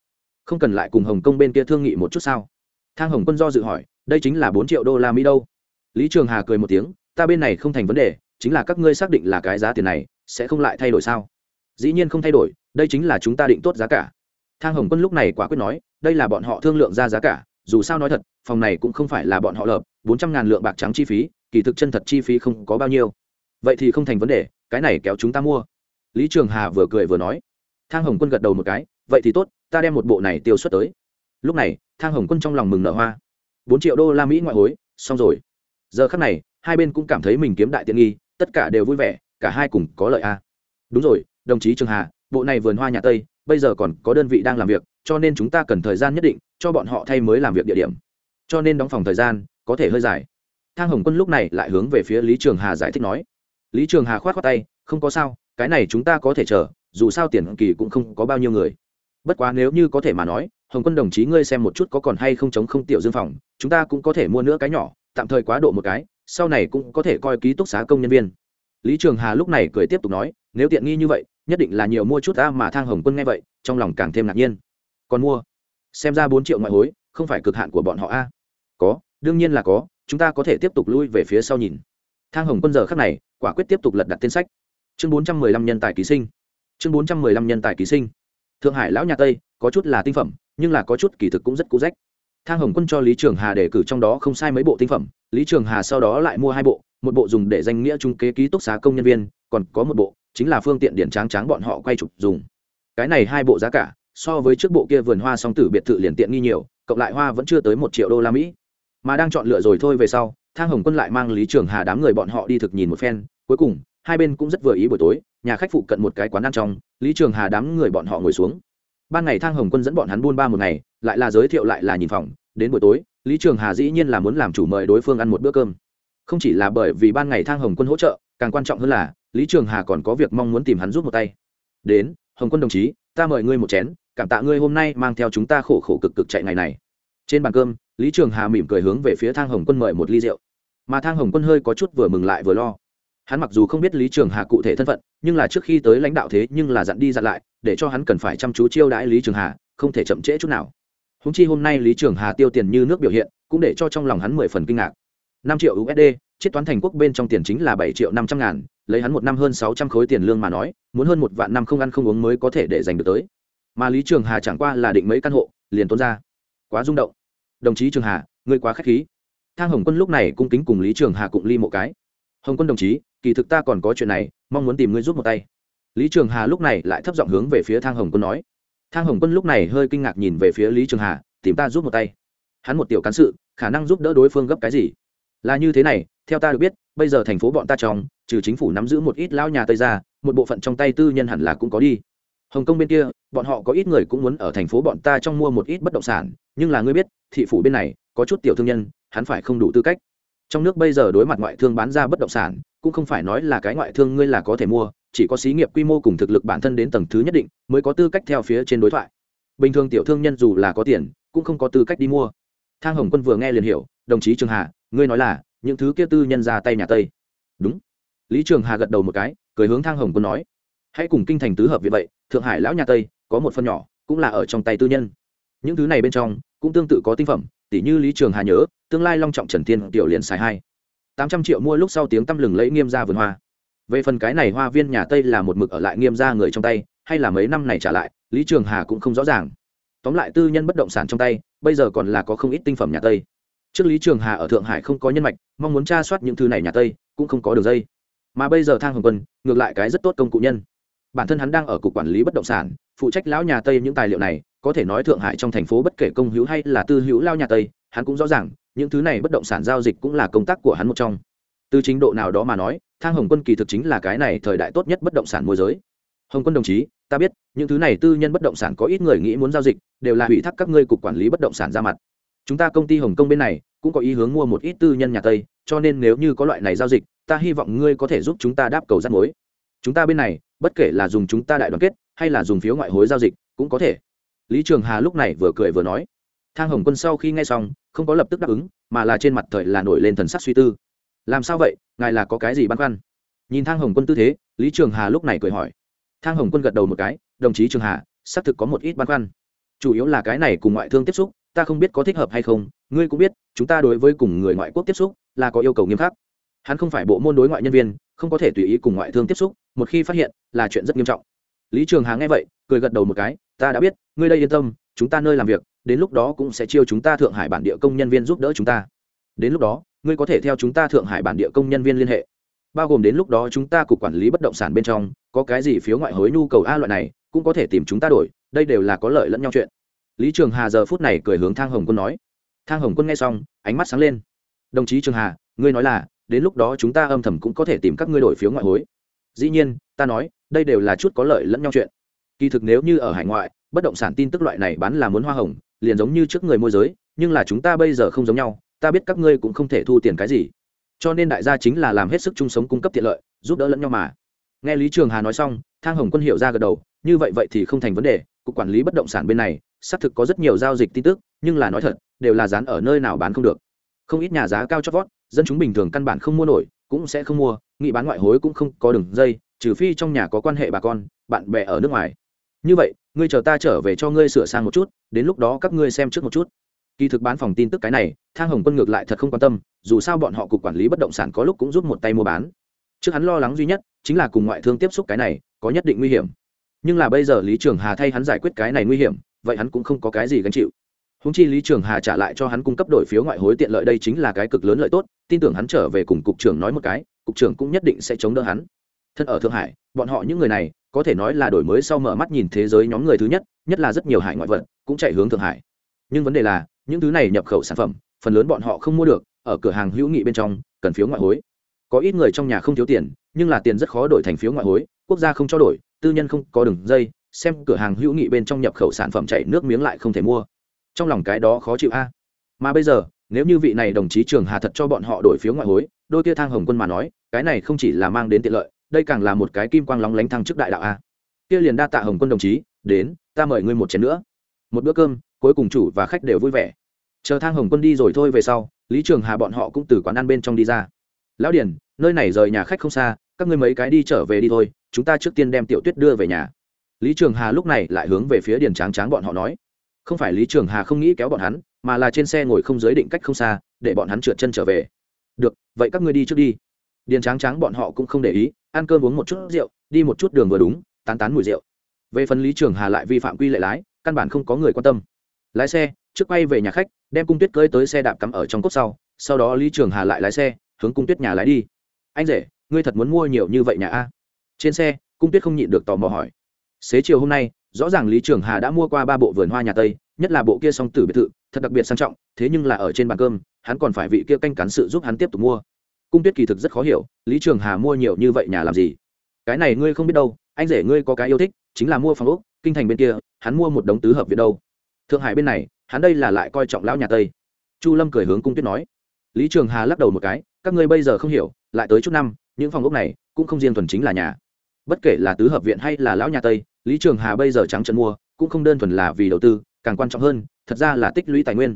Không cần lại cùng hồng kông bên kia thương nghị một chút sao? Thang hồng quân do dự hỏi, đây chính là bốn triệu đô la mỹ đâu? Lý trường hà cười một tiếng, ta bên này không thành vấn đề, chính là các ngươi xác định là cái giá tiền này, sẽ không lại thay đổi sao? Dĩ nhiên không thay đổi, đây chính là chúng ta định tốt giá cả. Thang hồng quân lúc này quả quyết nói, đây là bọn họ thương lượng ra giá cả, dù sao nói thật, phòng này cũng không phải là bọn họ lợp, bốn trăm ngàn lượng bạc trắng chi phí, kỳ thực chân thật chi phí không có bao nhiêu vậy thì không thành vấn đề, cái này kéo chúng ta mua. Lý trường hà vừa cười vừa nói. Thang hồng quân gật đầu một cái, vậy thì tốt, ta đem một bộ này tiêu xuất tới. Lúc này, thang hồng quân trong lòng mừng nở hoa. Bốn triệu đô la mỹ ngoại hối, xong rồi. Giờ khắc này, hai bên cũng cảm thấy mình kiếm đại tiện nghi, tất cả đều vui vẻ, cả hai cùng có lợi a đúng rồi, đồng chí trường hà, bộ này vườn hoa nhà tây, bây giờ còn có đơn vị đang làm việc, cho nên chúng ta cần thời gian nhất định, cho bọn họ thay mới làm việc địa điểm. Cho nên đóng phòng thời gian, có thể hơi dài. Thang hồng quân lúc này lại hướng về phía lý trường hà giải thích nói lý trường hà khoát khoát tay, không có sao, cái này chúng ta có thể chờ, dù sao tiền kỳ cũng không có bao nhiêu người. Bất quá nếu như có thể mà nói, hồng quân đồng chí ngươi xem một chút có còn hay không chống không tiểu dương phòng, chúng ta cũng có thể mua nữa cái nhỏ, tạm thời quá độ một cái, sau này cũng có thể coi ký túc xá công nhân viên. Lý trường hà lúc này cười tiếp tục nói, nếu tiện nghi như vậy, nhất định là nhiều mua chút ta mà thang hồng quân nghe vậy, trong lòng càng thêm ngạc nhiên. Còn mua? Xem ra bốn triệu ngoại hối, không phải cực hạn của bọn họ a. Có, đương nhiên là có, chúng ta có thể tiếp tục lui về phía sau nhìn. Thang hồng quân giờ khắc này quả quyết tiếp tục lật đặt tên sách. Chương bốn trăm mười lăm nhân tài ký sinh. Chương bốn trăm mười lăm nhân tài ký sinh. Thượng hải lão nhà tây, có chút là tinh phẩm, nhưng là có chút kỳ thực cũng rất cũ rách. Thang hồng quân cho lý trường hà đề cử trong đó không sai mấy bộ tinh phẩm, lý trường hà sau đó lại mua hai bộ, một bộ dùng để danh nghĩa trung kế ký túc xá công nhân viên, còn có một bộ, chính là phương tiện điện tráng tráng bọn họ quay chụp dùng. Cái này hai bộ giá cả, so với trước bộ kia vườn hoa song tử biệt thự liền tiện nghi nhiều, cộng lại hoa vẫn chưa tới một triệu đô la mỹ. Mà đang chọn lựa rồi thôi về sau, thang hồng quân lại mang lý trường hà đám người bọn họ đi thực nhìn một phen cuối cùng, hai bên cũng rất vừa ý buổi tối, nhà khách phụ cận một cái quán ăn trong, lý trường hà đám người bọn họ ngồi xuống. Ban ngày thang hồng quân dẫn bọn hắn buôn ba một ngày, lại là giới thiệu lại là nhìn phòng, đến buổi tối, lý trường hà dĩ nhiên là muốn làm chủ mời đối phương ăn một bữa cơm. Không chỉ là bởi vì ban ngày thang hồng quân hỗ trợ, càng quan trọng hơn là, lý trường hà còn có việc mong muốn tìm hắn giúp một tay. Đến, hồng quân đồng chí, ta mời ngươi một chén, cảm tạ ngươi hôm nay mang theo chúng ta khổ khổ cực cực chạy ngày này. Trên bàn cơm, lý trường hà mỉm cười hướng về phía thang hồng quân mời một ly rượu. Mà thang hồng quân hơi có chút vừa mừng lại vừa lo hắn mặc dù không biết lý trường hà cụ thể thân phận, nhưng là trước khi tới lãnh đạo thế nhưng là dặn đi dặn lại, để cho hắn cần phải chăm chú chiêu đãi lý trường hà, không thể chậm trễ chút nào. Húng chi hôm nay lý trường hà tiêu tiền như nước biểu hiện, cũng để cho trong lòng hắn mười phần kinh ngạc. Năm triệu usd chiết toán thành quốc bên trong tiền chính là bảy triệu năm trăm ngàn, lấy hắn một năm hơn sáu trăm khối tiền lương mà nói, muốn hơn một vạn năm không ăn không uống mới có thể để giành được tới. Mà lý trường hà chẳng qua là định mấy căn hộ, liền tốn ra. Quá rung động. Đồng chí trường hà, ngươi quá k h á c h khí. Thang hồng quân lúc này cung kính cùng lý trường hà cụng ly một cái hồng quân đồng chí, kỳ thực ta còn có chuyện này, mong muốn tìm ngươi giúp một tay. Lý trường hà lúc này lại thấp giọng hướng về phía thang hồng quân nói. Thang hồng quân lúc này hơi kinh ngạc nhìn về phía lý trường hà, tìm ta giúp một tay. Hắn một tiểu cán sự, khả năng giúp đỡ đối phương gấp cái gì? Là như thế này, theo ta được biết, bây giờ thành phố bọn ta trong, trừ chính phủ nắm giữ một ít lao nhà tây ra, một bộ phận trong tay tư nhân hẳn là cũng có đi. Hồng kông bên kia, bọn họ có ít người cũng muốn ở thành phố bọn ta trong mua một ít bất động sản, nhưng là ngươi biết, thị phủ bên này, có chút tiểu thương nhân, hắn phải không đủ tư cách trong nước bây giờ đối mặt ngoại thương bán ra bất động sản, cũng không phải nói là cái ngoại thương ngươi là có thể mua, chỉ có xí nghiệp quy mô cùng thực lực bản thân đến tầng thứ nhất định mới có tư cách theo phía trên đối thoại. Bình thường tiểu thương nhân dù là có tiền, cũng không có tư cách đi mua. Thang hồng quân vừa nghe liền hiểu, đồng chí trường hà, ngươi nói là những thứ kia tư nhân ra tay nhà tây. Đúng. Lý trường hà gật đầu một cái, cười hướng thang hồng quân nói, hãy cùng kinh thành tứ hợp vì vậy, thượng hải lão nhà tây có một phần nhỏ, cũng là ở trong tay tư nhân. Những thứ này bên trong, cũng tương tự có tinh phẩm tỷ như lý trường hà nhớ, tương lai long trọng trần thiên tiểu liền xài hai. Tám trăm triệu mua lúc sau tiếng tăm lừng lấy nghiêm ra vườn hoa. Về phần cái này hoa viên nhà tây là một mực ở lại nghiêm ra người trong tay, hay là mấy năm này trả lại, lý trường hà cũng không rõ ràng. Tóm lại tư nhân bất động sản trong tay, bây giờ còn là có không ít tinh phẩm nhà tây. Trước lý trường hà ở thượng hải không có nhân mạch, mong muốn tra soát những thứ này nhà tây, cũng không có đường dây. Mà bây giờ thang hồng quân, ngược lại cái rất tốt công cụ nhân. Bản thân hắn đang ở cục quản lý bất động sản, phụ trách lão nhà tây những tài liệu này có thể nói thượng hải trong thành phố bất kể công hữu hay là tư hữu lao nhà tây, hắn cũng rõ ràng, những thứ này bất động sản giao dịch cũng là công tác của hắn một trong. Từ chính độ nào đó mà nói, thang hồng quân kỳ thực chính là cái này thời đại tốt nhất bất động sản môi giới. Hồng quân đồng chí, ta biết, những thứ này tư nhân bất động sản có ít người nghĩ muốn giao dịch, đều là ủy thác các ngươi cục quản lý bất động sản ra mặt. Chúng ta công ty hồng kông bên này, cũng có ý hướng mua một ít tư nhân nhà tây, cho nên nếu như có loại này giao dịch, ta hy vọng ngươi có thể giúp chúng ta đáp cầu rắt mối. Chúng ta bên này, bất kể là dùng chúng ta đại đoàn kết, hay là dùng phiếu ngoại hối giao dịch, cũng có thể lý trường hà lúc này vừa cười vừa nói, thang hồng quân sau khi nghe xong, không có lập tức đáp ứng, mà là trên mặt thời là nổi lên thần sắc suy tư. Làm sao vậy, ngài là có cái gì băn khoăn? Nhìn thang hồng quân tư thế, lý trường hà lúc này cười hỏi. Thang hồng quân gật đầu một cái, đồng chí trường hà, xác thực có một ít băn khoăn. Chủ yếu là cái này cùng ngoại thương tiếp xúc, ta không biết có thích hợp hay không, ngươi cũng biết, chúng ta đối với cùng người ngoại quốc tiếp xúc, là có yêu cầu nghiêm khắc. Hắn không phải bộ môn đối ngoại nhân viên, không có thể tùy ý cùng ngoại thương tiếp xúc, một khi phát hiện, là chuyện rất nghiêm trọng lý trường hà nghe vậy, cười gật đầu một cái, ta đã biết, ngươi đây yên tâm, chúng ta nơi làm việc, đến lúc đó cũng sẽ chiêu chúng ta thượng hải bản địa công nhân viên giúp đỡ chúng ta. Đến lúc đó, ngươi có thể theo chúng ta thượng hải bản địa công nhân viên liên hệ. Bao gồm đến lúc đó chúng ta cục quản lý bất động sản bên trong, có cái gì phiếu ngoại hối nhu cầu a loại này, cũng có thể tìm chúng ta đổi, đây đều là có lợi lẫn nhau chuyện. Lý trường hà giờ phút này cười hướng thang hồng quân nói. Thang hồng quân nghe xong, ánh mắt sáng lên. Đồng chí trường hà, ngươi nói là, đến lúc đó chúng ta âm thầm cũng có thể tìm các ngươi đổi phiếu ngoại hối. Dĩ nhiên, ta nói đây đều là chút có lợi lẫn nhau chuyện. Kỳ thực nếu như ở hải ngoại, bất động sản tin tức loại này bán là muốn hoa hồng, liền giống như trước người môi giới, nhưng là chúng ta bây giờ không giống nhau, ta biết các ngươi cũng không thể thu tiền cái gì. Cho nên đại gia chính là làm hết sức chung sống cung cấp tiện lợi, giúp đỡ lẫn nhau mà. Nghe lý trường hà nói xong, thang hồng quân hiểu ra gật đầu, như vậy vậy thì không thành vấn đề, cục quản lý bất động sản bên này, xác thực có rất nhiều giao dịch tin tức, nhưng là nói thật, đều là dán ở nơi nào bán không được. Không ít nhà giá cao chót vót, dân chúng bình thường căn bản không mua nổi, cũng sẽ không mua nghị bán ngoại hối cũng không có đường dây trừ phi trong nhà có quan hệ bà con, bạn bè ở nước ngoài. Như vậy, ngươi chờ ta trở về cho ngươi sửa sang một chút, đến lúc đó các ngươi xem trước một chút. Kỳ thực bán phòng tin tức cái này, thang hồng quân ngược lại thật không quan tâm, dù sao bọn họ cục quản lý bất động sản có lúc cũng giúp một tay mua bán. Trước hắn lo lắng duy nhất, chính là cùng ngoại thương tiếp xúc cái này, có nhất định nguy hiểm. Nhưng là bây giờ lý trường hà thay hắn giải quyết cái này nguy hiểm, vậy hắn cũng không có cái gì gánh chịu. Húng chi lý trường hà trả lại cho hắn cung cấp đổi phiếu ngoại hối tiện lợi đây chính là cái cực lớn lợi tốt, tin tưởng hắn trở về cùng cục trưởng nói một cái, cục trưởng cũng nhất định sẽ chống đỡ hắn thân ở thượng hải, bọn họ những người này, có thể nói là đổi mới sau mở mắt nhìn thế giới nhóm người thứ nhất nhất là rất nhiều hải ngoại vật, cũng chạy hướng thượng hải. Nhưng vấn đề là, những thứ này nhập khẩu sản phẩm, phần lớn bọn họ không mua được, ở cửa hàng hữu nghị bên trong, cần phiếu ngoại hối. Có ít người trong nhà không thiếu tiền, nhưng là tiền rất khó đổi thành phiếu ngoại hối, quốc gia không cho đổi, tư nhân không có đường dây, xem cửa hàng hữu nghị bên trong nhập khẩu sản phẩm chạy nước miếng lại không thể mua. Trong lòng cái đó khó chịu a. Mà bây giờ, nếu như vị này đồng chí trường hà thật cho bọn họ đổi phiếu ngoại hối, đôi kia thang hồng quân mà nói, cái này không chỉ là mang đến tiện lợi đây càng là một cái kim quang lóng lánh thăng chức đại đạo a. Kia liền đa tạ hồng quân đồng chí, đến, ta mời ngươi một chén nữa. Một bữa cơm, cuối cùng chủ và khách đều vui vẻ. Chờ thang hồng quân đi rồi thôi về sau, lý trường hà bọn họ cũng từ quán ăn bên trong đi ra. Lão điển nơi này rời nhà khách không xa, các ngươi mấy cái đi trở về đi thôi, chúng ta trước tiên đem tiểu tuyết đưa về nhà. Lý trường hà lúc này lại hướng về phía điền tráng tráng bọn họ nói. Không phải lý trường hà không nghĩ kéo bọn hắn, mà là trên xe ngồi không giới định cách không xa, để bọn hắn trượt chân trở về. Được, vậy các ngươi đi trước đi điền tráng tráng bọn họ cũng không để ý, ăn cơm uống một chút rượu, đi một chút đường vừa đúng, tán tán mùi rượu. Về phần lý trường hà lại vi phạm quy lệ lái, căn bản không có người quan tâm. Lái xe, trước quay về nhà khách, đem cung tuyết cơi tới xe đạp cắm ở trong cốt sau sau đó lý trường hà lại lái xe, hướng cung tuyết nhà lái đi. Anh rể, ngươi thật muốn mua nhiều như vậy nhà a? Trên xe, cung tuyết không nhịn được tò mò hỏi. Xế chiều hôm nay, rõ ràng lý trường hà đã mua qua ba bộ vườn hoa nhà tây, nhất là bộ kia song tử biệt thự, thật đặc biệt sang trọng, thế nhưng là ở trên bàn cơm, hắn còn phải vị kia canh cắn sự giúp hắn tiếp tục mua cung tuyết kỳ thực rất khó hiểu, lý trường hà mua nhiều như vậy nhà làm gì? Cái này ngươi không biết đâu, anh rể ngươi có cái yêu thích, chính là mua phòng úc kinh thành bên kia, hắn mua một đống tứ hợp viện đâu. Thượng hải bên này, hắn đây là lại coi trọng lão nhà tây. Chu lâm cười hướng cung tuyết nói. Lý trường hà lắc đầu một cái, các ngươi bây giờ không hiểu, lại tới chút năm, những phòng ốc này cũng không riêng thuần chính là nhà. Bất kể là tứ hợp viện hay là lão nhà tây, lý trường hà bây giờ trắng trận mua, cũng không đơn thuần là vì đầu tư, càng quan trọng hơn, thật ra là tích lũy tài nguyên.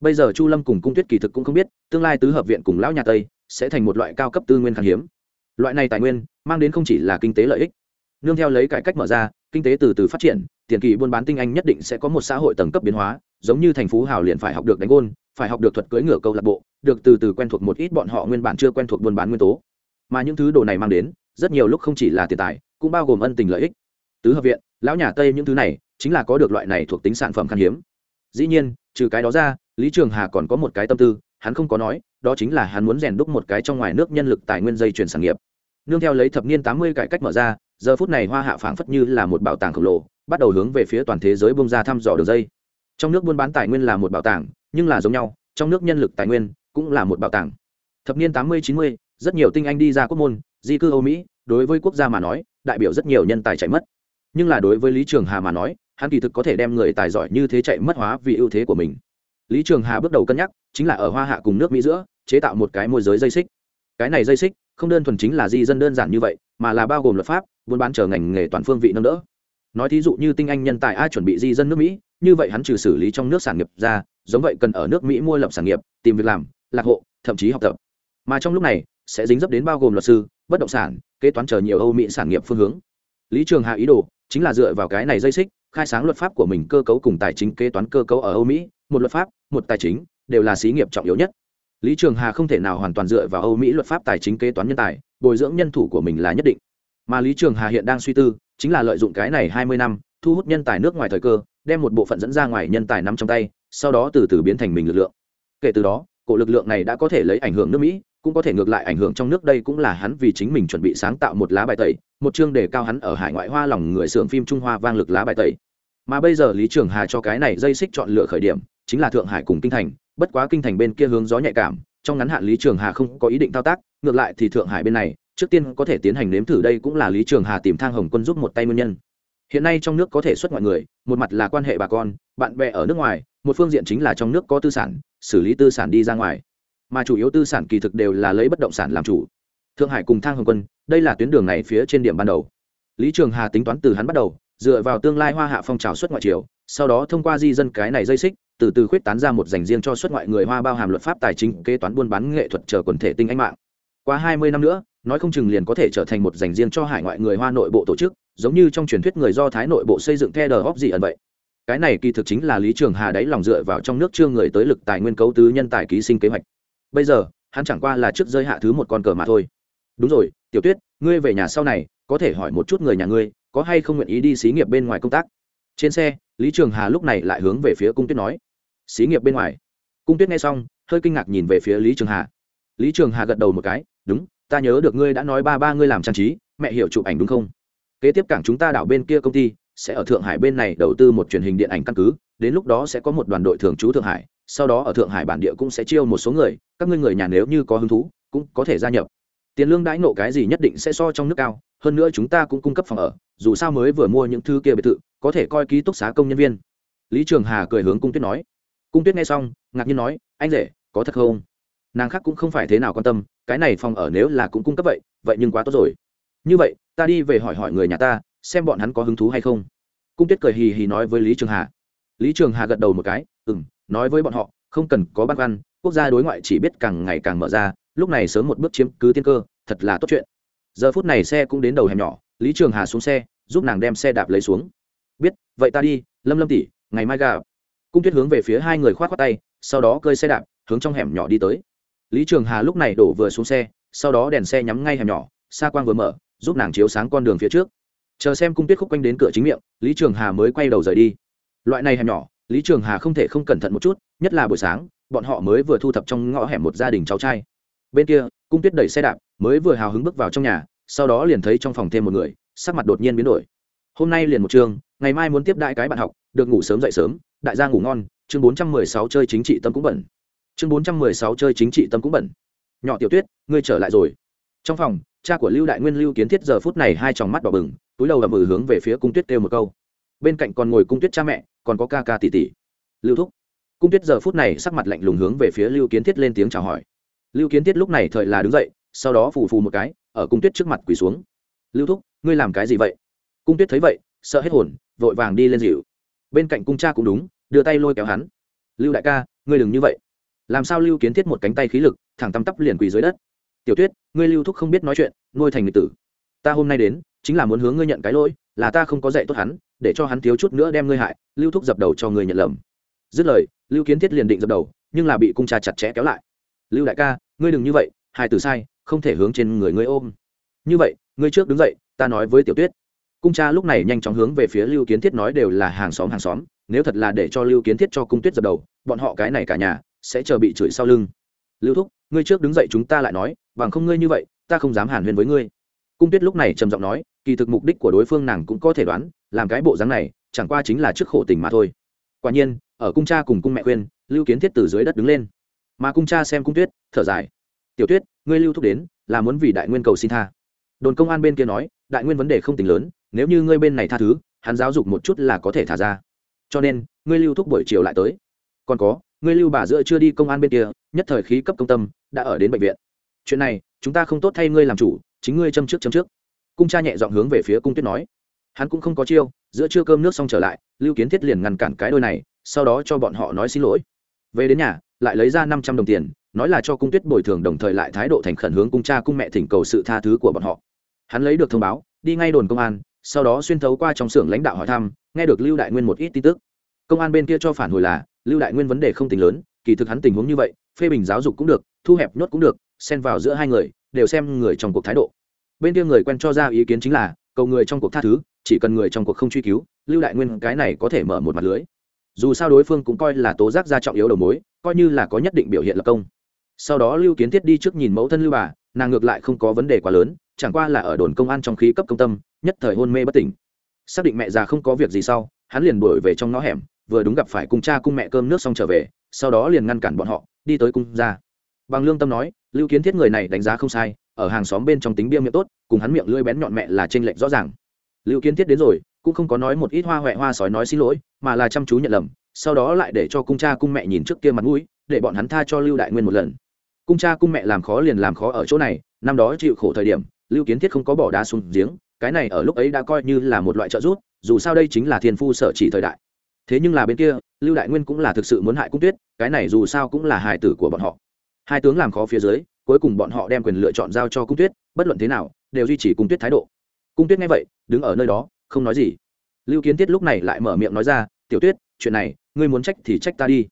Bây giờ chu lâm cùng cung tuyết kỳ thực cũng không biết, tương lai tứ hợp viện cùng lão nhà tây sẽ thành một loại cao cấp tư nguyên khan hiếm. Loại này tài nguyên mang đến không chỉ là kinh tế lợi ích, nương theo lấy cải cách mở ra, kinh tế từ từ phát triển, tiền kỳ buôn bán tinh anh nhất định sẽ có một xã hội tầng cấp biến hóa, giống như thành phố hào liền phải học được đánh gôn, phải học được thuật cưỡi ngựa câu lạc bộ, được từ từ quen thuộc một ít bọn họ nguyên bản chưa quen thuộc buôn bán nguyên tố. Mà những thứ đồ này mang đến, rất nhiều lúc không chỉ là tiền tài, cũng bao gồm ân tình lợi ích. Tứ hợp viện, lão nhà tây những thứ này, chính là có được loại này thuộc tính sản phẩm khan hiếm. Dĩ nhiên, trừ cái đó ra, lý trường hà còn có một cái tâm tư, hắn không có nói đó chính là hắn muốn rèn đúc một cái trong ngoài nước nhân lực tài nguyên dây chuyển sản nghiệp. Nương theo lấy thập niên tám mươi cải cách mở ra, giờ phút này hoa hạ phảng phất như là một bảo tàng khổng lồ, bắt đầu hướng về phía toàn thế giới bông ra thăm dò đường dây. Trong nước buôn bán tài nguyên là một bảo tàng, nhưng là giống nhau, trong nước nhân lực tài nguyên cũng là một bảo tàng. Thập niên tám mươi, chín mươi, rất nhiều tinh anh đi ra quốc môn, di cư âu mỹ, đối với quốc gia mà nói, đại biểu rất nhiều nhân tài chạy mất. Nhưng là đối với lý trường hà mà nói, hắn kỳ thực có thể đem người tài giỏi như thế chạy mất hóa vì ưu thế của mình. Lý trường hà bước đầu cân nhắc, chính là ở hoa hạ cùng nước mỹ giữa chế tạo một cái môi giới dây xích. Cái này dây xích không đơn thuần chính là di dân đơn giản như vậy, mà là bao gồm luật pháp, buôn bán chờ ngành nghề toàn phương vị nâng đỡ. Nói thí dụ như tinh anh nhân tài ai chuẩn bị di dân nước mỹ, như vậy hắn trừ xử lý trong nước sản nghiệp ra, giống vậy cần ở nước mỹ mua lập sản nghiệp, tìm việc làm, lạc hộ, thậm chí học tập. Mà trong lúc này, sẽ dính dấp đến bao gồm luật sư, bất động sản, kế toán chờ nhiều âu mỹ sản nghiệp phương hướng. Lý trường hạ ý đồ chính là dựa vào cái này dây xích, khai sáng luật pháp của mình cơ cấu cùng tài chính kế toán cơ cấu ở âu mỹ, một luật pháp, một tài chính, đều là xí nghiệp trọng yếu nhất lý trường hà không thể nào hoàn toàn dựa vào âu mỹ luật pháp tài chính kế toán nhân tài, bồi dưỡng nhân thủ của mình là nhất định. Mà lý trường hà hiện đang suy tư, chính là lợi dụng cái này hai mươi năm, thu hút nhân tài nước ngoài thời cơ, đem một bộ phận dẫn ra ngoài nhân tài nắm trong tay, sau đó từ từ biến thành mình lực lượng. Kể từ đó, cổ lực lượng này đã có thể lấy ảnh hưởng nước mỹ, cũng có thể ngược lại ảnh hưởng trong nước đây cũng là hắn vì chính mình chuẩn bị sáng tạo một lá bài tẩy, một chương đề cao hắn ở hải ngoại hoa lòng người xưởng phim trung hoa vang lực lá bài tẩy. Mà bây giờ lý trường hà cho cái này dây xích chọn lựa khởi điểm, chính là thượng hải cùng kinh thành bất quá kinh thành bên kia hướng gió nhạy cảm, trong ngắn hạn lý trường hà không có ý định thao tác, ngược lại thì thượng hải bên này, trước tiên có thể tiến hành nếm thử đây cũng là lý trường hà tìm thang hồng quân giúp một tay nguyên nhân. Hiện nay trong nước có thể xuất ngoại người, một mặt là quan hệ bà con, bạn bè ở nước ngoài, một phương diện chính là trong nước có tư sản, xử lý tư sản đi ra ngoài. Mà chủ yếu tư sản kỳ thực đều là lấy bất động sản làm chủ. Thượng hải cùng thang hồng quân, đây là tuyến đường này phía trên điểm ban đầu. Lý trường hà tính toán từ hắn bắt đầu, dựa vào tương lai hoa hạ phong trào xuất ngoại triều sau đó thông qua di dân cái này dây xích, từ từ khuyết tán ra một dành riêng cho xuất ngoại người hoa bao hàm luật pháp tài chính, kế toán buôn bán nghệ thuật chờ quần thể tinh anh mạng. Qua hai mươi năm nữa, nói không chừng liền có thể trở thành một dành riêng cho hải ngoại người hoa nội bộ tổ chức, giống như trong truyền thuyết người do thái nội bộ xây dựng theo đờ hóc gì ẩn vậy. Cái này kỳ thực chính là lý trường hà đáy lòng dựa vào trong nước chưa người tới lực tài nguyên cấu tứ nhân tài ký sinh kế hoạch. Bây giờ, hắn chẳng qua là trước rơi hạ thứ một con cờ mà thôi. Đúng rồi, tiểu tuyết, ngươi về nhà sau này, có thể hỏi một chút người nhà ngươi, có hay không nguyện ý đi xí nghiệp bên ngoài công tác? Trên xe, lý trường hà lúc này lại hướng về phía cung tuyết nói, xí nghiệp bên ngoài. Cung tuyết nghe xong, hơi kinh ngạc nhìn về phía lý trường hà. Lý trường hà gật đầu một cái, đúng, ta nhớ được ngươi đã nói ba ba ngươi làm trang trí, mẹ hiểu chụp ảnh đúng không? Kế tiếp cảng chúng ta đảo bên kia công ty sẽ ở thượng hải bên này đầu tư một truyền hình điện ảnh căn cứ, đến lúc đó sẽ có một đoàn đội thường trú thượng hải, sau đó ở thượng hải bản địa cũng sẽ chiêu một số người, các ngươi người nhà nếu như có hứng thú, cũng có thể gia nhập tiền lương đãi nộ cái gì nhất định sẽ so trong nước cao, hơn nữa chúng ta cũng cung cấp phòng ở, dù sao mới vừa mua những thứ kia biệt thự, có thể coi ký túc xá công nhân viên. Lý trường hà cười hướng cung tuyết nói. Cung tuyết nghe xong, ngạc nhiên nói, anh rể, có thật không? Nàng khác cũng không phải thế nào quan tâm, cái này phòng ở nếu là cũng cung cấp vậy vậy nhưng quá tốt rồi. Như vậy, ta đi về hỏi hỏi người nhà ta, xem bọn hắn có hứng thú hay không. Cung tuyết cười hì hì nói với lý trường hà. Lý trường hà gật đầu một cái ừ m nói với bọn họ, không cần có băn khoăn, quốc gia đối ngoại chỉ biết càng ngày càng mở ra lúc này sớm một bước chiếm cứ tiên cơ, thật là tốt chuyện. Giờ phút này xe cũng đến đầu hẻm nhỏ, lý trường hà xuống xe, giúp nàng đem xe đạp lấy xuống. Biết, vậy ta đi, lâm lâm tỉ ngày mai gà cung tuyết hướng về phía hai người k h o á t khoác tay, sau đó cơi xe đạp, hướng trong hẻm nhỏ đi tới. Lý trường hà lúc này đổ vừa xuống xe, sau đó đèn xe nhắm ngay hẻm nhỏ, xa quang vừa mở, giúp nàng chiếu sáng con đường phía trước. Chờ xem cung tuyết khúc quanh đến cửa chính miệng, lý trường hà mới quay đầu rời đi. Loại này hẻm nhỏ, lý trường hà không thể không cẩn thận một chút, nhất là buổi sáng, bọn họ mới vừa thu thập trong ngõ hẻm một gia đình cháu trai bên kia, cung tuyết đẩy xe đạp, mới vừa hào hứng bước vào trong nhà, sau đó liền thấy trong phòng thêm một người, sắc mặt đột nhiên biến đổi. Hôm nay liền một trường, ngày mai muốn tiếp đại cái bạn học, được ngủ sớm dậy sớm, đại gia ngủ ngon, chương bốn trăm mười sáu chơi chính trị tâm cũng bẩn. Chương bốn trăm mười sáu chơi chính trị tâm cũng bẩn. Nhỏ tiểu tuyết, ngươi trở lại rồi. Trong phòng, cha của lưu đại nguyên lưu kiến thiết giờ phút này hai tròng mắt đỏ bừng, túi đầu ầm ừ hướng về phía cung tuyết kêu một câu. Bên cạnh còn ngồi cung tuyết cha mẹ, còn có ca ca tỷ tỷ. Lưu thúc. Cung tuyết giờ phút này sắc mặt lạnh lùng hướng về phía lưu kiến thiết lên tiếng chào hỏi lưu kiến thiết lúc này thời là đứng dậy, sau đó phù phù một cái, ở cung tuyết trước mặt quỳ xuống. Lưu thúc, ngươi làm cái gì vậy? Cung tuyết thấy vậy, sợ hết hồn, vội vàng đi lên dịu bên cạnh cung cha cũng đúng, đưa tay lôi kéo hắn. Lưu đại ca, ngươi đừng như vậy. Làm sao lưu kiến thiết một cánh tay khí lực, thẳng tăm tắp liền quỳ dưới đất? Tiểu tuyết, ngươi lưu thúc không biết nói chuyện, nuôi thành người tử. Ta hôm nay đến, chính là muốn hướng ngươi nhận cái lỗi, là ta không có dạy tốt hắn, để cho hắn thiếu chút nữa đem ngươi hại. Lưu thúc dập đầu cho ngươi nhận lầm. Dứt lời, lưu kiến thiết liền định dập đầu, nhưng là bị cung cha chặt chẽ kéo lại lưu đại ca, ngươi đừng như vậy hai từ sai, không thể hướng trên người ngươi ôm. Như vậy, ngươi trước đứng dậy, ta nói với tiểu tuyết. Cung cha lúc này nhanh chóng hướng về phía lưu kiến thiết nói đều là hàng xóm hàng xóm, nếu thật là để cho lưu kiến thiết cho cung tuyết dập đầu, bọn họ cái này cả nhà, sẽ chờ bị chửi sau lưng. Lưu thúc, ngươi trước đứng dậy chúng ta lại nói, bằng không ngươi như vậy, ta không dám hàn huyên với ngươi. Cung tuyết lúc này trầm giọng nói, kỳ thực mục đích của đối phương nàng cũng có thể đoán, làm cái bộ dáng này, chẳng qua chính là trước khổ tình mà thôi. Quả nhiên, ở cung cha cùng cung mẹ khuyên, lưu kiến thiết từ dưới đất đứng lên mà cung cha xem cung tuyết, thở dài. Tiểu tuyết, ngươi lưu thúc đến, là muốn vì đại nguyên cầu xin tha. Đồn công an bên kia nói, đại nguyên vấn đề không tính lớn, nếu như ngươi bên này tha thứ, hắn giáo dục một chút là có thể thả ra. Cho nên, ngươi lưu thúc buổi chiều lại tới. Còn có, ngươi lưu bà giữa chưa đi công an bên kia, nhất thời khí cấp công tâm, đã ở đến bệnh viện. Chuyện này, chúng ta không tốt thay ngươi làm chủ, chính ngươi châm trước châm trước. Cung cha nhẹ dọn hướng về phía cung tuyết nói. Hắn cũng không có chiêu, giữa trưa cơm nước xong trở lại, lưu kiến thiết liền ngăn cản cái đôi này, sau đó cho bọn họ nói xin lỗi. Về đến nhà lại lấy ra năm trăm đồng tiền, nói là cho cung tuyết bồi thường đồng thời lại thái độ thành khẩn hướng cung cha cung mẹ thỉnh cầu sự tha thứ của bọn họ. Hắn lấy được thông báo, đi ngay đồn công an, sau đó xuyên thấu qua trong xưởng lãnh đạo hỏi thăm, nghe được lưu đại nguyên một ít tin tức. Công an bên kia cho phản hồi là, lưu đại nguyên vấn đề không tính lớn, kỳ thực hắn tình huống như vậy, phê bình giáo dục cũng được, thu hẹp nhốt cũng được, xen vào giữa hai người, đều xem người trong cuộc thái độ. Bên kia người quen cho ra ý kiến chính là, cầu người trong cuộc tha thứ, chỉ cần người trong cuộc không truy cứu, lưu đại nguyên cái này có thể mở một mặt lưới. Dù sao đối phương cũng coi là tố giác ra trọng yếu đầu mối coi như là có nhất định biểu hiện lập công. Sau đó lưu kiến thiết đi trước nhìn mẫu thân lưu bà, nàng ngược lại không có vấn đề quá lớn, chẳng qua là ở đồn công an trong khí cấp công tâm, nhất thời hôn mê bất tỉnh. Xác định mẹ già không có việc gì sau, hắn liền đuổi về trong ngõ hẻm, vừa đúng gặp phải cùng cha cung mẹ cơm nước xong trở về, sau đó liền ngăn cản bọn họ, đi tới cung ra bằng lương tâm nói, lưu kiến thiết người này đánh giá không sai, ở hàng xóm bên trong tính bia miệng tốt, cùng hắn miệng lưỡi bén nhọn mẹ là trên lệnh rõ ràng. Lưu kiến thiết đến rồi, cũng không có nói một ít hoa huệ hoa sói nói xin lỗi, mà là chăm chú nhận lầm sau đó lại để cho cung cha cung mẹ nhìn trước kia mặt mũi, để bọn hắn tha cho lưu đại nguyên một lần. Cung cha cung mẹ làm khó liền làm khó ở chỗ này, năm đó chịu khổ thời điểm, lưu kiến thiết không có bỏ đá xuống giếng, cái này ở lúc ấy đã coi như là một loại trợ giúp, dù sao đây chính là thiên phu sở chỉ thời đại. Thế nhưng là bên kia, lưu đại nguyên cũng là thực sự muốn hại cung tuyết, cái này dù sao cũng là hài tử của bọn họ. Hai tướng làm khó phía dưới, cuối cùng bọn họ đem quyền lựa chọn giao cho cung tuyết, bất luận thế nào, đều duy trì cung tuyết thái độ. Cung tuyết nghe vậy, đứng ở nơi đó, không nói gì. Lưu kiến thiết lúc này lại mở miệng nói ra, tiểu tuyết, chuyện này ngươi muốn trách thì trách ta đi.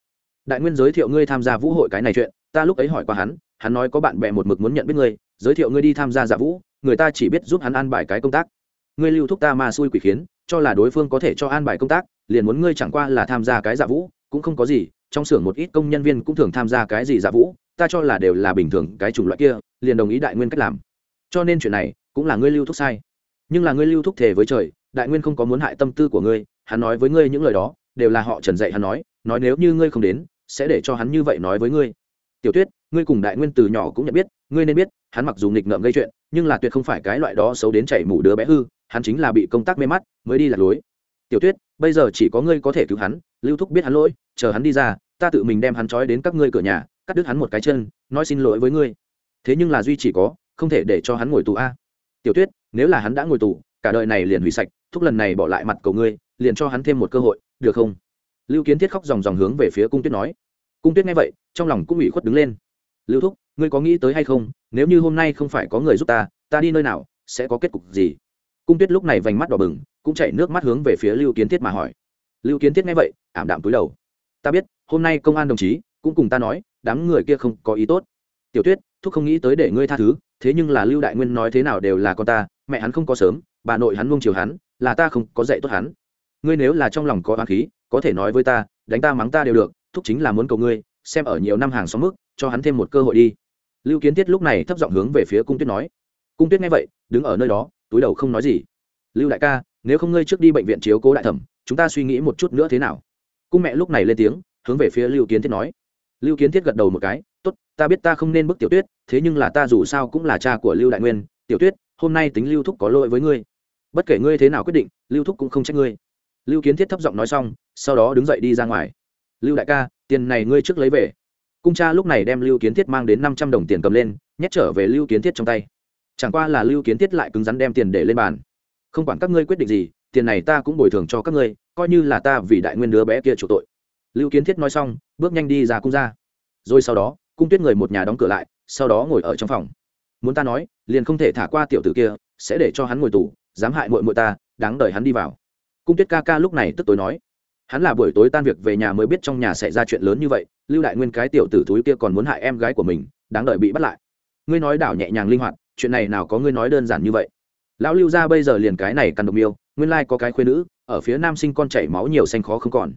Đại nguyên giới thiệu ngươi tham gia vũ hội cái này chuyện, ta lúc ấy hỏi qua hắn hắn nói có bạn bè một mực muốn nhận biết ngươi, giới thiệu ngươi đi tham gia dạ vũ, người ta chỉ biết giúp hắn an bài cái công tác. Ngươi lưu thúc ta mà xui quỷ khiến, cho là đối phương có thể cho an bài công tác, liền muốn ngươi chẳng qua là tham gia cái dạ vũ, cũng không có gì, trong xưởng một ít công nhân viên cũng thường tham gia cái gì dạ vũ, ta cho là đều là bình thường cái chủng loại kia, liền đồng ý đại nguyên cách làm. Cho nên chuyện này cũng là ngươi lưu thúc sai. Nhưng là ngươi lưu thúc thể với trời, đại nguyên không có muốn hại tâm tư của ngươi, hắn nói với ngươi những lời đó đều là họ trần dạy hắn nói nói nếu như ngươi không đến, sẽ để cho hắn như vậy nói với ngươi. Tiểu tuyết, ngươi cùng đại nguyên từ nhỏ cũng nhận biết, ngươi nên biết, hắn mặc dù nghịch ngợm gây chuyện, nhưng là tuyệt không phải cái loại đó xấu đến chảy mủ đứa bé hư, hắn chính là bị công tác mê mắt, mới đi lạc lối. Tiểu tuyết, bây giờ chỉ có ngươi có thể cứu hắn, lưu thúc biết hắn lỗi, chờ hắn đi ra, ta tự mình đem hắn trói đến các ngươi cửa nhà, cắt đứt hắn một cái chân, nói xin lỗi với ngươi. Thế nhưng là duy chỉ có, không thể để cho hắn ngồi tù a. Tiểu tuyết, nếu là hắn đã ngồi tù, cả đời này liền hủy sạch, thúc lần này bỏ lại mặt cầu ngươi, liền cho hắn thêm một cơ hội được không? Lưu kiến thiết khóc dòng dòng hướng về phía cung tuyết nói. Cung tuyết nghe vậy, trong lòng cũng ủy khuất đứng lên. Lưu thúc, ngươi có nghĩ tới hay không? Nếu như hôm nay không phải có người giúp ta ta đi nơi nào, sẽ có kết cục gì? Cung tuyết lúc này vành mắt đỏ bừng, cũng chạy nước mắt hướng về phía lưu kiến thiết mà hỏi. Lưu kiến thiết nghe vậy, ảm đạm túi đầu. Ta biết, hôm nay công an đồng chí cũng cùng ta nói, đám người kia không có ý tốt. Tiểu tuyết, thúc không nghĩ tới để ngươi tha thứ, thế nhưng là lưu đại nguyên nói thế nào đều là con ta, mẹ hắn không có sớm, bà nội hắn luôn chiều hắn, là ta không có dạy tốt hắn ngươi nếu là trong lòng có oán khí, có thể nói với ta, đánh ta mắng ta đều được, thúc chính là muốn cầu ngươi, xem ở nhiều năm hàng xóm mức, cho hắn thêm một cơ hội đi. Lưu kiến thiết lúc này thấp giọng hướng về phía cung tuyết nói. Cung tuyết nghe vậy, đứng ở nơi đó, túi đầu không nói gì. Lưu đại ca, nếu không ngươi trước đi bệnh viện chiếu cố đại thẩm, chúng ta suy nghĩ một chút nữa thế nào? Cung mẹ lúc này lên tiếng, hướng về phía lưu kiến thiết nói. Lưu kiến thiết gật đầu một cái. Tốt, ta biết ta không nên bức tiểu tuyết, thế nhưng là ta dù sao cũng là cha của lưu đại nguyên. Tiểu tuyết, hôm nay tính lưu thúc có lỗi với ngươi. Bất kể ngươi thế nào quyết định, lưu thúc cũng không trách ngươi lưu kiến thiết thấp giọng nói xong, sau đó đứng dậy đi ra ngoài. Lưu đại ca, tiền này ngươi trước lấy về. Cung cha lúc này đem lưu kiến thiết mang đến năm trăm đồng tiền cầm lên, nhét trở về lưu kiến thiết trong tay. Chẳng qua là lưu kiến thiết lại cứng rắn đem tiền để lên bàn. Không quản các ngươi quyết định gì, tiền này ta cũng bồi thường cho các ngươi, coi như là ta vì đại nguyên đứa bé kia chủ tội. Lưu kiến thiết nói xong, bước nhanh đi ra cung ra rồi sau đó, cung tuyết người một nhà đóng cửa lại, sau đó ngồi ở trong phòng. Muốn ta nói, liền không thể thả qua tiểu tử kia, sẽ để cho hắn ngồi tù, dám hại mội mội ta, đáng đời hắn đi vào cung tuyết ca ca lúc này tức tối nói, hắn là buổi tối tan việc về nhà mới biết trong nhà xảy ra chuyện lớn như vậy, lưu đại nguyên cái tiểu tử thúi kia còn muốn hại em gái của mình, đáng đợi bị bắt lại. Ngươi nói đảo nhẹ nhàng linh hoạt, chuyện này nào có ngươi nói đơn giản như vậy. Lão lưu ra bây giờ liền cái này căn độc miêu, nguyên lai có cái khuyên nữ, ở phía nam sinh con chảy máu nhiều xanh khó không còn.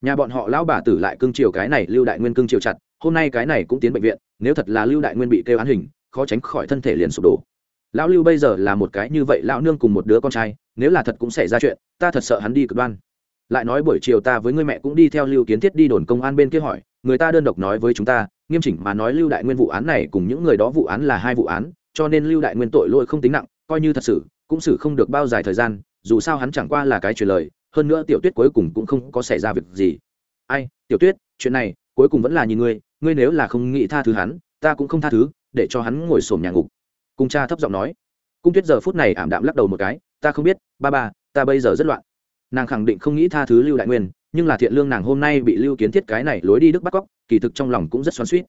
Nhà bọn họ lão bà tử lại cưng chiều cái này, lưu đại nguyên cưng chiều chặt, hôm nay cái này cũng tiến bệnh viện, nếu thật là lưu đại nguyên bị kêu án hình, khó tránh khỏi thân thể liền sụp đổ lão lưu bây giờ là một cái như vậy lão nương cùng một đứa con trai, nếu là thật cũng xảy ra chuyện, ta thật sợ hắn đi cực đoan. Lại nói buổi chiều ta với người mẹ cũng đi theo lưu kiến thiết đi đồn công an bên kia hỏi, người ta đơn độc nói với chúng ta, nghiêm chỉnh mà nói lưu đại nguyên vụ án này cùng những người đó vụ án là hai vụ án, cho nên lưu đại nguyên tội lỗi không tính nặng, coi như thật sự, cũng xử không được bao dài thời gian, dù sao hắn chẳng qua là cái truyền lời, hơn nữa tiểu tuyết cuối cùng cũng không có xảy ra việc gì. Ai, tiểu tuyết, chuyện này, cuối cùng vẫn là nhìn ngươi ngươi nếu là không nghĩ tha thứ hắn, ta cũng không tha thứ, để cho hắn ngồi sổm nhà ngục cung cha thấp giọng nói. Cung tuyết giờ phút này ảm đạm lắc đầu một cái, ta không biết, ba ba, ta bây giờ rất loạn. Nàng khẳng định không nghĩ tha thứ lưu đại nguyên, nhưng là thiện lương nàng hôm nay bị lưu kiến thiết cái này lối đi đức bắt cóc, kỳ thực trong lòng cũng rất xoắn suýt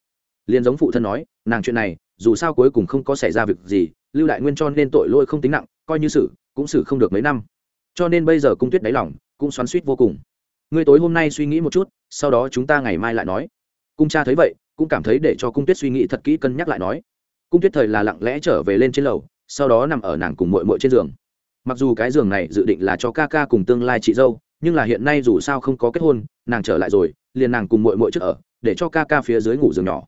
liền giống phụ thân nói, nàng chuyện này, dù sao cuối cùng không có xảy ra việc gì, lưu đại nguyên cho nên tội lỗi không tính nặng, coi như xử, cũng xử không được mấy năm. Cho nên bây giờ cung tuyết đáy lòng cũng xoắn suýt vô cùng. Ngươi tối hôm nay suy nghĩ một chút, sau đó chúng ta ngày mai lại nói. Cung cha thấy vậy, cũng cảm thấy để cho cung tuyết suy nghĩ thật kỹ cân nhắc lại nói cung tuyết thời là lặng lẽ trở về lên trên lầu, sau đó nằm ở nàng cùng mội mội trên giường. Mặc dù cái giường này dự định là cho ca ca cùng tương lai chị dâu, nhưng là hiện nay dù sao không có kết hôn, nàng trở lại rồi, liền nàng cùng mội mội trước ở, để cho ca ca phía dưới ngủ giường nhỏ.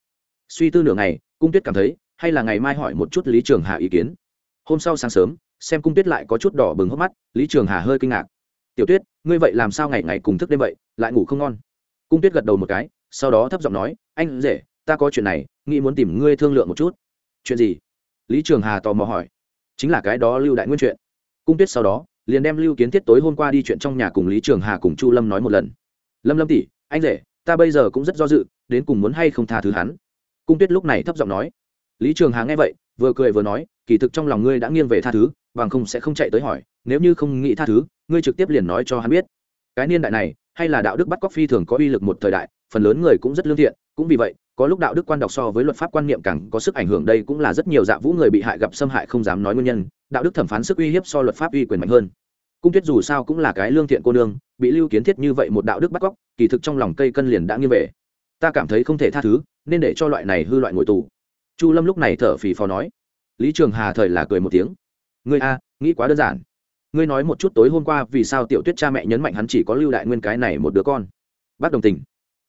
Suy tư nửa ngày, cung tuyết cảm thấy, hay là ngày mai hỏi một chút lý trường hà ý kiến. Hôm sau sáng sớm, xem cung tuyết lại có chút đỏ bừng hốc mắt, lý trường hà hơi kinh ngạc. Tiểu tuyết, ngươi vậy làm sao ngày ngày cùng thức đêm vậy, lại ngủ không ngon? Cung tuyết gật đầu một cái, sau đó thấp giọng nói, anh rể, ta có chuyện này, nghĩ muốn tìm ngươi thương lượng một chút chuyện gì? Lý trường hà tò mò hỏi. Chính là cái đó lưu đại nguyên chuyện. Cung tuyết sau đó, liền đem lưu kiến thiết tối hôm qua đi chuyện trong nhà cùng lý trường hà cùng chu lâm nói một lần. Lâm lâm tỷ, anh rể, ta bây giờ cũng rất do dự, đến cùng muốn hay không tha thứ hắn. Cung tuyết lúc này thấp giọng nói. Lý trường hà nghe vậy, vừa cười vừa nói, kỳ thực trong lòng ngươi đã nghiêng về tha thứ, bằng không sẽ không chạy tới hỏi, nếu như không nghĩ tha thứ, ngươi trực tiếp liền nói cho hắn biết. Cái niên đại này, hay là đạo đức bắt cóc phi thường có uy lực một thời đại phần lớn người cũng rất lương thiện, cũng vì vậy, có lúc đạo đức quan đọc so với luật pháp quan niệm càng có sức ảnh hưởng đây cũng là rất nhiều dạ vũ người bị hại gặp xâm hại không dám nói nguyên nhân, đạo đức thẩm phán sức uy hiếp so luật pháp uy quyền mạnh hơn. Cung tuyết dù sao cũng là cái lương thiện cô nương, bị lưu kiến thiết như vậy một đạo đức bắt cóc, kỳ thực trong lòng cây cân liền đã nghiêng về. Ta cảm thấy không thể tha thứ, nên để cho loại này hư loại ngồi tù. Chu lâm lúc này thở phì phò nói. Lý trường hà thời là cười một tiếng. Ngươi a, nghĩ quá đơn giản. Ngươi nói một chút tối hôm qua vì sao tiểu tuyết cha mẹ nhấn mạnh hắn chỉ có lưu đại nguyên cái này một đứa con. Bác đồng tình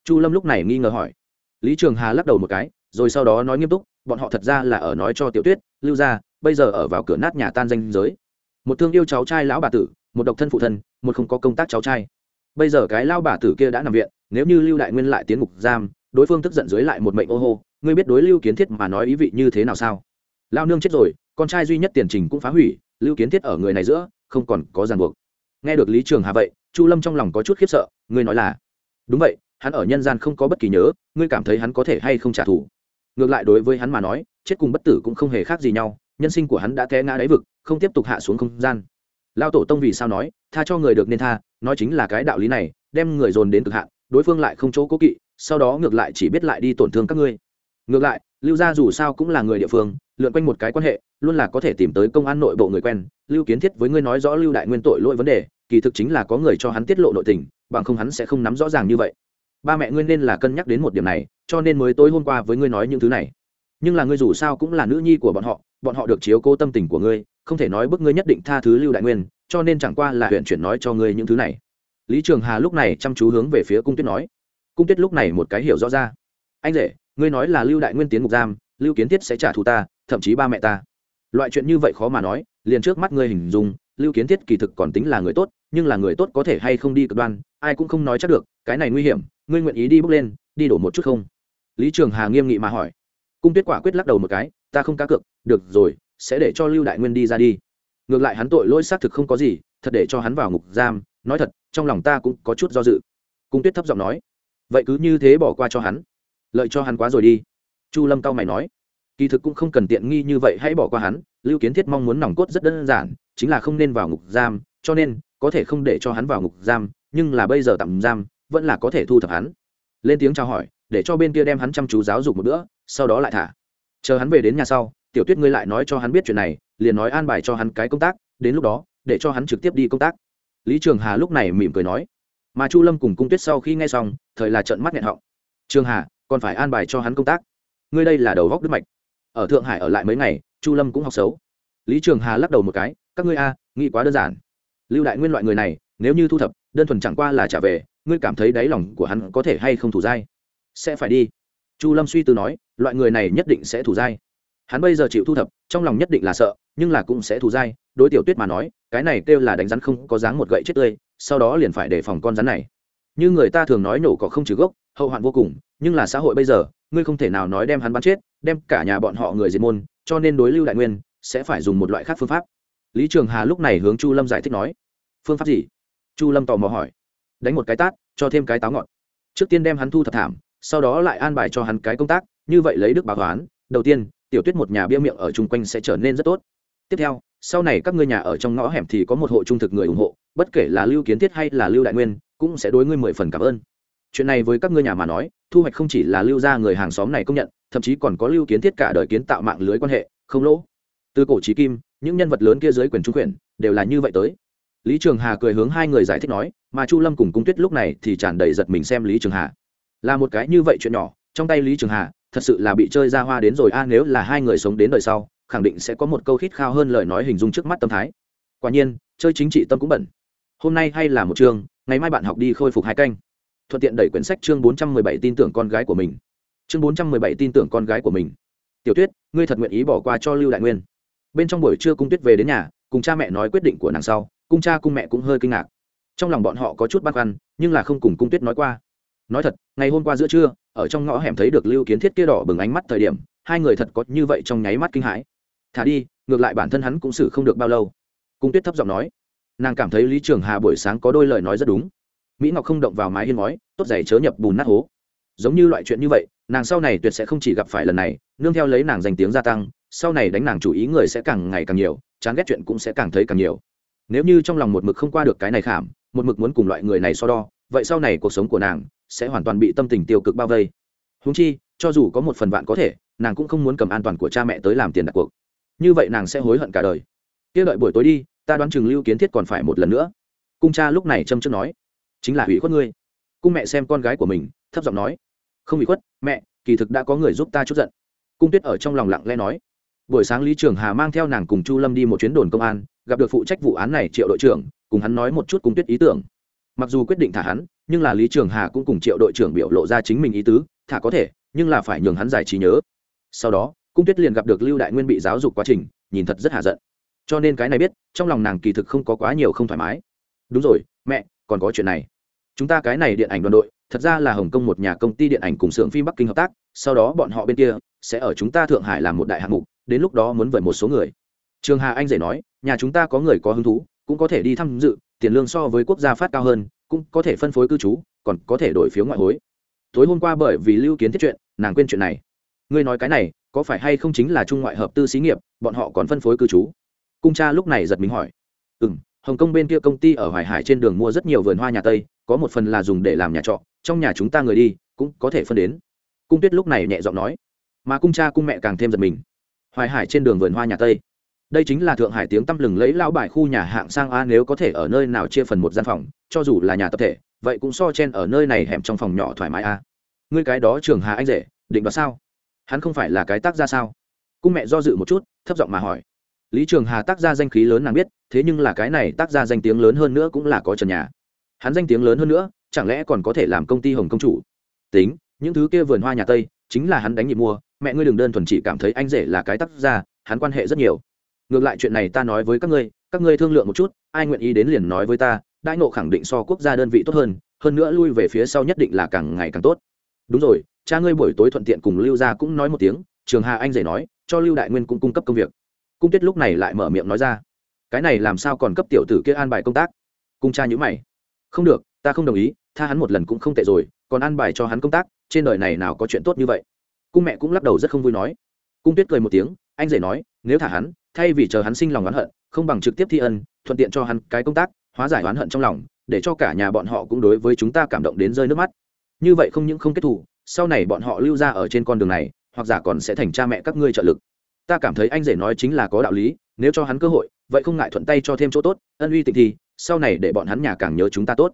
chu lâm lúc này nghi ngờ hỏi. Lý trường hà lắc đầu một cái, rồi sau đó nói nghiêm túc, bọn họ thật ra là ở nói cho tiểu tuyết, lưu ra bây giờ ở vào cửa nát nhà tan danh giới. Một thương yêu cháu trai lão bà tử, một độc thân phụ thân, một không có công tác cháu trai. Bây giờ cái lao bà tử kia đã nằm viện, nếu như lưu đại nguyên lại tiến ngục giam, đối phương tức giận dưới lại một mệnh ô hô, ngươi biết đối lưu kiến thiết mà nói ý vị như thế nào sao? Lao nương chết rồi, con trai duy nhất tiền trình cũng phá hủy, lưu kiến thiết ở người này giữa, không còn có ràng buộc. Nghe được lý trường hà vậy, chu lâm trong lòng có chút khiếp sợ, ngươi nói là, đúng vậy hắn ở nhân gian không có bất kỳ nhớ, ngươi cảm thấy hắn có thể hay không trả thù. Ngược lại đối với hắn mà nói, chết cùng bất tử cũng không hề khác gì nhau, nhân sinh của hắn đã té ngã đáy vực, không tiếp tục hạ xuống không gian. Lao tổ tông vì sao nói, tha cho người được nên tha, nói chính là cái đạo lý này, đem người dồn đến cực hạn, đối phương lại không chỗ cố kỵ, sau đó ngược lại chỉ biết lại đi tổn thương các ngươi. Ngược lại, lưu gia dù sao cũng là người địa phương, lượn quanh một cái quan hệ, luôn là có thể tìm tới công an nội bộ người quen. Lưu kiến thiết với ngươi nói rõ lưu đại nguyên tội lỗi vấn đề, kỳ thực chính là có người cho hắn tiết lộ nội tình, bằng không hắn sẽ không nắm rõ ràng như vậy ba mẹ ngươi nên là cân nhắc đến một điểm này, cho nên mới tối hôm qua với ngươi nói những thứ này. Nhưng là ngươi dù sao cũng là nữ nhi của bọn họ bọn họ được chiếu cố tâm tình của ngươi, không thể nói bức ngươi nhất định tha thứ lưu đại nguyên, cho nên chẳng qua là huyện chuyển nói cho ngươi những thứ này. Lý trường hà lúc này chăm chú hướng về phía cung tuyết nói. Cung tuyết lúc này một cái hiểu rõ ra. Anh rể, ngươi nói là lưu đại nguyên tiến ngục giam, lưu kiến thiết sẽ trả thù ta, thậm chí ba mẹ ta. Loại chuyện như vậy khó mà nói, liền trước mắt ngươi hình dung, lưu kiến thiết kỳ thực còn tính là người tốt, nhưng là người tốt có thể hay không đi cực đoan, ai cũng không nói chắc được, cái này nguy hiểm ngươi nguyện ý đi bước lên, đi đổ một chút không? Lý trường hà nghiêm nghị mà hỏi. Cung tuyết quả quyết lắc đầu một cái, ta không cá cược, được rồi, sẽ để cho lưu đại nguyên đi ra đi. Ngược lại hắn tội lỗi xác thực không có gì, thật để cho hắn vào ngục giam, nói thật, trong lòng ta cũng có chút do dự. Cung tuyết thấp giọng nói. Vậy cứ như thế bỏ qua cho hắn. Lợi cho hắn quá rồi đi. Chu lâm cao mày nói. Kỳ thực cũng không cần tiện nghi như vậy, hãy bỏ qua hắn. Lưu kiến thiết mong muốn nòng cốt rất đơn giản, chính là không nên vào ngục giam, cho nên có thể không để cho hắn vào ngục giam, nhưng là bây giờ tạm giam vẫn là có thể thu thập hắn. Lên tiếng chào hỏi, để cho bên kia đem hắn chăm chú giáo dục một bữa, sau đó lại thả. Chờ hắn về đến nhà sau, tiểu tuyết ngươi lại nói cho hắn biết chuyện này, liền nói an bài cho hắn cái công tác, đến lúc đó, để cho hắn trực tiếp đi công tác. Lý trường hà lúc này mỉm cười nói. Mà chu lâm cùng cung tuyết sau khi nghe xong, thời là trận mắt nghẹn họng. Trường hà, còn phải an bài cho hắn công tác. Ngươi đây là đầu góc đức mạch. Ở thượng hải ở lại mấy ngày, chu lâm cũng học xấu. Lý trường hà lắc đầu một cái, các ngươi a, nghĩ quá đơn giản. Lưu đại nguyên loại người này, nếu như thu thập, đơn thuần chẳng qua là trả về ngươi cảm thấy đáy lòng của hắn có thể hay không thủ dai? Sẽ phải đi. Chu lâm suy tư nói, loại người này nhất định sẽ thủ dai. Hắn bây giờ chịu thu thập, trong lòng nhất định là sợ, nhưng là cũng sẽ thủ dai. Đối tiểu tuyết mà nói, cái này kêu là đánh rắn không có dáng một gậy chết tươi, sau đó liền phải đề phòng con rắn này. Như người ta thường nói nổ cỏ không trừ gốc, hậu hoạn vô cùng, nhưng là xã hội bây giờ, ngươi không thể nào nói đem hắn bắn chết, đem cả nhà bọn họ người diệt môn, cho nên đối lưu đại nguyên, sẽ phải dùng một loại khác phương pháp. Lý trường hà lúc này hướng chu lâm giải thích nói, phương pháp gì? Chu lâm tò mò hỏi đánh một cái tát, cho thêm cái táo ngọt. Trước tiên đem hắn thu thập thảm, sau đó lại an bài cho hắn cái công tác, như vậy lấy đức báo toán. Đầu tiên, tiểu tuyết một nhà bia miệng ở chung quanh sẽ trở nên rất tốt. Tiếp theo, sau này các ngươi nhà ở trong ngõ hẻm thì có một hộ trung thực người ủng hộ, bất kể là lưu kiến thiết hay là lưu đại nguyên, cũng sẽ đối ngươi mười phần cảm ơn. Chuyện này với các ngươi nhà mà nói, thu hoạch không chỉ là lưu ra người hàng xóm này công nhận, thậm chí còn có lưu kiến thiết cả đời kiến tạo mạng lưới quan hệ, không lỗ. Từ cổ trí kim, những nhân vật lớn kia dưới quyền trung quyền, đều là như vậy tới lý trường hà cười hướng hai người giải thích nói, mà chu lâm cùng cung tuyết lúc này thì tràn đầy giật mình xem lý trường hà. Là một cái như vậy chuyện nhỏ, trong tay lý trường hà, thật sự là bị chơi ra hoa đến rồi. A, nếu là hai người sống đến đời sau, khẳng định sẽ có một câu khít khao hơn lời nói hình dung trước mắt tâm thái. Quả nhiên, chơi chính trị tâm cũng bẩn. Hôm nay hay là một chương ngày mai bạn học đi khôi phục hai canh. Thuận tiện đẩy quyển sách chương bốn trăm mười bảy tin tưởng con gái của mình. Chương bốn trăm mười bảy tin tưởng con gái của mình. Tiểu tuyết, ngươi thật nguyện ý bỏ qua cho lưu đại nguyên. Bên trong buổi trưa cung tuyết về đến nhà, cùng cha mẹ nói quyết định của nàng sau cung cha cung mẹ cũng hơi kinh ngạc. Trong lòng bọn họ có chút băn khoăn, nhưng là không cùng cung tuyết nói qua. Nói thật, ngày hôm qua giữa trưa, ở trong ngõ hẻm thấy được lưu kiến thiết kia đỏ bừng ánh mắt thời điểm, hai người thật có như vậy trong nháy mắt kinh hãi. Thả đi, ngược lại bản thân hắn cũng xử không được bao lâu. Cung tuyết thấp giọng nói, nàng cảm thấy lý trường hà buổi sáng có đôi lời nói rất đúng. Mỹ ngọc không động vào mái hiên ngói, tốt giày chớ nhập bùn nát hố. Giống như loại chuyện như vậy, nàng sau này tuyệt sẽ không chỉ gặp phải lần này, nương theo lấy nàng danh tiếng gia tăng, sau này đánh nàng chủ ý người sẽ càng ngày càng nhiều, chán ghét chuyện cũng sẽ càng thấy càng nhiều nếu như trong lòng một mực không qua được cái này khảm, một mực muốn cùng loại người này so đo, vậy sau này cuộc sống của nàng sẽ hoàn toàn bị tâm tình tiêu cực bao vây. Húng chi, cho dù có một phần vạn có thể, nàng cũng không muốn cầm an toàn của cha mẹ tới làm tiền đặt cuộc. Như vậy nàng sẽ hối hận cả đời. Kia đợi buổi tối đi, ta đoán chừng lưu kiến thiết còn phải một lần nữa. Cung cha lúc này châm trước nói, chính là ủy khuất ngươi. Cung mẹ xem con gái của mình, thấp giọng nói, không ủy khuất, mẹ, kỳ thực đã có người giúp ta chút giận. Cung tuyết ở trong lòng lặng lẽ nói buổi sáng lý trường hà mang theo nàng cùng chu lâm đi một chuyến đồn công an, gặp được phụ trách vụ án này triệu đội trưởng, cùng hắn nói một chút cung tuyết ý tưởng. Mặc dù quyết định thả hắn, nhưng là lý trường hà cũng cùng triệu đội trưởng biểu lộ ra chính mình ý tứ, thả có thể, nhưng là phải nhường hắn giải trí nhớ. Sau đó, cung tuyết liền gặp được lưu đại nguyên bị giáo dục quá trình, nhìn thật rất hạ giận. Cho nên cái này biết, trong lòng nàng kỳ thực không có quá nhiều không thoải mái. Đúng rồi, mẹ, còn có chuyện này. Chúng ta cái này điện ảnh đoàn đội, thật ra là hồng kông một nhà công ty điện ảnh cùng xưởng phim bắc kinh hợp tác, sau đó bọn họ bên kia sẽ ở chúng ta thượng hải làm một đại hạng mục đến lúc đó muốn vẩy một số người. Trường hà anh dễ nói, nhà chúng ta có người có hứng thú, cũng có thể đi tham dự, tiền lương so với quốc gia phát cao hơn, cũng có thể phân phối cư trú, còn có thể đổi phiếu ngoại hối. Tối hôm qua bởi vì lưu kiến thiết chuyện, nàng quên chuyện này. Ngươi nói cái này, có phải hay không chính là trung ngoại hợp tư xí nghiệp, bọn họ còn phân phối cư trú? Cung cha lúc này giật mình hỏi. Ừ m hồng kông bên kia công ty ở hoài hải trên đường mua rất nhiều vườn hoa nhà tây, có một phần là dùng để làm nhà trọ, trong nhà chúng ta người đi, cũng có thể phân đến. Cung tuyết lúc này nhẹ giọng nói. Mà cung cha cung mẹ càng thêm giật mình hoài hải trên đường vườn hoa nhà tây. Đây chính là thượng hải tiếng tăm lừng lấy lao bài khu nhà hạng sang a nếu có thể ở nơi nào chia phần một gian phòng, cho dù là nhà tập thể, vậy cũng so chen ở nơi này hẻm trong phòng nhỏ thoải mái a. Ngươi cái đó trường hà anh rể, định đoạt sao? Hắn không phải là cái tác gia sao? Cung mẹ do dự một chút, thấp giọng mà hỏi. Lý trường hà tác gia danh khí lớn nàng biết, thế nhưng là cái này tác gia danh tiếng lớn hơn nữa cũng là có trần nhà. Hắn danh tiếng lớn hơn nữa, chẳng lẽ còn có thể làm công ty hồng công chủ? Tính, những thứ kia vườn hoa nhà tây, chính là hắn đánh nhịp mua mẹ ngươi đừng đơn thuần chỉ cảm thấy anh rể là cái tác gia, hắn quan hệ rất nhiều. Ngược lại chuyện này ta nói với các ngươi các ngươi thương lượng một chút, ai nguyện ý đến liền nói với ta, đãi ngộ khẳng định so quốc gia đơn vị tốt hơn hơn nữa lui về phía sau nhất định là càng ngày càng tốt. Đúng rồi, cha ngươi buổi tối thuận tiện cùng lưu gia cũng nói một tiếng, trường hà anh rể nói, cho lưu đại nguyên cũng cung cấp công việc. Cung tuyết lúc này lại mở miệng nói ra, cái này làm sao còn cấp tiểu tử kia an bài công tác? Cung cha nhữ mày, không được, ta không đồng ý, tha hắn một lần cũng không tệ rồi, còn an bài cho hắn công tác, trên đời này nào có chuyện tốt như vậy? Cung mẹ cũng lắc đầu rất không vui nói. Cung tuyết cười một tiếng, anh rể nói, nếu thả hắn, thay vì chờ hắn sinh lòng oán hận, không bằng trực tiếp thi ân, thuận tiện cho hắn cái công tác, hóa giải oán hận trong lòng, để cho cả nhà bọn họ cũng đối với chúng ta cảm động đến rơi nước mắt. Như vậy không những không kết thù, sau này bọn họ lưu ra ở trên con đường này, hoặc giả còn sẽ thành cha mẹ các ngươi trợ lực. Ta cảm thấy anh rể nói chính là có đạo lý, nếu cho hắn cơ hội, vậy không ngại thuận tay cho thêm chỗ tốt, ân uy tịnh thì, sau này để bọn hắn nhà càng nhớ chúng ta tốt.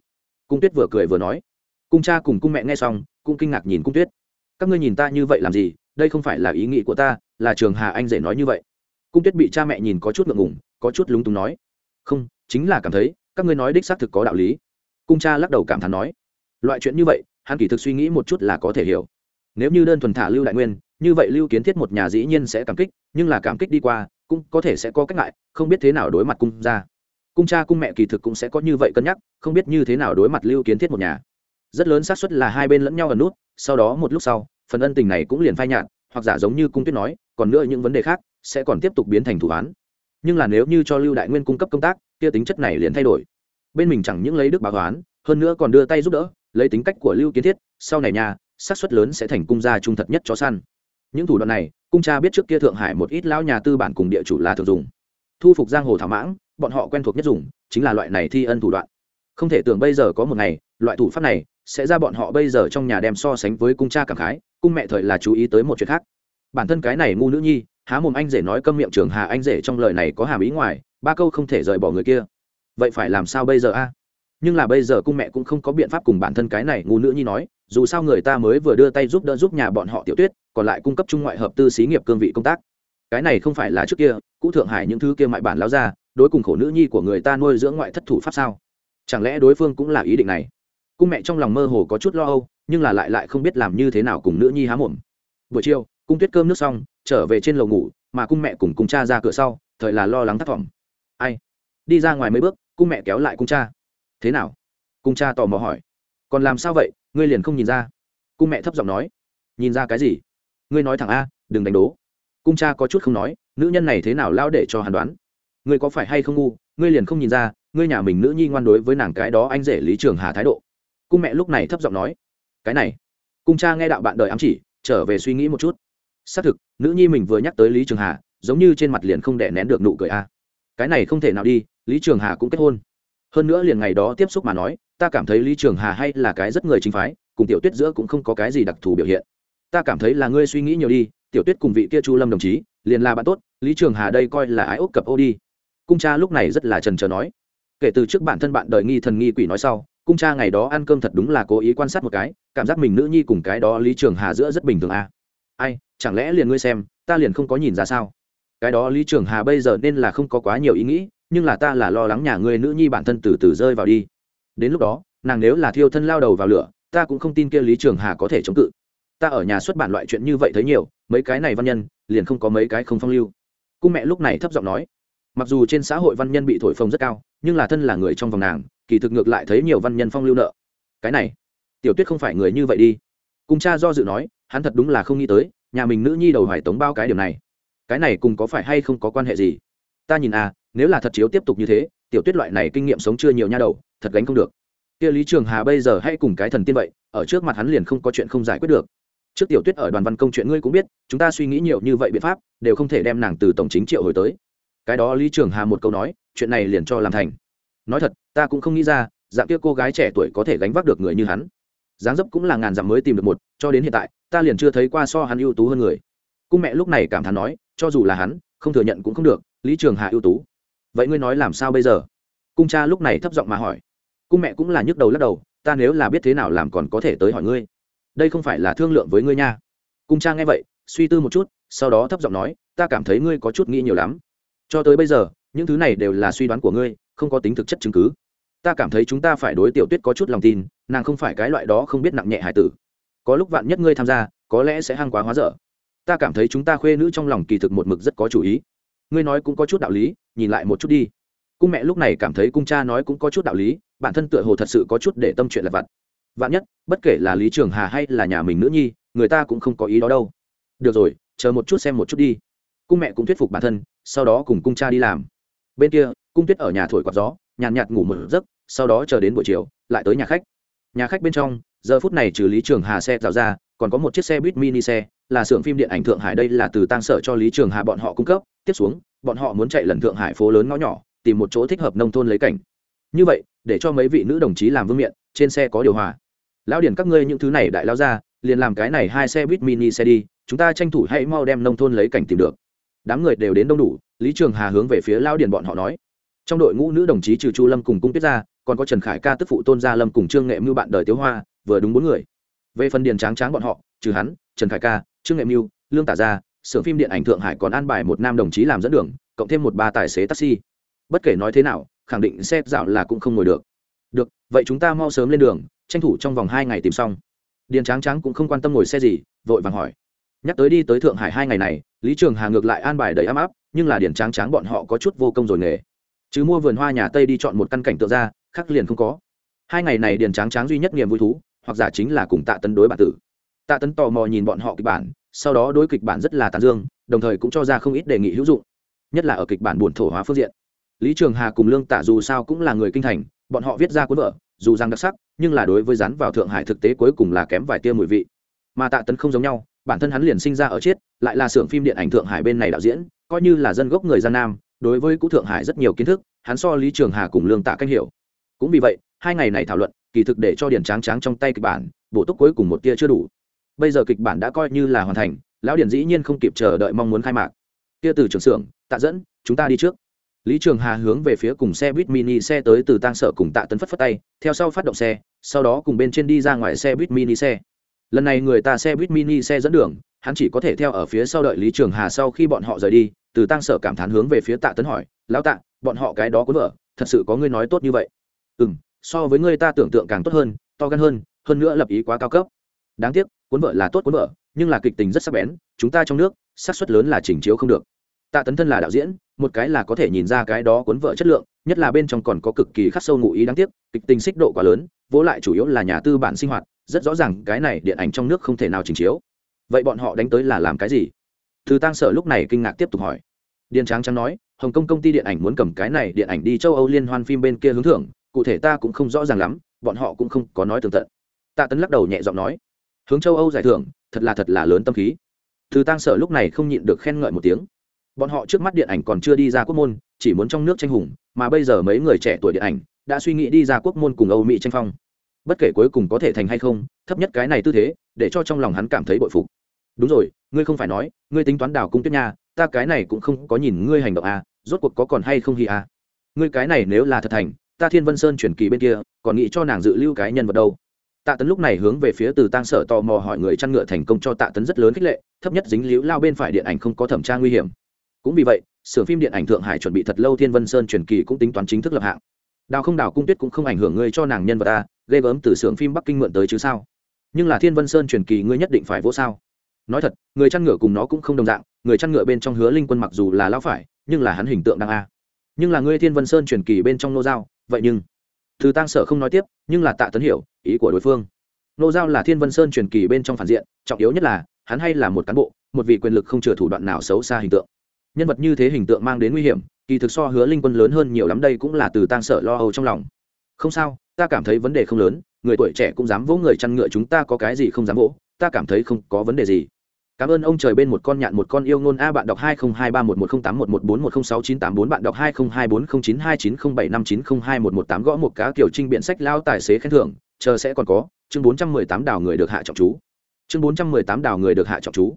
Cung tuyết vừa cười vừa nói. Cung cha cùng cung mẹ nghe xong, cũng kinh ngạc nhìn cung tuyết các ngươi nhìn ta như vậy làm gì? Đây không phải là ý nghĩ của ta, là trường hà anh rể nói như vậy. Cung tuyết bị cha mẹ nhìn có chút ngượng ngùng, có chút lúng túng nói. Không, chính là cảm thấy, các ngươi nói đích xác thực có đạo lý. Cung cha lắc đầu cảm thán nói. Loại chuyện như vậy, hắn kỳ thực suy nghĩ một chút là có thể hiểu. Nếu như đơn thuần thả lưu đại nguyên, như vậy lưu kiến thiết một nhà dĩ nhiên sẽ cảm kích, nhưng là cảm kích đi qua, cũng có thể sẽ có cách ngại, không biết thế nào đối mặt cung ra cung cha cung mẹ kỳ thực cũng sẽ có như vậy cân nhắc, không biết như thế nào đối mặt lưu kiến thiết một nhà rất lớn xác suất là hai bên lẫn nhau ở nút, sau đó một lúc sau, phần ân tình này cũng liền phai nhạt, hoặc giả giống như cung tuyết nói, còn nữa những vấn đề khác sẽ còn tiếp tục biến thành thủ án. Nhưng là nếu như cho lưu đại nguyên cung cấp công tác, kia tính chất này liền thay đổi. Bên mình chẳng những lấy đức báo toán, hơn nữa còn đưa tay giúp đỡ, lấy tính cách của lưu kiến thiết, sau này nhà, xác suất lớn sẽ thành cung gia trung thật nhất cho săn. Những thủ đoạn này, cung cha biết trước kia thượng hải một ít lão nhà tư bản cùng địa chủ là thường dùng. Thu phục giang hồ thảo mãng, bọn họ quen thuộc nhất dùng, chính là loại này thi ân thủ đoạn không thể tưởng bây giờ có một ngày, loại thủ pháp này sẽ ra bọn họ bây giờ trong nhà đem so sánh với cung cha cảm khái, cung mẹ thời là chú ý tới một chuyện khác. Bản thân cái này ngu nữ nhi, há mồm anh rể nói câm miệng trường hà anh rể trong lời này có hàm ý ngoài, ba câu không thể rời bỏ người kia. Vậy phải làm sao bây giờ a? Nhưng là bây giờ cung mẹ cũng không có biện pháp cùng bản thân cái này ngu nữ nhi nói, dù sao người ta mới vừa đưa tay giúp đỡ giúp nhà bọn họ tiểu tuyết, còn lại cung cấp trung ngoại hợp tư xí nghiệp cương vị công tác. Cái này không phải là trước kia, cũ thượng hải những thứ kia mại bản lao ra, đối cùng khổ nữ nhi của người ta nuôi dưỡng ngoại thất thủ pháp sao? Chẳng lẽ đối phương cũng là ý định này? Cung mẹ trong lòng mơ hồ có chút lo âu, nhưng là lại lại không biết làm như thế nào cùng nữ nhi há mồm. Buổi chiều, cung tuyết cơm nước xong, trở về trên lầu ngủ, mà cung mẹ cùng cung cha ra cửa sau, thời là lo lắng thất vọng. Ai? Đi ra ngoài mấy bước, cung mẹ kéo lại cung cha. Thế nào? Cung cha tò mò hỏi. Còn làm sao vậy? Ngươi liền không nhìn ra. Cung mẹ thấp giọng nói. Nhìn ra cái gì? Ngươi nói thẳng a, đừng đánh đố. Cung cha có chút không nói, nữ nhân này thế nào lao để cho hàn đoán? Ngươi có phải hay không ngu? Ngươi liền không nhìn ra ngươi nhà mình nữ nhi ngoan đối với nàng cái đó anh rể lý trường hà thái độ. Cung mẹ lúc này thấp giọng nói, cái này, cung cha nghe đạo bạn đời ám chỉ, trở về suy nghĩ một chút. Xác thực, nữ nhi mình vừa nhắc tới lý trường hà, giống như trên mặt liền không đẻ nén được nụ cười a. Cái này không thể nào đi, lý trường hà cũng kết hôn. Hơn nữa liền ngày đó tiếp xúc mà nói, ta cảm thấy lý trường hà hay là cái rất người chính phái, cùng tiểu tuyết giữa cũng không có cái gì đặc thù biểu hiện. Ta cảm thấy là ngươi suy nghĩ nhiều đi, tiểu tuyết cùng vị kia chu lâm đồng chí, liền là bạn tốt, lý trường hà đây coi là ái ốc cập ô đi. Cung cha lúc này rất là trần trờ nói kể từ trước bản thân bạn đời nghi thần nghi quỷ nói sau, cung cha ngày đó ăn cơm thật đúng là cố ý quan sát một cái, cảm giác mình nữ nhi cùng cái đó lý trường hà giữa rất bình thường à. ai, chẳng lẽ liền ngươi xem, ta liền không có nhìn ra sao? Cái đó lý trường hà bây giờ nên là không có quá nhiều ý nghĩ, nhưng là ta là lo lắng nhà ngươi nữ nhi bản thân từ từ rơi vào đi. Đến lúc đó, nàng nếu là thiêu thân lao đầu vào lửa, ta cũng không tin kia lý trường hà có thể chống cự. Ta ở nhà xuất bản loại chuyện như vậy thấy nhiều, mấy cái này văn nhân, liền không có mấy cái không phong lưu. Cung mẹ lúc này thấp giọng nói, mặc dù trên xã hội văn nhân bị thổi phồng rất cao nhưng là thân là người trong vòng nàng, kỳ thực ngược lại thấy nhiều văn nhân phong lưu nợ. Cái này, tiểu tuyết không phải người như vậy đi. Cùng cha do dự nói, hắn thật đúng là không nghĩ tới, nhà mình nữ nhi đầu hoài tống bao cái điều này. Cái này cùng có phải hay không có quan hệ gì? Ta nhìn à nếu là thật chiếu tiếp tục như thế, tiểu tuyết loại này kinh nghiệm sống chưa nhiều nha đầu, thật gánh không được. Kia lý trường hà bây giờ hay cùng cái thần tiên vậy, ở trước mặt hắn liền không có chuyện không giải quyết được. Trước tiểu tuyết ở đoàn văn công chuyện ngươi cũng biết, chúng ta suy nghĩ nhiều như vậy biện pháp, đều không thể đem nàng từ tổng chính triệu hồi tới cái đó lý trường hà một câu nói, chuyện này liền cho làm thành. Nói thật, ta cũng không nghĩ ra, dạng kia cô gái trẻ tuổi có thể gánh vác được người như hắn. Dáng dấp cũng là ngàn dặm mới tìm được một, cho đến hiện tại, ta liền chưa thấy qua so hắn ưu tú hơn người. Cung mẹ lúc này cảm thán nói, cho dù là hắn, không thừa nhận cũng không được, lý trường hà ưu tú. Vậy ngươi nói làm sao bây giờ? Cung cha lúc này thấp giọng mà hỏi. Cung mẹ cũng là nhức đầu lắc đầu, ta nếu là biết thế nào làm còn có thể tới hỏi ngươi. Đây không phải là thương lượng với ngươi nha. Cung cha nghe vậy, suy tư một chút, sau đó thấp giọng nói, ta cảm thấy ngươi có chút nghĩ nhiều lắm cho tới bây giờ, những thứ này đều là suy đoán của ngươi, không có tính thực chất chứng cứ. Ta cảm thấy chúng ta phải đối tiểu tuyết có chút lòng tin, nàng không phải cái loại đó không biết nặng nhẹ hải tử. Có lúc vạn nhất ngươi tham gia, có lẽ sẽ hăng quá hóa dở. Ta cảm thấy chúng ta khuê nữ trong lòng kỳ thực một mực rất có chủ ý. Ngươi nói cũng có chút đạo lý, nhìn lại một chút đi. Cung mẹ lúc này cảm thấy cung cha nói cũng có chút đạo lý, bản thân tựa hồ thật sự có chút để tâm chuyện là vặt. Vạn nhất, bất kể là lý trường hà hay là nhà mình nữ nhi, người ta cũng không có ý đó đâu. Được rồi, chờ một chút xem một chút đi cung mẹ cũng thuyết phục bản thân, sau đó cùng cung cha đi làm. Bên kia, cung tuyết ở nhà thổi quạt gió, nhàn nhạt ngủ một giấc, sau đó chờ đến buổi chiều, lại tới nhà khách. Nhà khách bên trong, giờ phút này trừ lý trường hà xe tạo ra, còn có một chiếc xe buýt mini xe, là xưởng phim điện ảnh thượng hải đây là từ tăng sở cho lý trường hà bọn họ cung cấp. Tiếp xuống, bọn họ muốn chạy lần thượng hải phố lớn ngõ nhỏ, tìm một chỗ thích hợp nông thôn lấy cảnh. Như vậy, để cho mấy vị nữ đồng chí làm vương miện, trên xe có điều hòa. Lão điển các ngươi những thứ này đại lao ra, liền làm cái này hai xe buýt mini xe đi, chúng ta tranh thủ hãy mau đem nông thôn lấy cảnh tìm được đám người đều đến đông đủ, lý trường hà hướng về phía lao Điền bọn họ nói. Trong đội ngũ nữ đồng chí trừ chu lâm cùng cung tuyết ra, còn có trần khải ca tức phụ tôn gia lâm cùng trương nghệ mưu bạn đời tiếu hoa, vừa đúng bốn người. Về phần điền tráng tráng bọn họ, trừ hắn, trần khải ca, trương nghệ mưu, lương tả gia xưởng phim điện ảnh thượng hải còn an bài một nam đồng chí làm dẫn đường, cộng thêm một ba tài xế taxi. Bất kể nói thế nào, khẳng định xe dạo là cũng không ngồi được. Được, vậy chúng ta mau sớm lên đường, tranh thủ trong vòng hai ngày tìm xong. Điền tráng tráng cũng không quan tâm ngồi xe gì, vội vàng hỏi nhắc tới đi tới thượng hải hai ngày này, lý trường hà ngược lại an bài đầy ấm áp, nhưng là điền tráng tráng bọn họ có chút vô công rồi nghề. Chứ mua vườn hoa nhà tây đi chọn một căn cảnh tượng ra khắc liền không có. Hai ngày này điền tráng tráng duy nhất niềm vui thú, hoặc giả chính là cùng tạ tấn đối bản tử. Tạ tấn tò mò nhìn bọn họ kịch bản, sau đó đối kịch bản rất là tàn dương, đồng thời cũng cho ra không ít đề nghị hữu dụng, nhất là ở kịch bản buồn thổ hóa phương diện. Lý trường hà cùng lương tạ dù sao cũng là người kinh thành, bọn họ viết ra cuốn vở, dù rằng đặc sắc, nhưng là đối với rắn vào thượng hải thực tế cuối cùng là kém vài tia mùi vị. Mà tạ tấn không giống nhau bản thân hắn liền sinh ra ở chết, lại là xưởng phim điện ảnh thượng hải bên này đạo diễn, coi như là dân gốc người gian nam, đối với cũ thượng hải rất nhiều kiến thức, hắn so lý trường hà cùng lương tạ cách hiểu. Cũng vì vậy, hai ngày này thảo luận, kỳ thực để cho điển tráng tráng trong tay kịch bản, bổ túc cuối cùng một tia chưa đủ. Bây giờ kịch bản đã coi như là hoàn thành, lão điển dĩ nhiên không kịp chờ đợi mong muốn khai mạc. Tia từ trường xưởng, tạ dẫn, chúng ta đi trước. Lý trường hà hướng về phía cùng xe buýt mini xe tới từ tang sở cùng tạ tấn phất phất tay, theo sau phát động xe, sau đó cùng bên trên đi ra ngoài xe buýt mini xe lần này người ta xe buýt mini xe dẫn đường, hắn chỉ có thể theo ở phía sau đợi lý trường hà sau khi bọn họ rời đi, từ tăng sở cảm thán hướng về phía tạ tấn hỏi, lão tạ, bọn họ cái đó có vợ thật sự có ngươi nói tốt như vậy? Ừ m so với ngươi ta tưởng tượng càng tốt hơn, to gan hơn hơn nữa lập ý quá cao cấp. Đáng tiếc, cuốn vợ là tốt cuốn vợ nhưng là kịch tình rất sắc bén, chúng ta trong nước, xác suất lớn là chỉnh chiếu không được. Tạ tấn thân là đạo diễn, một cái là có thể nhìn ra cái đó cuốn vợ chất lượng, nhất là bên trong còn có cực kỳ khắc sâu ngụ ý đáng tiếc, kịch tình xích độ quá lớn vỗ lại chủ yếu là nhà tư bản sinh hoạt, rất rõ ràng cái này điện ảnh trong nước không thể nào trình chiếu. Vậy bọn họ đánh tới là làm cái gì? Thư tăng sở lúc này kinh ngạc tiếp tục hỏi. Điền tráng trắng nói, hồng kông công ty điện ảnh muốn cầm cái này điện ảnh đi châu âu liên hoan phim bên kia hướng thưởng, cụ thể ta cũng không rõ ràng lắm, bọn họ cũng không có nói tường tận. Tạ tấn lắc đầu nhẹ giọng nói, hướng châu âu giải thưởng, thật là thật là lớn tâm khí. Thư tăng sở lúc này không nhịn được khen ngợi một tiếng. Bọn họ trước mắt điện ảnh còn chưa đi ra quốc môn, chỉ muốn trong nước tranh hùng, mà bây giờ mấy người trẻ tuổi điện ảnh đã suy nghĩ đi ra quốc môn cùng âu mỹ tranh phong. Bất kể cuối cùng có thể thành hay không, thấp nhất cái này tư thế, để cho trong lòng hắn cảm thấy bội phục. Đúng rồi, ngươi không phải nói, ngươi tính toán đào cung tuyết nha, ta cái này cũng không có nhìn ngươi hành động à rốt cuộc có còn hay không hi à. Ngươi cái này nếu là thật thành, ta thiên vân sơn chuyển kỳ bên kia, còn nghĩ cho nàng dự lưu cái nhân vật đâu. Tạ tấn lúc này hướng về phía từ tăng sở tò mò hỏi người chăn ngựa thành công cho tạ tấn rất lớn khích lệ, thấp nhất dính liễu lao bên phải điện ảnh không có thẩm tra nguy hiểm. Cũng vì vậy, xưởng phim điện ảnh thượng hải chuẩn bị thật lâu thiên vân sơn truyền kỳ cũng tính toán chính thức lập hạng đào không đào cung tuyết cũng không ảnh hưởng ngươi cho nàng nhân vật ta, ghê gớm từ xưởng phim bắc kinh mượn tới chứ sao? Nhưng là thiên vân sơn truyền kỳ ngươi nhất định phải vỗ sao? Nói thật, người chăn ngựa cùng nó cũng không đồng dạng, người chăn ngựa bên trong hứa linh quân mặc dù là lao phải, nhưng là hắn hình tượng đang a. Nhưng là ngươi thiên vân sơn truyền kỳ bên trong nô giao, vậy nhưng, từ tăng sở không nói tiếp, nhưng là tạ tấn hiểu, ý của đối phương. Nô giao là thiên vân sơn truyền kỳ bên trong phản diện, trọng yếu nhất là, hắn hay là một cán bộ, một vị quyền lực không chừa thủ đoạn nào xấu xa hình tượng. Nhân vật như thế hình tượng mang đến nguy hiểm kỳ thực so hứa linh quân lớn hơn nhiều lắm đây cũng là từ tang sở lo âu trong lòng. Không sao, ta cảm thấy vấn đề không lớn, người tuổi trẻ cũng dám vỗ người chăn ngựa chúng ta có cái gì không dám vỗ, ta cảm thấy không có vấn đề gì. Cảm ơn ông trời bên một con nhạn một con yêu ngôn a bạn đọc hai không hai ba một một không tám một một bốn một không sáu chín tám bốn, bạn đọc hai không hai bốn không chín hai chín không bảy năm chín không hai một một tám, gõ một cá kiểu trinh biện sách lao tài xế khen thưởng, chờ sẽ còn có, chương bốn trăm mười tám đào người được hạ trọng chú. Chương bốn trăm mười tám đào người được hạ trọng chú.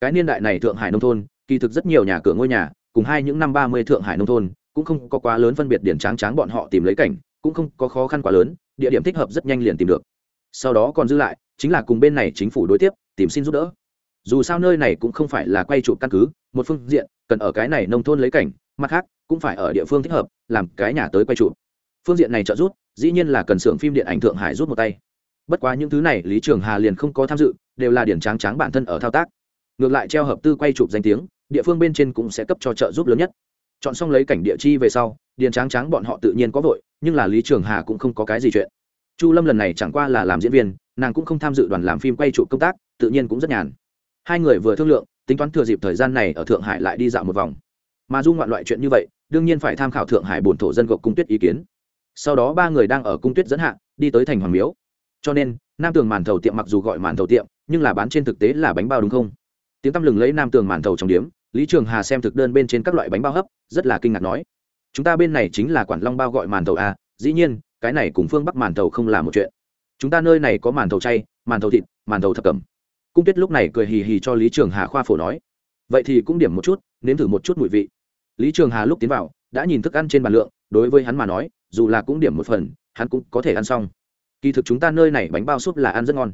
Cái niên đại này thượng hải nông thôn, kỳ thực rất nhiều nhà cửa ngôi nhà cùng hai những năm ba mươi thượng hải nông thôn, cũng không có quá lớn phân biệt điển tráng tráng bọn họ tìm lấy cảnh, cũng không có khó khăn quá lớn, địa điểm thích hợp rất nhanh liền tìm được. Sau đó còn dư lại, chính là cùng bên này chính phủ đối tiếp, tìm xin giúp đỡ. Dù sao nơi này cũng không phải là quay chụp căn cứ, một phương diện, cần ở cái này nông thôn lấy cảnh, mặt khác, cũng phải ở địa phương thích hợp, làm cái nhà tới quay chụp. Phương diện này trợ giúp, dĩ nhiên là cần xưởng phim điện ảnh thượng hải rút một tay. Bất quá những thứ này, lý trường hà liền không có tham dự, đều là điển tráng tráng bản thân ở thao tác. Ngược lại treo hợp tư quay chụp danh tiếng địa phương bên trên cũng sẽ cấp cho trợ giúp lớn nhất. Chọn xong lấy cảnh địa chi về sau, điền tráng tráng bọn họ tự nhiên có vội, nhưng là lý trường hà cũng không có cái gì chuyện. Chu lâm lần này chẳng qua là làm diễn viên, nàng cũng không tham dự đoàn làm phim quay trụ công tác, tự nhiên cũng rất nhàn. Hai người vừa thương lượng, tính toán thừa dịp thời gian này ở thượng hải lại đi dạo một vòng. Mà du ngoạn loại chuyện như vậy, đương nhiên phải tham khảo thượng hải bổn thổ dân gộp cung tuyết ý kiến. Sau đó ba người đang ở cung tuyết dẫn hạ, đi tới thành hoàng miếu. Cho nên, nam tường màn thầu tiệm mặc dù gọi màn thầu tiệm, nhưng là bán trên thực tế là bánh bao đúng không? Tiếng tăm lừng lấy nam tường màn thầu trong điếm lý trường hà xem thực đơn bên trên các loại bánh bao hấp, rất là kinh ngạc nói, chúng ta bên này chính là quản long bao gọi màn thầu a dĩ nhiên, cái này cùng phương bắc màn thầu không là một chuyện. Chúng ta nơi này có màn thầu chay, màn thầu thịt, màn thầu thập cẩm. Cung tuyết lúc này cười hì hì cho lý trường hà khoa phổ nói, vậy thì cũng điểm một chút, nếm thử một chút mùi vị. Lý trường hà lúc tiến vào, đã nhìn thức ăn trên bàn lượng, đối với hắn mà nói, dù là cũng điểm một phần, hắn cũng có thể ăn xong. Kỳ thực chúng ta nơi này bánh bao súp là ăn rất ngon.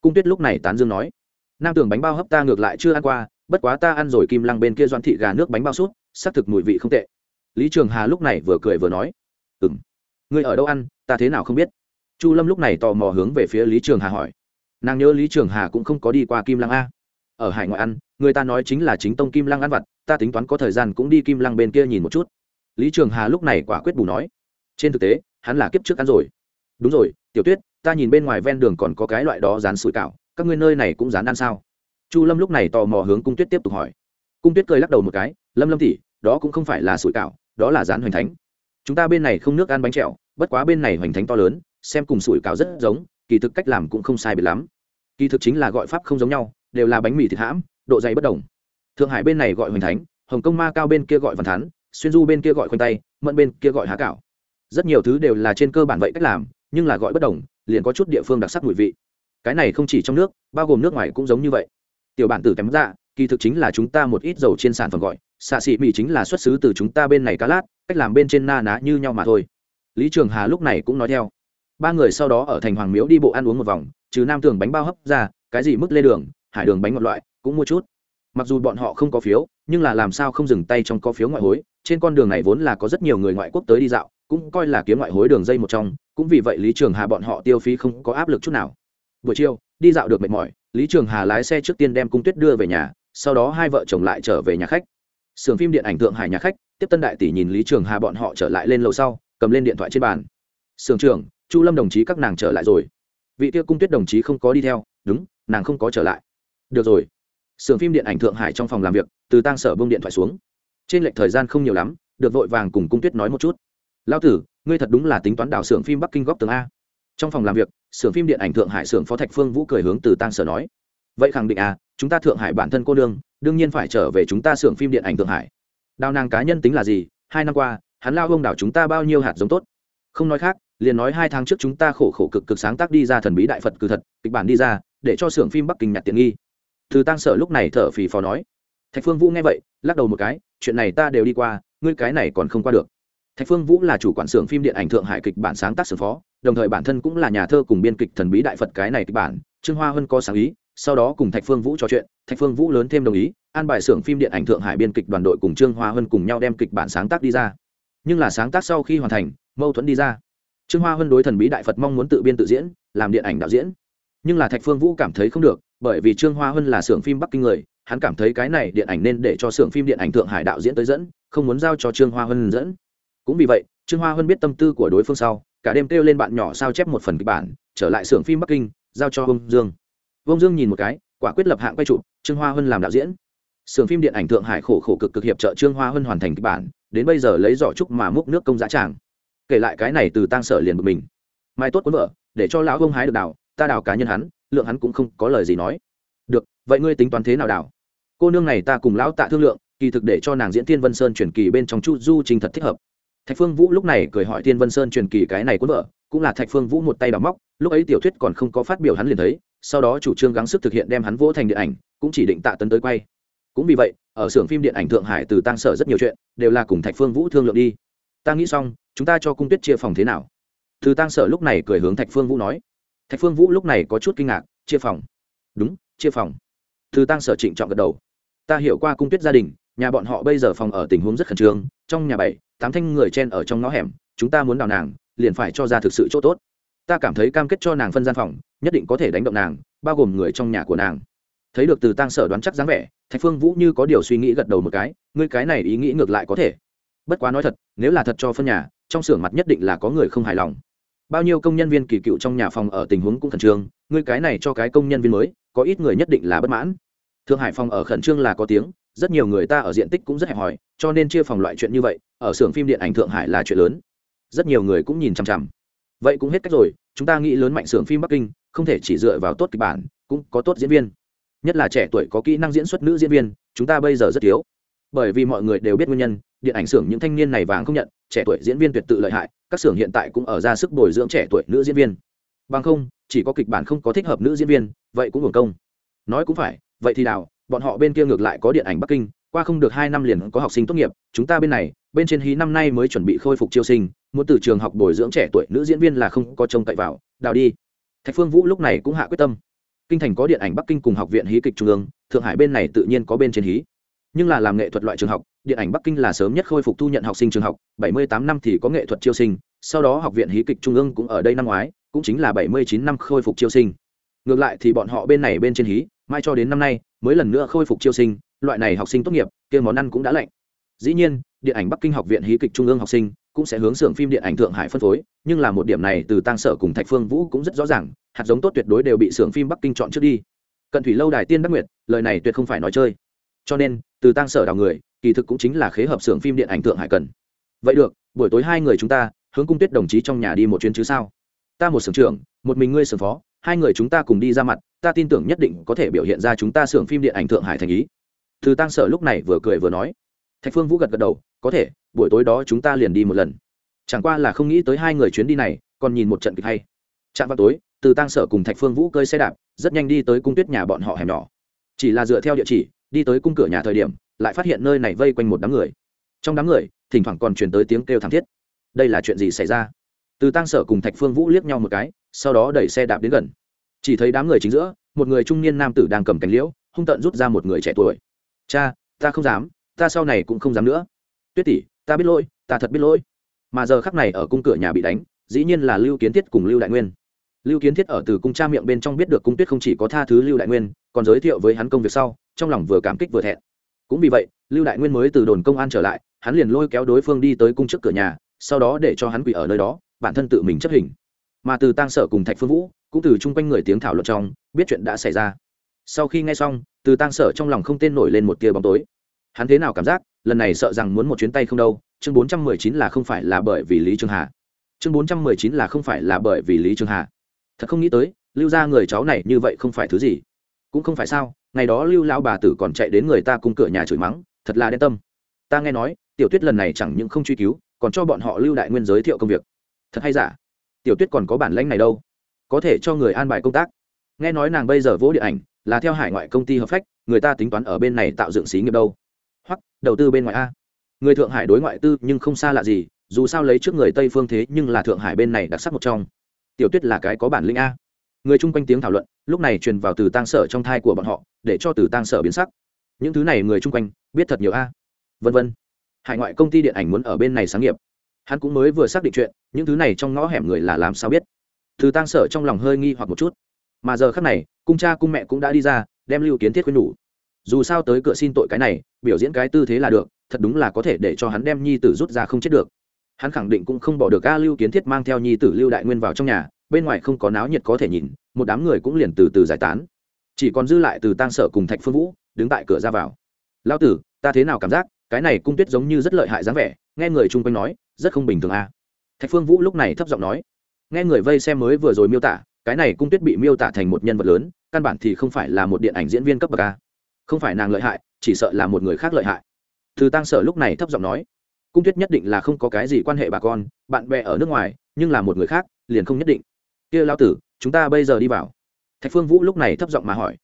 Cung tuyết lúc này tán dương nói, nam tưởng bánh bao hấp ta ngược lại chưa ăn qua bất quá ta ăn rồi kim lăng bên kia doãn thị gà nước bánh bao suốt, xác thực mùi vị không tệ. Lý trường hà lúc này vừa cười vừa nói. Ừ m người ở đâu ăn ta thế nào không biết. Chu lâm lúc này tò mò hướng về phía lý trường hà hỏi. Nàng nhớ lý trường hà cũng không có đi qua kim lăng a. Ở hải ngoại ăn người ta nói chính là chính tông kim lăng ăn vặt ta tính toán có thời gian cũng đi kim lăng bên kia nhìn một chút. Lý trường hà lúc này quả quyết bù nói. Trên thực tế hắn là kiếp trước ăn rồi. Đúng rồi tiểu tuyết ta nhìn bên ngoài ven đường còn có cái loại đó rán sủi cảo các ngươi nơi này cũng rán ăn sao? Chu lâm lúc này tò mò hướng cung tuyết tiếp tục hỏi. Cung tuyết cười lắc đầu một cái, lâm lâm tỉ đó cũng không phải là sủi cảo, đó là rán hoành thánh. Chúng ta bên này không nước ăn bánh trẹo, bất quá bên này hoành thánh to lớn, xem cùng sủi cảo rất giống, kỳ thực cách làm cũng không sai biệt lắm. Kỳ thực chính là gọi pháp không giống nhau, đều là bánh mì thịt hãm, độ dày bất đồng. Thượng hải bên này gọi hoành thánh, hồng kông ma cao bên kia gọi văn thắn xuyên du bên kia gọi khoanh tay, mận bên kia gọi há cảo. Rất nhiều thứ đều là trên cơ bản vậy cách làm, nhưng là gọi bất đồng, liền có chút địa phương đặc sắc mùi vị. Cái này không chỉ trong nước, bao gồm nước ngoài cũng giống như vậy tiểu bản tử kém dạ kỳ thực chính là chúng ta một ít dầu trên sản phẩm gọi, xạ xị mì chính là xuất xứ từ chúng ta bên này cá lát, cách làm bên trên na ná như nhau mà thôi. Lý trường hà lúc này cũng nói theo. Ba người sau đó ở thành hoàng miếu đi bộ ăn uống một vòng, trừ nam tường bánh bao hấp ra, cái gì mức lê đường, hải đường bánh một loại, cũng mua chút. Mặc dù bọn họ không có phiếu, nhưng là làm sao không dừng tay trong có phiếu ngoại hối, trên con đường này vốn là có rất nhiều người ngoại quốc tới đi dạo, cũng coi là kiếm ngoại hối đường dây một trong, cũng vì vậy lý trường hà bọn họ tiêu phí không có áp lực chút nào. Buổi chiều đi dạo được mệt mỏi, lý trường hà lái xe trước tiên đem cung tuyết đưa về nhà, sau đó hai vợ chồng lại trở về nhà khách. Sưởng phim điện ảnh thượng hải nhà khách, tiếp tân đại tỷ nhìn lý trường hà bọn họ trở lại lên lầu sau, cầm lên điện thoại trên bàn. Sưởng trưởng, chu lâm đồng chí các nàng trở lại rồi. Vị tiêu cung tuyết đồng chí không có đi theo, đúng, nàng không có trở lại. Được rồi. Sưởng phim điện ảnh thượng hải trong phòng làm việc, từ tang sở bông điện thoại xuống. Trên lệch thời gian không nhiều lắm, được vội vàng cùng cung tuyết nói một chút. Lao tử, ngươi thật đúng là tính toán đảo xưởng phim bắc kinh góc tường a. Trong phòng làm việc xưởng phim điện ảnh thượng hải xưởng phó thạch phương vũ cười hướng từ tăng sở nói, vậy khẳng định à chúng ta thượng hải bản thân cô đương đương nhiên phải trở về chúng ta xưởng phim điện ảnh thượng hải. Đào nàng cá nhân tính là gì? Hai năm qua, hắn lao ông đảo chúng ta bao nhiêu hạt giống tốt? Không nói khác, liền nói hai tháng trước chúng ta khổ khổ cực cực sáng tác đi ra thần bí đại phật cử thật, kịch bản đi ra, để cho xưởng phim bắc kinh nhặt tiện nghi. Từ tăng sở lúc này thở phì phò nói. Thạch phương vũ nghe vậy, lắc đầu một cái, chuyện này ta đều đi qua, ngươi cái này còn không qua được thạch phương vũ là chủ quản xưởng phim điện ảnh thượng hải kịch bản sáng tác xưởng phó, đồng thời bản thân cũng là nhà thơ cùng biên kịch thần bí đại phật cái này kịch bản. Trương hoa hân có sáng ý, sau đó cùng thạch phương vũ trò chuyện, thạch phương vũ lớn thêm đồng ý, an bài xưởng phim điện ảnh thượng hải biên kịch đoàn đội cùng trương hoa hân cùng nhau đem kịch bản sáng tác đi ra. Nhưng là sáng tác sau khi hoàn thành, mâu thuẫn đi ra. Trương hoa hân đối thần bí đại phật mong muốn tự biên tự diễn, làm điện ảnh đạo diễn. Nhưng là thạch phương vũ cảm thấy không được, bởi vì trương hoa hân là xưởng phim bắc kinh người, hắn cảm thấy cái này điện ảnh nên để cho xưởng phim điện ảnh thượng hải đạo diễn tới dẫn, không muốn giao cho trương hoa hân dẫn cũng vì vậy, trương hoa hân biết tâm tư của đối phương sau, cả đêm kêu lên bạn nhỏ sao chép một phần kịch bản, trở lại xưởng phim bắc kinh, giao cho ông dương. Ông dương nhìn một cái, quả quyết lập hạng quay chụp, trương hoa hân làm đạo diễn. Xưởng phim điện ảnh thượng hải khổ khổ cực cực hiệp trợ trương hoa hân hoàn thành kịch bản, đến bây giờ lấy giỏ trúc mà múc nước công giá tràng. Kể lại cái này từ tang sở liền bực mình. Mai tốt cuốn vợ, để cho lão ông hái được đào, ta đào cá nhân hắn, lượng hắn cũng không có lời gì nói. Được, vậy ngươi tính toán thế nào đào? Cô nương này ta cùng lão tạ thương lượng, kỳ thực để cho nàng diễn thiên vân sơn chuyển kỳ bên trong chu du trình thật thích hợp thạch phương vũ lúc này cười hỏi tiên vân sơn truyền kỳ cái này cuốn vợ cũng là thạch phương vũ một tay đào móc, lúc ấy tiểu thuyết còn không có phát biểu hắn liền thấy, sau đó chủ trương gắng sức thực hiện đem hắn vỗ thành điện ảnh, cũng chỉ định tạ tấn tới quay. Cũng vì vậy, ở xưởng phim điện ảnh thượng hải từ tăng sở rất nhiều chuyện, đều là cùng thạch phương vũ thương lượng đi. Ta nghĩ xong, chúng ta cho cung tuyết chia phòng thế nào? Từ tăng sở lúc này cười hướng thạch phương vũ nói. Thạch phương vũ lúc này có chút kinh ngạc, chia phòng? Đúng, chia phòng. Từ tăng sở trịnh trọng gật đầu. Ta hiểu qua cung tuyết gia đình nhà bọn họ bây giờ phòng ở tình huống rất khẩn trương, trong nhà bảy, tám thanh người chen ở trong ngõ hẻm, chúng ta muốn đào nàng, liền phải cho ra thực sự chỗ tốt. Ta cảm thấy cam kết cho nàng phân gian phòng, nhất định có thể đánh động nàng, bao gồm người trong nhà của nàng. Thấy được từ tăng sở đoán chắc dáng vẻ, thạch phương vũ như có điều suy nghĩ gật đầu một cái, ngươi cái này ý nghĩ ngược lại có thể. Bất quá nói thật, nếu là thật cho phân nhà, trong xưởng mặt nhất định là có người không hài lòng. Bao nhiêu công nhân viên kỳ cựu trong nhà phòng ở tình huống cũng khẩn trương, ngươi cái này cho cái công nhân viên mới, có ít người nhất định là bất mãn. Thượng hải phòng ở khẩn trương là có tiếng rất nhiều người ta ở diện tích cũng rất hẹp hòi, cho nên chia phòng loại chuyện như vậy, ở xưởng phim điện ảnh thượng hải là chuyện lớn. Rất nhiều người cũng nhìn chằm chằm. Vậy cũng hết cách rồi, chúng ta nghĩ lớn mạnh xưởng phim bắc kinh, không thể chỉ dựa vào tốt kịch bản, cũng có tốt diễn viên. Nhất là trẻ tuổi có kỹ năng diễn xuất nữ diễn viên, chúng ta bây giờ rất thiếu. Bởi vì mọi người đều biết nguyên nhân, điện ảnh xưởng những thanh niên này vàng không nhận, trẻ tuổi diễn viên tuyệt tự lợi hại, các xưởng hiện tại cũng ở ra sức bồi dưỡng trẻ tuổi nữ diễn viên. Bằng không, chỉ có kịch bản không có thích hợp nữ diễn viên, vậy cũng hưởng công. Nói cũng phải, vậy thì đào bọn họ bên kia ngược lại có điện ảnh bắc kinh, qua không được hai năm liền có học sinh tốt nghiệp, chúng ta bên này, bên trên hí năm nay mới chuẩn bị khôi phục chiêu sinh, muốn từ trường học bồi dưỡng trẻ tuổi nữ diễn viên là không có trông cậy vào, đào đi. Thạch phương vũ lúc này cũng hạ quyết tâm. Kinh thành có điện ảnh bắc kinh cùng học viện hí kịch trung ương, thượng hải bên này tự nhiên có bên trên hí. Nhưng là làm nghệ thuật loại trường học, điện ảnh bắc kinh là sớm nhất khôi phục thu nhận học sinh trường học, bảy mươi tám năm thì có nghệ thuật chiêu sinh, sau đó học viện hí kịch trung ương cũng ở đây năm ngoái, cũng chính là bảy mươi chín năm khôi phục chiêu sinh. Ngược lại thì bọn họ bên này bên trên hí mai cho đến năm nay, mới lần nữa khôi phục chiêu sinh, loại này học sinh tốt nghiệp, kia món ăn cũng đã lạnh. Dĩ nhiên, điện ảnh bắc kinh học viện hí kịch trung ương học sinh cũng sẽ hướng xưởng phim điện ảnh thượng hải phân phối, nhưng là một điểm này từ tăng sở cùng thạch phương vũ cũng rất rõ ràng, hạt giống tốt tuyệt đối đều bị xưởng phim bắc kinh chọn trước đi. Cận thủy lâu đài tiên đắc nguyệt, lời này tuyệt không phải nói chơi. Cho nên, từ tăng sở đào người, kỳ thực cũng chính là khế hợp xưởng phim điện ảnh thượng hải cần. Vậy được, buổi tối hai người chúng ta, hướng cung tuyết đồng chí trong nhà đi một chuyến chứ sao? Ta một xưởng trưởng, một mình ngươi xưởng phó hai người chúng ta cùng đi ra mặt, ta tin tưởng nhất định có thể biểu hiện ra chúng ta xưởng phim điện ảnh thượng hải thành ý. Từ tăng sở lúc này vừa cười vừa nói. Thạch phương vũ gật gật đầu, có thể, buổi tối đó chúng ta liền đi một lần. Chẳng qua là không nghĩ tới hai người chuyến đi này, còn nhìn một trận kịch hay. Chạm vào tối, từ tăng sở cùng thạch phương vũ cơi xe đạp, rất nhanh đi tới cung tuyết nhà bọn họ hẻm nhỏ. Chỉ là dựa theo địa chỉ, đi tới cung cửa nhà thời điểm, lại phát hiện nơi này vây quanh một đám người. Trong đám người, thỉnh thoảng còn truyền tới tiếng kêu thảm thiết. Đây là chuyện gì xảy ra? Từ tăng sở cùng thạch phương vũ liếc nhau một cái sau đó đẩy xe đạp đến gần. Chỉ thấy đám người chính giữa, một người trung niên nam tử đang cầm cánh liễu, hung tận rút ra một người trẻ tuổi. Cha, ta không dám, ta sau này cũng không dám nữa. Tuyết tỷ, ta biết lỗi, ta thật biết lỗi. Mà giờ khắc này ở cung cửa nhà bị đánh, dĩ nhiên là lưu kiến thiết cùng lưu đại nguyên. Lưu kiến thiết ở từ cung cha miệng bên trong biết được cung tuyết không chỉ có tha thứ lưu đại nguyên, còn giới thiệu với hắn công việc sau, trong lòng vừa cảm kích vừa thẹn. Cũng vì vậy, lưu đại nguyên mới từ đồn công an trở lại, hắn liền lôi kéo đối phương đi tới cung trước cửa nhà, sau đó để cho hắn quỷ ở nơi đó, bản thân tự mình chấp hình mà từ tăng sở cùng thạch phương vũ cũng từ chung quanh người tiếng thảo luận trong biết chuyện đã xảy ra. Sau khi nghe xong, từ tăng sở trong lòng không tên nổi lên một tia bóng tối. Hắn thế nào cảm giác, lần này sợ rằng muốn một chuyến tay không đâu, chương bốn trăm mười chín là không phải là bởi vì lý trường hà. Chương bốn trăm mười chín là không phải là bởi vì lý trường hà. Thật không nghĩ tới, lưu ra người cháu này như vậy không phải thứ gì. Cũng không phải sao, ngày đó lưu lão bà tử còn chạy đến người ta cung cửa nhà chửi mắng, thật là đen tâm. Ta nghe nói, tiểu tuyết lần này chẳng những không truy cứu, còn cho bọn họ lưu đại nguyên giới thiệu công việc. Thật hay giả? Tiểu tuyết còn có bản lãnh này đâu, có thể cho người an bài công tác. Nghe nói nàng bây giờ vỗ điện ảnh, là theo hải ngoại công ty hợp phách, người ta tính toán ở bên này tạo dựng xí nghiệp đâu. Hoặc, đầu tư bên ngoài a. Người thượng hải đối ngoại tư nhưng không xa lạ gì, dù sao lấy trước người tây phương thế nhưng là thượng hải bên này đặc sắc một trong. Tiểu tuyết là cái có bản lĩnh a. Người chung quanh tiếng thảo luận, lúc này truyền vào từ tang sở trong thai của bọn họ, để cho từ tang sở biến sắc. Những thứ này người chung quanh, biết thật nhiều a. Vân vân. Hải ngoại công ty điện ảnh muốn ở bên này sáng nghiệp hắn cũng mới vừa xác định chuyện, những thứ này trong ngõ hẻm người là làm sao biết. Từ tang sở trong lòng hơi nghi hoặc một chút. Mà giờ khác này, cung cha cung mẹ cũng đã đi ra, đem lưu kiến thiết khuyên nhủ. Dù sao tới cửa xin tội cái này, biểu diễn cái tư thế là được, thật đúng là có thể để cho hắn đem nhi tử rút ra không chết được. Hắn khẳng định cũng không bỏ được a lưu kiến thiết mang theo nhi tử lưu đại nguyên vào trong nhà, bên ngoài không có náo nhiệt có thể nhìn, một đám người cũng liền từ từ giải tán. Chỉ còn dư lại từ tang sở cùng thạch phương vũ, đứng tại cửa ra vào. Lao tử, ta thế nào cảm giác, cái này cung tuyết giống như rất lợi hại dáng vẻ, nghe người chung quanh nói rất không bình thường a thạch phương vũ lúc này thấp giọng nói. Nghe người vây xem mới vừa rồi miêu tả, cái này cung tuyết bị miêu tả thành một nhân vật lớn, căn bản thì không phải là một điện ảnh diễn viên cấp bậc a không phải nàng lợi hại, chỉ sợ là một người khác lợi hại. Từ tăng sở lúc này thấp giọng nói. Cung tuyết nhất định là không có cái gì quan hệ bà con, bạn bè ở nước ngoài, nhưng là một người khác, liền không nhất định. Kia lao tử, chúng ta bây giờ đi vào. Thạch phương vũ lúc này thấp giọng mà hỏi.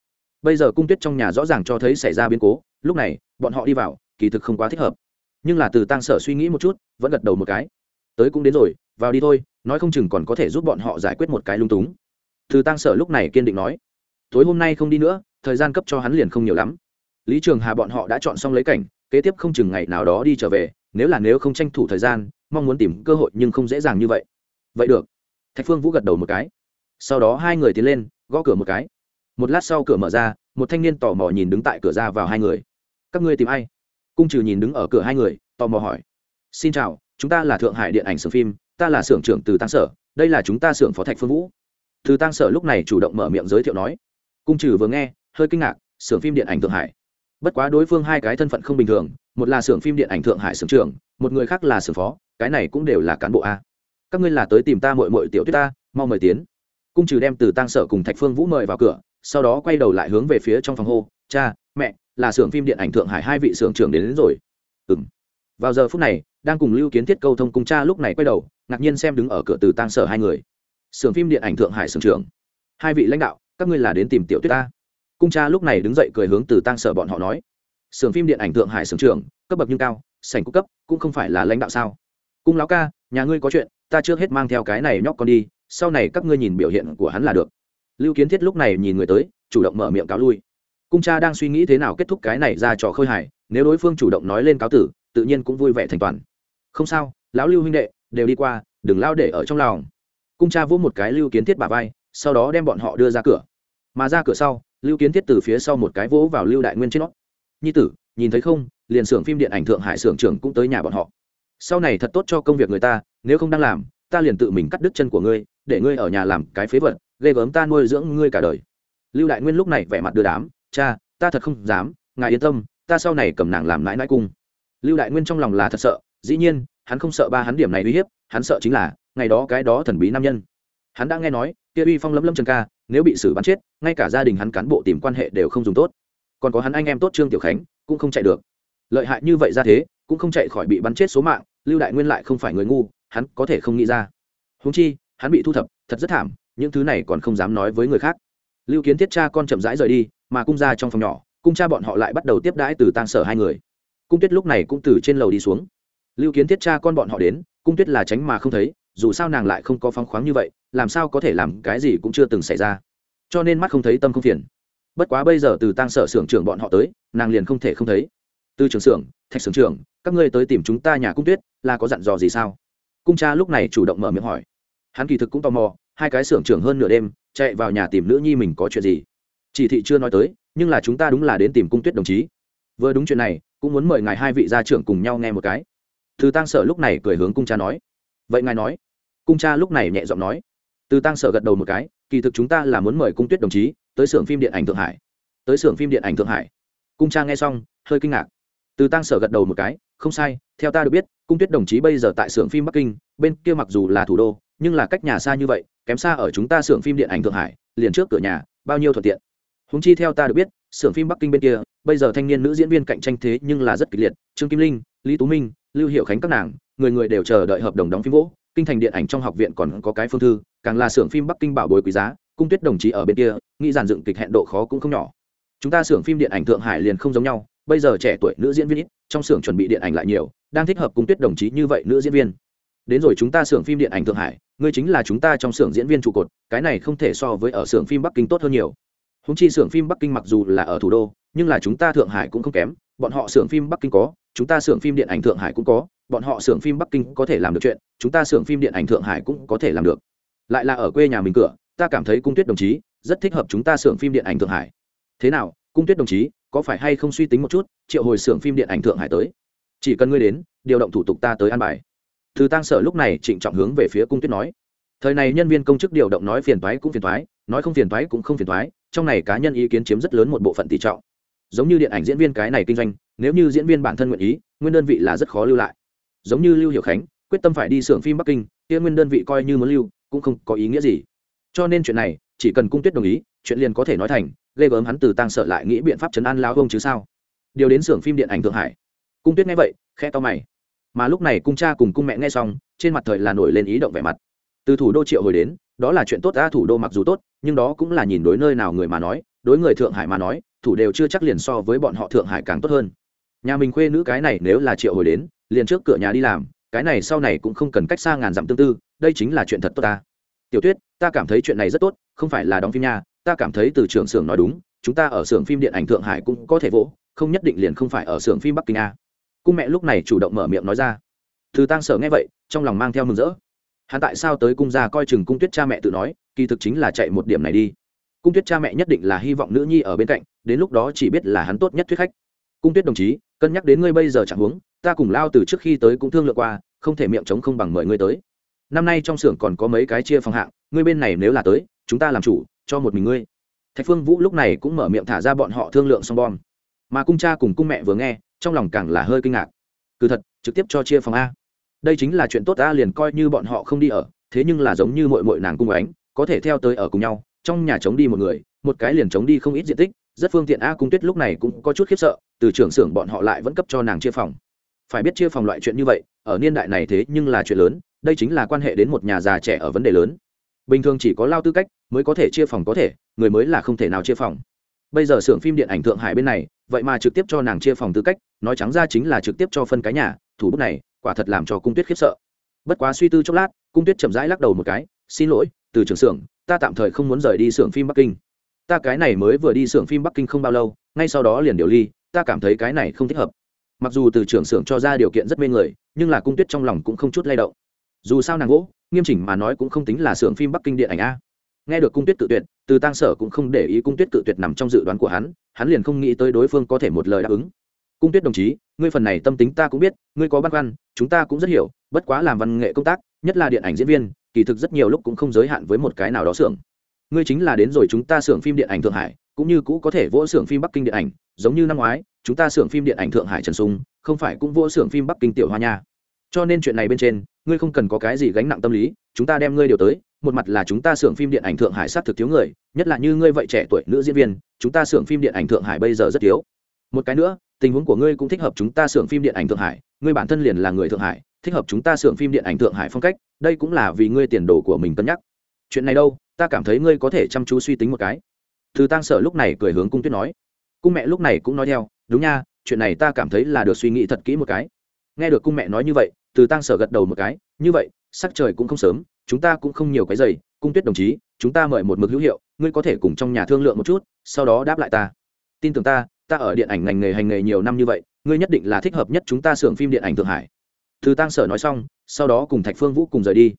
Bây giờ cung tuyết trong nhà rõ ràng cho thấy xảy ra biến cố, lúc này, bọn họ đi vào, kỳ thực không quá thích hợp nhưng là từ tăng sở suy nghĩ một chút, vẫn gật đầu một cái. Tới cũng đến rồi, vào đi thôi, nói không chừng còn có thể giúp bọn họ giải quyết một cái lung túng. Từ tăng sở lúc này kiên định nói. Tối hôm nay không đi nữa, thời gian cấp cho hắn liền không nhiều lắm. Lý trường hà bọn họ đã chọn xong lấy cảnh, kế tiếp không chừng ngày nào đó đi trở về, nếu là nếu không tranh thủ thời gian, mong muốn tìm cơ hội nhưng không dễ dàng như vậy. Vậy được. Thạch phương vũ gật đầu một cái. Sau đó hai người tiến lên, gõ cửa một cái. Một lát sau cửa mở ra, một thanh niên tò mò nhìn đứng tại cửa ra vào hai người. Các ngươi tìm ai? Cung trừ nhìn đứng ở cửa hai người, tò mò hỏi. Xin chào, chúng ta là thượng hải điện ảnh xưởng phim, ta là xưởng trưởng từ tăng sở, đây là chúng ta xưởng phó thạch phương vũ. Từ tăng sở lúc này chủ động mở miệng giới thiệu nói. Cung trừ vừa nghe, hơi kinh ngạc, xưởng phim điện ảnh thượng hải? Bất quá đối phương hai cái thân phận không bình thường, một là xưởng phim điện ảnh thượng hải xưởng trưởng, một người khác là xưởng phó, cái này cũng đều là cán bộ a. Các ngươi là tới tìm ta mội mội tiểu tuyết ta, mau mời tiến. Cung trừ đem từ tăng sở cùng thạch phương vũ mời vào cửa, sau đó quay đầu lại hướng về phía trong phòng hô, cha mẹ là xưởng phim điện ảnh thượng hải hai vị xưởng trưởng đến, đến rồi. Ừng vào giờ phút này đang cùng lưu kiến thiết câu thông cùng cha lúc này quay đầu ngạc nhiên xem đứng ở cửa từ tăng sở hai người. Xưởng phim điện ảnh thượng hải xưởng trưởng. Hai vị lãnh đạo các ngươi là đến tìm tiểu tuyết ta. Cung cha lúc này đứng dậy cười hướng từ tăng sở bọn họ nói. Sưởng phim điện ảnh thượng hải sưởng trưởng cấp bậc nhưng cao sảnh cung cấp cũng không phải là lãnh đạo sao? Cung lão ca nhà ngươi có chuyện ta trước hết mang theo cái này nhóc con đi sau này các ngươi nhìn biểu hiện của hắn là được. Lưu kiến thiết lúc này nhìn người tới chủ động mở miệng cáo lui cung cha đang suy nghĩ thế nào kết thúc cái này ra trò khơi hài, nếu đối phương chủ động nói lên cáo tử, tự nhiên cũng vui vẻ thành toàn. Không sao, lão lưu huynh đệ, đều đi qua, đừng lao để ở trong lòng. Cung cha vỗ một cái lưu kiến thiết bà vai, sau đó đem bọn họ đưa ra cửa. Mà ra cửa sau, lưu kiến thiết từ phía sau một cái vỗ vào lưu đại nguyên trên nó nhi tử, nhìn thấy không, liền xưởng phim điện ảnh thượng hải xưởng trưởng cũng tới nhà bọn họ. Sau này thật tốt cho công việc người ta, nếu không đang làm, ta liền tự mình cắt đứt chân của ngươi, để ngươi ở nhà làm cái phế vật, ghê gớm ta nuôi dưỡng ngươi cả đời. Lưu đại nguyên lúc này vẻ mặt đưa đám cha, ta thật không dám, ngài yên tâm, ta sau này cầm nàng làm mãi mãi cung. Lưu đại nguyên trong lòng là thật sợ, dĩ nhiên, hắn không sợ ba hắn điểm này uy hiếp, hắn sợ chính là, ngày đó cái đó thần bí nam nhân. Hắn đã nghe nói, kia uy phong lấm lâm trần ca, nếu bị xử bắn chết, ngay cả gia đình hắn cán bộ tìm quan hệ đều không dùng tốt. Còn có hắn anh em tốt trương tiểu khánh, cũng không chạy được. Lợi hại như vậy ra thế, cũng không chạy khỏi bị bắn chết số mạng, lưu đại nguyên lại không phải người ngu, hắn có thể không nghĩ ra. Húng chi, hắn bị thu thập, thật rất thảm, những thứ này còn không dám nói với người khác. Lưu kiến thiết cha con chậm rãi rời đi mà cung ra trong phòng nhỏ, cung cha bọn họ lại bắt đầu tiếp đãi từ tang sở hai người. Cung tuyết lúc này cũng từ trên lầu đi xuống. Lưu kiến thiết cha con bọn họ đến, cung tuyết là tránh mà không thấy, dù sao nàng lại không có phong khoáng như vậy, làm sao có thể làm cái gì cũng chưa từng xảy ra. Cho nên mắt không thấy tâm không phiền. Bất quá bây giờ từ tăng sở xưởng trưởng bọn họ tới, nàng liền không thể không thấy. Từ trưởng xưởng, thạch xưởng trưởng, các ngươi tới tìm chúng ta nhà cung tuyết, là có dặn dò gì sao? Cung cha lúc này chủ động mở miệng hỏi. Hắn kỳ thực cũng tò mò, hai cái xưởng trưởng hơn nửa đêm, chạy vào nhà tìm nữ nhi mình có chuyện gì chỉ thị chưa nói tới, nhưng là chúng ta đúng là đến tìm cung tuyết đồng chí. Vừa đúng chuyện này, cũng muốn mời ngài hai vị gia trưởng cùng nhau nghe một cái. Từ tăng sở lúc này cười hướng cung cha nói. Vậy ngài nói. Cung cha lúc này nhẹ giọng nói. Từ tăng sở gật đầu một cái, kỳ thực chúng ta là muốn mời cung tuyết đồng chí tới xưởng phim điện ảnh thượng hải. Tới xưởng phim điện ảnh thượng hải. Cung cha nghe xong, hơi kinh ngạc. Từ tăng sở gật đầu một cái, không sai, theo ta được biết, cung tuyết đồng chí bây giờ tại xưởng phim bắc kinh, bên kia mặc dù là thủ đô, nhưng là cách nhà xa như vậy, kém xa ở chúng ta xưởng phim điện ảnh thượng hải, liền trước cửa nhà, bao nhiêu thuận tiện húng chi theo ta được biết, xưởng phim bắc kinh bên kia, bây giờ thanh niên nữ diễn viên cạnh tranh thế nhưng là rất kịch liệt, trương kim linh, lý tú minh, lưu hiệu khánh các nàng, người người đều chờ đợi hợp đồng đóng phim vỗ kinh thành điện ảnh trong học viện còn có cái phương thư, càng là xưởng phim bắc kinh bảo bối quý giá, cung tuyết đồng chí ở bên kia, nghĩ giàn dựng kịch hẹn độ khó cũng không nhỏ. Chúng ta xưởng phim điện ảnh thượng hải liền không giống nhau, bây giờ trẻ tuổi nữ diễn viên ít, trong xưởng chuẩn bị điện ảnh lại nhiều, đang thích hợp Cung tuyết đồng chí như vậy nữ diễn viên. Đến rồi chúng ta xưởng phim điện ảnh thượng hải, ngươi chính là chúng ta trong xưởng diễn viên trụ cột, cái này không thể so với ở xưởng phim bắc kinh tốt hơn nhiều húng chi xưởng phim bắc kinh mặc dù là ở thủ đô, nhưng là chúng ta thượng hải cũng không kém. Bọn họ xưởng phim bắc kinh có, chúng ta xưởng phim điện ảnh thượng hải cũng có. Bọn họ xưởng phim bắc kinh có thể làm được chuyện, chúng ta xưởng phim điện ảnh thượng hải cũng có thể làm được. Lại là ở quê nhà mình cửa, ta cảm thấy cung tuyết đồng chí rất thích hợp chúng ta xưởng phim điện ảnh thượng hải. Thế nào, cung tuyết đồng chí, có phải hay không suy tính một chút, triệu hồi xưởng phim điện ảnh thượng hải tới? Chỉ cần ngươi đến, điều động thủ tục ta tới an bài. Thư tăng sở lúc này trịnh trọng hướng về phía cung tuyết nói. Thời này nhân viên công chức điều động nói phiền thoái cũng phiền thoái nói không phiền thoái cũng không phiền thoái trong này cá nhân ý kiến chiếm rất lớn một bộ phận tỷ trọng. Giống như điện ảnh diễn viên cái này kinh doanh, nếu như diễn viên bản thân nguyện ý, nguyên đơn vị là rất khó lưu lại. Giống như lưu hiểu khánh, quyết tâm phải đi xưởng phim bắc kinh, kia nguyên đơn vị coi như muốn lưu, cũng không có ý nghĩa gì. Cho nên chuyện này, chỉ cần cung tuyết đồng ý, chuyện liền có thể nói thành, ghê gớm hắn từ tăng sợ lại nghĩ biện pháp chấn an lao hông chứ sao? Điều đến xưởng phim điện ảnh thượng hải. Cung tuyết nghe vậy khe to mày. Mà lúc này cung cha cùng cung mẹ nghe xong, trên mặt thời là nổi lên ý động vẻ mặt. Từ thủ đô triệu hồi đến đó là chuyện tốt ta thủ đô mặc dù tốt, nhưng đó cũng là nhìn đối nơi nào người mà nói, đối người thượng hải mà nói, thủ đều chưa chắc liền so với bọn họ thượng hải càng tốt hơn. Nhà mình khuê nữ cái này nếu là triệu hồi đến, liền trước cửa nhà đi làm, cái này sau này cũng không cần cách xa ngàn dặm tương tư, đây chính là chuyện thật tốt ta. Tiểu tuyết, ta cảm thấy chuyện này rất tốt, không phải là đóng phim nha, ta cảm thấy từ trường xưởng nói đúng, chúng ta ở xưởng phim điện ảnh thượng hải cũng có thể vỗ, không nhất định liền không phải ở xưởng phim bắc kinh a. Cung mẹ lúc này chủ động mở miệng nói ra. Thư tăng sở nghe vậy, trong lòng mang theo mừng rỡ hắn tại sao tới cung gia coi chừng cung tuyết cha mẹ tự nói, kỳ thực chính là chạy một điểm này đi. Cung tuyết cha mẹ nhất định là hy vọng nữ nhi ở bên cạnh, đến lúc đó chỉ biết là hắn tốt nhất thuyết khách. Cung tuyết đồng chí, cân nhắc đến ngươi bây giờ chẳng huống, ta cùng lao từ trước khi tới cũng thương lượng qua, không thể miệng trống không bằng mời ngươi tới. Năm nay trong xưởng còn có mấy cái chia phòng hạng, ngươi bên này nếu là tới, chúng ta làm chủ, cho một mình ngươi. Thạch phương vũ lúc này cũng mở miệng thả ra bọn họ thương lượng xong bom. Mà cung cha cùng cung mẹ vừa nghe, trong lòng càng là hơi kinh ngạc. Cứ thật, trực tiếp cho chia phòng a đây chính là chuyện tốt ta liền coi như bọn họ không đi ở, thế nhưng là giống như mội mội nàng cung ánh, có thể theo tới ở cùng nhau, trong nhà chống đi một người, một cái liền chống đi không ít diện tích, rất phương tiện a cung tuyết lúc này cũng có chút khiếp sợ, từ trưởng xưởng bọn họ lại vẫn cấp cho nàng chia phòng. Phải biết chia phòng loại chuyện như vậy, ở niên đại này thế nhưng là chuyện lớn, đây chính là quan hệ đến một nhà già trẻ ở vấn đề lớn. Bình thường chỉ có lao tư cách, mới có thể chia phòng có thể, người mới là không thể nào chia phòng. Bây giờ xưởng phim điện ảnh thượng hải bên này, vậy mà trực tiếp cho nàng chia phòng tư cách, nói trắng ra chính là trực tiếp cho phân cái nhà, thủ bút này quả thật làm cho cung tuyết khiếp sợ. Bất quá suy tư chốc lát, cung tuyết chậm rãi lắc đầu một cái, xin lỗi, từ trường xưởng, ta tạm thời không muốn rời đi xưởng phim bắc kinh. Ta cái này mới vừa đi xưởng phim bắc kinh không bao lâu, ngay sau đó liền điều ly, ta cảm thấy cái này không thích hợp. Mặc dù từ trưởng xưởng cho ra điều kiện rất mê người, nhưng là cung tuyết trong lòng cũng không chút lay động. Dù sao nàng gỗ, nghiêm chỉnh mà nói cũng không tính là xưởng phim bắc kinh điện ảnh a. Nghe được cung tuyết tự tuyệt, từ tăng sở cũng không để ý cung tuyết tự tuyệt nằm trong dự đoán của hắn hắn liền không nghĩ tới đối phương có thể một lời đáp ứng cung tuyết đồng chí, ngươi phần này tâm tính ta cũng biết, ngươi có băn khoăn, chúng ta cũng rất hiểu, bất quá làm văn nghệ công tác, nhất là điện ảnh diễn viên, kỳ thực rất nhiều lúc cũng không giới hạn với một cái nào đó xưởng. Ngươi chính là đến rồi chúng ta xưởng phim điện ảnh thượng hải, cũng như cũ có thể vỗ xưởng phim bắc kinh điện ảnh, giống như năm ngoái, chúng ta xưởng phim điện ảnh thượng hải trần sung không phải cũng vỗ xưởng phim bắc kinh tiểu hoa nha. Cho nên chuyện này bên trên, ngươi không cần có cái gì gánh nặng tâm lý, chúng ta đem ngươi điều tới, một mặt là chúng ta xưởng phim điện ảnh thượng hải sát thực thiếu người, nhất là như ngươi vậy trẻ tuổi nữ diễn viên, chúng ta xưởng phim điện ảnh thượng hải bây giờ rất thiếu. Một cái nữa tình huống của ngươi cũng thích hợp chúng ta xưởng phim điện ảnh thượng hải, ngươi bản thân liền là người thượng hải, thích hợp chúng ta xưởng phim điện ảnh thượng hải phong cách, đây cũng là vì ngươi tiền đồ của mình cân nhắc. Chuyện này đâu, ta cảm thấy ngươi có thể chăm chú suy tính một cái. Thư tăng sở lúc này cười hướng cung tuyết nói. Cung mẹ lúc này cũng nói theo, đúng nha, chuyện này ta cảm thấy là được suy nghĩ thật kỹ một cái. Nghe được cung mẹ nói như vậy, từ tăng sở gật đầu một cái, như vậy, sắc trời cũng không sớm, chúng ta cũng không nhiều cái giày cung tuyết đồng chí, chúng ta mời một mực hữu hiệu, ngươi có thể cùng trong nhà thương lượng một chút, sau đó đáp lại ta. Tin tưởng ta ta ở điện ảnh ngành nghề hành nghề nhiều năm như vậy, ngươi nhất định là thích hợp nhất chúng ta xưởng phim điện ảnh thượng hải. Từ tăng sở nói xong, sau đó cùng thạch phương vũ cùng rời đi.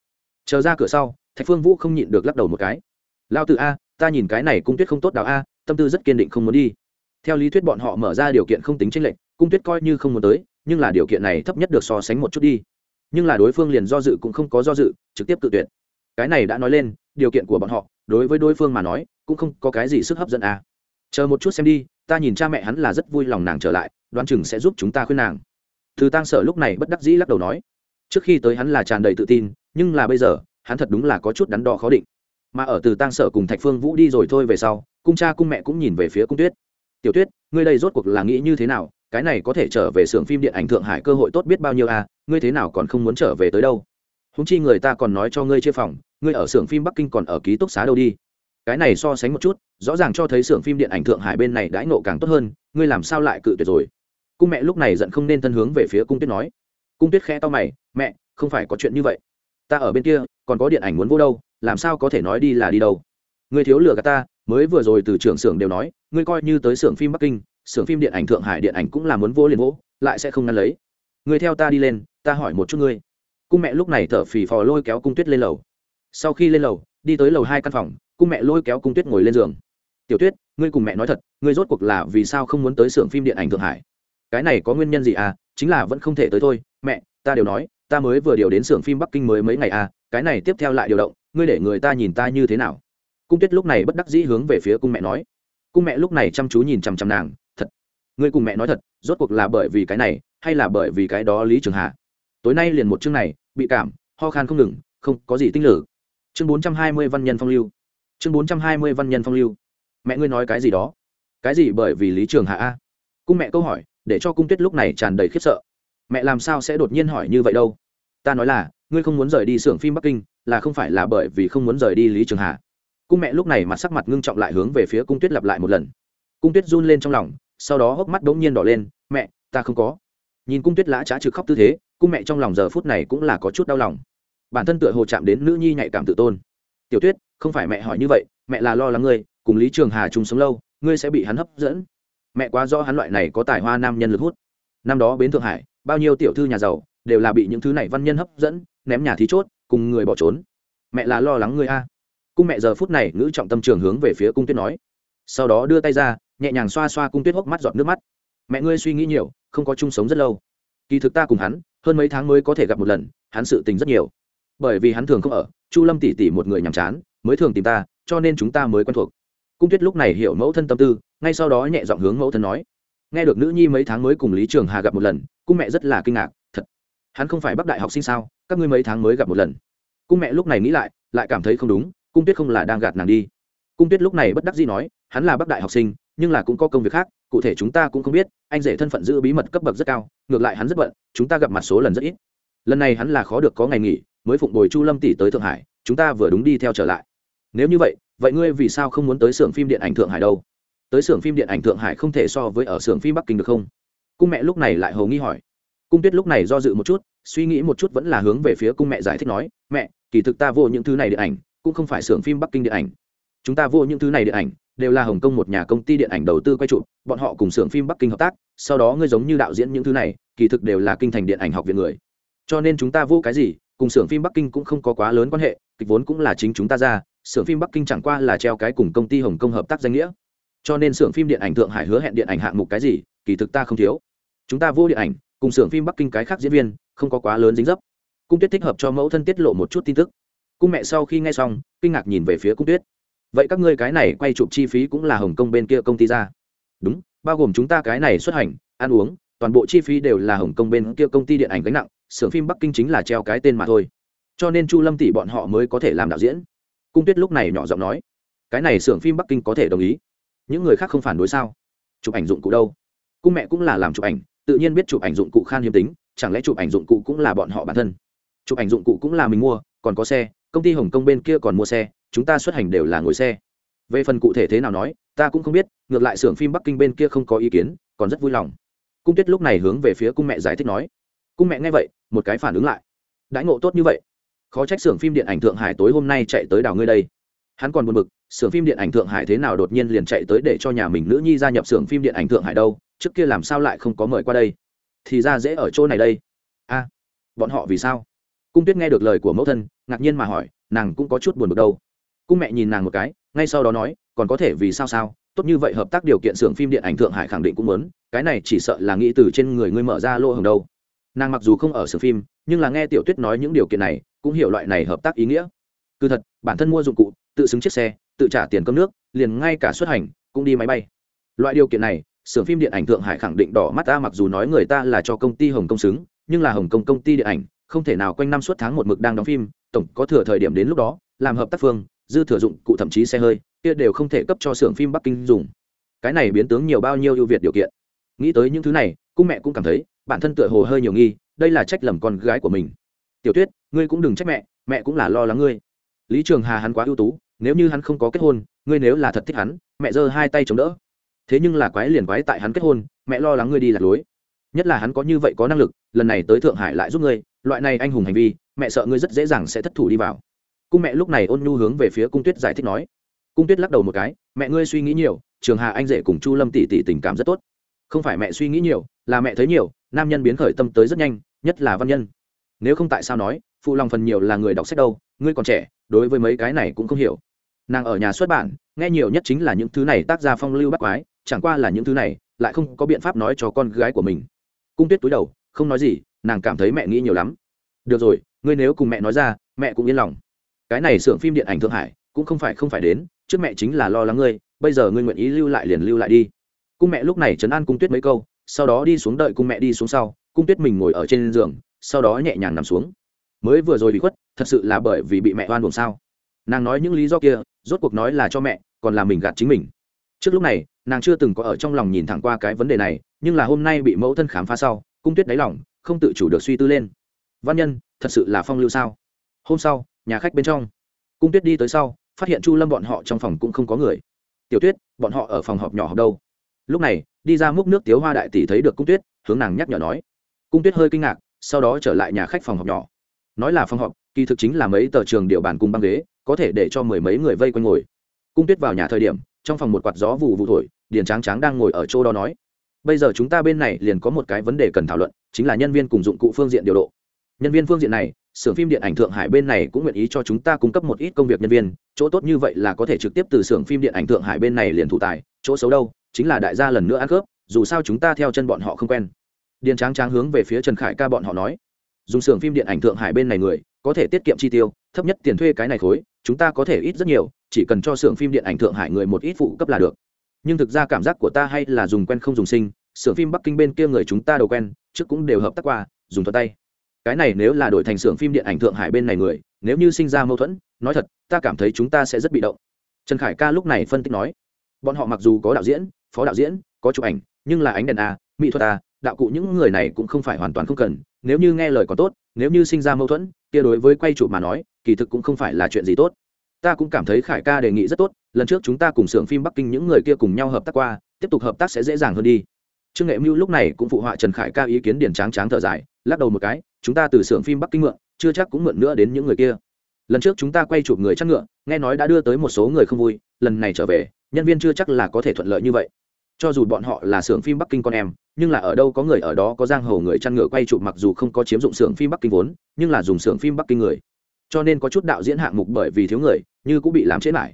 Chờ ra cửa sau, thạch phương vũ không nhịn được lắc đầu một cái. Lao tự a, ta nhìn cái này cung tuyết không tốt đào a, tâm tư rất kiên định không muốn đi. Theo lý thuyết bọn họ mở ra điều kiện không tính tranh lệch, cung tuyết coi như không muốn tới, nhưng là điều kiện này thấp nhất được so sánh một chút đi. Nhưng là đối phương liền do dự cũng không có do dự, trực tiếp tự tuyệt. Cái này đã nói lên, điều kiện của bọn họ, đối với đối phương mà nói, cũng không có cái gì sức hấp dẫn à chờ một chút xem đi, ta nhìn cha mẹ hắn là rất vui lòng nàng trở lại, đoán chừng sẽ giúp chúng ta khuyên nàng. Từ tăng sở lúc này bất đắc dĩ lắc đầu nói. Trước khi tới hắn là tràn đầy tự tin, nhưng là bây giờ, hắn thật đúng là có chút đắn đo khó định. Mà ở từ tăng sở cùng thạch phương vũ đi rồi thôi về sau, cung cha cung mẹ cũng nhìn về phía cung tuyết. Tiểu tuyết, ngươi đây rốt cuộc là nghĩ như thế nào? Cái này có thể trở về xưởng phim điện ảnh thượng hải cơ hội tốt biết bao nhiêu à? Ngươi thế nào còn không muốn trở về tới đâu? Húng chi người ta còn nói cho ngươi chia phòng, ngươi ở xưởng phim bắc kinh còn ở ký túc xá đâu đi cái này so sánh một chút, rõ ràng cho thấy xưởng phim điện ảnh thượng hải bên này đãi nộ càng tốt hơn, ngươi làm sao lại cự tuyệt rồi? Cung mẹ lúc này giận không nên thân hướng về phía cung tuyết nói. Cung tuyết khẽ to mày, mẹ, không phải có chuyện như vậy. Ta ở bên kia, còn có điện ảnh muốn vô đâu, làm sao có thể nói đi là đi đâu? Người thiếu lừa gạt ta, mới vừa rồi từ trưởng xưởng đều nói, ngươi coi như tới xưởng phim bắc kinh, xưởng phim điện ảnh thượng hải điện ảnh cũng là muốn vô liền vô, lại sẽ không ngăn lấy. Người theo ta đi lên, ta hỏi một chút ngươi. Cung mẹ lúc này thở phì phò lôi kéo cung tuyết lên lầu. Sau khi lên lầu, đi tới lầu hai căn phòng cung mẹ lôi kéo cung tuyết ngồi lên giường. Tiểu tuyết, ngươi cùng mẹ nói thật, ngươi rốt cuộc là vì sao không muốn tới xưởng phim điện ảnh thượng hải? Cái này có nguyên nhân gì à? Chính là vẫn không thể tới thôi. Mẹ, ta đều nói, ta mới vừa điều đến xưởng phim bắc kinh mới mấy ngày à cái này tiếp theo lại điều động, ngươi để người ta nhìn ta như thế nào? Cung tuyết lúc này bất đắc dĩ hướng về phía cung mẹ nói. Cung mẹ lúc này chăm chú nhìn chằm chằm nàng, thật, ngươi cùng mẹ nói thật, rốt cuộc là bởi vì cái này, hay là bởi vì cái đó lý trường hạ tối nay liền một chương này, bị cảm, ho khan không ngừng, không có gì tinh lử. Chương bốn trăm hai mươi văn nhân phong lưu chương bốn trăm hai mươi văn nhân phong lưu. Mẹ ngươi nói cái gì đó? Cái gì bởi vì lý trường hạ a? Cung mẹ câu hỏi, để cho cung tuyết lúc này tràn đầy khiếp sợ. Mẹ làm sao sẽ đột nhiên hỏi như vậy đâu? Ta nói là, ngươi không muốn rời đi xưởng phim bắc kinh, là không phải là bởi vì không muốn rời đi lý trường hạ. Cung mẹ lúc này mặt sắc mặt ngưng trọng lại hướng về phía cung tuyết lặp lại một lần. Cung tuyết run lên trong lòng, sau đó hốc mắt bỗng nhiên đỏ lên, mẹ, ta không có. Nhìn cung tuyết lã trá trực khóc tư thế, cung mẹ trong lòng giờ phút này cũng là có chút đau lòng. Bản thân tựa hồ chạm đến nữ nhi nhạy cảm tự tôn. Tiểu tuyết không phải mẹ hỏi như vậy, mẹ là lo lắng ngươi, cùng lý trường hà chung sống lâu, ngươi sẽ bị hắn hấp dẫn. Mẹ quá rõ hắn loại này có tài hoa nam nhân lực hút. Năm đó bến thượng hải, bao nhiêu tiểu thư nhà giàu, đều là bị những thứ này văn nhân hấp dẫn, ném nhà thí chốt, cùng người bỏ trốn. Mẹ là lo lắng ngươi a. Cung mẹ giờ phút này, ngữ trọng tâm trường hướng về phía cung tuyết nói. Sau đó đưa tay ra, nhẹ nhàng xoa xoa cung tuyết hốc mắt giọt nước mắt. Mẹ ngươi suy nghĩ nhiều, không có chung sống rất lâu. Kỳ thực ta cùng hắn, hơn mấy tháng mới có thể gặp một lần, hắn sự tình rất nhiều. Bởi vì hắn thường không ở, chu lâm tỉ tỉ một người nhàm chán mới thường tìm ta, cho nên chúng ta mới quen thuộc. Cung tuyết lúc này hiểu mẫu thân tâm tư, ngay sau đó nhẹ giọng hướng mẫu thân nói. Nghe được nữ nhi mấy tháng mới cùng lý trường hà gặp một lần, cung mẹ rất là kinh ngạc, thật. Hắn không phải bắc đại học sinh sao, các ngươi mấy tháng mới gặp một lần. Cung mẹ lúc này nghĩ lại lại cảm thấy không đúng, cung tuyết không là đang gạt nàng đi. Cung tuyết lúc này bất đắc dĩ nói, hắn là bắc đại học sinh, nhưng là cũng có công việc khác, cụ thể chúng ta cũng không biết, anh rể thân phận giữ bí mật cấp bậc rất cao, ngược lại hắn rất bận, chúng ta gặp mặt số lần rất ít. Lần này hắn là khó được có ngày nghỉ, mới phụng bồi chu lâm tỷ tới thượng hải, chúng ta vừa đúng đi theo trở lại nếu như vậy vậy ngươi vì sao không muốn tới xưởng phim điện ảnh thượng hải đâu? Tới xưởng phim điện ảnh thượng hải không thể so với ở xưởng phim bắc kinh được không? Cung mẹ lúc này lại hầu nghi hỏi. Cung tuyết lúc này do dự một chút, suy nghĩ một chút vẫn là hướng về phía cung mẹ giải thích nói, mẹ, kỳ thực ta vô những thứ này điện ảnh, cũng không phải xưởng phim bắc kinh điện ảnh. Chúng ta vô những thứ này điện ảnh, đều là hồng kông một nhà công ty điện ảnh đầu tư quay trụ bọn họ cùng xưởng phim bắc kinh hợp tác, sau đó ngươi giống như đạo diễn những thứ này, kỳ thực đều là kinh thành điện ảnh học viện người. Cho nên chúng ta vô cái gì, cùng xưởng phim bắc kinh cũng không có quá lớn quan hệ, kịch vốn cũng là chính chúng ta ra xưởng phim bắc kinh chẳng qua là treo cái cùng công ty hồng kông hợp tác danh nghĩa. Cho nên xưởng phim điện ảnh thượng hải hứa hẹn điện ảnh hạng mục cái gì, kỳ thực ta không thiếu. Chúng ta vô điện ảnh, cùng xưởng phim bắc kinh cái khác diễn viên, không có quá lớn dính dấp. Cung tuyết thích hợp cho mẫu thân tiết lộ một chút tin tức. Cung mẹ sau khi nghe xong, kinh ngạc nhìn về phía cung tuyết. Vậy các ngươi cái này quay chụp chi phí cũng là hồng kông bên kia công ty ra. Đúng, bao gồm chúng ta cái này xuất hành, ăn uống, toàn bộ chi phí đều là hồng kông bên kia công ty điện ảnh gánh nặng, xưởng phim bắc kinh chính là treo cái tên mà thôi. Cho nên chu lâm tỷ bọn họ mới có thể làm đạo diễn cung tuyết lúc này nhỏ giọng nói, cái này xưởng phim bắc kinh có thể đồng ý. Những người khác không phản đối sao? Chụp ảnh dụng cụ đâu? Cung mẹ cũng là làm chụp ảnh, tự nhiên biết chụp ảnh dụng cụ khan hiếm tính, chẳng lẽ chụp ảnh dụng cụ cũng là bọn họ bản thân? Chụp ảnh dụng cụ cũng là mình mua, còn có xe, công ty hồng kông bên kia còn mua xe, chúng ta xuất hành đều là ngồi xe. Về phần cụ thể thế nào nói, ta cũng không biết, ngược lại xưởng phim bắc kinh bên kia không có ý kiến, còn rất vui lòng. Cung tuyết lúc này hướng về phía cung mẹ giải thích nói, cung mẹ nghe vậy, một cái phản ứng lại. Đãi ngộ tốt như vậy khó trách xưởng phim điện ảnh thượng hải tối hôm nay chạy tới đảo ngươi đây. Hắn còn buồn bực, xưởng phim điện ảnh thượng hải thế nào đột nhiên liền chạy tới để cho nhà mình nữ nhi gia nhập xưởng phim điện ảnh thượng hải đâu, trước kia làm sao lại không có mời qua đây? Thì ra dễ ở chỗ này đây. A, bọn họ vì sao? Cung tuyết nghe được lời của mẫu thân, ngạc nhiên mà hỏi, nàng cũng có chút buồn bực đâu. Cung mẹ nhìn nàng một cái, ngay sau đó nói, còn có thể vì sao sao? Tốt như vậy hợp tác điều kiện xưởng phim điện ảnh thượng hải khẳng định cũng muốn, cái này chỉ sợ là nghĩ từ trên người ngươi mở ra lỗ hồng đâu. Nàng mặc dù không ở xưởng phim, nhưng là nghe tiểu tuyết nói những điều kiện này cũng hiểu loại này hợp tác ý nghĩa. Cứ thật, bản thân mua dụng cụ, tự xứng chiếc xe, tự trả tiền cơm nước, liền ngay cả xuất hành cũng đi máy bay. Loại điều kiện này, xưởng phim điện ảnh thượng hải khẳng định đỏ mắt ta mặc dù nói người ta là cho công ty hồng công xứng, nhưng là hồng kông công ty điện ảnh, không thể nào quanh năm suốt tháng một mực đang đóng phim, tổng có thừa thời điểm đến lúc đó, làm hợp tác phương, dư thừa dụng cụ thậm chí xe hơi, kia đều không thể cấp cho xưởng phim bắc kinh dùng. Cái này biến tướng nhiều bao nhiêu ưu việt điều kiện. Nghĩ tới những thứ này cung mẹ cũng cảm thấy, bản thân tựa hồ hơi nhiều nghi, đây là trách lầm con gái của mình. Tiểu tuyết ngươi cũng đừng trách mẹ mẹ cũng là lo lắng ngươi. Lý trường hà hắn quá ưu tú, nếu như hắn không có kết hôn, ngươi nếu là thật thích hắn, mẹ giơ hai tay chống đỡ. Thế nhưng là quái liền quái tại hắn kết hôn, mẹ lo lắng ngươi đi lạc lối. Nhất là hắn có như vậy có năng lực, lần này tới thượng hải lại giúp ngươi, loại này anh hùng hành vi, mẹ sợ ngươi rất dễ dàng sẽ thất thủ đi vào. Cung mẹ lúc này ôn nhu hướng về phía cung tuyết giải thích nói. Cung tuyết lắc đầu một cái, mẹ ngươi suy nghĩ nhiều, trường hà anh rể cùng chu lâm tỷ tỷ tình cảm rất tốt. Không phải mẹ suy nghĩ nhiều, là mẹ thấy nhiều, nam nhân biến khởi tâm tới rất nhanh, nhất là văn nhân nếu không tại sao nói, phụ lòng phần nhiều là người đọc sách đâu, ngươi còn trẻ, đối với mấy cái này cũng không hiểu. Nàng ở nhà xuất bản, nghe nhiều nhất chính là những thứ này tác gia phong lưu bác quái, chẳng qua là những thứ này, lại không có biện pháp nói cho con gái của mình. Cung tuyết túi đầu, không nói gì, nàng cảm thấy mẹ nghĩ nhiều lắm. Được rồi, ngươi nếu cùng mẹ nói ra, mẹ cũng yên lòng. Cái này xưởng phim điện ảnh thượng hải, cũng không phải không phải đến, trước mẹ chính là lo lắng ngươi, bây giờ ngươi nguyện ý lưu lại liền lưu lại đi. Cung mẹ lúc này chấn an cung tuyết mấy câu, sau đó đi xuống đợi cung mẹ đi xuống sau, cung tuyết mình ngồi ở trên giường sau đó nhẹ nhàng nằm xuống. Mới vừa rồi bị khuất, thật sự là bởi vì bị mẹ oan buồn sao? Nàng nói những lý do kia, rốt cuộc nói là cho mẹ, còn là mình gạt chính mình. Trước lúc này, nàng chưa từng có ở trong lòng nhìn thẳng qua cái vấn đề này, nhưng là hôm nay bị mẫu thân khám phá sau, cung tuyết đáy lòng, không tự chủ được suy tư lên. Văn nhân, thật sự là phong lưu sao? Hôm sau, nhà khách bên trong. Cung tuyết đi tới sau, phát hiện chu lâm bọn họ trong phòng cũng không có người. Tiểu tuyết, bọn họ ở phòng họp nhỏ học đâu? Lúc này, đi ra múc nước tiếu hoa đại tỷ thấy được cung tuyết, hướng nàng nhắc nhở nói. Cung tuyết hơi kinh ngạc sau đó trở lại nhà khách phòng họp nhỏ. Nói là phòng họp, kỳ thực chính là mấy tờ trường điệu bàn cùng băng ghế, có thể để cho mười mấy người vây quanh ngồi. Cung tuyết vào nhà thời điểm, trong phòng một quạt gió vụ vụ thổi, điền tráng tráng đang ngồi ở chỗ đó nói, bây giờ chúng ta bên này liền có một cái vấn đề cần thảo luận, chính là nhân viên cùng dụng cụ phương diện điều độ. Nhân viên phương diện này, xưởng phim điện ảnh thượng hải bên này cũng nguyện ý cho chúng ta cung cấp một ít công việc nhân viên, chỗ tốt như vậy là có thể trực tiếp từ xưởng phim điện ảnh thượng hải bên này liền thủ tài, chỗ xấu đâu, chính là đại gia lần nữa ăn khớp dù sao chúng ta theo chân bọn họ không quen điền tráng tráng hướng về phía trần khải ca bọn họ nói, dùng xưởng phim điện ảnh thượng hải bên này người, có thể tiết kiệm chi tiêu, thấp nhất tiền thuê cái này khối, chúng ta có thể ít rất nhiều, chỉ cần cho xưởng phim điện ảnh thượng hải người một ít phụ cấp là được. Nhưng thực ra cảm giác của ta hay là dùng quen không dùng sinh, xưởng phim bắc kinh bên kia người chúng ta đầu quen, trước cũng đều hợp tác qua, dùng thuật tay. Cái này nếu là đổi thành xưởng phim điện ảnh thượng hải bên này người, nếu như sinh ra mâu thuẫn, nói thật, ta cảm thấy chúng ta sẽ rất bị động. Trần khải ca lúc này phân tích nói, bọn họ mặc dù có đạo diễn, phó đạo diễn, có chụp ảnh, nhưng là ánh đèn a, mỹ thuật a đạo cụ những người này cũng không phải hoàn toàn không cần, nếu như nghe lời có tốt, nếu như sinh ra mâu thuẫn, kia đối với quay chụp mà nói, kỳ thực cũng không phải là chuyện gì tốt. Ta cũng cảm thấy khải ca đề nghị rất tốt, lần trước chúng ta cùng xưởng phim bắc kinh những người kia cùng nhau hợp tác qua, tiếp tục hợp tác sẽ dễ dàng hơn đi. Trương nghệ mưu lúc này cũng phụ họa trần khải ca ý kiến điển tráng tráng thở dài, lắc đầu một cái, chúng ta từ xưởng phim bắc kinh mượn, chưa chắc cũng mượn nữa đến những người kia. Lần trước chúng ta quay chụp người chắc ngựa, nghe nói đã đưa tới một số người không vui, lần này trở về, nhân viên chưa chắc là có thể thuận lợi như vậy cho dù bọn họ là xưởng phim bắc kinh con em, nhưng là ở đâu có người ở đó có giang hồ người chăn ngựa quay chụp mặc dù không có chiếm dụng xưởng phim bắc kinh vốn, nhưng là dùng xưởng phim bắc kinh người. Cho nên có chút đạo diễn hạng mục bởi vì thiếu người, như cũng bị làm chết lại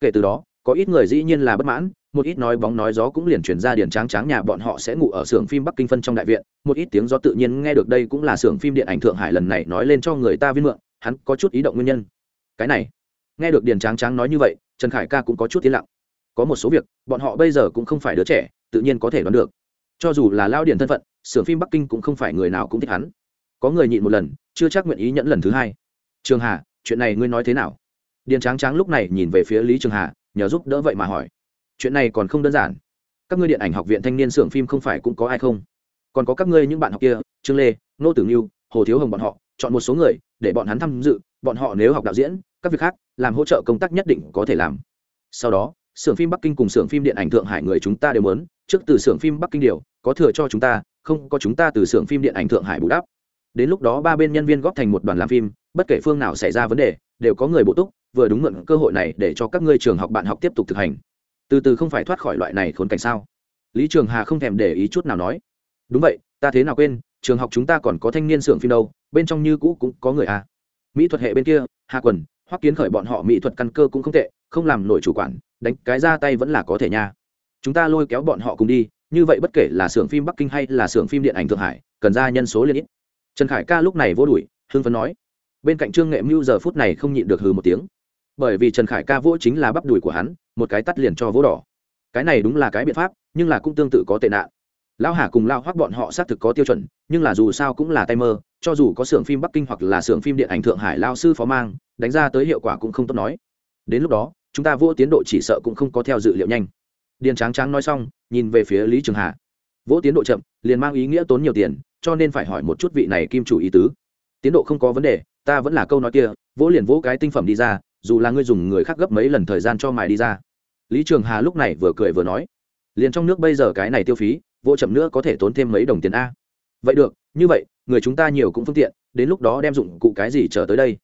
kể từ đó, có ít người dĩ nhiên là bất mãn, một ít nói bóng nói gió cũng liền chuyển ra điển tráng tráng nhà bọn họ sẽ ngủ ở xưởng phim bắc kinh phân trong đại viện, một ít tiếng gió tự nhiên nghe được đây cũng là xưởng phim điện ảnh thượng hải lần này nói lên cho người ta viên mượn, hắn có chút ý động nguyên nhân. Cái này, nghe được điển tráng tráng nói như vậy, trần khải ca cũng có chút tiến lặng có một số việc, bọn họ bây giờ cũng không phải đứa trẻ, tự nhiên có thể đoán được. Cho dù là lao điển thân phận, xưởng phim bắc kinh cũng không phải người nào cũng thích hắn. Có người nhịn một lần, chưa chắc nguyện ý nhẫn lần thứ hai. Trường hà, chuyện này ngươi nói thế nào? Điền tráng tráng lúc này nhìn về phía lý trường hà, nhờ giúp đỡ vậy mà hỏi. Chuyện này còn không đơn giản. Các ngươi điện ảnh học viện thanh niên xưởng phim không phải cũng có ai không? Còn có các ngươi những bạn học kia, trương lê, nô tử nghiêu, hồ thiếu hồng bọn họ, chọn một số người, để bọn hắn tham dự, bọn họ nếu học đạo diễn, các việc khác, làm hỗ trợ công tác nhất định có thể làm. Sau đó xưởng phim bắc kinh cùng xưởng phim điện ảnh thượng hải người chúng ta đều muốn, trước từ xưởng phim bắc kinh điều, có thừa cho chúng ta, không có chúng ta từ xưởng phim điện ảnh thượng hải bù đắp. Đến lúc đó ba bên nhân viên góp thành một đoàn làm phim, bất kể phương nào xảy ra vấn đề, đều có người bổ túc, vừa đúng mượn cơ hội này để cho các ngươi trường học bạn học tiếp tục thực hành. Từ từ không phải thoát khỏi loại này khốn cảnh sao? Lý trường hà không thèm để ý chút nào nói. Đúng vậy, ta thế nào quên, trường học chúng ta còn có thanh niên xưởng phim đâu, bên trong như cũ cũng có người à. Mỹ thuật hệ bên kia, hà quần, hoắc kiến khởi bọn họ mỹ thuật căn cơ cũng không tệ không làm nổi chủ quản, đánh cái ra tay vẫn là có thể nha. Chúng ta lôi kéo bọn họ cùng đi, như vậy bất kể là xưởng phim bắc kinh hay là xưởng phim điện ảnh thượng hải, cần ra nhân số liên ít. Trần khải ca lúc này vô đuổi, hưng phấn nói. Bên cạnh trương nghệ mưu giờ phút này không nhịn được hừ một tiếng. Bởi vì trần khải ca vỗ chính là bắp đùi của hắn, một cái tắt liền cho vỗ đỏ. Cái này đúng là cái biện pháp, nhưng là cũng tương tự có tệ nạn. Lão hà cùng lao hoác bọn họ xác thực có tiêu chuẩn, nhưng là dù sao cũng là tay mơ, cho dù có xưởng phim bắc kinh hoặc là xưởng phim điện ảnh thượng hải lao sư phó mang, đánh ra tới hiệu quả cũng không tốt nói. Đến lúc đó chúng ta vỗ tiến độ chỉ sợ cũng không có theo dự liệu nhanh. Điền tráng tráng nói xong, nhìn về phía lý trường hà. Vỗ tiến độ chậm, liền mang ý nghĩa tốn nhiều tiền, cho nên phải hỏi một chút vị này kim chủ ý tứ. Tiến độ không có vấn đề, ta vẫn là câu nói kia, vỗ liền vỗ cái tinh phẩm đi ra, dù là ngươi dùng người khác gấp mấy lần thời gian cho mài đi ra. Lý trường hà lúc này vừa cười vừa nói, liền trong nước bây giờ cái này tiêu phí, vỗ chậm nữa có thể tốn thêm mấy đồng tiền a. Vậy được, như vậy, người chúng ta nhiều cũng phương tiện, đến lúc đó đem dụng cụ cái gì trở tới đây?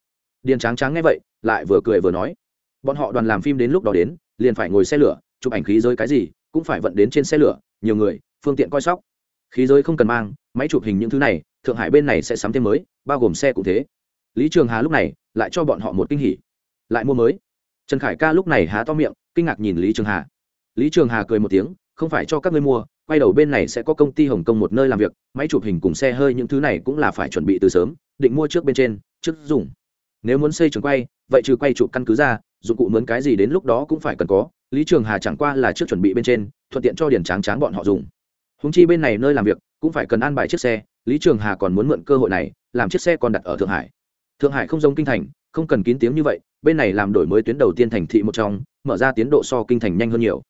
Điền tráng tráng nghe vậy, lại vừa cười vừa nói bọn họ đoàn làm phim đến lúc đó đến, liền phải ngồi xe lửa, chụp ảnh khí giới cái gì, cũng phải vận đến trên xe lửa, nhiều người, phương tiện coi sóc. Khí giới không cần mang, máy chụp hình những thứ này, thượng hải bên này sẽ sắm thêm mới, bao gồm xe cũng thế. Lý trường hà lúc này, lại cho bọn họ một kinh hỉ. Lại mua mới. Trần khải ca lúc này há to miệng, kinh ngạc nhìn lý trường hà. Lý trường hà cười một tiếng, không phải cho các ngươi mua, quay đầu bên này sẽ có công ty hồng kông một nơi làm việc, máy chụp hình cùng xe hơi những thứ này cũng là phải chuẩn bị từ sớm, định mua trước bên trên, trước dùng. Nếu muốn xây trường quay, vậy trừ quay chụp căn cứ ra dụng cụ mướn cái gì đến lúc đó cũng phải cần có, lý trường hà chẳng qua là trước chuẩn bị bên trên, thuận tiện cho Điền tráng tráng bọn họ dùng. Húng chi bên này nơi làm việc, cũng phải cần an bài chiếc xe, lý trường hà còn muốn mượn cơ hội này, làm chiếc xe còn đặt ở thượng hải. Thượng hải không giống kinh thành, không cần kín tiếng như vậy, bên này làm đổi mới tuyến đầu tiên thành thị một trong, mở ra tiến độ so kinh thành nhanh hơn nhiều.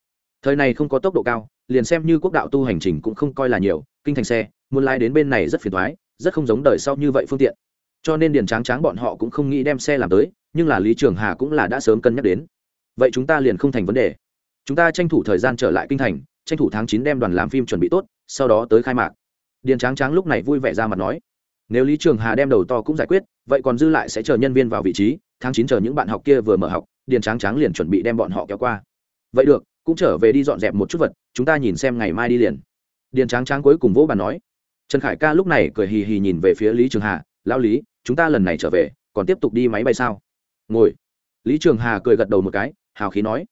Thời này không có tốc độ cao, liền xem như quốc đạo tu hành trình cũng không coi là nhiều, kinh thành xe, muốn lái đến bên này rất phiền thoái rất không giống đời sau như vậy phương tiện. Cho nên điền tráng tráng bọn họ cũng không nghĩ đem xe làm tới nhưng là lý trường hà cũng là đã sớm cân nhắc đến. Vậy chúng ta liền không thành vấn đề. Chúng ta tranh thủ thời gian trở lại kinh thành, tranh thủ tháng chín đem đoàn làm phim chuẩn bị tốt, sau đó tới khai mạc. Điền tráng tráng lúc này vui vẻ ra mặt nói, nếu lý trường hà đem đầu to cũng giải quyết, vậy còn dư lại sẽ chờ nhân viên vào vị trí, tháng chín chờ những bạn học kia vừa mở học, điền tráng tráng liền chuẩn bị đem bọn họ kéo qua. Vậy được, cũng trở về đi dọn dẹp một chút vật, chúng ta nhìn xem ngày mai đi liền. Điền tráng tráng cuối cùng vỗ bàn nói. Trần khải ca lúc này cười hì hì nhìn về phía lý trường hà lao lý, chúng ta lần này trở về, còn tiếp tục đi máy bay sao? Ngồi. Lý trường hà cười gật đầu một cái hào khí nói